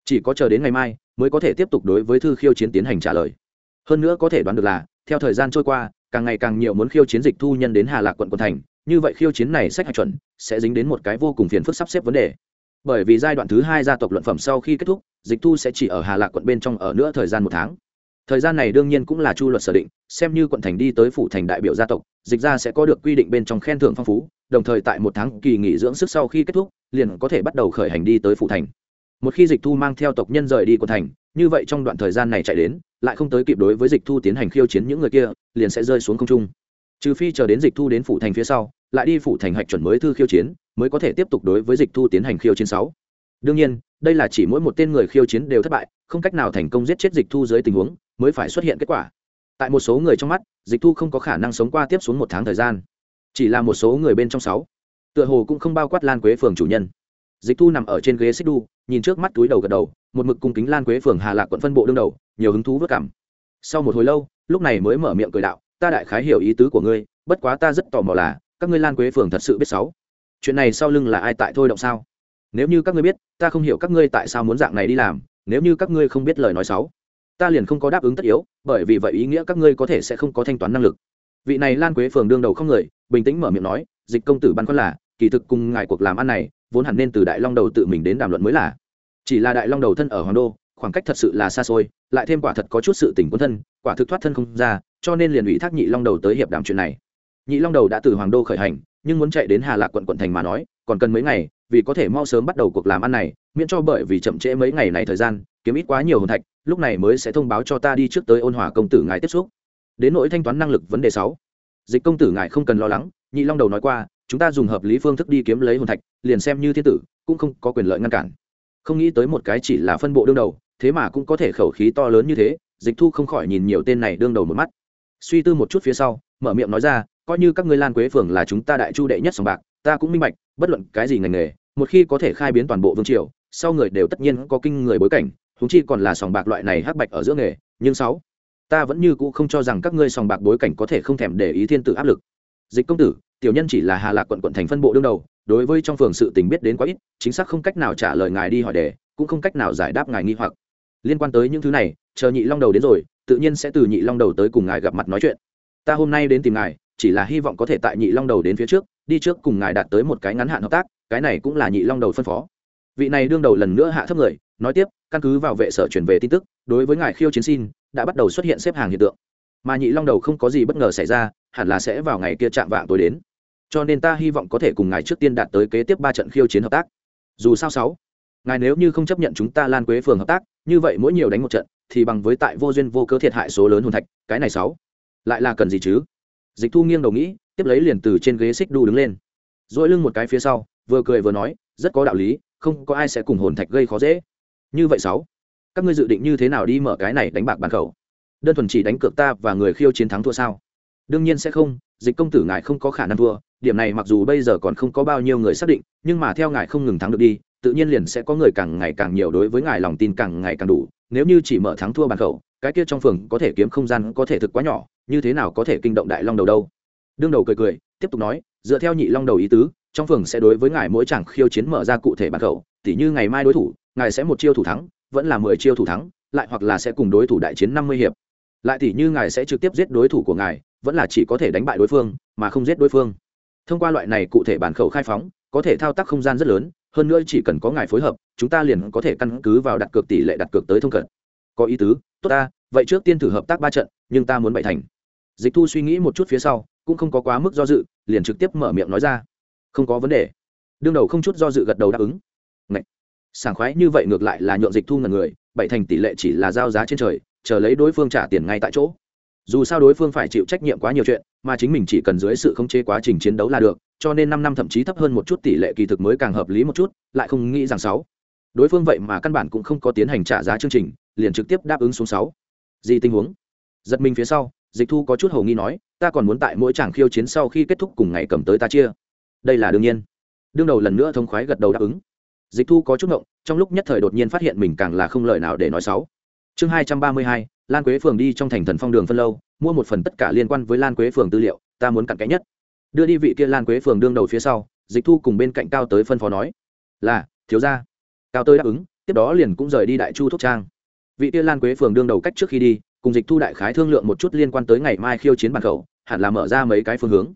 A: Chỉ có chờ đến ngày mai mới có thể tiếp tục đối với thư khiêu chiến tiến hành trả lời. Hơn nữa có thể đoán được là, theo thời gian trôi qua, càng ngày càng nhiều muốn khiêu chiến dịch thu nhân đến hà lạc quận quận thành như vậy khiêu chiến này sách hạch chuẩn, sẽ dính đến một cái vô cùng phiền phức sắp xếp vấn đề. Bởi vì giai đoạn thứ hai gia tộc luận phẩm sau khi kết thúc, dịch thu sẽ chỉ ở hà lạc quận bên trong ở nữa thời gian một tháng. Thời gian này đương nhiên cũng là chu luật sở định, xem như quận thành đi tới phủ thành đại biểu gia tộc, dịch ra sẽ có được quy định bên trong khen thưởng phong phú, đồng thời tại một tháng kỳ nghỉ dưỡng sức sau khi kết thúc, liền có thể bắt đầu khởi hành đi tới phủ thành. Một khi dịch thu mang theo tộc nhân rời đi quận thành, như vậy trong đoạn thời gian này chạy đến, lại không tới kịp đối với dịch thu tiến hành khiêu chiến những người kia, liền sẽ rơi xuống không trung. Trừ phi chờ đến dịch thu đến phủ thành phía sau lại đi phủ thành hạch chuẩn mới thư khiêu chiến, mới có thể tiếp tục đối với dịch thu tiến hành khiêu chiến sáu. Đương nhiên, đây là chỉ mỗi một tên người khiêu chiến đều thất bại, không cách nào thành công giết chết dịch thu dưới tình huống, mới phải xuất hiện kết quả. Tại một số người trong mắt, dịch thu không có khả năng sống qua tiếp xuống một tháng thời gian. Chỉ là một số người bên trong sáu. Tựa hồ cũng không bao quát lan quế phường chủ nhân. Dịch thu nằm ở trên ghế xích đu, nhìn trước mắt túi đầu gật đầu, một mực cung kính lan quế phường hà lạc quận phân bộ đương đầu, nhiều hứng thú vất cảm. Sau một hồi lâu, lúc này mới mở miệng cười đạo, ta đại khái hiểu ý tứ của ngươi, bất quá ta rất tò mò là các ngươi lan quế phường thật sự biết sáu. Chuyện này sau lưng là ai tại thôi động sao? Nếu như các ngươi biết, ta không hiểu các ngươi tại sao muốn dạng này đi làm, nếu như các ngươi không biết lời nói sáu, ta liền không có đáp ứng tất yếu, bởi vì vậy ý nghĩa các ngươi có thể sẽ không có thanh toán năng lực. Vị này lan quế phường đương đầu không người, bình tĩnh mở miệng nói, dịch công tử băn khoăn là, kỳ thực cùng ngài cuộc làm ăn này, vốn hẳn nên từ đại long đầu tự mình đến đàm luận mới là. Chỉ là đại long đầu thân ở hoàng đô, khoảng cách thật sự là xa xôi, lại thêm quả thật có chút sự tỉnh quân thân, quả thực thoát thân không ra, cho nên liền ủy thác nhị long đầu tới hiệp đàm chuyện này nhị long đầu đã từ hoàng đô khởi hành, nhưng muốn chạy đến hà lạc quận quận thành mà nói, còn cần mấy ngày, vì có thể mau sớm bắt đầu cuộc làm ăn này, miễn cho bởi vì chậm trễ mấy ngày này thời gian, kiếm ít quá nhiều hồn thạch, lúc này mới sẽ thông báo cho ta đi trước tới ôn hòa công tử ngài tiếp xúc. Đến nỗi thanh toán năng lực vấn đề sáu. Dịch công tử ngài không cần lo lắng, nhị long đầu nói qua, chúng ta dùng hợp lý phương thức đi kiếm lấy hồn thạch, liền xem như thiên tử, cũng không có quyền lợi ngăn cản. Không nghĩ tới một cái chỉ là phân bộ đương đầu, thế mà cũng có thể khẩu khí to lớn như thế, dịch thu không khỏi nhìn nhiều tên này đương đầu một mắt. Suy tư một chút phía sau, mở miệng nói ra coi như các ngươi lan quế phường là chúng ta đại chu đệ nhất sòng bạc, ta cũng minh bạch, bất luận cái gì ngành nghề, một khi có thể khai biến toàn bộ vương triều, sau người đều tất nhiên có kinh người bối cảnh húng chi còn là sòng bạc loại này hắc bạch ở giữa nghề, nhưng sáu, ta vẫn như cũ không cho rằng các ngươi sòng bạc bối cảnh có thể không thèm để ý thiên tử áp lực. Dịch công tử, tiểu nhân chỉ là hà lạc quận quận thành phân bộ đương đầu, đối với trong phường sự tình biết đến quá ít, chính xác không cách nào trả lời ngài đi hỏi đề, cũng không cách nào giải đáp ngài nghi hoặc. Liên quan tới những thứ này, chờ nhị long đầu đến rồi, tự nhiên sẽ từ nhị long đầu tới cùng ngài gặp mặt nói chuyện. Ta hôm nay đến tìm ngài chỉ là hy vọng có thể tại nhị long đầu đến phía trước, đi trước cùng ngài đạt tới một cái ngắn hạn hợp tác, cái này cũng là nhị long đầu phân phó. Vị này đương đầu lần nữa hạ thấp người, nói tiếp, căn cứ vào vệ sở chuyển về tin tức, đối với ngài khiêu chiến xin, đã bắt đầu xuất hiện xếp hàng hiện tượng. Mà nhị long đầu không có gì bất ngờ xảy ra, hẳn là sẽ vào ngày kia chạm vạng tối đến. Cho nên ta hy vọng có thể cùng ngài trước tiên đạt tới kế tiếp ba trận khiêu chiến hợp tác. Dù sao sáu, ngài nếu như không chấp nhận chúng ta lan quế phường hợp tác, như vậy mỗi nhiều đánh một trận, thì bằng với tại vô duyên vô cớ thiệt hại số lớn hồn thạch, cái này sáu, lại là cần gì chứ? Dịch thu nghiêng đầu nghĩ, tiếp lấy liền từ trên ghế xích đu đứng lên. Dỗi lưng một cái phía sau, vừa cười vừa nói, rất có đạo lý, không có ai sẽ cùng hồn thạch gây khó dễ. Như vậy sáu, các ngươi dự định như thế nào đi mở cái này đánh bạc bàn khẩu? Đơn thuần chỉ đánh cược ta và người khiêu chiến thắng thua sao? Đương nhiên sẽ không, dịch công tử ngài không có khả năng thua, điểm này mặc dù bây giờ còn không có bao nhiêu người xác định, nhưng mà theo ngài không ngừng thắng được đi, tự nhiên liền sẽ có người càng ngày càng nhiều đối với ngài lòng tin càng ngày càng đủ, nếu như chỉ mở thắng thua bàn khẩu, cái kia trong phường có thể kiếm không gian có thể thực quá nhỏ như thế nào có thể kinh động đại long đầu đâu? Đương đầu cười cười, tiếp tục nói, dựa theo nhị long đầu ý tứ, trong phường sẽ đối với ngài mỗi chẳng khiêu chiến mở ra cụ thể bản khẩu, tỉ như ngày mai đối thủ, ngài sẽ một chiêu thủ thắng, vẫn là mười chiêu thủ thắng, lại hoặc là sẽ cùng đối thủ đại chiến năm mươi hiệp. Lại tỉ như ngài sẽ trực tiếp giết đối thủ của ngài, vẫn là chỉ có thể đánh bại đối phương, mà không giết đối phương. Thông qua loại này cụ thể bản khẩu khai phóng, có thể thao tác không gian rất lớn, hơn nữa chỉ cần có ngài phối hợp, chúng ta liền có thể căn cứ vào đặt cược tỷ lệ đặt cược tới thông cận. Có ý tứ, tốt ta, vậy trước tiên thử hợp tác ba trận, nhưng ta muốn bày thành dịch thu suy nghĩ một chút phía sau, cũng không có quá mức do dự, liền trực tiếp mở miệng nói ra. Không có vấn đề. Đương đầu không chút do dự gật đầu đáp ứng. Ngậy! sảng khoái như vậy ngược lại là nhượng dịch thu ngần người, bảy thành tỷ lệ chỉ là giao giá trên trời, chờ lấy đối phương trả tiền ngay tại chỗ. Dù sao đối phương phải chịu trách nhiệm quá nhiều chuyện, mà chính mình chỉ cần dưới sự khống chế quá trình chiến đấu là được, cho nên năm năm thậm chí thấp hơn một chút tỷ lệ kỳ thực mới càng hợp lý một chút, lại không nghĩ rằng sáu. Đối phương vậy mà căn bản cũng không có tiến hành trả giá chương trình, liền trực tiếp đáp ứng xuống sáu. Gì tình huống? Giật mình phía sau dịch thu có chút hầu nghi nói, ta còn muốn tại mỗi tràng khiêu chiến sau khi kết thúc cùng ngày cầm tới ta chia. Đây là đương nhiên. Đương đầu lần nữa thông khoái gật đầu đáp ứng. Dịch thu có chút ngộng, trong lúc nhất thời đột nhiên phát hiện mình càng là không lời nào để nói xấu. Chương hai trăm ba mươi hai, lan quế phường đi trong thành thần phong đường phân lâu, mua một phần tất cả liên quan với lan quế phường tư liệu, ta muốn cặn kẽ nhất. Đưa đi vị kia lan quế phường đương đầu phía sau, dịch thu cùng bên cạnh cao tới phân phó nói, là, thiếu gia. Cao tới đáp ứng, tiếp đó liền cũng rời đi đại chu Thúc trang. Vị kia lan quế phường đương đầu cách trước khi đi cùng dịch thu đại khái thương lượng một chút liên quan tới ngày mai khiêu chiến bàn khẩu, hẳn là mở ra mấy cái phương hướng.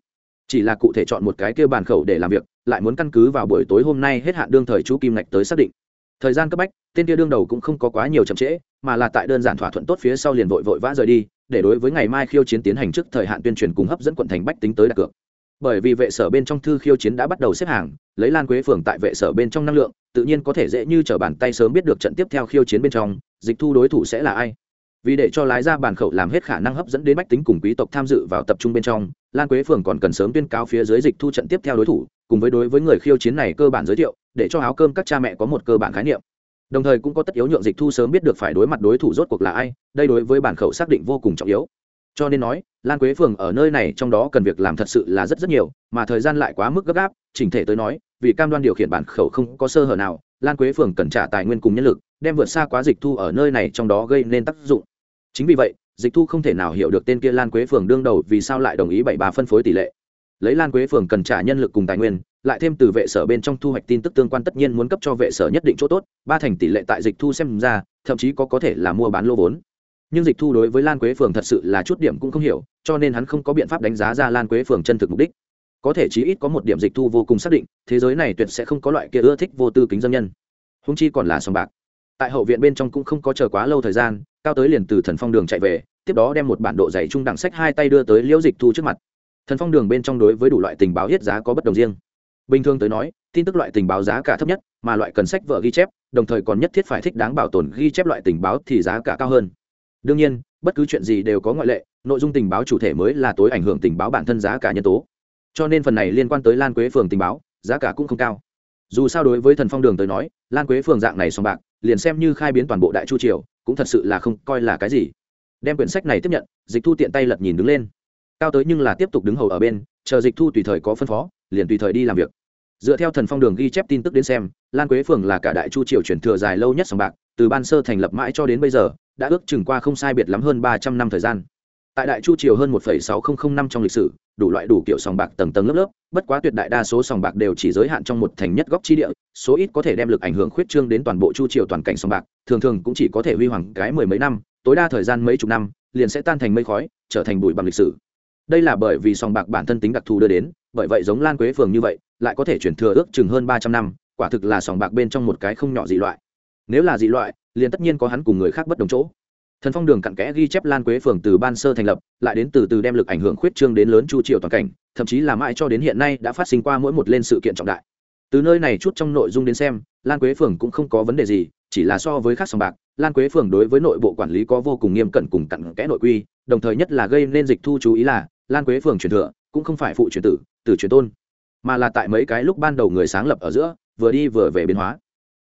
A: Chỉ là cụ thể chọn một cái kia bàn khẩu để làm việc, lại muốn căn cứ vào buổi tối hôm nay hết hạn đương thời chú kim ngạch tới xác định. Thời gian cấp bách, tên kia đương đầu cũng không có quá nhiều chậm trễ, mà là tại đơn giản thỏa thuận tốt phía sau liền vội vội vã rời đi, để đối với ngày mai khiêu chiến tiến hành trước thời hạn tuyên truyền cùng hấp dẫn quận thành bách tính tới đặt cược. Bởi vì vệ sở bên trong thư khiêu chiến đã bắt đầu xếp hàng, lấy lan quế phường tại vệ sở bên trong năng lượng, tự nhiên có thể dễ như t r ở bàn tay sớm biết được trận tiếp theo khiêu chiến bên trong, dịch thu đối thủ sẽ là ai vì để cho lái ra bàn khẩu làm hết khả năng hấp dẫn đến bách tính cùng quý tộc tham dự vào tập trung bên trong, lan quế phường còn cần sớm tuyên cáo phía dưới dịch thu trận tiếp theo đối thủ, cùng với đối với người khiêu chiến này cơ bản giới thiệu, để cho áo cơm các cha mẹ có một cơ bản khái niệm. Đồng thời cũng có tất yếu nhượng dịch thu sớm biết được phải đối mặt đối thủ rốt cuộc là ai, đây đối với bản khẩu xác định vô cùng trọng yếu. Cho nên nói, lan quế phường ở nơi này trong đó cần việc làm thật sự là rất rất nhiều, mà thời gian lại quá mức gấp gáp, chỉnh thể tới nói, vì cam đoan điều khiển bản khẩu không có sơ hở nào, lan quế phường cần trả tài nguyên cùng nhân lực, đem vượt xa quá dịch thu ở nơi này trong đó gây nên tác dụng chính vì vậy, dịch thu không thể nào hiểu được tên kia lan quế phường đương đầu vì sao lại đồng ý bảy bà phân phối tỷ lệ. Lấy lan quế phường cần trả nhân lực cùng tài nguyên, lại thêm từ vệ sở bên trong thu hoạch tin tức tương quan tất nhiên muốn cấp cho vệ sở nhất định chỗ tốt, ba thành tỷ lệ tại dịch thu xem ra, thậm chí có có thể là mua bán lô vốn. Nhưng dịch thu đối với lan quế phường thật sự là chút điểm cũng không hiểu, cho nên hắn không có biện pháp đánh giá ra lan quế phường chân thực mục đích. Có thể chí ít có một điểm dịch thu vô cùng xác định, thế giới này tuyệt sẽ không có loại kia ưa thích vô tư kính dân nhân. Húng chi còn là sòng bạc. Tại hậu viện bên trong cũng không có chờ quá lâu thời gian cao tới liền từ thần phong đường chạy về, tiếp đó đem một bản độ dày trung đẳng sách hai tay đưa tới liễu dịch thu trước mặt. Thần phong đường bên trong đối với đủ loại tình báo hết giá có bất đồng riêng. Bình thường tới nói, tin tức loại tình báo giá cả thấp nhất, mà loại cần sách vợ ghi chép, đồng thời còn nhất thiết phải thích đáng bảo tồn ghi chép loại tình báo thì giá cả cao hơn. Đương nhiên, bất cứ chuyện gì đều có ngoại lệ, nội dung tình báo chủ thể mới là tối ảnh hưởng tình báo bản thân giá cả nhân tố. Cho nên phần này liên quan tới lan quế phường tình báo, giá cả cũng không cao. Dù sao đối với thần phong đường tới nói, lan quế phường dạng này sòng bạc, liền xem như khai biến toàn bộ đại chu triều cũng thật sự là không coi là cái gì. Đem quyển sách này tiếp nhận, dịch thu tiện tay lật nhìn đứng lên. Cao tới nhưng là tiếp tục đứng hầu ở bên, chờ dịch thu tùy thời có phân phó, liền tùy thời đi làm việc. Dựa theo thần phong đường ghi chép tin tức đến xem, lan quế phường là cả đại chu triều chuyển thừa dài lâu nhất sòng bạc, từ ban sơ thành lập mãi cho đến bây giờ, đã ước chừng qua không sai biệt lắm hơn ba trăm năm thời gian. Tại đại chu triều hơn một sáu nghìn năm trong lịch sử, đủ loại đủ kiểu sòng bạc tầng tầng lớp lớp, bất quá tuyệt đại đa số sòng bạc đều chỉ giới hạn trong một thành nhất góc chi địa, số ít có thể đem lực ảnh hưởng khuyết trương đến toàn bộ chu triều toàn cảnh sòng bạc thường thường cũng chỉ có thể huy hoàng cái mười mấy năm, tối đa thời gian mấy chục năm, liền sẽ tan thành mây khói, trở thành bụi bằng lịch sử. Đây là bởi vì sòng bạc bản thân tính đặc thù đưa đến, bởi vậy giống lan quế phường như vậy, lại có thể chuyển thừa ước chừng hơn ba trăm năm, quả thực là sòng bạc bên trong một cái không nhỏ dị loại. Nếu là dị loại, liền tất nhiên có hắn cùng người khác bất đồng chỗ. Thần phong đường cặn kẽ ghi chép lan quế phường từ ban sơ thành lập, lại đến từ từ đem lực ảnh hưởng khuyết trương đến lớn chu triều toàn cảnh, thậm chí là mãi cho đến hiện nay đã phát sinh qua mỗi một lên sự kiện trọng đại. Từ nơi này chút trong nội dung đến xem, lan quế phường cũng không có vấn đề gì chỉ là so với khác sòng bạc, lan quế phường đối với nội bộ quản lý có vô cùng nghiêm cẩn cùng cặn kẽ nội quy, đồng thời nhất là gây nên dịch thu chú ý là, lan quế phường truyền thừa cũng không phải phụ truyền tử tử truyền tôn, mà là tại mấy cái lúc ban đầu người sáng lập ở giữa, vừa đi vừa về biến hóa.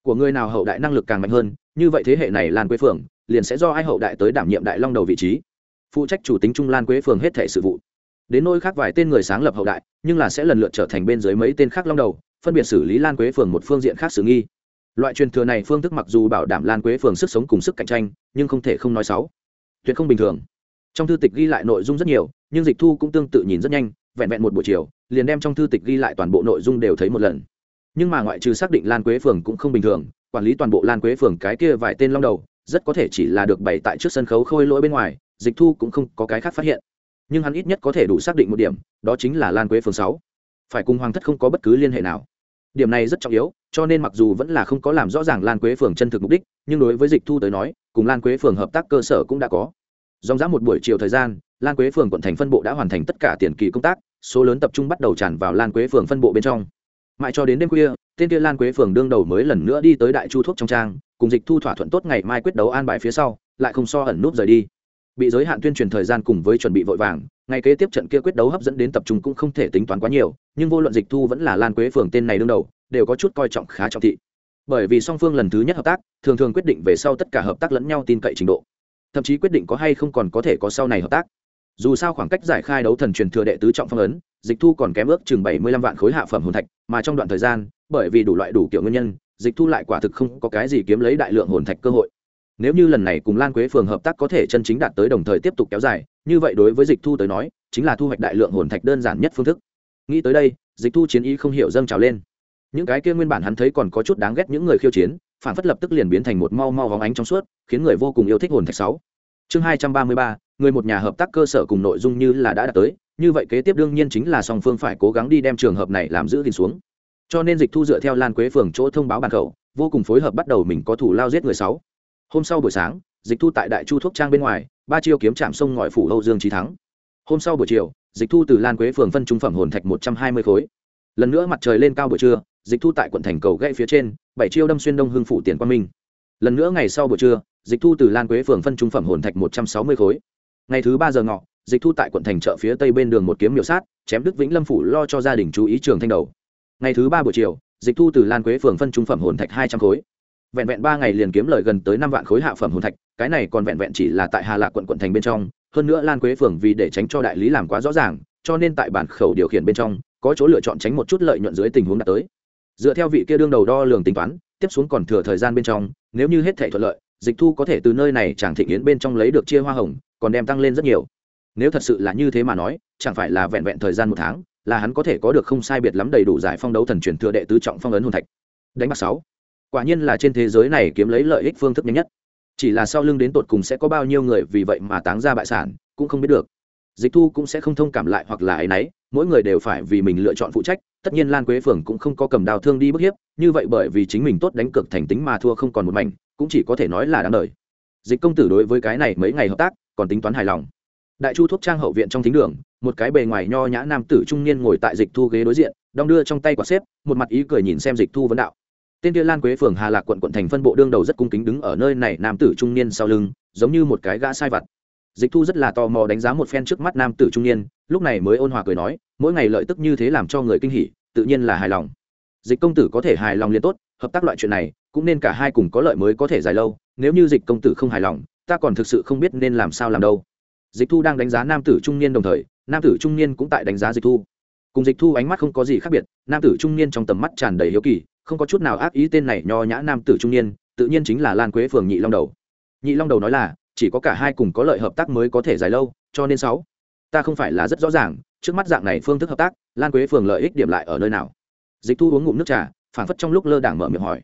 A: Của người nào hậu đại năng lực càng mạnh hơn, như vậy thế hệ này lan quế phường liền sẽ do ai hậu đại tới đảm nhiệm đại long đầu vị trí. Phụ trách chủ tính trung lan quế phường hết thể sự vụ. Đến nôi khác vài tên người sáng lập hậu đại, nhưng là sẽ lần lượt trở thành bên dưới mấy tên khác long đầu, phân biệt xử lý lan quế phường một phương diện khác xử nghi loại truyền thừa này phương thức mặc dù bảo đảm lan quế phường sức sống cùng sức cạnh tranh, nhưng không thể không nói xấu. Tuyệt không bình thường. Trong thư tịch ghi lại nội dung rất nhiều, nhưng dịch thu cũng tương tự nhìn rất nhanh, vẹn vẹn một buổi chiều, liền đem trong thư tịch ghi lại toàn bộ nội dung đều thấy một lần. Nhưng mà ngoại trừ xác định lan quế phường cũng không bình thường, quản lý toàn bộ lan quế phường cái kia vài tên long đầu, rất có thể chỉ là được bày tại trước sân khấu khôi lỗi bên ngoài, dịch thu cũng không có cái khác phát hiện. Nhưng hắn ít nhất có thể đủ xác định một điểm, đó chính là lan quế phường sáu. Phải cùng hoàng thất không có bất cứ liên hệ nào điểm này rất trọng yếu, cho nên mặc dù vẫn là không có làm rõ ràng lan quế phường chân thực mục đích, nhưng đối với dịch thu tới nói, cùng lan quế phường hợp tác cơ sở cũng đã có. Dòng dã một buổi chiều thời gian, lan quế phường quận thành phân bộ đã hoàn thành tất cả tiền kỳ công tác, số lớn tập trung bắt đầu tràn vào lan quế phường phân bộ bên trong. Mãi cho đến đêm khuya, tên kia lan quế phường đương đầu mới lần nữa đi tới đại chu thuốc trong trang, cùng dịch thu thỏa thuận tốt ngày mai quyết đấu an bài phía sau, lại không so ẩn núp rời đi. Bị giới hạn tuyên truyền thời gian cùng với chuẩn bị vội vàng ngày kế tiếp trận kia quyết đấu hấp dẫn đến tập trung cũng không thể tính toán quá nhiều, nhưng vô luận dịch thu vẫn là lan quế phường tên này đương đầu, đều có chút coi trọng khá trọng thị. Bởi vì song phương lần thứ nhất hợp tác, thường thường quyết định về sau tất cả hợp tác lẫn nhau tin cậy trình độ. Thậm chí quyết định có hay không còn có thể có sau này hợp tác. Dù sao khoảng cách giải khai đấu thần truyền thừa đệ tứ trọng phong ấn, dịch thu còn kém ước chừng bảy mươi lăm vạn khối hạ phẩm hồn thạch, mà trong đoạn thời gian, bởi vì đủ loại đủ kiểu nguyên nhân, dịch thu lại quả thực không có cái gì kiếm lấy đại lượng hồn thạch cơ hội. Nếu như lần này cùng lan quế phường hợp tác có thể chân chính đạt tới đồng thời tiếp tục kéo dài như vậy đối với dịch thu tới nói, chính là thu hoạch đại lượng hồn thạch đơn giản nhất phương thức. Nghĩ tới đây, dịch thu chiến ý không hiểu dâng trào lên. Những cái kia nguyên bản hắn thấy còn có chút đáng ghét những người khiêu chiến, phản phất lập tức liền biến thành một mau mau vóng ánh trong suốt, khiến người vô cùng yêu thích hồn thạch sáu. Chương hai trăm ba mươi ba, người một nhà hợp tác cơ sở cùng nội dung như là đã đạt tới, như vậy kế tiếp đương nhiên chính là song phương phải cố gắng đi đem trường hợp này làm giữ gìn xuống. Cho nên dịch thu dựa theo lan quế phường chỗ thông báo bàn khẩu, vô cùng phối hợp bắt đầu mình có thủ lao giết người sáu. Hôm sau buổi sáng dịch thu tại đại chu thuốc trang bên ngoài, ba chiêu kiếm chạm sông ngọi phủ âu dương trí thắng. Hôm sau buổi chiều, dịch thu từ lan quế phường phân trung phẩm hồn thạch một trăm hai mươi khối. Lần nữa mặt trời lên cao buổi trưa, dịch thu tại quận thành cầu gãy phía trên, bảy chiêu đâm xuyên đông hưng phủ tiền quang minh. Lần nữa ngày sau buổi trưa, dịch thu từ lan quế phường phân trung phẩm hồn thạch một trăm sáu mươi khối. Ngày thứ ba giờ ngọ, dịch thu tại quận thành chợ phía tây bên đường một kiếm miểu sát, chém đức vĩnh lâm phủ lo cho gia đình chú ý trường thanh đầu. Ngày thứ ba buổi chiều, dịch thu từ lan quế phường phân trung phẩm hồn thạch hai trăm khối. Vẹn vẹn ba ngày liền kiếm lời gần tới năm vạn khối hạ phẩm hồn thạch cái này còn vẹn vẹn chỉ là tại hà lạc quận quận thành bên trong, hơn nữa lan quế phường vì để tránh cho đại lý làm quá rõ ràng, cho nên tại bản khẩu điều khiển bên trong, có chỗ lựa chọn tránh một chút lợi nhuận dưới tình huống đã tới. Dựa theo vị kia đương đầu đo lường tính toán, tiếp xuống còn thừa thời gian bên trong, nếu như hết thể thuận lợi, dịch thu có thể từ nơi này chẳng thịnh yến bên trong lấy được chia hoa hồng, còn đem tăng lên rất nhiều. Nếu thật sự là như thế mà nói, chẳng phải là vẹn vẹn thời gian một tháng, là hắn có thể có được không sai biệt lắm đầy đủ giải phong đấu thần truyền thừa đệ tứ trọng phong ấn hồn thạch. Đánh bạc sáu. Quả nhiên là trên thế giới này kiếm lấy lợi ích phương thức nhanh nhất chỉ là sau lưng đến tột cùng sẽ có bao nhiêu người vì vậy mà táng ra bại sản, cũng không biết được. Dịch thu cũng sẽ không thông cảm lại hoặc là ấ y n ấ y mỗi người đều phải vì mình lựa chọn phụ trách, tất nhiên lan quế phường cũng không có cầm đào thương đi bức hiếp, như vậy bởi vì chính mình tốt đánh cược thành tính mà thua không còn một mảnh, cũng chỉ có thể nói là đáng đời. Dịch công tử đối với cái này mấy ngày hợp tác, còn tính toán hài lòng. Đại chu thuốc trang hậu viện trong thính đường, một cái bề ngoài nho nhã nam tử trung niên ngồi tại dịch thu ghế đối diện, đong đưa trong tay quả xếp, một mặt ý cười nhìn xem dịch thu vấn đạo tên kia lan quế phường hà lạc quận quận thành phân bộ đương đầu rất cung kính đứng ở nơi này nam tử trung niên sau lưng, giống như một cái gã sai vặt. Dịch thu rất là tò mò đánh giá một phen trước mắt nam tử trung niên, lúc này mới ôn hòa cười nói, mỗi ngày lợi tức như thế làm cho người kinh hỉ, tự nhiên là hài lòng. Dịch công tử có thể hài lòng liền tốt, hợp tác loại chuyện này, cũng nên cả hai cùng có lợi mới có thể dài lâu, nếu như dịch công tử không hài lòng, ta còn thực sự không biết nên làm sao làm đâu. Dịch thu đang đánh giá nam tử trung niên đồng thời, nam tử trung niên cũng tại đánh giá dịch thu. Cùng dịch thu ánh mắt không có gì khác biệt, nam tử trung niên trong tầm mắt tràn đầy hiếu kỳ không có chút nào ác ý tên này nho nhã nam tử trung niên, tự nhiên chính là lan quế phường nhị long đầu. Nhị long đầu nói là, chỉ có cả hai cùng có lợi hợp tác mới có thể dài lâu, cho nên sáu, ta không phải là rất rõ ràng, trước mắt dạng này phương thức hợp tác, lan quế phường lợi ích điểm lại ở nơi nào? Dịch thu uống ngụm nước trà phản phất trong lúc lơ đảng mở miệng hỏi.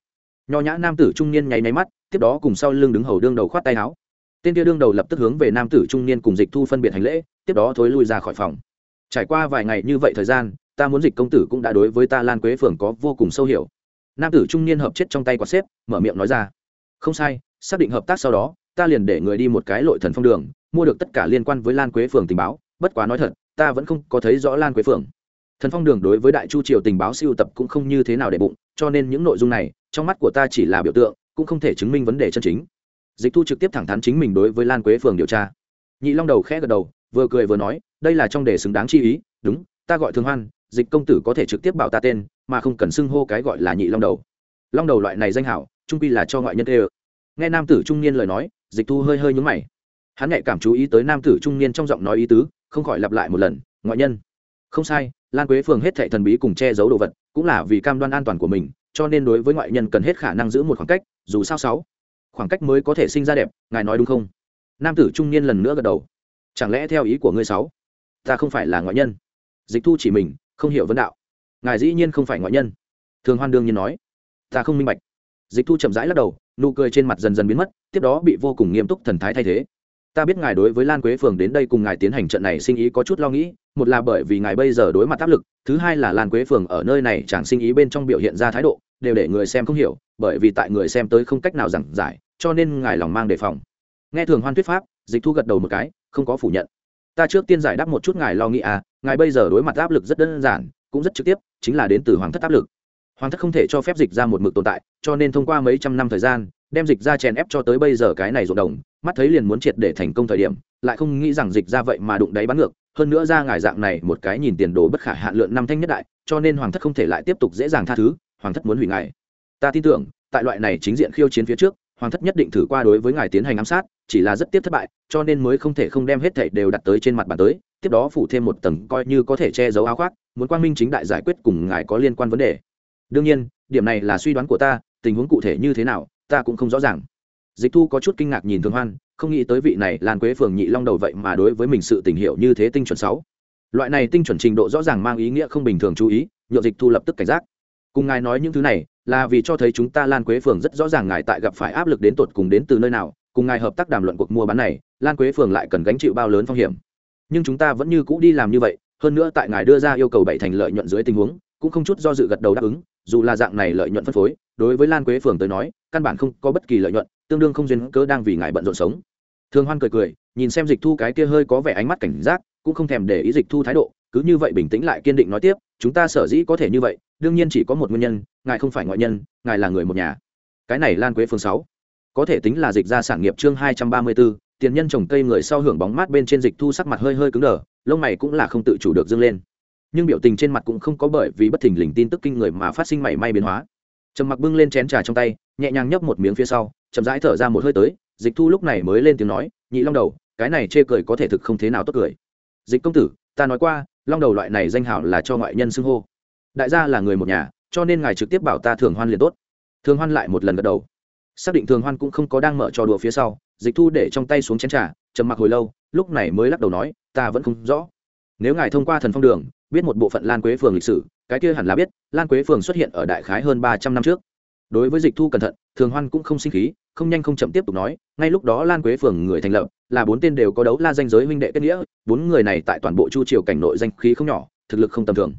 A: Nho nhã nam tử trung niên nháy máy mắt, tiếp đó cùng sau lưng đứng hầu đương đầu khoát tay áo. Tên kia đương đầu lập tức hướng về nam tử trung niên cùng dịch thu phân biệt hành lễ, tiếp đó thối lui ra khỏi phòng. Trải qua vài ngày như vậy thời gian, ta muốn dịch công tử cũng đã đối với ta lan quế phường có vô cùng sâu hiểu nam tử trung niên hợp chết trong tay quả xếp, mở miệng nói ra. Không sai, xác định hợp tác sau đó, ta liền để người đi một cái lội thần phong đường, mua được tất cả liên quan với lan quế phường tình báo. Bất quá nói thật, ta vẫn không có thấy rõ lan quế phường. Thần phong đường đối với đại chu triều tình báo siêu tập cũng không như thế nào để bụng, cho nên những nội dung này, trong mắt của ta chỉ là biểu tượng, cũng không thể chứng minh vấn đề chân chính. Dịch thu trực tiếp thẳng thắn chính mình đối với lan quế phường điều tra. Nhị long đầu khẽ gật đầu, vừa cười vừa nói, đây là trong đề xứng đáng chi ý, đúng, ta gọi thương hoan dịch công tử có thể trực tiếp bảo ta tên, mà không cần xưng hô cái gọi là nhị long đầu. Long đầu loại này danh hảo, trung quy là cho ngoại nhân tê ơ. Nghe nam tử trung niên lời nói, dịch thu hơi hơi nhúng mày. Hắn nhạy cảm chú ý tới nam tử trung niên trong giọng nói ý tứ, không khỏi lặp lại một lần, ngoại nhân. Không sai, lan quế phường hết thệ thần bí cùng che giấu đồ vật, cũng là vì cam đoan an toàn của mình, cho nên đối với ngoại nhân cần hết khả năng giữ một khoảng cách, dù sao sáu khoảng cách mới có thể sinh ra đẹp, ngài nói đúng không? Nam tử trung niên lần nữa gật đầu. Chẳng lẽ theo ý của ngươi sáu, ta không phải là ngoại nhân? Dịch thu chỉ mình không hiểu vấn đạo. Ngài dĩ nhiên không phải ngoại nhân. Thường hoan đương nhiên nói. Ta không minh bạch. Dịch thu chậm rãi lắc đầu, nụ cười trên mặt dần dần biến mất, tiếp đó bị vô cùng nghiêm túc thần thái thay thế. Ta biết ngài đối với lan quế phường đến đây cùng ngài tiến hành trận này sinh ý có chút lo nghĩ, một là bởi vì ngài bây giờ đối mặt áp lực, thứ hai là lan quế phường ở nơi này chẳng sinh ý bên trong biểu hiện ra thái độ, đều để người xem không hiểu, bởi vì tại người xem tới không cách nào giảng giải, cho nên ngài lòng mang đề phòng. Nghe thường hoan thuyết pháp, dịch thu gật đầu một cái, không có phủ nhận ta trước tiên giải đáp một chút ngài lo nghĩ à ngài bây giờ đối mặt áp lực rất đơn giản, cũng rất trực tiếp, chính là đến từ hoàng thất áp lực. Hoàng thất không thể cho phép dịch ra một mực tồn tại, cho nên thông qua mấy trăm năm thời gian, đem dịch ra chèn ép cho tới bây giờ cái này rộn đồng, mắt thấy liền muốn triệt để thành công thời điểm, lại không nghĩ rằng dịch ra vậy mà đụng đáy bắn ngược. Hơn nữa ra ngài dạng này một cái nhìn tiền đồ bất khả hạn lượng năm thanh nhất đại, cho nên hoàng thất không thể lại tiếp tục dễ dàng tha thứ, hoàng thất muốn hủy ngài. Ta tin tưởng, tại loại này chính diện khiêu chiến phía trước hoàng thất nhất định thử qua đối với ngài tiến hành ám sát, chỉ là rất tiếp thất bại, cho nên mới không thể không đem hết thảy đều đặt tới trên mặt bàn tới, tiếp đó phủ thêm một tầng coi như có thể che giấu áo khoác, muốn quang minh chính đại giải quyết cùng ngài có liên quan vấn đề. Đương nhiên, điểm này là suy đoán của ta, tình huống cụ thể như thế nào, ta cũng không rõ ràng. Dịch thu có chút kinh ngạc nhìn thường hoan, không nghĩ tới vị này lan quế phường nhị long đầu vậy mà đối với mình sự tình hiểu như thế tinh chuẩn sáu. Loại này tinh chuẩn trình độ rõ ràng mang ý nghĩa không bình thường chú ý nhựa dịch thu lập tức cảnh giác. Cùng ngài nói những thứ này là vì cho thấy chúng ta lan quế phường rất rõ ràng ngài tại gặp phải áp lực đến tột cùng đến từ nơi nào, cùng ngài hợp tác đàm luận cuộc mua bán này, lan quế phường lại cần gánh chịu bao lớn phong hiểm. Nhưng chúng ta vẫn như cũ đi làm như vậy, hơn nữa tại ngài đưa ra yêu cầu bảy thành lợi nhuận dưới tình huống, cũng không chút do dự gật đầu đáp ứng, dù là dạng này lợi nhuận phân phối, đối với lan quế phường tới nói, căn bản không có bất kỳ lợi nhuận, tương đương không duyên cớ đang vì ngài bận rộn sống. Thường hoan cười cười, nhìn xem dịch thu cái kia hơi có vẻ ánh mắt cảnh giác, cũng không thèm để ý dịch thu thái độ cứ như vậy bình tĩnh lại kiên định nói tiếp chúng ta sở dĩ có thể như vậy đương nhiên chỉ có một nguyên nhân ngài không phải ngoại nhân ngài là người một nhà. Cái này lan quế phương sáu. Có thể tính là dịch ra sản nghiệp chương hai trăm ba mươi 234, tiền nhân trồng cây người sau hưởng bóng mát bên trên dịch thu sắc mặt hơi hơi cứng đờ lông mày cũng là không tự chủ được dâng lên. Nhưng biểu tình trên mặt cũng không có bởi vì bất thình lình tin tức kinh người mà phát sinh mảy may biến hóa. Trầm mặc bưng lên chén trà trong tay nhẹ nhàng nhấp một miếng phía sau chậm rãi thở ra một hơi tới dịch thu lúc này mới lên tiếng nói nhị long đầu cái này chê cười có thể thực không thế nào tốt cười. Dịch công tử ta nói qua long đầu loại này danh hảo là cho ngoại nhân xưng hô. Đại gia là người một nhà, cho nên ngài trực tiếp bảo ta thường hoan liền tốt. Thường hoan lại một lần gật đầu. Xác định thường hoan cũng không có đang mở trò đùa phía sau, dịch thu để trong tay xuống chén trà, trầm mặc hồi lâu, lúc này mới lắc đầu nói, ta vẫn không rõ. Nếu ngài thông qua thần phong đường, biết một bộ phận lan quế phường lịch sử, cái kia hẳn là biết, lan quế phường xuất hiện ở đại khái hơn ba trăm năm trước đối với dịch thu cẩn thận, thường hoan cũng không sinh khí, không nhanh không chậm tiếp tục nói, ngay lúc đó lan quế phường người thành lập, là bốn tên đều có đấu la danh giới huynh đệ kết nghĩa, bốn người này tại toàn bộ chu triều cảnh nội danh khí không nhỏ, thực lực không tầm thường.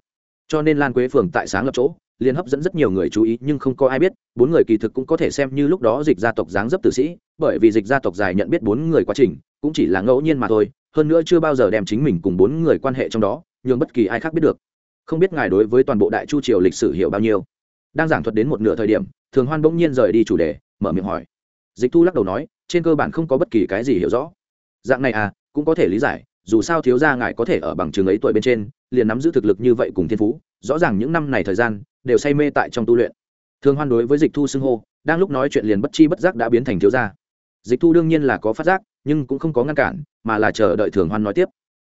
A: Cho nên lan quế phường tại sáng lập chỗ, liền hấp dẫn rất nhiều người chú ý, nhưng không có ai biết, bốn người kỳ thực cũng có thể xem như lúc đó dịch gia tộc dáng dấp tử sĩ, bởi vì dịch gia tộc dài nhận biết bốn người quá trình, cũng chỉ là ngẫu nhiên mà thôi, hơn nữa chưa bao giờ đem chính mình cùng bốn người quan hệ trong đó, nhường bất kỳ ai khác biết được. Không biết ngài đối với toàn bộ đại chu triều lịch sử hiểu bao nhiêu? Đang giảng thuật đến một nửa thời điểm, thường hoan bỗng nhiên rời đi chủ đề, mở miệng hỏi. Dịch thu lắc đầu nói, trên cơ bản không có bất kỳ cái gì hiểu rõ. Dạng này à cũng có thể lý giải, dù sao thiếu gia ngài có thể ở bằng trường ấy tuổi bên trên, liền nắm giữ thực lực như vậy cùng thiên phú, rõ ràng những năm này thời gian, đều say mê tại trong tu luyện. Thường hoan đối với dịch thu xưng hô, đang lúc nói chuyện liền bất chi bất giác đã biến thành thiếu gia. Dịch thu đương nhiên là có phát giác, nhưng cũng không có ngăn cản, mà là chờ đợi thường hoan nói tiếp.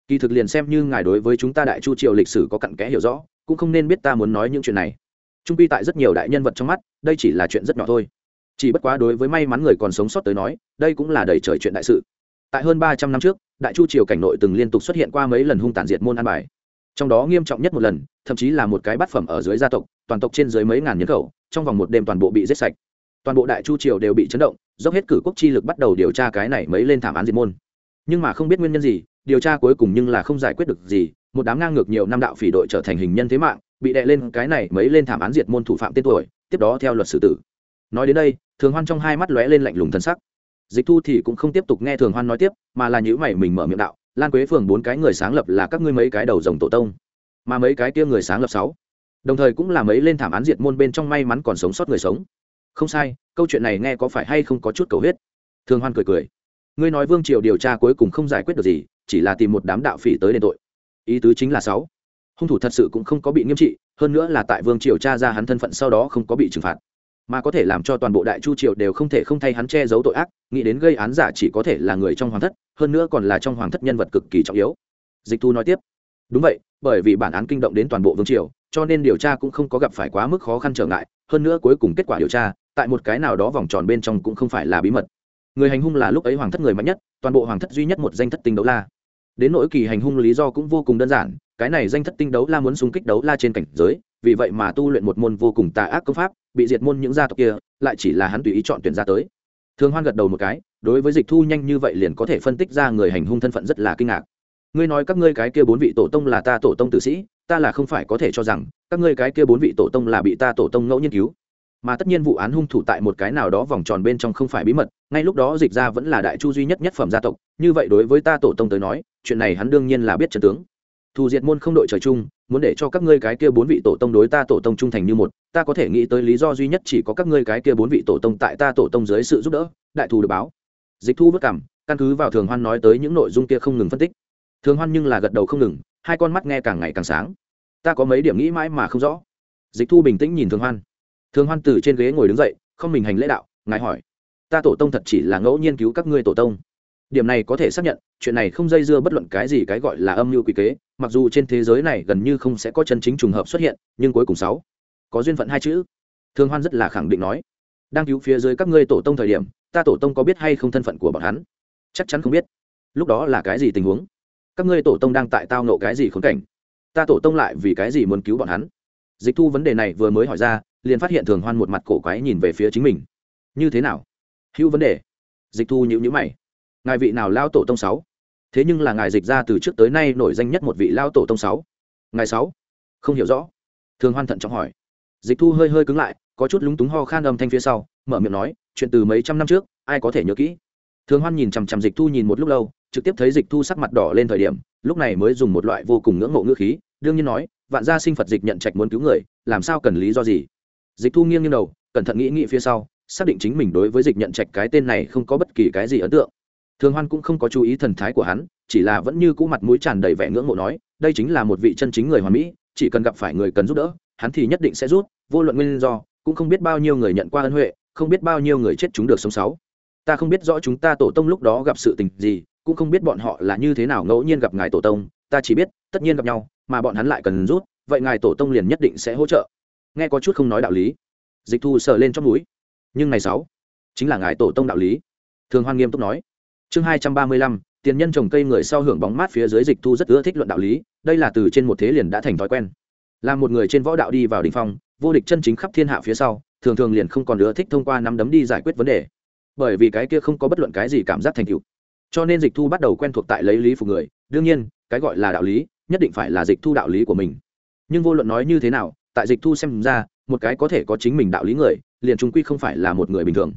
A: Kỳ thực liền xem như ngài đối với chúng ta đại chu triều lịch sử có cặn kẽ hiểu rõ, cũng không nên biết ta muốn nói những chuyện này trung quy tại rất nhiều đại nhân vật trong mắt, đây chỉ là chuyện rất nhỏ thôi. Chỉ bất quá đối với may mắn người còn sống sót tới nói, đây cũng là đầy trời chuyện đại sự. Tại hơn ba trăm năm trước, đại chu triều cảnh nội từng liên tục xuất hiện qua mấy lần hung tàn diệt môn an bài. Trong đó nghiêm trọng nhất một lần, thậm chí là một cái bát phẩm ở dưới gia tộc, toàn tộc trên dưới mấy ngàn nhân khẩu, trong vòng một đêm toàn bộ bị giết sạch. Toàn bộ đại chu triều đều bị chấn động, dốc hết cử quốc chi lực bắt đầu điều tra cái này mấy lên thảm án diệt môn. Nhưng mà không biết nguyên nhân gì, điều tra cuối cùng nhưng là không giải quyết được gì, một đám ngang ngược nhiều năm đạo phỉ đội trở thành hình nhân thế mạng bị đè lên cái này mấy lên thảm án diệt môn thủ phạm tên tuổi, tiếp đó theo luật xử tử. Nói đến đây, thường hoan trong hai mắt lóe lên lạnh lùng thân sắc. Dịch thu thì cũng không tiếp tục nghe thường hoan nói tiếp, mà là nhữ mày mình mở miệng đạo, lan quế phường bốn cái người sáng lập là các ngươi mấy cái đầu rồng tổ tông, mà mấy cái kia người sáng lập sáu. Đồng thời cũng là mấy lên thảm án diệt môn bên trong may mắn còn sống sót người sống. Không sai, câu chuyện này nghe có phải hay không có chút cầu huyết? Thường hoan cười cười. Ngươi nói vương triều điều tra cuối cùng không giải quyết được gì, chỉ là tìm một đám đạo phỉ tới đền tội. Ý tứ chính là sáu hung thủ thật sự cũng không có bị nghiêm trị, hơn nữa là tại vương triều tra ra hắn thân phận sau đó không có bị trừng phạt. Mà có thể làm cho toàn bộ đại chu triều đều không thể không thay hắn che giấu tội ác, nghĩ đến gây án giả chỉ có thể là người trong hoàng thất, hơn nữa còn là trong hoàng thất nhân vật cực kỳ trọng yếu. Dịch thu nói tiếp. Đúng vậy, bởi vì bản án kinh động đến toàn bộ vương triều, cho nên điều tra cũng không có gặp phải quá mức khó khăn trở ngại, hơn nữa cuối cùng kết quả điều tra, tại một cái nào đó vòng tròn bên trong cũng không phải là bí mật. Người hành hung là lúc ấy hoàng thất người mạnh nhất, toàn bộ hoàng thất duy nhất một danh thất tinh đấu la. Đến nỗi kỳ hành hung lý do cũng vô cùng đơn giản cái này danh thất tinh đấu la muốn xung kích đấu la trên cảnh giới, vì vậy mà tu luyện một môn vô cùng tà ác công pháp, bị diệt môn những gia tộc kia, lại chỉ là hắn tùy ý chọn tuyển ra tới. Thường hoan gật đầu một cái, đối với dịch thu nhanh như vậy liền có thể phân tích ra người hành hung thân phận rất là kinh ngạc. Ngươi nói các ngươi cái kia bốn vị tổ tông là ta tổ tông tử sĩ, ta là không phải có thể cho rằng, các ngươi cái kia bốn vị tổ tông là bị ta tổ tông ngẫu nhiên cứu. Mà tất nhiên vụ án hung thủ tại một cái nào đó vòng tròn bên trong không phải bí mật, ngay lúc đó dịch ra vẫn là đại chu duy nhất nhất phẩm gia tộc, như vậy đối với ta tổ tông tới nói, chuyện này hắn đương nhiên là biết trần tướng thù diệt môn không đội trời chung, muốn để cho các ngươi cái kia bốn vị tổ tông đối ta tổ tông trung thành như một, ta có thể nghĩ tới lý do duy nhất chỉ có các ngươi cái kia bốn vị tổ tông tại ta tổ tông dưới sự giúp đỡ, đại thù được báo. Dịch thu vất cảm căn cứ vào thường hoan nói tới những nội dung kia không ngừng phân tích. Thường hoan nhưng là gật đầu không ngừng, hai con mắt nghe càng ngày càng sáng. Ta có mấy điểm nghĩ mãi mà không rõ. Dịch thu bình tĩnh nhìn thường hoan. Thường hoan từ trên ghế ngồi đứng dậy, không mình hành lễ đạo, ngài hỏi, ta tổ tông thật chỉ là ngẫu nhiên cứu các ngươi tổ tông? Điểm này có thể xác nhận, chuyện này không dây dưa bất luận cái gì cái gọi là âm mưu quy kế mặc dù trên thế giới này gần như không sẽ có chân chính trùng hợp xuất hiện, nhưng cuối cùng sáu có duyên phận hai chữ. Thương hoan rất là khẳng định nói. Đang cứu phía dưới các ngươi tổ tông thời điểm, ta tổ tông có biết hay không thân phận của bọn hắn? Chắc chắn không biết. Lúc đó là cái gì tình huống? Các ngươi tổ tông đang tại tao nộ cái gì khốn cảnh? Ta tổ tông lại vì cái gì muốn cứu bọn hắn? Dịch thu vấn đề này vừa mới hỏi ra, liền phát hiện thường hoan một mặt cổ quái nhìn về phía chính mình. Như thế nào? Hữu vấn đề. Dịch thu nhữ nhữ mày. Ngài vị nào lao tổ tông sáu? Thế nhưng là ngài dịch ra từ trước tới nay nổi danh nhất một vị lao tổ tông sáu. Ngài sáu? Không hiểu rõ. Thường hoan thận trọng hỏi. Dịch thu hơi hơi cứng lại, có chút lúng túng ho khan âm thanh phía sau, mở miệng nói, chuyện từ mấy trăm năm trước, ai có thể nhớ kỹ? Thường hoan nhìn chằm chằm dịch thu nhìn một lúc lâu, trực tiếp thấy dịch thu sắc mặt đỏ lên thời điểm, lúc này mới dùng một loại vô cùng ngưỡng mộ ngữ khí, đương nhiên nói, vạn gia sinh phật dịch nhận trạch muốn cứu người, làm sao cần lý do gì? Dịch thu nghiêng nghiêng đầu, cẩn thận nghĩ nghĩ phía sau, xác định chính mình đối với dịch nhận trạch cái tên này không có bất kỳ cái gì ấn tượng thường hoan cũng không có chú ý thần thái của hắn, chỉ là vẫn như cũ mặt mũi tràn đầy vẻ ngưỡng mộ nói, đây chính là một vị chân chính người hoàn mỹ, chỉ cần gặp phải người cần giúp đỡ, hắn thì nhất định sẽ rút vô luận nguyên do, cũng không biết bao nhiêu người nhận qua ân huệ, không biết bao nhiêu người chết chúng được sống sáu. Ta không biết rõ chúng ta tổ tông lúc đó gặp sự tình gì, cũng không biết bọn họ là như thế nào ngẫu nhiên gặp ngài tổ tông, ta chỉ biết, tất nhiên gặp nhau, mà bọn hắn lại cần rút vậy ngài tổ tông liền nhất định sẽ hỗ trợ. Nghe có chút không nói đạo lý. Dịch thu sờ lên trong núi nhưng ngày sáu, chính là ngài tổ tông đạo lý. Thường hoan nghiêm túc nói chương hai trăm ba mươi lăm, tiền nhân trồng cây người sau hưởng bóng mát phía dưới dịch thu rất ưa thích luận đạo lý, đây là từ trên một thế liền đã thành thói quen. Là một người trên võ đạo đi vào đ ỉ n h phong, vô địch chân chính khắp thiên hạ phía sau, thường thường liền không còn ưa thích thông qua năm đấm đi giải quyết vấn đề. Bởi vì cái kia không có bất luận cái gì cảm giác thành tựu. Cho nên dịch thu bắt đầu quen thuộc tại lấy lý phục người, đương nhiên, cái gọi là đạo lý, nhất định phải là dịch thu đạo lý của mình. Nhưng vô luận nói như thế nào, tại dịch thu xem ra, một cái có thể có chính mình đạo lý người, liền trung quy không phải là một người bình thường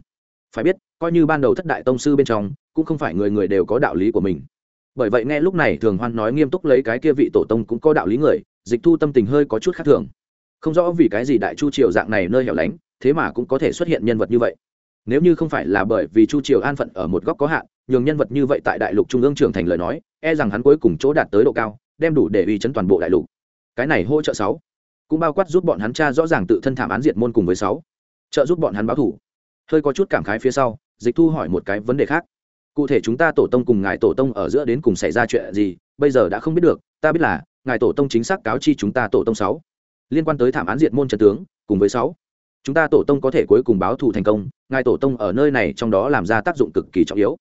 A: phải biết, coi như ban đầu thất đại tông sư bên trong, cũng không phải người người đều có đạo lý của mình. Bởi vậy nghe lúc này thường hoan nói nghiêm túc lấy cái kia vị tổ tông cũng có đạo lý người, dịch thu tâm tình hơi có chút khác thường. Không rõ vì cái gì đại chu triều dạng này nơi hẻo lánh, thế mà cũng có thể xuất hiện nhân vật như vậy. Nếu như không phải là bởi vì chu triều an phận ở một góc có hạn, nhường nhân vật như vậy tại đại lục trung ương trưởng thành lời nói e rằng hắn cuối cùng chỗ đạt tới độ cao, đem đủ để uy chấn toàn bộ đại lục. Cái này hỗ trợ sáu. Cũng bao quát giúp bọn hắn cha rõ ràng tự thân thảm án diệt môn cùng với sáu. Trợ giúp bọn hắn báo thủ hơi có chút cảm khái phía sau, dịch thu hỏi một cái vấn đề khác. Cụ thể chúng ta tổ tông cùng ngài tổ tông ở giữa đến cùng xảy ra chuyện gì, bây giờ đã không biết được, ta biết là, ngài tổ tông chính xác cáo chi chúng ta tổ tông sáu. Liên quan tới thảm án diệt môn trần tướng, cùng với sáu. Chúng ta tổ tông có thể cuối cùng báo thù thành công, ngài tổ tông ở nơi này trong đó làm ra tác dụng cực kỳ trọng yếu.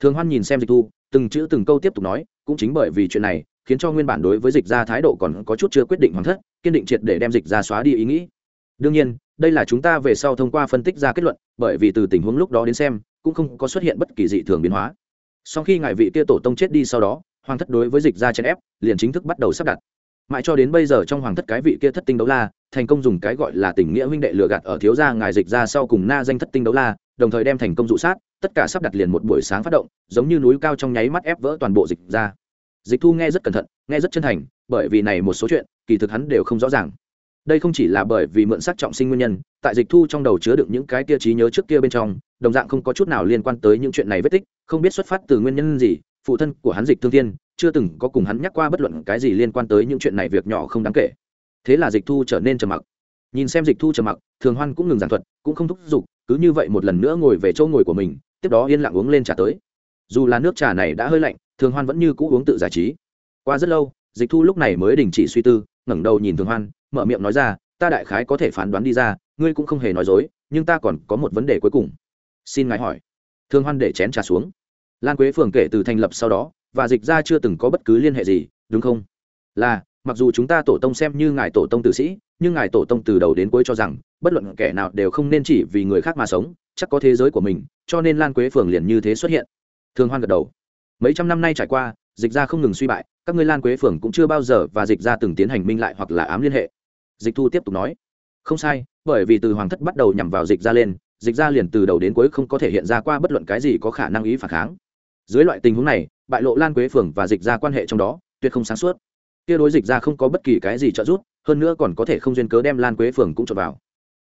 A: Thường hoan nhìn xem dịch thu, từng chữ từng câu tiếp tục nói, cũng chính bởi vì chuyện này, khiến cho nguyên bản đối với dịch ra thái độ còn có chút chưa quyết định hoàn thất, kiên định triệt để đem dịch ra xóa đi ý nghĩ. Đương nhiên đây là chúng ta về sau thông qua phân tích ra kết luận, bởi vì từ tình huống lúc đó đến xem, cũng không có xuất hiện bất kỳ dị thường biến hóa. Sau khi ngài vị kia tổ tông chết đi sau đó, hoàng thất đối với dịch ra chèn ép, liền chính thức bắt đầu sắp đặt. Mãi cho đến bây giờ trong hoàng thất cái vị kia thất tinh đấu la, thành công dùng cái gọi là tình nghĩa huynh đệ lừa gạt ở thiếu gia ngài dịch ra sau cùng na danh thất tinh đấu la, đồng thời đem thành công dụ sát, tất cả sắp đặt liền một buổi sáng phát động, giống như núi cao trong nháy mắt ép vỡ toàn bộ dịch ra dịch thu nghe rất cẩn thận, nghe rất chân thành, bởi vì này một số chuyện, kỳ thực hắn đều không rõ ràng đây không chỉ là bởi vì mượn sắc trọng sinh nguyên nhân, tại dịch thu trong đầu chứa đựng những cái kia trí nhớ trước kia bên trong, đồng dạng không có chút nào liên quan tới những chuyện này vết tích, không biết xuất phát từ nguyên nhân gì, phụ thân của hắn dịch thương thiên, chưa từng có cùng hắn nhắc qua bất luận cái gì liên quan tới những chuyện này việc nhỏ không đáng kể. Thế là dịch thu trở nên trầm mặc. Nhìn xem dịch thu trầm mặc, thường hoan cũng ngừng giảng thuật, cũng không thúc giục, cứ như vậy một lần nữa ngồi về chỗ ngồi của mình, tiếp đó yên lặng uống lên trà tới. Dù là nước trà này đã hơi lạnh, thường hoan vẫn như cũ uống tự giải trí. Qua rất lâu, dịch thu lúc này mới đình chỉ suy tư, ngẩng đầu nhìn thường hoan mở miệng nói ra, ta đại khái có thể phán đoán đi ra, ngươi cũng không hề nói dối, nhưng ta còn có một vấn đề cuối cùng. Xin ngài hỏi. Thương hoan để chén trà xuống. Lan quế phường kể từ thành lập sau đó, và dịch ra chưa từng có bất cứ liên hệ gì, đúng không? Là, mặc dù chúng ta tổ tông xem như ngài tổ tông tử sĩ, nhưng ngài tổ tông từ đầu đến cuối cho rằng, bất luận kẻ nào đều không nên chỉ vì người khác mà sống, chắc có thế giới của mình, cho nên lan quế phường liền như thế xuất hiện. Thương hoan gật đầu. Mấy trăm năm nay trải qua, dịch ra không ngừng suy bại, các ngươi lan quế phường cũng chưa bao giờ và dịch ra từng tiến hành minh lại hoặc là ám liên hệ dịch thu tiếp tục nói. Không sai, bởi vì từ hoàng thất bắt đầu nhằm vào dịch ra lên, dịch ra liền từ đầu đến cuối không có thể hiện ra qua bất luận cái gì có khả năng ý phản kháng. Dưới loại tình huống này, bại lộ lan quế phường và dịch ra quan hệ trong đó, tuyệt không sáng suốt. Kia đối dịch ra không có bất kỳ cái gì trợ giúp, hơn nữa còn có thể không duyên cớ đem lan quế phường cũng trộn vào.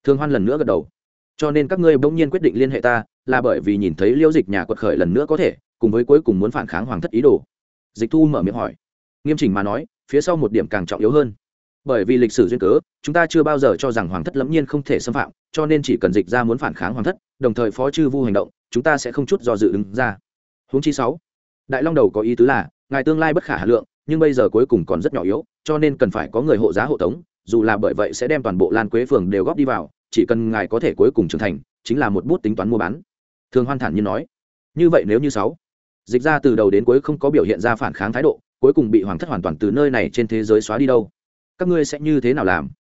A: Thương hoan lần nữa gật đầu. Cho nên các ngươi bỗng nhiên quyết định liên hệ ta, là bởi vì nhìn thấy liễu dịch nhà quật khởi lần nữa có thể, cùng với cuối cùng muốn phản kháng hoàng thất ý đồ. Dịch thu mở miệng hỏi. Nghiêm chỉnh mà nói, phía sau một điểm càng trọng yếu hơn bởi vì lịch sử duyên cớ, chúng ta chưa bao giờ cho rằng hoàng thất lẫm nhiên không thể xâm phạm, cho nên chỉ cần dịch ra muốn phản kháng hoàng thất, đồng thời phó chư vu hành động, chúng ta sẽ không chút do dự đứng ra. Huống chi sáu, đại long đầu có ý tứ là, ngài tương lai bất khả hà lượng, nhưng bây giờ cuối cùng còn rất nhỏ yếu, cho nên cần phải có người hộ giá hộ tống, dù là bởi vậy sẽ đem toàn bộ lan quế phường đều góp đi vào, chỉ cần ngài có thể cuối cùng trưởng thành, chính là một bút tính toán mua bán. Thường hoan thản như nói. Như vậy nếu như sáu, dịch ra từ đầu đến cuối không có biểu hiện ra phản kháng thái độ, cuối cùng bị hoàng thất hoàn toàn từ nơi này trên thế giới xóa đi đâu? Các ngươi sẽ như thế nào làm?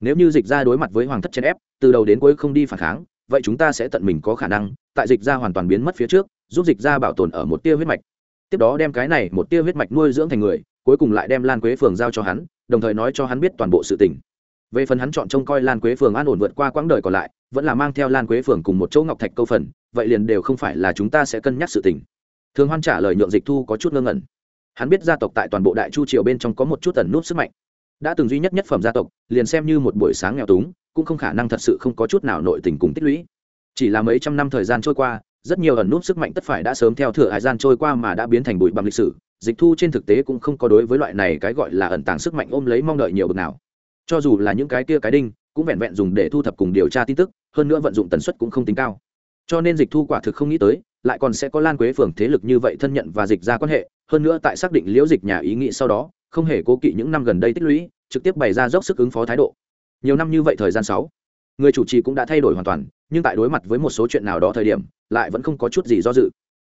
A: Nếu như dịch ra đối mặt với hoàng thất chèn ép, từ đầu đến cuối không đi phản kháng, vậy chúng ta sẽ tận mình có khả năng, tại dịch ra hoàn toàn biến mất phía trước, giúp dịch ra bảo tồn ở một tia huyết mạch. Tiếp đó đem cái này một tia huyết mạch nuôi dưỡng thành người, cuối cùng lại đem lan quế phường giao cho hắn, đồng thời nói cho hắn biết toàn bộ sự tình. Về phần hắn chọn trông coi lan quế phường an ổn vượt qua quãng đời còn lại, vẫn là mang theo lan quế phường cùng một chỗ ngọc thạch câu phần, vậy liền đều không phải là chúng ta sẽ cân nhắc sự tình. Thường hoan trả lời nhượng dịch thu có chút ngơ ngẩn. Hắn biết gia tộc tại toàn bộ đại chu triều bên trong có một chút tần nút sức mạnh đã từng duy nhất nhất phẩm gia tộc, liền xem như một buổi sáng nghèo túng, cũng không khả năng thật sự không có chút nào nội tình cùng tích lũy. Chỉ là mấy trăm năm thời gian trôi qua, rất nhiều ẩn nút sức mạnh tất phải đã sớm theo thừa hải gian trôi qua mà đã biến thành bụi bằng lịch sử, dịch thu trên thực tế cũng không có đối với loại này cái gọi là ẩn tàng sức mạnh ôm lấy mong đợi nhiều bực nào. Cho dù là những cái kia cái đinh, cũng vẹn vẹn dùng để thu thập cùng điều tra tin tức, hơn nữa vận dụng tần suất cũng không tính cao. Cho nên dịch thu quả thực không nghĩ tới, lại còn sẽ có lan quế phường thế lực như vậy thân nhận và dịch ra quan hệ, hơn nữa tại xác định liễu dịch nhà ý nghĩ sau đó không hề cố kỵ những năm gần đây tích lũy, trực tiếp bày ra dốc sức ứng phó thái độ. Nhiều năm như vậy thời gian sáu, người chủ trì cũng đã thay đổi hoàn toàn, nhưng tại đối mặt với một số chuyện nào đó thời điểm, lại vẫn không có chút gì do dự.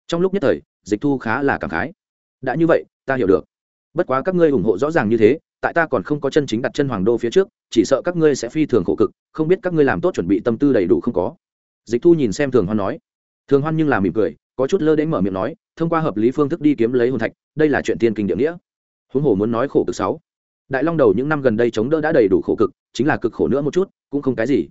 A: Trong lúc nhất thời, dịch thu khá là cảm khái. Đã như vậy, ta hiểu được. Bất quá các ngươi ủng hộ rõ ràng như thế, tại ta còn không có chân chính đặt chân hoàng đô phía trước, chỉ sợ các ngươi sẽ phi thường khổ cực, không biết các ngươi làm tốt chuẩn bị tâm tư đầy đủ không có. Dịch thu nhìn xem thường hoan nói. Thường hoan nhưng là mỉm cười, có chút lơ đến mở miệng nói, thông qua hợp lý phương thức đi kiếm lấy hồn thạch, đây là chuyện tiên kinh địa nghĩa huống hồ muốn nói khổ cực sáu. Đại long đầu những năm gần đây chống đỡ đã đầy đủ khổ cực, chính là cực khổ nữa một chút, cũng không cái gì.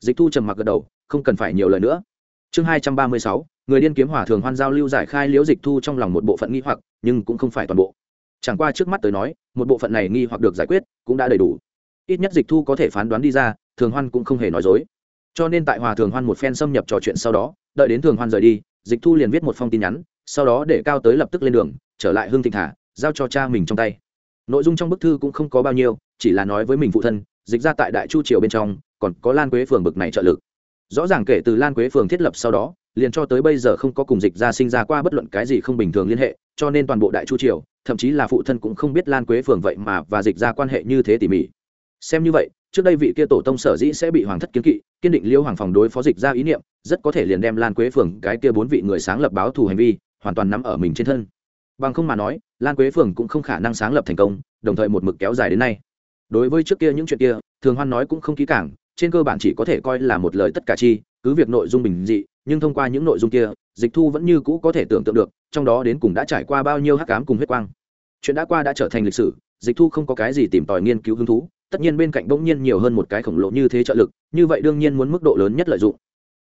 A: Dịch thu trầm mặc gật đầu, không cần phải nhiều lời nữa. Chương hai trăm ba mươi sáu, người điên kiếm hỏa thường hoan giao lưu giải khai liễu dịch thu trong lòng một bộ phận nghi hoặc, nhưng cũng không phải toàn bộ. Chẳng qua trước mắt tới nói, một bộ phận này nghi hoặc được giải quyết, cũng đã đầy đủ. Ít nhất dịch thu có thể phán đoán đi ra, thường hoan cũng không hề nói dối. Cho nên tại hòa thường hoan một phen xâm nhập trò chuyện sau đó, đợi đến thường hoan rời đi, dịch thu liền viết một phong tin nhắn, sau đó để cao tới lập tức lên đường, trở lại hương thịnh thả giao cho cha mình trong tay. Nội dung trong bức thư cũng không có bao nhiêu, chỉ là nói với mình phụ thân, dịch ra tại đại chu triều bên trong, còn có lan quế phường bực này trợ lực. Rõ ràng kể từ lan quế phường thiết lập sau đó, liền cho tới bây giờ không có cùng dịch ra sinh ra qua bất luận cái gì không bình thường liên hệ, cho nên toàn bộ đại chu triều, thậm chí là phụ thân cũng không biết lan quế phường vậy mà và dịch ra quan hệ như thế tỉ mỉ. Xem như vậy, trước đây vị kia tổ tông sở dĩ sẽ bị hoàng thất kiến kỵ, kiên định liêu hoàng phòng đối phó dịch ra ý niệm, rất có thể liền đem lan quế phường cái kia bốn vị người sáng lập báo thù hành vi, hoàn toàn nắm ở mình trên thân. Bằng không mà nói lan quế phường cũng không khả năng sáng lập thành công đồng thời một mực kéo dài đến nay. Đối với trước kia những chuyện kia thường hoan nói cũng không kỹ cảng, trên cơ bản chỉ có thể coi là một lời tất cả chi cứ việc nội dung bình dị nhưng thông qua những nội dung kia dịch thu vẫn như cũ có thể tưởng tượng được trong đó đến cùng đã trải qua bao nhiêu hắc cám cùng huyết quang. Chuyện đã qua đã trở thành lịch sử dịch thu không có cái gì tìm tòi nghiên cứu hứng thú tất nhiên bên cạnh bỗng nhiên nhiều hơn một cái khổng lồ như thế trợ lực như vậy đương nhiên muốn mức độ lớn nhất lợi dụng.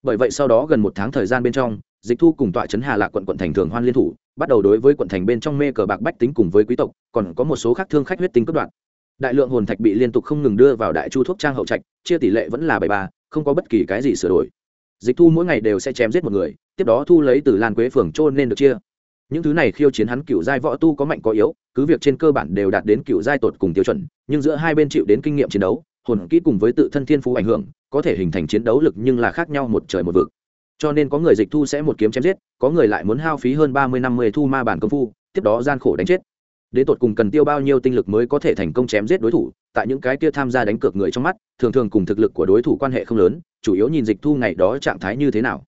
A: Bởi vậy sau đó gần một tháng thời gian bên trong dịch thu cùng tọa trấn hà lạc quận quận thành thường hoan liên thủ bắt đầu đối với quận thành bên trong mê cờ bạc bách tính cùng với quý tộc, còn có một số khác thương khách huyết tính cất đoạn đại lượng hồn thạch bị liên tục không ngừng đưa vào đại chu thuốc trang hậu trạch, chia tỷ lệ vẫn là bảy ba, không có bất kỳ cái gì sửa đổi. Dịch thu mỗi ngày đều sẽ chém giết một người, tiếp đó thu lấy từ lan quế phường trôn nên được chia. Những thứ này khiêu chiến hắn cựu giai võ tu có mạnh có yếu, cứ việc trên cơ bản đều đạt đến cựu giai tột cùng tiêu chuẩn, nhưng giữa hai bên chịu đến kinh nghiệm chiến đấu, hồn kỹ cùng với tự thân thiên phú ảnh hưởng, có thể hình thành chiến đấu lực nhưng là khác nhau một trời một vực cho nên có người dịch thu sẽ một kiếm chém giết, có người lại muốn hao phí hơn ba mươi năm mươi thu ma bản công phu, tiếp đó gian khổ đánh chết. Đến tột cùng cần tiêu bao nhiêu tinh lực mới có thể thành công chém giết đối thủ, tại những cái kia tham gia đánh cược người trong mắt, thường thường cùng thực lực của đối thủ quan hệ không lớn, chủ yếu nhìn dịch thu ngày đó trạng thái như thế nào.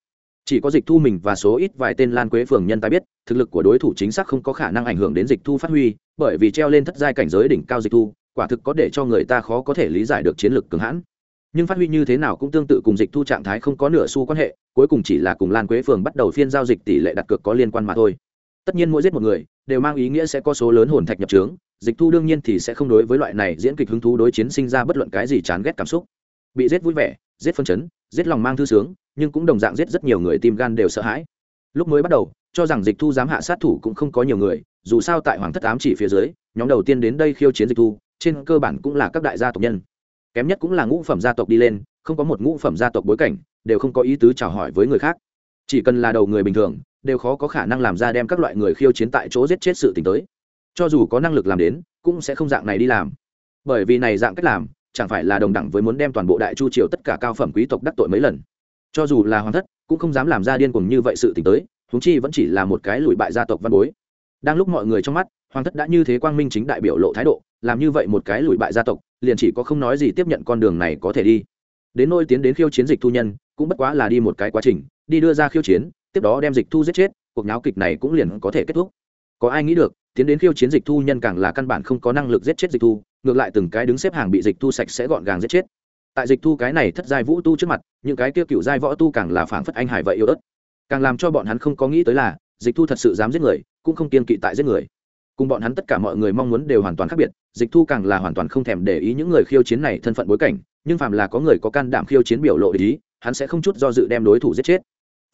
A: Chỉ có dịch thu mình và số ít vài tên lan quế phường nhân tài biết, thực lực của đối thủ chính xác không có khả năng ảnh hưởng đến dịch thu phát huy, bởi vì treo lên thất giai cảnh giới đỉnh cao dịch thu, quả thực có để cho người ta khó có thể lý giải được chiến lược cường hãn nhưng phát huy như thế nào cũng tương tự cùng dịch thu trạng thái không có nửa xu quan hệ, cuối cùng chỉ là cùng lan quế phường bắt đầu phiên giao dịch tỷ lệ đặt cược có liên quan mà thôi. Tất nhiên mỗi giết một người, đều mang ý nghĩa sẽ có số lớn hồn thạch nhập trướng, dịch thu đương nhiên thì sẽ không đối với loại này diễn kịch hứng thú đối chiến sinh ra bất luận cái gì chán ghét cảm xúc. Bị giết vui vẻ, giết phân chấn, giết lòng mang thư sướng, nhưng cũng đồng dạng giết rất nhiều người tim gan đều sợ hãi. Lúc mới bắt đầu, cho rằng dịch thu dám hạ sát thủ cũng không có nhiều người, dù sao tại hoàng thất ám chỉ phía dưới, nhóm đầu tiên đến đây khiêu chiến dịch thu, trên cơ bản cũng là các đại gia tộc nhân kém nhất cũng là ngũ phẩm gia tộc đi lên, không có một ngũ phẩm gia tộc bối cảnh, đều không có ý tứ chào hỏi với người khác. Chỉ cần là đầu người bình thường, đều khó có khả năng làm ra đem các loại người khiêu chiến tại chỗ giết chết sự t tới. Cho dù có năng lực làm đến, cũng sẽ không dạng này đi làm. Bởi vì này dạng cách làm, chẳng phải là đồng đẳng với muốn đem toàn bộ đại chu triều tất cả cao phẩm quý tộc đắc tội mấy lần. Cho dù là hoàng thất, cũng không dám làm ra điên cuồng như vậy sự t ì n h tới húng chi vẫn chỉ là một cái lùi bại gia tộc văn bối. Đang lúc mọi người trong mắt, hoàng thất đã như thế quang minh chính đại biểu lộ thái độ, làm như vậy một cái lùi bại gia tộc liền chỉ có không nói gì tiếp nhận con đường này có thể đi. Đến nôi tiến đến khiêu chiến dịch thu nhân, cũng bất quá là đi một cái quá trình, đi đưa ra khiêu chiến, tiếp đó đem dịch thu giết chết, cuộc náo kịch này cũng liền có thể kết thúc. Có ai nghĩ được, tiến đến khiêu chiến dịch thu nhân càng là căn bản không có năng lực giết chết dịch thu, ngược lại từng cái đứng xếp hàng bị dịch thu sạch sẽ gọn gàng giết chết. Tại dịch thu cái này thất giai vũ tu trước mặt, những cái kia cựu giai võ tu càng là phảng phất anh hải vậy yêu ớt. Càng làm cho bọn hắn không có nghĩ tới là, dịch thu thật sự dám giết người, cũng không kiên kỵ tại giết người cùng bọn hắn tất cả mọi người mong muốn đều hoàn toàn khác biệt, dịch thu càng là hoàn toàn không thèm để ý những người khiêu chiến này thân phận bối cảnh, nhưng phàm là có người có can đảm khiêu chiến biểu lộ ý, hắn sẽ không chút do dự đem đối thủ giết chết.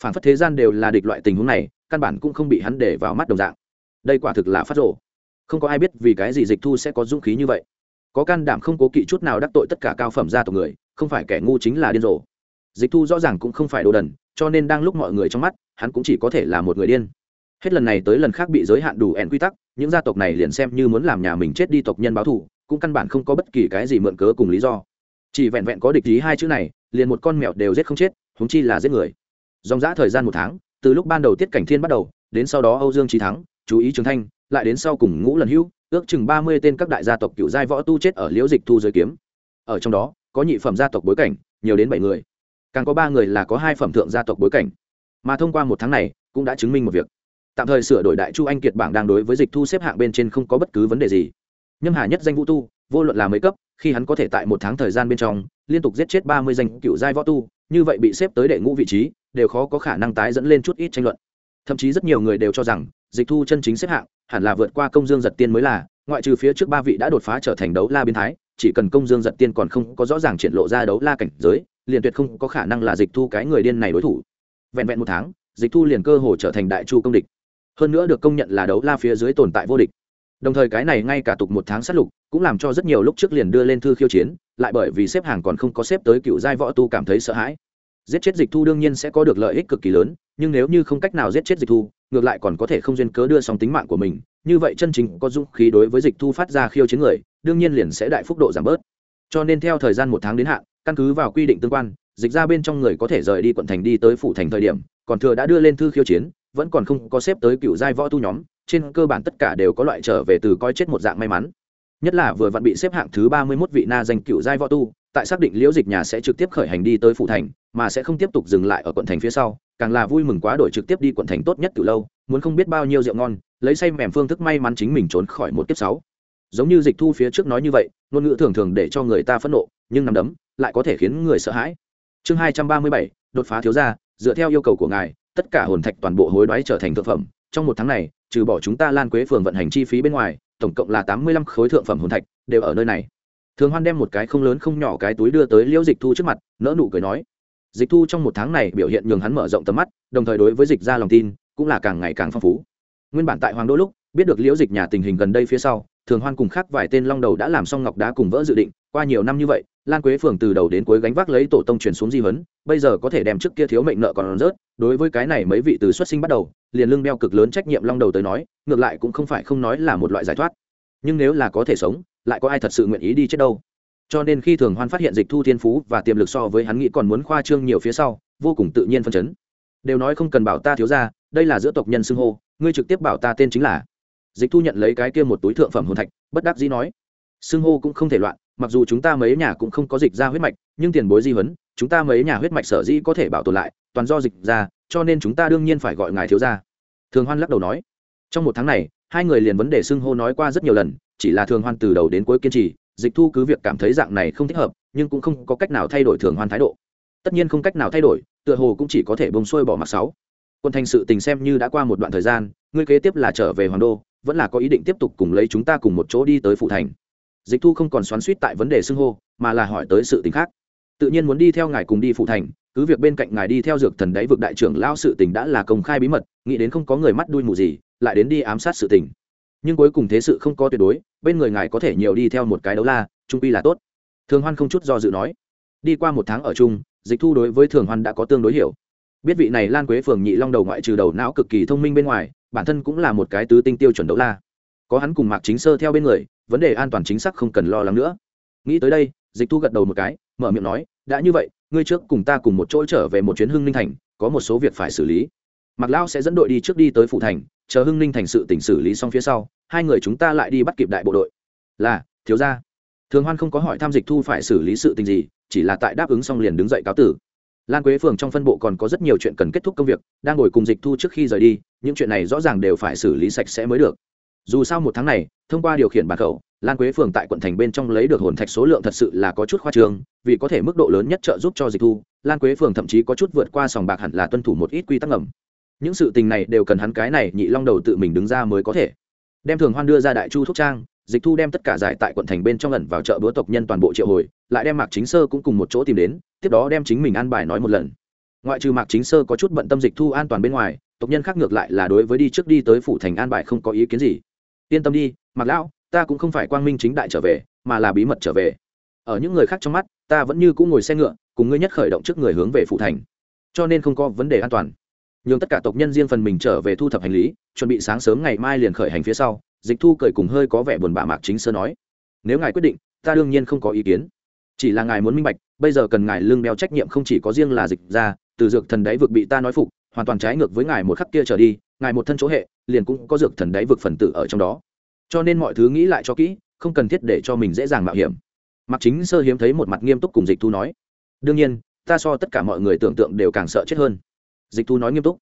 A: Phản phất thế gian đều là địch loại tình huống này, căn bản cũng không bị hắn để vào mắt đồng dạng. Đây quả thực là phát rộ không có ai biết vì cái gì dịch thu sẽ có dũng khí như vậy. Có can đảm không cố kỵ chút nào đắc tội tất cả cao phẩm gia tộc người, không phải kẻ ngu chính là điên rồ. Dịch thu rõ ràng cũng không phải đồ đần, cho nên đang lúc mọi người trong mắt, hắn cũng chỉ có thể là một người điên hết lần này tới lần khác bị giới hạn đủ ẻn quy tắc, những gia tộc này liền xem như muốn làm nhà mình chết đi tộc nhân báo thù, cũng căn bản không có bất kỳ cái gì mượn cớ cùng lý do. Chỉ vẹn vẹn có địch ý hai chữ này, liền một con mèo đều giết không chết húng chi là giết người. Dòng dã thời gian một tháng, từ lúc ban đầu tiết cảnh thiên bắt đầu, đến sau đó âu dương trí thắng, chú ý trường thanh, lại đến sau cùng ngũ lần hữu, ước chừng ba mươi tên các đại gia tộc cựu giai võ tu chết ở liễu dịch thu giới kiếm. Ở trong đó, có nhị phẩm gia tộc bối cảnh, nhiều đến bảy người. Càng có ba người là có hai phẩm thượng gia tộc bối cảnh. Mà thông qua một tháng này, cũng đã chứng minh một việc tạm thời sửa đổi đại chu anh kiệt bảng đang đối với dịch thu xếp hạng bên trên không có bất cứ vấn đề gì. Nhâm hà nhất danh vũ tu, vô luận là mấy cấp, khi hắn có thể tại một tháng thời gian bên trong, liên tục giết chết ba mươi danh cựu giai võ tu, như vậy bị xếp tới đệ ngũ vị trí, đều khó có khả năng tái dẫn lên chút ít tranh luận. Thậm chí rất nhiều người đều cho rằng, dịch thu chân chính xếp hạng, hẳn là vượt qua công dương giật tiên mới là, ngoại trừ phía trước ba vị đã đột phá trở thành đấu la biến thái, chỉ cần công dương giật tiên còn không có rõ ràng triển lộ ra đấu la cảnh giới, liền tuyệt không có khả năng là dịch thu cái người điên này đối thủ. Vẹn vẹn một tháng, dịch thu liền cơ hồ trở thành đại chu công địch hơn nữa được công nhận là đấu la phía dưới tồn tại vô địch. Đồng thời cái này ngay cả tục một tháng sát lục cũng làm cho rất nhiều lúc trước liền đưa lên thư khiêu chiến, lại bởi vì xếp hàng còn không có xếp tới cựu giai võ tu cảm thấy sợ hãi. Giết chết dịch thu đương nhiên sẽ có được lợi ích cực kỳ lớn, nhưng nếu như không cách nào giết chết dịch thu, ngược lại còn có thể không duyên cớ đưa xong tính mạng của mình. Như vậy chân chính có dũng khí đối với dịch thu phát ra khiêu chiến người, đương nhiên liền sẽ đại phúc độ giảm bớt. Cho nên theo thời gian một tháng đến hạn, căn cứ vào quy định tương quan, dịch ra bên trong người có thể rời đi quận thành đi tới phủ thành thời điểm, còn thừa đã đưa lên thư khiêu chiến vẫn còn không có xếp tới cựu giai võ tu nhóm, trên cơ bản tất cả đều có loại trở về từ coi chết một dạng may mắn. Nhất là vừa vặn bị xếp hạng thứ ba mươi mốt vị na danh cựu giai võ tu, tại xác định liễu dịch nhà sẽ trực tiếp khởi hành đi tới phủ thành, mà sẽ không tiếp tục dừng lại ở quận thành phía sau, càng là vui mừng quá đổi trực tiếp đi quận thành tốt nhất từ lâu, muốn không biết bao nhiêu rượu ngon, lấy say mềm phương thức may mắn chính mình trốn khỏi một kiếp sáu. Giống như dịch thu phía trước nói như vậy, ngôn ngữ thường thường để cho người ta phẫn nộ, nhưng nằm đấm lại có thể khiến người sợ hãi. Chương hai trăm ba mươi bảy, đột phá thiếu gia, dựa theo yêu cầu của ngài tất cả hồn thạch toàn bộ hối đoái trở thành thực phẩm. Trong một tháng này, trừ bỏ chúng ta lan quế phường vận hành chi phí bên ngoài, tổng cộng là tám mươi lăm khối thượng phẩm hồn thạch đều ở nơi này. Thường hoan đem một cái không lớn không nhỏ cái túi đưa tới liễu dịch thu trước mặt nỡ nụ cười nói, dịch thu trong một tháng này biểu hiện nhường hắn mở rộng tầm mắt, đồng thời đối với dịch ra lòng tin cũng là càng ngày càng phong phú. Nguyên bản tại hoàng đô lúc, biết được liễu dịch nhà tình hình gần đây phía sau thường hoan cùng khác vài tên long đầu đã làm xong ngọc đá cùng vỡ dự định, qua nhiều năm như vậy, lan quế phường từ đầu đến cuối gánh vác lấy tổ tông truyền xuống di vấn bây giờ có thể đem trước kia thiếu mệnh nợ còn rớt, đối với cái này mấy vị từ xuất sinh bắt đầu, liền lưng đeo cực lớn trách nhiệm long đầu tới nói, ngược lại cũng không phải không nói là một loại giải thoát. Nhưng nếu là có thể sống, lại có ai thật sự nguyện ý đi chết đâu? Cho nên khi thường hoan phát hiện dịch thu thiên phú và tiềm lực so với hắn nghĩ còn muốn khoa trương nhiều phía sau, vô cùng tự nhiên phân chấn. Đều nói không cần bảo ta thiếu ra đây là giữa tộc nhân xưng hô, ngươi trực tiếp bảo ta tên chính là dịch thu nhận lấy cái kia một túi thượng phẩm hồn thạch, bất đắc dĩ nói xưng hô cũng không thể loạn, mặc dù chúng ta mấy nhà cũng không có dịch ra huyết mạch, nhưng tiền bối di huấn, chúng ta mấy nhà huyết mạch sở dĩ có thể bảo tồn lại, toàn do dịch ra, cho nên chúng ta đương nhiên phải gọi ngài thiếu ra thường hoan lắc đầu nói. Trong một tháng này, hai người liền vấn đề xưng hô nói qua rất nhiều lần, chỉ là thường hoan từ đầu đến cuối kiên trì, dịch thu cứ việc cảm thấy dạng này không thích hợp, nhưng cũng không có cách nào thay đổi thường hoan thái độ. Tất nhiên không cách nào thay đổi, tựa hồ cũng chỉ có thể bông xuôi bỏ mặc sáu. Quân thành sự tình xem như đã qua một đoạn thời gian, ngươi kế tiếp là trở về hoàng đô vẫn là có ý định tiếp tục cùng lấy chúng ta cùng một chỗ đi tới phụ thành. Dịch thu không còn xoắn suýt tại vấn đề xưng hô, mà là hỏi tới sự tình khác. Tự nhiên muốn đi theo ngài cùng đi phụ thành, cứ việc bên cạnh ngài đi theo dược thần đấy vực đại trưởng lao sự tình đã là công khai bí mật, nghĩ đến không có người mắt đuôi mù gì, lại đến đi ám sát sự tình. Nhưng cuối cùng thế sự không có tuyệt đối, bên người ngài có thể nhiều đi theo một cái đấu la, trung pi là tốt. Thường hoan không chút do dự nói. Đi qua một tháng ở chung, dịch thu đối với thường hoan đã có tương đối hiểu. Biết vị này lan quế phường nhị long đầu ngoại trừ đầu não cực kỳ thông minh bên ngoài bản thân cũng là một cái tứ tinh tiêu chuẩn đấu la. Có hắn cùng mạc chính sơ theo bên người, vấn đề an toàn chính xác không cần lo lắng nữa. Nghĩ tới đây, dịch thu gật đầu một cái, mở miệng nói, đã như vậy, ngươi trước cùng ta cùng một chỗ trở về một chuyến hưng ninh thành, có một số việc phải xử lý. Mạc lao sẽ dẫn đội đi trước đi tới phụ thành, chờ hưng ninh thành sự tỉnh xử lý xong phía sau, hai người chúng ta lại đi bắt kịp đại bộ đội. Là, thiếu gia. Thường hoan không có hỏi tham dịch thu phải xử lý sự tình gì, chỉ là tại đáp ứng xong liền đứng dậy cáo tử lan quế phường trong phân bộ còn có rất nhiều chuyện cần kết thúc công việc, đang ngồi cùng dịch thu trước khi rời đi, những chuyện này rõ ràng đều phải xử lý sạch sẽ mới được. Dù sao một tháng này, thông qua điều khiển bàn khẩu, lan quế phường tại quận thành bên trong lấy được hồn thạch số lượng thật sự là có chút khoa trương, vì có thể mức độ lớn nhất trợ giúp cho dịch thu, lan quế phường thậm chí có chút vượt qua sòng bạc hẳn là tuân thủ một ít quy tắc ngầm. Những sự tình này đều cần hắn cái này nhị long đầu tự mình đứng ra mới có thể. Đem thường hoan đưa ra đại chu thuốc trang dịch thu đem tất cả giải tại quận thành bên trong lần vào chợ búa tộc nhân toàn bộ triệu hồi, lại đem mạc chính sơ cũng cùng một chỗ tìm đến, tiếp đó đem chính mình an bài nói một lần. Ngoại trừ mạc chính sơ có chút bận tâm dịch thu an toàn bên ngoài, tộc nhân khác ngược lại là đối với đi trước đi tới phủ thành an bài không có ý kiến gì. Yên tâm đi, mạc lão, ta cũng không phải quang minh chính đại trở về, mà là bí mật trở về. Ở những người khác trong mắt, ta vẫn như cũng ngồi xe ngựa, cùng ngươi nhất khởi động trước người hướng về phủ thành. Cho nên không có vấn đề an toàn. Nhường tất cả tộc nhân riêng phần mình trở về thu thập hành lý, chuẩn bị sáng sớm ngày mai liền khởi hành phía sau dịch thu cười cùng hơi có vẻ buồn bã mạc chính sơ nói, nếu ngài quyết định, ta đương nhiên không có ý kiến. Chỉ là ngài muốn minh bạch, bây giờ cần ngài lương đeo trách nhiệm không chỉ có riêng là dịch ra, từ dược thần đáy vực bị ta nói phục, hoàn toàn trái ngược với ngài một khắc kia trở đi, ngài một thân chỗ hệ, liền cũng có dược thần đáy vực phần tử ở trong đó. Cho nên mọi thứ nghĩ lại cho kỹ, không cần thiết để cho mình dễ dàng mạo hiểm. Mặc chính sơ hiếm thấy một mặt nghiêm túc cùng dịch thu nói, đương nhiên, ta so tất cả mọi người tưởng tượng đều càng sợ chết hơn. Dịch thu nói nghiêm túc,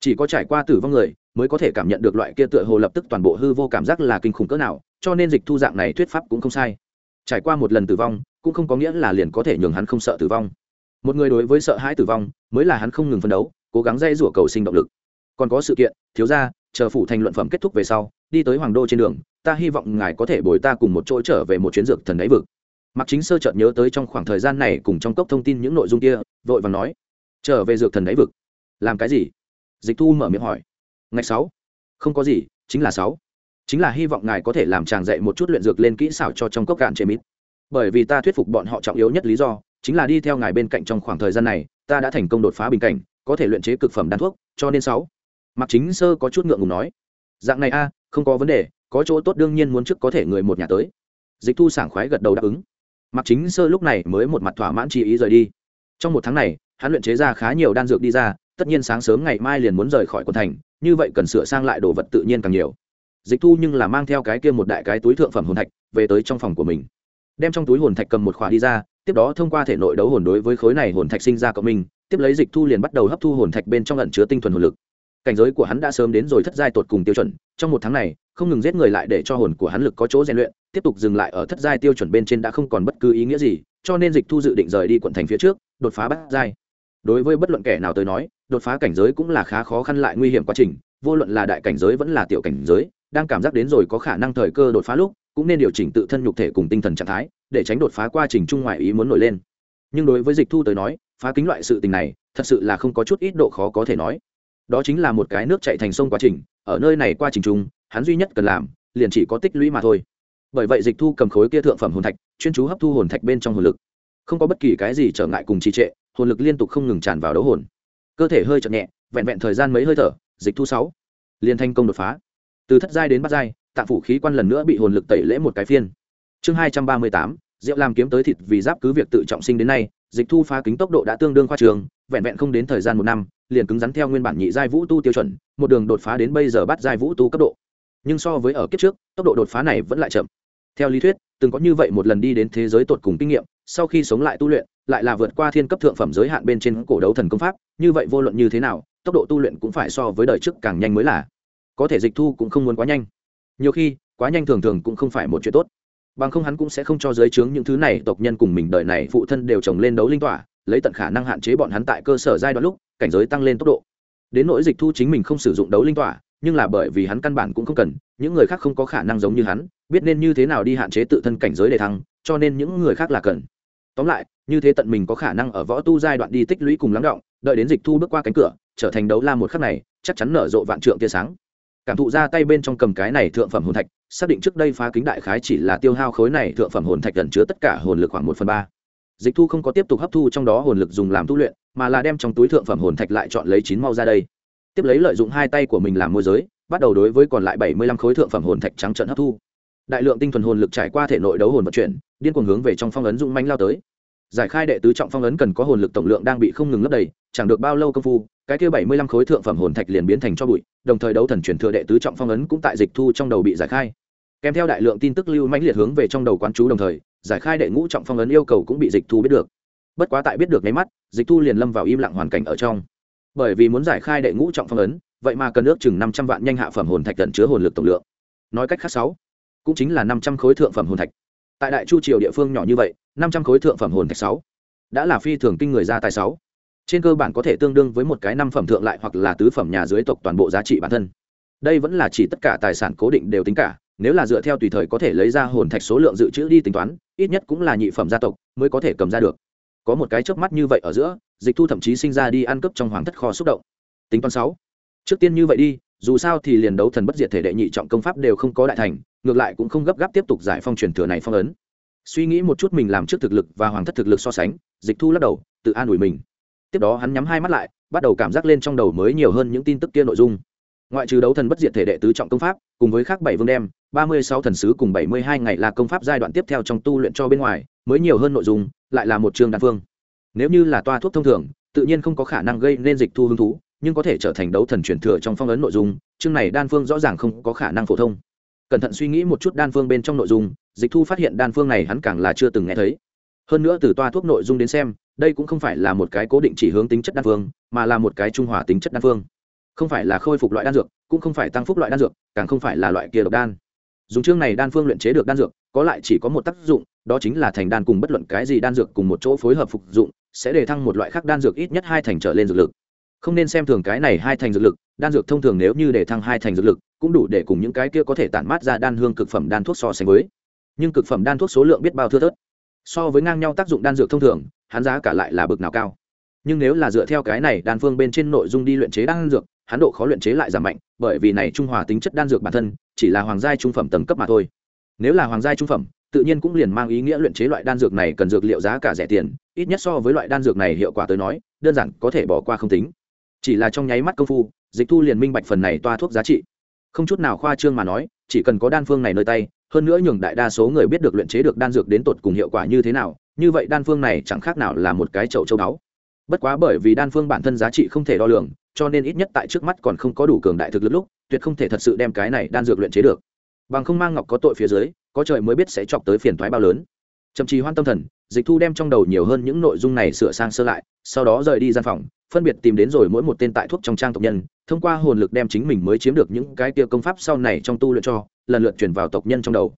A: chỉ có trải qua tử vong người mới có thể cảm nhận được loại kia tựa hồ lập tức toàn bộ hư vô cảm giác là kinh khủng cỡ nào, cho nên dịch thu dạng này thuyết pháp cũng không sai. Trải qua một lần tử vong, cũng không có nghĩa là liền có thể nhường hắn không sợ tử vong. Một người đối với sợ hãi tử vong, mới là hắn không ngừng phấn đấu, cố gắng dây rủa cầu sinh động lực. Còn có sự kiện, thiếu ra chờ phủ thành luận phẩm kết thúc về sau, đi tới hoàng đô trên đường, ta hy vọng ngài có thể bồi ta cùng một chỗ trở về một chuyến dược thần đáy vực. Mặc chính sơ chợt nhớ tới trong khoảng thời gian này cùng trong cốc thông tin những nội dung kia, vội và nói, trở về dược thần đáy vực. Làm cái gì? Dịch thu mở miệng hỏi ngày sáu. Không có gì, chính là sáu. Chính là hy vọng ngài có thể làm chàng dạy một chút luyện dược lên kỹ xảo cho trong cốc cạn chế mít bởi vì ta thuyết phục bọn họ trọng yếu nhất lý do, chính là đi theo ngài bên cạnh trong khoảng thời gian này, ta đã thành công đột phá bình cảnh, có thể luyện chế cực phẩm đan thuốc, cho nên sáu. Mặc chính sơ có chút ngượng ngùng nói. Dạng này a, không có vấn đề, có chỗ tốt đương nhiên muốn trước có thể người một nhà tới. Dịch thu sảng khoái gật đầu đáp ứng. Mặc chính sơ lúc này mới một mặt thỏa mãn chi ý rời đi. Trong một tháng này, hắn luyện chế ra khá nhiều đan dược đi ra tất nhiên sáng sớm ngày mai liền muốn rời khỏi quận thành, như vậy cần sửa sang lại đồ vật tự nhiên càng nhiều. Dịch thu nhưng là mang theo cái kia một đại cái túi thượng phẩm hồn thạch, về tới trong phòng của mình. Đem trong túi hồn thạch cầm một khóa đi ra, tiếp đó thông qua thể nội đấu hồn đối với khối này hồn thạch sinh ra cộng minh, tiếp lấy dịch thu liền bắt đầu hấp thu hồn thạch bên trong lẩn chứa tinh thuần hồn lực. Cảnh giới của hắn đã sớm đến rồi thất giai tột cùng tiêu chuẩn, trong một tháng này, không ngừng giết người lại để cho hồn của hắn lực có chỗ rèn luyện, tiếp tục dừng lại ở thất giai tiêu chuẩn bên trên đã không còn bất cứ ý nghĩa gì, cho nên dịch thu dự định rời đi quận thành phía trước, đột phá bắt giai đối với bất luận kẻ nào tới nói, đột phá cảnh giới cũng là khá khó khăn lại nguy hiểm quá trình, vô luận là đại cảnh giới vẫn là tiểu cảnh giới, đang cảm giác đến rồi có khả năng thời cơ đột phá lúc, cũng nên điều chỉnh tự thân nhục thể cùng tinh thần trạng thái, để tránh đột phá quá trình trung ngoại ý muốn nổi lên. Nhưng đối với dịch thu tới nói, phá kính loại sự tình này, thật sự là không có chút ít độ khó có thể nói. Đó chính là một cái nước chạy thành sông quá trình, ở nơi này quá trình chung, hắn duy nhất cần làm, liền chỉ có tích lũy mà thôi. Bởi vậy dịch thu cầm khối kia thượng phẩm hồn thạch, chuyên chú hấp thu hồn thạch bên trong hồn lực. Không có bất kỳ cái gì trở ngại cùng trì trệ hồn lực liên tục không ngừng tràn vào đấu hồn. Cơ thể hơi chậm nhẹ, vẹn vẹn thời gian mấy hơi thở, dịch thu sáu. Liền thành công đột phá. Từ thất giai đến bát giai, tạng phủ khí quan lần nữa bị hồn lực tẩy lễ một cái phiên. Chương hai trăm ba mươi tám, diệu làm kiếm tới thịt vì giáp cứ việc tự trọng sinh đến nay, dịch thu phá kính tốc độ đã tương đương khoa trường, vẹn vẹn không đến thời gian một năm, liền cứng rắn theo nguyên bản nhị giai vũ tu tiêu chuẩn, một đường đột phá đến bây giờ bắt giai vũ tu cấp độ. Nhưng so với ở kiếp trước, tốc độ đột phá này vẫn lại chậm. Theo lý thuyết, từng có như vậy một lần đi đến thế giới tột cùng kinh nghiệm, sau khi sống lại tu luyện lại là vượt qua thiên cấp thượng phẩm giới hạn bên trên cổ đấu thần công pháp, như vậy vô luận như thế nào, tốc độ tu luyện cũng phải so với đời trước càng nhanh mới là. Có thể dịch thu cũng không muốn quá nhanh. Nhiều khi, quá nhanh thường thường cũng không phải một chuyện tốt. Bằng không hắn cũng sẽ không cho giới chướng những thứ này, tộc nhân cùng mình đời này phụ thân đều trồng lên đấu linh tỏa, lấy tận khả năng hạn chế bọn hắn tại cơ sở giai đoạn lúc, cảnh giới tăng lên tốc độ. Đến nỗi dịch thu chính mình không sử dụng đấu linh tỏa, nhưng là bởi vì hắn căn bản cũng không cần, những người khác không có khả năng giống như hắn, biết nên như thế nào đi hạn chế tự thân cảnh giới để thăng, cho nên những người khác là cần tóm lại, như thế tận mình có khả năng ở võ tu giai đoạn đi tích lũy cùng lắng động, đợi đến dịch thu bước qua cánh cửa, trở thành đấu la một khắc này, chắc chắn nở rộ vạn trượng tia sáng. Cảm thụ ra tay bên trong cầm cái này thượng phẩm hồn thạch, xác định trước đây phá kính đại khái chỉ là tiêu hao khối này thượng phẩm hồn thạch gần chứa tất cả hồn lực khoảng một phần ba. Dịch thu không có tiếp tục hấp thu trong đó hồn lực dùng làm tu luyện, mà là đem trong túi thượng phẩm hồn thạch lại chọn lấy chín mau ra đây. Tiếp lấy lợi dụng hai tay của mình làm môi giới, bắt đầu đối với còn lại bảy mươi lăm khối thượng phẩm hồn thạch trắng trận hấp thu đại lượng tinh thuần hồn lực trải qua thể nội đấu hồn vận chuyển, điên cuồng hướng về trong phong ấn dũng manh lao tới. Giải khai đệ tứ trọng phong ấn cần có hồn lực tổng lượng đang bị không ngừng lấp đầy, chẳng được bao lâu công phu, cái kia bảy mươi lăm khối thượng phẩm hồn thạch liền biến thành cho bụi, đồng thời đấu thần chuyển thừa đệ tứ trọng phong ấn cũng tại dịch thu trong đầu bị giải khai. Kèm theo đại lượng tin tức lưu mãnh liệt hướng về trong đầu quán chú đồng thời, giải khai đệ ngũ trọng phong ấn yêu cầu cũng bị dịch thu biết được. Bất quá tại biết được nháy mắt, dịch thu liền lâm vào im lặng hoàn cảnh ở trong. Bởi vì muốn giải khai đệ ngũ trọng phong ấn, vậy mà cần ước chừng năm trăm vạn nhanh hạ phẩm hồn thạch tận chứa hồn lực tổng lượng. Nói cách khác sáu cũng chính là năm trăm khối thượng phẩm hồn thạch. Tại đại chu triều địa phương nhỏ như vậy, năm trăm khối thượng phẩm hồn thạch sáu đã là phi thường kinh người ra tài sáu trên cơ bản có thể tương đương với một cái năm phẩm thượng lại hoặc là tứ phẩm nhà dưới tộc toàn bộ giá trị bản thân. Đây vẫn là chỉ tất cả tài sản cố định đều tính cả, nếu là dựa theo tùy thời có thể lấy ra hồn thạch số lượng dự trữ đi tính toán, ít nhất cũng là nhị phẩm gia tộc mới có thể cầm ra được. Có một cái chớp mắt như vậy ở giữa, dịch thu thậm chí sinh ra đi ăn cướp trong hoàng thất kho xúc động. Tính toán sáu trước tiên như vậy đi, dù sao thì liền đấu thần bất diệt thể đệ nhị trọng công pháp đều không có đại thành ngược lại cũng không gấp gáp tiếp tục giải phong truyền thừa này phong ấn. Suy nghĩ một chút mình làm trước thực lực và hoàng thất thực lực so sánh, dịch thu lắc đầu, tự an ủi mình. Tiếp đó hắn nhắm hai mắt lại, bắt đầu cảm giác lên trong đầu mới nhiều hơn những tin tức kia nội dung. Ngoại trừ đấu thần bất diệt thể đệ tứ trọng công pháp, cùng với khác bảy vương đem, ba mươi sáu thần sứ cùng bảy mươi hai ngày là công pháp giai đoạn tiếp theo trong tu luyện cho bên ngoài, mới nhiều hơn nội dung, lại là một trường đan phương. Nếu như là toa thuốc thông thường, tự nhiên không có khả năng gây nên dịch thu hứng thú, nhưng có thể trở thành đấu thần truyền thừa trong phong ấn nội dung, chương này đan phương rõ ràng không có khả năng phổ thông cẩn thận suy nghĩ một chút đan phương bên trong nội dung, dịch thu phát hiện đan phương này hắn càng là chưa từng nghe thấy. Hơn nữa từ toa thuốc nội dung đến xem, đây cũng không phải là một cái cố định chỉ hướng tính chất đan phương, mà là một cái trung hòa tính chất đan phương. Không phải là khôi phục loại đan dược, cũng không phải tăng phúc loại đan dược, càng không phải là loại kia độc đan. Dùng chương này đan phương luyện chế được đan dược, có lại chỉ có một tác dụng, đó chính là thành đan cùng bất luận cái gì đan dược cùng một chỗ phối hợp phục dụng, sẽ đề thăng một loại khác đan dược ít nhất hai thành trở lên dược lực không nên xem thường cái này hai thành dược lực, đan dược thông thường nếu như để thăng hai thành dược lực, cũng đủ để cùng những cái kia có thể tản mát ra đan hương cực phẩm đan thuốc so sánh với. Nhưng cực phẩm đan thuốc số lượng biết bao thưa thớt. So với ngang nhau tác dụng đan dược thông thường, hắn giá cả lại là bực nào cao. Nhưng nếu là dựa theo cái này đan phương bên trên nội dung đi luyện chế đan dược, hắn độ khó luyện chế lại giảm mạnh, bởi vì này trung hòa tính chất đan dược bản thân, chỉ là hoàng gia trung phẩm tầng cấp mà thôi. Nếu là hoàng gia trung phẩm, tự nhiên cũng liền mang ý nghĩa luyện chế loại đan dược này cần dược liệu giá cả rẻ tiền, ít nhất so với loại đan dược này hiệu quả tới nói, đơn giản có thể bỏ qua không tính chỉ là trong nháy mắt công phu, dịch thu liền minh bạch phần này toa thuốc giá trị. Không chút nào khoa trương mà nói, chỉ cần có đan phương này nơi tay, hơn nữa nhường đại đa số người biết được luyện chế được đan dược đến tột cùng hiệu quả như thế nào, như vậy đan phương này chẳng khác nào là một cái chậu châu đáo bất quá bởi vì đan phương bản thân giá trị không thể đo lường, cho nên ít nhất tại trước mắt còn không có đủ cường đại thực lực lúc, tuyệt không thể thật sự đem cái này đan dược luyện chế được. Bằng không mang ngọc có tội phía dưới, có trời mới biết sẽ chọc tới phiền thoái bao lớn chậm trì hoan tâm thần, dịch thu đem trong đầu nhiều hơn những nội dung này sửa sang sơ lại, sau đó rời đi gian phòng, phân biệt tìm đến rồi mỗi một tên tại thuốc trong trang tộc nhân, thông qua hồn lực đem chính mình mới chiếm được những cái kia công pháp sau này trong tu luyện cho, lần lượt chuyển vào tộc nhân trong đầu.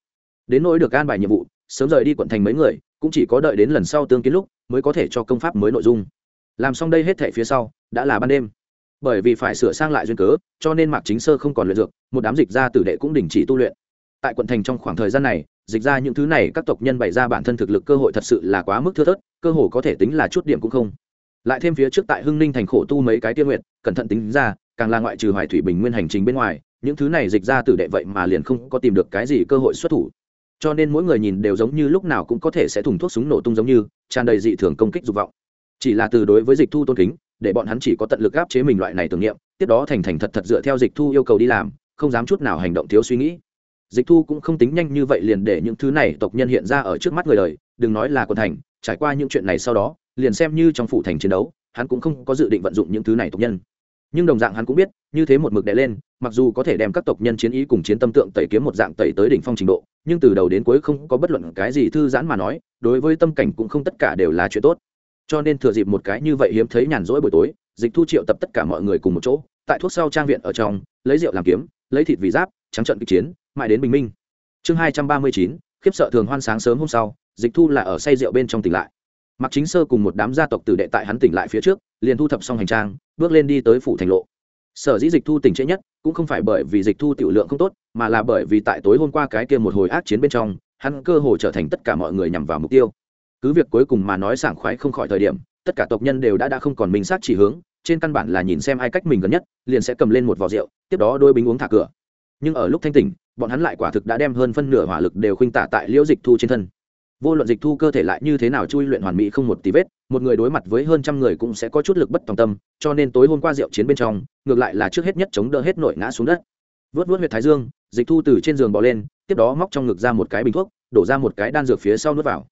A: Đến nỗi được an bài nhiệm vụ, sớm rời đi quận thành mấy người, cũng chỉ có đợi đến lần sau tương kiến lúc, mới có thể cho công pháp mới nội dung. Làm xong đây hết thể phía sau, đã là ban đêm. Bởi vì phải sửa sang lại duyên cớ, cho nên mạc chính sơ không còn luyện dược, một đám dịch gia tử đệ cũng đình chỉ tu luyện. Tại quận thành trong khoảng thời gian này dịch ra những thứ này, các tộc nhân bày ra bản thân thực lực, cơ hội thật sự là quá mức thưa thớt, cơ hồ có thể tính là chút điểm cũng không. Lại thêm phía trước tại hưng ninh thành khổ tu mấy cái tiên nguyện cẩn thận tính ra, càng là ngoại trừ hoài thủy bình nguyên hành trình bên ngoài, những thứ này dịch ra tử đệ vậy mà liền không có tìm được cái gì cơ hội xuất thủ. Cho nên mỗi người nhìn đều giống như lúc nào cũng có thể sẽ thùng thuốc súng nổ tung giống như, tràn đầy dị thường công kích dục vọng. Chỉ là từ đối với dịch thu tôn kính, để bọn hắn chỉ có tận lực áp chế mình loại này tưởng niệm, tiếp đó thành thành thật thật dựa theo dịch thu yêu cầu đi làm, không dám chút nào hành động thiếu suy nghĩ dịch thu cũng không tính nhanh như vậy liền để những thứ này tộc nhân hiện ra ở trước mắt người đời, đừng nói là quân thành, trải qua những chuyện này sau đó, liền xem như trong phủ thành chiến đấu, hắn cũng không có dự định vận dụng những thứ này tộc nhân. Nhưng đồng dạng hắn cũng biết, như thế một mực đè lên, mặc dù có thể đem các tộc nhân chiến ý cùng chiến tâm tượng tẩy kiếm một dạng tẩy tới đỉnh phong trình độ, nhưng từ đầu đến cuối không có bất luận cái gì thư giãn mà nói, đối với tâm cảnh cũng không tất cả đều là chuyện tốt. Cho nên thừa dịp một cái như vậy hiếm thấy nhàn rỗi buổi tối, dịch thu triệu tập tất cả mọi người cùng một chỗ, tại thuốc sau trang viện ở trong, lấy rượu làm kiếm, lấy thịt vì giáp, trắng trận kịch chiến mãi đến bình minh. Chương hai trăm ba mươi chín, khiếp sợ thường hoan sáng sớm hôm sau, dịch thu là ở say rượu bên trong tỉnh lại. Mặc chính sơ cùng một đám gia tộc tử đệ tại hắn tỉnh lại phía trước, liền thu thập xong hành trang, bước lên đi tới phủ thành lộ. Sở dĩ dịch thu tỉnh trễ nhất, cũng không phải bởi vì dịch thu tiểu lượng không tốt, mà là bởi vì tại tối hôm qua cái kia một hồi ác chiến bên trong, hắn cơ hồ trở thành tất cả mọi người nhằm vào mục tiêu. Cứ việc cuối cùng mà nói sảng khoái không khỏi thời điểm, tất cả tộc nhân đều đã đã không còn minh sát chỉ hướng, trên căn bản là nhìn xem ai cách mình gần nhất, liền sẽ cầm lên một vò rượu, tiếp đó đôi bính uống thả cửa. Nhưng ở lúc thanh tỉnh bọn hắn lại quả thực đã đem hơn phân nửa hỏa lực đều khuynh tả tại liễu dịch thu trên thân. Vô luận dịch thu cơ thể lại như thế nào chui luyện hoàn mỹ không một tí vết, một người đối mặt với hơn trăm người cũng sẽ có chút lực bất tòng tâm, cho nên tối hôm qua rượu chiến bên trong, ngược lại là trước hết nhất chống đỡ hết nội ngã xuống đất. Vớt vớt huyệt thái dương, dịch thu từ trên giường bỏ lên, tiếp đó móc trong ngực ra một cái bình thuốc, đổ ra một cái đan dược phía sau nuốt vào.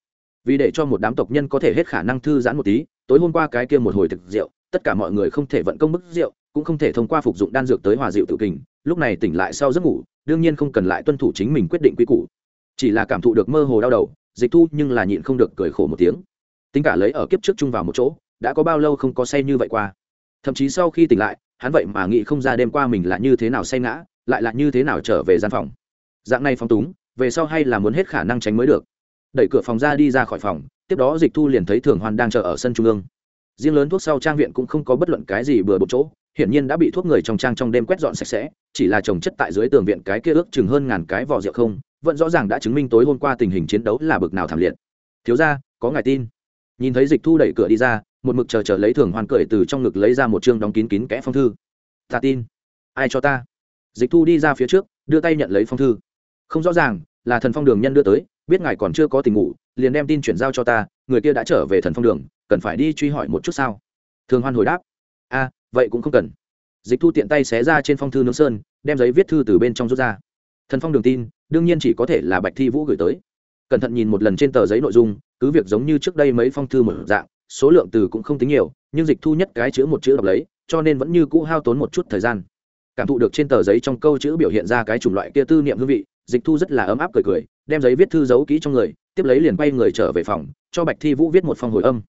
A: Vì để cho một đám tộc nhân có thể hết khả năng thư giãn một tí, tối hôm qua cái kia một hồi thực rượu, tất cả mọi người không thể vận công bức rượu, cũng không thể thông qua phục dụng đan dược tới hòa rượu tự kình, lúc này tỉnh lại sau giấc ngủ đương nhiên không cần lại tuân thủ chính mình quyết định quy củ. Chỉ là cảm thụ được mơ hồ đau đầu, dịch thu nhưng là nhịn không được cười khổ một tiếng. Tính cả lấy ở kiếp trước chung vào một chỗ, đã có bao lâu không có say như vậy qua. Thậm chí sau khi tỉnh lại, hắn vậy mà nghĩ không ra đêm qua mình là như thế nào say ngã, lại là như thế nào trở về gian phòng. Dạng này phong túng, về sau hay là muốn hết khả năng tránh mới được. Đẩy cửa phòng ra đi ra khỏi phòng, tiếp đó dịch thu liền thấy thường hoan đang chờ ở sân trung ương. Riêng lớn thuốc sau trang viện cũng không có bất luận cái gì bừa bộn chỗ hiển nhiên đã bị thuốc người trong trang trong đêm quét dọn sạch sẽ, chỉ là trồng chất tại dưới tường viện cái kia ước chừng hơn ngàn cái vỏ rượu không, vẫn rõ ràng đã chứng minh tối hôm qua tình hình chiến đấu là bực nào thảm liệt. Thiếu ra có ngài tin. Nhìn thấy dịch thu đẩy cửa đi ra, một mực chờ chờ lấy thường hoan cười từ trong ngực lấy ra một chương đóng kín kín kẽ phong thư. Ta tin. Ai cho ta? Dịch thu đi ra phía trước, đưa tay nhận lấy phong thư. Không rõ ràng, là thần phong đường nhân đưa tới, biết ngài còn chưa có tình ngủ, liền đem tin chuyển giao cho ta, người kia đã trở về thần phong đường, cần phải đi truy hỏi một chút sao? Thường hoan hồi đáp. A vậy cũng không cần. Dịch thu tiện tay xé ra trên phong thư nướng sơn, đem giấy viết thư từ bên trong rút ra. Thần phong đường tin, đương nhiên chỉ có thể là bạch thi vũ gửi tới. Cẩn thận nhìn một lần trên tờ giấy nội dung, cứ việc giống như trước đây mấy phong thư một dạng, số lượng từ cũng không tính nhiều, nhưng dịch thu nhất cái chữ một chữ đọc lấy, cho nên vẫn như cũ hao tốn một chút thời gian. Cảm thụ được trên tờ giấy trong câu chữ biểu hiện ra cái chủng loại kia tư niệm hương vị, dịch thu rất là ấm áp cười cười, đem giấy viết thư giấu kỹ trong người, tiếp lấy liền quay người trở về phòng, cho bạch thi vũ viết một phong hồi âm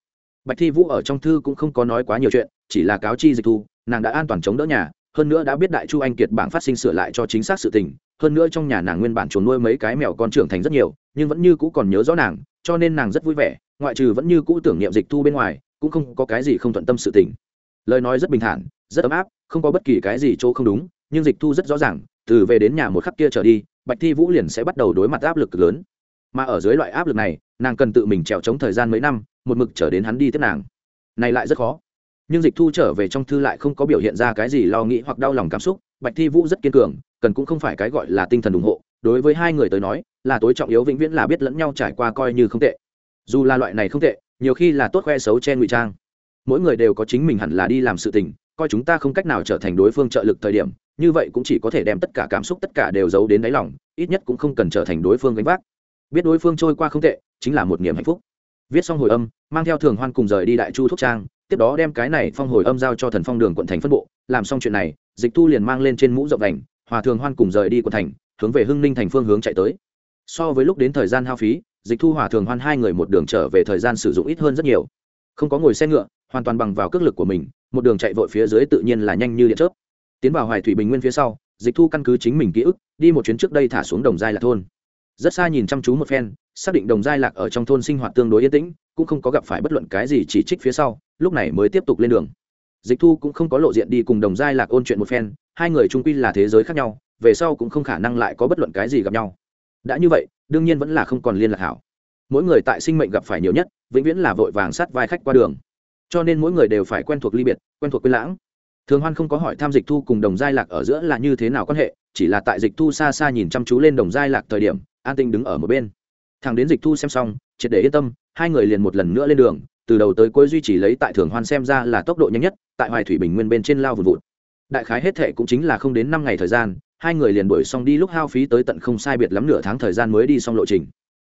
A: bạch thi vũ ở trong thư cũng không có nói quá nhiều chuyện, chỉ là cáo chi dịch thu, nàng đã an toàn chống đỡ nhà, hơn nữa đã biết đại chu anh kiệt bảng phát sinh sửa lại cho chính xác sự tình, hơn nữa trong nhà nàng nguyên bản chuồn nuôi mấy cái mèo con trưởng thành rất nhiều, nhưng vẫn như cũ còn nhớ rõ nàng, cho nên nàng rất vui vẻ, ngoại trừ vẫn như cũ tưởng niệm dịch thu bên ngoài, cũng không có cái gì không thuận tâm sự tình. Lời nói rất bình thản, rất ấm áp, không có bất kỳ cái gì chỗ không đúng, nhưng dịch thu rất rõ ràng, từ về đến nhà một khắc kia trở đi, bạch thi vũ liền sẽ bắt đầu đối mặt áp lực lớn. Mà ở dưới loại áp lực này, nàng cần tự mình trèo trống thời gian mấy năm một mực trở đến hắn đi tiếp nàng. Này lại rất khó. Nhưng dịch thu trở về trong thư lại không có biểu hiện ra cái gì lo nghĩ hoặc đau lòng cảm xúc, bạch thi vũ rất kiên cường, cần cũng không phải cái gọi là tinh thần ủng hộ. Đối với hai người tới nói, là tối trọng yếu vĩnh viễn là biết lẫn nhau trải qua coi như không tệ. Dù là loại này không tệ, nhiều khi là tốt khoe xấu che ngụy trang. Mỗi người đều có chính mình hẳn là đi làm sự tình, coi chúng ta không cách nào trở thành đối phương trợ lực thời điểm, như vậy cũng chỉ có thể đem tất cả cảm xúc tất cả đều giấu đến đáy lòng, ít nhất cũng không cần trở thành đối phương gánh vác. Biết đối phương trôi qua không tệ, chính là một niềm hạnh phúc viết xong hồi âm, mang theo thường hoan cùng rời đi đại chu thuốc trang, tiếp đó đem cái này phong hồi âm giao cho thần phong đường quận thành phân bộ, làm xong chuyện này, dịch thu liền mang lên trên mũ rộng đành, hòa thường hoan cùng rời đi quận thành, hướng về hưng ninh thành phương hướng chạy tới. So với lúc đến thời gian hao phí, dịch thu hòa thường hoan hai người một đường trở về thời gian sử dụng ít hơn rất nhiều. Không có ngồi xe ngựa, hoàn toàn bằng vào cước lực của mình, một đường chạy vội phía dưới tự nhiên là nhanh như điện chớp. Tiến vào hoài thủy bình nguyên phía sau, dịch thu căn cứ chính mình ký ức, đi một chuyến trước đây thả xuống đồng giai là thôn rất xa nhìn chăm chú một phen, xác định đồng giai lạc ở trong thôn sinh hoạt tương đối yên tĩnh, cũng không có gặp phải bất luận cái gì chỉ trích phía sau, lúc này mới tiếp tục lên đường. Dịch thu cũng không có lộ diện đi cùng đồng giai lạc ôn chuyện một phen, hai người trung quy là thế giới khác nhau, về sau cũng không khả năng lại có bất luận cái gì gặp nhau. Đã như vậy, đương nhiên vẫn là không còn liên lạc hảo. Mỗi người tại sinh mệnh gặp phải nhiều nhất, vĩnh viễn là vội vàng sát vai khách qua đường. Cho nên mỗi người đều phải quen thuộc ly biệt, quen thuộc quên lãng. Thường hoan không có hỏi tham dịch thu cùng đồng giai lạc ở giữa là như thế nào quan hệ, chỉ là tại dịch thu xa xa nhìn chăm chú lên đồng giai lạc thời điểm an tinh đứng ở một bên. Thằng đến dịch thu xem xong, triệt để yên tâm, hai người liền một lần nữa lên đường, từ đầu tới cuối duy trì lấy tại thường hoan xem ra là tốc độ nhanh nhất, tại hoài thủy bình nguyên bên trên lao vùn vụt. Đại khái hết thệ cũng chính là không đến năm ngày thời gian, hai người liền đuổi xong đi lúc hao phí tới tận không sai biệt lắm nửa tháng thời gian mới đi xong lộ trình.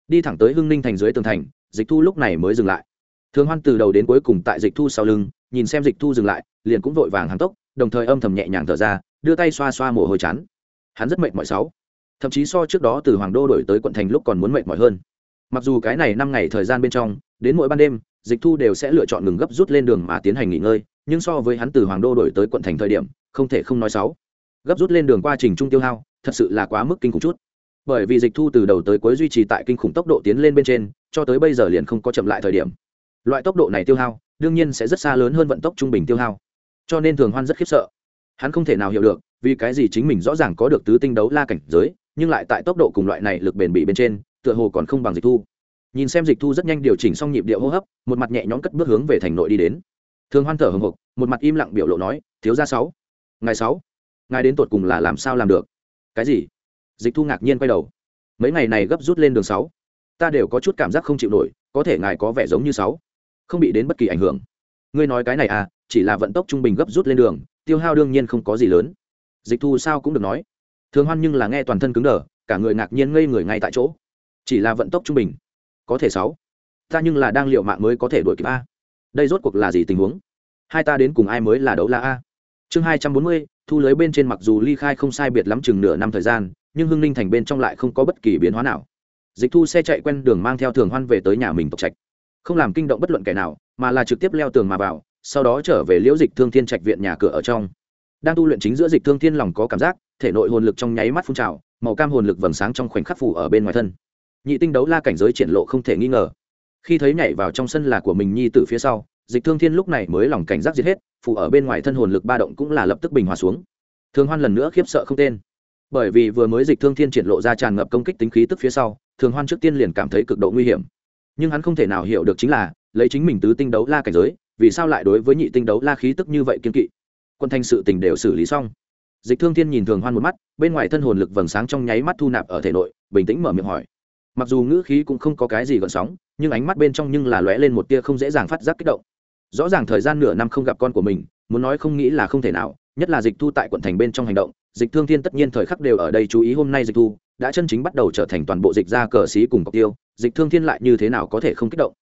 A: Đi thẳng tới hưng ninh thành dưới tường thành, dịch thu lúc này mới dừng lại. Thường hoan từ đầu đến cuối cùng tại dịch thu sau lưng, nhìn xem dịch thu dừng lại, liền cũng vội vàng hàng tốc, đồng thời âm thầm nhẹ nhàng thở ra, đưa tay xoa xoa mồ hôi chán. Hắn rất mệt mỏi sáu thậm chí so trước đó từ hoàng đô đổi tới quận thành lúc còn muốn mệt mỏi hơn. Mặc dù cái này năm ngày thời gian bên trong, đến mỗi ban đêm, dịch thu đều sẽ lựa chọn ngừng gấp rút lên đường mà tiến hành nghỉ ngơi, nhưng so với hắn từ hoàng đô đổi tới quận thành thời điểm, không thể không nói sáu. Gấp rút lên đường qua trình trung tiêu hao, thật sự là quá mức kinh khủng chút. Bởi vì dịch thu từ đầu tới cuối duy trì tại kinh khủng tốc độ tiến lên bên trên, cho tới bây giờ liền không có chậm lại thời điểm. Loại tốc độ này tiêu hao, đương nhiên sẽ rất xa lớn hơn vận tốc trung bình tiêu hao. Cho nên thường hoan rất khiếp sợ. Hắn không thể nào hiểu được vì cái gì chính mình rõ ràng có được tứ tinh đấu la cảnh giới, nhưng lại tại tốc độ cùng loại này lực bền bị bên trên, tựa hồ còn không bằng dịch thu. Nhìn xem dịch thu rất nhanh điều chỉnh xong nhịp điệu hô hấp, một mặt nhẹ nhõm cất bước hướng về thành nội đi đến. Thường hoan thở hồng hộc, một mặt im lặng biểu lộ nói, thiếu gia sáu ngày sáu, ngài đến tột cùng là làm sao làm được? Cái gì? Dịch thu ngạc nhiên quay đầu. Mấy ngày này gấp rút lên đường sáu, ta đều có chút cảm giác không chịu nổi, có thể ngài có vẻ giống như sáu, không bị đến bất kỳ ảnh hưởng. Ngươi nói cái này à chỉ là vận tốc trung bình gấp rút lên đường, tiêu hao đương nhiên không có gì lớn dịch thu sao cũng được nói. Thường hoan nhưng là nghe toàn thân cứng đờ, cả người ngạc nhiên ngây người ngay tại chỗ. Chỉ là vận tốc trung bình. Có thể sáu. Ta nhưng là đang liệu mạng mới có thể đuổi kịp a. Đây rốt cuộc là gì tình huống? Hai ta đến cùng ai mới là đấu la a? Chương hai trăm bốn mươi, thu lưới bên trên mặc dù ly khai không sai biệt lắm chừng nửa năm thời gian, nhưng hưng ninh thành bên trong lại không có bất kỳ biến hóa nào. Dịch thu xe chạy quen đường mang theo thường hoan về tới nhà mình tộc trạch. Không làm kinh động bất luận kẻ nào, mà là trực tiếp leo tường mà vào, sau đó trở về liễu dịch thương thiên trạch viện nhà cửa ở trong đang tu luyện chính giữa dịch thương thiên lòng có cảm giác, thể nội hồn lực trong nháy mắt phun trào, màu cam hồn lực vầng sáng trong khoảnh khắc phủ ở bên ngoài thân. Nhị tinh đấu la cảnh giới triển lộ không thể nghi ngờ. Khi thấy nhảy vào trong sân là của mình nhi từ phía sau, dịch thương thiên lúc này mới lòng cảnh giác giết hết, phủ ở bên ngoài thân hồn lực ba động cũng là lập tức bình hòa xuống. Thường hoan lần nữa khiếp sợ không tên. Bởi vì vừa mới dịch thương thiên triển lộ ra tràn ngập công kích tính khí tức phía sau thường hoan trước tiên liền cảm thấy cực độ nguy hiểm. Nhưng hắn không thể nào hiểu được chính là, lấy chính mình tứ tinh đấu la cảnh giới, vì sao lại đối với nhị tinh đấu la khí tức như vậy kiên kỵ? Quân thanh sự tình đều xử lý xong. Dịch thương thiên nhìn thường hoan một mắt, bên ngoài thân hồn lực vầng sáng trong nháy mắt thu nạp ở thể nội, bình tĩnh mở miệng hỏi. Mặc dù ngữ khí cũng không có cái gì gợn sóng, nhưng ánh mắt bên trong nhưng là lóe lên một tia không dễ dàng phát giác kích động. Rõ ràng thời gian nửa năm không gặp con của mình, muốn nói không nghĩ là không thể nào, nhất là dịch thu tại quận thành bên trong hành động, dịch thương thiên tất nhiên thời khắc đều ở đây chú ý hôm nay dịch thu đã chân chính bắt đầu trở thành toàn bộ dịch ra cờ xí cùng cọc tiêu, dịch thương thiên lại như thế nào có thể không kích động.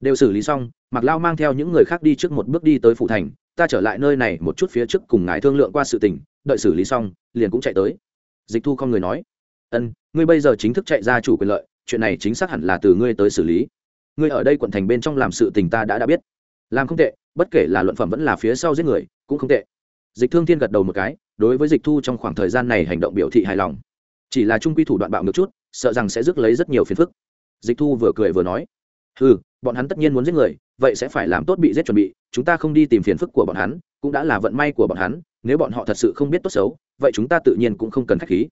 A: Đều xử lý xong mặc lao mang theo những người khác đi trước một bước đi tới phủ thành ta trở lại nơi này một chút phía trước cùng ngài thương lượng qua sự tình, đợi xử lý xong, liền cũng chạy tới. Dịch thu không người nói. Ân, ngươi bây giờ chính thức chạy ra chủ quyền lợi, chuyện này chính xác hẳn là từ ngươi tới xử lý. Ngươi ở đây quận thành bên trong làm sự tình ta đã đã biết. Làm không tệ, bất kể là luận phẩm vẫn là phía sau giết người, cũng không tệ. Dịch thương thiên gật đầu một cái, đối với dịch thu trong khoảng thời gian này hành động biểu thị hài lòng. Chỉ là trung quy thủ đoạn bạo ngược chút, sợ rằng sẽ rước lấy rất nhiều phiền phức. Dịch thu vừa cười vừa nói. Ừ bọn hắn tất nhiên muốn giết người, vậy sẽ phải làm tốt bị giết chuẩn bị, chúng ta không đi tìm phiền phức của bọn hắn, cũng đã là vận may của bọn hắn, nếu bọn họ thật sự không biết tốt xấu, vậy chúng ta tự nhiên cũng không cần k h á c h khí.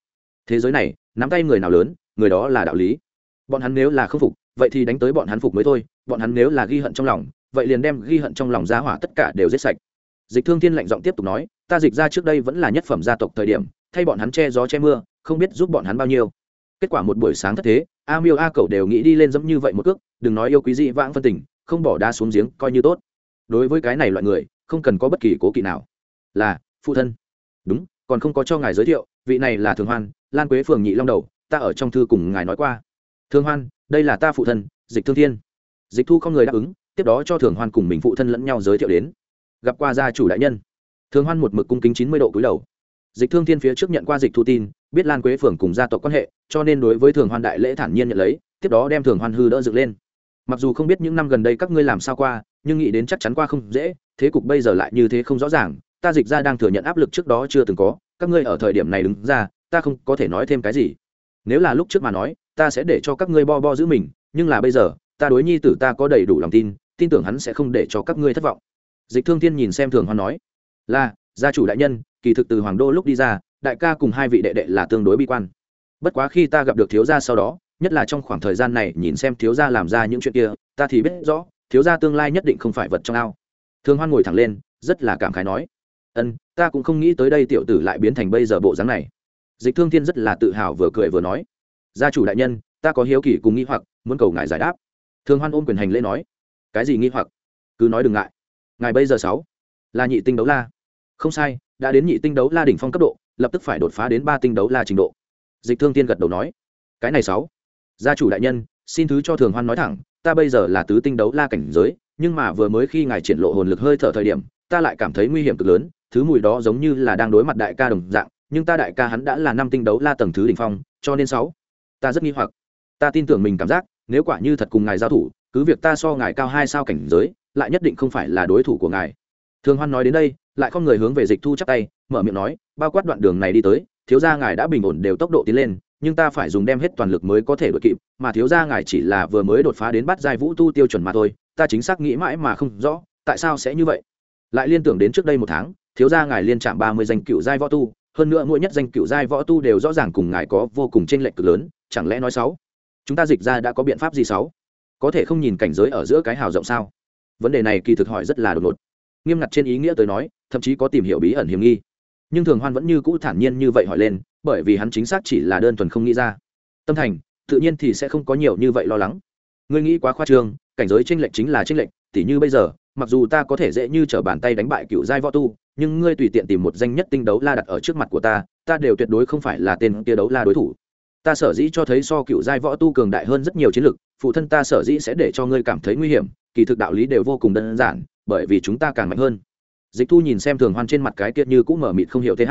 A: Thế giới này, nắm tay người nào lớn, người đó là đạo lý. Bọn hắn nếu là không phục, vậy thì đánh tới bọn hắn phục mới thôi, bọn hắn nếu là ghi hận trong lòng, vậy liền đem ghi hận trong lòng ra hỏa tất cả đều giết sạch. Dịch thương thiên lạnh giọng tiếp tục nói, ta dịch ra trước đây vẫn là nhất phẩm gia tộc thời điểm, thay bọn hắn che gió che mưa, không biết giúp bọn hắn bao nhiêu. Kết quả một buổi sáng thất thế, a miêu a cầu đều nghĩ đi lên dẫm như vậy một cước đừng nói yêu quý dị vãng phân tình, không bỏ đá xuống giếng, coi như tốt. Đối với cái này loại người, không cần có bất kỳ cố kỵ nào. Là, phụ thân. Đúng, còn không có cho ngài giới thiệu, vị này là thường hoan, lan quế phường nhị long đầu, ta ở trong thư cùng ngài nói qua. Thường hoan, đây là ta phụ thân, dịch thương thiên. Dịch thu không người đáp ứng, tiếp đó cho thường hoan cùng mình phụ thân lẫn nhau giới thiệu đến. Gặp qua gia chủ đại nhân. Thường hoan một mực cung kính chín mươi độ cúi đầu. Dịch thương thiên phía trước nhận qua dịch thu tin, biết lan quế phường cùng gia tộc quan hệ, cho nên đối với thường hoan đại lễ thản nhiên nhận lấy, tiếp đó đem thường hoan hư đỡ dựng lên mặc dù không biết những năm gần đây các ngươi làm sao qua, nhưng nghĩ đến chắc chắn qua không dễ, thế cục bây giờ lại như thế không rõ ràng, ta dịch ra đang thừa nhận áp lực trước đó chưa từng có, các ngươi ở thời điểm này đứng ra, ta không có thể nói thêm cái gì. Nếu là lúc trước mà nói, ta sẽ để cho các ngươi bo bo giữ mình, nhưng là bây giờ, ta đối nhi tử ta có đầy đủ lòng tin tin tưởng hắn sẽ không để cho các ngươi thất vọng. Dịch thương thiên nhìn xem thường hoan nói, là, gia chủ đại nhân, kỳ thực từ hoàng đô lúc đi ra, đại ca cùng hai vị đệ đệ là tương đối bi quan. Bất quá khi ta gặp được thiếu gia sau đó nhất là trong khoảng thời gian này nhìn xem thiếu gia làm ra những chuyện kia, ta thì biết rõ, thiếu gia tương lai nhất định không phải vật trong ao. Thương hoan ngồi thẳng lên, rất là cảm khái nói, ân, ta cũng không nghĩ tới đây tiểu tử lại biến thành bây giờ bộ dáng này. Dịch thương thiên rất là tự hào vừa cười vừa nói, gia chủ đại nhân, ta có hiếu kỳ cùng nghi hoặc, muốn cầu ngài giải đáp. Thương hoan ôm quyền hành lễ nói, cái gì nghi hoặc? Cứ nói đừng ngại. Ngài bây giờ sáu là nhị tinh đấu la. Không sai, đã đến nhị tinh đấu la đỉnh phong cấp độ, lập tức phải đột phá đến ba tinh đấu la trình độ. Dịch thương tiên gật đầu nói, cái này sáu gia chủ đại nhân, xin thứ cho thường hoan nói thẳng, ta bây giờ là tứ tinh đấu la cảnh giới, nhưng mà vừa mới khi ngài triển lộ hồn lực hơi thở thời điểm, ta lại cảm thấy nguy hiểm cực lớn, thứ mùi đó giống như là đang đối mặt đại ca đồng dạng, nhưng ta đại ca hắn đã là năm tinh đấu la tầng thứ đỉnh phong, cho nên sáu, ta rất nghi hoặc. Ta tin tưởng mình cảm giác, nếu quả như thật cùng ngài giao thủ, cứ việc ta so ngài cao hai sao cảnh giới, lại nhất định không phải là đối thủ của ngài. Thường hoan nói đến đây, lại không người hướng về dịch thu chắc tay, mở miệng nói, bao quát đoạn đường này đi tới, thiếu gia ngài đã bình ổn đều tốc độ tiến lên nhưng ta phải dùng đem hết toàn lực mới có thể đuổi kịp, mà thiếu gia ngài chỉ là vừa mới đột phá đến bắt giai vũ tu tiêu chuẩn mà thôi, ta chính xác nghĩ mãi mà không rõ, tại sao sẽ như vậy? Lại liên tưởng đến trước đây một tháng, thiếu gia ngài liên chạm ba mươi danh cựu giai võ tu, hơn nữa mỗi nhất danh cựu giai võ tu đều rõ ràng cùng ngài có vô cùng chênh lệch cực lớn, chẳng lẽ nói sáu? Chúng ta dịch ra đã có biện pháp gì sáu? Có thể không nhìn cảnh giới ở giữa cái hào rộng sao? Vấn đề này kỳ thực hỏi rất là đột ngột. Nghiêm ngặt trên ý nghĩa tới nói, thậm chí có tìm hiểu bí ẩn hiểm nghi. Nhưng thường hoan vẫn như cũ thản nhiên như vậy hỏi lên bởi vì hắn chính xác chỉ là đơn thuần không nghĩ ra. Tâm thành, tự nhiên thì sẽ không có nhiều như vậy lo lắng. Ngươi nghĩ quá khoa trương, cảnh giới tranh lệch chính là tranh lệch, tỉ như bây giờ, mặc dù ta có thể dễ như t r ở bàn tay đánh bại cựu giai võ tu, nhưng ngươi tùy tiện tìm một danh nhất tinh đấu la đặt ở trước mặt của ta ta đều tuyệt đối không phải là tên kia đấu la đối thủ. Ta sở dĩ cho thấy so cựu giai võ tu cường đại hơn rất nhiều chiến lực, phụ thân ta sở dĩ sẽ để cho ngươi cảm thấy nguy hiểm, kỳ thực đạo lý đều vô cùng đơn giản, bởi vì chúng ta càng mạnh hơn. Dịch thu nhìn xem thường hoan trên mặt cái kia như cũng mở mịt không hiểu th.